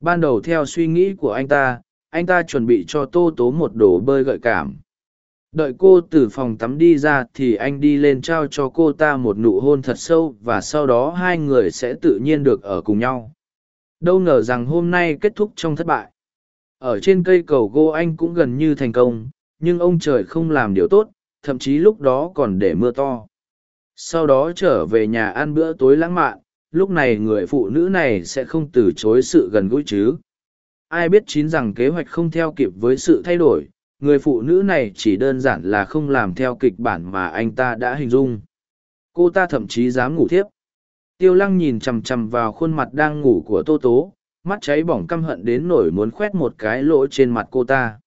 Ban đầu theo suy nghĩ của anh ta anh ta chuẩn bị cho tô tố một đồ bơi gợi cảm. Đợi cô từ phòng tắm đi ra thì anh đi lên trao cho cô ta một nụ hôn thật sâu và sau đó hai người sẽ tự nhiên được ở cùng nhau. Đâu ngờ rằng hôm nay kết thúc trong thất bại. Ở trên cây cầu cô anh cũng gần như thành công, nhưng ông trời không làm điều tốt, thậm chí lúc đó còn để mưa to sau đó trở về nhà ăn bữa tối lãng mạn, lúc này người phụ nữ này sẽ không từ chối sự gần gũi chứ. Ai biết chín rằng kế hoạch không theo kịp với sự thay đổi, người phụ nữ này chỉ đơn giản là không làm theo kịch bản mà anh ta đã hình dung. Cô ta thậm chí dám ngủ thiếp. Tiêu lăng nhìn chằm chằm vào khuôn mặt đang ngủ của tô tố, mắt cháy bỏng căm hận đến nổi muốn khoét một cái lỗ trên mặt cô ta.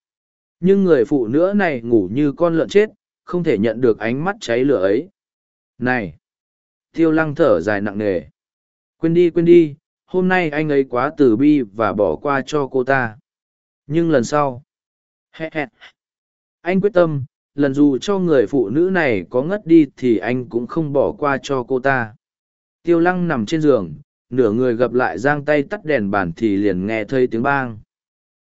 Nhưng người phụ nữ này ngủ như con lợn chết, không thể nhận được ánh mắt cháy lửa ấy này! Tiêu lăng thở dài nặng nề. Quên đi quên đi, hôm nay anh ấy quá từ bi và bỏ qua cho cô ta. Nhưng lần sau anh quyết tâm, lần dù cho người phụ nữ này có ngất đi thì anh cũng không bỏ qua cho cô ta. Tiêu lăng nằm trên giường, nửa người gập lại giang tay tắt đèn bàn thì liền nghe thấy tiếng bang.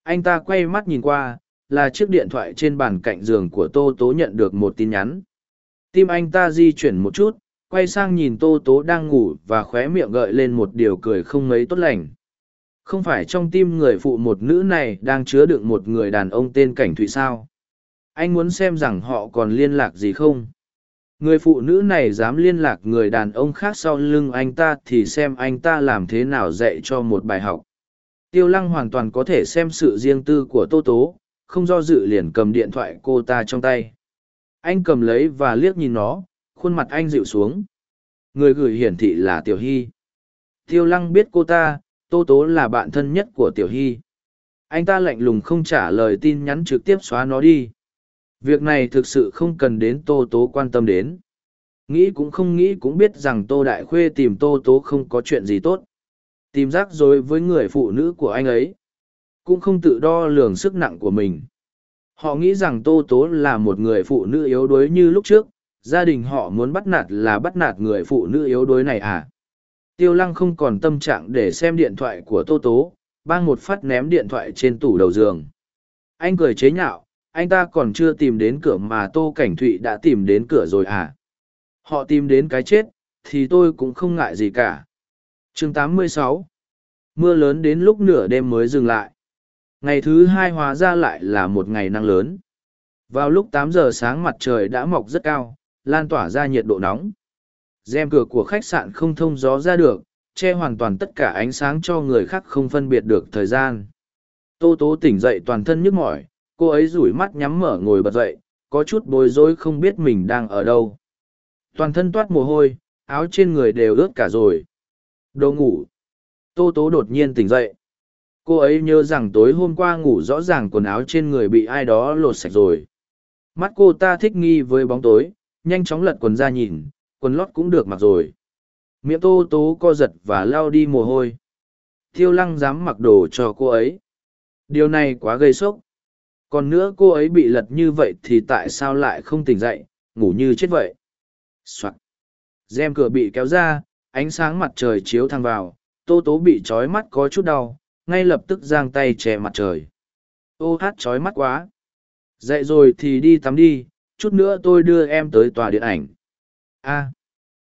Anh ta quay mắt nhìn qua, là chiếc điện thoại trên bàn cạnh giường của tô tố nhận được một tin nhắn tim anh ta di chuyển một chút, quay sang nhìn tô tố đang ngủ và khóe miệng gợi lên một điều cười không mấy tốt lành. Không phải trong tim người phụ một nữ này đang chứa đựng một người đàn ông tên cảnh thụy sao? Anh muốn xem rằng họ còn liên lạc gì không? Người phụ nữ này dám liên lạc người đàn ông khác sau lưng anh ta thì xem anh ta làm thế nào dạy cho một bài học. Tiêu lăng hoàn toàn có thể xem sự riêng tư của tô tố, không do dự liền cầm điện thoại cô ta trong tay anh cầm lấy và liếc nhìn nó, khuôn mặt anh dịu xuống. Người gửi hiển thị là tiểu hy. Tiêu lăng biết cô ta, tô tố là bạn thân nhất của tiểu hy. Anh ta lạnh lùng không trả lời tin nhắn trực tiếp xóa nó đi. Việc này thực sự không cần đến tô tố quan tâm đến. Nghĩ cũng không nghĩ cũng biết rằng tô đại khuê tìm tô tố không có chuyện gì tốt. Tìm rắc rối với người phụ nữ của anh ấy. Cũng không tự đo lường sức nặng của mình họ nghĩ rằng tô tố là một người phụ nữ yếu đuối như lúc trước, gia đình họ muốn bắt nạt là bắt nạt người phụ nữ yếu đuối này à? Tiêu lăng không còn tâm trạng để xem điện thoại của tô tố, bang một phát ném điện thoại trên tủ đầu giường. Anh cười chế nhạo, anh ta còn chưa tìm đến cửa mà tô cảnh thụy đã tìm đến cửa rồi à? Họ tìm đến cái chết, thì tôi cũng không ngại gì cả. Chương 86 mưa lớn đến lúc nửa đêm mới dừng lại ngày thứ hai hóa ra lại là một ngày nắng lớn. Vào lúc tám giờ sáng mặt trời đã mọc rất cao, lan tỏa ra nhiệt độ nóng. Rèm cửa của khách sạn không thông gió ra được, che hoàn toàn tất cả ánh sáng cho người khác không phân biệt được thời gian. Tô tố tỉnh dậy toàn thân nhức mỏi, cô ấy rủi mắt nhắm mở ngồi bật dậy, có chút bối rối không biết mình đang ở đâu. Toàn thân toát mồ hôi, áo trên người đều ướt cả rồi. Đồ ngủ. Tô tố đột nhiên tỉnh dậy cô ấy nhớ rằng tối hôm qua ngủ rõ ràng quần áo trên người bị ai đó lột sạch rồi. Mắt cô ta thích nghi với bóng tối, nhanh chóng lật quần ra nhìn, quần lót cũng được mặc rồi. Miệng tô tố co giật và lao đi mồ hôi. Thiêu lăng dám mặc đồ cho cô ấy. Điều này quá gây sốc. Còn nữa cô ấy bị lật như vậy thì tại sao lại không tỉnh dậy, ngủ như chết vậy? Soạt. Rèm cửa bị kéo ra, ánh sáng mặt trời chiếu thăng vào, tô tố bị trói mắt có chút đau ngay lập tức giang tay che mặt trời. Ô hát trói mắt quá. Dậy rồi thì đi tắm đi, chút nữa tôi đưa em tới tòa điện ảnh. A.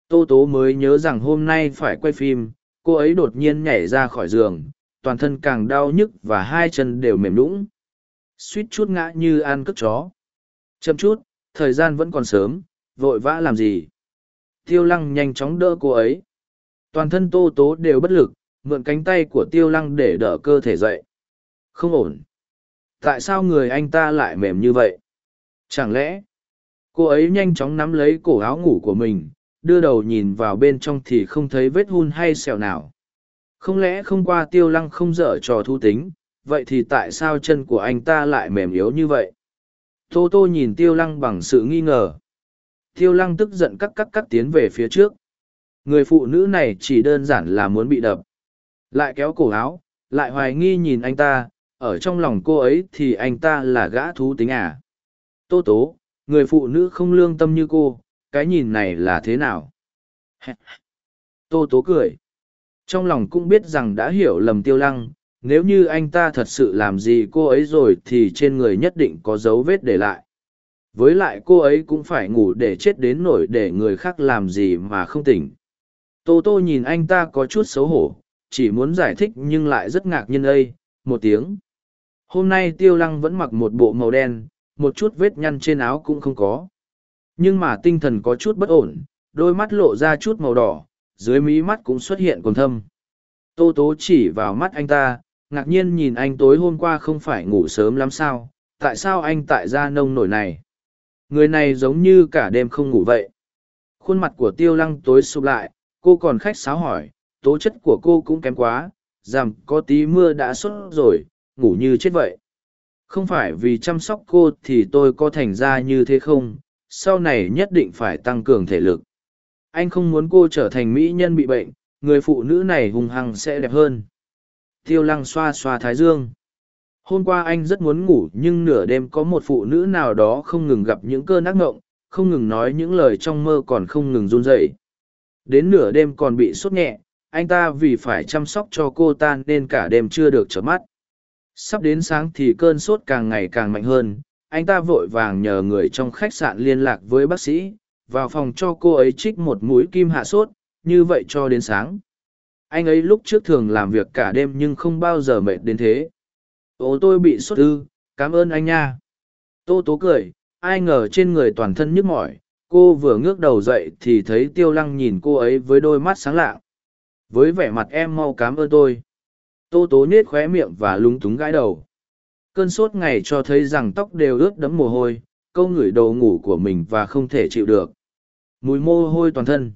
Tô tố mới nhớ rằng hôm nay phải quay phim, cô ấy đột nhiên nhảy ra khỏi giường, toàn thân càng đau nhức và hai chân đều mềm lũng. Suýt chút ngã như ăn cất chó. Chậm chút, thời gian vẫn còn sớm, vội vã làm gì? Tiêu lăng nhanh chóng đỡ cô ấy. Toàn thân tô tố đều bất lực mượn cánh tay của tiêu lăng để đỡ cơ thể dậy. Không ổn. Tại sao người anh ta lại mềm như vậy? Chẳng lẽ cô ấy nhanh chóng nắm lấy cổ áo ngủ của mình, đưa đầu nhìn vào bên trong thì không thấy vết hun hay sẹo nào? Không lẽ không qua tiêu lăng không dở trò thu tính, vậy thì tại sao chân của anh ta lại mềm yếu như vậy? Tô tô nhìn tiêu lăng bằng sự nghi ngờ. Tiêu lăng tức giận cắt cắt cắt tiến về phía trước. Người phụ nữ này chỉ đơn giản là muốn bị đập lại kéo cổ áo, lại hoài nghi nhìn anh ta, ở trong lòng cô ấy thì anh ta là gã thú tính à. Tô tố, người phụ nữ không lương tâm như cô, cái nhìn này là thế nào? (laughs) Tô tố cười. Trong lòng cũng biết rằng đã hiểu lầm tiêu lăng, nếu như anh ta thật sự làm gì cô ấy rồi thì trên người nhất định có dấu vết để lại. Với lại cô ấy cũng phải ngủ để chết đến nổi để người khác làm gì mà không tỉnh. Tô tô nhìn anh ta có chút xấu hổ chỉ muốn giải thích nhưng lại rất ngạc nhiên đây, một tiếng. Hôm nay tiêu lăng vẫn mặc một bộ màu đen một chút vết nhăn trên áo cũng không có. Nhưng mà tinh thần có chút bất ổn đôi mắt lộ ra chút màu đỏ dưới mí mắt cũng xuất hiện còn thâm. Tô tố chỉ vào mắt anh ta ngạc nhiên nhìn anh tối hôm qua không phải ngủ sớm lắm sao tại sao anh tại gia nông nổi này? Người này giống như cả đêm không ngủ vậy. Khuôn mặt của tiêu lăng tối sụp lại cô còn khách sáo hỏi tố chất của cô cũng kém quá rằng có tí mưa đã sốt rồi, ngủ như chết vậy. Không phải vì chăm sóc cô thì tôi có thành ra như thế không? Sau này nhất định phải tăng cường thể lực. Anh không muốn cô trở thành mỹ nhân bị bệnh, người phụ nữ này hùng hăng sẽ đẹp hơn. Tiêu lăng xoa xoa thái dương. Hôm qua anh rất muốn ngủ nhưng nửa đêm có một phụ nữ nào đó không ngừng gặp những cơn ác ngộng không ngừng nói những lời trong mơ còn không ngừng run rẩy. Đến nửa đêm còn bị sốt nhẹ anh ta vì phải chăm sóc cho cô ta nên cả đêm chưa được trở mắt. Sắp đến sáng thì cơn sốt càng ngày càng mạnh hơn, anh ta vội vàng nhờ người trong khách sạn liên lạc với bác sĩ, vào phòng cho cô ấy trích một mũi kim hạ sốt, như vậy cho đến sáng. Anh ấy lúc trước thường làm việc cả đêm nhưng không bao giờ mệt đến thế. Ố tôi bị sốt ư, cảm ơn anh nha. Tô tố cười, ai ngờ trên người toàn thân nhức mỏi, cô vừa ngước đầu dậy thì thấy tiêu lăng nhìn cô ấy với đôi mắt sáng lạng với vẻ mặt em mau cám ơn tôi. Tô tố nết khóe miệng và lúng túng gãi đầu. Cơn sốt ngày cho thấy rằng tóc đều ướt đẫm mồ hôi, câu ngửi đầu ngủ của mình và không thể chịu được. Mùi mồ hôi toàn thân.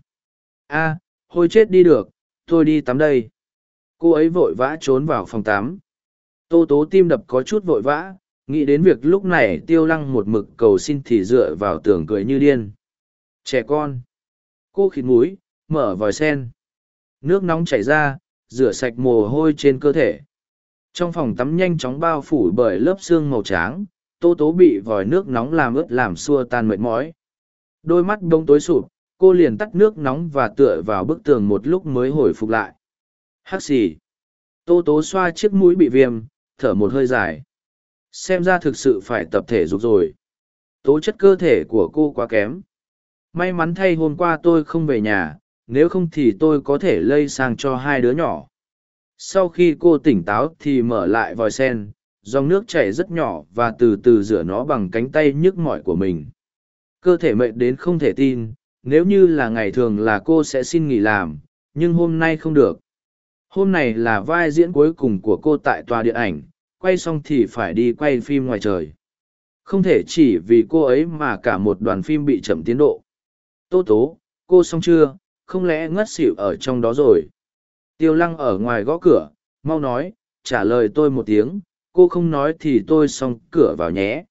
A, hôi chết đi được, tôi đi tắm đây. Cô ấy vội vã trốn vào phòng tắm. Tô tố tim đập có chút vội vã, nghĩ đến việc lúc này tiêu lăng một mực cầu xin thì dựa vào tường cười như điên. Trẻ con. Cô khịt múi mở vòi sen nước nóng chảy ra, rửa sạch mồ hôi trên cơ thể. Trong phòng tắm nhanh chóng bao phủ bởi lớp xương màu tráng tô tố bị vòi nước nóng làm ướt làm xua tan mệt mỏi. Đôi mắt bông tối sụp, cô liền tắt nước nóng và tựa vào bức tường một lúc mới hồi phục lại. Hắc xì. Tô tố xoa chiếc mũi bị viêm, thở một hơi dài. Xem ra thực sự phải tập thể dục rồi. Tố chất cơ thể của cô quá kém. May mắn thay hôm qua tôi không về nhà nếu không thì tôi có thể lây sang cho hai đứa nhỏ. Sau khi cô tỉnh táo thì mở lại vòi sen, dòng nước chảy rất nhỏ và từ từ rửa nó bằng cánh tay nhức mỏi của mình. Cơ thể mệt đến không thể tin, nếu như là ngày thường là cô sẽ xin nghỉ làm, nhưng hôm nay không được. Hôm này là vai diễn cuối cùng của cô tại tòa điện ảnh, quay xong thì phải đi quay phim ngoài trời. Không thể chỉ vì cô ấy mà cả một đoàn phim bị chậm tiến độ. Tô tố, cô xong chưa? Không lẽ ngất xỉu ở trong đó rồi? Tiêu lăng ở ngoài gõ cửa, mau nói, trả lời tôi một tiếng, cô không nói thì tôi xong cửa vào nhé.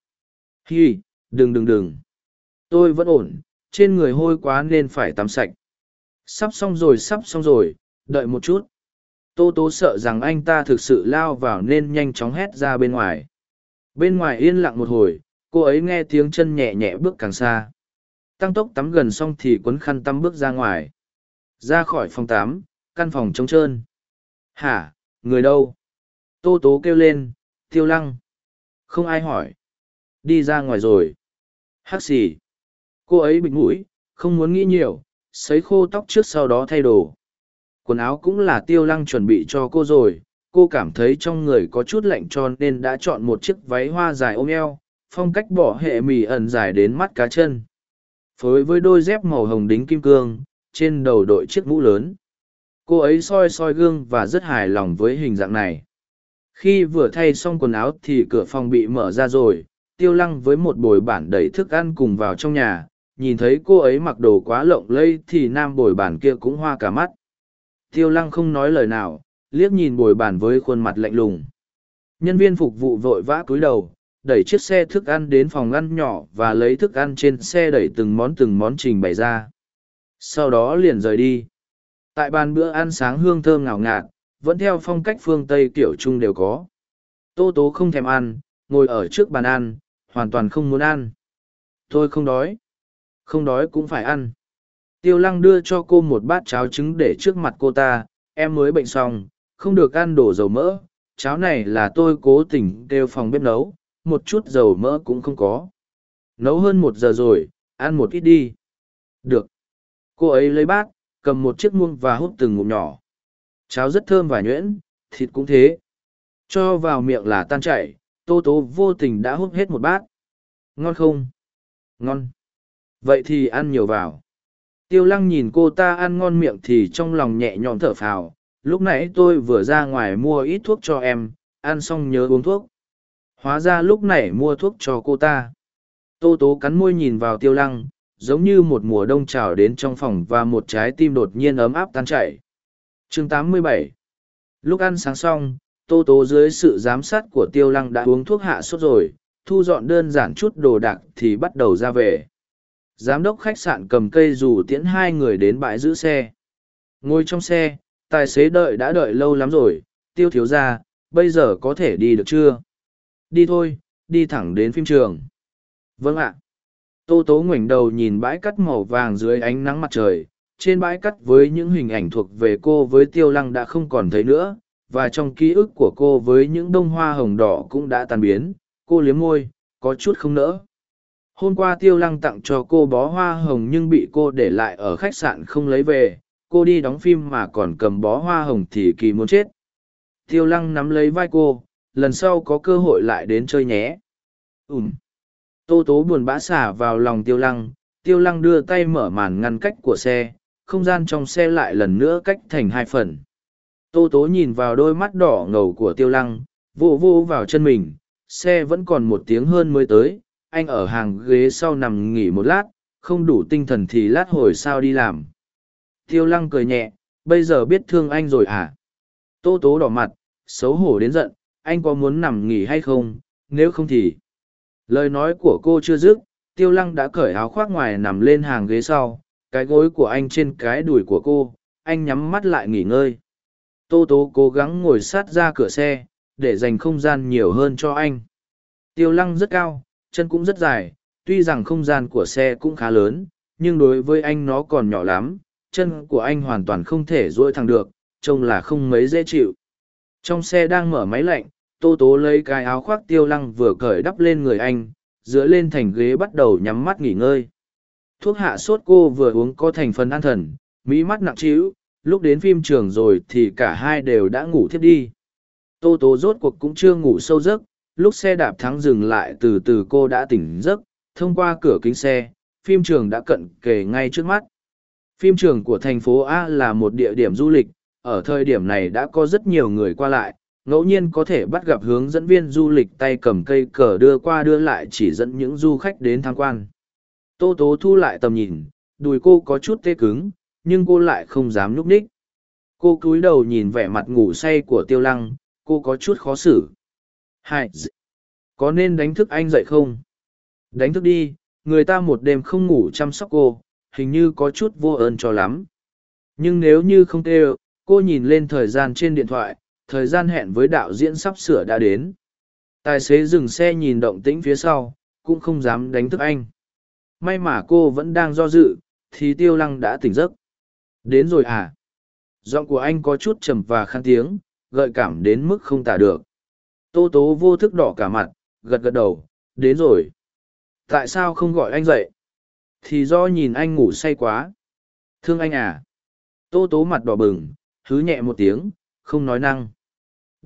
Hi, đừng đừng đừng. Tôi vẫn ổn, trên người hôi quá nên phải tắm sạch. Sắp xong rồi, sắp xong rồi, đợi một chút. Tô tố sợ rằng anh ta thực sự lao vào nên nhanh chóng hét ra bên ngoài. Bên ngoài yên lặng một hồi, cô ấy nghe tiếng chân nhẹ nhẹ bước càng xa. Tăng tốc tắm gần xong thì quấn khăn tắm bước ra ngoài ra khỏi phòng tám, căn phòng trống trơn. Hả, người đâu? Tô tố kêu lên, tiêu lăng. Không ai hỏi. Đi ra ngoài rồi. Hắc xì. Cô ấy bịt mũi, không muốn nghĩ nhiều, sấy khô tóc trước sau đó thay đồ. Quần áo cũng là tiêu lăng chuẩn bị cho cô rồi. Cô cảm thấy trong người có chút lạnh tròn nên đã chọn một chiếc váy hoa dài ôm eo, phong cách bỏ hệ mì ẩn dài đến mắt cá chân. Phối với đôi dép màu hồng đính kim cương trên đầu đội chiếc mũ lớn. Cô ấy soi soi gương và rất hài lòng với hình dạng này. Khi vừa thay xong quần áo thì cửa phòng bị mở ra rồi, tiêu lăng với một bồi bản đầy thức ăn cùng vào trong nhà. Nhìn thấy cô ấy mặc đồ quá lộng lây thì nam bồi bản kia cũng hoa cả mắt. Tiêu lăng không nói lời nào, liếc nhìn bồi bản với khuôn mặt lạnh lùng. Nhân viên phục vụ vội vã cúi đầu, đẩy chiếc xe thức ăn đến phòng ăn nhỏ và lấy thức ăn trên xe đẩy từng món từng món trình bày ra sau đó liền rời đi. Tại bàn bữa ăn sáng hương thơm ngào ngạt, vẫn theo phong cách phương tây kiểu chung đều có. Tô tố không thèm ăn, ngồi ở trước bàn ăn, hoàn toàn không muốn ăn. Tôi không đói. Không đói cũng phải ăn. Tiêu lăng đưa cho cô một bát cháo trứng để trước mặt cô ta, em mới bệnh xong, không được ăn đổ dầu mỡ, cháo này là tôi cố tình kêu phòng bếp nấu, một chút dầu mỡ cũng không có. Nấu hơn một giờ rồi, ăn một ít đi. Được cô ấy lấy bát, cầm một chiếc muông và hút từng ngụm nhỏ. Cháo rất thơm và nhuyễn, thịt cũng thế. Cho vào miệng là tan chảy, tô tố vô tình đã hút hết một bát. Ngon không? Ngon. Vậy thì ăn nhiều vào. Tiêu lăng nhìn cô ta ăn ngon miệng thì trong lòng nhẹ nhõm thở phào. Lúc nãy tôi vừa ra ngoài mua ít thuốc cho em, ăn xong nhớ uống thuốc. Hóa ra lúc nãy mua thuốc cho cô ta. Tô tố cắn môi nhìn vào tiêu lăng giống như một mùa đông trào đến trong phòng và một trái tim đột nhiên ấm áp tan chảy. Chương 87 lúc ăn sáng xong, tô tố dưới sự giám sát của tiêu lăng đã uống thuốc hạ sốt rồi, thu dọn đơn giản chút đồ đạc thì bắt đầu ra về. Giám đốc khách sạn cầm cây dù tiễn hai người đến bãi giữ xe. Ngồi trong xe, tài xế đợi đã đợi lâu lắm rồi, tiêu thiếu ra bây giờ có thể đi được chưa? Đi thôi, đi thẳng đến phim trường. Vâng ạ tô tố ngoảnh đầu nhìn bãi cắt màu vàng dưới ánh nắng mặt trời, trên bãi cắt với những hình ảnh thuộc về cô với tiêu lăng đã không còn thấy nữa, và trong ký ức của cô với những bông hoa hồng đỏ cũng đã tàn biến, cô liếm môi, có chút không nỡ. Hôm qua tiêu lăng tặng cho cô bó hoa hồng nhưng bị cô để lại ở khách sạn không lấy về, cô đi đóng phim mà còn cầm bó hoa hồng thì kỳ muốn chết. Tiêu lăng nắm lấy vai cô, lần sau có cơ hội lại đến chơi nhé. Ùm tô tố buồn bã xả vào lòng tiêu lăng tiêu lăng đưa tay mở màn ngăn cách của xe, không gian trong xe lại lần nữa cách thành hai phần. Tô tố nhìn vào đôi mắt đỏ ngầu của tiêu lăng vô vô vào chân mình, xe vẫn còn một tiếng hơn mới tới, anh ở hàng ghế sau nằm nghỉ một lát, không đủ tinh thần thì lát hồi sao đi làm. Tiêu lăng cười nhẹ, bây giờ biết thương anh rồi à? Tô tố đỏ mặt, xấu hổ đến giận, anh có muốn nằm nghỉ hay không? Nếu không thì lời nói của cô chưa dứt, tiêu lăng đã cởi áo khoác ngoài nằm lên hàng ghế sau, cái gối của anh trên cái đùi của cô, anh nhắm mắt lại nghỉ ngơi. Tô tố cố gắng ngồi sát ra cửa xe, để dành không gian nhiều hơn cho anh. Tiêu lăng rất cao, chân cũng rất dài, tuy rằng không gian của xe cũng khá lớn, nhưng đối với anh nó còn nhỏ lắm, chân của anh hoàn toàn không thể dỗi thẳng được, trông là không mấy dễ chịu. Trong xe đang mở máy lạnh tô tố lấy cái áo khoác tiêu lăng vừa cởi đắp lên người anh, dựa lên thành ghế bắt đầu nhắm mắt nghỉ ngơi. Thuốc hạ sốt cô vừa uống có thành phần an thần, mỹ mắt nặng trĩu, lúc đến phim trường rồi thì cả hai đều đã ngủ thiếp đi. Tô tố rốt cuộc cũng chưa ngủ sâu giấc, lúc xe đạp thắng dừng lại từ từ cô đã tỉnh giấc, thông qua cửa kính xe, phim trường đã cận kề ngay trước mắt. Phim trường của thành phố a là một địa điểm du lịch, ở thời điểm này đã có rất nhiều người qua lại ngẫu nhiên có thể bắt gặp hướng dẫn viên du lịch tay cầm cây cờ đưa qua đưa lại chỉ dẫn những du khách đến tham quan. Tô tố thu lại tầm nhìn, đùi cô có chút tê cứng, nhưng cô lại không dám nhúc ních cô cúi đầu nhìn vẻ mặt ngủ say của tiêu lăng, cô có chút khó xử. Hai có nên đánh thức anh dậy không? Đánh thức đi, người ta một đêm không ngủ chăm sóc cô, hình như có chút vô ơn cho lắm. Nhưng nếu như không tê, cô nhìn lên thời gian trên điện thoại thời gian hẹn với đạo diễn sắp sửa đã đến. Tài xế dừng xe nhìn động tĩnh phía sau, cũng không dám đánh thức anh. May mà cô vẫn đang do dự, thì tiêu lăng đã tỉnh giấc. Đến rồi à? Giọng của anh có chút trầm và khan tiếng, gợi cảm đến mức không tả được. Tô tố vô thức đỏ cả mặt, gật gật đầu, đến rồi. Tại sao không gọi anh dậy? Thì do nhìn anh ngủ say quá. Thương anh à? Tô tố mặt đỏ bừng, hứ nhẹ một tiếng, không nói năng.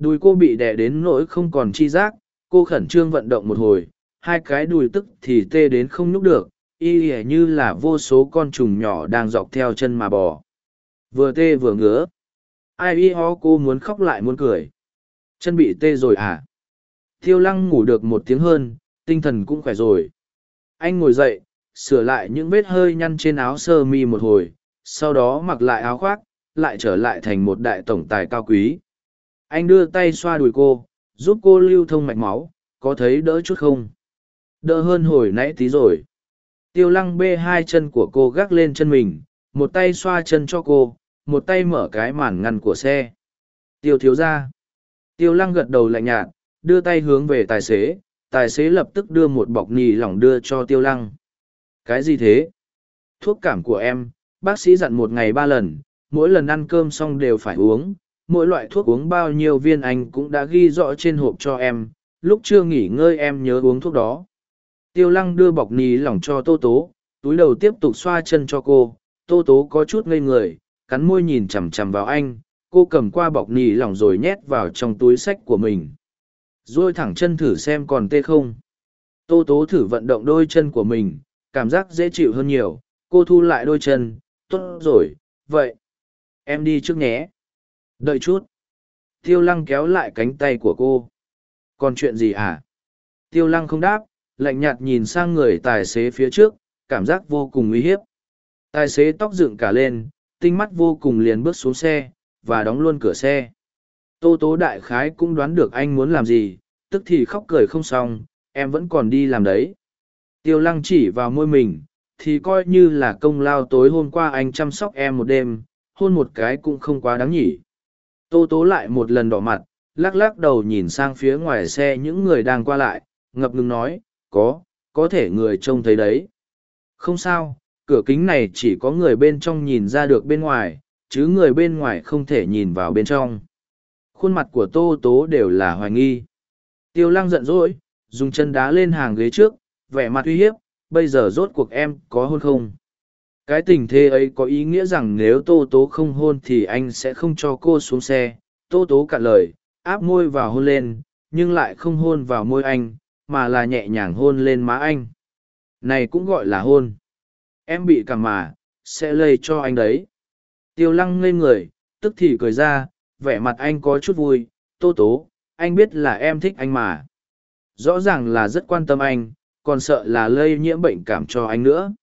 Đùi cô bị đè đến nỗi không còn chi giác, cô khẩn trương vận động một hồi, hai cái đùi tức thì tê đến không nhúc được, y ỉa như là vô số con trùng nhỏ đang dọc theo chân mà bò. Vừa tê vừa ngứa. Ai y ho cô muốn khóc lại muốn cười. Chân bị tê rồi à? Thiêu lăng ngủ được một tiếng hơn, tinh thần cũng khỏe rồi. Anh ngồi dậy, sửa lại những vết hơi nhăn trên áo sơ mi một hồi, sau đó mặc lại áo khoác, lại trở lại thành một đại tổng tài cao quý. Anh đưa tay xoa đùi cô, giúp cô lưu thông mạch máu, có thấy đỡ chút không? Đỡ hơn hồi nãy tí rồi. Tiêu lăng bê hai chân của cô gác lên chân mình, một tay xoa chân cho cô, một tay mở cái màn ngăn của xe. Tiêu thiếu ra. Tiêu lăng gật đầu lạnh nhạt, đưa tay hướng về tài xế, tài xế lập tức đưa một bọc nì lỏng đưa cho tiêu lăng. Cái gì thế? Thuốc cảm của em, bác sĩ dặn một ngày ba lần, mỗi lần ăn cơm xong đều phải uống, mỗi loại thuốc uống bao nhiêu viên anh cũng đã ghi rõ trên hộp cho em, lúc chưa nghỉ ngơi em nhớ uống thuốc đó. Tiêu lăng đưa bọc nì lỏng cho tô tố, túi đầu tiếp tục xoa chân cho cô, tô tố có chút ngây người, cắn môi nhìn chằm chằm vào anh, cô cầm qua bọc nì lỏng rồi nhét vào trong túi sách của mình. Rồi thẳng chân thử xem còn tê không. Tô tố thử vận động đôi chân của mình, cảm giác dễ chịu hơn nhiều, cô thu lại đôi chân, tốt rồi, vậy. Em đi trước nhé. Đợi chút. Tiêu lăng kéo lại cánh tay của cô. Còn chuyện gì à? Tiêu lăng không đáp, lạnh nhạt nhìn sang người tài xế phía trước, cảm giác vô cùng uy hiếp. Tài xế tóc dựng cả lên, tinh mắt vô cùng liền bước xuống xe, và đóng luôn cửa xe. Tô tố đại khái cũng đoán được anh muốn làm gì, tức thì khóc cười không xong, em vẫn còn đi làm đấy. Tiêu lăng chỉ vào môi mình, thì coi như là công lao tối hôm qua anh chăm sóc em một đêm, hôn một cái cũng không quá đáng nhỉ. Tô tố lại một lần đỏ mặt, lắc lắc đầu nhìn sang phía ngoài xe những người đang qua lại, ngập ngừng nói, có, có thể người trông thấy đấy. Không sao, cửa kính này chỉ có người bên trong nhìn ra được bên ngoài, chứ người bên ngoài không thể nhìn vào bên trong. Khuôn mặt của tô tố đều là hoài nghi. Tiêu lăng giận dỗi, dùng chân đá lên hàng ghế trước, vẻ mặt uy hiếp, bây giờ rốt cuộc em có hôn không? Cái tình thế ấy có ý nghĩa rằng nếu tô tố không hôn thì anh sẽ không cho cô xuống xe. Tô tố cạn lời, áp môi vào hôn lên, nhưng lại không hôn vào môi anh, mà là nhẹ nhàng hôn lên má anh. Này cũng gọi là hôn. Em bị cảm mà, sẽ lây cho anh đấy. Tiêu lăng ngây người, tức thì cười ra, vẻ mặt anh có chút vui, tô tố, anh biết là em thích anh mà. Rõ ràng là rất quan tâm anh, còn sợ là lây nhiễm bệnh cảm cho anh nữa.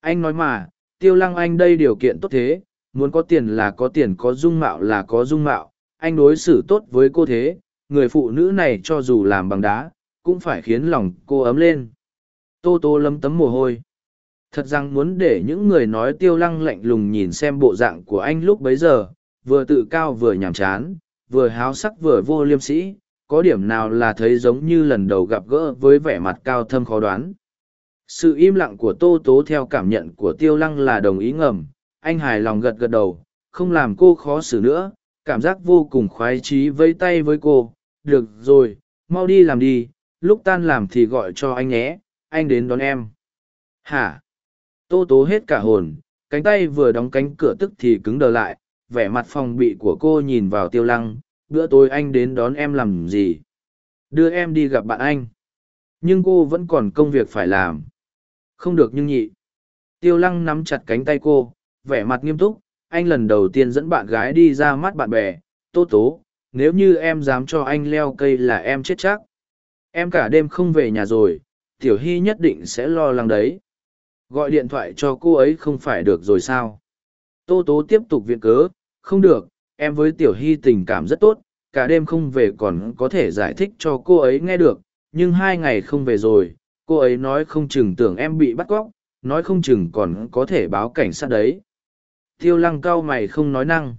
Anh nói mà, tiêu lăng anh đây điều kiện tốt thế, muốn có tiền là có tiền có dung mạo là có dung mạo, anh đối xử tốt với cô thế, người phụ nữ này cho dù làm bằng đá, cũng phải khiến lòng cô ấm lên. Tô tô lấm tấm mồ hôi. Thật rằng muốn để những người nói tiêu lăng lạnh lùng nhìn xem bộ dạng của anh lúc bấy giờ, vừa tự cao vừa nhàm chán, vừa háo sắc vừa vô liêm sĩ, có điểm nào là thấy giống như lần đầu gặp gỡ với vẻ mặt cao thâm khó đoán. Sự im lặng của Tô Tố theo cảm nhận của Tiêu Lăng là đồng ý ngầm, anh hài lòng gật gật đầu, không làm cô khó xử nữa, cảm giác vô cùng khoái trí vây tay với cô. Được rồi, mau đi làm đi, lúc tan làm thì gọi cho anh nhé, anh đến đón em. Hả? Tô Tố hết cả hồn, cánh tay vừa đóng cánh cửa tức thì cứng đờ lại, vẻ mặt phòng bị của cô nhìn vào Tiêu Lăng, bữa tối anh đến đón em làm gì? Đưa em đi gặp bạn anh. Nhưng cô vẫn còn công việc phải làm không được nhưng nhị. Tiêu lăng nắm chặt cánh tay cô, vẻ mặt nghiêm túc, anh lần đầu tiên dẫn bạn gái đi ra mắt bạn bè, tố tố, nếu như em dám cho anh leo cây là em chết chắc. Em cả đêm không về nhà rồi, tiểu hy nhất định sẽ lo lắng đấy. Gọi điện thoại cho cô ấy không phải được rồi sao? Tô tố tiếp tục viện cớ, không được, em với tiểu hy tình cảm rất tốt, cả đêm không về còn có thể giải thích cho cô ấy nghe được, nhưng hai ngày không về rồi, cô ấy nói không chừng tưởng em bị bắt cóc, nói không chừng còn có thể báo cảnh sát đấy. Tiêu lăng cau mày không nói năng.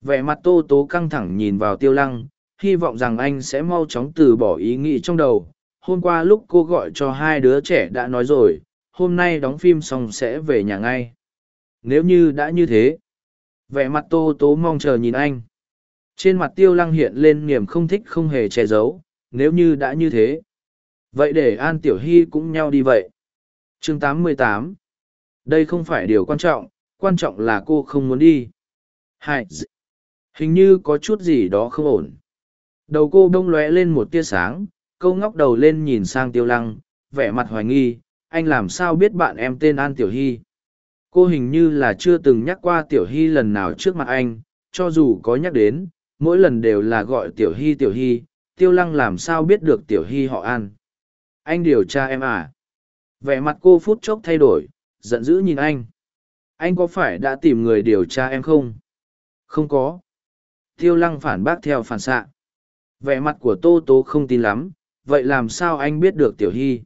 Vẻ mặt tô tố căng thẳng nhìn vào tiêu lăng, hy vọng rằng anh sẽ mau chóng từ bỏ ý nghĩ trong đầu. Hôm qua lúc cô gọi cho hai đứa trẻ đã nói rồi, hôm nay đóng phim xong sẽ về nhà ngay. Nếu như đã như thế, vẻ mặt tô tố mong chờ nhìn anh. Trên mặt tiêu lăng hiện lên niềm không thích không hề che giấu, nếu như đã như thế vậy để an tiểu hy cũng nhau đi vậy. Chương 88 đây không phải điều quan trọng quan trọng là cô không muốn đi. Hai hình như có chút gì đó không ổn. Đầu cô bông lóe lên một tia sáng câu ngóc đầu lên nhìn sang tiêu lăng, vẻ mặt hoài nghi, anh làm sao biết bạn em tên an tiểu hy? Cô hình như là chưa từng nhắc qua tiểu hy lần nào trước mặt anh, cho dù có nhắc đến, mỗi lần đều là gọi tiểu hy tiểu hy, tiêu lăng làm sao biết được tiểu hy họ an? Anh điều tra em à? Vẻ mặt cô phút chốc thay đổi, giận dữ nhìn anh. Anh có phải đã tìm người điều tra em không? Không có. Tiêu lăng phản bác theo phản xạ. Vẻ mặt của tô tố không tin lắm, vậy làm sao anh biết được tiểu hy?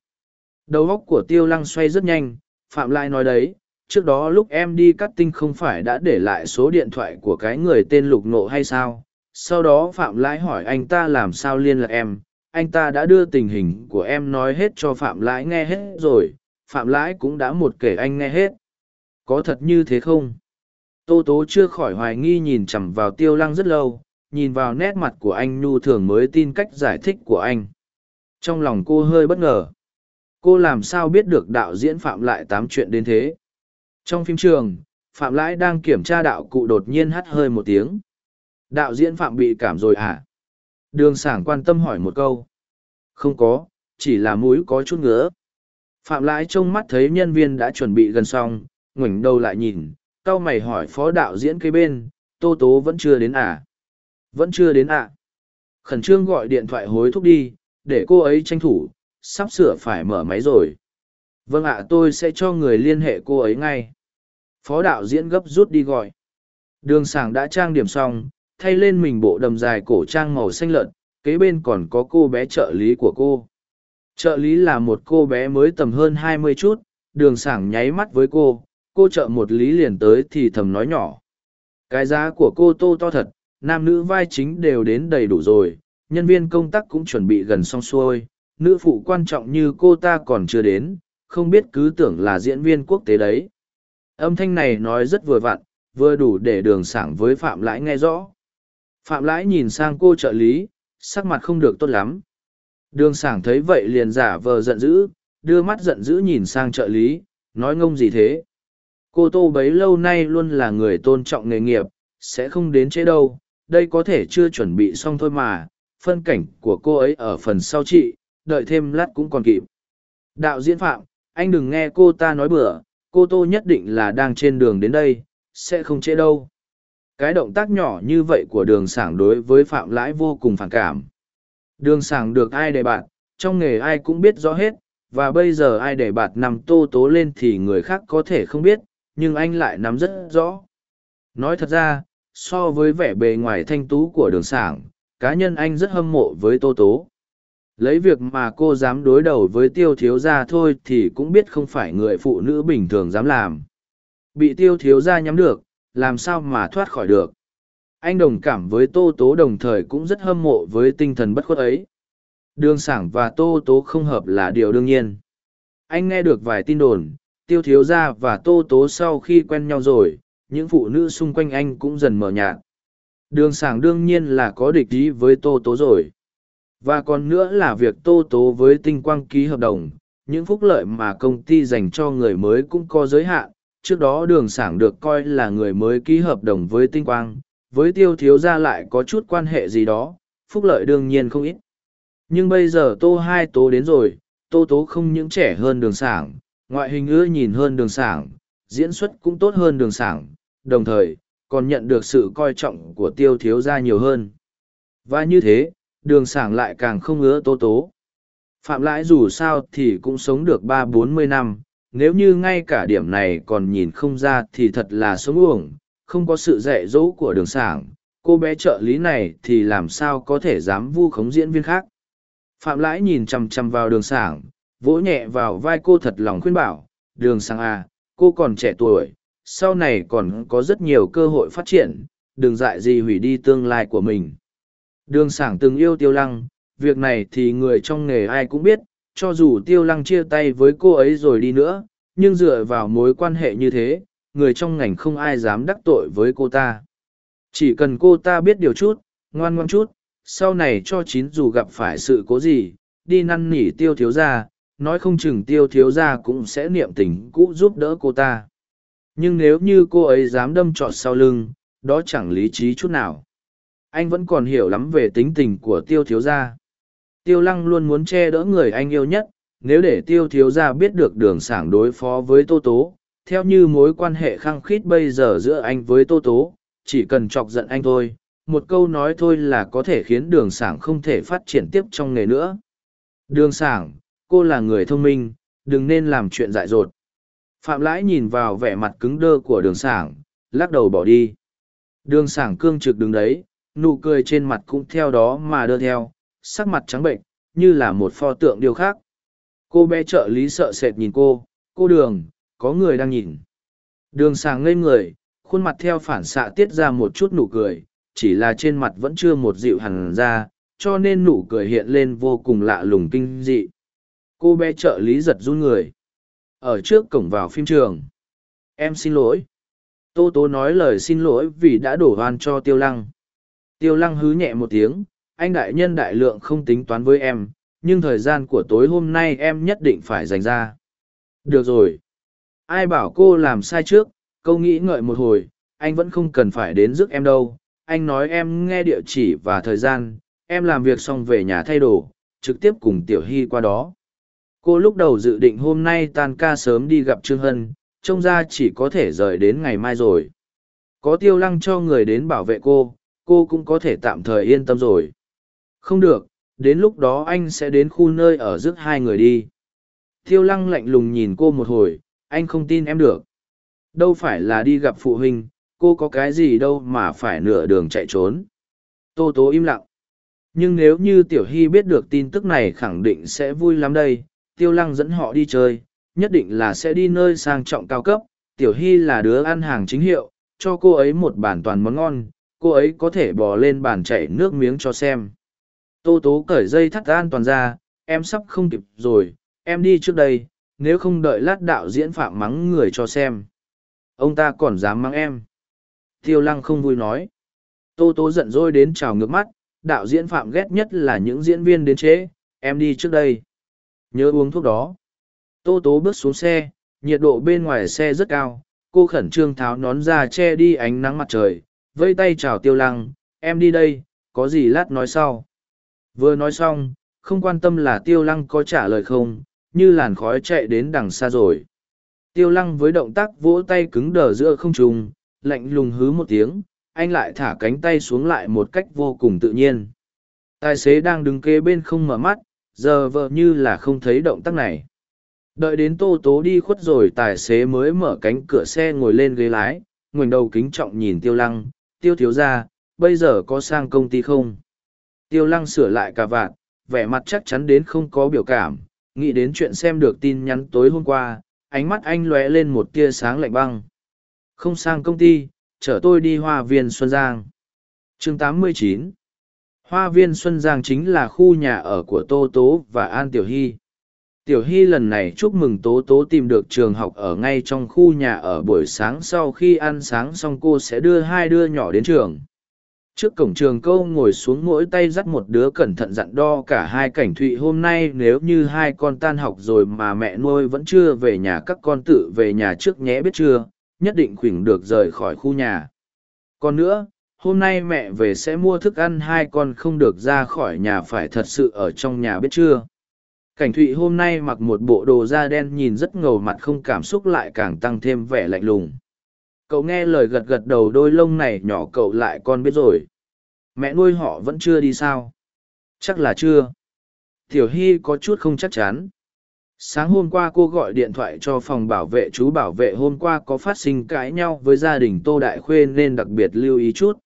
Đầu óc của tiêu lăng xoay rất nhanh, phạm Lai nói đấy, trước đó lúc em đi cắt tinh không phải đã để lại số điện thoại của cái người tên lục nộ hay sao? Sau đó phạm lãi hỏi anh ta làm sao liên lạc em anh ta đã đưa tình hình của em nói hết cho phạm lãi nghe hết rồi, phạm lãi cũng đã một kể anh nghe hết. Có thật như thế không? Tô tố chưa khỏi hoài nghi nhìn chằm vào tiêu lăng rất lâu, nhìn vào nét mặt của anh nhu thường mới tin cách giải thích của anh. Trong lòng cô hơi bất ngờ. Cô làm sao biết được đạo diễn phạm lại tám chuyện đến thế? Trong phim trường, phạm lãi đang kiểm tra đạo cụ đột nhiên hắt hơi một tiếng. Đạo diễn phạm bị cảm rồi à? Đường sảng quan tâm hỏi một câu. Không có, chỉ là mũi có chút ngứa. Phạm lãi trông mắt thấy nhân viên đã chuẩn bị gần xong, ngoảnh đầu lại nhìn cao mày hỏi phó đạo diễn kế bên, tô tố vẫn chưa đến à? Vẫn chưa đến ạ. Khẩn trương gọi điện thoại hối thúc đi, để cô ấy tranh thủ, sắp sửa phải mở máy rồi. Vâng ạ, tôi sẽ cho người liên hệ cô ấy ngay. Phó đạo diễn gấp rút đi gọi. Đường sảng đã trang điểm xong thay lên mình bộ đầm dài cổ trang màu xanh lợn, kế bên còn có cô bé trợ lý của cô. Trợ lý là một cô bé mới tầm hơn hai mươi chút, đường sảng nháy mắt với cô cô trợ một lý liền tới thì thầm nói nhỏ. Cái giá của cô tô to thật, nam nữ vai chính đều đến đầy đủ rồi, nhân viên công tác cũng chuẩn bị gần xong xuôi, nữ phụ quan trọng như cô ta còn chưa đến, không biết cứ tưởng là diễn viên quốc tế đấy. Âm thanh này nói rất vừa vặn, vừa đủ để đường sảng với phạm lãi nghe rõ phạm lãi nhìn sang cô trợ lý, sắc mặt không được tốt lắm. Đường sảng thấy vậy liền giả vờ giận dữ, đưa mắt giận dữ nhìn sang trợ lý, nói ngông gì thế? Cô tô bấy lâu nay luôn là người tôn trọng nghề nghiệp, sẽ không đến chế đâu, đây có thể chưa chuẩn bị xong thôi mà, phân cảnh của cô ấy ở phần sau chị, đợi thêm lát cũng còn kịp. Đạo diễn phạm, anh đừng nghe cô ta nói bừa, cô tô nhất định là đang trên đường đến đây, sẽ không chế đâu cái động tác nhỏ như vậy của đường sảng đối với phạm lãi vô cùng phản cảm. Đường sảng được ai đề bạt trong nghề ai cũng biết rõ hết, và bây giờ ai để bạt nằm tô tố lên thì người khác có thể không biết, nhưng anh lại nắm rất rõ. Nói thật ra, so với vẻ bề ngoài thanh tú của đường sảng, cá nhân anh rất hâm mộ với tô tố. Lấy việc mà cô dám đối đầu với tiêu thiếu gia thôi thì cũng biết không phải người phụ nữ bình thường dám làm. Bị tiêu thiếu gia nhắm được làm sao mà thoát khỏi được? Anh đồng cảm với tô tố đồng thời cũng rất hâm mộ với tinh thần bất khuất ấy. Đường sảng và tô tố không hợp là điều đương nhiên. Anh nghe được vài tin đồn, tiêu thiếu gia và tô tố sau khi quen nhau rồi, những phụ nữ xung quanh anh cũng dần mờ nhạt. Đường sảng đương nhiên là có địch ý với tô tố rồi. Và còn nữa là việc tô tố với tinh quang ký hợp đồng, những phúc lợi mà công ty dành cho người mới cũng có giới hạn trước đó đường sảng được coi là người mới ký hợp đồng với tinh quang, với tiêu thiếu gia lại có chút quan hệ gì đó, phúc lợi đương nhiên không ít. Nhưng bây giờ tô hai tố đến rồi, tô tố không những trẻ hơn đường sảng, ngoại hình ưa nhìn hơn đường sảng, diễn xuất cũng tốt hơn đường sảng, đồng thời, còn nhận được sự coi trọng của tiêu thiếu gia nhiều hơn. Và như thế, đường sảng lại càng không ưa tô tố. Phạm lãi dù sao thì cũng sống được ba bốn mươi năm nếu như ngay cả điểm này còn nhìn không ra thì thật là sống uổng, không có sự dạy dỗ của đường sảng. Cô bé trợ lý này thì làm sao có thể dám vu khống diễn viên khác? Phạm lãi nhìn chằm chằm vào đường sảng, vỗ nhẹ vào vai cô thật lòng khuyên bảo, đường sảng à cô còn trẻ tuổi, sau này còn có rất nhiều cơ hội phát triển, đừng dại gì hủy đi tương lai của mình. Đường sảng từng yêu tiêu lăng, việc này thì người trong nghề ai cũng biết cho dù tiêu lăng chia tay với cô ấy rồi đi nữa, nhưng dựa vào mối quan hệ như thế, người trong ngành không ai dám đắc tội với cô ta. Chỉ cần cô ta biết điều chút, ngoan ngoan chút, sau này cho chín dù gặp phải sự cố gì, đi năn nỉ tiêu thiếu gia, nói không chừng tiêu thiếu gia cũng sẽ niệm tình cũ giúp đỡ cô ta. Nhưng nếu như cô ấy dám đâm trọt sau lưng, đó chẳng lý trí chút nào. Anh vẫn còn hiểu lắm về tính tình của tiêu thiếu gia tiêu lăng luôn muốn che đỡ người anh yêu nhất, nếu để tiêu thiếu gia biết được đường sảng đối phó với tô tố, theo như mối quan hệ khăng khít bây giờ giữa anh với tô tố, chỉ cần chọc giận anh thôi, một câu nói thôi là có thể khiến đường sảng không thể phát triển tiếp trong nghề nữa. Đường sảng, cô là người thông minh, đừng nên làm chuyện dại dột. Phạm lãi nhìn vào vẻ mặt cứng đơ của đường sảng, lắc đầu bỏ đi. Đường sảng cương trực đứng đấy, nụ cười trên mặt cũng theo đó mà đơ theo sắc mặt trắng bệnh, như là một pho tượng điêu khác. Cô bé trợ lý sợ sệt nhìn cô cô đường, có người đang nhìn. Đường sàng ngây người, khuôn mặt theo phản xạ tiết ra một chút nụ cười, chỉ là trên mặt vẫn chưa một dịu hẳn ra, cho nên nụ cười hiện lên vô cùng lạ lùng kinh dị. Cô bé trợ lý giật run người. Ở trước cổng vào phim trường. Em xin lỗi. Tô tố nói lời xin lỗi vì đã đổ hoan cho tiêu lăng. Tiêu lăng hứ nhẹ một tiếng anh đại nhân đại lượng không tính toán với em, nhưng thời gian của tối hôm nay em nhất định phải dành ra. Được rồi. Ai bảo cô làm sai trước, câu nghĩ ngợi một hồi, anh vẫn không cần phải đến rước em đâu. Anh nói em nghe địa chỉ và thời gian, em làm việc xong về nhà thay đồ, trực tiếp cùng tiểu hy qua đó. Cô lúc đầu dự định hôm nay tan ca sớm đi gặp trương hân, trông ra chỉ có thể rời đến ngày mai rồi. Có tiêu lăng cho người đến bảo vệ cô cô cũng có thể tạm thời yên tâm rồi không được, đến lúc đó anh sẽ đến khu nơi ở rước hai người đi. Tiêu lăng lạnh lùng nhìn cô một hồi, anh không tin em được. Đâu phải là đi gặp phụ huynh, cô có cái gì đâu mà phải nửa đường chạy trốn. Tô tố im lặng. Nhưng nếu như tiểu hy biết được tin tức này khẳng định sẽ vui lắm đây. Tiêu lăng dẫn họ đi chơi, nhất định là sẽ đi nơi sang trọng cao cấp. Tiểu hy là đứa ăn hàng chính hiệu, cho cô ấy một bản toàn món ngon, cô ấy có thể bò lên bàn chảy nước miếng cho xem tô tố cởi dây thắt an toàn ra, em sắp không kịp rồi, em đi trước đây, nếu không đợi lát đạo diễn phạm mắng người cho xem. Ông ta còn dám mắng em. Tiêu lăng không vui nói. Tô tố giận dỗi đến trào ngược mắt, đạo diễn phạm ghét nhất là những diễn viên đến trễ, em đi trước đây. Nhớ uống thuốc đó. Tô tố bước xuống xe, nhiệt độ bên ngoài xe rất cao, cô khẩn trương tháo nón ra che đi ánh nắng mặt trời vây tay chào tiêu lăng, em đi đây, có gì lát nói sau vừa nói xong, không quan tâm là tiêu lăng có trả lời không, như làn khói chạy đến đằng xa rồi. Tiêu lăng với động tác vỗ tay cứng đờ giữa không trùng lạnh lùng hứ một tiếng, anh lại thả cánh tay xuống lại một cách vô cùng tự nhiên. Tài xế đang đứng kế bên không mở mắt, giờ vợ như là không thấy động tác này. Đợi đến tô tố đi khuất rồi tài xế mới mở cánh cửa xe ngồi lên ghế lái, ngoảnh đầu kính trọng nhìn tiêu lăng, tiêu thiếu ra bây giờ có sang công ty không? Tiêu lăng sửa lại cà vạt, vẻ mặt chắc chắn đến không có biểu cảm, nghĩ đến chuyện xem được tin nhắn tối hôm qua, ánh mắt anh lóe lên một tia sáng lạnh băng. Không sang công ty, chở tôi đi hoa viên xuân giang. Chương 89 hoa viên xuân giang chính là khu nhà ở của tô tố và an tiểu hy. Tiểu hy lần này chúc mừng tố tố tìm được trường học ở ngay trong khu nhà ở buổi sáng sau khi ăn sáng xong cô sẽ đưa hai đứa nhỏ đến trường trước cổng trường câu ngồi xuống mỗi tay dắt một đứa cẩn thận dặn đo cả hai cảnh thụy hôm nay nếu như hai con tan học rồi mà mẹ nuôi vẫn chưa về nhà các con tự về nhà trước nhé biết chưa, nhất định khuỷng được rời khỏi khu nhà. Còn nữa, hôm nay mẹ về sẽ mua thức ăn hai con không được ra khỏi nhà phải thật sự ở trong nhà biết chưa. Cảnh thụy hôm nay mặc một bộ đồ da đen nhìn rất ngầu mặt không cảm xúc lại càng tăng thêm vẻ lạnh lùng cậu nghe lời gật gật đầu đôi lông này nhỏ cậu lại con biết rồi. Mẹ nuôi họ vẫn chưa đi sao? Chắc là chưa. Tiểu hy có chút không chắc chắn. Sáng hôm qua cô gọi điện thoại cho phòng bảo vệ chú bảo vệ hôm qua có phát sinh cãi nhau với gia đình tô đại khuê nên đặc biệt lưu ý chút.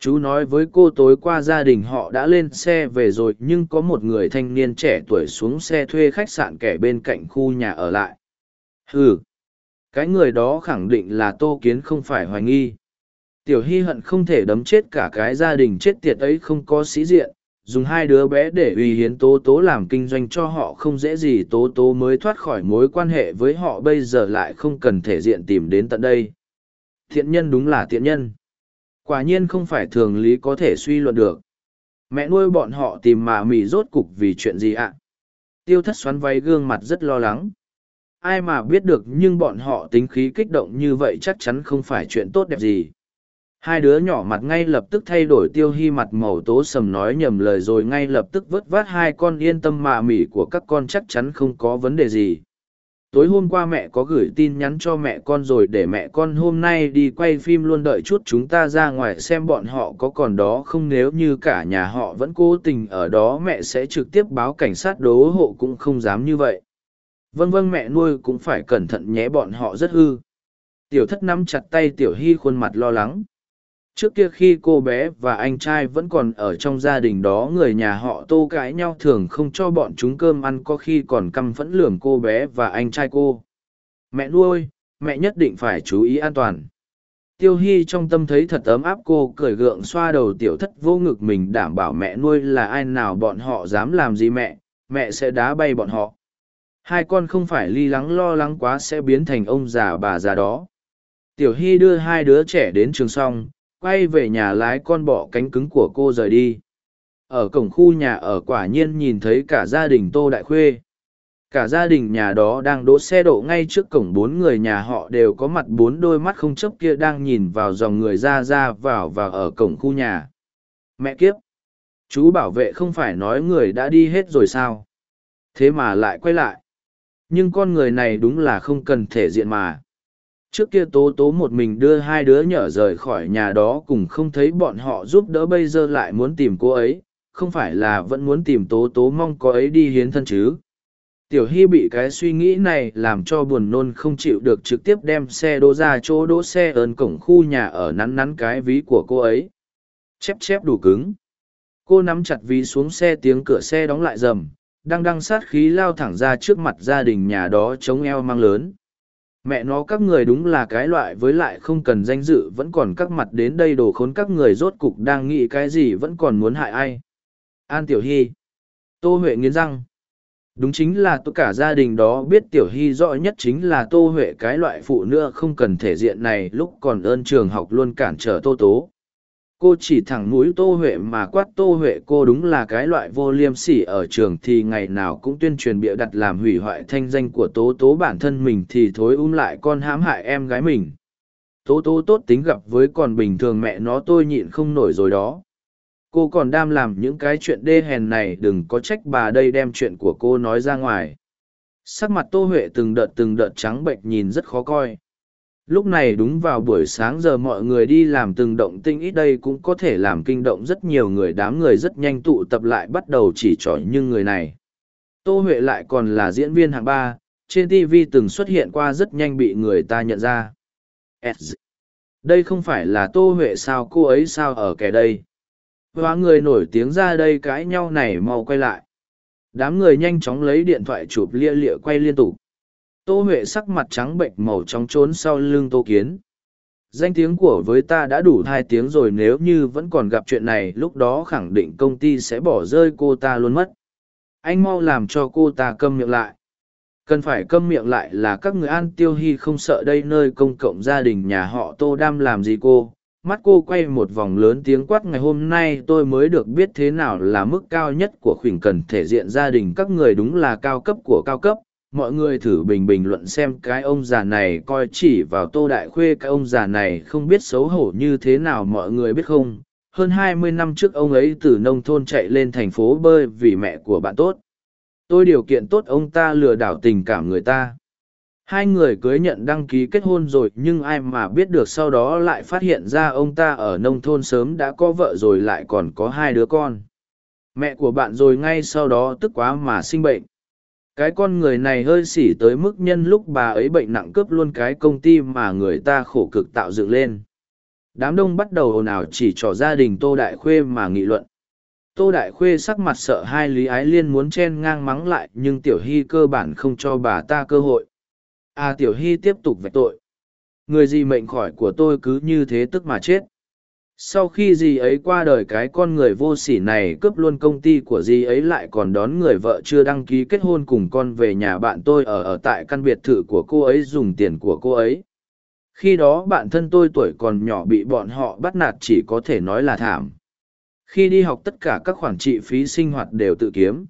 Chú nói với cô tối qua gia đình họ đã lên xe về rồi nhưng có một người thanh niên trẻ tuổi xuống xe thuê khách sạn kẻ bên cạnh khu nhà ở lại. Ừ cái người đó khẳng định là tô kiến không phải hoài nghi. Tiểu hy hận không thể đấm chết cả cái gia đình chết tiệt ấy không có sĩ diện, dùng hai đứa bé để uy hiến tố tố làm kinh doanh cho họ không dễ gì tố tố mới thoát khỏi mối quan hệ với họ bây giờ lại không cần thể diện tìm đến tận đây. Thiện nhân đúng là thiện nhân. Quả nhiên không phải thường lý có thể suy luận được. Mẹ nuôi bọn họ tìm mà mì rốt cục vì chuyện gì ạ? Tiêu thất xoắn váy gương mặt rất lo lắng ai mà biết được nhưng bọn họ tính khí kích động như vậy chắc chắn không phải chuyện tốt đẹp gì. Hai đứa nhỏ mặt ngay lập tức thay đổi tiêu hy mặt màu tố sầm nói nhầm lời rồi ngay lập tức vớt vát hai con yên tâm mạ mỉ của các con chắc chắn không có vấn đề gì. Tối hôm qua mẹ có gửi tin nhắn cho mẹ con rồi để mẹ con hôm nay đi quay phim luôn đợi chút chúng ta ra ngoài xem bọn họ có còn đó không. Nếu như cả nhà họ vẫn cố tình ở đó mẹ sẽ trực tiếp báo cảnh sát đố hộ cũng không dám như vậy vâng vâng mẹ nuôi cũng phải cẩn thận nhé bọn họ rất hư. Tiểu thất nắm chặt tay tiểu hy khuôn mặt lo lắng. Trước kia khi cô bé và anh trai vẫn còn ở trong gia đình đó, người nhà họ tô cãi nhau thường không cho bọn chúng cơm ăn, có khi còn căm phẫn lườm cô bé và anh trai cô. Mẹ nuôi, mẹ nhất định phải chú ý an toàn. Tiêu hy trong tâm thấy thật ấm áp, cô cười gượng xoa đầu tiểu thất vô ngực mình, đảm bảo mẹ nuôi là ai nào bọn họ dám làm gì mẹ mẹ sẽ đá bay bọn họ hai con không phải ly lắng lo lắng quá sẽ biến thành ông già bà già đó. Tiểu hy đưa hai đứa trẻ đến trường xong, quay về nhà lái con bọ cánh cứng của cô rời đi. Ở cổng khu nhà ở quả nhiên nhìn thấy cả gia đình tô đại khuê. Cả gia đình nhà đó đang đỗ xe đỗ ngay trước cổng bốn người nhà họ đều có mặt bốn đôi mắt không chấp kia đang nhìn vào dòng người ra ra vào và ở cổng khu nhà. Mẹ kiếp! Chú bảo vệ không phải nói người đã đi hết rồi sao? Thế mà lại quay lại nhưng con người này đúng là không cần thể diện mà. Trước kia tố tố một mình đưa hai đứa nhỏ rời khỏi nhà đó cùng không thấy bọn họ giúp đỡ bây giờ lại muốn tìm cô ấy, không phải là vẫn muốn tìm tố tố mong cô ấy đi hiến thân chứ? Tiểu hy bị cái suy nghĩ này làm cho buồn nôn không chịu được trực tiếp đem xe đỗ ra chỗ đỗ xe ơn cổng khu nhà ở nắn nắn cái ví của cô ấy. Chép chép đủ cứng. Cô nắm chặt ví xuống xe, tiếng cửa xe đóng lại rầm đang đăng sát khí lao thẳng ra trước mặt gia đình nhà đó chống eo mang lớn. Mẹ nó các người đúng là cái loại với lại không cần danh dự, vẫn còn các mặt đến đây đồ khốn các người rốt cục đang nghĩ cái gì vẫn còn muốn hại ai. An tiểu hy. Tô huệ nghiến răng. Đúng chính là tất cả gia đình đó biết tiểu hy rõ nhất chính là tô huệ cái loại phụ nữa không cần thể diện này, lúc còn ơn trường học luôn cản trở tô tố cô chỉ thẳng mũi tô huệ mà quát tô huệ cô đúng là cái loại vô liêm sỉ ở trường thì ngày nào cũng tuyên truyền bịa đặt làm hủy hoại thanh danh của tố tố bản thân mình thì thối um lại con hãm hại em gái mình. Tố tố tốt tính gặp với còn bình thường mẹ nó tôi nhịn không nổi rồi đó. Cô còn đam làm những cái chuyện đê hèn này, đừng có trách bà đây đem chuyện của cô nói ra ngoài. Sắc mặt tô huệ từng đợt từng đợt trắng bệnh nhìn rất khó coi lúc này đúng vào buổi sáng giờ mọi người đi làm từng động tinh ít đây cũng có thể làm kinh động rất nhiều người, đám người rất nhanh tụ tập lại bắt đầu chỉ trỏ nhưng người này. Tô huệ lại còn là diễn viên hạng ba, trên tv từng xuất hiện qua rất nhanh bị người ta nhận ra. Đây không phải là tô huệ sao, cô ấy sao ở kẻ đây? Hóa người nổi tiếng ra đây cãi nhau này mau quay lại. Đám người nhanh chóng lấy điện thoại chụp lia lịa quay liên tục tô huệ sắc mặt trắng bệnh màu trắng trốn sau lưng tô kiến. Danh tiếng của với ta đã đủ hai tiếng rồi, nếu như vẫn còn gặp chuyện này, lúc đó khẳng định công ty sẽ bỏ rơi cô ta luôn mất. Anh mau làm cho cô ta câm miệng lại. Cần phải câm miệng lại là các người an tiêu hy không sợ đây, nơi công cộng gia đình nhà họ tô đam làm gì cô? Mắt cô quay một vòng lớn tiếng quát, ngày hôm nay tôi mới được biết thế nào là mức cao nhất của khuyển cần thể diện gia đình. Các người đúng là cao cấp của cao cấp mọi người thử bình bình luận xem cái ông già này coi chỉ vào tô đại khuê, cái ông già này không biết xấu hổ như thế nào mọi người biết không? Hơn hai mươi năm trước ông ấy từ nông thôn chạy lên thành phố bơi vì mẹ của bạn tốt. Tôi điều kiện tốt ông ta lừa đảo tình cảm người ta. Hai người cưới nhận đăng ký kết hôn rồi, nhưng ai mà biết được sau đó lại phát hiện ra ông ta ở nông thôn sớm đã có vợ rồi lại còn có hai đứa con. Mẹ của bạn rồi ngay sau đó tức quá mà sinh bệnh cái con người này hơi xỉ tới mức nhân lúc bà ấy bệnh nặng cướp luôn cái công ty mà người ta khổ cực tạo dựng lên. Đám đông bắt đầu ồn ào chỉ trỏ gia đình tô đại khuê mà nghị luận. Tô đại khuê sắc mặt sợ hai lý ái liên muốn chen ngang mắng lại, nhưng tiểu hy cơ bản không cho bà ta cơ hội. À tiểu hy tiếp tục vạch tội. Người gì mệnh khỏi của tôi cứ như thế tức mà chết sau khi dì ấy qua đời cái con người vô sỉ này cướp luôn công ty của dì ấy lại còn đón người vợ chưa đăng ký kết hôn cùng con về nhà bạn tôi ở ở tại căn biệt thự của cô ấy dùng tiền của cô ấy. Khi đó bạn thân tôi tuổi còn nhỏ bị bọn họ bắt nạt chỉ có thể nói là thảm. Khi đi học tất cả các khoản chi phí sinh hoạt đều tự kiếm.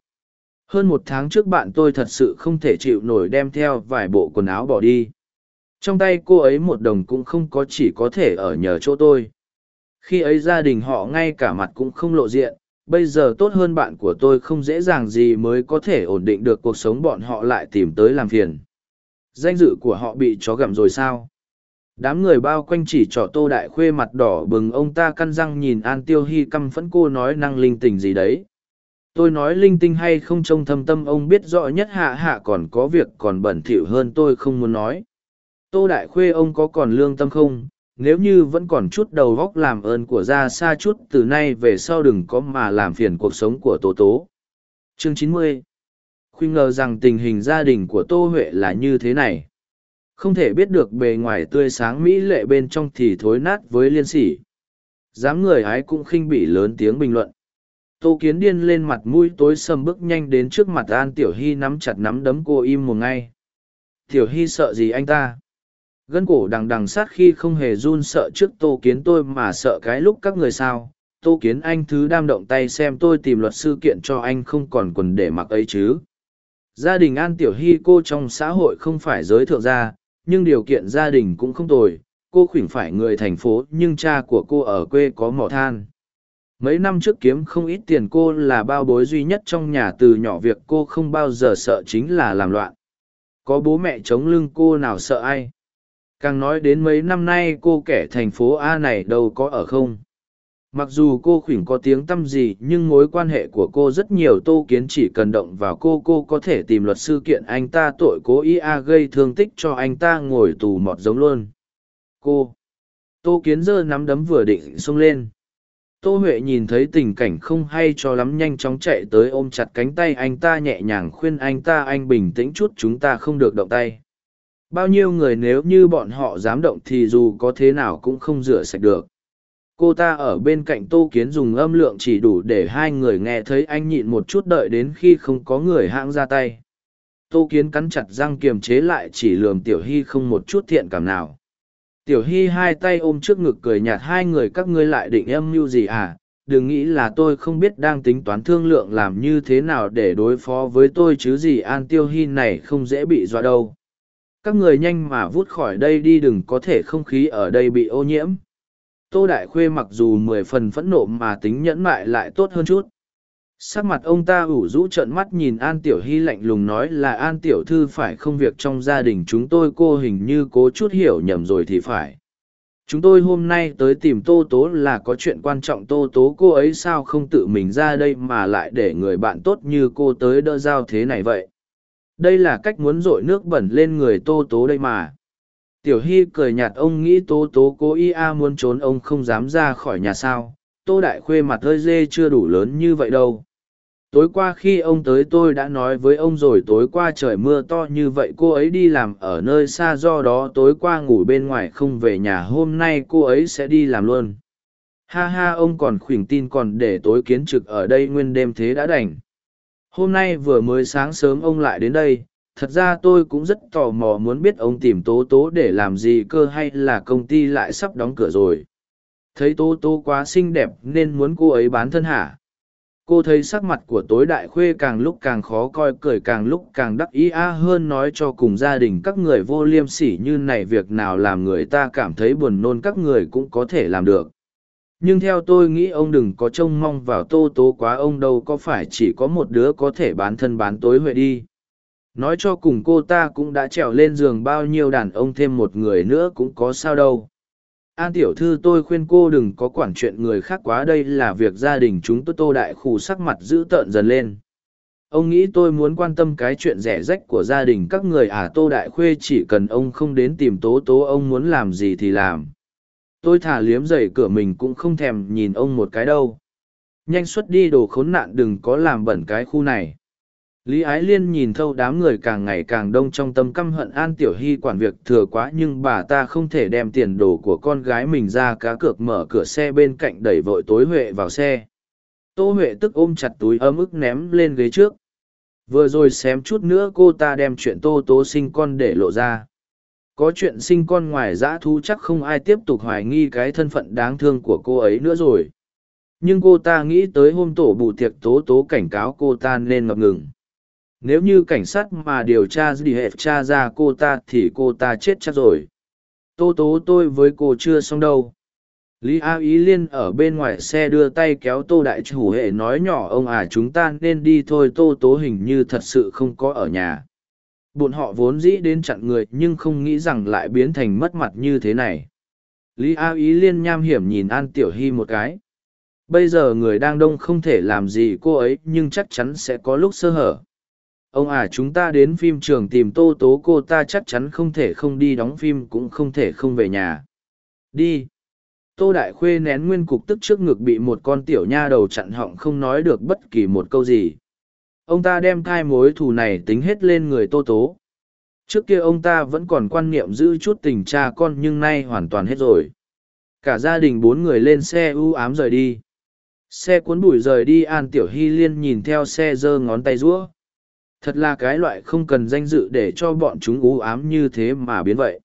Hơn một tháng trước bạn tôi thật sự không thể chịu nổi đem theo vài bộ quần áo bỏ đi. Trong tay cô ấy một đồng cũng không có chỉ có thể ở nhờ chỗ tôi khi ấy gia đình họ ngay cả mặt cũng không lộ diện, bây giờ tốt hơn bạn của tôi không dễ dàng gì mới có thể ổn định được cuộc sống bọn họ lại tìm tới làm phiền. Danh dự của họ bị chó gặm rồi sao? Đám người bao quanh chỉ trỏ tô đại khuê mặt đỏ bừng, ông ta căn răng nhìn an tiêu hy căm phẫn cô nói năng linh tình gì đấy. Tôi nói linh tinh hay không trông thâm tâm, ông biết rõ nhất hạ hạ còn có việc còn bẩn thỉu hơn tôi không muốn nói. Tô đại khuê ông có còn lương tâm không? Nếu như vẫn còn chút đầu góc làm ơn của ra xa chút, từ nay về sau đừng có mà làm phiền cuộc sống của tố tố. Chương chín mươi. Khuyên ngờ rằng tình hình gia đình của tô huệ là như thế này. Không thể biết được bề ngoài tươi sáng mỹ lệ bên trong thì thối nát với liên sỉ. Dám người ái cũng khinh bỉ lớn tiếng bình luận. Tô kiến điên lên mặt mũi tối sầm bước nhanh đến trước mặt an tiểu hy nắm chặt nắm đấm cô im một ngay. Tiểu hy sợ gì anh ta? Gân cổ đằng đằng sát khi không hề run sợ trước tô kiến tôi mà sợ cái lúc các người sao. Tô kiến anh thứ đam động tay xem tôi tìm luật sư kiện cho anh không còn quần để mặc ấy chứ. Gia đình an tiểu hy cô trong xã hội không phải giới thượng gia, nhưng điều kiện gia đình cũng không tồi. Cô khuyển phải người thành phố, nhưng cha của cô ở quê có mỏ than. Mấy năm trước kiếm không ít tiền cô là bao bối duy nhất trong nhà từ nhỏ việc cô không bao giờ sợ chính là làm loạn. Có bố mẹ chống lưng cô nào sợ ai? Càng nói đến mấy năm nay cô kẻ thành phố a này đâu có ở không. Mặc dù cô khuyển có tiếng t â m gì, nhưng mối quan hệ của cô rất nhiều tô kiến chỉ cần động vào cô cô có thể tìm luật sư kiện anh ta tội cố ý a gây thương tích cho anh ta ngồi tù mọt giống luôn. Cô, tô kiến giơ nắm đấm vừa định xông lên. Tô huệ nhìn thấy tình cảnh không hay cho lắm nhanh chóng chạy tới ôm chặt cánh tay anh ta nhẹ nhàng khuyên anh ta, anh bình tĩnh chút, chúng ta không được động tay bao nhiêu người nếu như bọn họ dám động thì dù có thế nào cũng không rửa sạch được. Cô ta ở bên cạnh tô kiến dùng âm lượng chỉ đủ để hai người nghe thấy anh nhịn một chút đợi đến khi không có người hãng ra tay. Tô kiến cắn chặt răng kiềm chế lại chỉ lườm tiểu hy không một chút thiện cảm nào. Tiểu Hy hai tay ôm trước ngực cười nhạt hai người các ngươi lại định âm mưu gì à, đừng nghĩ là tôi không biết đang tính toán thương lượng làm như thế nào để đối phó với tôi chứ gì An Tiêu Hy này không dễ bị dọa đâu. Các người nhanh mà vút khỏi đây đi, đừng có thể không khí ở đây bị ô nhiễm. Tô Đại Khuê mặc dù mười phần phẫn nộ mà tính nhẫn mại lại tốt hơn chút. Sắc mặt ông ta ủ rũ trợn mắt nhìn an tiểu hy lạnh lùng nói là, an tiểu thư, phải không việc trong gia đình chúng tôi cô hình như cố chút hiểu nhầm rồi thì phải. Chúng tôi hôm nay tới tìm tô tố là có chuyện quan trọng, tô tố cô ấy sao không tự mình ra đây mà lại để người bạn tốt như cô tới đỡ giao thế này vậy? Đây là cách muốn dội nước bẩn lên người tô tố đây mà. Tiểu hy cười nhạt ông nghĩ tố tố cố ý a muốn trốn ông không dám ra khỏi nhà sao. Tô đại khuê mặt hơi dê chưa đủ lớn như vậy đâu. Tối qua khi ông tới tôi đã nói với ông rồi, tối qua trời mưa to như vậy cô ấy đi làm ở nơi xa do đó, tối qua ngủ bên ngoài không về nhà, hôm nay cô ấy sẽ đi làm luôn. Ha ha, ông còn khuỳnh tin còn để tối kiến trực ở đây nguyên đêm thế đã đành hôm nay vừa mới sáng sớm ông lại đến đây, thật ra tôi cũng rất tò mò muốn biết ông tìm tố tố để làm gì cơ hay là công ty lại sắp đóng cửa rồi. Thấy tố tố quá xinh đẹp nên muốn cô ấy bán thân hả? Cô thấy sắc mặt của tối đại khuê càng lúc càng khó coi, cười càng lúc càng đắc ý, a hơn nói cho cùng gia đình các người vô liêm sỉ như này việc nào làm người ta cảm thấy buồn nôn các người cũng có thể làm được nhưng theo tôi nghĩ ông đừng có trông mong vào tô tố quá ông đâu, có phải chỉ có một đứa có thể bán thân bán tối huệ đi nói cho cùng cô ta cũng đã trèo lên giường bao nhiêu đàn ông thêm một người nữa cũng có sao đâu An tiểu thư tôi khuyên cô đừng có quản chuyện người khác quá, đây là việc gia đình chúng tôi, tô đại khù sắc mặt dữ tợn dần lên. Ông nghĩ tôi muốn quan tâm cái chuyện rẻ rách của gia đình các người à tô đại khuê chỉ cần ông không đến tìm tố tố, ông muốn làm gì thì làm. Tôi thả liếm dày cửa mình cũng không thèm nhìn ông một cái đâu. Nhanh xuất đi đồ khốn nạn đừng có làm bẩn cái khu này. Lý Ái Liên nhìn thâu đám người càng ngày càng đông trong tâm căm hận An Tiểu Hy quản việc thừa quá nhưng bà ta không thể đem tiền đồ của con gái mình ra cá cược mở cửa xe bên cạnh đẩy vội tối Huệ vào xe. Tô Huệ tức ôm chặt túi ấm ức ném lên ghế trước. Vừa rồi xém chút nữa cô ta đem chuyện Tô Tố sinh con để lộ ra. Có chuyện sinh con ngoài dã thú chắc không ai tiếp tục hoài nghi cái thân phận đáng thương của cô ấy nữa rồi. Nhưng cô ta nghĩ tới hôm tổ bù tiệc Tố Tố cảnh cáo cô ta nên ngập ngừng. Nếu như cảnh sát mà điều tra gì hệ tra ra cô ta thì cô ta chết chắc rồi. Tô tố tôi với cô chưa xong đâu. Lý a ý liên ở bên ngoài xe đưa tay kéo tô đại chủ hệ nói nhỏ, ông à chúng ta nên đi thôi, tô tố hình như thật sự không có ở nhà bọn họ vốn dĩ đến chặn người nhưng không nghĩ rằng lại biến thành mất mặt như thế này. Lý a ý liên nham hiểm nhìn an tiểu hy một cái. Bây giờ người đang đông không thể làm gì cô ấy, nhưng chắc chắn sẽ có lúc sơ hở. Ông à chúng ta đến phim trường tìm tô tố cô ta chắc chắn không thể không đi đóng phim cũng không thể không về nhà. Đi. Tô đại khuê nén nguyên cục tức trước ngực bị một con tiểu nha đầu chặn họng không nói được bất kỳ một câu gì ông ta đem thai mối thù này tính hết lên người tô tố. Trước kia ông ta vẫn còn quan niệm giữ chút tình cha con nhưng nay hoàn toàn hết rồi. Cả gia đình bốn người lên xe ưu ám rời đi. Xe cuốn bụi rời đi, an tiểu hy liên nhìn theo xe giơ ngón tay rũa. Thật là cái loại không cần danh dự để cho bọn chúng ưu ám như thế mà biến vậy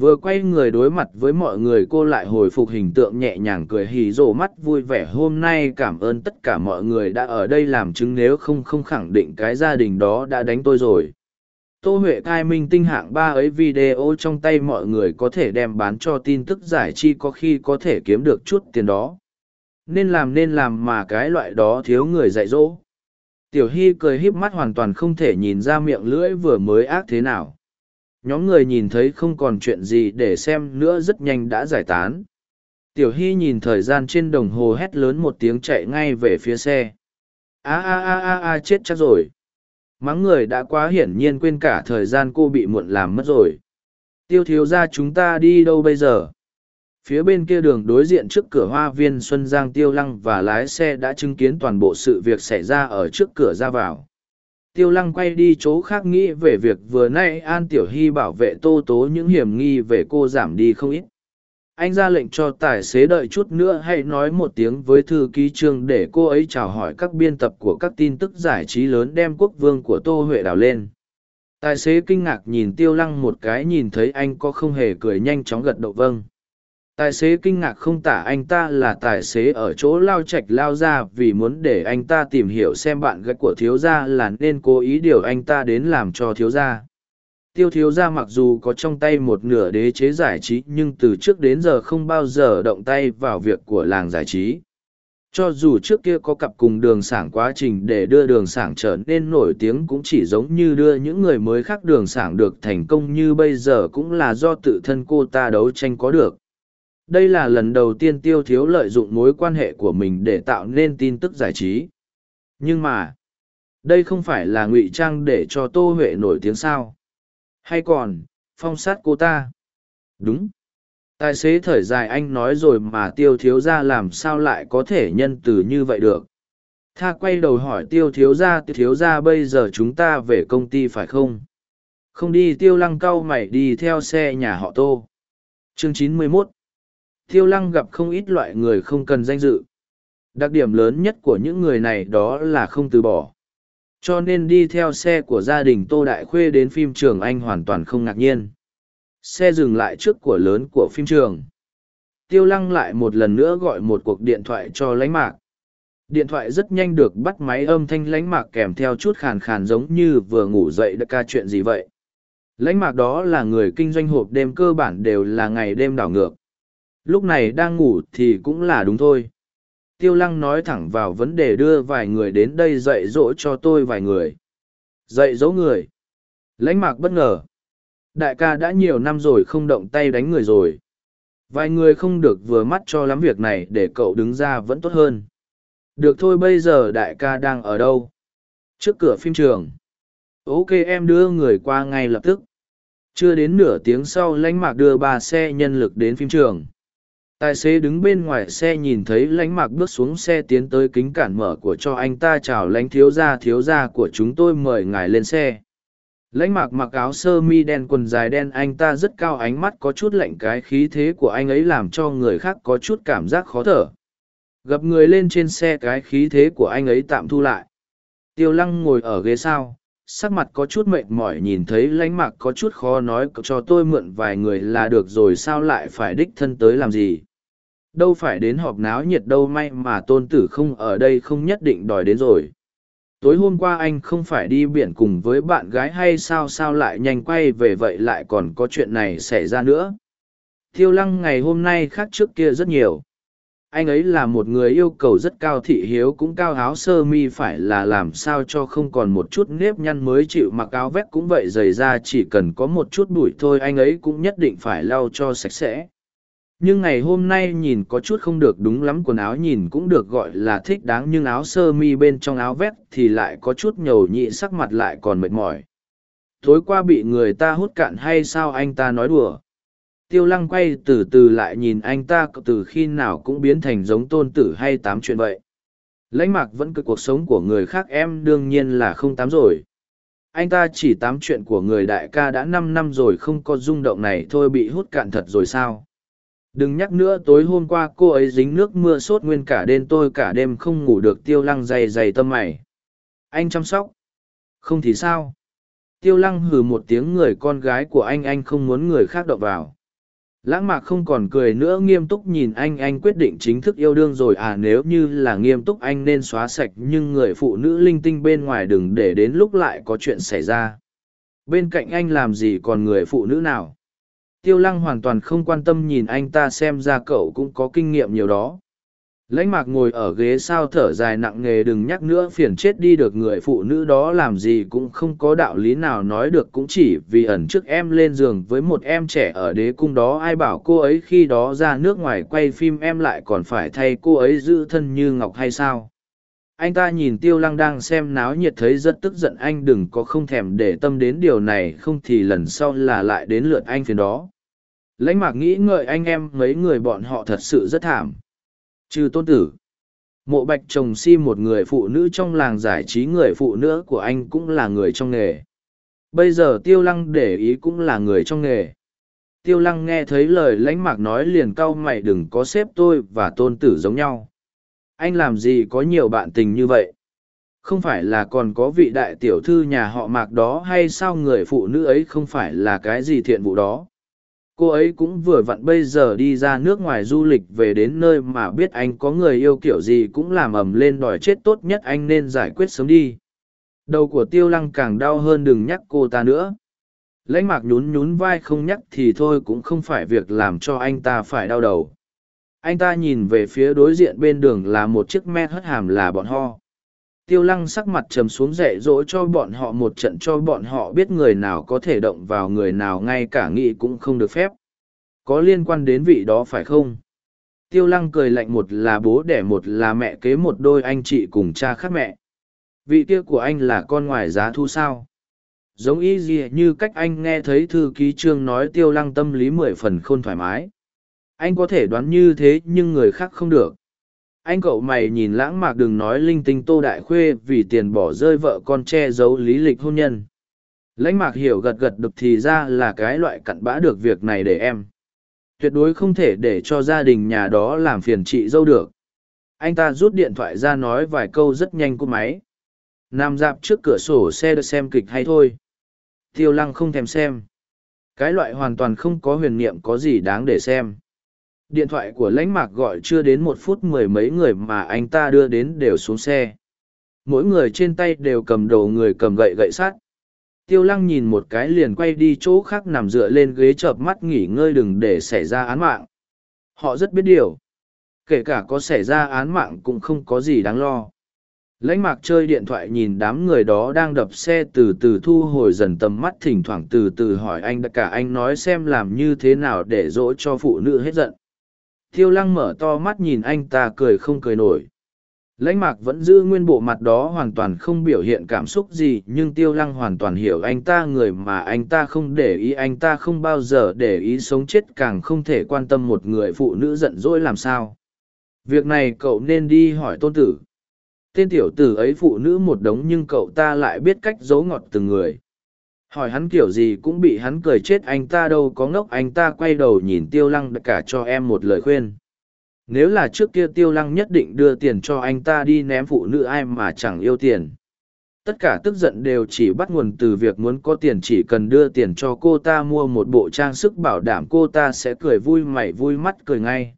vừa quay người đối mặt với mọi người, cô lại hồi phục hình tượng nhẹ nhàng cười hì rộ mắt vui vẻ. Hôm nay cảm ơn tất cả mọi người đã ở đây làm chứng, nếu không không khẳng định cái gia đình đó đã đánh tôi rồi. Tô huệ cai minh tinh hạng ba ấy video trong tay mọi người có thể đem bán cho tin tức giải chi có khi có thể kiếm được chút tiền đó. Nên làm nên làm mà cái loại đó thiếu người dạy dỗ. Tiểu hy cười híp mắt hoàn toàn không thể nhìn ra miệng lưỡi vừa mới ác thế nào nhóm người nhìn thấy không còn chuyện gì để xem nữa rất nhanh đã giải tán. Tiểu hy nhìn thời gian trên đồng hồ hét lớn một tiếng chạy ngay về phía xe. A a a a a, chết chắc rồi. Mắng người đã quá hiển nhiên quên cả thời gian cô bị muộn làm mất rồi. Tiêu thiếu ra chúng ta đi đâu bây giờ? Phía bên kia đường đối diện trước cửa hoa viên xuân giang tiêu lăng và lái xe đã chứng kiến toàn bộ sự việc xảy ra ở trước cửa ra vào tiêu lăng quay đi chỗ khác nghĩ về việc vừa nay an tiểu hy bảo vệ tô tố những hiểm nghi về cô giảm đi không ít. Anh ra lệnh cho tài xế đợi chút nữa hãy nói một tiếng với thư ký trương để cô ấy chào hỏi các biên tập của các tin tức giải trí lớn đem quốc vương của tô huệ đào lên. Tài xế kinh ngạc nhìn tiêu lăng một cái nhìn thấy anh có không hề cười nhanh chóng gật đầu vâng tài xế kinh ngạc không tả anh ta là tài xế ở chỗ lao trạch lao ra vì muốn để anh ta tìm hiểu xem bạn gái của thiếu gia là nên cố ý điều anh ta đến làm cho thiếu gia. Tiêu thiếu gia mặc dù có trong tay một nửa đế chế giải trí nhưng từ trước đến giờ không bao giờ động tay vào việc của làng giải trí. Cho dù trước kia có cặp cùng đường sảng quá trình để đưa đường sảng trở nên nổi tiếng cũng chỉ giống như đưa những người mới khác đường sảng được thành công như bây giờ cũng là do tự thân cô ta đấu tranh có được đây là lần đầu tiên tiêu thiếu lợi dụng mối quan hệ của mình để tạo nên tin tức giải trí. Nhưng mà, đây không phải là ngụy trang để cho tô huệ nổi tiếng sao? Hay còn, phong sát cô ta? Đúng. Tài xế thời dài anh nói rồi mà tiêu thiếu ra làm sao lại có thể nhân từ như vậy được? Tha quay đầu hỏi tiêu thiếu ra, tiêu thiếu ra, bây giờ chúng ta về công ty phải không? Không đi, tiêu lăng cau mày đi theo xe nhà họ tô. Chương chín mươi mốt tiêu lăng gặp không ít loại người không cần danh dự. Đặc điểm lớn nhất của những người này đó là không từ bỏ. Cho nên đi theo xe của gia đình Tô Đại Khuê đến phim trường anh hoàn toàn không ngạc nhiên. Xe dừng lại trước của lớn của phim trường. Tiêu lăng lại một lần nữa gọi một cuộc điện thoại cho lánh mạc. Điện thoại rất nhanh được bắt máy âm thanh lánh mạc kèm theo chút khàn khàn giống như vừa ngủ dậy đã ca chuyện gì vậy. Lánh mạc đó là người kinh doanh hộp đêm cơ bản đều là ngày đêm đảo ngược lúc này đang ngủ thì cũng là đúng thôi. Tiêu lăng nói thẳng vào vấn đề đưa vài người đến đây dạy dỗ cho tôi vài người. Dạy dỗ người? Lãnh mạc bất ngờ. Đại ca đã nhiều năm rồi không động tay đánh người rồi. Vài người không được vừa mắt cho lắm việc này để cậu đứng ra vẫn tốt hơn. Được thôi bây giờ đại ca đang ở đâu? Trước cửa phim trường. Ok em đưa người qua ngay lập tức. Chưa đến nửa tiếng sau lãnh mạc đưa ba xe nhân lực đến phim trường tài xế đứng bên ngoài xe nhìn thấy lánh mạc bước xuống xe tiến tới kính cản mở của cho anh ta chào lánh thiếu gia thiếu gia của chúng tôi mời ngài lên xe. Lãnh mạc mặc áo sơ mi đen, quần dài đen, anh ta rất cao, ánh mắt có chút lạnh, cái khí thế của anh ấy làm cho người khác có chút cảm giác khó thở. Gặp người lên trên xe, cái khí thế của anh ấy tạm thu lại. Tiêu lăng ngồi ở ghế sau, sắc mặt có chút mệt mỏi, nhìn thấy lãnh mạc có chút khó nói cho tôi mượn vài người là được rồi, sao lại phải đích thân tới làm gì? Đâu phải đến họp náo nhiệt đâu may mà tôn tử không ở đây không nhất định đòi đến rồi. Tối hôm qua anh không phải đi biển cùng với bạn gái hay sao sao lại nhanh quay về vậy lại còn có chuyện này xảy ra nữa. Thiêu lăng ngày hôm nay khác trước kia rất nhiều. Anh ấy là một người yêu cầu rất cao thị hiếu cũng cao áo sơ mi phải là làm sao cho không còn một chút nếp nhăn mới chịu mặc áo vét cũng vậy dày ra chỉ cần có một chút bụi thôi anh ấy cũng nhất định phải lau cho sạch sẽ nhưng ngày hôm nay nhìn có chút không được đúng lắm, quần áo nhìn cũng được gọi là thích đáng, nhưng áo sơ mi bên trong áo vét thì lại có chút nhầu nhị, sắc mặt lại còn mệt mỏi. Tối qua bị người ta hút cạn hay sao anh ta nói đùa? Tiêu lăng quay từ từ lại nhìn anh ta, từ khi nào cũng biến thành giống tôn tử hay tám chuyện vậy? Lãnh mạc vẫn cứ cuộc sống của người khác, em đương nhiên là không tám rồi. Anh ta chỉ tám chuyện của người đại ca đã năm năm rồi, không có rung động này, thôi bị hút cạn thật rồi sao? Đừng nhắc nữa tối hôm qua cô ấy dính nước mưa sốt nguyên cả đêm, tôi cả đêm không ngủ được, tiêu lăng dày dày tâm mày. Anh chăm sóc? Không thì sao? Tiêu lăng hừ một tiếng, người con gái của anh anh không muốn người khác động vào. Lãng mạc không còn cười nữa, nghiêm túc nhìn anh anh quyết định chính thức yêu đương rồi. À nếu như là nghiêm túc, anh nên xóa sạch, nhưng người phụ nữ linh tinh bên ngoài đừng để đến lúc lại có chuyện xảy ra. Bên cạnh anh làm gì còn người phụ nữ nào? Tiêu lăng hoàn toàn không quan tâm nhìn anh ta xem ra cậu cũng có kinh nghiệm nhiều đó. Lãnh mạc ngồi ở ghế sao thở dài nặng nề đừng nhắc nữa phiền chết đi được người phụ nữ đó làm gì cũng không có đạo lý nào nói được cũng chỉ vì ẩn trước em lên giường với một em trẻ ở đế cung đó. Ai bảo cô ấy khi đó ra nước ngoài quay phim em lại còn phải thay cô ấy giữ thân như ngọc hay sao? Anh ta nhìn tiêu lăng đang xem náo nhiệt thấy rất tức giận, anh đừng có không thèm để tâm đến điều này, không thì lần sau là lại đến lượt anh phiền đó. Lãnh mạc nghĩ ngợi anh em mấy người bọn họ thật sự rất thảm. Trừ tôn tử, mộ bạch chồng si một người phụ nữ trong làng giải trí, người phụ nữ của anh cũng là người trong nghề. Bây giờ tiêu lăng để ý cũng là người trong nghề. Tiêu lăng nghe thấy lời lãnh mạc nói liền cau mày, đừng có xếp tôi và tôn tử giống nhau anh làm gì có nhiều bạn tình như vậy? Không phải là còn có vị đại tiểu thư nhà họ mạc đó hay sao người phụ nữ ấy không phải là cái gì thiện vụ đó? Cô ấy cũng vừa vặn bây giờ đi ra nước ngoài du lịch về đến nơi mà biết anh có người yêu kiểu gì cũng làm ầm lên đòi chết tốt nhất anh nên giải quyết sớm đi. Đầu của tiêu lăng càng đau hơn đừng nhắc cô ta nữa. Lãnh mạc nhún nhún vai không nhắc thì thôi cũng không phải việc làm cho anh ta phải đau đầu anh ta nhìn về phía đối diện bên đường là một chiếc me hất hàm là bọn ho tiêu lăng sắc mặt trầm xuống dạy dỗ cho bọn họ một trận cho bọn họ biết người nào có thể động vào người nào ngay cả nghĩ cũng không được phép. Có liên quan đến vị đó phải không? Tiêu lăng cười lạnh một là bố đẻ một là mẹ kế một đôi anh chị cùng cha khác mẹ. Vị kia của anh là con ngoài giá thu sao? Giống y gì như cách anh nghe thấy thư ký trương nói tiêu lăng tâm lý mười phần khôn thoải mái anh có thể đoán như thế nhưng người khác không được. Anh cậu mày nhìn lãng mạc đừng nói linh tinh tô đại khuê vì tiền bỏ rơi vợ con che giấu lý lịch hôn nhân. Lãnh mạc hiểu gật gật được thì ra là cái loại cặn bã được việc này để em. Tuyệt đối không thể để cho gia đình nhà đó làm phiền chị dâu được. Anh ta rút điện thoại ra nói vài câu rất nhanh cô máy. Nằm dạp trước cửa sổ xe được xem kịch hay thôi. Tiêu lăng không thèm xem. Cái loại hoàn toàn không có huyền niệm có gì đáng để xem điện thoại của lãnh mạc gọi chưa đến một phút mười mấy người mà anh ta đưa đến đều xuống xe. Mỗi người trên tay đều cầm đầu người cầm gậy gậy sắt. Tiêu lăng nhìn một cái liền quay đi chỗ khác nằm dựa lên ghế chợp mắt nghỉ ngơi đừng để xảy ra án mạng. Họ rất biết điều. Kể cả có xảy ra án mạng cũng không có gì đáng lo. Lãnh mạc chơi điện thoại nhìn đám người đó đang đập xe từ từ thu hồi dần tầm mắt thỉnh thoảng từ từ hỏi anh, cả anh nói xem làm như thế nào để dỗ cho phụ nữ hết giận? Tiêu lăng mở to mắt nhìn anh ta cười không cười nổi. Lãnh mạc vẫn giữ nguyên bộ mặt đó hoàn toàn không biểu hiện cảm xúc gì, nhưng tiêu lăng hoàn toàn hiểu anh ta người mà anh ta không để ý, anh ta không bao giờ để ý sống chết, càng không thể quan tâm một người phụ nữ giận dỗi làm sao. Việc này cậu nên đi hỏi tôn tử. Tên tiểu tử ấy phụ nữ một đống nhưng cậu ta lại biết cách giấu ngọt từng người hỏi hắn kiểu gì cũng bị hắn cười chết, anh ta đâu có ngốc, anh ta quay đầu nhìn tiêu lăng cả cho em một lời khuyên. Nếu là trước kia tiêu lăng nhất định đưa tiền cho anh ta đi ném phụ nữ ai mà chẳng yêu tiền. Tất cả tức giận đều chỉ bắt nguồn từ việc muốn có tiền, chỉ cần đưa tiền cho cô ta mua một bộ trang sức bảo đảm cô ta sẽ cười vui mày vui mắt cười ngay.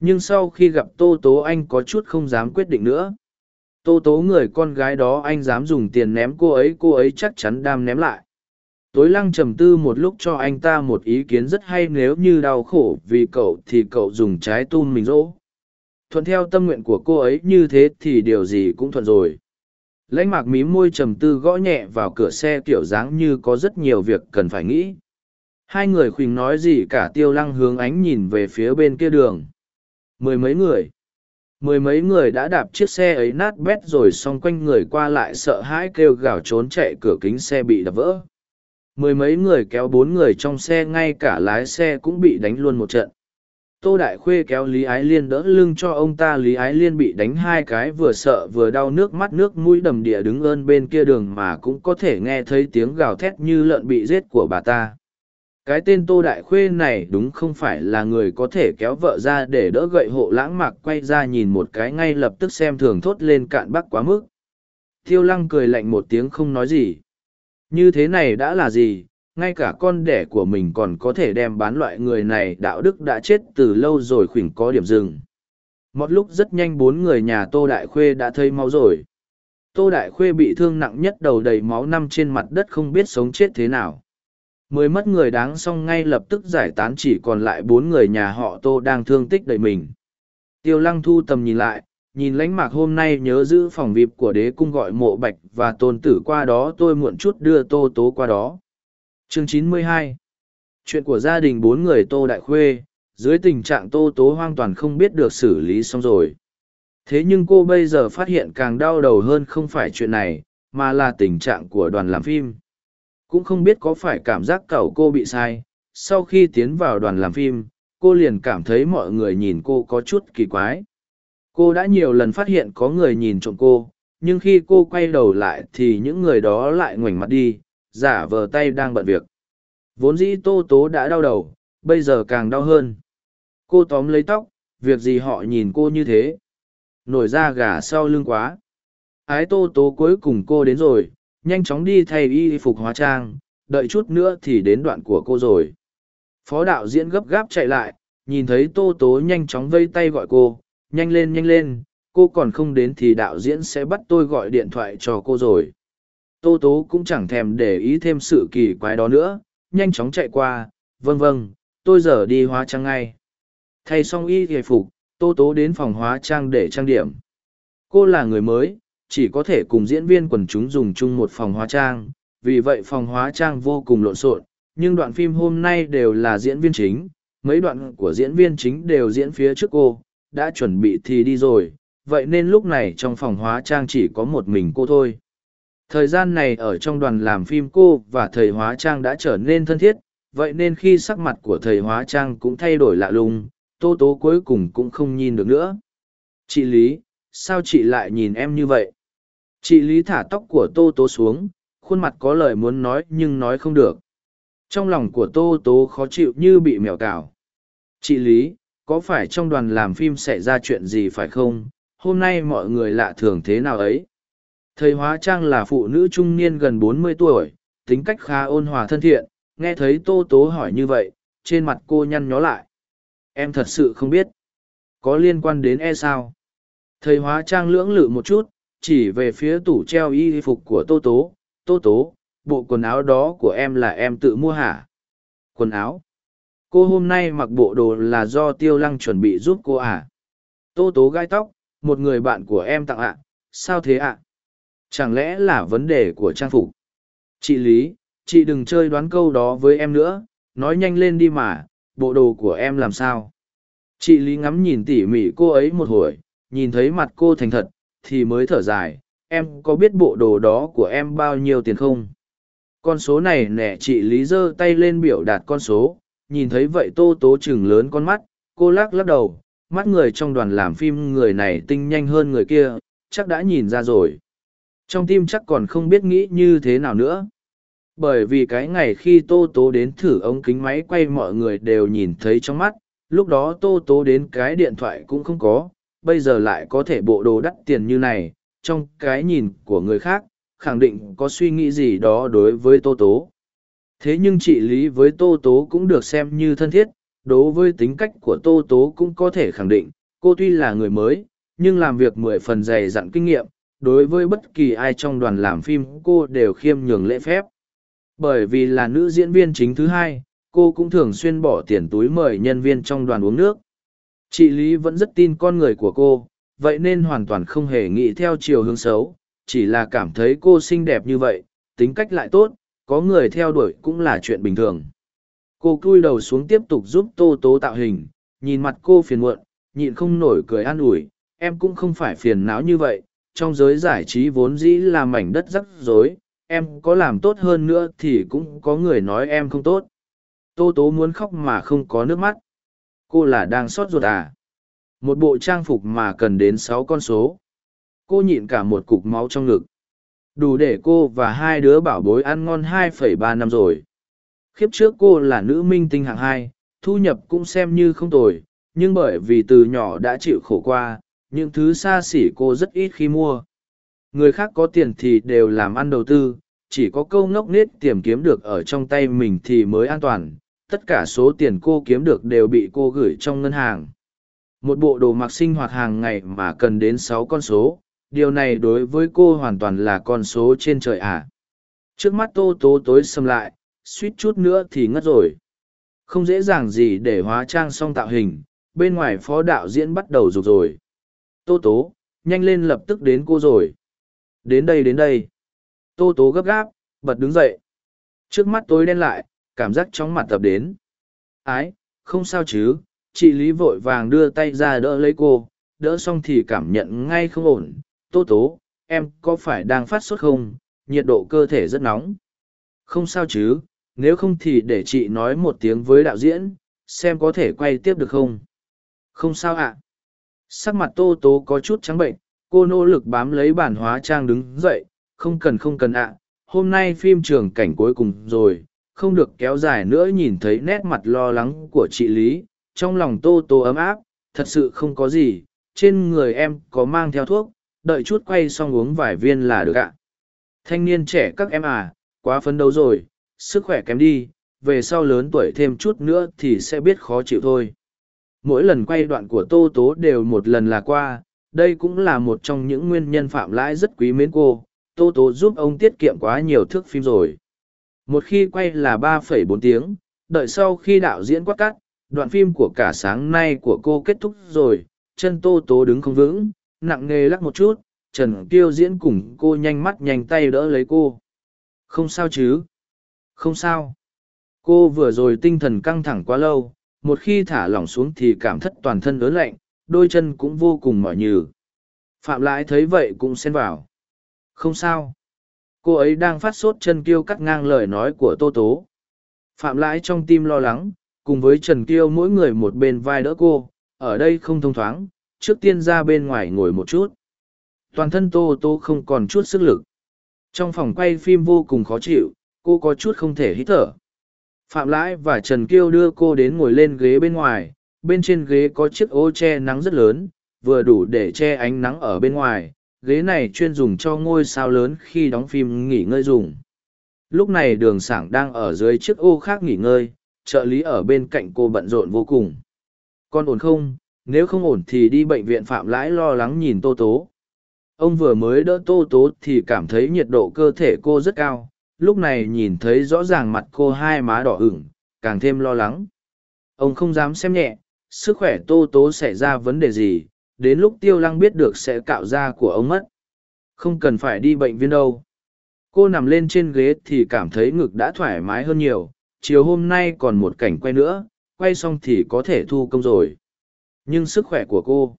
Nhưng sau khi gặp tô tố anh có chút không dám quyết định nữa. Tô tố người con gái đó anh dám dùng tiền ném cô ấy cô ấy chắc chắn đam ném lại tối lăng trầm tư một lúc cho anh ta một ý kiến rất hay, nếu như đau khổ vì cậu thì cậu dùng trái tun mình rỗ thuận theo tâm nguyện của cô ấy như thế thì điều gì cũng thuận rồi. Lãnh mạc mí môi trầm tư gõ nhẹ vào cửa xe kiểu dáng như có rất nhiều việc cần phải nghĩ. Hai người khuỳnh nói gì cả, tiêu lăng hướng ánh nhìn về phía bên kia đường. Mười mấy người. Mười mấy người đã đạp chiếc xe ấy nát bét rồi xong quanh người qua lại sợ hãi kêu gào trốn chạy, cửa kính xe bị đập vỡ mười mấy người kéo bốn người trong xe ngay cả lái xe cũng bị đánh luôn một trận. Tô đại khuê kéo lý ái liên đỡ lưng cho ông ta, lý ái liên bị đánh hai cái vừa sợ vừa đau nước mắt nước mũi đầm địa đứng ơn bên kia đường mà cũng có thể nghe thấy tiếng gào thét như lợn bị giết của bà ta. Cái tên tô đại khuê này đúng không phải là người có thể kéo vợ ra để đỡ gậy hộ lãng mạc quay ra nhìn một cái ngay lập tức xem thường thốt lên cạn bắc quá mức. Thiêu lăng cười lạnh một tiếng không nói gì như thế này đã là gì? Ngay cả con đẻ của mình còn có thể đem bán loại người này đạo đức đã chết từ lâu rồi khuỷnh có điểm dừng. Một lúc rất nhanh bốn người nhà tô đại khuê đã thấy máu rồi. Tô đại khuê bị thương nặng nhất đầu đầy máu năm trên mặt đất không biết sống chết thế nào. Mới mất người đáng xong ngay lập tức giải tán chỉ còn lại bốn người nhà họ tô đang thương tích đầy mình. Tiêu lăng thu tầm nhìn lại, nhìn lánh mạc hôm nay nhớ giữ phòng vịp của đế cung gọi mộ bạch và tôn tử qua đó tôi muộn chút đưa tô tố qua đó. Chương chín mươi hai Chuyện của gia đình bốn người tô đại khuê, dưới tình trạng tô tố hoàn toàn không biết được xử lý xong rồi. Thế nhưng cô bây giờ phát hiện càng đau đầu hơn không phải chuyện này, mà là tình trạng của đoàn làm phim cũng không biết có phải cảm giác cậu cô bị sai sau khi tiến vào đoàn làm phim cô liền cảm thấy mọi người nhìn cô có chút kỳ quái cô đã nhiều lần phát hiện có người nhìn trộm cô nhưng khi cô quay đầu lại thì những người đó lại ngoảnh mặt đi giả vờ tay đang bận việc. Vốn dĩ tô tố đã đau đầu bây giờ càng đau hơn. Cô tóm lấy tóc việc gì họ nhìn cô như thế? Nổi da gà sau lưng quá. Ái tô tố cuối cùng cô đến rồi nhanh chóng đi thay y phục hóa trang, đợi chút nữa thì đến đoạn của cô rồi. Phó đạo diễn gấp gáp chạy lại, nhìn thấy tô tố nhanh chóng vây tay gọi cô, nhanh lên nhanh lên, cô còn không đến thì đạo diễn sẽ bắt tôi gọi điện thoại cho cô rồi. Tô tố cũng chẳng thèm để ý thêm sự kỳ quái đó nữa, nhanh chóng chạy qua, vâng vâng, tôi giờ đi hóa trang ngay. Thay xong y hề phục, tô tố đến phòng hóa trang để trang điểm. Cô là người mới, chỉ có thể cùng diễn viên quần chúng dùng chung một phòng hóa trang, vì vậy phòng hóa trang vô cùng lộn xộn, nhưng đoạn phim hôm nay đều là diễn viên chính, mấy đoạn của diễn viên chính đều diễn phía trước cô, đã chuẩn bị thì đi rồi, vậy nên lúc này trong phòng hóa trang chỉ có một mình cô thôi. Thời gian này ở trong đoàn làm phim cô và thầy hóa trang đã trở nên thân thiết, vậy nên khi sắc mặt của thầy hóa trang cũng thay đổi lạ lùng, tô tố cuối cùng cũng không nhìn được nữa. Chị Lý, sao chị lại nhìn em như vậy? Chị Lý thả tóc của Tô Tố xuống, khuôn mặt có lời muốn nói nhưng nói không được. Trong lòng của Tô Tố khó chịu như bị mèo cào. Chị Lý, có phải trong đoàn làm phim xảy ra chuyện gì phải không? Hôm nay mọi người lạ thường thế nào ấy? Thầy Hóa Trang là phụ nữ trung niên gần bốn mươi tuổi, tính cách khá ôn hòa thân thiện, nghe thấy Tô Tố hỏi như vậy, trên mặt cô nhăn nhó lại. Em thật sự không biết. Có liên quan đến e sao? Thầy Hóa Trang lưỡng lự một chút, chỉ về phía tủ treo y phục của tô tố tô tố bộ quần áo đó của em là em tự mua hả quần áo cô hôm nay mặc bộ đồ là do tiêu lăng chuẩn bị giúp cô à? Tô tố gai tóc một người bạn của em tặng ạ. Sao thế ạ? Chẳng lẽ là vấn đề của trang phục? Chị lý chị đừng chơi đoán câu đó với em nữa. Nói nhanh lên đi mà bộ đồ của em làm sao? Chị lý ngắm nhìn tỉ mỉ cô ấy một hồi nhìn thấy mặt cô thành thật thì mới thở dài, em có biết bộ đồ đó của em bao nhiêu tiền không? Con số này nẻ chị Lý giơ tay lên biểu đạt con số, nhìn thấy vậy tô tố chừng lớn con mắt, cô lắc lắc đầu, mắt người trong đoàn làm phim người này tinh nhanh hơn người kia, chắc đã nhìn ra rồi. Trong tim chắc còn không biết nghĩ như thế nào nữa. Bởi vì cái ngày khi Tô Tố đến thử ống kính máy quay mọi người đều nhìn thấy trong mắt, lúc đó Tô Tố đến cái điện thoại cũng không có, bây giờ lại có thể bộ đồ đắt tiền như này, trong cái nhìn của người khác, khẳng định có suy nghĩ gì đó đối với Tô Tố. Thế nhưng chị Lý với Tô Tố cũng được xem như thân thiết, đối với tính cách của Tô Tố cũng có thể khẳng định, cô tuy là người mới, nhưng làm việc mười phần dày dặn kinh nghiệm, đối với bất kỳ ai trong đoàn làm phim cô đều khiêm nhường lễ phép. Bởi vì là nữ diễn viên chính thứ hai, cô cũng thường xuyên bỏ tiền túi mời nhân viên trong đoàn uống nước. Chị Lý vẫn rất tin con người của cô, vậy nên hoàn toàn không hề nghĩ theo chiều hướng xấu, chỉ là cảm thấy cô xinh đẹp như vậy, tính cách lại tốt, có người theo đuổi cũng là chuyện bình thường. Cô cúi đầu xuống tiếp tục giúp Tô Tố tạo hình, nhìn mặt cô phiền muộn, nhịn không nổi cười an ủi, em cũng không phải phiền não như vậy, trong giới giải trí vốn dĩ là mảnh đất rắc rối, em có làm tốt hơn nữa thì cũng có người nói em không tốt. Tô Tố muốn khóc mà không có nước mắt. Cô là đang sót ruột à? Một bộ trang phục mà cần đến sáu con số. Cô nhịn cả một cục máu trong ngực. Đủ để cô và hai đứa bảo bối ăn ngon 2,3 năm rồi. Khiếp trước cô là nữ minh tinh hạng hai, thu nhập cũng xem như không tồi, nhưng bởi vì từ nhỏ đã chịu khổ qua, những thứ xa xỉ cô rất ít khi mua. Người khác có tiền thì đều làm ăn đầu tư, chỉ có câu ngốc nết tìm kiếm được ở trong tay mình thì mới an toàn. Tất cả số tiền cô kiếm được đều bị cô gửi trong ngân hàng. Một bộ đồ mặc sinh hoạt hàng ngày mà cần đến sáu con số, điều này đối với cô hoàn toàn là con số trên trời ạ À. Trước mắt tô tố tối xâm lại, suýt chút nữa thì ngất rồi. Không dễ dàng gì để hóa trang xong tạo hình, bên ngoài phó đạo diễn bắt đầu rục rồi. Tô tố, nhanh lên lập tức đến cô rồi. Đến đây đến đây. Tô tố gấp gáp, bật đứng dậy. Trước mắt tối đen lại, cảm giác chóng mặt tập đến. Ái, không sao chứ, chị Lý vội vàng đưa tay ra đỡ lấy cô, đỡ xong thì cảm nhận ngay không ổn. Tô tố, em có phải đang phát sốt không? Nhiệt độ cơ thể rất nóng. Không sao chứ, nếu không thì để chị nói một tiếng với đạo diễn, xem có thể quay tiếp được không? Không sao ạ. Sắc mặt tô tố có chút trắng bệnh, cô nỗ lực bám lấy bản hóa trang đứng dậy, không cần không cần ạ. Hôm nay phim trường cảnh cuối cùng rồi, không được kéo dài nữa nhìn thấy nét mặt lo lắng của chị Lý, trong lòng tô Tố ấm áp, thật sự không có gì, trên người em có mang theo thuốc, đợi chút quay xong uống vài viên là được ạ. Thanh niên trẻ các em à, quá phấn đấu rồi, sức khỏe kém đi, về sau lớn tuổi thêm chút nữa thì sẽ biết khó chịu thôi. Mỗi lần quay đoạn của Tô Tố đều một lần là qua, đây cũng là một trong những nguyên nhân phạm lãi rất quý mến cô. Tô Tố giúp ông tiết kiệm quá nhiều thước phim rồi. Một khi quay là 3,4 tiếng, đợi sau khi đạo diễn quát cắt, đoạn phim của cả sáng nay của cô kết thúc rồi, chân Tô Tố đứng không vững, nặng nề lắc một chút, Trần Kiêu diễn cùng cô nhanh mắt nhanh tay đỡ lấy cô. Không sao chứ? Không sao. Cô vừa rồi tinh thần căng thẳng quá lâu, một khi thả lỏng xuống thì cảm thất toàn thân ớn lạnh, đôi chân cũng vô cùng mỏi nhừ. Phạm Lãi thấy vậy cũng xen vào. Không sao. Cô ấy đang phát sốt Trần kiêu cắt ngang lời nói của Tô Tố. Phạm Lãi trong tim lo lắng, cùng với Trần Kiêu mỗi người một bên vai đỡ cô, ở đây không thông thoáng, trước tiên ra bên ngoài ngồi một chút. Toàn thân Tô Tô không còn chút sức lực. Trong phòng quay phim vô cùng khó chịu, cô có chút không thể hít thở. Phạm Lãi và Trần Kiêu đưa cô đến ngồi lên ghế bên ngoài, bên trên ghế có chiếc ô che nắng rất lớn, vừa đủ để che ánh nắng ở bên ngoài, ghế này chuyên dùng cho ngôi sao lớn khi đóng phim nghỉ ngơi dùng. Lúc này đường sảng đang ở dưới chiếc ô khác nghỉ ngơi, trợ lý ở bên cạnh cô bận rộn vô cùng. Con ổn không? Nếu không ổn thì đi bệnh viện Phạm Lãi lo lắng nhìn Tô Tố. Ông vừa mới đỡ Tô Tố thì cảm thấy nhiệt độ cơ thể cô rất cao, lúc này nhìn thấy rõ ràng mặt cô hai má đỏ ửng càng thêm lo lắng. Ông không dám xem nhẹ sức khỏe tô tố xảy ra vấn đề gì đến lúc tiêu lăng biết được sẽ cạo da của ông mất. Không cần phải đi bệnh viện đâu. Cô nằm lên trên ghế thì cảm thấy ngực đã thoải mái hơn nhiều chiều hôm nay còn một cảnh quay nữa quay xong thì có thể thu công rồi nhưng sức khỏe của cô.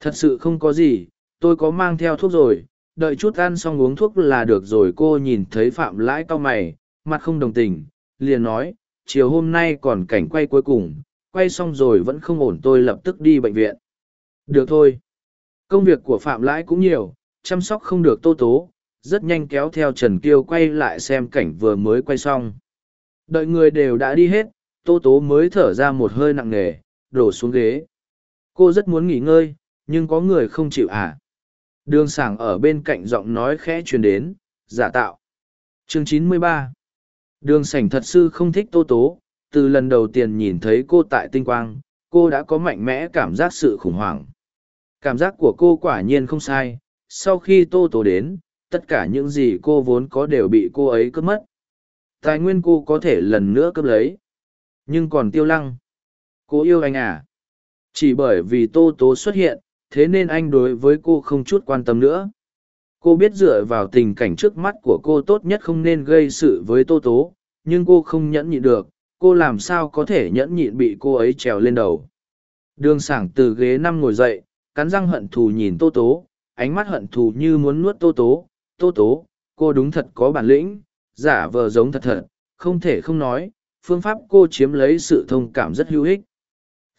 Thật sự không có gì, tôi có mang theo thuốc rồi, đợi chút ăn xong uống thuốc là được rồi. Cô nhìn thấy phạm lãi cau mày, mặt không đồng tình, liền nói, chiều hôm nay còn cảnh quay cuối cùng, quay xong rồi vẫn không ổn, tôi lập tức đi bệnh viện. Được thôi. Công việc của phạm lãi cũng nhiều, chăm sóc không được tô tố, rất nhanh kéo theo trần kiêu quay lại xem cảnh vừa mới quay xong. Đợi người đều đã đi hết, tô tố mới thở ra một hơi nặng nề, đổ xuống ghế cô rất muốn nghỉ ngơi nhưng có người không chịu à? Đường sảng ở bên cạnh giọng nói khẽ truyền đến, giả tạo. Chương 93 Đường sảnh thật sự không thích tô tố, từ lần đầu tiên nhìn thấy cô tại tinh quang, cô đã có mạnh mẽ cảm giác sự khủng hoảng. Cảm giác của cô quả nhiên không sai, sau khi tô tố đến, tất cả những gì cô vốn có đều bị cô ấy cướp mất. tài nguyên cô có thể lần nữa cướp lấy. Nhưng còn tiêu lăng? Cô yêu anh à? Chỉ bởi vì tô tố xuất hiện, thế nên anh đối với cô không chút quan tâm nữa. Cô biết dựa vào tình cảnh trước mắt của cô tốt nhất không nên gây sự với tô tố, nhưng cô không nhẫn nhịn được, cô làm sao có thể nhẫn nhịn bị cô ấy trèo lên đầu. Đường sảng từ ghế năm ngồi dậy, cắn răng hận thù nhìn tô tố, ánh mắt hận thù như muốn nuốt tô tố. Tô tố, cô đúng thật có bản lĩnh, giả vờ giống thật thật, không thể không nói, phương pháp cô chiếm lấy sự thông cảm rất hữu ích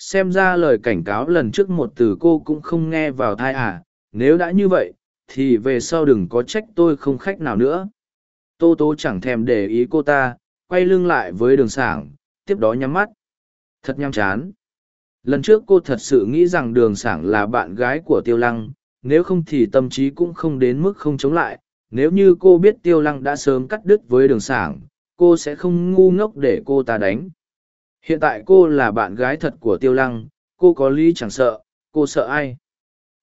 xem ra lời cảnh cáo lần trước một từ cô cũng không nghe vào thai à nếu đã như vậy, thì về sau đừng có trách tôi không khách nào nữa. Tô tố chẳng thèm để ý cô ta, quay lưng lại với đường sảng, tiếp đó nhắm mắt. Thật nhăm chán. Lần trước cô thật sự nghĩ rằng đường sảng là bạn gái của tiêu lăng, nếu không thì tâm trí cũng không đến mức không chống lại. Nếu như cô biết tiêu lăng đã sớm cắt đứt với đường sảng, cô sẽ không ngu ngốc để cô ta đánh hiện tại cô là bạn gái thật của tiêu lăng, cô có lý chẳng sợ, cô sợ ai?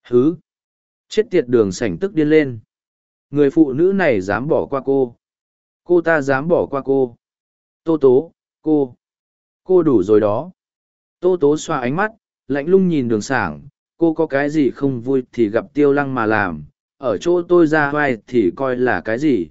Hứ! Chết tiệt đường sảnh tức điên lên. Người phụ nữ này dám bỏ qua cô. Cô ta dám bỏ qua cô. Tô tố, cô. Cô đủ rồi đó. Tô tố xoa ánh mắt, lạnh lung nhìn đường sảng. Cô có cái gì không vui thì gặp tiêu lăng mà làm. Ở chỗ tôi ra vai thì coi là cái gì?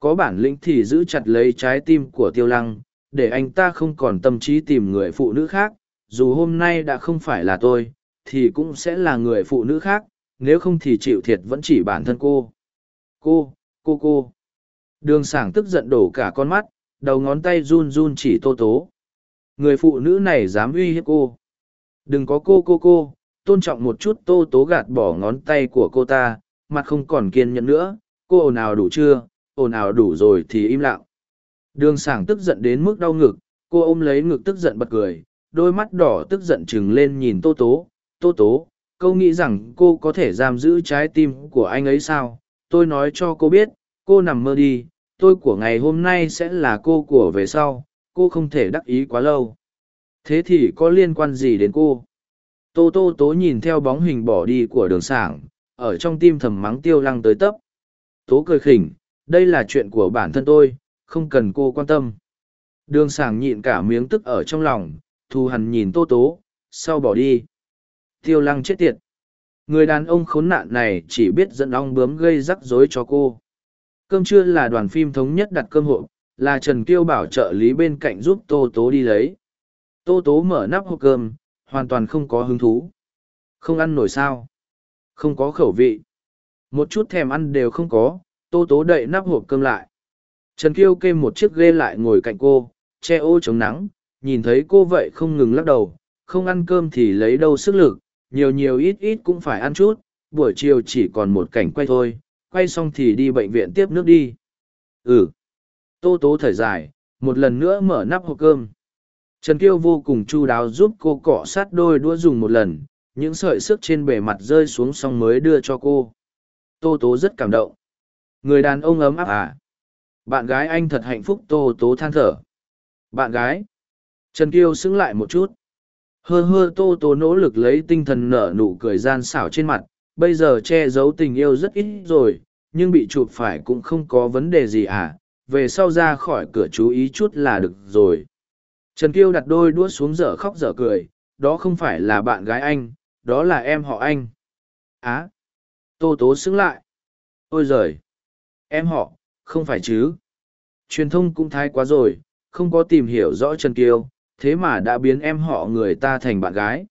Có bản lĩnh thì giữ chặt lấy trái tim của tiêu lăng để anh ta không còn tâm trí tìm người phụ nữ khác, dù hôm nay đã không phải là tôi, thì cũng sẽ là người phụ nữ khác, nếu không thì chịu thiệt vẫn chỉ bản thân cô. Cô cô cô. Đường sảng tức giận đổ cả con mắt, đầu ngón tay run run chỉ tô tố. Người phụ nữ này dám uy hiếp cô. Đừng có cô cô cô. Tôn trọng một chút tô tố gạt bỏ ngón tay của cô ta, mặt không còn kiên nhẫn nữa. Cô ồn ào đủ chưa? Ồn ào đủ rồi thì im lặng đường sảng tức giận đến mức đau ngực, cô ôm lấy ngực tức giận bật cười, đôi mắt đỏ tức giận chừng lên nhìn tô tố. Tô tố câu nghĩ rằng cô có thể giam giữ trái tim của anh ấy sao? Tôi nói cho cô biết, cô nằm mơ đi. Tôi của ngày hôm nay sẽ là cô của về sau. Cô không thể đắc ý quá lâu. Thế thì có liên quan gì đến cô? Tô tô tố nhìn theo bóng hình bỏ đi của đường sảng, ở trong tim thầm mắng tiêu lăng tới tấp. Tố cười khỉnh, đây là chuyện của bản thân tôi không cần cô quan tâm. Đường sảng nhịn cả miếng tức ở trong lòng, thù hằn nhìn tô tố, sau bỏ đi. Tiêu lăng chết tiệt. Người đàn ông khốn nạn này chỉ biết dẫn ong bướm gây rắc rối cho cô. Cơm trưa là đoàn phim thống nhất đặt cơm hộp, là trần kiêu bảo trợ lý bên cạnh giúp tô tố đi lấy. Tô tố mở nắp hộp cơm, hoàn toàn không có hứng thú. Không ăn nổi sao? Không có khẩu vị. Một chút thèm ăn đều không có. Tô tố đậy nắp hộp cơm lại trần kiêu kê một chiếc ghê lại ngồi cạnh cô, che ô chống nắng, nhìn thấy cô vậy không ngừng lắc đầu, không ăn cơm thì lấy đâu sức lực, nhiều nhiều ít ít cũng phải ăn chút, buổi chiều chỉ còn một cảnh quay thôi, quay xong thì đi bệnh viện tiếp nước đi. Ừ. Tô tố thở dài, một lần nữa mở nắp hộp cơm. Trần kiêu vô cùng chu đáo giúp cô cọ sát đôi đũa dùng một lần, những sợi sức trên bề mặt rơi xuống xong mới đưa cho cô. Tô tố rất cảm động. Người đàn ông ấm áp à? Bạn gái anh thật hạnh phúc tô tố than thở. Bạn gái, trần kiêu xứng lại một chút. Hơ hơ tô tố nỗ lực lấy tinh thần nở nụ cười gian xảo trên mặt. Bây giờ che giấu tình yêu rất ít rồi, nhưng bị chụp phải cũng không có vấn đề gì à. Về sau ra khỏi cửa chú ý chút là được rồi. Trần kiêu đặt đôi đũa xuống dở khóc dở cười. Đó không phải là bạn gái anh, đó là em họ anh. Á, tô tố xứng lại. Ôi giời. Em họ không phải chứ? Truyền thông cũng thái quá rồi, không có tìm hiểu rõ trần kiêu, thế mà đã biến em họ người ta thành bạn gái.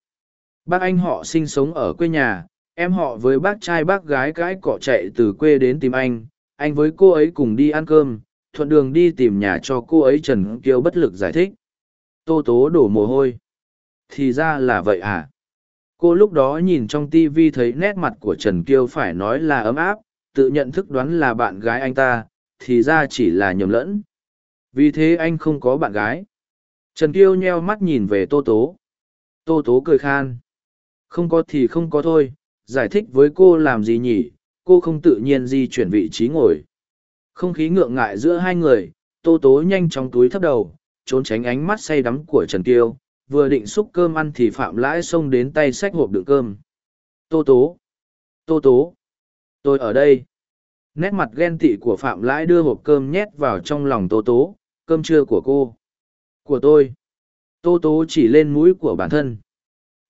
Bác anh họ sinh sống ở quê nhà, em họ với bác trai bác gái cãi cọ chạy từ quê đến tìm anh anh với cô ấy cùng đi ăn cơm, thuận đường đi tìm nhà cho cô ấy trần kiêu bất lực giải thích. Tô tố đổ mồ hôi. Thì ra là vậy à? Cô lúc đó nhìn trong tivi thấy nét mặt của trần kiêu phải nói là ấm áp, tự nhận thức đoán là bạn gái anh ta thì ra chỉ là nhầm lẫn. Vì thế anh không có bạn gái. Trần kiêu nheo mắt nhìn về tô tố. Tô tố cười khan. Không có thì không có thôi, giải thích với cô làm gì nhỉ? Cô không tự nhiên di chuyển vị trí ngồi. Không khí ngượng ngại giữa hai người, tô tố nhanh chóng túi thấp đầu, trốn tránh ánh mắt say đắm của trần kiêu. Vừa định xúc cơm ăn thì phạm lãi xông đến tay xách hộp đựng cơm. Tô tố. Tô tố. Tôi ở đây nét mặt ghen tị của phạm lãi đưa hộp cơm nhét vào trong lòng tô tố, cơm trưa của cô. Của tôi. Tô tố chỉ lên mũi của bản thân.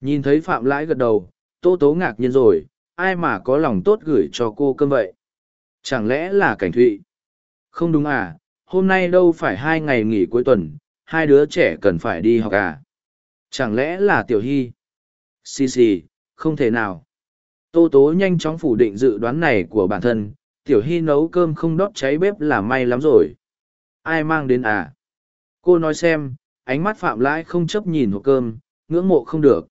Nhìn thấy phạm lãi gật đầu, tô tố ngạc nhiên rồi, ai mà có lòng tốt gửi cho cô cơm vậy? Chẳng lẽ là cảnh thụy? Không đúng à hôm nay đâu phải hai ngày nghỉ cuối tuần, hai đứa trẻ cần phải đi học à? Chẳng lẽ là tiểu hy? Xì xì, không thể nào. Tô tố nhanh chóng phủ định dự đoán này của bản thân tiểu hy nấu cơm không đốt cháy bếp là may lắm rồi. Ai mang đến à? Cô nói xem, ánh mắt phạm lãi không chấp nhìn hộp cơm, ngưỡng mộ không được.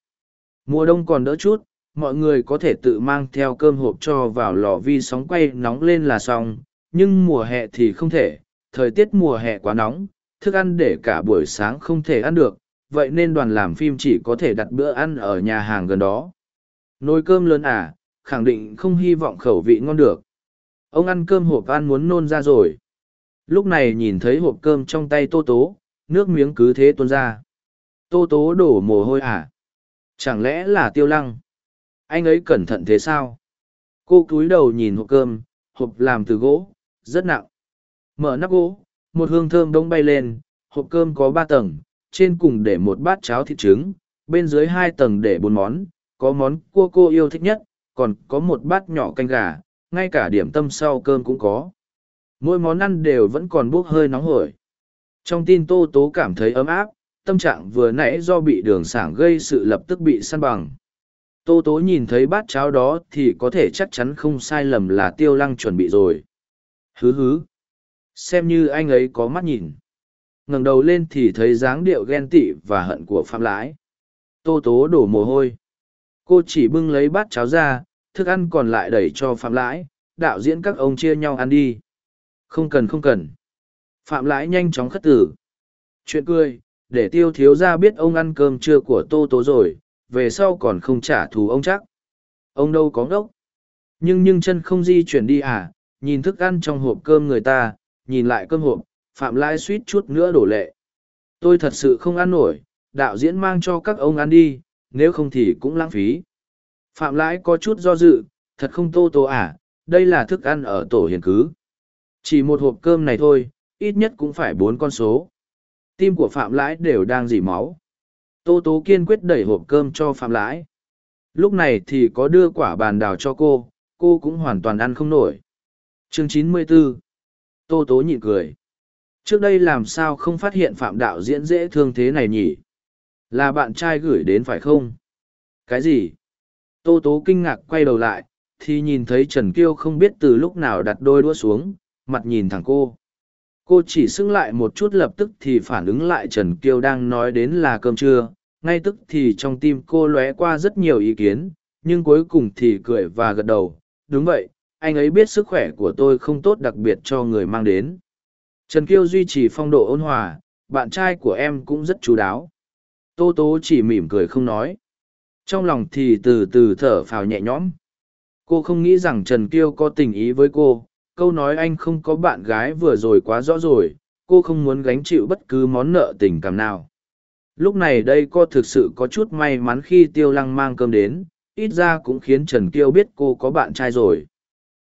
Mùa đông còn đỡ chút, mọi người có thể tự mang theo cơm hộp cho vào lò vi sóng quay nóng lên là xong, nhưng mùa hè thì không thể, thời tiết mùa hè quá nóng, thức ăn để cả buổi sáng không thể ăn được, vậy nên đoàn làm phim chỉ có thể đặt bữa ăn ở nhà hàng gần đó. Nồi cơm lớn à khẳng định không hy vọng khẩu vị ngon được ông ăn cơm hộp ăn muốn nôn ra rồi. Lúc này nhìn thấy hộp cơm trong tay tô tố, nước miếng cứ thế tuôn ra. Tô tố đổ mồ hôi à? Chẳng lẽ là tiêu lăng? Anh ấy cẩn thận thế sao? Cô cúi đầu nhìn hộp cơm, hộp làm từ gỗ, rất nặng. Mở nắp gỗ, một hương thơm đông bay lên, hộp cơm có ba tầng, trên cùng để một bát cháo thịt trứng, bên dưới hai tầng để bốn món, có món cua cô yêu thích nhất, còn có một bát nhỏ canh gà ngay cả điểm tâm sau cơm cũng có. Mỗi món ăn đều vẫn còn bốc hơi nóng hổi. Trong tin tô tố cảm thấy ấm áp, tâm trạng vừa nãy do bị đường sảng gây sự lập tức bị săn bằng. Tô tố nhìn thấy bát cháo đó thì có thể chắc chắn không sai lầm là tiêu lăng chuẩn bị rồi. Hứ hứ. Xem như anh ấy có mắt nhìn. Ngẩng đầu lên thì thấy dáng điệu ghen tị và hận của phạm lãi. Tô tố đổ mồ hôi. Cô chỉ bưng lấy bát cháo ra thức ăn còn lại đẩy cho phạm lãi, đạo diễn các ông chia nhau ăn đi. Không cần không cần. Phạm lãi nhanh chóng khất tử. Chuyện cười, để tiêu thiếu ra biết ông ăn cơm trưa của tô tố rồi, về sau còn không trả thù ông chắc. Ông đâu có ngốc. Nhưng nhưng chân không di chuyển đi à nhìn thức ăn trong hộp cơm người ta, nhìn lại cơm hộp, phạm lãi suýt chút nữa đổ lệ. Tôi thật sự không ăn nổi, đạo diễn mang cho các ông ăn đi, nếu không thì cũng lãng phí phạm lãi có chút do dự, thật không tô tô à đây là thức ăn ở tổ hiền cứ. Chỉ một hộp cơm này thôi, ít nhất cũng phải bốn con số. Tim của phạm lãi đều đang dỉ máu. Tô tố kiên quyết đẩy hộp cơm cho phạm lãi. Lúc này thì có đưa quả bàn đào cho cô cô cũng hoàn toàn ăn không nổi. Chương chín mươi 94 tô tố nhịn cười. Trước đây làm sao không phát hiện phạm đạo diễn dễ thương thế này nhỉ? Là bạn trai gửi đến phải không? Cái gì? Tô tố kinh ngạc quay đầu lại, thì nhìn thấy trần kiêu không biết từ lúc nào đặt đôi đũa xuống, mặt nhìn thẳng cô. Cô chỉ xưng lại một chút lập tức thì phản ứng lại trần kiêu đang nói đến là cơm trưa, ngay tức thì trong tim cô lóe qua rất nhiều ý kiến, nhưng cuối cùng thì cười và gật đầu. Đúng vậy, anh ấy biết sức khỏe của tôi không tốt đặc biệt cho người mang đến. Trần kiêu duy trì phong độ ôn hòa, bạn trai của em cũng rất chú đáo. Tô tố chỉ mỉm cười không nói trong lòng thì từ từ thở phào nhẹ nhõm. Cô không nghĩ rằng trần kiêu có tình ý với cô. Câu nói anh không có bạn gái vừa rồi quá rõ rồi. Cô không muốn gánh chịu bất cứ món nợ tình cảm nào. Lúc này đây cô thực sự có chút may mắn khi tiêu lăng mang cơm đến. Ít ra cũng khiến trần kiêu biết cô có bạn trai rồi.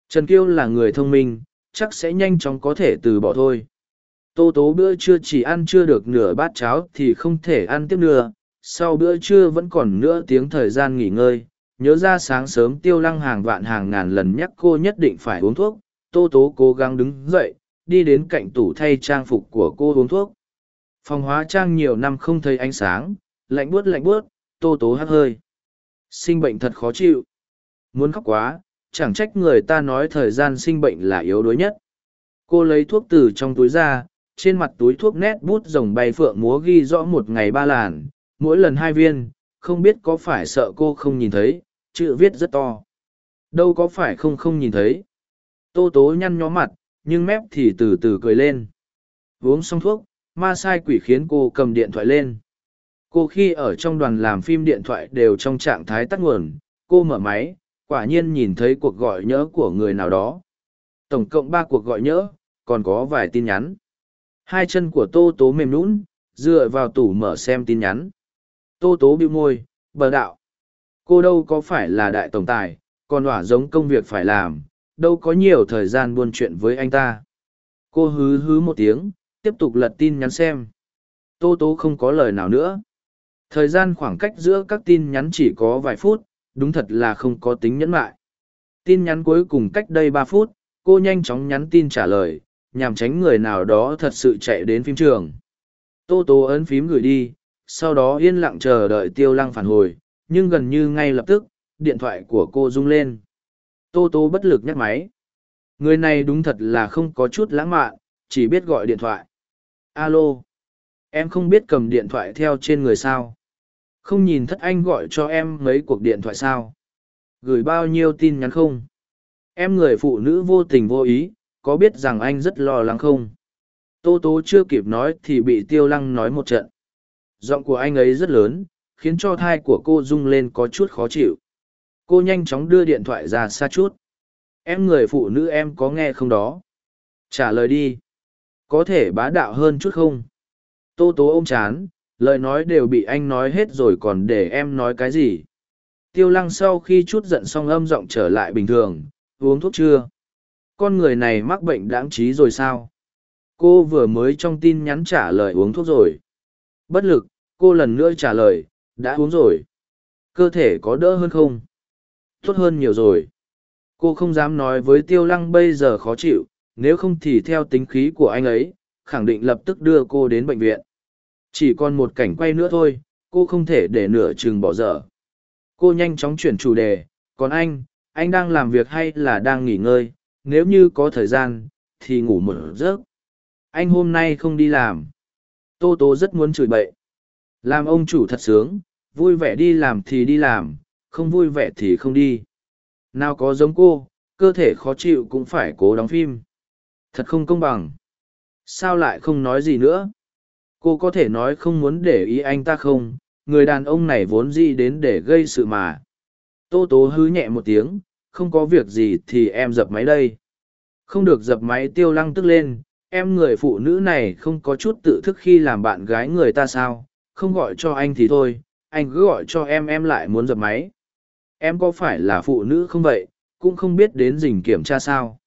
Trần kiêu là người thông minh, chắc sẽ nhanh chóng có thể từ bỏ thôi. Tô tố bữa trưa chỉ ăn chưa được nửa bát cháo thì không thể ăn tiếp nữa sau bữa trưa vẫn còn nửa tiếng thời gian nghỉ ngơi, nhớ ra sáng sớm tiêu lăng hàng vạn hàng ngàn lần nhắc cô nhất định phải uống thuốc. Tô tố cố gắng đứng dậy, đi đến cạnh tủ thay trang phục của cô uống thuốc. Phòng hóa trang nhiều năm không thấy ánh sáng, lạnh buốt lạnh buốt, tô tố hắt hơi. Sinh bệnh thật khó chịu. Muốn khóc quá, chẳng trách người ta nói thời gian sinh bệnh là yếu đuối nhất. Cô lấy thuốc từ trong túi ra, trên mặt túi thuốc nét bút rồng bay phượng múa ghi rõ một ngày ba làn mỗi lần hai viên không biết có phải sợ cô không nhìn thấy chữ viết rất to. Đâu có phải không không nhìn thấy. Tô tố nhăn nhó mặt nhưng mép thì từ từ cười lên. Uống xong thuốc ma sai quỷ khiến cô cầm điện thoại lên. Cô khi ở trong đoàn làm phim điện thoại đều trong trạng thái tắt nguồn cô mở máy quả nhiên nhìn thấy cuộc gọi nhỡ của người nào đó. Tổng cộng ba cuộc gọi nhỡ còn có vài tin nhắn. Hai chân của tô tố mềm nũng, dựa vào tủ mở xem tin nhắn tô tố bĩu môi, bờ đạo, cô đâu có phải là đại tổng tài, còn đỏa giống công việc phải làm, đâu có nhiều thời gian buôn chuyện với anh ta. Cô hứ hứ một tiếng, tiếp tục lật tin nhắn xem. Tô tố không có lời nào nữa. Thời gian khoảng cách giữa các tin nhắn chỉ có vài phút, đúng thật là không có tính nhẫn lại tin nhắn cuối cùng cách đây ba phút, cô nhanh chóng nhắn tin trả lời, nhằm tránh người nào đó thật sự chạy đến phim trường. Tô tố ấn phím gửi đi sau đó yên lặng chờ đợi tiêu lăng phản hồi, nhưng gần như ngay lập tức, điện thoại của cô rung lên. Tô Tô bất lực nhắc máy. Người này đúng thật là không có chút lãng mạn, chỉ biết gọi điện thoại. Alo. Em không biết cầm điện thoại theo trên người sao? Không nhìn thất anh gọi cho em mấy cuộc điện thoại sao? Gửi bao nhiêu tin nhắn không? Em người phụ nữ vô tình vô ý, có biết rằng anh rất lo lắng không? Tô tố chưa kịp nói thì bị tiêu lăng nói một trận giọng của anh ấy rất lớn, khiến cho thai của cô rung lên có chút khó chịu. Cô nhanh chóng đưa điện thoại ra xa chút. Em người phụ nữ em có nghe không đó? Trả lời đi. Có thể bá đạo hơn chút không? Tô tố ôm chán, lời nói đều bị anh nói hết rồi còn để em nói cái gì? Tiêu lăng sau khi chút giận xong âm giọng trở lại bình thường, uống thuốc chưa? Con người này mắc bệnh đáng trí rồi sao? Cô vừa mới trong tin nhắn trả lời uống thuốc rồi bất lực, cô lần nữa trả lời, đã uống rồi. Cơ thể có đỡ hơn không? Tốt hơn nhiều rồi. Cô không dám nói với tiêu lăng bây giờ khó chịu, nếu không thì theo tính khí của anh ấy, khẳng định lập tức đưa cô đến bệnh viện. Chỉ còn một cảnh quay nữa thôi, cô không thể để nửa chừng bỏ dở. Cô nhanh chóng chuyển chủ đề, còn anh anh đang làm việc hay là đang nghỉ ngơi? Nếu như có thời gian, thì ngủ một giấc. Anh hôm nay không đi làm tô tố rất muốn chửi bậy. Làm ông chủ thật sướng, vui vẻ đi làm thì đi làm, không vui vẻ thì không đi. Nào có giống cô, cơ thể khó chịu cũng phải cố đóng phim. Thật không công bằng. Sao lại không nói gì nữa? Cô có thể nói không muốn để ý anh ta không? Người đàn ông này vốn gì đến để gây sự mà. Tô tố hứ nhẹ một tiếng, không có việc gì thì em dập máy đây. Không được dập máy tiêu lăng tức lên em người phụ nữ này không có chút tự thức khi làm bạn gái người ta sao? Không gọi cho anh thì thôi, anh cứ gọi cho em em lại muốn dập máy. Em có phải là phụ nữ không vậy? Cũng không biết đến dình kiểm tra sao.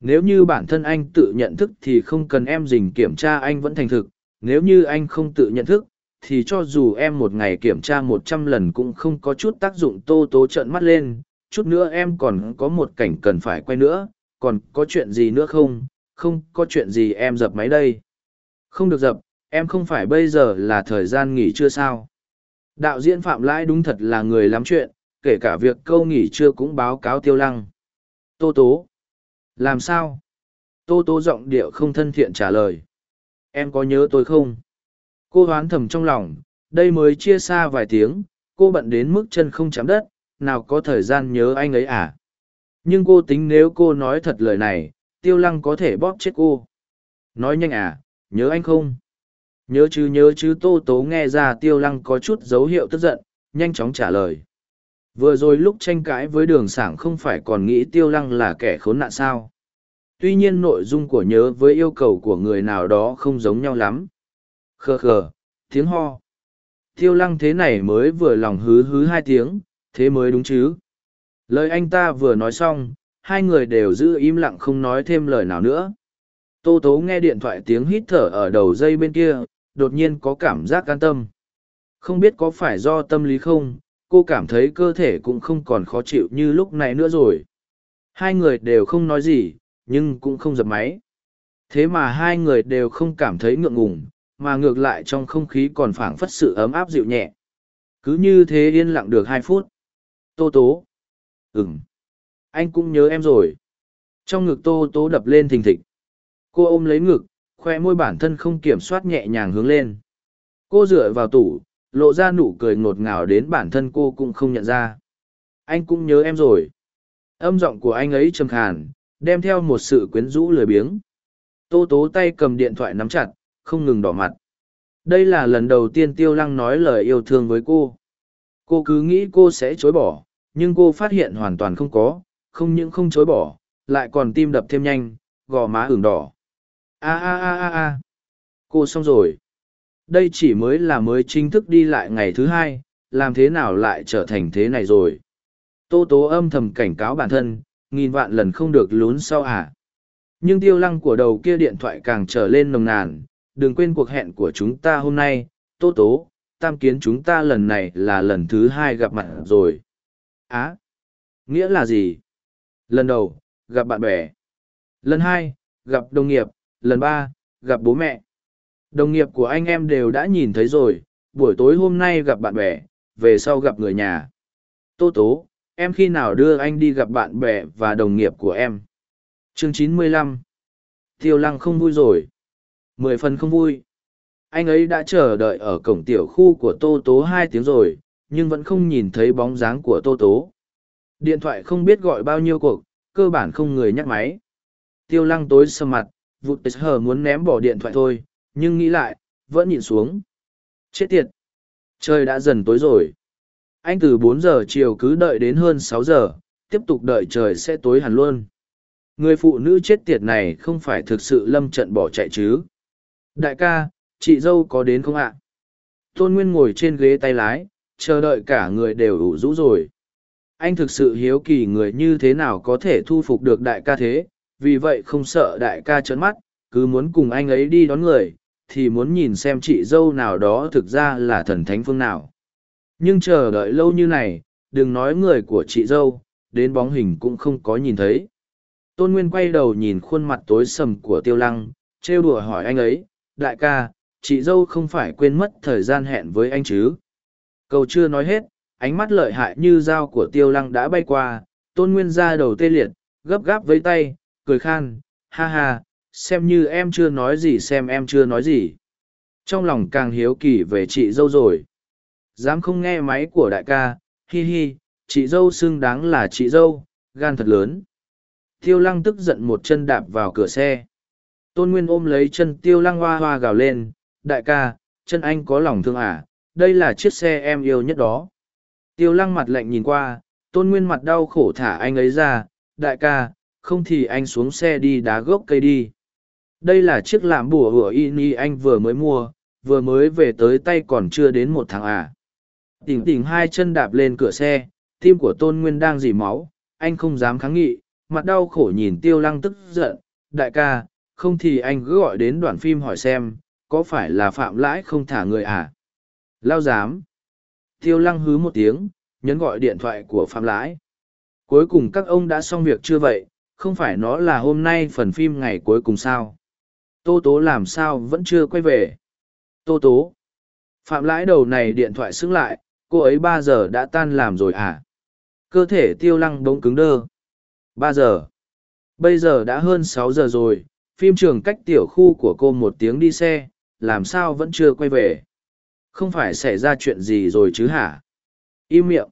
Nếu như bản thân anh tự nhận thức thì không cần em dình kiểm tra, anh vẫn thành thực. Nếu như anh không tự nhận thức, thì cho dù em một ngày kiểm tra một trăm lần cũng không có chút tác dụng tô tố trợn mắt lên. Chút nữa em còn có một cảnh cần phải quay nữa. Còn có chuyện gì nữa không? Không có chuyện gì em dập máy đây. Không được dập, em không phải bây giờ là thời gian nghỉ trưa sao? Đạo diễn phạm lãi đúng thật là người lắm chuyện, kể cả việc câu nghỉ trưa cũng báo cáo tiêu lăng. Tô tố, làm sao? Tô tố giọng điệu không thân thiện trả lời. Em có nhớ tôi không? Cô hoán thầm trong lòng, đây mới chia xa vài tiếng, cô bận đến mức chân không chạm đất, nào có thời gian nhớ anh ấy à? Nhưng cô tính nếu cô nói thật lời này tiêu lăng có thể bóp chết cô. Nói nhanh à nhớ anh không? Nhớ chứ nhớ chứ, tô tố nghe ra tiêu lăng có chút dấu hiệu tức giận, nhanh chóng trả lời. Vừa rồi lúc tranh cãi với đường sảng không phải còn nghĩ tiêu lăng là kẻ khốn nạn sao? Tuy nhiên nội dung của nhớ với yêu cầu của người nào đó không giống nhau lắm. Khờ khờ, tiếng ho. Tiêu lăng thế này mới vừa lòng hứ hứ hai tiếng, thế mới đúng chứ? Lời anh ta vừa nói xong hai người đều giữ im lặng không nói thêm lời nào nữa. Tô tố nghe điện thoại tiếng hít thở ở đầu dây bên kia, đột nhiên có cảm giác an tâm. Không biết có phải do tâm lý không, cô cảm thấy cơ thể cũng không còn khó chịu như lúc này nữa rồi. Hai người đều không nói gì, nhưng cũng không dập máy. Thế mà hai người đều không cảm thấy ngượng ngùng, mà ngược lại trong không khí còn phảng phất sự ấm áp dịu nhẹ. Cứ như thế yên lặng được hai phút. Tô tố. Ừm anh cũng nhớ em rồi. Trong ngực tô tố đập lên thình thịch. Cô ôm lấy ngực, khoe môi bản thân không kiểm soát nhẹ nhàng hướng lên. Cô dựa vào tủ, lộ ra nụ cười ngọt ngào đến bản thân cô cũng không nhận ra. Anh cũng nhớ em rồi. Âm giọng của anh ấy trầm khàn, đem theo một sự quyến rũ lười biếng. Tô tố tay cầm điện thoại nắm chặt, không ngừng đỏ mặt. Đây là lần đầu tiên tiêu lăng nói lời yêu thương với cô. Cô cứ nghĩ cô sẽ chối bỏ, nhưng cô phát hiện hoàn toàn không có không những không chối bỏ lại còn tim đập thêm nhanh gò má ửng đỏ a a a a a cô xong rồi đây chỉ mới là mới chính thức đi lại ngày thứ hai làm thế nào lại trở thành thế này rồi tô tố âm thầm cảnh cáo bản thân nghìn vạn lần không được lún sau à. nhưng tiêu lăng của đầu kia điện thoại càng trở lên nồng nàn đừng quên cuộc hẹn của chúng ta hôm nay, Tô Tố, tam kiến chúng ta lần này là lần thứ hai gặp mặt rồi. Á, nghĩa là gì? Lần đầu, gặp bạn bè. Lần hai, gặp đồng nghiệp. Lần ba, gặp bố mẹ. Đồng nghiệp của anh em đều đã nhìn thấy rồi, buổi tối hôm nay gặp bạn bè, về sau gặp người nhà. Tô Tố, em khi nào đưa anh đi gặp bạn bè và đồng nghiệp của em? Chương chín mươi lăm. Tiêu lăng không vui rồi. Mười phần không vui. Anh ấy đã chờ đợi ở cổng tiểu khu của Tô Tố hai tiếng rồi, nhưng vẫn không nhìn thấy bóng dáng của Tô Tố. Điện thoại không biết gọi bao nhiêu cuộc, cơ bản không người nhắc máy. Tiêu lăng tối sầm mặt, vụt hờ muốn ném bỏ điện thoại thôi, nhưng nghĩ lại, vẫn nhìn xuống. Chết tiệt! Trời đã dần tối rồi. Anh từ bốn giờ chiều cứ đợi đến hơn sáu giờ, tiếp tục đợi trời sẽ tối hẳn luôn. Người phụ nữ chết tiệt này không phải thực sự lâm trận bỏ chạy chứ. Đại ca, chị dâu có đến không ạ? Tôn Nguyên ngồi trên ghế tay lái, chờ đợi cả người đều ủ rũ rồi. Anh thực sự hiếu kỳ người như thế nào có thể thu phục được đại ca thế, vì vậy không sợ đại ca trấn mắt, cứ muốn cùng anh ấy đi đón người, thì muốn nhìn xem chị dâu nào đó thực ra là thần thánh phương nào. Nhưng chờ đợi lâu như này, đừng nói người của chị dâu, đến bóng hình cũng không có nhìn thấy. Tôn Nguyên quay đầu nhìn khuôn mặt tối sầm của tiêu lăng, trêu đùa hỏi anh ấy, đại ca, chị dâu không phải quên mất thời gian hẹn với anh chứ. Câu chưa nói hết, ánh mắt lợi hại như dao của tiêu lăng đã bay qua, tôn nguyên ra đầu tê liệt, gấp gáp với tay, cười khan, ha ha, xem như em chưa nói gì xem em chưa nói gì. Trong lòng càng hiếu kỳ về chị dâu rồi. Dám không nghe máy của đại ca, hi hi, chị dâu xưng đáng là chị dâu, gan thật lớn. Tiêu lăng tức giận một chân đạp vào cửa xe. Tôn Nguyên ôm lấy chân tiêu lăng hoa hoa gào lên, đại ca, chân anh có lòng thương à, đây là chiếc xe em yêu nhất đó. Tiêu lăng mặt lạnh nhìn qua, tôn nguyên mặt đau khổ thả anh ấy ra, đại ca, không thì anh xuống xe đi đá gốc cây đi. Đây là chiếc làm bùa hủa y ni anh vừa mới mua, vừa mới về tới tay còn chưa đến một tháng à. Tỉnh tỉnh hai chân đạp lên cửa xe, tim của tôn nguyên đang dì máu, anh không dám kháng nghị, mặt đau khổ nhìn tiêu lăng tức giận, đại ca, không thì anh cứ gọi đến đoàn phim hỏi xem, có phải là phạm lãi không thả người à? Lao dám. Tiêu lăng hứ một tiếng, nhấn gọi điện thoại của phạm lãi. Cuối cùng các ông đã xong việc chưa vậy, không phải nó là hôm nay phần phim ngày cuối cùng sao? Tô tố làm sao vẫn chưa quay về? Tô tố. Phạm lãi đầu này điện thoại xứng lại, cô ấy ba giờ đã tan làm rồi à? Cơ thể tiêu lăng bỗng cứng đơ. ba giờ. Bây giờ đã hơn sáu giờ rồi, phim trường cách tiểu khu của cô một tiếng đi xe, làm sao vẫn chưa quay về? Không phải xảy ra chuyện gì rồi chứ hả? Im miệng.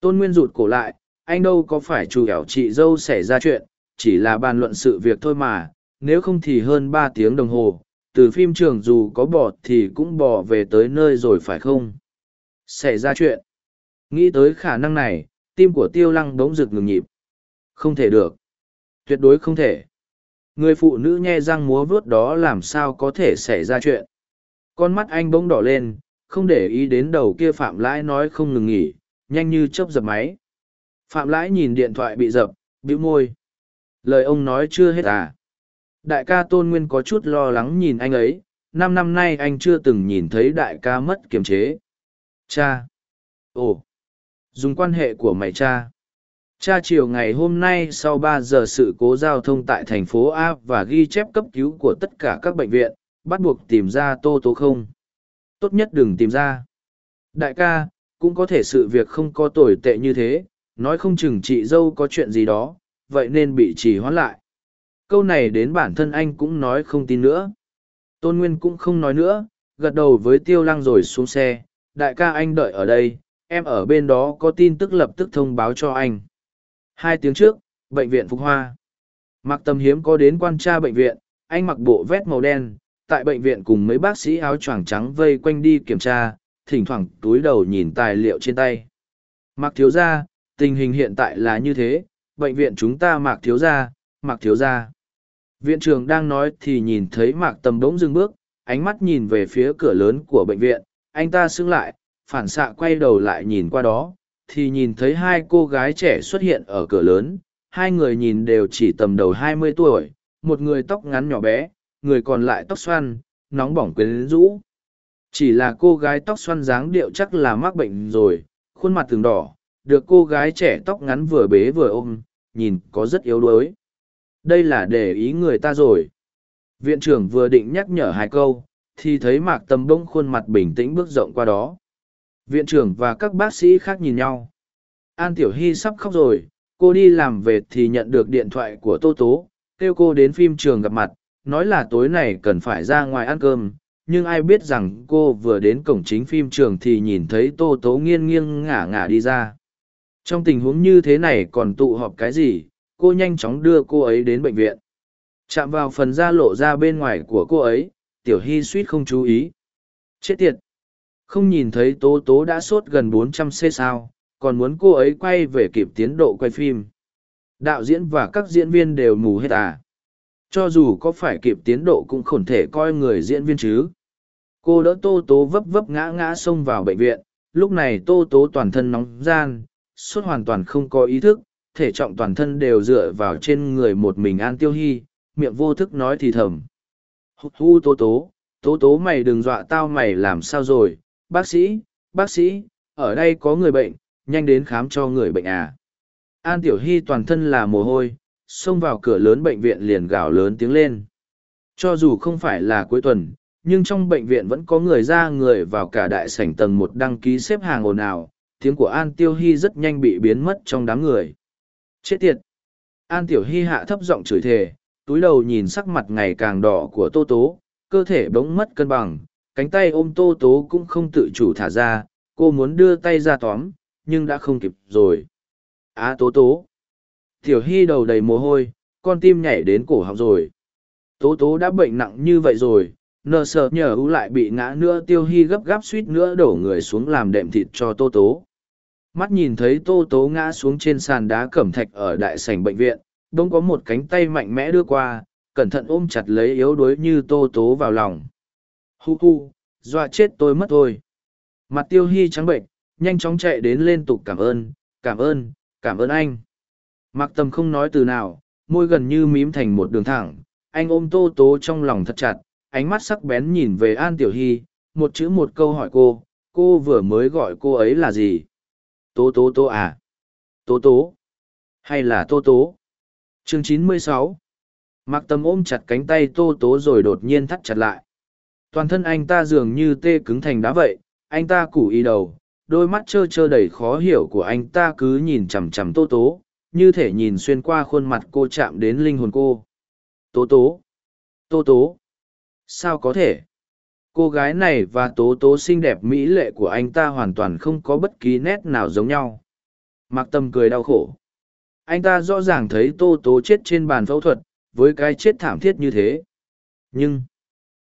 Tôn Nguyên rụt cổ lại, anh đâu có phải chủ ẻo chị dâu xảy ra chuyện, chỉ là bàn luận sự việc thôi mà, nếu không thì hơn ba tiếng đồng hồ, từ phim trường dù có bỏ thì cũng bỏ về tới nơi rồi phải không? Xảy ra chuyện. Nghĩ tới khả năng này, tim của tiêu lăng bỗng rực ngừng nhịp. Không thể được. Tuyệt đối không thể. Người phụ nữ nhe răng múa vớt đó làm sao có thể xảy ra chuyện. Con mắt anh bỗng đỏ lên, không để ý đến đầu kia Phạm Lãi nói không ngừng nghỉ, nhanh như chớp dập máy. Phạm Lãi nhìn điện thoại bị dập, bĩu môi. Lời ông nói chưa hết à. Đại ca Tôn Nguyên có chút lo lắng nhìn anh ấy, năm năm nay anh chưa từng nhìn thấy đại ca mất kiềm chế. Cha! Ồ! Dùng quan hệ của mày cha. Cha chiều ngày hôm nay sau ba giờ sự cố giao thông tại thành phố A và ghi chép cấp cứu của tất cả các bệnh viện, bắt buộc tìm ra tô tố không. Tốt nhất đừng tìm ra. Đại ca, cũng có thể sự việc không có tồi tệ như thế, nói không chừng chị dâu có chuyện gì đó, vậy nên bị trì hoãn lại. Câu này đến bản thân anh cũng nói không tin nữa. Tôn Nguyên cũng không nói nữa, gật đầu với tiêu lăng rồi xuống xe. Đại ca anh đợi ở đây, em ở bên đó có tin tức lập tức thông báo cho anh. Hai tiếng trước, bệnh viện Phục Hoa. Mặc tầm hiếm có đến quan tra bệnh viện, anh mặc bộ vest màu đen, tại bệnh viện cùng mấy bác sĩ áo choàng trắng vây quanh đi kiểm tra, thỉnh thoảng túi đầu nhìn tài liệu trên tay. mạc thiếu gia, tình hình hiện tại là như thế, bệnh viện chúng ta mạc thiếu gia, mạc thiếu gia. Viện trưởng đang nói thì nhìn thấy mạc tầm đống dừng bước, ánh mắt nhìn về phía cửa lớn của bệnh viện, anh ta xưng lại, phản xạ quay đầu lại nhìn qua đó, thì nhìn thấy hai cô gái trẻ xuất hiện ở cửa lớn, hai người nhìn đều chỉ tầm đầu hai mươi tuổi, một người tóc ngắn nhỏ bé, người còn lại tóc xoăn, nóng bỏng quyến rũ. Chỉ là cô gái tóc xoăn dáng điệu chắc là mắc bệnh rồi, khuôn mặt từng đỏ, được cô gái trẻ tóc ngắn vừa bế vừa ôm, nhìn có rất yếu đuối. Đây là để ý người ta rồi. Viện trưởng vừa định nhắc nhở hai câu, thì thấy mạc tầm bông khuôn mặt bình tĩnh bước rộng qua đó. Viện trưởng và các bác sĩ khác nhìn nhau. An Tiểu Hy sắp khóc rồi, cô đi làm về thì nhận được điện thoại của Tô Tố, kêu cô đến phim trường gặp mặt, nói là tối này cần phải ra ngoài ăn cơm, nhưng ai biết rằng cô vừa đến cổng chính phim trường thì nhìn thấy Tô Tố nghiêng nghiêng ngả ngả đi ra. Trong tình huống như thế này còn tụ họp cái gì, cô nhanh chóng đưa cô ấy đến bệnh viện. Chạm vào phần da lộ ra bên ngoài của cô ấy, Tiểu Hy suýt không chú ý. Chết tiệt! Không nhìn thấy Tố Tố đã sốt gần 400 c sao, còn muốn cô ấy quay về kịp tiến độ quay phim. Đạo diễn và các diễn viên đều mù hết à. Cho dù có phải kịp tiến độ cũng không thể coi người diễn viên chứ. Cô đỡ Tô Tố vấp vấp ngã ngã xông vào bệnh viện, lúc này Tô Tố toàn thân nóng gian, suốt hoàn toàn không có ý thức, thể trọng toàn thân đều dựa vào trên người một mình An Tiêu Hy, miệng vô thức nói thì thầm. Hu hu Tố Tố, Tố Tố mày đừng dọa tao mày làm sao rồi, bác sĩ, bác sĩ, ở đây có người bệnh, nhanh đến khám cho người bệnh à. An Tiểu Hy toàn thân là mồ hôi, xông vào cửa lớn bệnh viện liền gào lớn tiếng lên. Cho dù không phải là cuối tuần, nhưng trong bệnh viện vẫn có người ra người vào cả đại sảnh tầng một đăng ký xếp hàng ồn ào, tiếng của An Tiêu Hy rất nhanh bị biến mất trong đám người. Chết tiệt! An Tiểu Hy hạ thấp giọng chửi thề, túi đầu nhìn sắc mặt ngày càng đỏ của Tô Tố, cơ thể bỗng mất cân bằng, cánh tay ôm Tô Tố cũng không tự chủ thả ra, cô muốn đưa tay ra tóm, nhưng đã không kịp rồi. Á Tố Tố! Tiểu Hy đầu đầy mồ hôi, con tim nhảy đến cổ họng rồi. Tố Tố đã bệnh nặng như vậy rồi, nờ sợ nhờ ưu lại bị ngã nữa Tiêu Hy gấp gáp suýt nữa đổ người xuống làm đệm thịt cho Tô Tố. Mắt nhìn thấy tô tố ngã xuống trên sàn đá cẩm thạch ở đại sảnh bệnh viện bỗng có một cánh tay mạnh mẽ đưa qua cẩn thận ôm chặt lấy yếu đuối như tô tố vào lòng. Hu hu dọa chết tôi mất thôi. Mặt tiêu hy trắng bệnh nhanh chóng chạy đến liên tục cảm ơn cảm ơn cảm ơn anh mặc tầm không nói từ nào môi gần như mím thành một đường thẳng anh ôm tô tố trong lòng thật chặt ánh mắt sắc bén nhìn về an tiểu hy một chữ một câu hỏi cô cô vừa mới gọi cô ấy là gì Tố tố tố à? Tố tố? Hay là tố tố? Chương chín mươi sáu Mặc tâm ôm chặt cánh tay tô tố rồi đột nhiên thắt chặt lại. Toàn thân anh ta dường như tê cứng thành đá vậy, anh ta củ y đầu, đôi mắt trơ trơ đầy khó hiểu của anh ta cứ nhìn chằm chằm tô tố, như thể nhìn xuyên qua khuôn mặt cô chạm đến linh hồn cô. Tố tố! Tô tố! Sao có thể? cô gái này và tố tố xinh đẹp mỹ lệ của anh ta hoàn toàn không có bất kỳ nét nào giống nhau Mạc tâm cười đau khổ anh ta rõ ràng thấy tô tố chết trên bàn phẫu thuật với cái chết thảm thiết như thế nhưng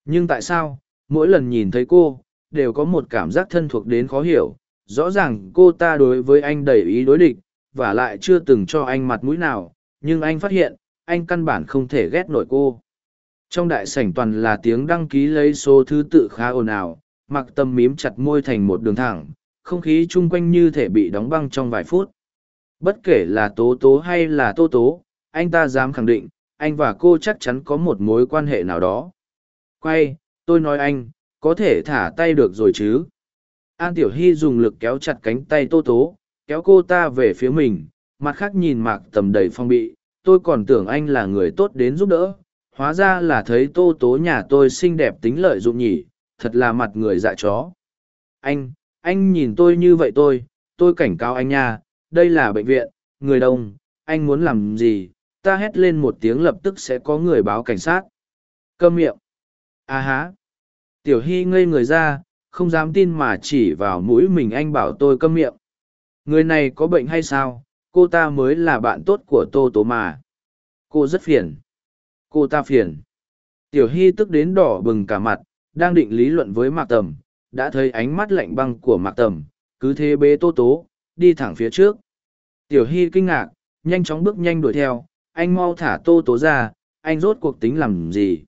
nhưng tại sao, mỗi lần nhìn thấy cô, đều có một cảm giác thân thuộc đến khó hiểu rõ ràng cô ta đối với anh đầy ý đối địch và lại chưa từng cho anh mặt mũi nào, nhưng anh phát hiện, anh căn bản không thể ghét nổi cô. Trong đại sảnh toàn là tiếng đăng ký lấy số thứ tự khá ồn ào, mặc tâm mím chặt môi thành một đường thẳng, không khí chung quanh như thể bị đóng băng trong vài phút. Bất kể là tố tố hay là tô tố, anh ta dám khẳng định, anh và cô chắc chắn có một mối quan hệ nào đó. Quay, tôi nói anh, có thể thả tay được rồi chứ? An tiểu hy dùng lực kéo chặt cánh tay tô tố kéo cô ta về phía mình, mặt khác nhìn mạc tầm đầy phong bị, tôi còn tưởng anh là người tốt đến giúp đỡ, hóa ra là thấy tô tố nhà tôi xinh đẹp tính lợi dụng nhỉ, thật là mặt người dạ chó. Anh anh nhìn tôi như vậy tôi tôi cảnh cáo anh nha, đây là bệnh viện, người đông, anh muốn làm gì, ta hét lên một tiếng lập tức sẽ có người báo cảnh sát. Cơm miệng. A à há. Tiểu hy ngây người ra, không dám tin mà chỉ vào mũi mình anh bảo tôi câm miệng người này có bệnh hay sao? Cô ta mới là bạn tốt của tô tố mà. Cô rất phiền. Cô ta phiền. Tiểu hy tức đến đỏ bừng cả mặt, đang định lý luận với mạc tầm, đã thấy ánh mắt lạnh băng của mạc tầm. Cứ thế bế tô tố, đi thẳng phía trước. Tiểu hy kinh ngạc, nhanh chóng bước nhanh đuổi theo. Anh mau thả tô tố ra, anh rốt cuộc tính làm gì?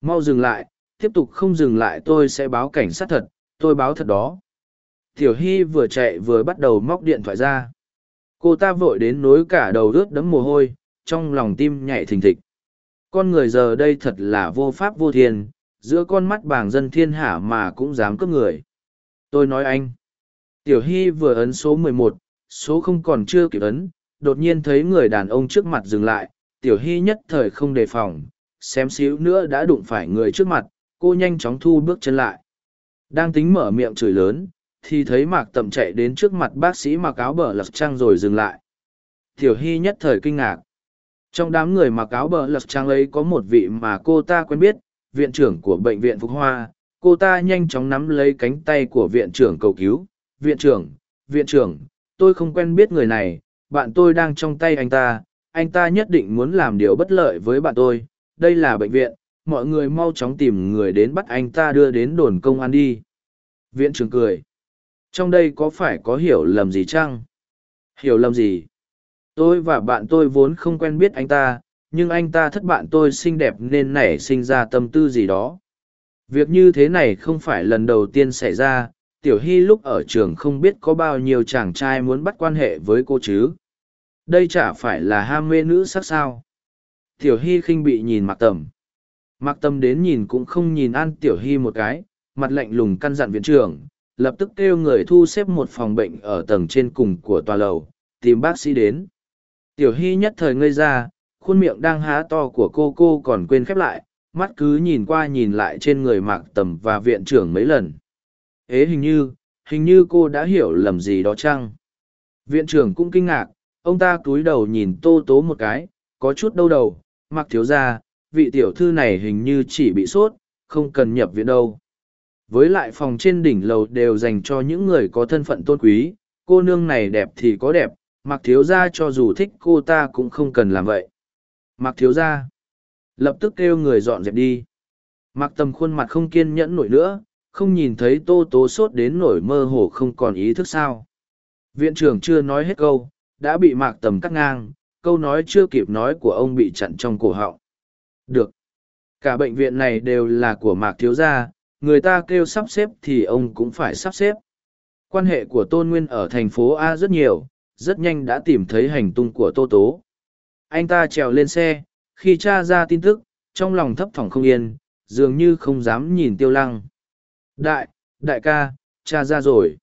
Mau dừng lại, tiếp tục không dừng lại, tôi sẽ báo cảnh sát thật, tôi báo thật đó tiểu hy vừa chạy vừa bắt đầu móc điện thoại ra cô ta vội đến nối cả đầu ướt đẫm mồ hôi trong lòng tim nhảy thình thịch con người giờ đây thật là vô pháp vô thiên, giữa con mắt bảng dân thiên hạ mà cũng dám cướp người. Tôi nói anh. Tiểu Hy vừa ấn số mười một, số không còn chưa kịp ấn, đột nhiên thấy người đàn ông trước mặt dừng lại, Tiểu Hy nhất thời không đề phòng, xém xíu nữa đã đụng phải người trước mặt, cô nhanh chóng thu bước chân lại. Đang tính mở miệng chửi lớn, thì thấy mạc tầm chạy đến trước mặt bác sĩ mặc áo bờ lật trăng rồi dừng lại. Tiểu Hy nhất thời kinh ngạc. Trong đám người mặc áo bờ lật trăng ấy có một vị mà cô ta quen biết, viện trưởng của bệnh viện Phục Hoa. Cô ta nhanh chóng nắm lấy cánh tay của viện trưởng cầu cứu. Viện trưởng, viện trưởng, tôi không quen biết người này, bạn tôi đang trong tay anh ta, anh ta nhất định muốn làm điều bất lợi với bạn tôi. Đây là bệnh viện, mọi người mau chóng tìm người đến bắt anh ta đưa đến đồn công an đi. Viện trưởng cười. Trong đây có phải có hiểu lầm gì chăng? Hiểu lầm gì? Tôi và bạn tôi vốn không quen biết anh ta, nhưng anh ta thất bạn tôi xinh đẹp nên nảy sinh ra tâm tư gì đó. Việc như thế này không phải lần đầu tiên xảy ra, Tiểu Hy lúc ở trường không biết có bao nhiêu chàng trai muốn bắt quan hệ với cô chứ. Đây chả phải là ham mê nữ sắc sao. Tiểu Hy khinh bị nhìn Mạc Tầm. Mạc Tầm đến nhìn cũng không nhìn An Tiểu Hy một cái, mặt lạnh lùng căn dặn viện trưởng, lập tức kêu người thu xếp một phòng bệnh ở tầng trên cùng của tòa lầu, tìm bác sĩ đến. Tiểu Hy nhất thời ngây ra, khuôn miệng đang há to của cô cô còn quên khép lại, mắt cứ nhìn qua nhìn lại trên người Mạc Tầm và viện trưởng mấy lần. Ế hình như, hình như cô đã hiểu lầm gì đó chăng? Viện trưởng cũng kinh ngạc, ông ta cúi đầu nhìn tô tố một cái, có chút đau đầu, mặc thiếu ra, vị tiểu thư này hình như chỉ bị sốt, không cần nhập viện đâu. Với lại phòng trên đỉnh lầu đều dành cho những người có thân phận tôn quý, cô nương này đẹp thì có đẹp, mặc thiếu gia cho dù thích cô ta cũng không cần làm vậy. Mặc thiếu gia, lập tức kêu người dọn dẹp đi. Mặc tầm khuôn mặt không kiên nhẫn nổi nữa, không nhìn thấy tô tố sốt đến nổi mơ hồ không còn ý thức sao. Viện trưởng chưa nói hết câu, đã bị mạc tầm cắt ngang, câu nói chưa kịp nói của ông bị chặn trong cổ họng. Được. Cả bệnh viện này đều là của mạc thiếu gia, người ta kêu sắp xếp thì ông cũng phải sắp xếp. Quan hệ của Tôn Nguyên ở thành phố A rất nhiều, rất nhanh đã tìm thấy hành tung của Tô Tố. Anh ta trèo lên xe, khi tra ra tin tức, trong lòng thấp thỏm không yên, dường như không dám nhìn tiêu lăng. Đại, đại ca, cha ra rồi.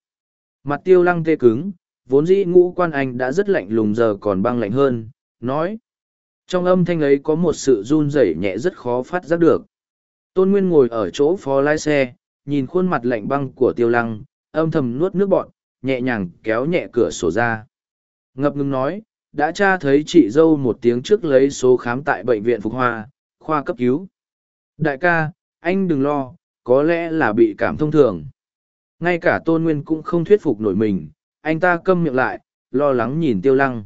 Mặt tiêu lăng tê cứng, vốn dĩ ngũ quan anh đã rất lạnh lùng giờ còn băng lạnh hơn, nói. Trong âm thanh ấy có một sự run rẩy nhẹ rất khó phát giác được. Tôn Nguyên ngồi ở chỗ phó lái xe, nhìn khuôn mặt lạnh băng của tiêu lăng, âm thầm nuốt nước bọn, nhẹ nhàng kéo nhẹ cửa sổ ra. Ngập ngừng nói, đã tra thấy chị dâu một tiếng trước lấy số khám tại bệnh viện Phục Hoa, khoa cấp cứu. Đại ca, anh đừng lo, có lẽ là bị cảm thông thường. Ngay cả Tôn Nguyên cũng không thuyết phục nổi mình, anh ta câm miệng lại, lo lắng nhìn tiêu lăng.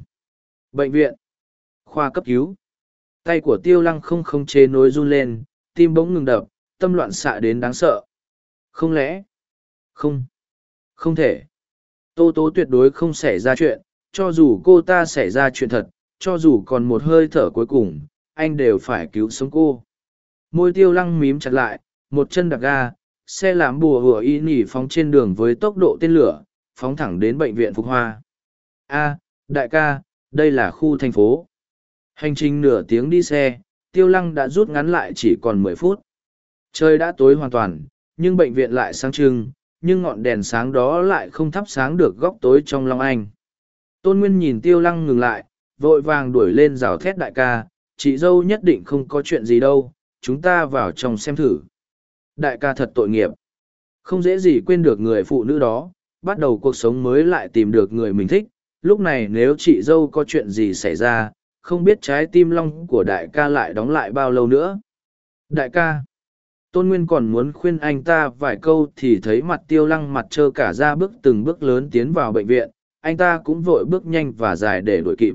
Bệnh viện, khoa cấp cứu. Tay của tiêu lăng không không chế nối run lên, tim bỗng ngừng đập, tâm loạn xạ đến đáng sợ. Không lẽ? Không. Không thể. Tô tố tuyệt đối không xảy ra chuyện, cho dù cô ta xảy ra chuyện thật, cho dù còn một hơi thở cuối cùng, anh đều phải cứu sống cô. Môi tiêu lăng mím chặt lại, một chân đạp ga, xe làm bùa hùa y nỉ phóng trên đường với tốc độ tên lửa, phóng thẳng đến bệnh viện Phục Hoa. A, đại ca, đây là khu thành phố. Hành trình nửa tiếng đi xe, tiêu lăng đã rút ngắn lại chỉ còn mười phút. Trời đã tối hoàn toàn, nhưng bệnh viện lại sáng trưng, nhưng ngọn đèn sáng đó lại không thắp sáng được góc tối trong Long Anh. Tôn Nguyên nhìn tiêu lăng ngừng lại, vội vàng đuổi lên rào thét đại ca, chị dâu nhất định không có chuyện gì đâu, chúng ta vào trong xem thử. Đại ca thật tội nghiệp. Không dễ gì quên được người phụ nữ đó, bắt đầu cuộc sống mới lại tìm được người mình thích. Lúc này nếu chị dâu có chuyện gì xảy ra, không biết trái tim long của đại ca lại đóng lại bao lâu nữa. Đại ca, Tôn Nguyên còn muốn khuyên anh ta vài câu thì thấy mặt tiêu lăng mặt trơ cả ra bước từng bước lớn tiến vào bệnh viện, anh ta cũng vội bước nhanh và dài để đuổi kịp.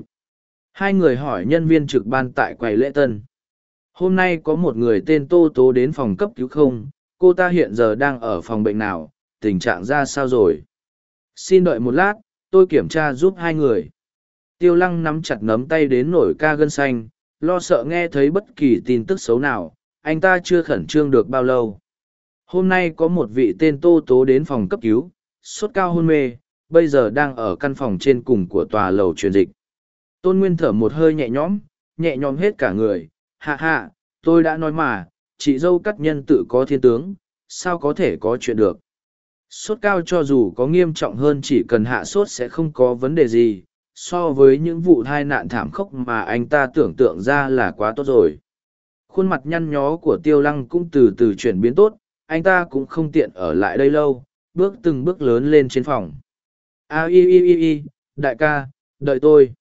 Hai người hỏi nhân viên trực ban tại quầy lễ tân. Hôm nay có một người tên Tô Tố đến phòng cấp cứu không, cô ta hiện giờ đang ở phòng bệnh nào, tình trạng ra sao rồi? Xin đợi một lát, tôi kiểm tra giúp hai người. Tiêu lăng nắm chặt nắm tay đến nổi ca gân xanh, lo sợ nghe thấy bất kỳ tin tức xấu nào, anh ta chưa khẩn trương được bao lâu. Hôm nay có một vị tên Tô Tố đến phòng cấp cứu, sốt cao hôn mê, bây giờ đang ở căn phòng trên cùng của tòa lầu truyền dịch. Tôn Nguyên thở một hơi nhẹ nhõm, nhẹ nhõm hết cả người, hạ hạ, tôi đã nói mà, chị dâu cắt nhân tự có thiên tướng, sao có thể có chuyện được. Sốt cao cho dù có nghiêm trọng hơn chỉ cần hạ sốt sẽ không có vấn đề gì, so với những vụ tai nạn thảm khốc mà anh ta tưởng tượng ra là quá tốt rồi. Khuôn mặt nhăn nhó của tiêu lăng cũng từ từ chuyển biến tốt, anh ta cũng không tiện ở lại đây lâu, bước từng bước lớn lên trên phòng. A i i i i đại ca, đợi tôi.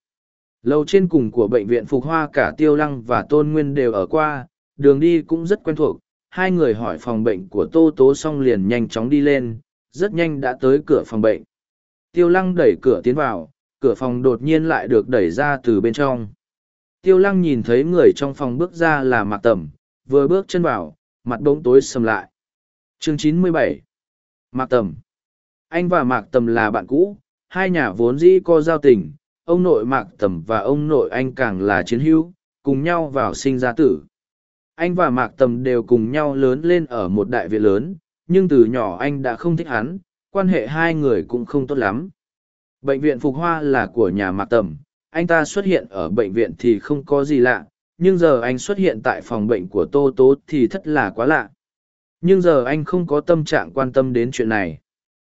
Lầu trên cùng của bệnh viện Phục Hoa cả Tiêu Lăng và Tôn Nguyên đều ở qua, đường đi cũng rất quen thuộc. Hai người hỏi phòng bệnh của Tô Tố xong liền nhanh chóng đi lên, rất nhanh đã tới cửa phòng bệnh. Tiêu Lăng đẩy cửa tiến vào, cửa phòng đột nhiên lại được đẩy ra từ bên trong. Tiêu Lăng nhìn thấy người trong phòng bước ra là Mạc Tẩm, vừa bước chân vào, mặt bỗng tối sầm lại. Chương 97 Mạc Tẩm Anh và Mạc Tầm là bạn cũ, hai nhà vốn dĩ có giao tình, ông nội Mạc Tầm và ông nội anh càng là chiến hữu, cùng nhau vào sinh ra tử. Anh và Mạc Tầm đều cùng nhau lớn lên ở một đại viện lớn, nhưng từ nhỏ anh đã không thích hắn, quan hệ hai người cũng không tốt lắm. Bệnh viện Phục Hoa là của nhà Mạc Tầm, anh ta xuất hiện ở bệnh viện thì không có gì lạ, nhưng giờ anh xuất hiện tại phòng bệnh của Tô Tố thì thật là quá lạ. Nhưng giờ anh không có tâm trạng quan tâm đến chuyện này.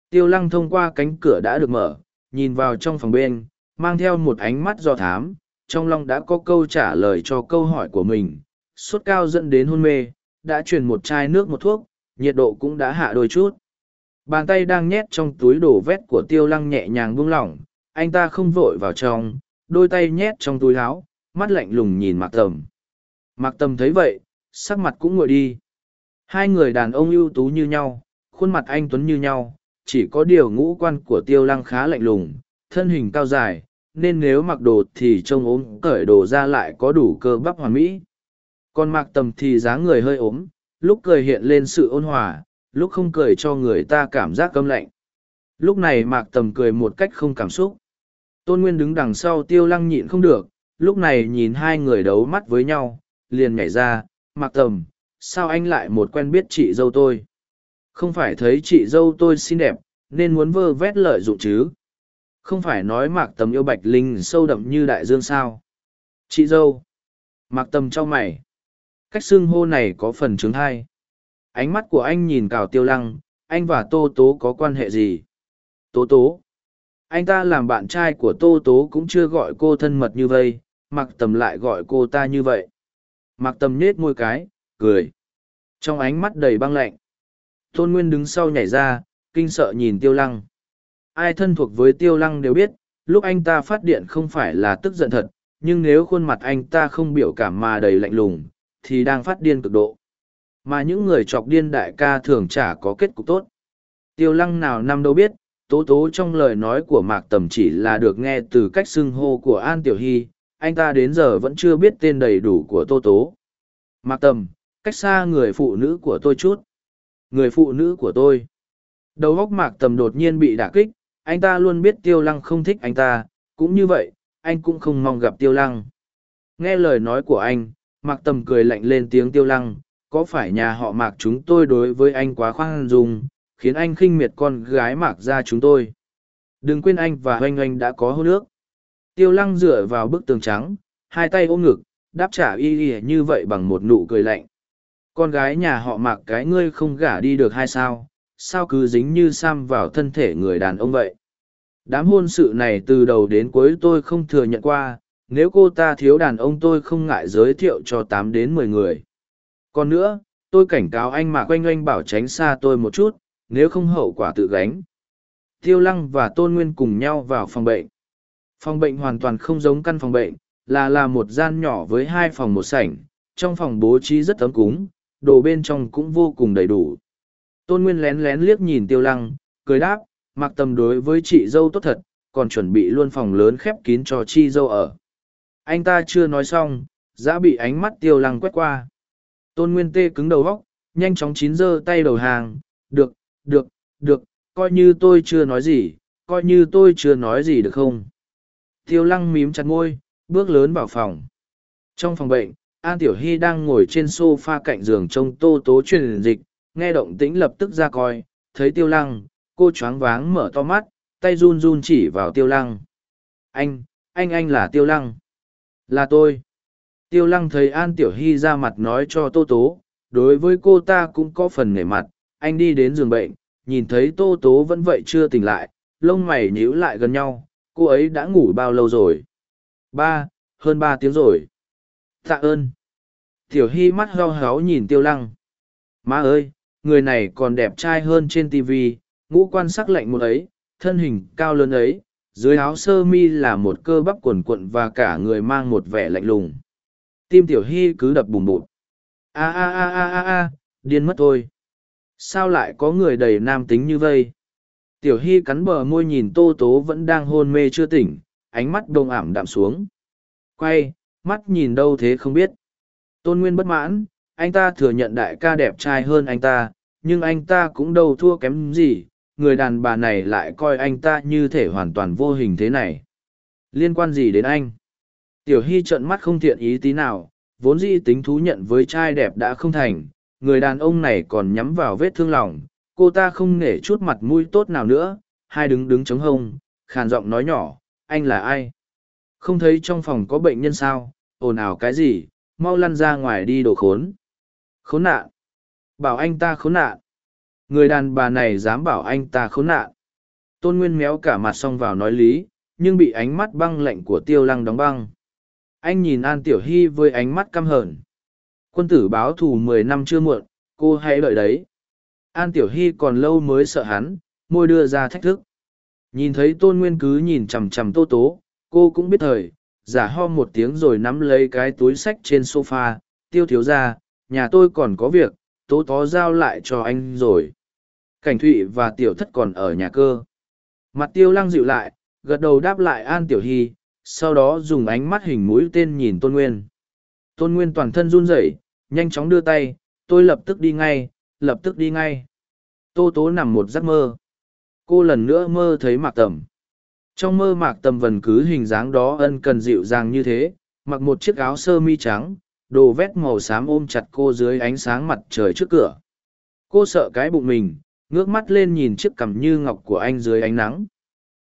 Tiêu lăng thông qua cánh cửa đã được mở, nhìn vào trong phòng bên, mang theo một ánh mắt do thám, trong lòng đã có câu trả lời cho câu hỏi của mình. Sốt cao dẫn đến hôn mê, đã truyền một chai nước một thuốc, nhiệt độ cũng đã hạ đôi chút. Bàn tay đang nhét trong túi đổ vét của tiêu lăng nhẹ nhàng buông lỏng, anh ta không vội vào trong, đôi tay nhét trong túi áo, mắt lạnh lùng nhìn Mạc Tầm. Mạc Tầm thấy vậy, sắc mặt cũng ngồi đi. Hai người đàn ông ưu tú như nhau, khuôn mặt anh tuấn như nhau, chỉ có điều ngũ quan của tiêu lăng khá lạnh lùng, thân hình cao dài, nên nếu mặc đồ thì trông ốm cởi đồ ra lại có đủ cơ bắp hoàn mỹ. Còn Mạc Tầm thì dáng người hơi ốm, lúc cười hiện lên sự ôn hòa, lúc không cười cho người ta cảm giác câm lạnh. Lúc này Mạc Tầm cười một cách không cảm xúc. Tôn Nguyên đứng đằng sau tiêu lăng nhịn không được, lúc này nhìn hai người đấu mắt với nhau, liền nhảy ra, Mạc Tầm, sao anh lại một quen biết chị dâu tôi? Không phải thấy chị dâu tôi xinh đẹp, nên muốn vơ vét lợi dụng chứ? Không phải nói Mạc Tầm yêu Bạch Linh sâu đậm như đại dương sao? Chị dâu! Mạc Tầm cho mày. Cách xưng hô này có phần chứng hay. Ánh mắt của anh nhìn cào tiêu lăng, anh và Tô Tố có quan hệ gì? Tố Tố! anh ta làm bạn trai của tô tố cũng chưa gọi cô thân mật như vây mặc tầm lại gọi cô ta như vậy mặc tầm nết môi cái cười trong ánh mắt đầy băng lạnh tôn nguyên đứng sau nhảy ra kinh sợ nhìn tiêu lăng ai thân thuộc với tiêu lăng đều biết lúc anh ta phát điện không phải là tức giận thật nhưng nếu khuôn mặt anh ta không biểu cảm mà đầy lạnh lùng thì đang phát điên cực độ mà những người chọc điên đại ca thường chả có kết cục tốt. Tiêu lăng nào năm đâu biết, tố tố trong lời nói của mạc tầm chỉ là được nghe từ cách xưng hô của an tiểu hy, anh ta đến giờ vẫn chưa biết tên đầy đủ của tô tố. Mạc tầm, cách xa người phụ nữ của tôi chút. Người phụ nữ của tôi. Đầu góc mạc tầm đột nhiên bị đả kích, anh ta luôn biết tiêu lăng không thích anh ta, cũng như vậy, anh cũng không mong gặp tiêu lăng. Nghe lời nói của anh, mạc tầm cười lạnh lên tiếng tiêu lăng có phải nhà họ mạc chúng tôi đối với anh quá khoan dung, khiến anh khinh miệt con gái mạc ra chúng tôi? Đừng quên anh và oanh oanh đã có hô nước tiêu lăng dựa vào bức tường trắng, hai tay ôm ngực, đáp trả y y như vậy bằng một nụ cười lạnh. Con gái nhà họ mạc cái ngươi không gả đi được hay sao? Sao cứ dính như sam vào thân thể người đàn ông vậy? Đám hôn sự này từ đầu đến cuối tôi không thừa nhận qua. Nếu cô ta thiếu đàn ông tôi không ngại giới thiệu cho tám đến mười người còn nữa tôi cảnh cáo anh mà quanh oanh bảo tránh xa tôi một chút nếu không hậu quả tự gánh. Tiêu lăng và tôn nguyên cùng nhau vào phòng bệnh. Phòng bệnh hoàn toàn không giống căn phòng bệnh, là là một gian nhỏ với hai phòng một sảnh, trong phòng bố trí rất ấm cúng, đồ bên trong cũng vô cùng đầy đủ. Tôn Nguyên lén lén liếc nhìn tiêu lăng, cười đáp, mặc tầm đối với chị dâu tốt thật, còn chuẩn bị luôn phòng lớn khép kín cho chi dâu ở. Anh ta chưa nói xong, đã bị ánh mắt tiêu lăng quét qua. Tôn Nguyên tê cứng đầu góc, nhanh chóng chín giơ tay đầu hàng, được, được, được, coi như tôi chưa nói gì, coi như tôi chưa nói gì được không? Tiêu lăng mím chặt ngôi, bước lớn vào phòng. Trong phòng bệnh, An Tiểu Hy đang ngồi trên sofa cạnh giường trông tô tố truyền dịch, nghe động tĩnh lập tức ra coi, thấy tiêu lăng, cô choáng váng mở to mắt, tay run run chỉ vào tiêu lăng. Anh, anh anh là tiêu lăng. Là tôi. Tiêu lăng thấy An Tiểu Hy ra mặt nói cho tô tố, đối với cô ta cũng có phần nể mặt anh đi đến giường bệnh nhìn thấy tô tố vẫn vậy chưa tỉnh lại lông mày nhíu lại gần nhau cô ấy đã ngủ bao lâu rồi? Ba hơn ba tiếng rồi. Tạ ơn. Tiểu hy mắt heo héo nhìn tiêu lăng. Má ơi người này còn đẹp trai hơn trên tv ngũ quan sắc lạnh một ấy thân hình cao lớn ấy dưới áo sơ mi là một cơ bắp quần quận và cả người mang một vẻ lạnh lùng tim tiểu hy cứ đập bùm bụt. A a a a a a, điên mất thôi. Sao lại có người đầy nam tính như vây? Tiểu hy cắn bờ môi nhìn tô tố vẫn đang hôn mê chưa tỉnh, ánh mắt đông ảm đạm xuống. Quay, mắt nhìn đâu thế không biết. Tôn nguyên bất mãn, anh ta thừa nhận đại ca đẹp trai hơn anh ta, nhưng anh ta cũng đâu thua kém gì. Người đàn bà này lại coi anh ta như thể hoàn toàn vô hình thế này. Liên quan gì đến anh? Tiểu hy trợn mắt không thiện ý tí nào, vốn dĩ tính thú nhận với trai đẹp đã không thành, người đàn ông này còn nhắm vào vết thương lòng, cô ta không nể chút mặt mũi tốt nào nữa, hai đứng đứng chống hông, khàn giọng nói nhỏ, anh là ai? Không thấy trong phòng có bệnh nhân sao? Ồn ào cái gì? Mau lăn ra ngoài đi đồ khốn. Khốn nạn. Bảo anh ta khốn nạn. Người đàn bà này dám bảo anh ta khốn nạn. Tôn nguyên méo cả mặt xong vào nói lý, nhưng bị ánh mắt băng lạnh của tiêu lăng đóng băng anh nhìn an tiểu hy với ánh mắt căm hờn. Quân tử báo thù mười năm chưa muộn, cô hãy đợi đấy. An tiểu hy còn lâu mới sợ hắn, môi đưa ra thách thức. Nhìn thấy tôn nguyên cứ nhìn chằm chằm tô tố, cô cũng biết thời, giả ho một tiếng rồi nắm lấy cái túi sách trên s o f a tiêu thiếu ra nhà tôi còn có việc, tố tó giao lại cho anh rồi. Cảnh thụy và tiểu thất còn ở nhà cơ. Mặt tiêu lăng dịu lại, gật đầu đáp lại an tiểu hy sau đó dùng ánh mắt hình mũi tên nhìn tôn nguyên. Tôn nguyên toàn thân run rẩy, nhanh chóng đưa tay, tôi lập tức đi ngay, lập tức đi ngay. Tô tố nằm một giấc mơ. Cô lần nữa mơ thấy mạc tầm. Trong mơ mạc tầm vần cứ hình dáng đó ân cần dịu dàng như thế, mặc một chiếc áo sơ mi trắng, đồ vét màu xám ôm chặt cô dưới ánh sáng mặt trời trước cửa. Cô sợ cái bụng mình, ngước mắt lên nhìn chiếc cằm như ngọc của anh dưới ánh nắng.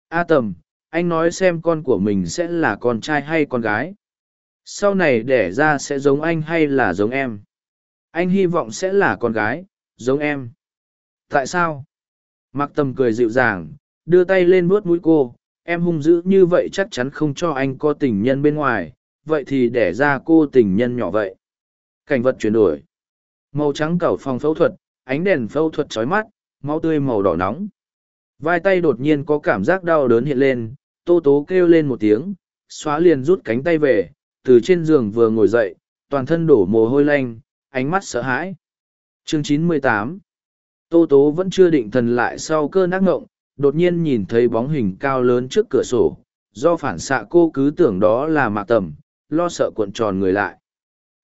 A tầm anh nói xem con của mình sẽ là con trai hay con gái. Sau này đẻ ra sẽ giống anh hay là giống em? Anh hy vọng sẽ là con gái, giống em. Tại sao? Mặc tầm cười dịu dàng, đưa tay lên vuốt mũi cô. Em hung dữ như vậy chắc chắn không cho anh có tình nhân bên ngoài. Vậy thì đẻ ra cô tình nhân nhỏ vậy. Cảnh vật chuyển đổi. Màu trắng cẩu phòng phẫu thuật, ánh đèn phẫu thuật trói mắt, máu tươi màu đỏ nóng. Vai tay đột nhiên có cảm giác đau đớn hiện lên tô tố kêu lên một tiếng, xóa liền rút cánh tay về, từ trên giường vừa ngồi dậy, toàn thân đổ mồ hôi lanh, ánh mắt sợ hãi. Chương 98 tô tố vẫn chưa định thần lại sau cơn ác ngộng, đột nhiên nhìn thấy bóng hình cao lớn trước cửa sổ, do phản xạ cô cứ tưởng đó là mạc tầm, lo sợ cuộn tròn người lại.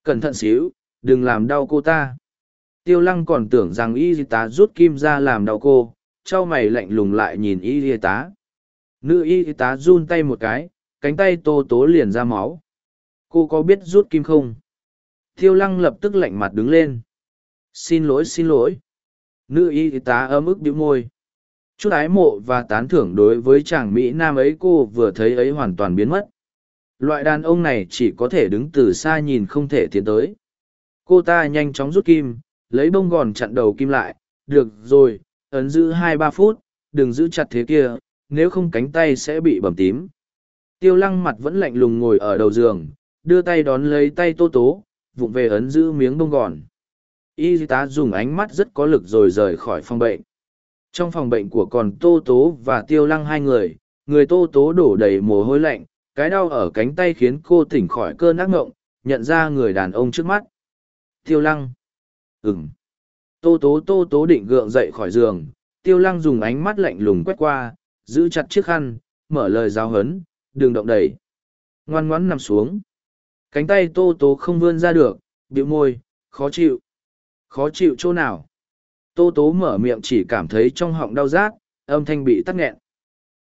Cẩn thận xíu, đừng làm đau cô ta. Tiêu lăng còn tưởng rằng y tá rút kim ra làm đau cô, trao h a o mày lạnh lùng lại nhìn y tá nữ y tá run tay một cái, cánh tay tô tố liền ra máu. Cô có biết rút kim không? Thiêu lăng lập tức lạnh mặt đứng lên. Xin lỗi xin lỗi. Nữ y tá ấm ức bĩu môi. Chút ái mộ và tán thưởng đối với chàng mỹ nam ấy cô vừa thấy ấy hoàn toàn biến mất. Loại đàn ông này chỉ có thể đứng từ xa nhìn không thể tiến tới. Cô ta nhanh chóng rút kim, lấy bông gòn chặn đầu kim lại. Được rồi, ấn giữ hai ba phút, đừng giữ chặt thế kia nếu không cánh tay sẽ bị bầm tím. Tiêu lăng mặt vẫn lạnh lùng ngồi ở đầu giường, đưa tay đón lấy tay tô tố, vụng về ấn giữ miếng bông gòn. Y tá dùng ánh mắt rất có lực rồi rời khỏi phòng bệnh. Trong phòng bệnh của còn tô tố và tiêu lăng hai người người tô tố đổ đầy mồ hôi lạnh, cái đau ở cánh tay khiến cô tỉnh khỏi cơn ác ngộng, nhận ra người đàn ông trước mắt. Tiêu lăng. Ừm. tô tố tô tố định gượng dậy khỏi giường, tiêu lăng dùng ánh mắt lạnh lùng quét qua giữ chặt chiếc khăn mở lời giáo hấn đừng động đẩy. Ngoan ngoãn nằm xuống. Cánh tay tô tố không vươn ra được biểu môi khó chịu. Khó chịu chỗ nào? Tô tố mở miệng chỉ cảm thấy trong họng đau rát âm thanh bị tắc nghẹn.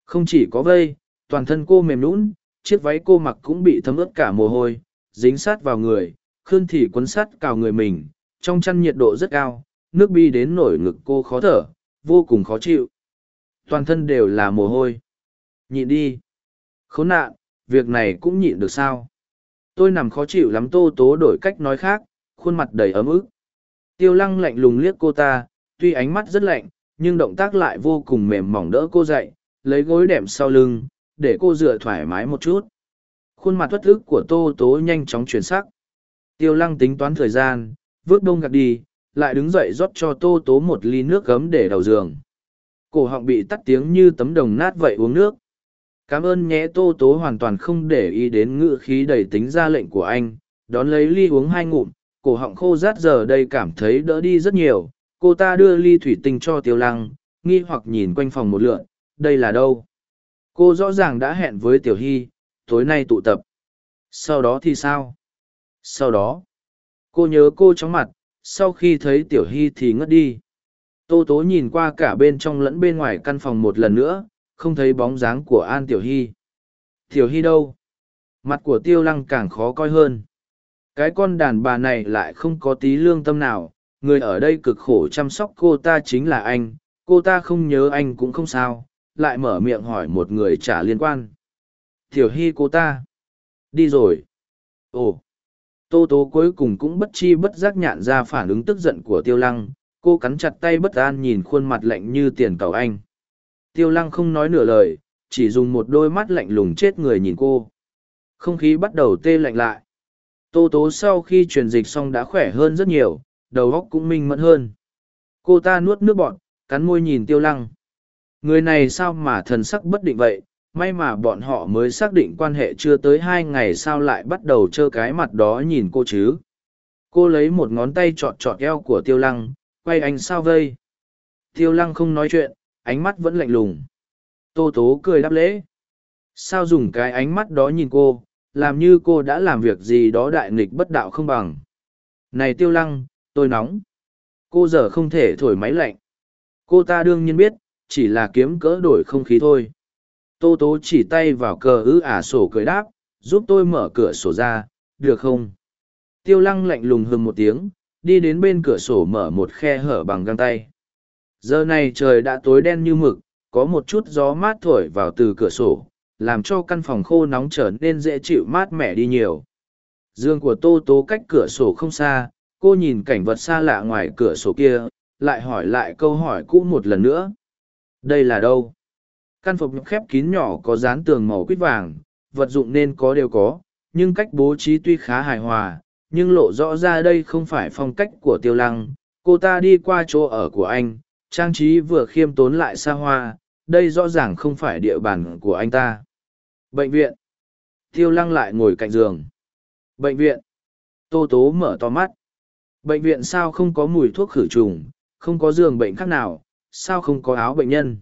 Không chỉ có vây toàn thân cô mềm nũng, chiếc váy cô mặc cũng bị thấm ướt cả mồ hôi dính sát vào người khương thì quấn sát cào người mình trong chăn nhiệt độ rất cao nước bi đến nổi ngực cô khó thở vô cùng khó chịu toàn thân đều là mồ hôi nhịn đi khốn nạn việc này cũng nhịn được sao tôi nằm khó chịu lắm tô tố đổi cách nói khác khuôn mặt đầy ấm ức Tiêu lăng lạnh lùng liếc cô ta, tuy ánh mắt rất lạnh, nhưng động tác lại vô cùng mềm mỏng đỡ cô dậy, lấy gối đệm sau lưng, để cô dựa thoải mái một chút. Khuôn mặt thất ức của Tô Tố nhanh chóng chuyển sắc. Tiêu lăng tính toán thời gian, vứt đông gạt đi, lại đứng dậy rót cho Tô Tố một ly nước gấm để đầu giường. Cổ họng bị tắt tiếng như tấm đồng nát vậy uống nước. Cảm ơn nhé Tô Tố hoàn toàn không để ý đến ngữ khí đầy tính ra lệnh của anh, đón lấy ly uống hai ngụm, cổ họng khô rát giờ đây cảm thấy đỡ đi rất nhiều. Cô ta đưa ly thủy tinh cho Tiêu Lăng, nghi hoặc nhìn quanh phòng một lượn, đây là đâu? Cô rõ ràng đã hẹn với Tiểu Hy, tối nay tụ tập. Sau đó thì sao? Sau đó, cô nhớ cô chóng mặt, sau khi thấy Tiểu Hy thì ngất đi. Tô Tố nhìn qua cả bên trong lẫn bên ngoài căn phòng một lần nữa, không thấy bóng dáng của An Tiểu Hy. Tiểu Hy đâu? Mặt của Tiêu Lăng càng khó coi hơn. Cái con đàn bà này lại không có tí lương tâm nào, người ở đây cực khổ chăm sóc cô ta chính là anh, cô ta không nhớ anh cũng không sao, lại mở miệng hỏi một người trả liên quan. Tiểu Hy cô ta. Đi rồi. Ồ. Tô Tố cuối cùng cũng bất chi bất giác nhạn ra phản ứng tức giận của Tiêu Lăng, cô cắn chặt tay bất an nhìn khuôn mặt lạnh như tiền cầu anh. Tiêu lăng không nói nửa lời, chỉ dùng một đôi mắt lạnh lùng chết người nhìn cô. Không khí bắt đầu tê lạnh lại. Tô tố sau khi truyền dịch xong đã khỏe hơn rất nhiều, đầu óc cũng minh mẫn hơn. Cô ta nuốt nước bọn cắn môi nhìn tiêu lăng. Người này sao mà thần sắc bất định vậy? May mà bọn họ mới xác định quan hệ chưa tới hai ngày sao lại bắt đầu trơ cái mặt đó nhìn cô chứ. Cô lấy một ngón tay trọt trọt eo của tiêu lăng quay anh sao vây? Tiêu lăng không nói chuyện, ánh mắt vẫn lạnh lùng. Tô tố cười đáp lễ. Sao dùng cái ánh mắt đó nhìn cô, làm như cô đã làm việc gì đó đại nghịch bất đạo không bằng. Này tiêu lăng, tôi nóng. Cô giờ không thể thổi máy lạnh. Cô ta đương nhiên biết, chỉ là kiếm cỡ đổi không khí thôi. Tô tố chỉ tay vào cờ ư ả sổ cười đáp, giúp tôi mở cửa sổ ra, được không? Tiêu lăng lạnh lùng hừng một tiếng đi đến bên cửa sổ mở một khe hở bằng găng tay. Giờ này trời đã tối đen như mực, có một chút gió mát thổi vào từ cửa sổ, làm cho căn phòng khô nóng trở nên dễ chịu mát mẻ đi nhiều. Giường của tô tố cách cửa sổ không xa, cô nhìn cảnh vật xa lạ ngoài cửa sổ kia, lại hỏi lại câu hỏi cũ một lần nữa. Đây là đâu? Căn phòng khép kín nhỏ có dán tường màu quýt vàng, vật dụng nên có đều có, nhưng cách bố trí tuy khá hài hòa nhưng lộ rõ ra đây không phải phong cách của tiêu lăng. Cô ta đi qua chỗ ở của anh, trang trí vừa khiêm tốn lại xa hoa, đây rõ ràng không phải địa bàn của anh ta. Bệnh viện. Tiêu lăng lại ngồi cạnh giường. Bệnh viện. Tô tố mở to mắt. Bệnh viện sao không có mùi thuốc khử trùng, không có giường bệnh khác nào, sao không có áo bệnh nhân?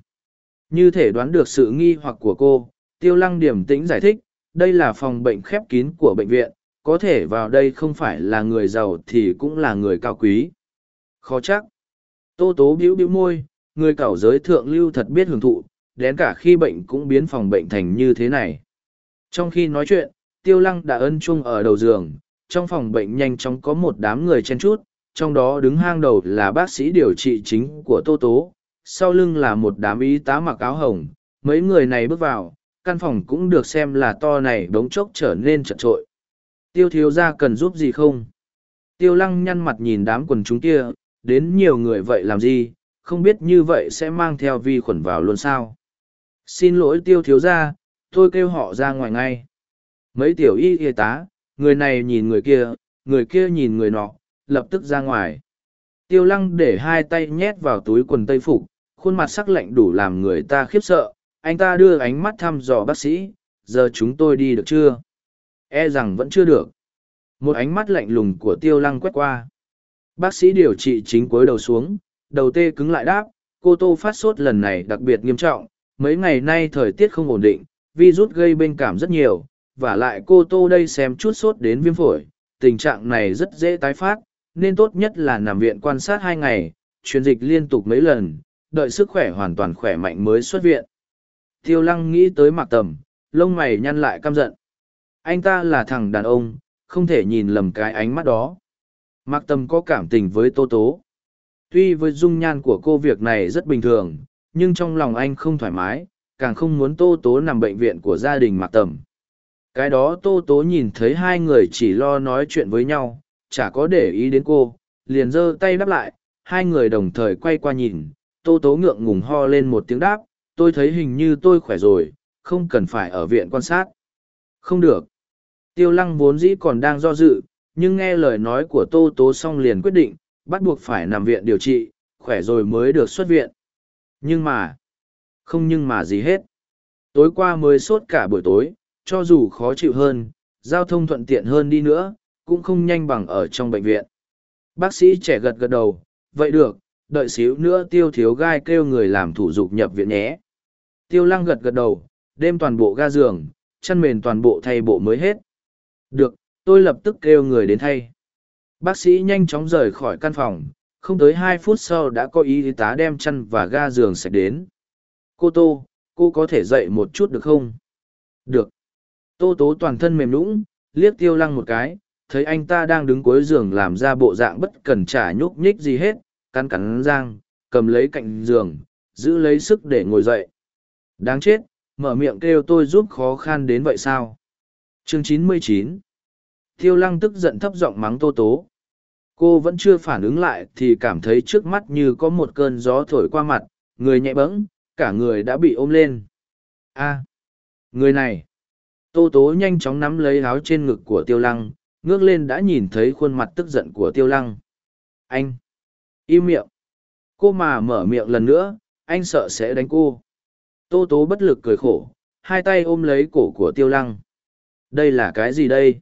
Như thể đoán được sự nghi hoặc của cô, tiêu lăng điểm tĩnh giải thích, đây là phòng bệnh khép kín của bệnh viện có thể vào đây không phải là người giàu thì cũng là người cao quý. Khó chắc. Tô tố bĩu bĩu môi, người cảo giới thượng lưu thật biết hưởng thụ, đến cả khi bệnh cũng biến phòng bệnh thành như thế này. Trong khi nói chuyện, tiêu lăng đã ân chung ở đầu giường, trong phòng bệnh nhanh chóng có một đám người chen chút, trong đó đứng hang đầu là bác sĩ điều trị chính của Tô Tố, sau lưng là một đám y tá mặc áo hồng, mấy người này bước vào, căn phòng cũng được xem là to này đống chốc trở nên chật trội. Tiêu thiếu ra cần giúp gì không? Tiêu lăng nhăn mặt nhìn đám quần chúng kia, đến nhiều người vậy làm gì, không biết như vậy sẽ mang theo vi khuẩn vào luôn sao? Xin lỗi tiêu thiếu ra, tôi kêu họ ra ngoài ngay. Mấy tiểu y y tá, người này nhìn người kia, người kia nhìn người nọ, lập tức ra ngoài. Tiêu lăng để hai tay nhét vào túi quần tây phục, khuôn mặt sắc lạnh đủ làm người ta khiếp sợ. Anh ta đưa ánh mắt thăm dò bác sĩ, giờ chúng tôi đi được chưa? E rằng vẫn chưa được. Một ánh mắt lạnh lùng của tiêu lăng quét qua. Bác sĩ điều trị chính cuối đầu xuống, đầu tê cứng lại đáp, cô tô phát sốt lần này đặc biệt nghiêm trọng, mấy ngày nay thời tiết không ổn định, virus gây bên cảm rất nhiều, và lại cô tô đây xem chút sốt đến viêm phổi, tình trạng này rất dễ tái phát, nên tốt nhất là nằm viện quan sát hai ngày, truyền dịch liên tục mấy lần, đợi sức khỏe hoàn toàn khỏe mạnh mới xuất viện. Tiêu lăng nghĩ tới mạc tầm, lông mày nhăn lại căm giận anh ta là thằng đàn ông không thể nhìn lầm cái ánh mắt đó mặc tâm có cảm tình với tô tố tuy với dung nhan của cô việc này rất bình thường nhưng trong lòng anh không thoải mái càng không muốn tô tố nằm bệnh viện của gia đình mạc tầm cái đó tô tố nhìn thấy hai người chỉ lo nói chuyện với nhau chả có để ý đến cô liền giơ tay đáp lại, hai người đồng thời quay qua nhìn, tô tố ngượng ngùng ho lên một tiếng đáp, tôi thấy hình như tôi khỏe rồi, không cần phải ở viện quan sát. Không được. Tiêu lăng vốn dĩ còn đang do dự, nhưng nghe lời nói của tô tố xong liền quyết định, bắt buộc phải nằm viện điều trị, khỏe rồi mới được xuất viện. Nhưng mà, không nhưng mà gì hết. Tối qua mới sốt cả buổi tối, cho dù khó chịu hơn, giao thông thuận tiện hơn đi nữa, cũng không nhanh bằng ở trong bệnh viện. Bác sĩ trẻ gật gật đầu, vậy được, đợi xíu nữa tiêu thiếu gai kêu người làm thủ dục nhập viện nhé. Tiêu lăng gật gật đầu, đêm toàn bộ ga giường, chăn mền toàn bộ thay bộ mới hết. Được, tôi lập tức kêu người đến thay. Bác sĩ nhanh chóng rời khỏi căn phòng, không tới hai phút sau đã có y tá đem chăn và ga giường sạch đến. Cô Tô, cô có thể dậy một chút được không? Được. Tô tố toàn thân mềm nũng, liếc tiêu lăng một cái, thấy anh ta đang đứng cuối giường làm ra bộ dạng bất cần trả nhúc nhích gì hết, cắn cắn răng, cầm lấy cạnh giường, giữ lấy sức để ngồi dậy. Đáng chết, mở miệng kêu tôi giúp khó khăn đến vậy sao? Chương 99 Tiêu lăng tức giận thấp giọng mắng tô tố. Cô vẫn chưa phản ứng lại thì cảm thấy trước mắt như có một cơn gió thổi qua mặt, người nhẹ bẫng, cả người đã bị ôm lên. a người này! Tô tố nhanh chóng nắm lấy áo trên ngực của tiêu lăng, ngước lên đã nhìn thấy khuôn mặt tức giận của tiêu lăng. Anh! Im miệng! Cô mà mở miệng lần nữa, anh sợ sẽ đánh cô. Tô tố bất lực cười khổ, hai tay ôm lấy cổ của tiêu lăng. Đây là cái gì đây?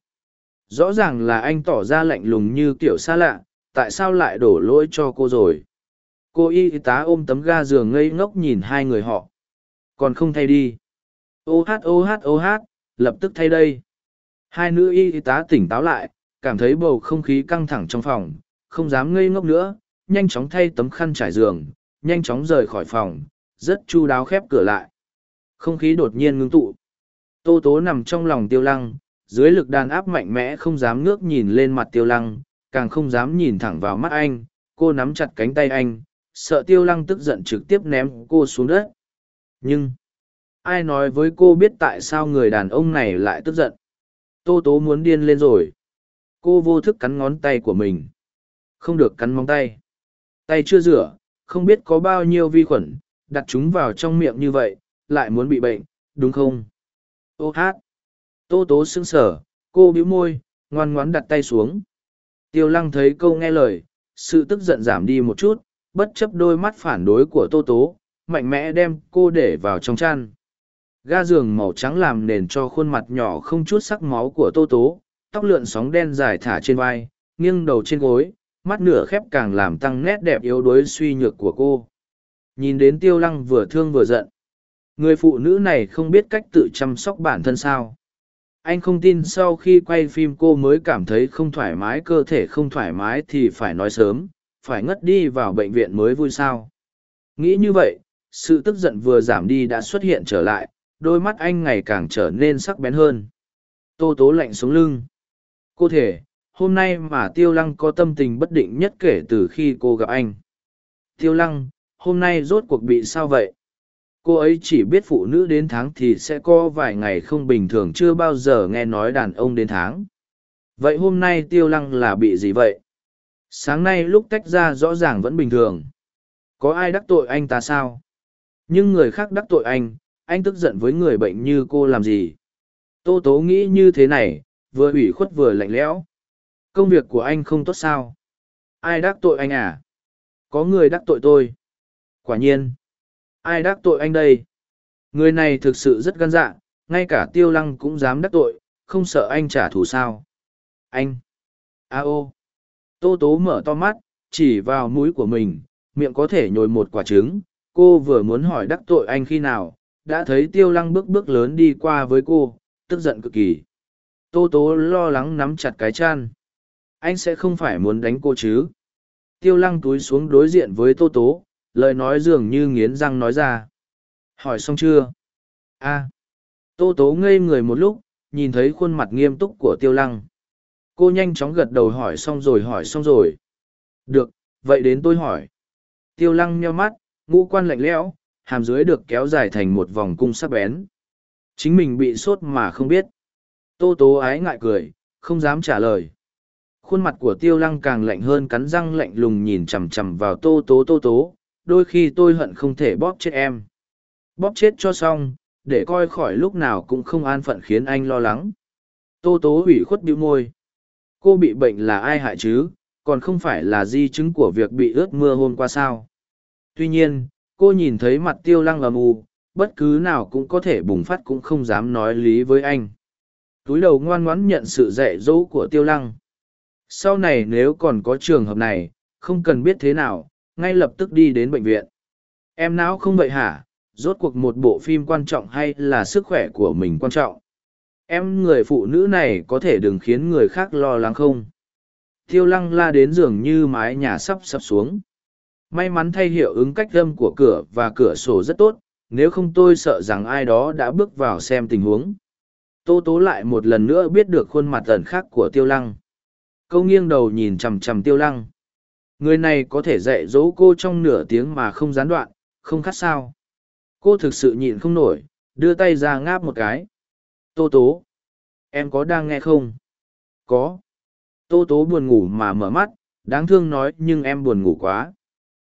Rõ ràng là anh tỏ ra lạnh lùng như kiểu xa lạ, tại sao lại đổ lỗi cho cô rồi? Cô y tá ôm tấm ga giường ngây ngốc nhìn hai người họ. Còn không thay đi. Ô hát ô hát ô hát, lập tức thay đây. Hai nữ y tá tỉnh táo lại, cảm thấy bầu không khí căng thẳng trong phòng, không dám ngây ngốc nữa, nhanh chóng thay tấm khăn trải giường, nhanh chóng rời khỏi phòng, rất chu đáo khép cửa lại. Không khí đột nhiên ngưng tụ. Tô tố nằm trong lòng tiêu lăng, dưới lực đàn áp mạnh mẽ không dám ngước nhìn lên mặt tiêu lăng, càng không dám nhìn thẳng vào mắt anh, cô nắm chặt cánh tay anh, sợ tiêu lăng tức giận trực tiếp ném cô xuống đất. Nhưng, ai nói với cô biết tại sao người đàn ông này lại tức giận? Tô tố muốn điên lên rồi. Cô vô thức cắn ngón tay của mình. Không được cắn móng tay. Tay chưa rửa, không biết có bao nhiêu vi khuẩn, đặt chúng vào trong miệng như vậy, lại muốn bị bệnh, đúng không? Ô hát! Tô tố sững sở, cô bĩu môi, ngoan ngoãn đặt tay xuống. Tiêu lăng thấy câu nghe lời, sự tức giận giảm đi một chút, bất chấp đôi mắt phản đối của tô tố, mạnh mẽ đem cô để vào trong chăn. Ga giường màu trắng làm nền cho khuôn mặt nhỏ không chút sắc máu của tô tố, tóc lượn sóng đen dài thả trên vai, nghiêng đầu trên gối, mắt nửa khép càng làm tăng nét đẹp yếu đuối suy nhược của cô. Nhìn đến tiêu lăng vừa thương vừa giận. Người phụ nữ này không biết cách tự chăm sóc bản thân sao. Anh không tin sau khi quay phim cô mới cảm thấy không thoải mái, cơ thể không thoải mái thì phải nói sớm, phải ngất đi vào bệnh viện mới vui sao. Nghĩ như vậy, sự tức giận vừa giảm đi đã xuất hiện trở lại, đôi mắt anh ngày càng trở nên sắc bén hơn. Tô tố lạnh xuống lưng. Cô thể hôm nay mà tiêu lăng có tâm tình bất định nhất kể từ khi cô gặp anh. Tiêu lăng, hôm nay rốt cuộc bị sao vậy? Cô ấy chỉ biết phụ nữ đến tháng thì sẽ có vài ngày không bình thường, chưa bao giờ nghe nói đàn ông đến tháng. Vậy hôm nay tiêu lăng là bị gì vậy? Sáng nay lúc tách ra rõ ràng vẫn bình thường. Có ai đắc tội anh ta sao? Nhưng người khác đắc tội anh anh tức giận với người bệnh như cô làm gì? Tô tố nghĩ như thế này, vừa ủy khuất vừa lạnh lẽo. Công việc của anh không tốt sao? Ai đắc tội anh à? Có người đắc tội tôi. Quả nhiên ai đắc tội anh đây? Người này thực sự rất gan dạ ngay cả tiêu lăng cũng dám đắc tội, không sợ anh trả thù sao? Anh! A ô! Tô tố mở to mắt, chỉ vào mũi của mình, miệng có thể nhồi một quả trứng. Cô vừa muốn hỏi đắc tội anh khi nào, đã thấy tiêu lăng bước bước lớn đi qua với cô, tức giận cực kỳ. Tô tố lo lắng nắm chặt cái chăn. Anh sẽ không phải muốn đánh cô chứ? Tiêu lăng túi xuống đối diện với tô tố lời nói dường như nghiến răng nói ra. Hỏi xong chưa? A. Tô tố ngây người một lúc, nhìn thấy khuôn mặt nghiêm túc của tiêu lăng. Cô nhanh chóng gật đầu hỏi xong rồi, hỏi xong rồi. Được, vậy đến tôi hỏi. Tiêu lăng nheo mắt, ngũ quan lạnh lẽo, hàm dưới được kéo dài thành một vòng cung sắc bén. Chính mình bị sốt mà không biết. Tô tố ái ngại cười, không dám trả lời. Khuôn mặt của tiêu lăng càng lạnh hơn cắn răng lạnh lùng nhìn chằm chằm vào tô tố tô tố đôi khi tôi hận không thể bóp chết em. Bóp chết cho xong, để coi khỏi lúc nào cũng không an phận khiến anh lo lắng. Tô tố ủy khuất bĩu môi. Cô bị bệnh là ai hại chứ? Còn không phải là di chứng của việc bị ướt mưa hôm qua sao? Tuy nhiên, cô nhìn thấy mặt tiêu lăng ầm u bất cứ nào cũng có thể bùng phát cũng không dám nói lý với anh. Túi đầu ngoan ngoãn nhận sự dạy dỗ của tiêu lăng. Sau này nếu còn có trường hợp này, không cần biết thế nào ngay lập tức đi đến bệnh viện. Em não không vậy hả? Rốt cuộc một bộ phim quan trọng hay là sức khỏe của mình quan trọng? Em người phụ nữ này có thể đừng khiến người khác lo lắng không? Tiêu lăng la đến giường như mái nhà sắp sắp xuống. May mắn thay hiệu ứng cách âm của cửa và cửa sổ rất tốt, nếu không tôi sợ rằng ai đó đã bước vào xem tình huống. Tô tố lại một lần nữa biết được khuôn mặt ẩn khác của tiêu lăng. Câu nghiêng đầu nhìn chằm chằm tiêu lăng người này có thể dạy dỗ cô trong nửa tiếng mà không gián đoạn, không khát sao. Cô thực sự nhịn không nổi, đưa tay ra ngáp một cái. Tô tố, em có đang nghe không? Có. Tô tố buồn ngủ mà mở mắt, đáng thương nói nhưng em buồn ngủ quá.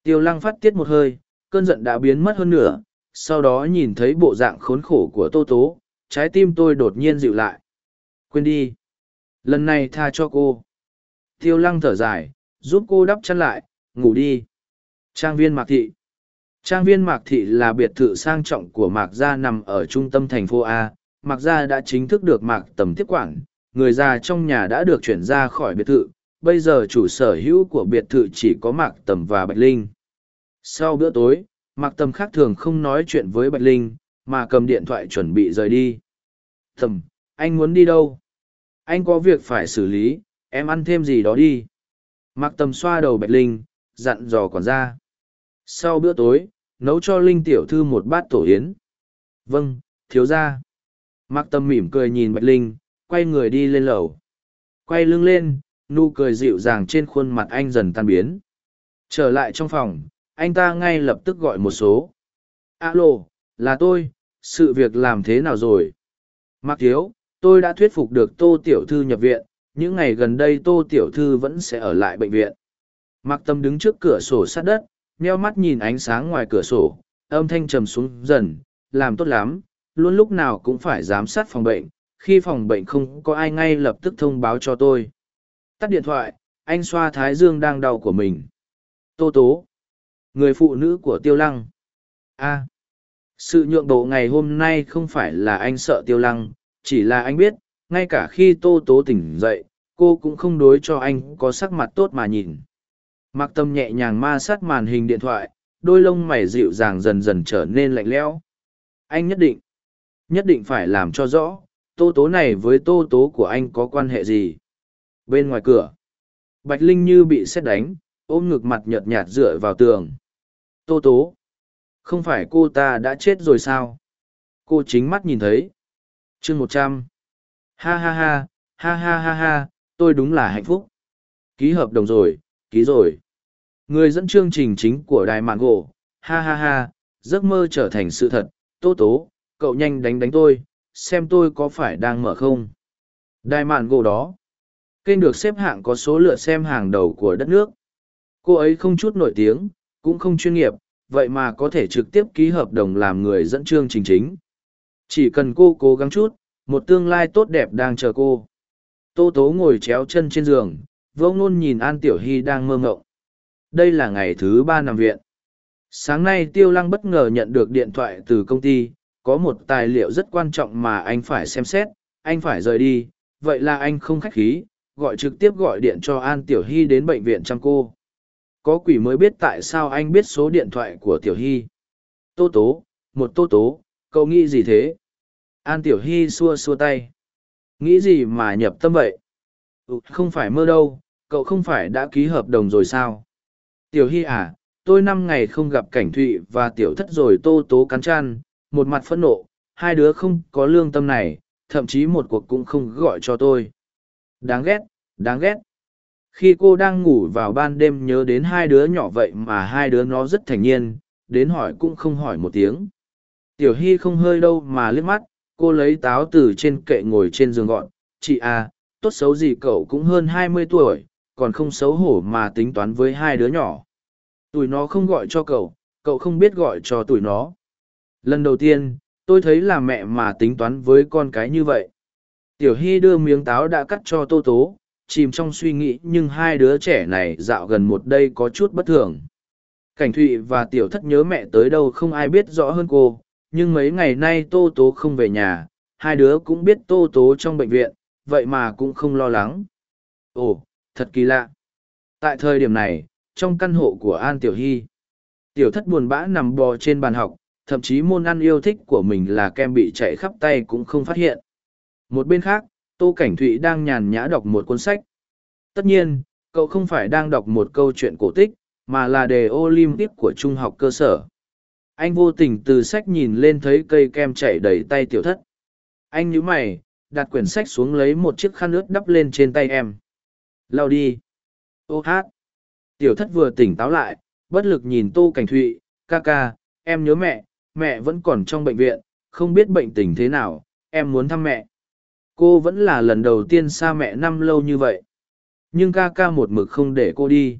Tiêu lăng phát tiết một hơi, cơn giận đã biến mất hơn nửa, sau đó nhìn thấy bộ dạng khốn khổ của tô tố, trái tim tôi đột nhiên dịu lại. Quên đi. Lần này tha cho cô. Tiêu lăng thở dài giúp cô đắp chăn lại, ngủ đi. Trang viên mạc thị. Trang viên mạc thị là biệt thự sang trọng của mạc gia nằm ở trung tâm thành phố a. Mạc gia đã chính thức được mạc tầm tiếp quản. Người già trong nhà đã được chuyển ra khỏi biệt thự. Bây giờ chủ sở hữu của biệt thự chỉ có mạc tầm và bạch linh. Sau bữa tối, mạc tầm khác thường không nói chuyện với bạch linh, mà cầm điện thoại chuẩn bị rời đi. Tầm, anh muốn đi đâu? Anh có việc phải xử lý, em ăn thêm gì đó đi mạc tầm xoa đầu bạch linh, dặn dò còn ra sau bữa tối, nấu cho linh tiểu thư một bát tổ yến. Vâng thiếu ra mạc tầm mỉm cười nhìn bạch linh, quay người đi lên lầu. Quay lưng lên, nụ cười dịu dàng trên khuôn mặt anh dần tan biến. Trở lại trong phòng, anh ta ngay lập tức gọi một số. Alo, là tôi, sự việc làm thế nào rồi? Mạc thiếu, tôi đã thuyết phục được tô tiểu thư nhập viện những ngày gần đây tô tiểu thư vẫn sẽ ở lại bệnh viện. Mặc tâm đứng trước cửa sổ sát đất neo mắt nhìn ánh sáng ngoài cửa sổ, âm thanh trầm xuống dần, làm tốt lắm, luôn lúc nào cũng phải giám sát phòng bệnh, khi phòng bệnh không có ai ngay lập tức thông báo cho tôi. Tắt điện thoại, anh xoa thái dương đang đau của mình. Tô tố, người phụ nữ của tiêu lăng. A, sự nhượng bộ ngày hôm nay không phải là anh sợ tiêu lăng, chỉ là anh biết, ngay cả khi tô tố tỉnh dậy cô cũng không đối cho anh có sắc mặt tốt mà nhìn. Mặc tâm nhẹ nhàng ma sát màn hình điện thoại, đôi lông mày dịu dàng dần dần trở nên lạnh lẽo. Anh nhất định nhất định phải làm cho rõ, tô tố này với tô tố của anh có quan hệ gì? Bên ngoài cửa, bạch linh như bị xét đánh, ôm ngực mặt nhợt nhạt dựa vào tường. Tô tố, không phải cô ta đã chết rồi sao? Cô chính mắt nhìn thấy. Chương một trăm. Ha ha ha ha ha ha ha tôi đúng là hạnh phúc. Ký hợp đồng rồi, ký rồi. Người dẫn chương trình chính của đài mạng gỗ. Ha ha ha, giấc mơ trở thành sự thật. Tố tố, cậu nhanh đánh đánh tôi, xem tôi có phải đang mở không? Đài mạng gỗ đó. Kênh được xếp hạng có số lượt xem hàng đầu của đất nước. Cô ấy không chút nổi tiếng, cũng không chuyên nghiệp, vậy mà có thể trực tiếp ký hợp đồng làm người dẫn chương trình chính. Chỉ cần cô cố gắng chút, một tương lai tốt đẹp đang chờ cô tô tố ngồi chéo chân trên giường, vô ngôn nhìn an tiểu hy đang mơ ngộng. Đây là ngày thứ ba nằm viện. Sáng nay tiêu lăng bất ngờ nhận được điện thoại từ công ty, có một tài liệu rất quan trọng mà anh phải xem xét. Anh phải rời đi, vậy là anh không khách khí, gọi trực tiếp gọi điện cho an tiểu hy đến bệnh viện chăm cô. Có quỷ mới biết tại sao anh biết số điện thoại của tiểu hy. Tô tố, một tô tố, cậu nghĩ gì thế? An tiểu hy xua xua tay nghĩ gì mà nhập tâm vậy? Ừ, không phải mơ đâu cậu không phải đã ký hợp đồng rồi sao? Tiểu hy à tôi năm ngày không gặp cảnh thụy và tiểu thất rồi tô tố cắn chăn một mặt phẫn nộ hai đứa không có lương tâm này thậm chí một cuộc cũng không gọi cho tôi. Đáng ghét đáng ghét. Khi cô đang ngủ vào ban đêm nhớ đến hai đứa nhỏ vậy mà hai đứa nó rất thành nhiên đến hỏi cũng không hỏi một tiếng. Tiểu hy không hơi đâu mà liếc mắt cô lấy táo từ trên kệ ngồi trên giường gọn chị à tốt xấu gì cậu cũng hơn hai mươi tuổi, còn không xấu hổ mà tính toán với hai đứa nhỏ. Tụi nó không gọi cho cậu, cậu không biết gọi cho tụi nó. Lần đầu tiên, tôi thấy là mẹ mà tính toán với con cái như vậy. Tiểu Hy đưa miếng táo đã cắt cho Tô Tố, chìm trong suy nghĩ nhưng hai đứa trẻ này dạo gần một đây có chút bất thường. Cảnh Thụy và Tiểu Thất nhớ mẹ tới đâu không ai biết rõ hơn cô, nhưng mấy ngày nay Tô Tố không về nhà, hai đứa cũng biết Tô Tố trong bệnh viện, vậy mà cũng không lo lắng. Ồ, thật kỳ lạ. Tại thời điểm này, trong căn hộ của An Tiểu Hy, Tiểu Thất buồn bã nằm bò trên bàn học, thậm chí môn ăn yêu thích của mình là kem bị chạy khắp tay cũng không phát hiện. Một bên khác, Tô Cảnh Thụy đang nhàn nhã đọc một cuốn sách. Tất nhiên, cậu không phải đang đọc một câu chuyện cổ tích, mà là đề Olympic của trung học cơ sở. Anh vô tình từ sách nhìn lên thấy cây kem chảy đầy tay tiểu thất. Anh nhíu mày, đặt quyển sách xuống lấy một chiếc khăn ướt đắp lên trên tay em. Lao đi. Ô hát. Tiểu thất vừa tỉnh táo lại, bất lực nhìn Tô Cảnh Thụy, ca ca, em nhớ mẹ, mẹ vẫn còn trong bệnh viện, không biết bệnh tình thế nào, em muốn thăm mẹ cô vẫn là lần đầu tiên xa mẹ năm lâu như vậy nhưng ca ca một mực không để cô đi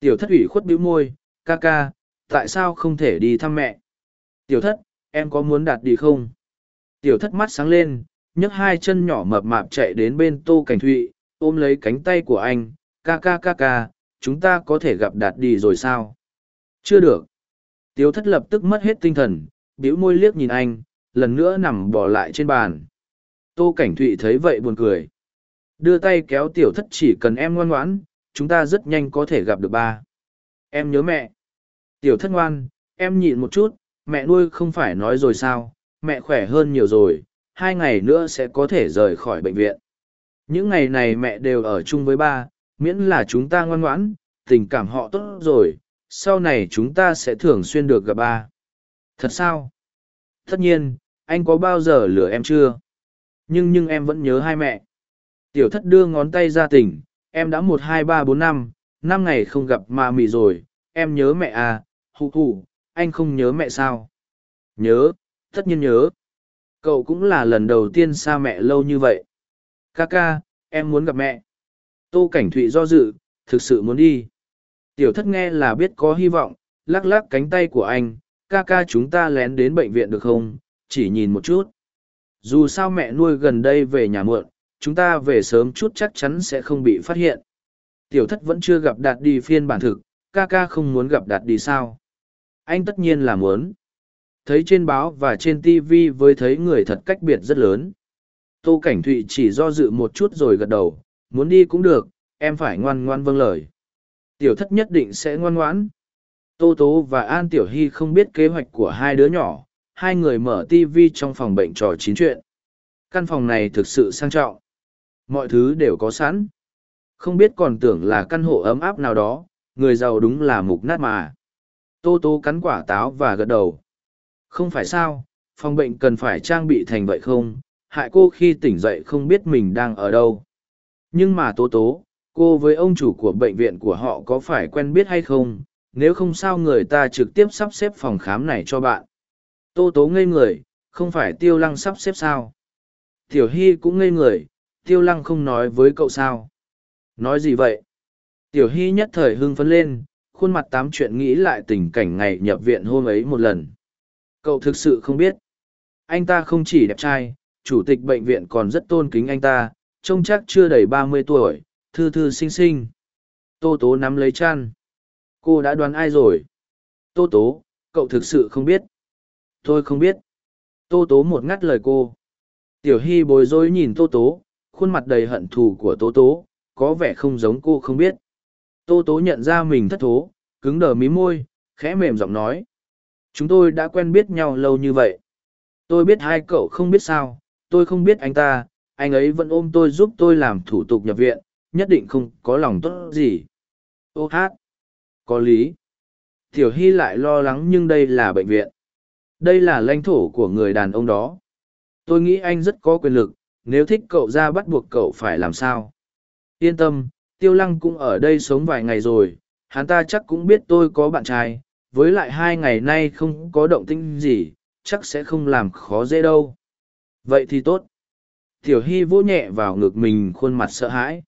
tiểu thất ủy khuất bĩu môi ca ca tại sao không thể đi thăm mẹ tiểu thất em có muốn đạt đi không tiểu thất mắt sáng lên nhấc hai chân nhỏ mập mạp chạy đến bên tô cảnh thụy ôm lấy cánh tay của anh ca ca ca ca chúng ta có thể gặp đạt đi rồi sao chưa được tiểu thất lập tức mất hết tinh thần bĩu môi liếc nhìn anh lần nữa nằm bỏ lại trên bàn Tô Cảnh Thụy thấy vậy buồn cười. Đưa tay kéo tiểu thất chỉ cần em ngoan ngoãn, chúng ta rất nhanh có thể gặp được ba. Em nhớ mẹ. Tiểu thất ngoan, em nhịn một chút, mẹ nuôi không phải nói rồi sao, mẹ khỏe hơn nhiều rồi, hai ngày nữa sẽ có thể rời khỏi bệnh viện. Những ngày này mẹ đều ở chung với ba, miễn là chúng ta ngoan ngoãn, tình cảm họ tốt rồi, sau này chúng ta sẽ thường xuyên được gặp ba. Thật sao? Tất nhiên, anh có bao giờ lừa em chưa? nhưng nhưng em vẫn nhớ hai mẹ tiểu thất đưa ngón tay ra tỉnh em đã một hai ba bốn năm năm ngày không gặp ma mì rồi em nhớ mẹ à hụ hụ anh không nhớ mẹ sao? Nhớ, tất nhiên nhớ. Cậu cũng là lần đầu tiên xa mẹ lâu như vậy. Ca ca em muốn gặp mẹ. Tô cảnh thụy do dự, thực sự muốn đi. Tiểu thất nghe là biết có hy vọng, lắc lắc cánh tay của anh. Ca ca chúng ta lén đến bệnh viện được không? Chỉ nhìn một chút. Dù sao mẹ nuôi gần đây về nhà mượn chúng ta về sớm chút chắc chắn sẽ không bị phát hiện. Tiểu thất vẫn chưa gặp đạt đi phiên bản thực. Ca ca không muốn gặp đạt đi sao? Anh tất nhiên là muốn. Thấy trên báo và trên tv với thấy người thật cách biệt rất lớn. Tô cảnh thụy chỉ do dự một chút rồi gật đầu, muốn đi cũng được, em phải ngoan ngoan vâng lời. Tiểu thất nhất định sẽ ngoan ngoãn. Tô tố và an tiểu hy không biết kế hoạch của hai đứa nhỏ, hai người mở tv trong phòng bệnh trò chín chuyện. Căn phòng này thực sự sang trọng. Mọi thứ đều có sẵn. Không biết còn tưởng là căn hộ ấm áp nào đó, người giàu đúng là mục nát mà tô tô cắn quả táo và gật đầu không phải sao phòng bệnh cần phải trang bị thành vậy không hại cô khi tỉnh dậy không biết mình đang ở đâu nhưng mà tố tố cô với ông chủ của bệnh viện của họ có phải quen biết hay không nếu không sao người ta trực tiếp sắp xếp phòng khám này cho bạn Tô tố ngây người, không phải tiêu lăng sắp xếp sao. Tiểu Hy cũng ngây người, tiêu lăng không nói với cậu sao. Nói gì vậy? Tiểu Hy nhất thời hưng phấn lên, khuôn mặt tám chuyện nghĩ lại tình cảnh ngày nhập viện hôm ấy một lần. Cậu thực sự không biết. Anh ta không chỉ đẹp trai, chủ tịch bệnh viện còn rất tôn kính anh ta, trông chắc chưa đầy ba mươi tuổi, thư thư xinh xinh. Tô tố nắm lấy chăn. Cô đã đoán ai rồi? Tô tố, cậu thực sự không biết tôi không biết tô tố một ngắt lời cô tiểu hy bối rối nhìn tô tố khuôn mặt đầy hận thù của tô tố có vẻ không giống cô không biết tô tố nhận ra mình thất thố, cứng đờ mí môi, khẽ mềm giọng nói. Chúng tôi đã quen biết nhau lâu như vậy. Tôi biết hai cậu không biết sao, tôi không biết anh ta, anh ấy vẫn ôm tôi giúp tôi làm thủ tục nhập viện, nhất định không có lòng tốt gì. Ô hát, có lý. Tiểu hy lại lo lắng nhưng đây là bệnh viện. Đây là lãnh thổ của người đàn ông đó. Tôi nghĩ anh rất có quyền lực, nếu thích cậu ra bắt buộc cậu phải làm sao? Yên tâm tiêu lăng cũng ở đây sống vài ngày rồi, hắn ta chắc cũng biết tôi có bạn trai, với lại hai ngày nay không có động tĩnh gì, chắc sẽ không làm khó dễ đâu. Vậy thì tốt. Tiểu hy vỗ nhẹ vào ngực mình khuôn mặt sợ hãi.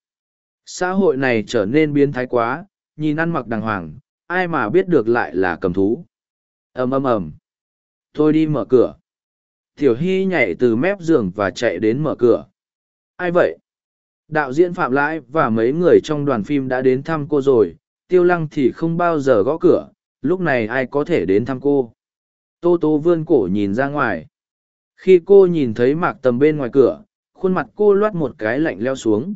Xã hội này trở nên biến thái quá, nhìn ăn mặc đàng hoàng, ai mà biết được lại là cầm thú. Ầm ầm ầm. Tôi đi mở cửa. Tiểu hy nhảy từ mép giường và chạy đến mở cửa. Ai vậy? Đạo diễn phạm lãi và mấy người trong đoàn phim đã đến thăm cô rồi, tiêu lăng thì không bao giờ gõ cửa, lúc này ai có thể đến thăm cô? Tô tô vươn cổ nhìn ra ngoài. Khi cô nhìn thấy mạc tầm bên ngoài cửa, khuôn mặt cô loát một cái lạnh leo xuống.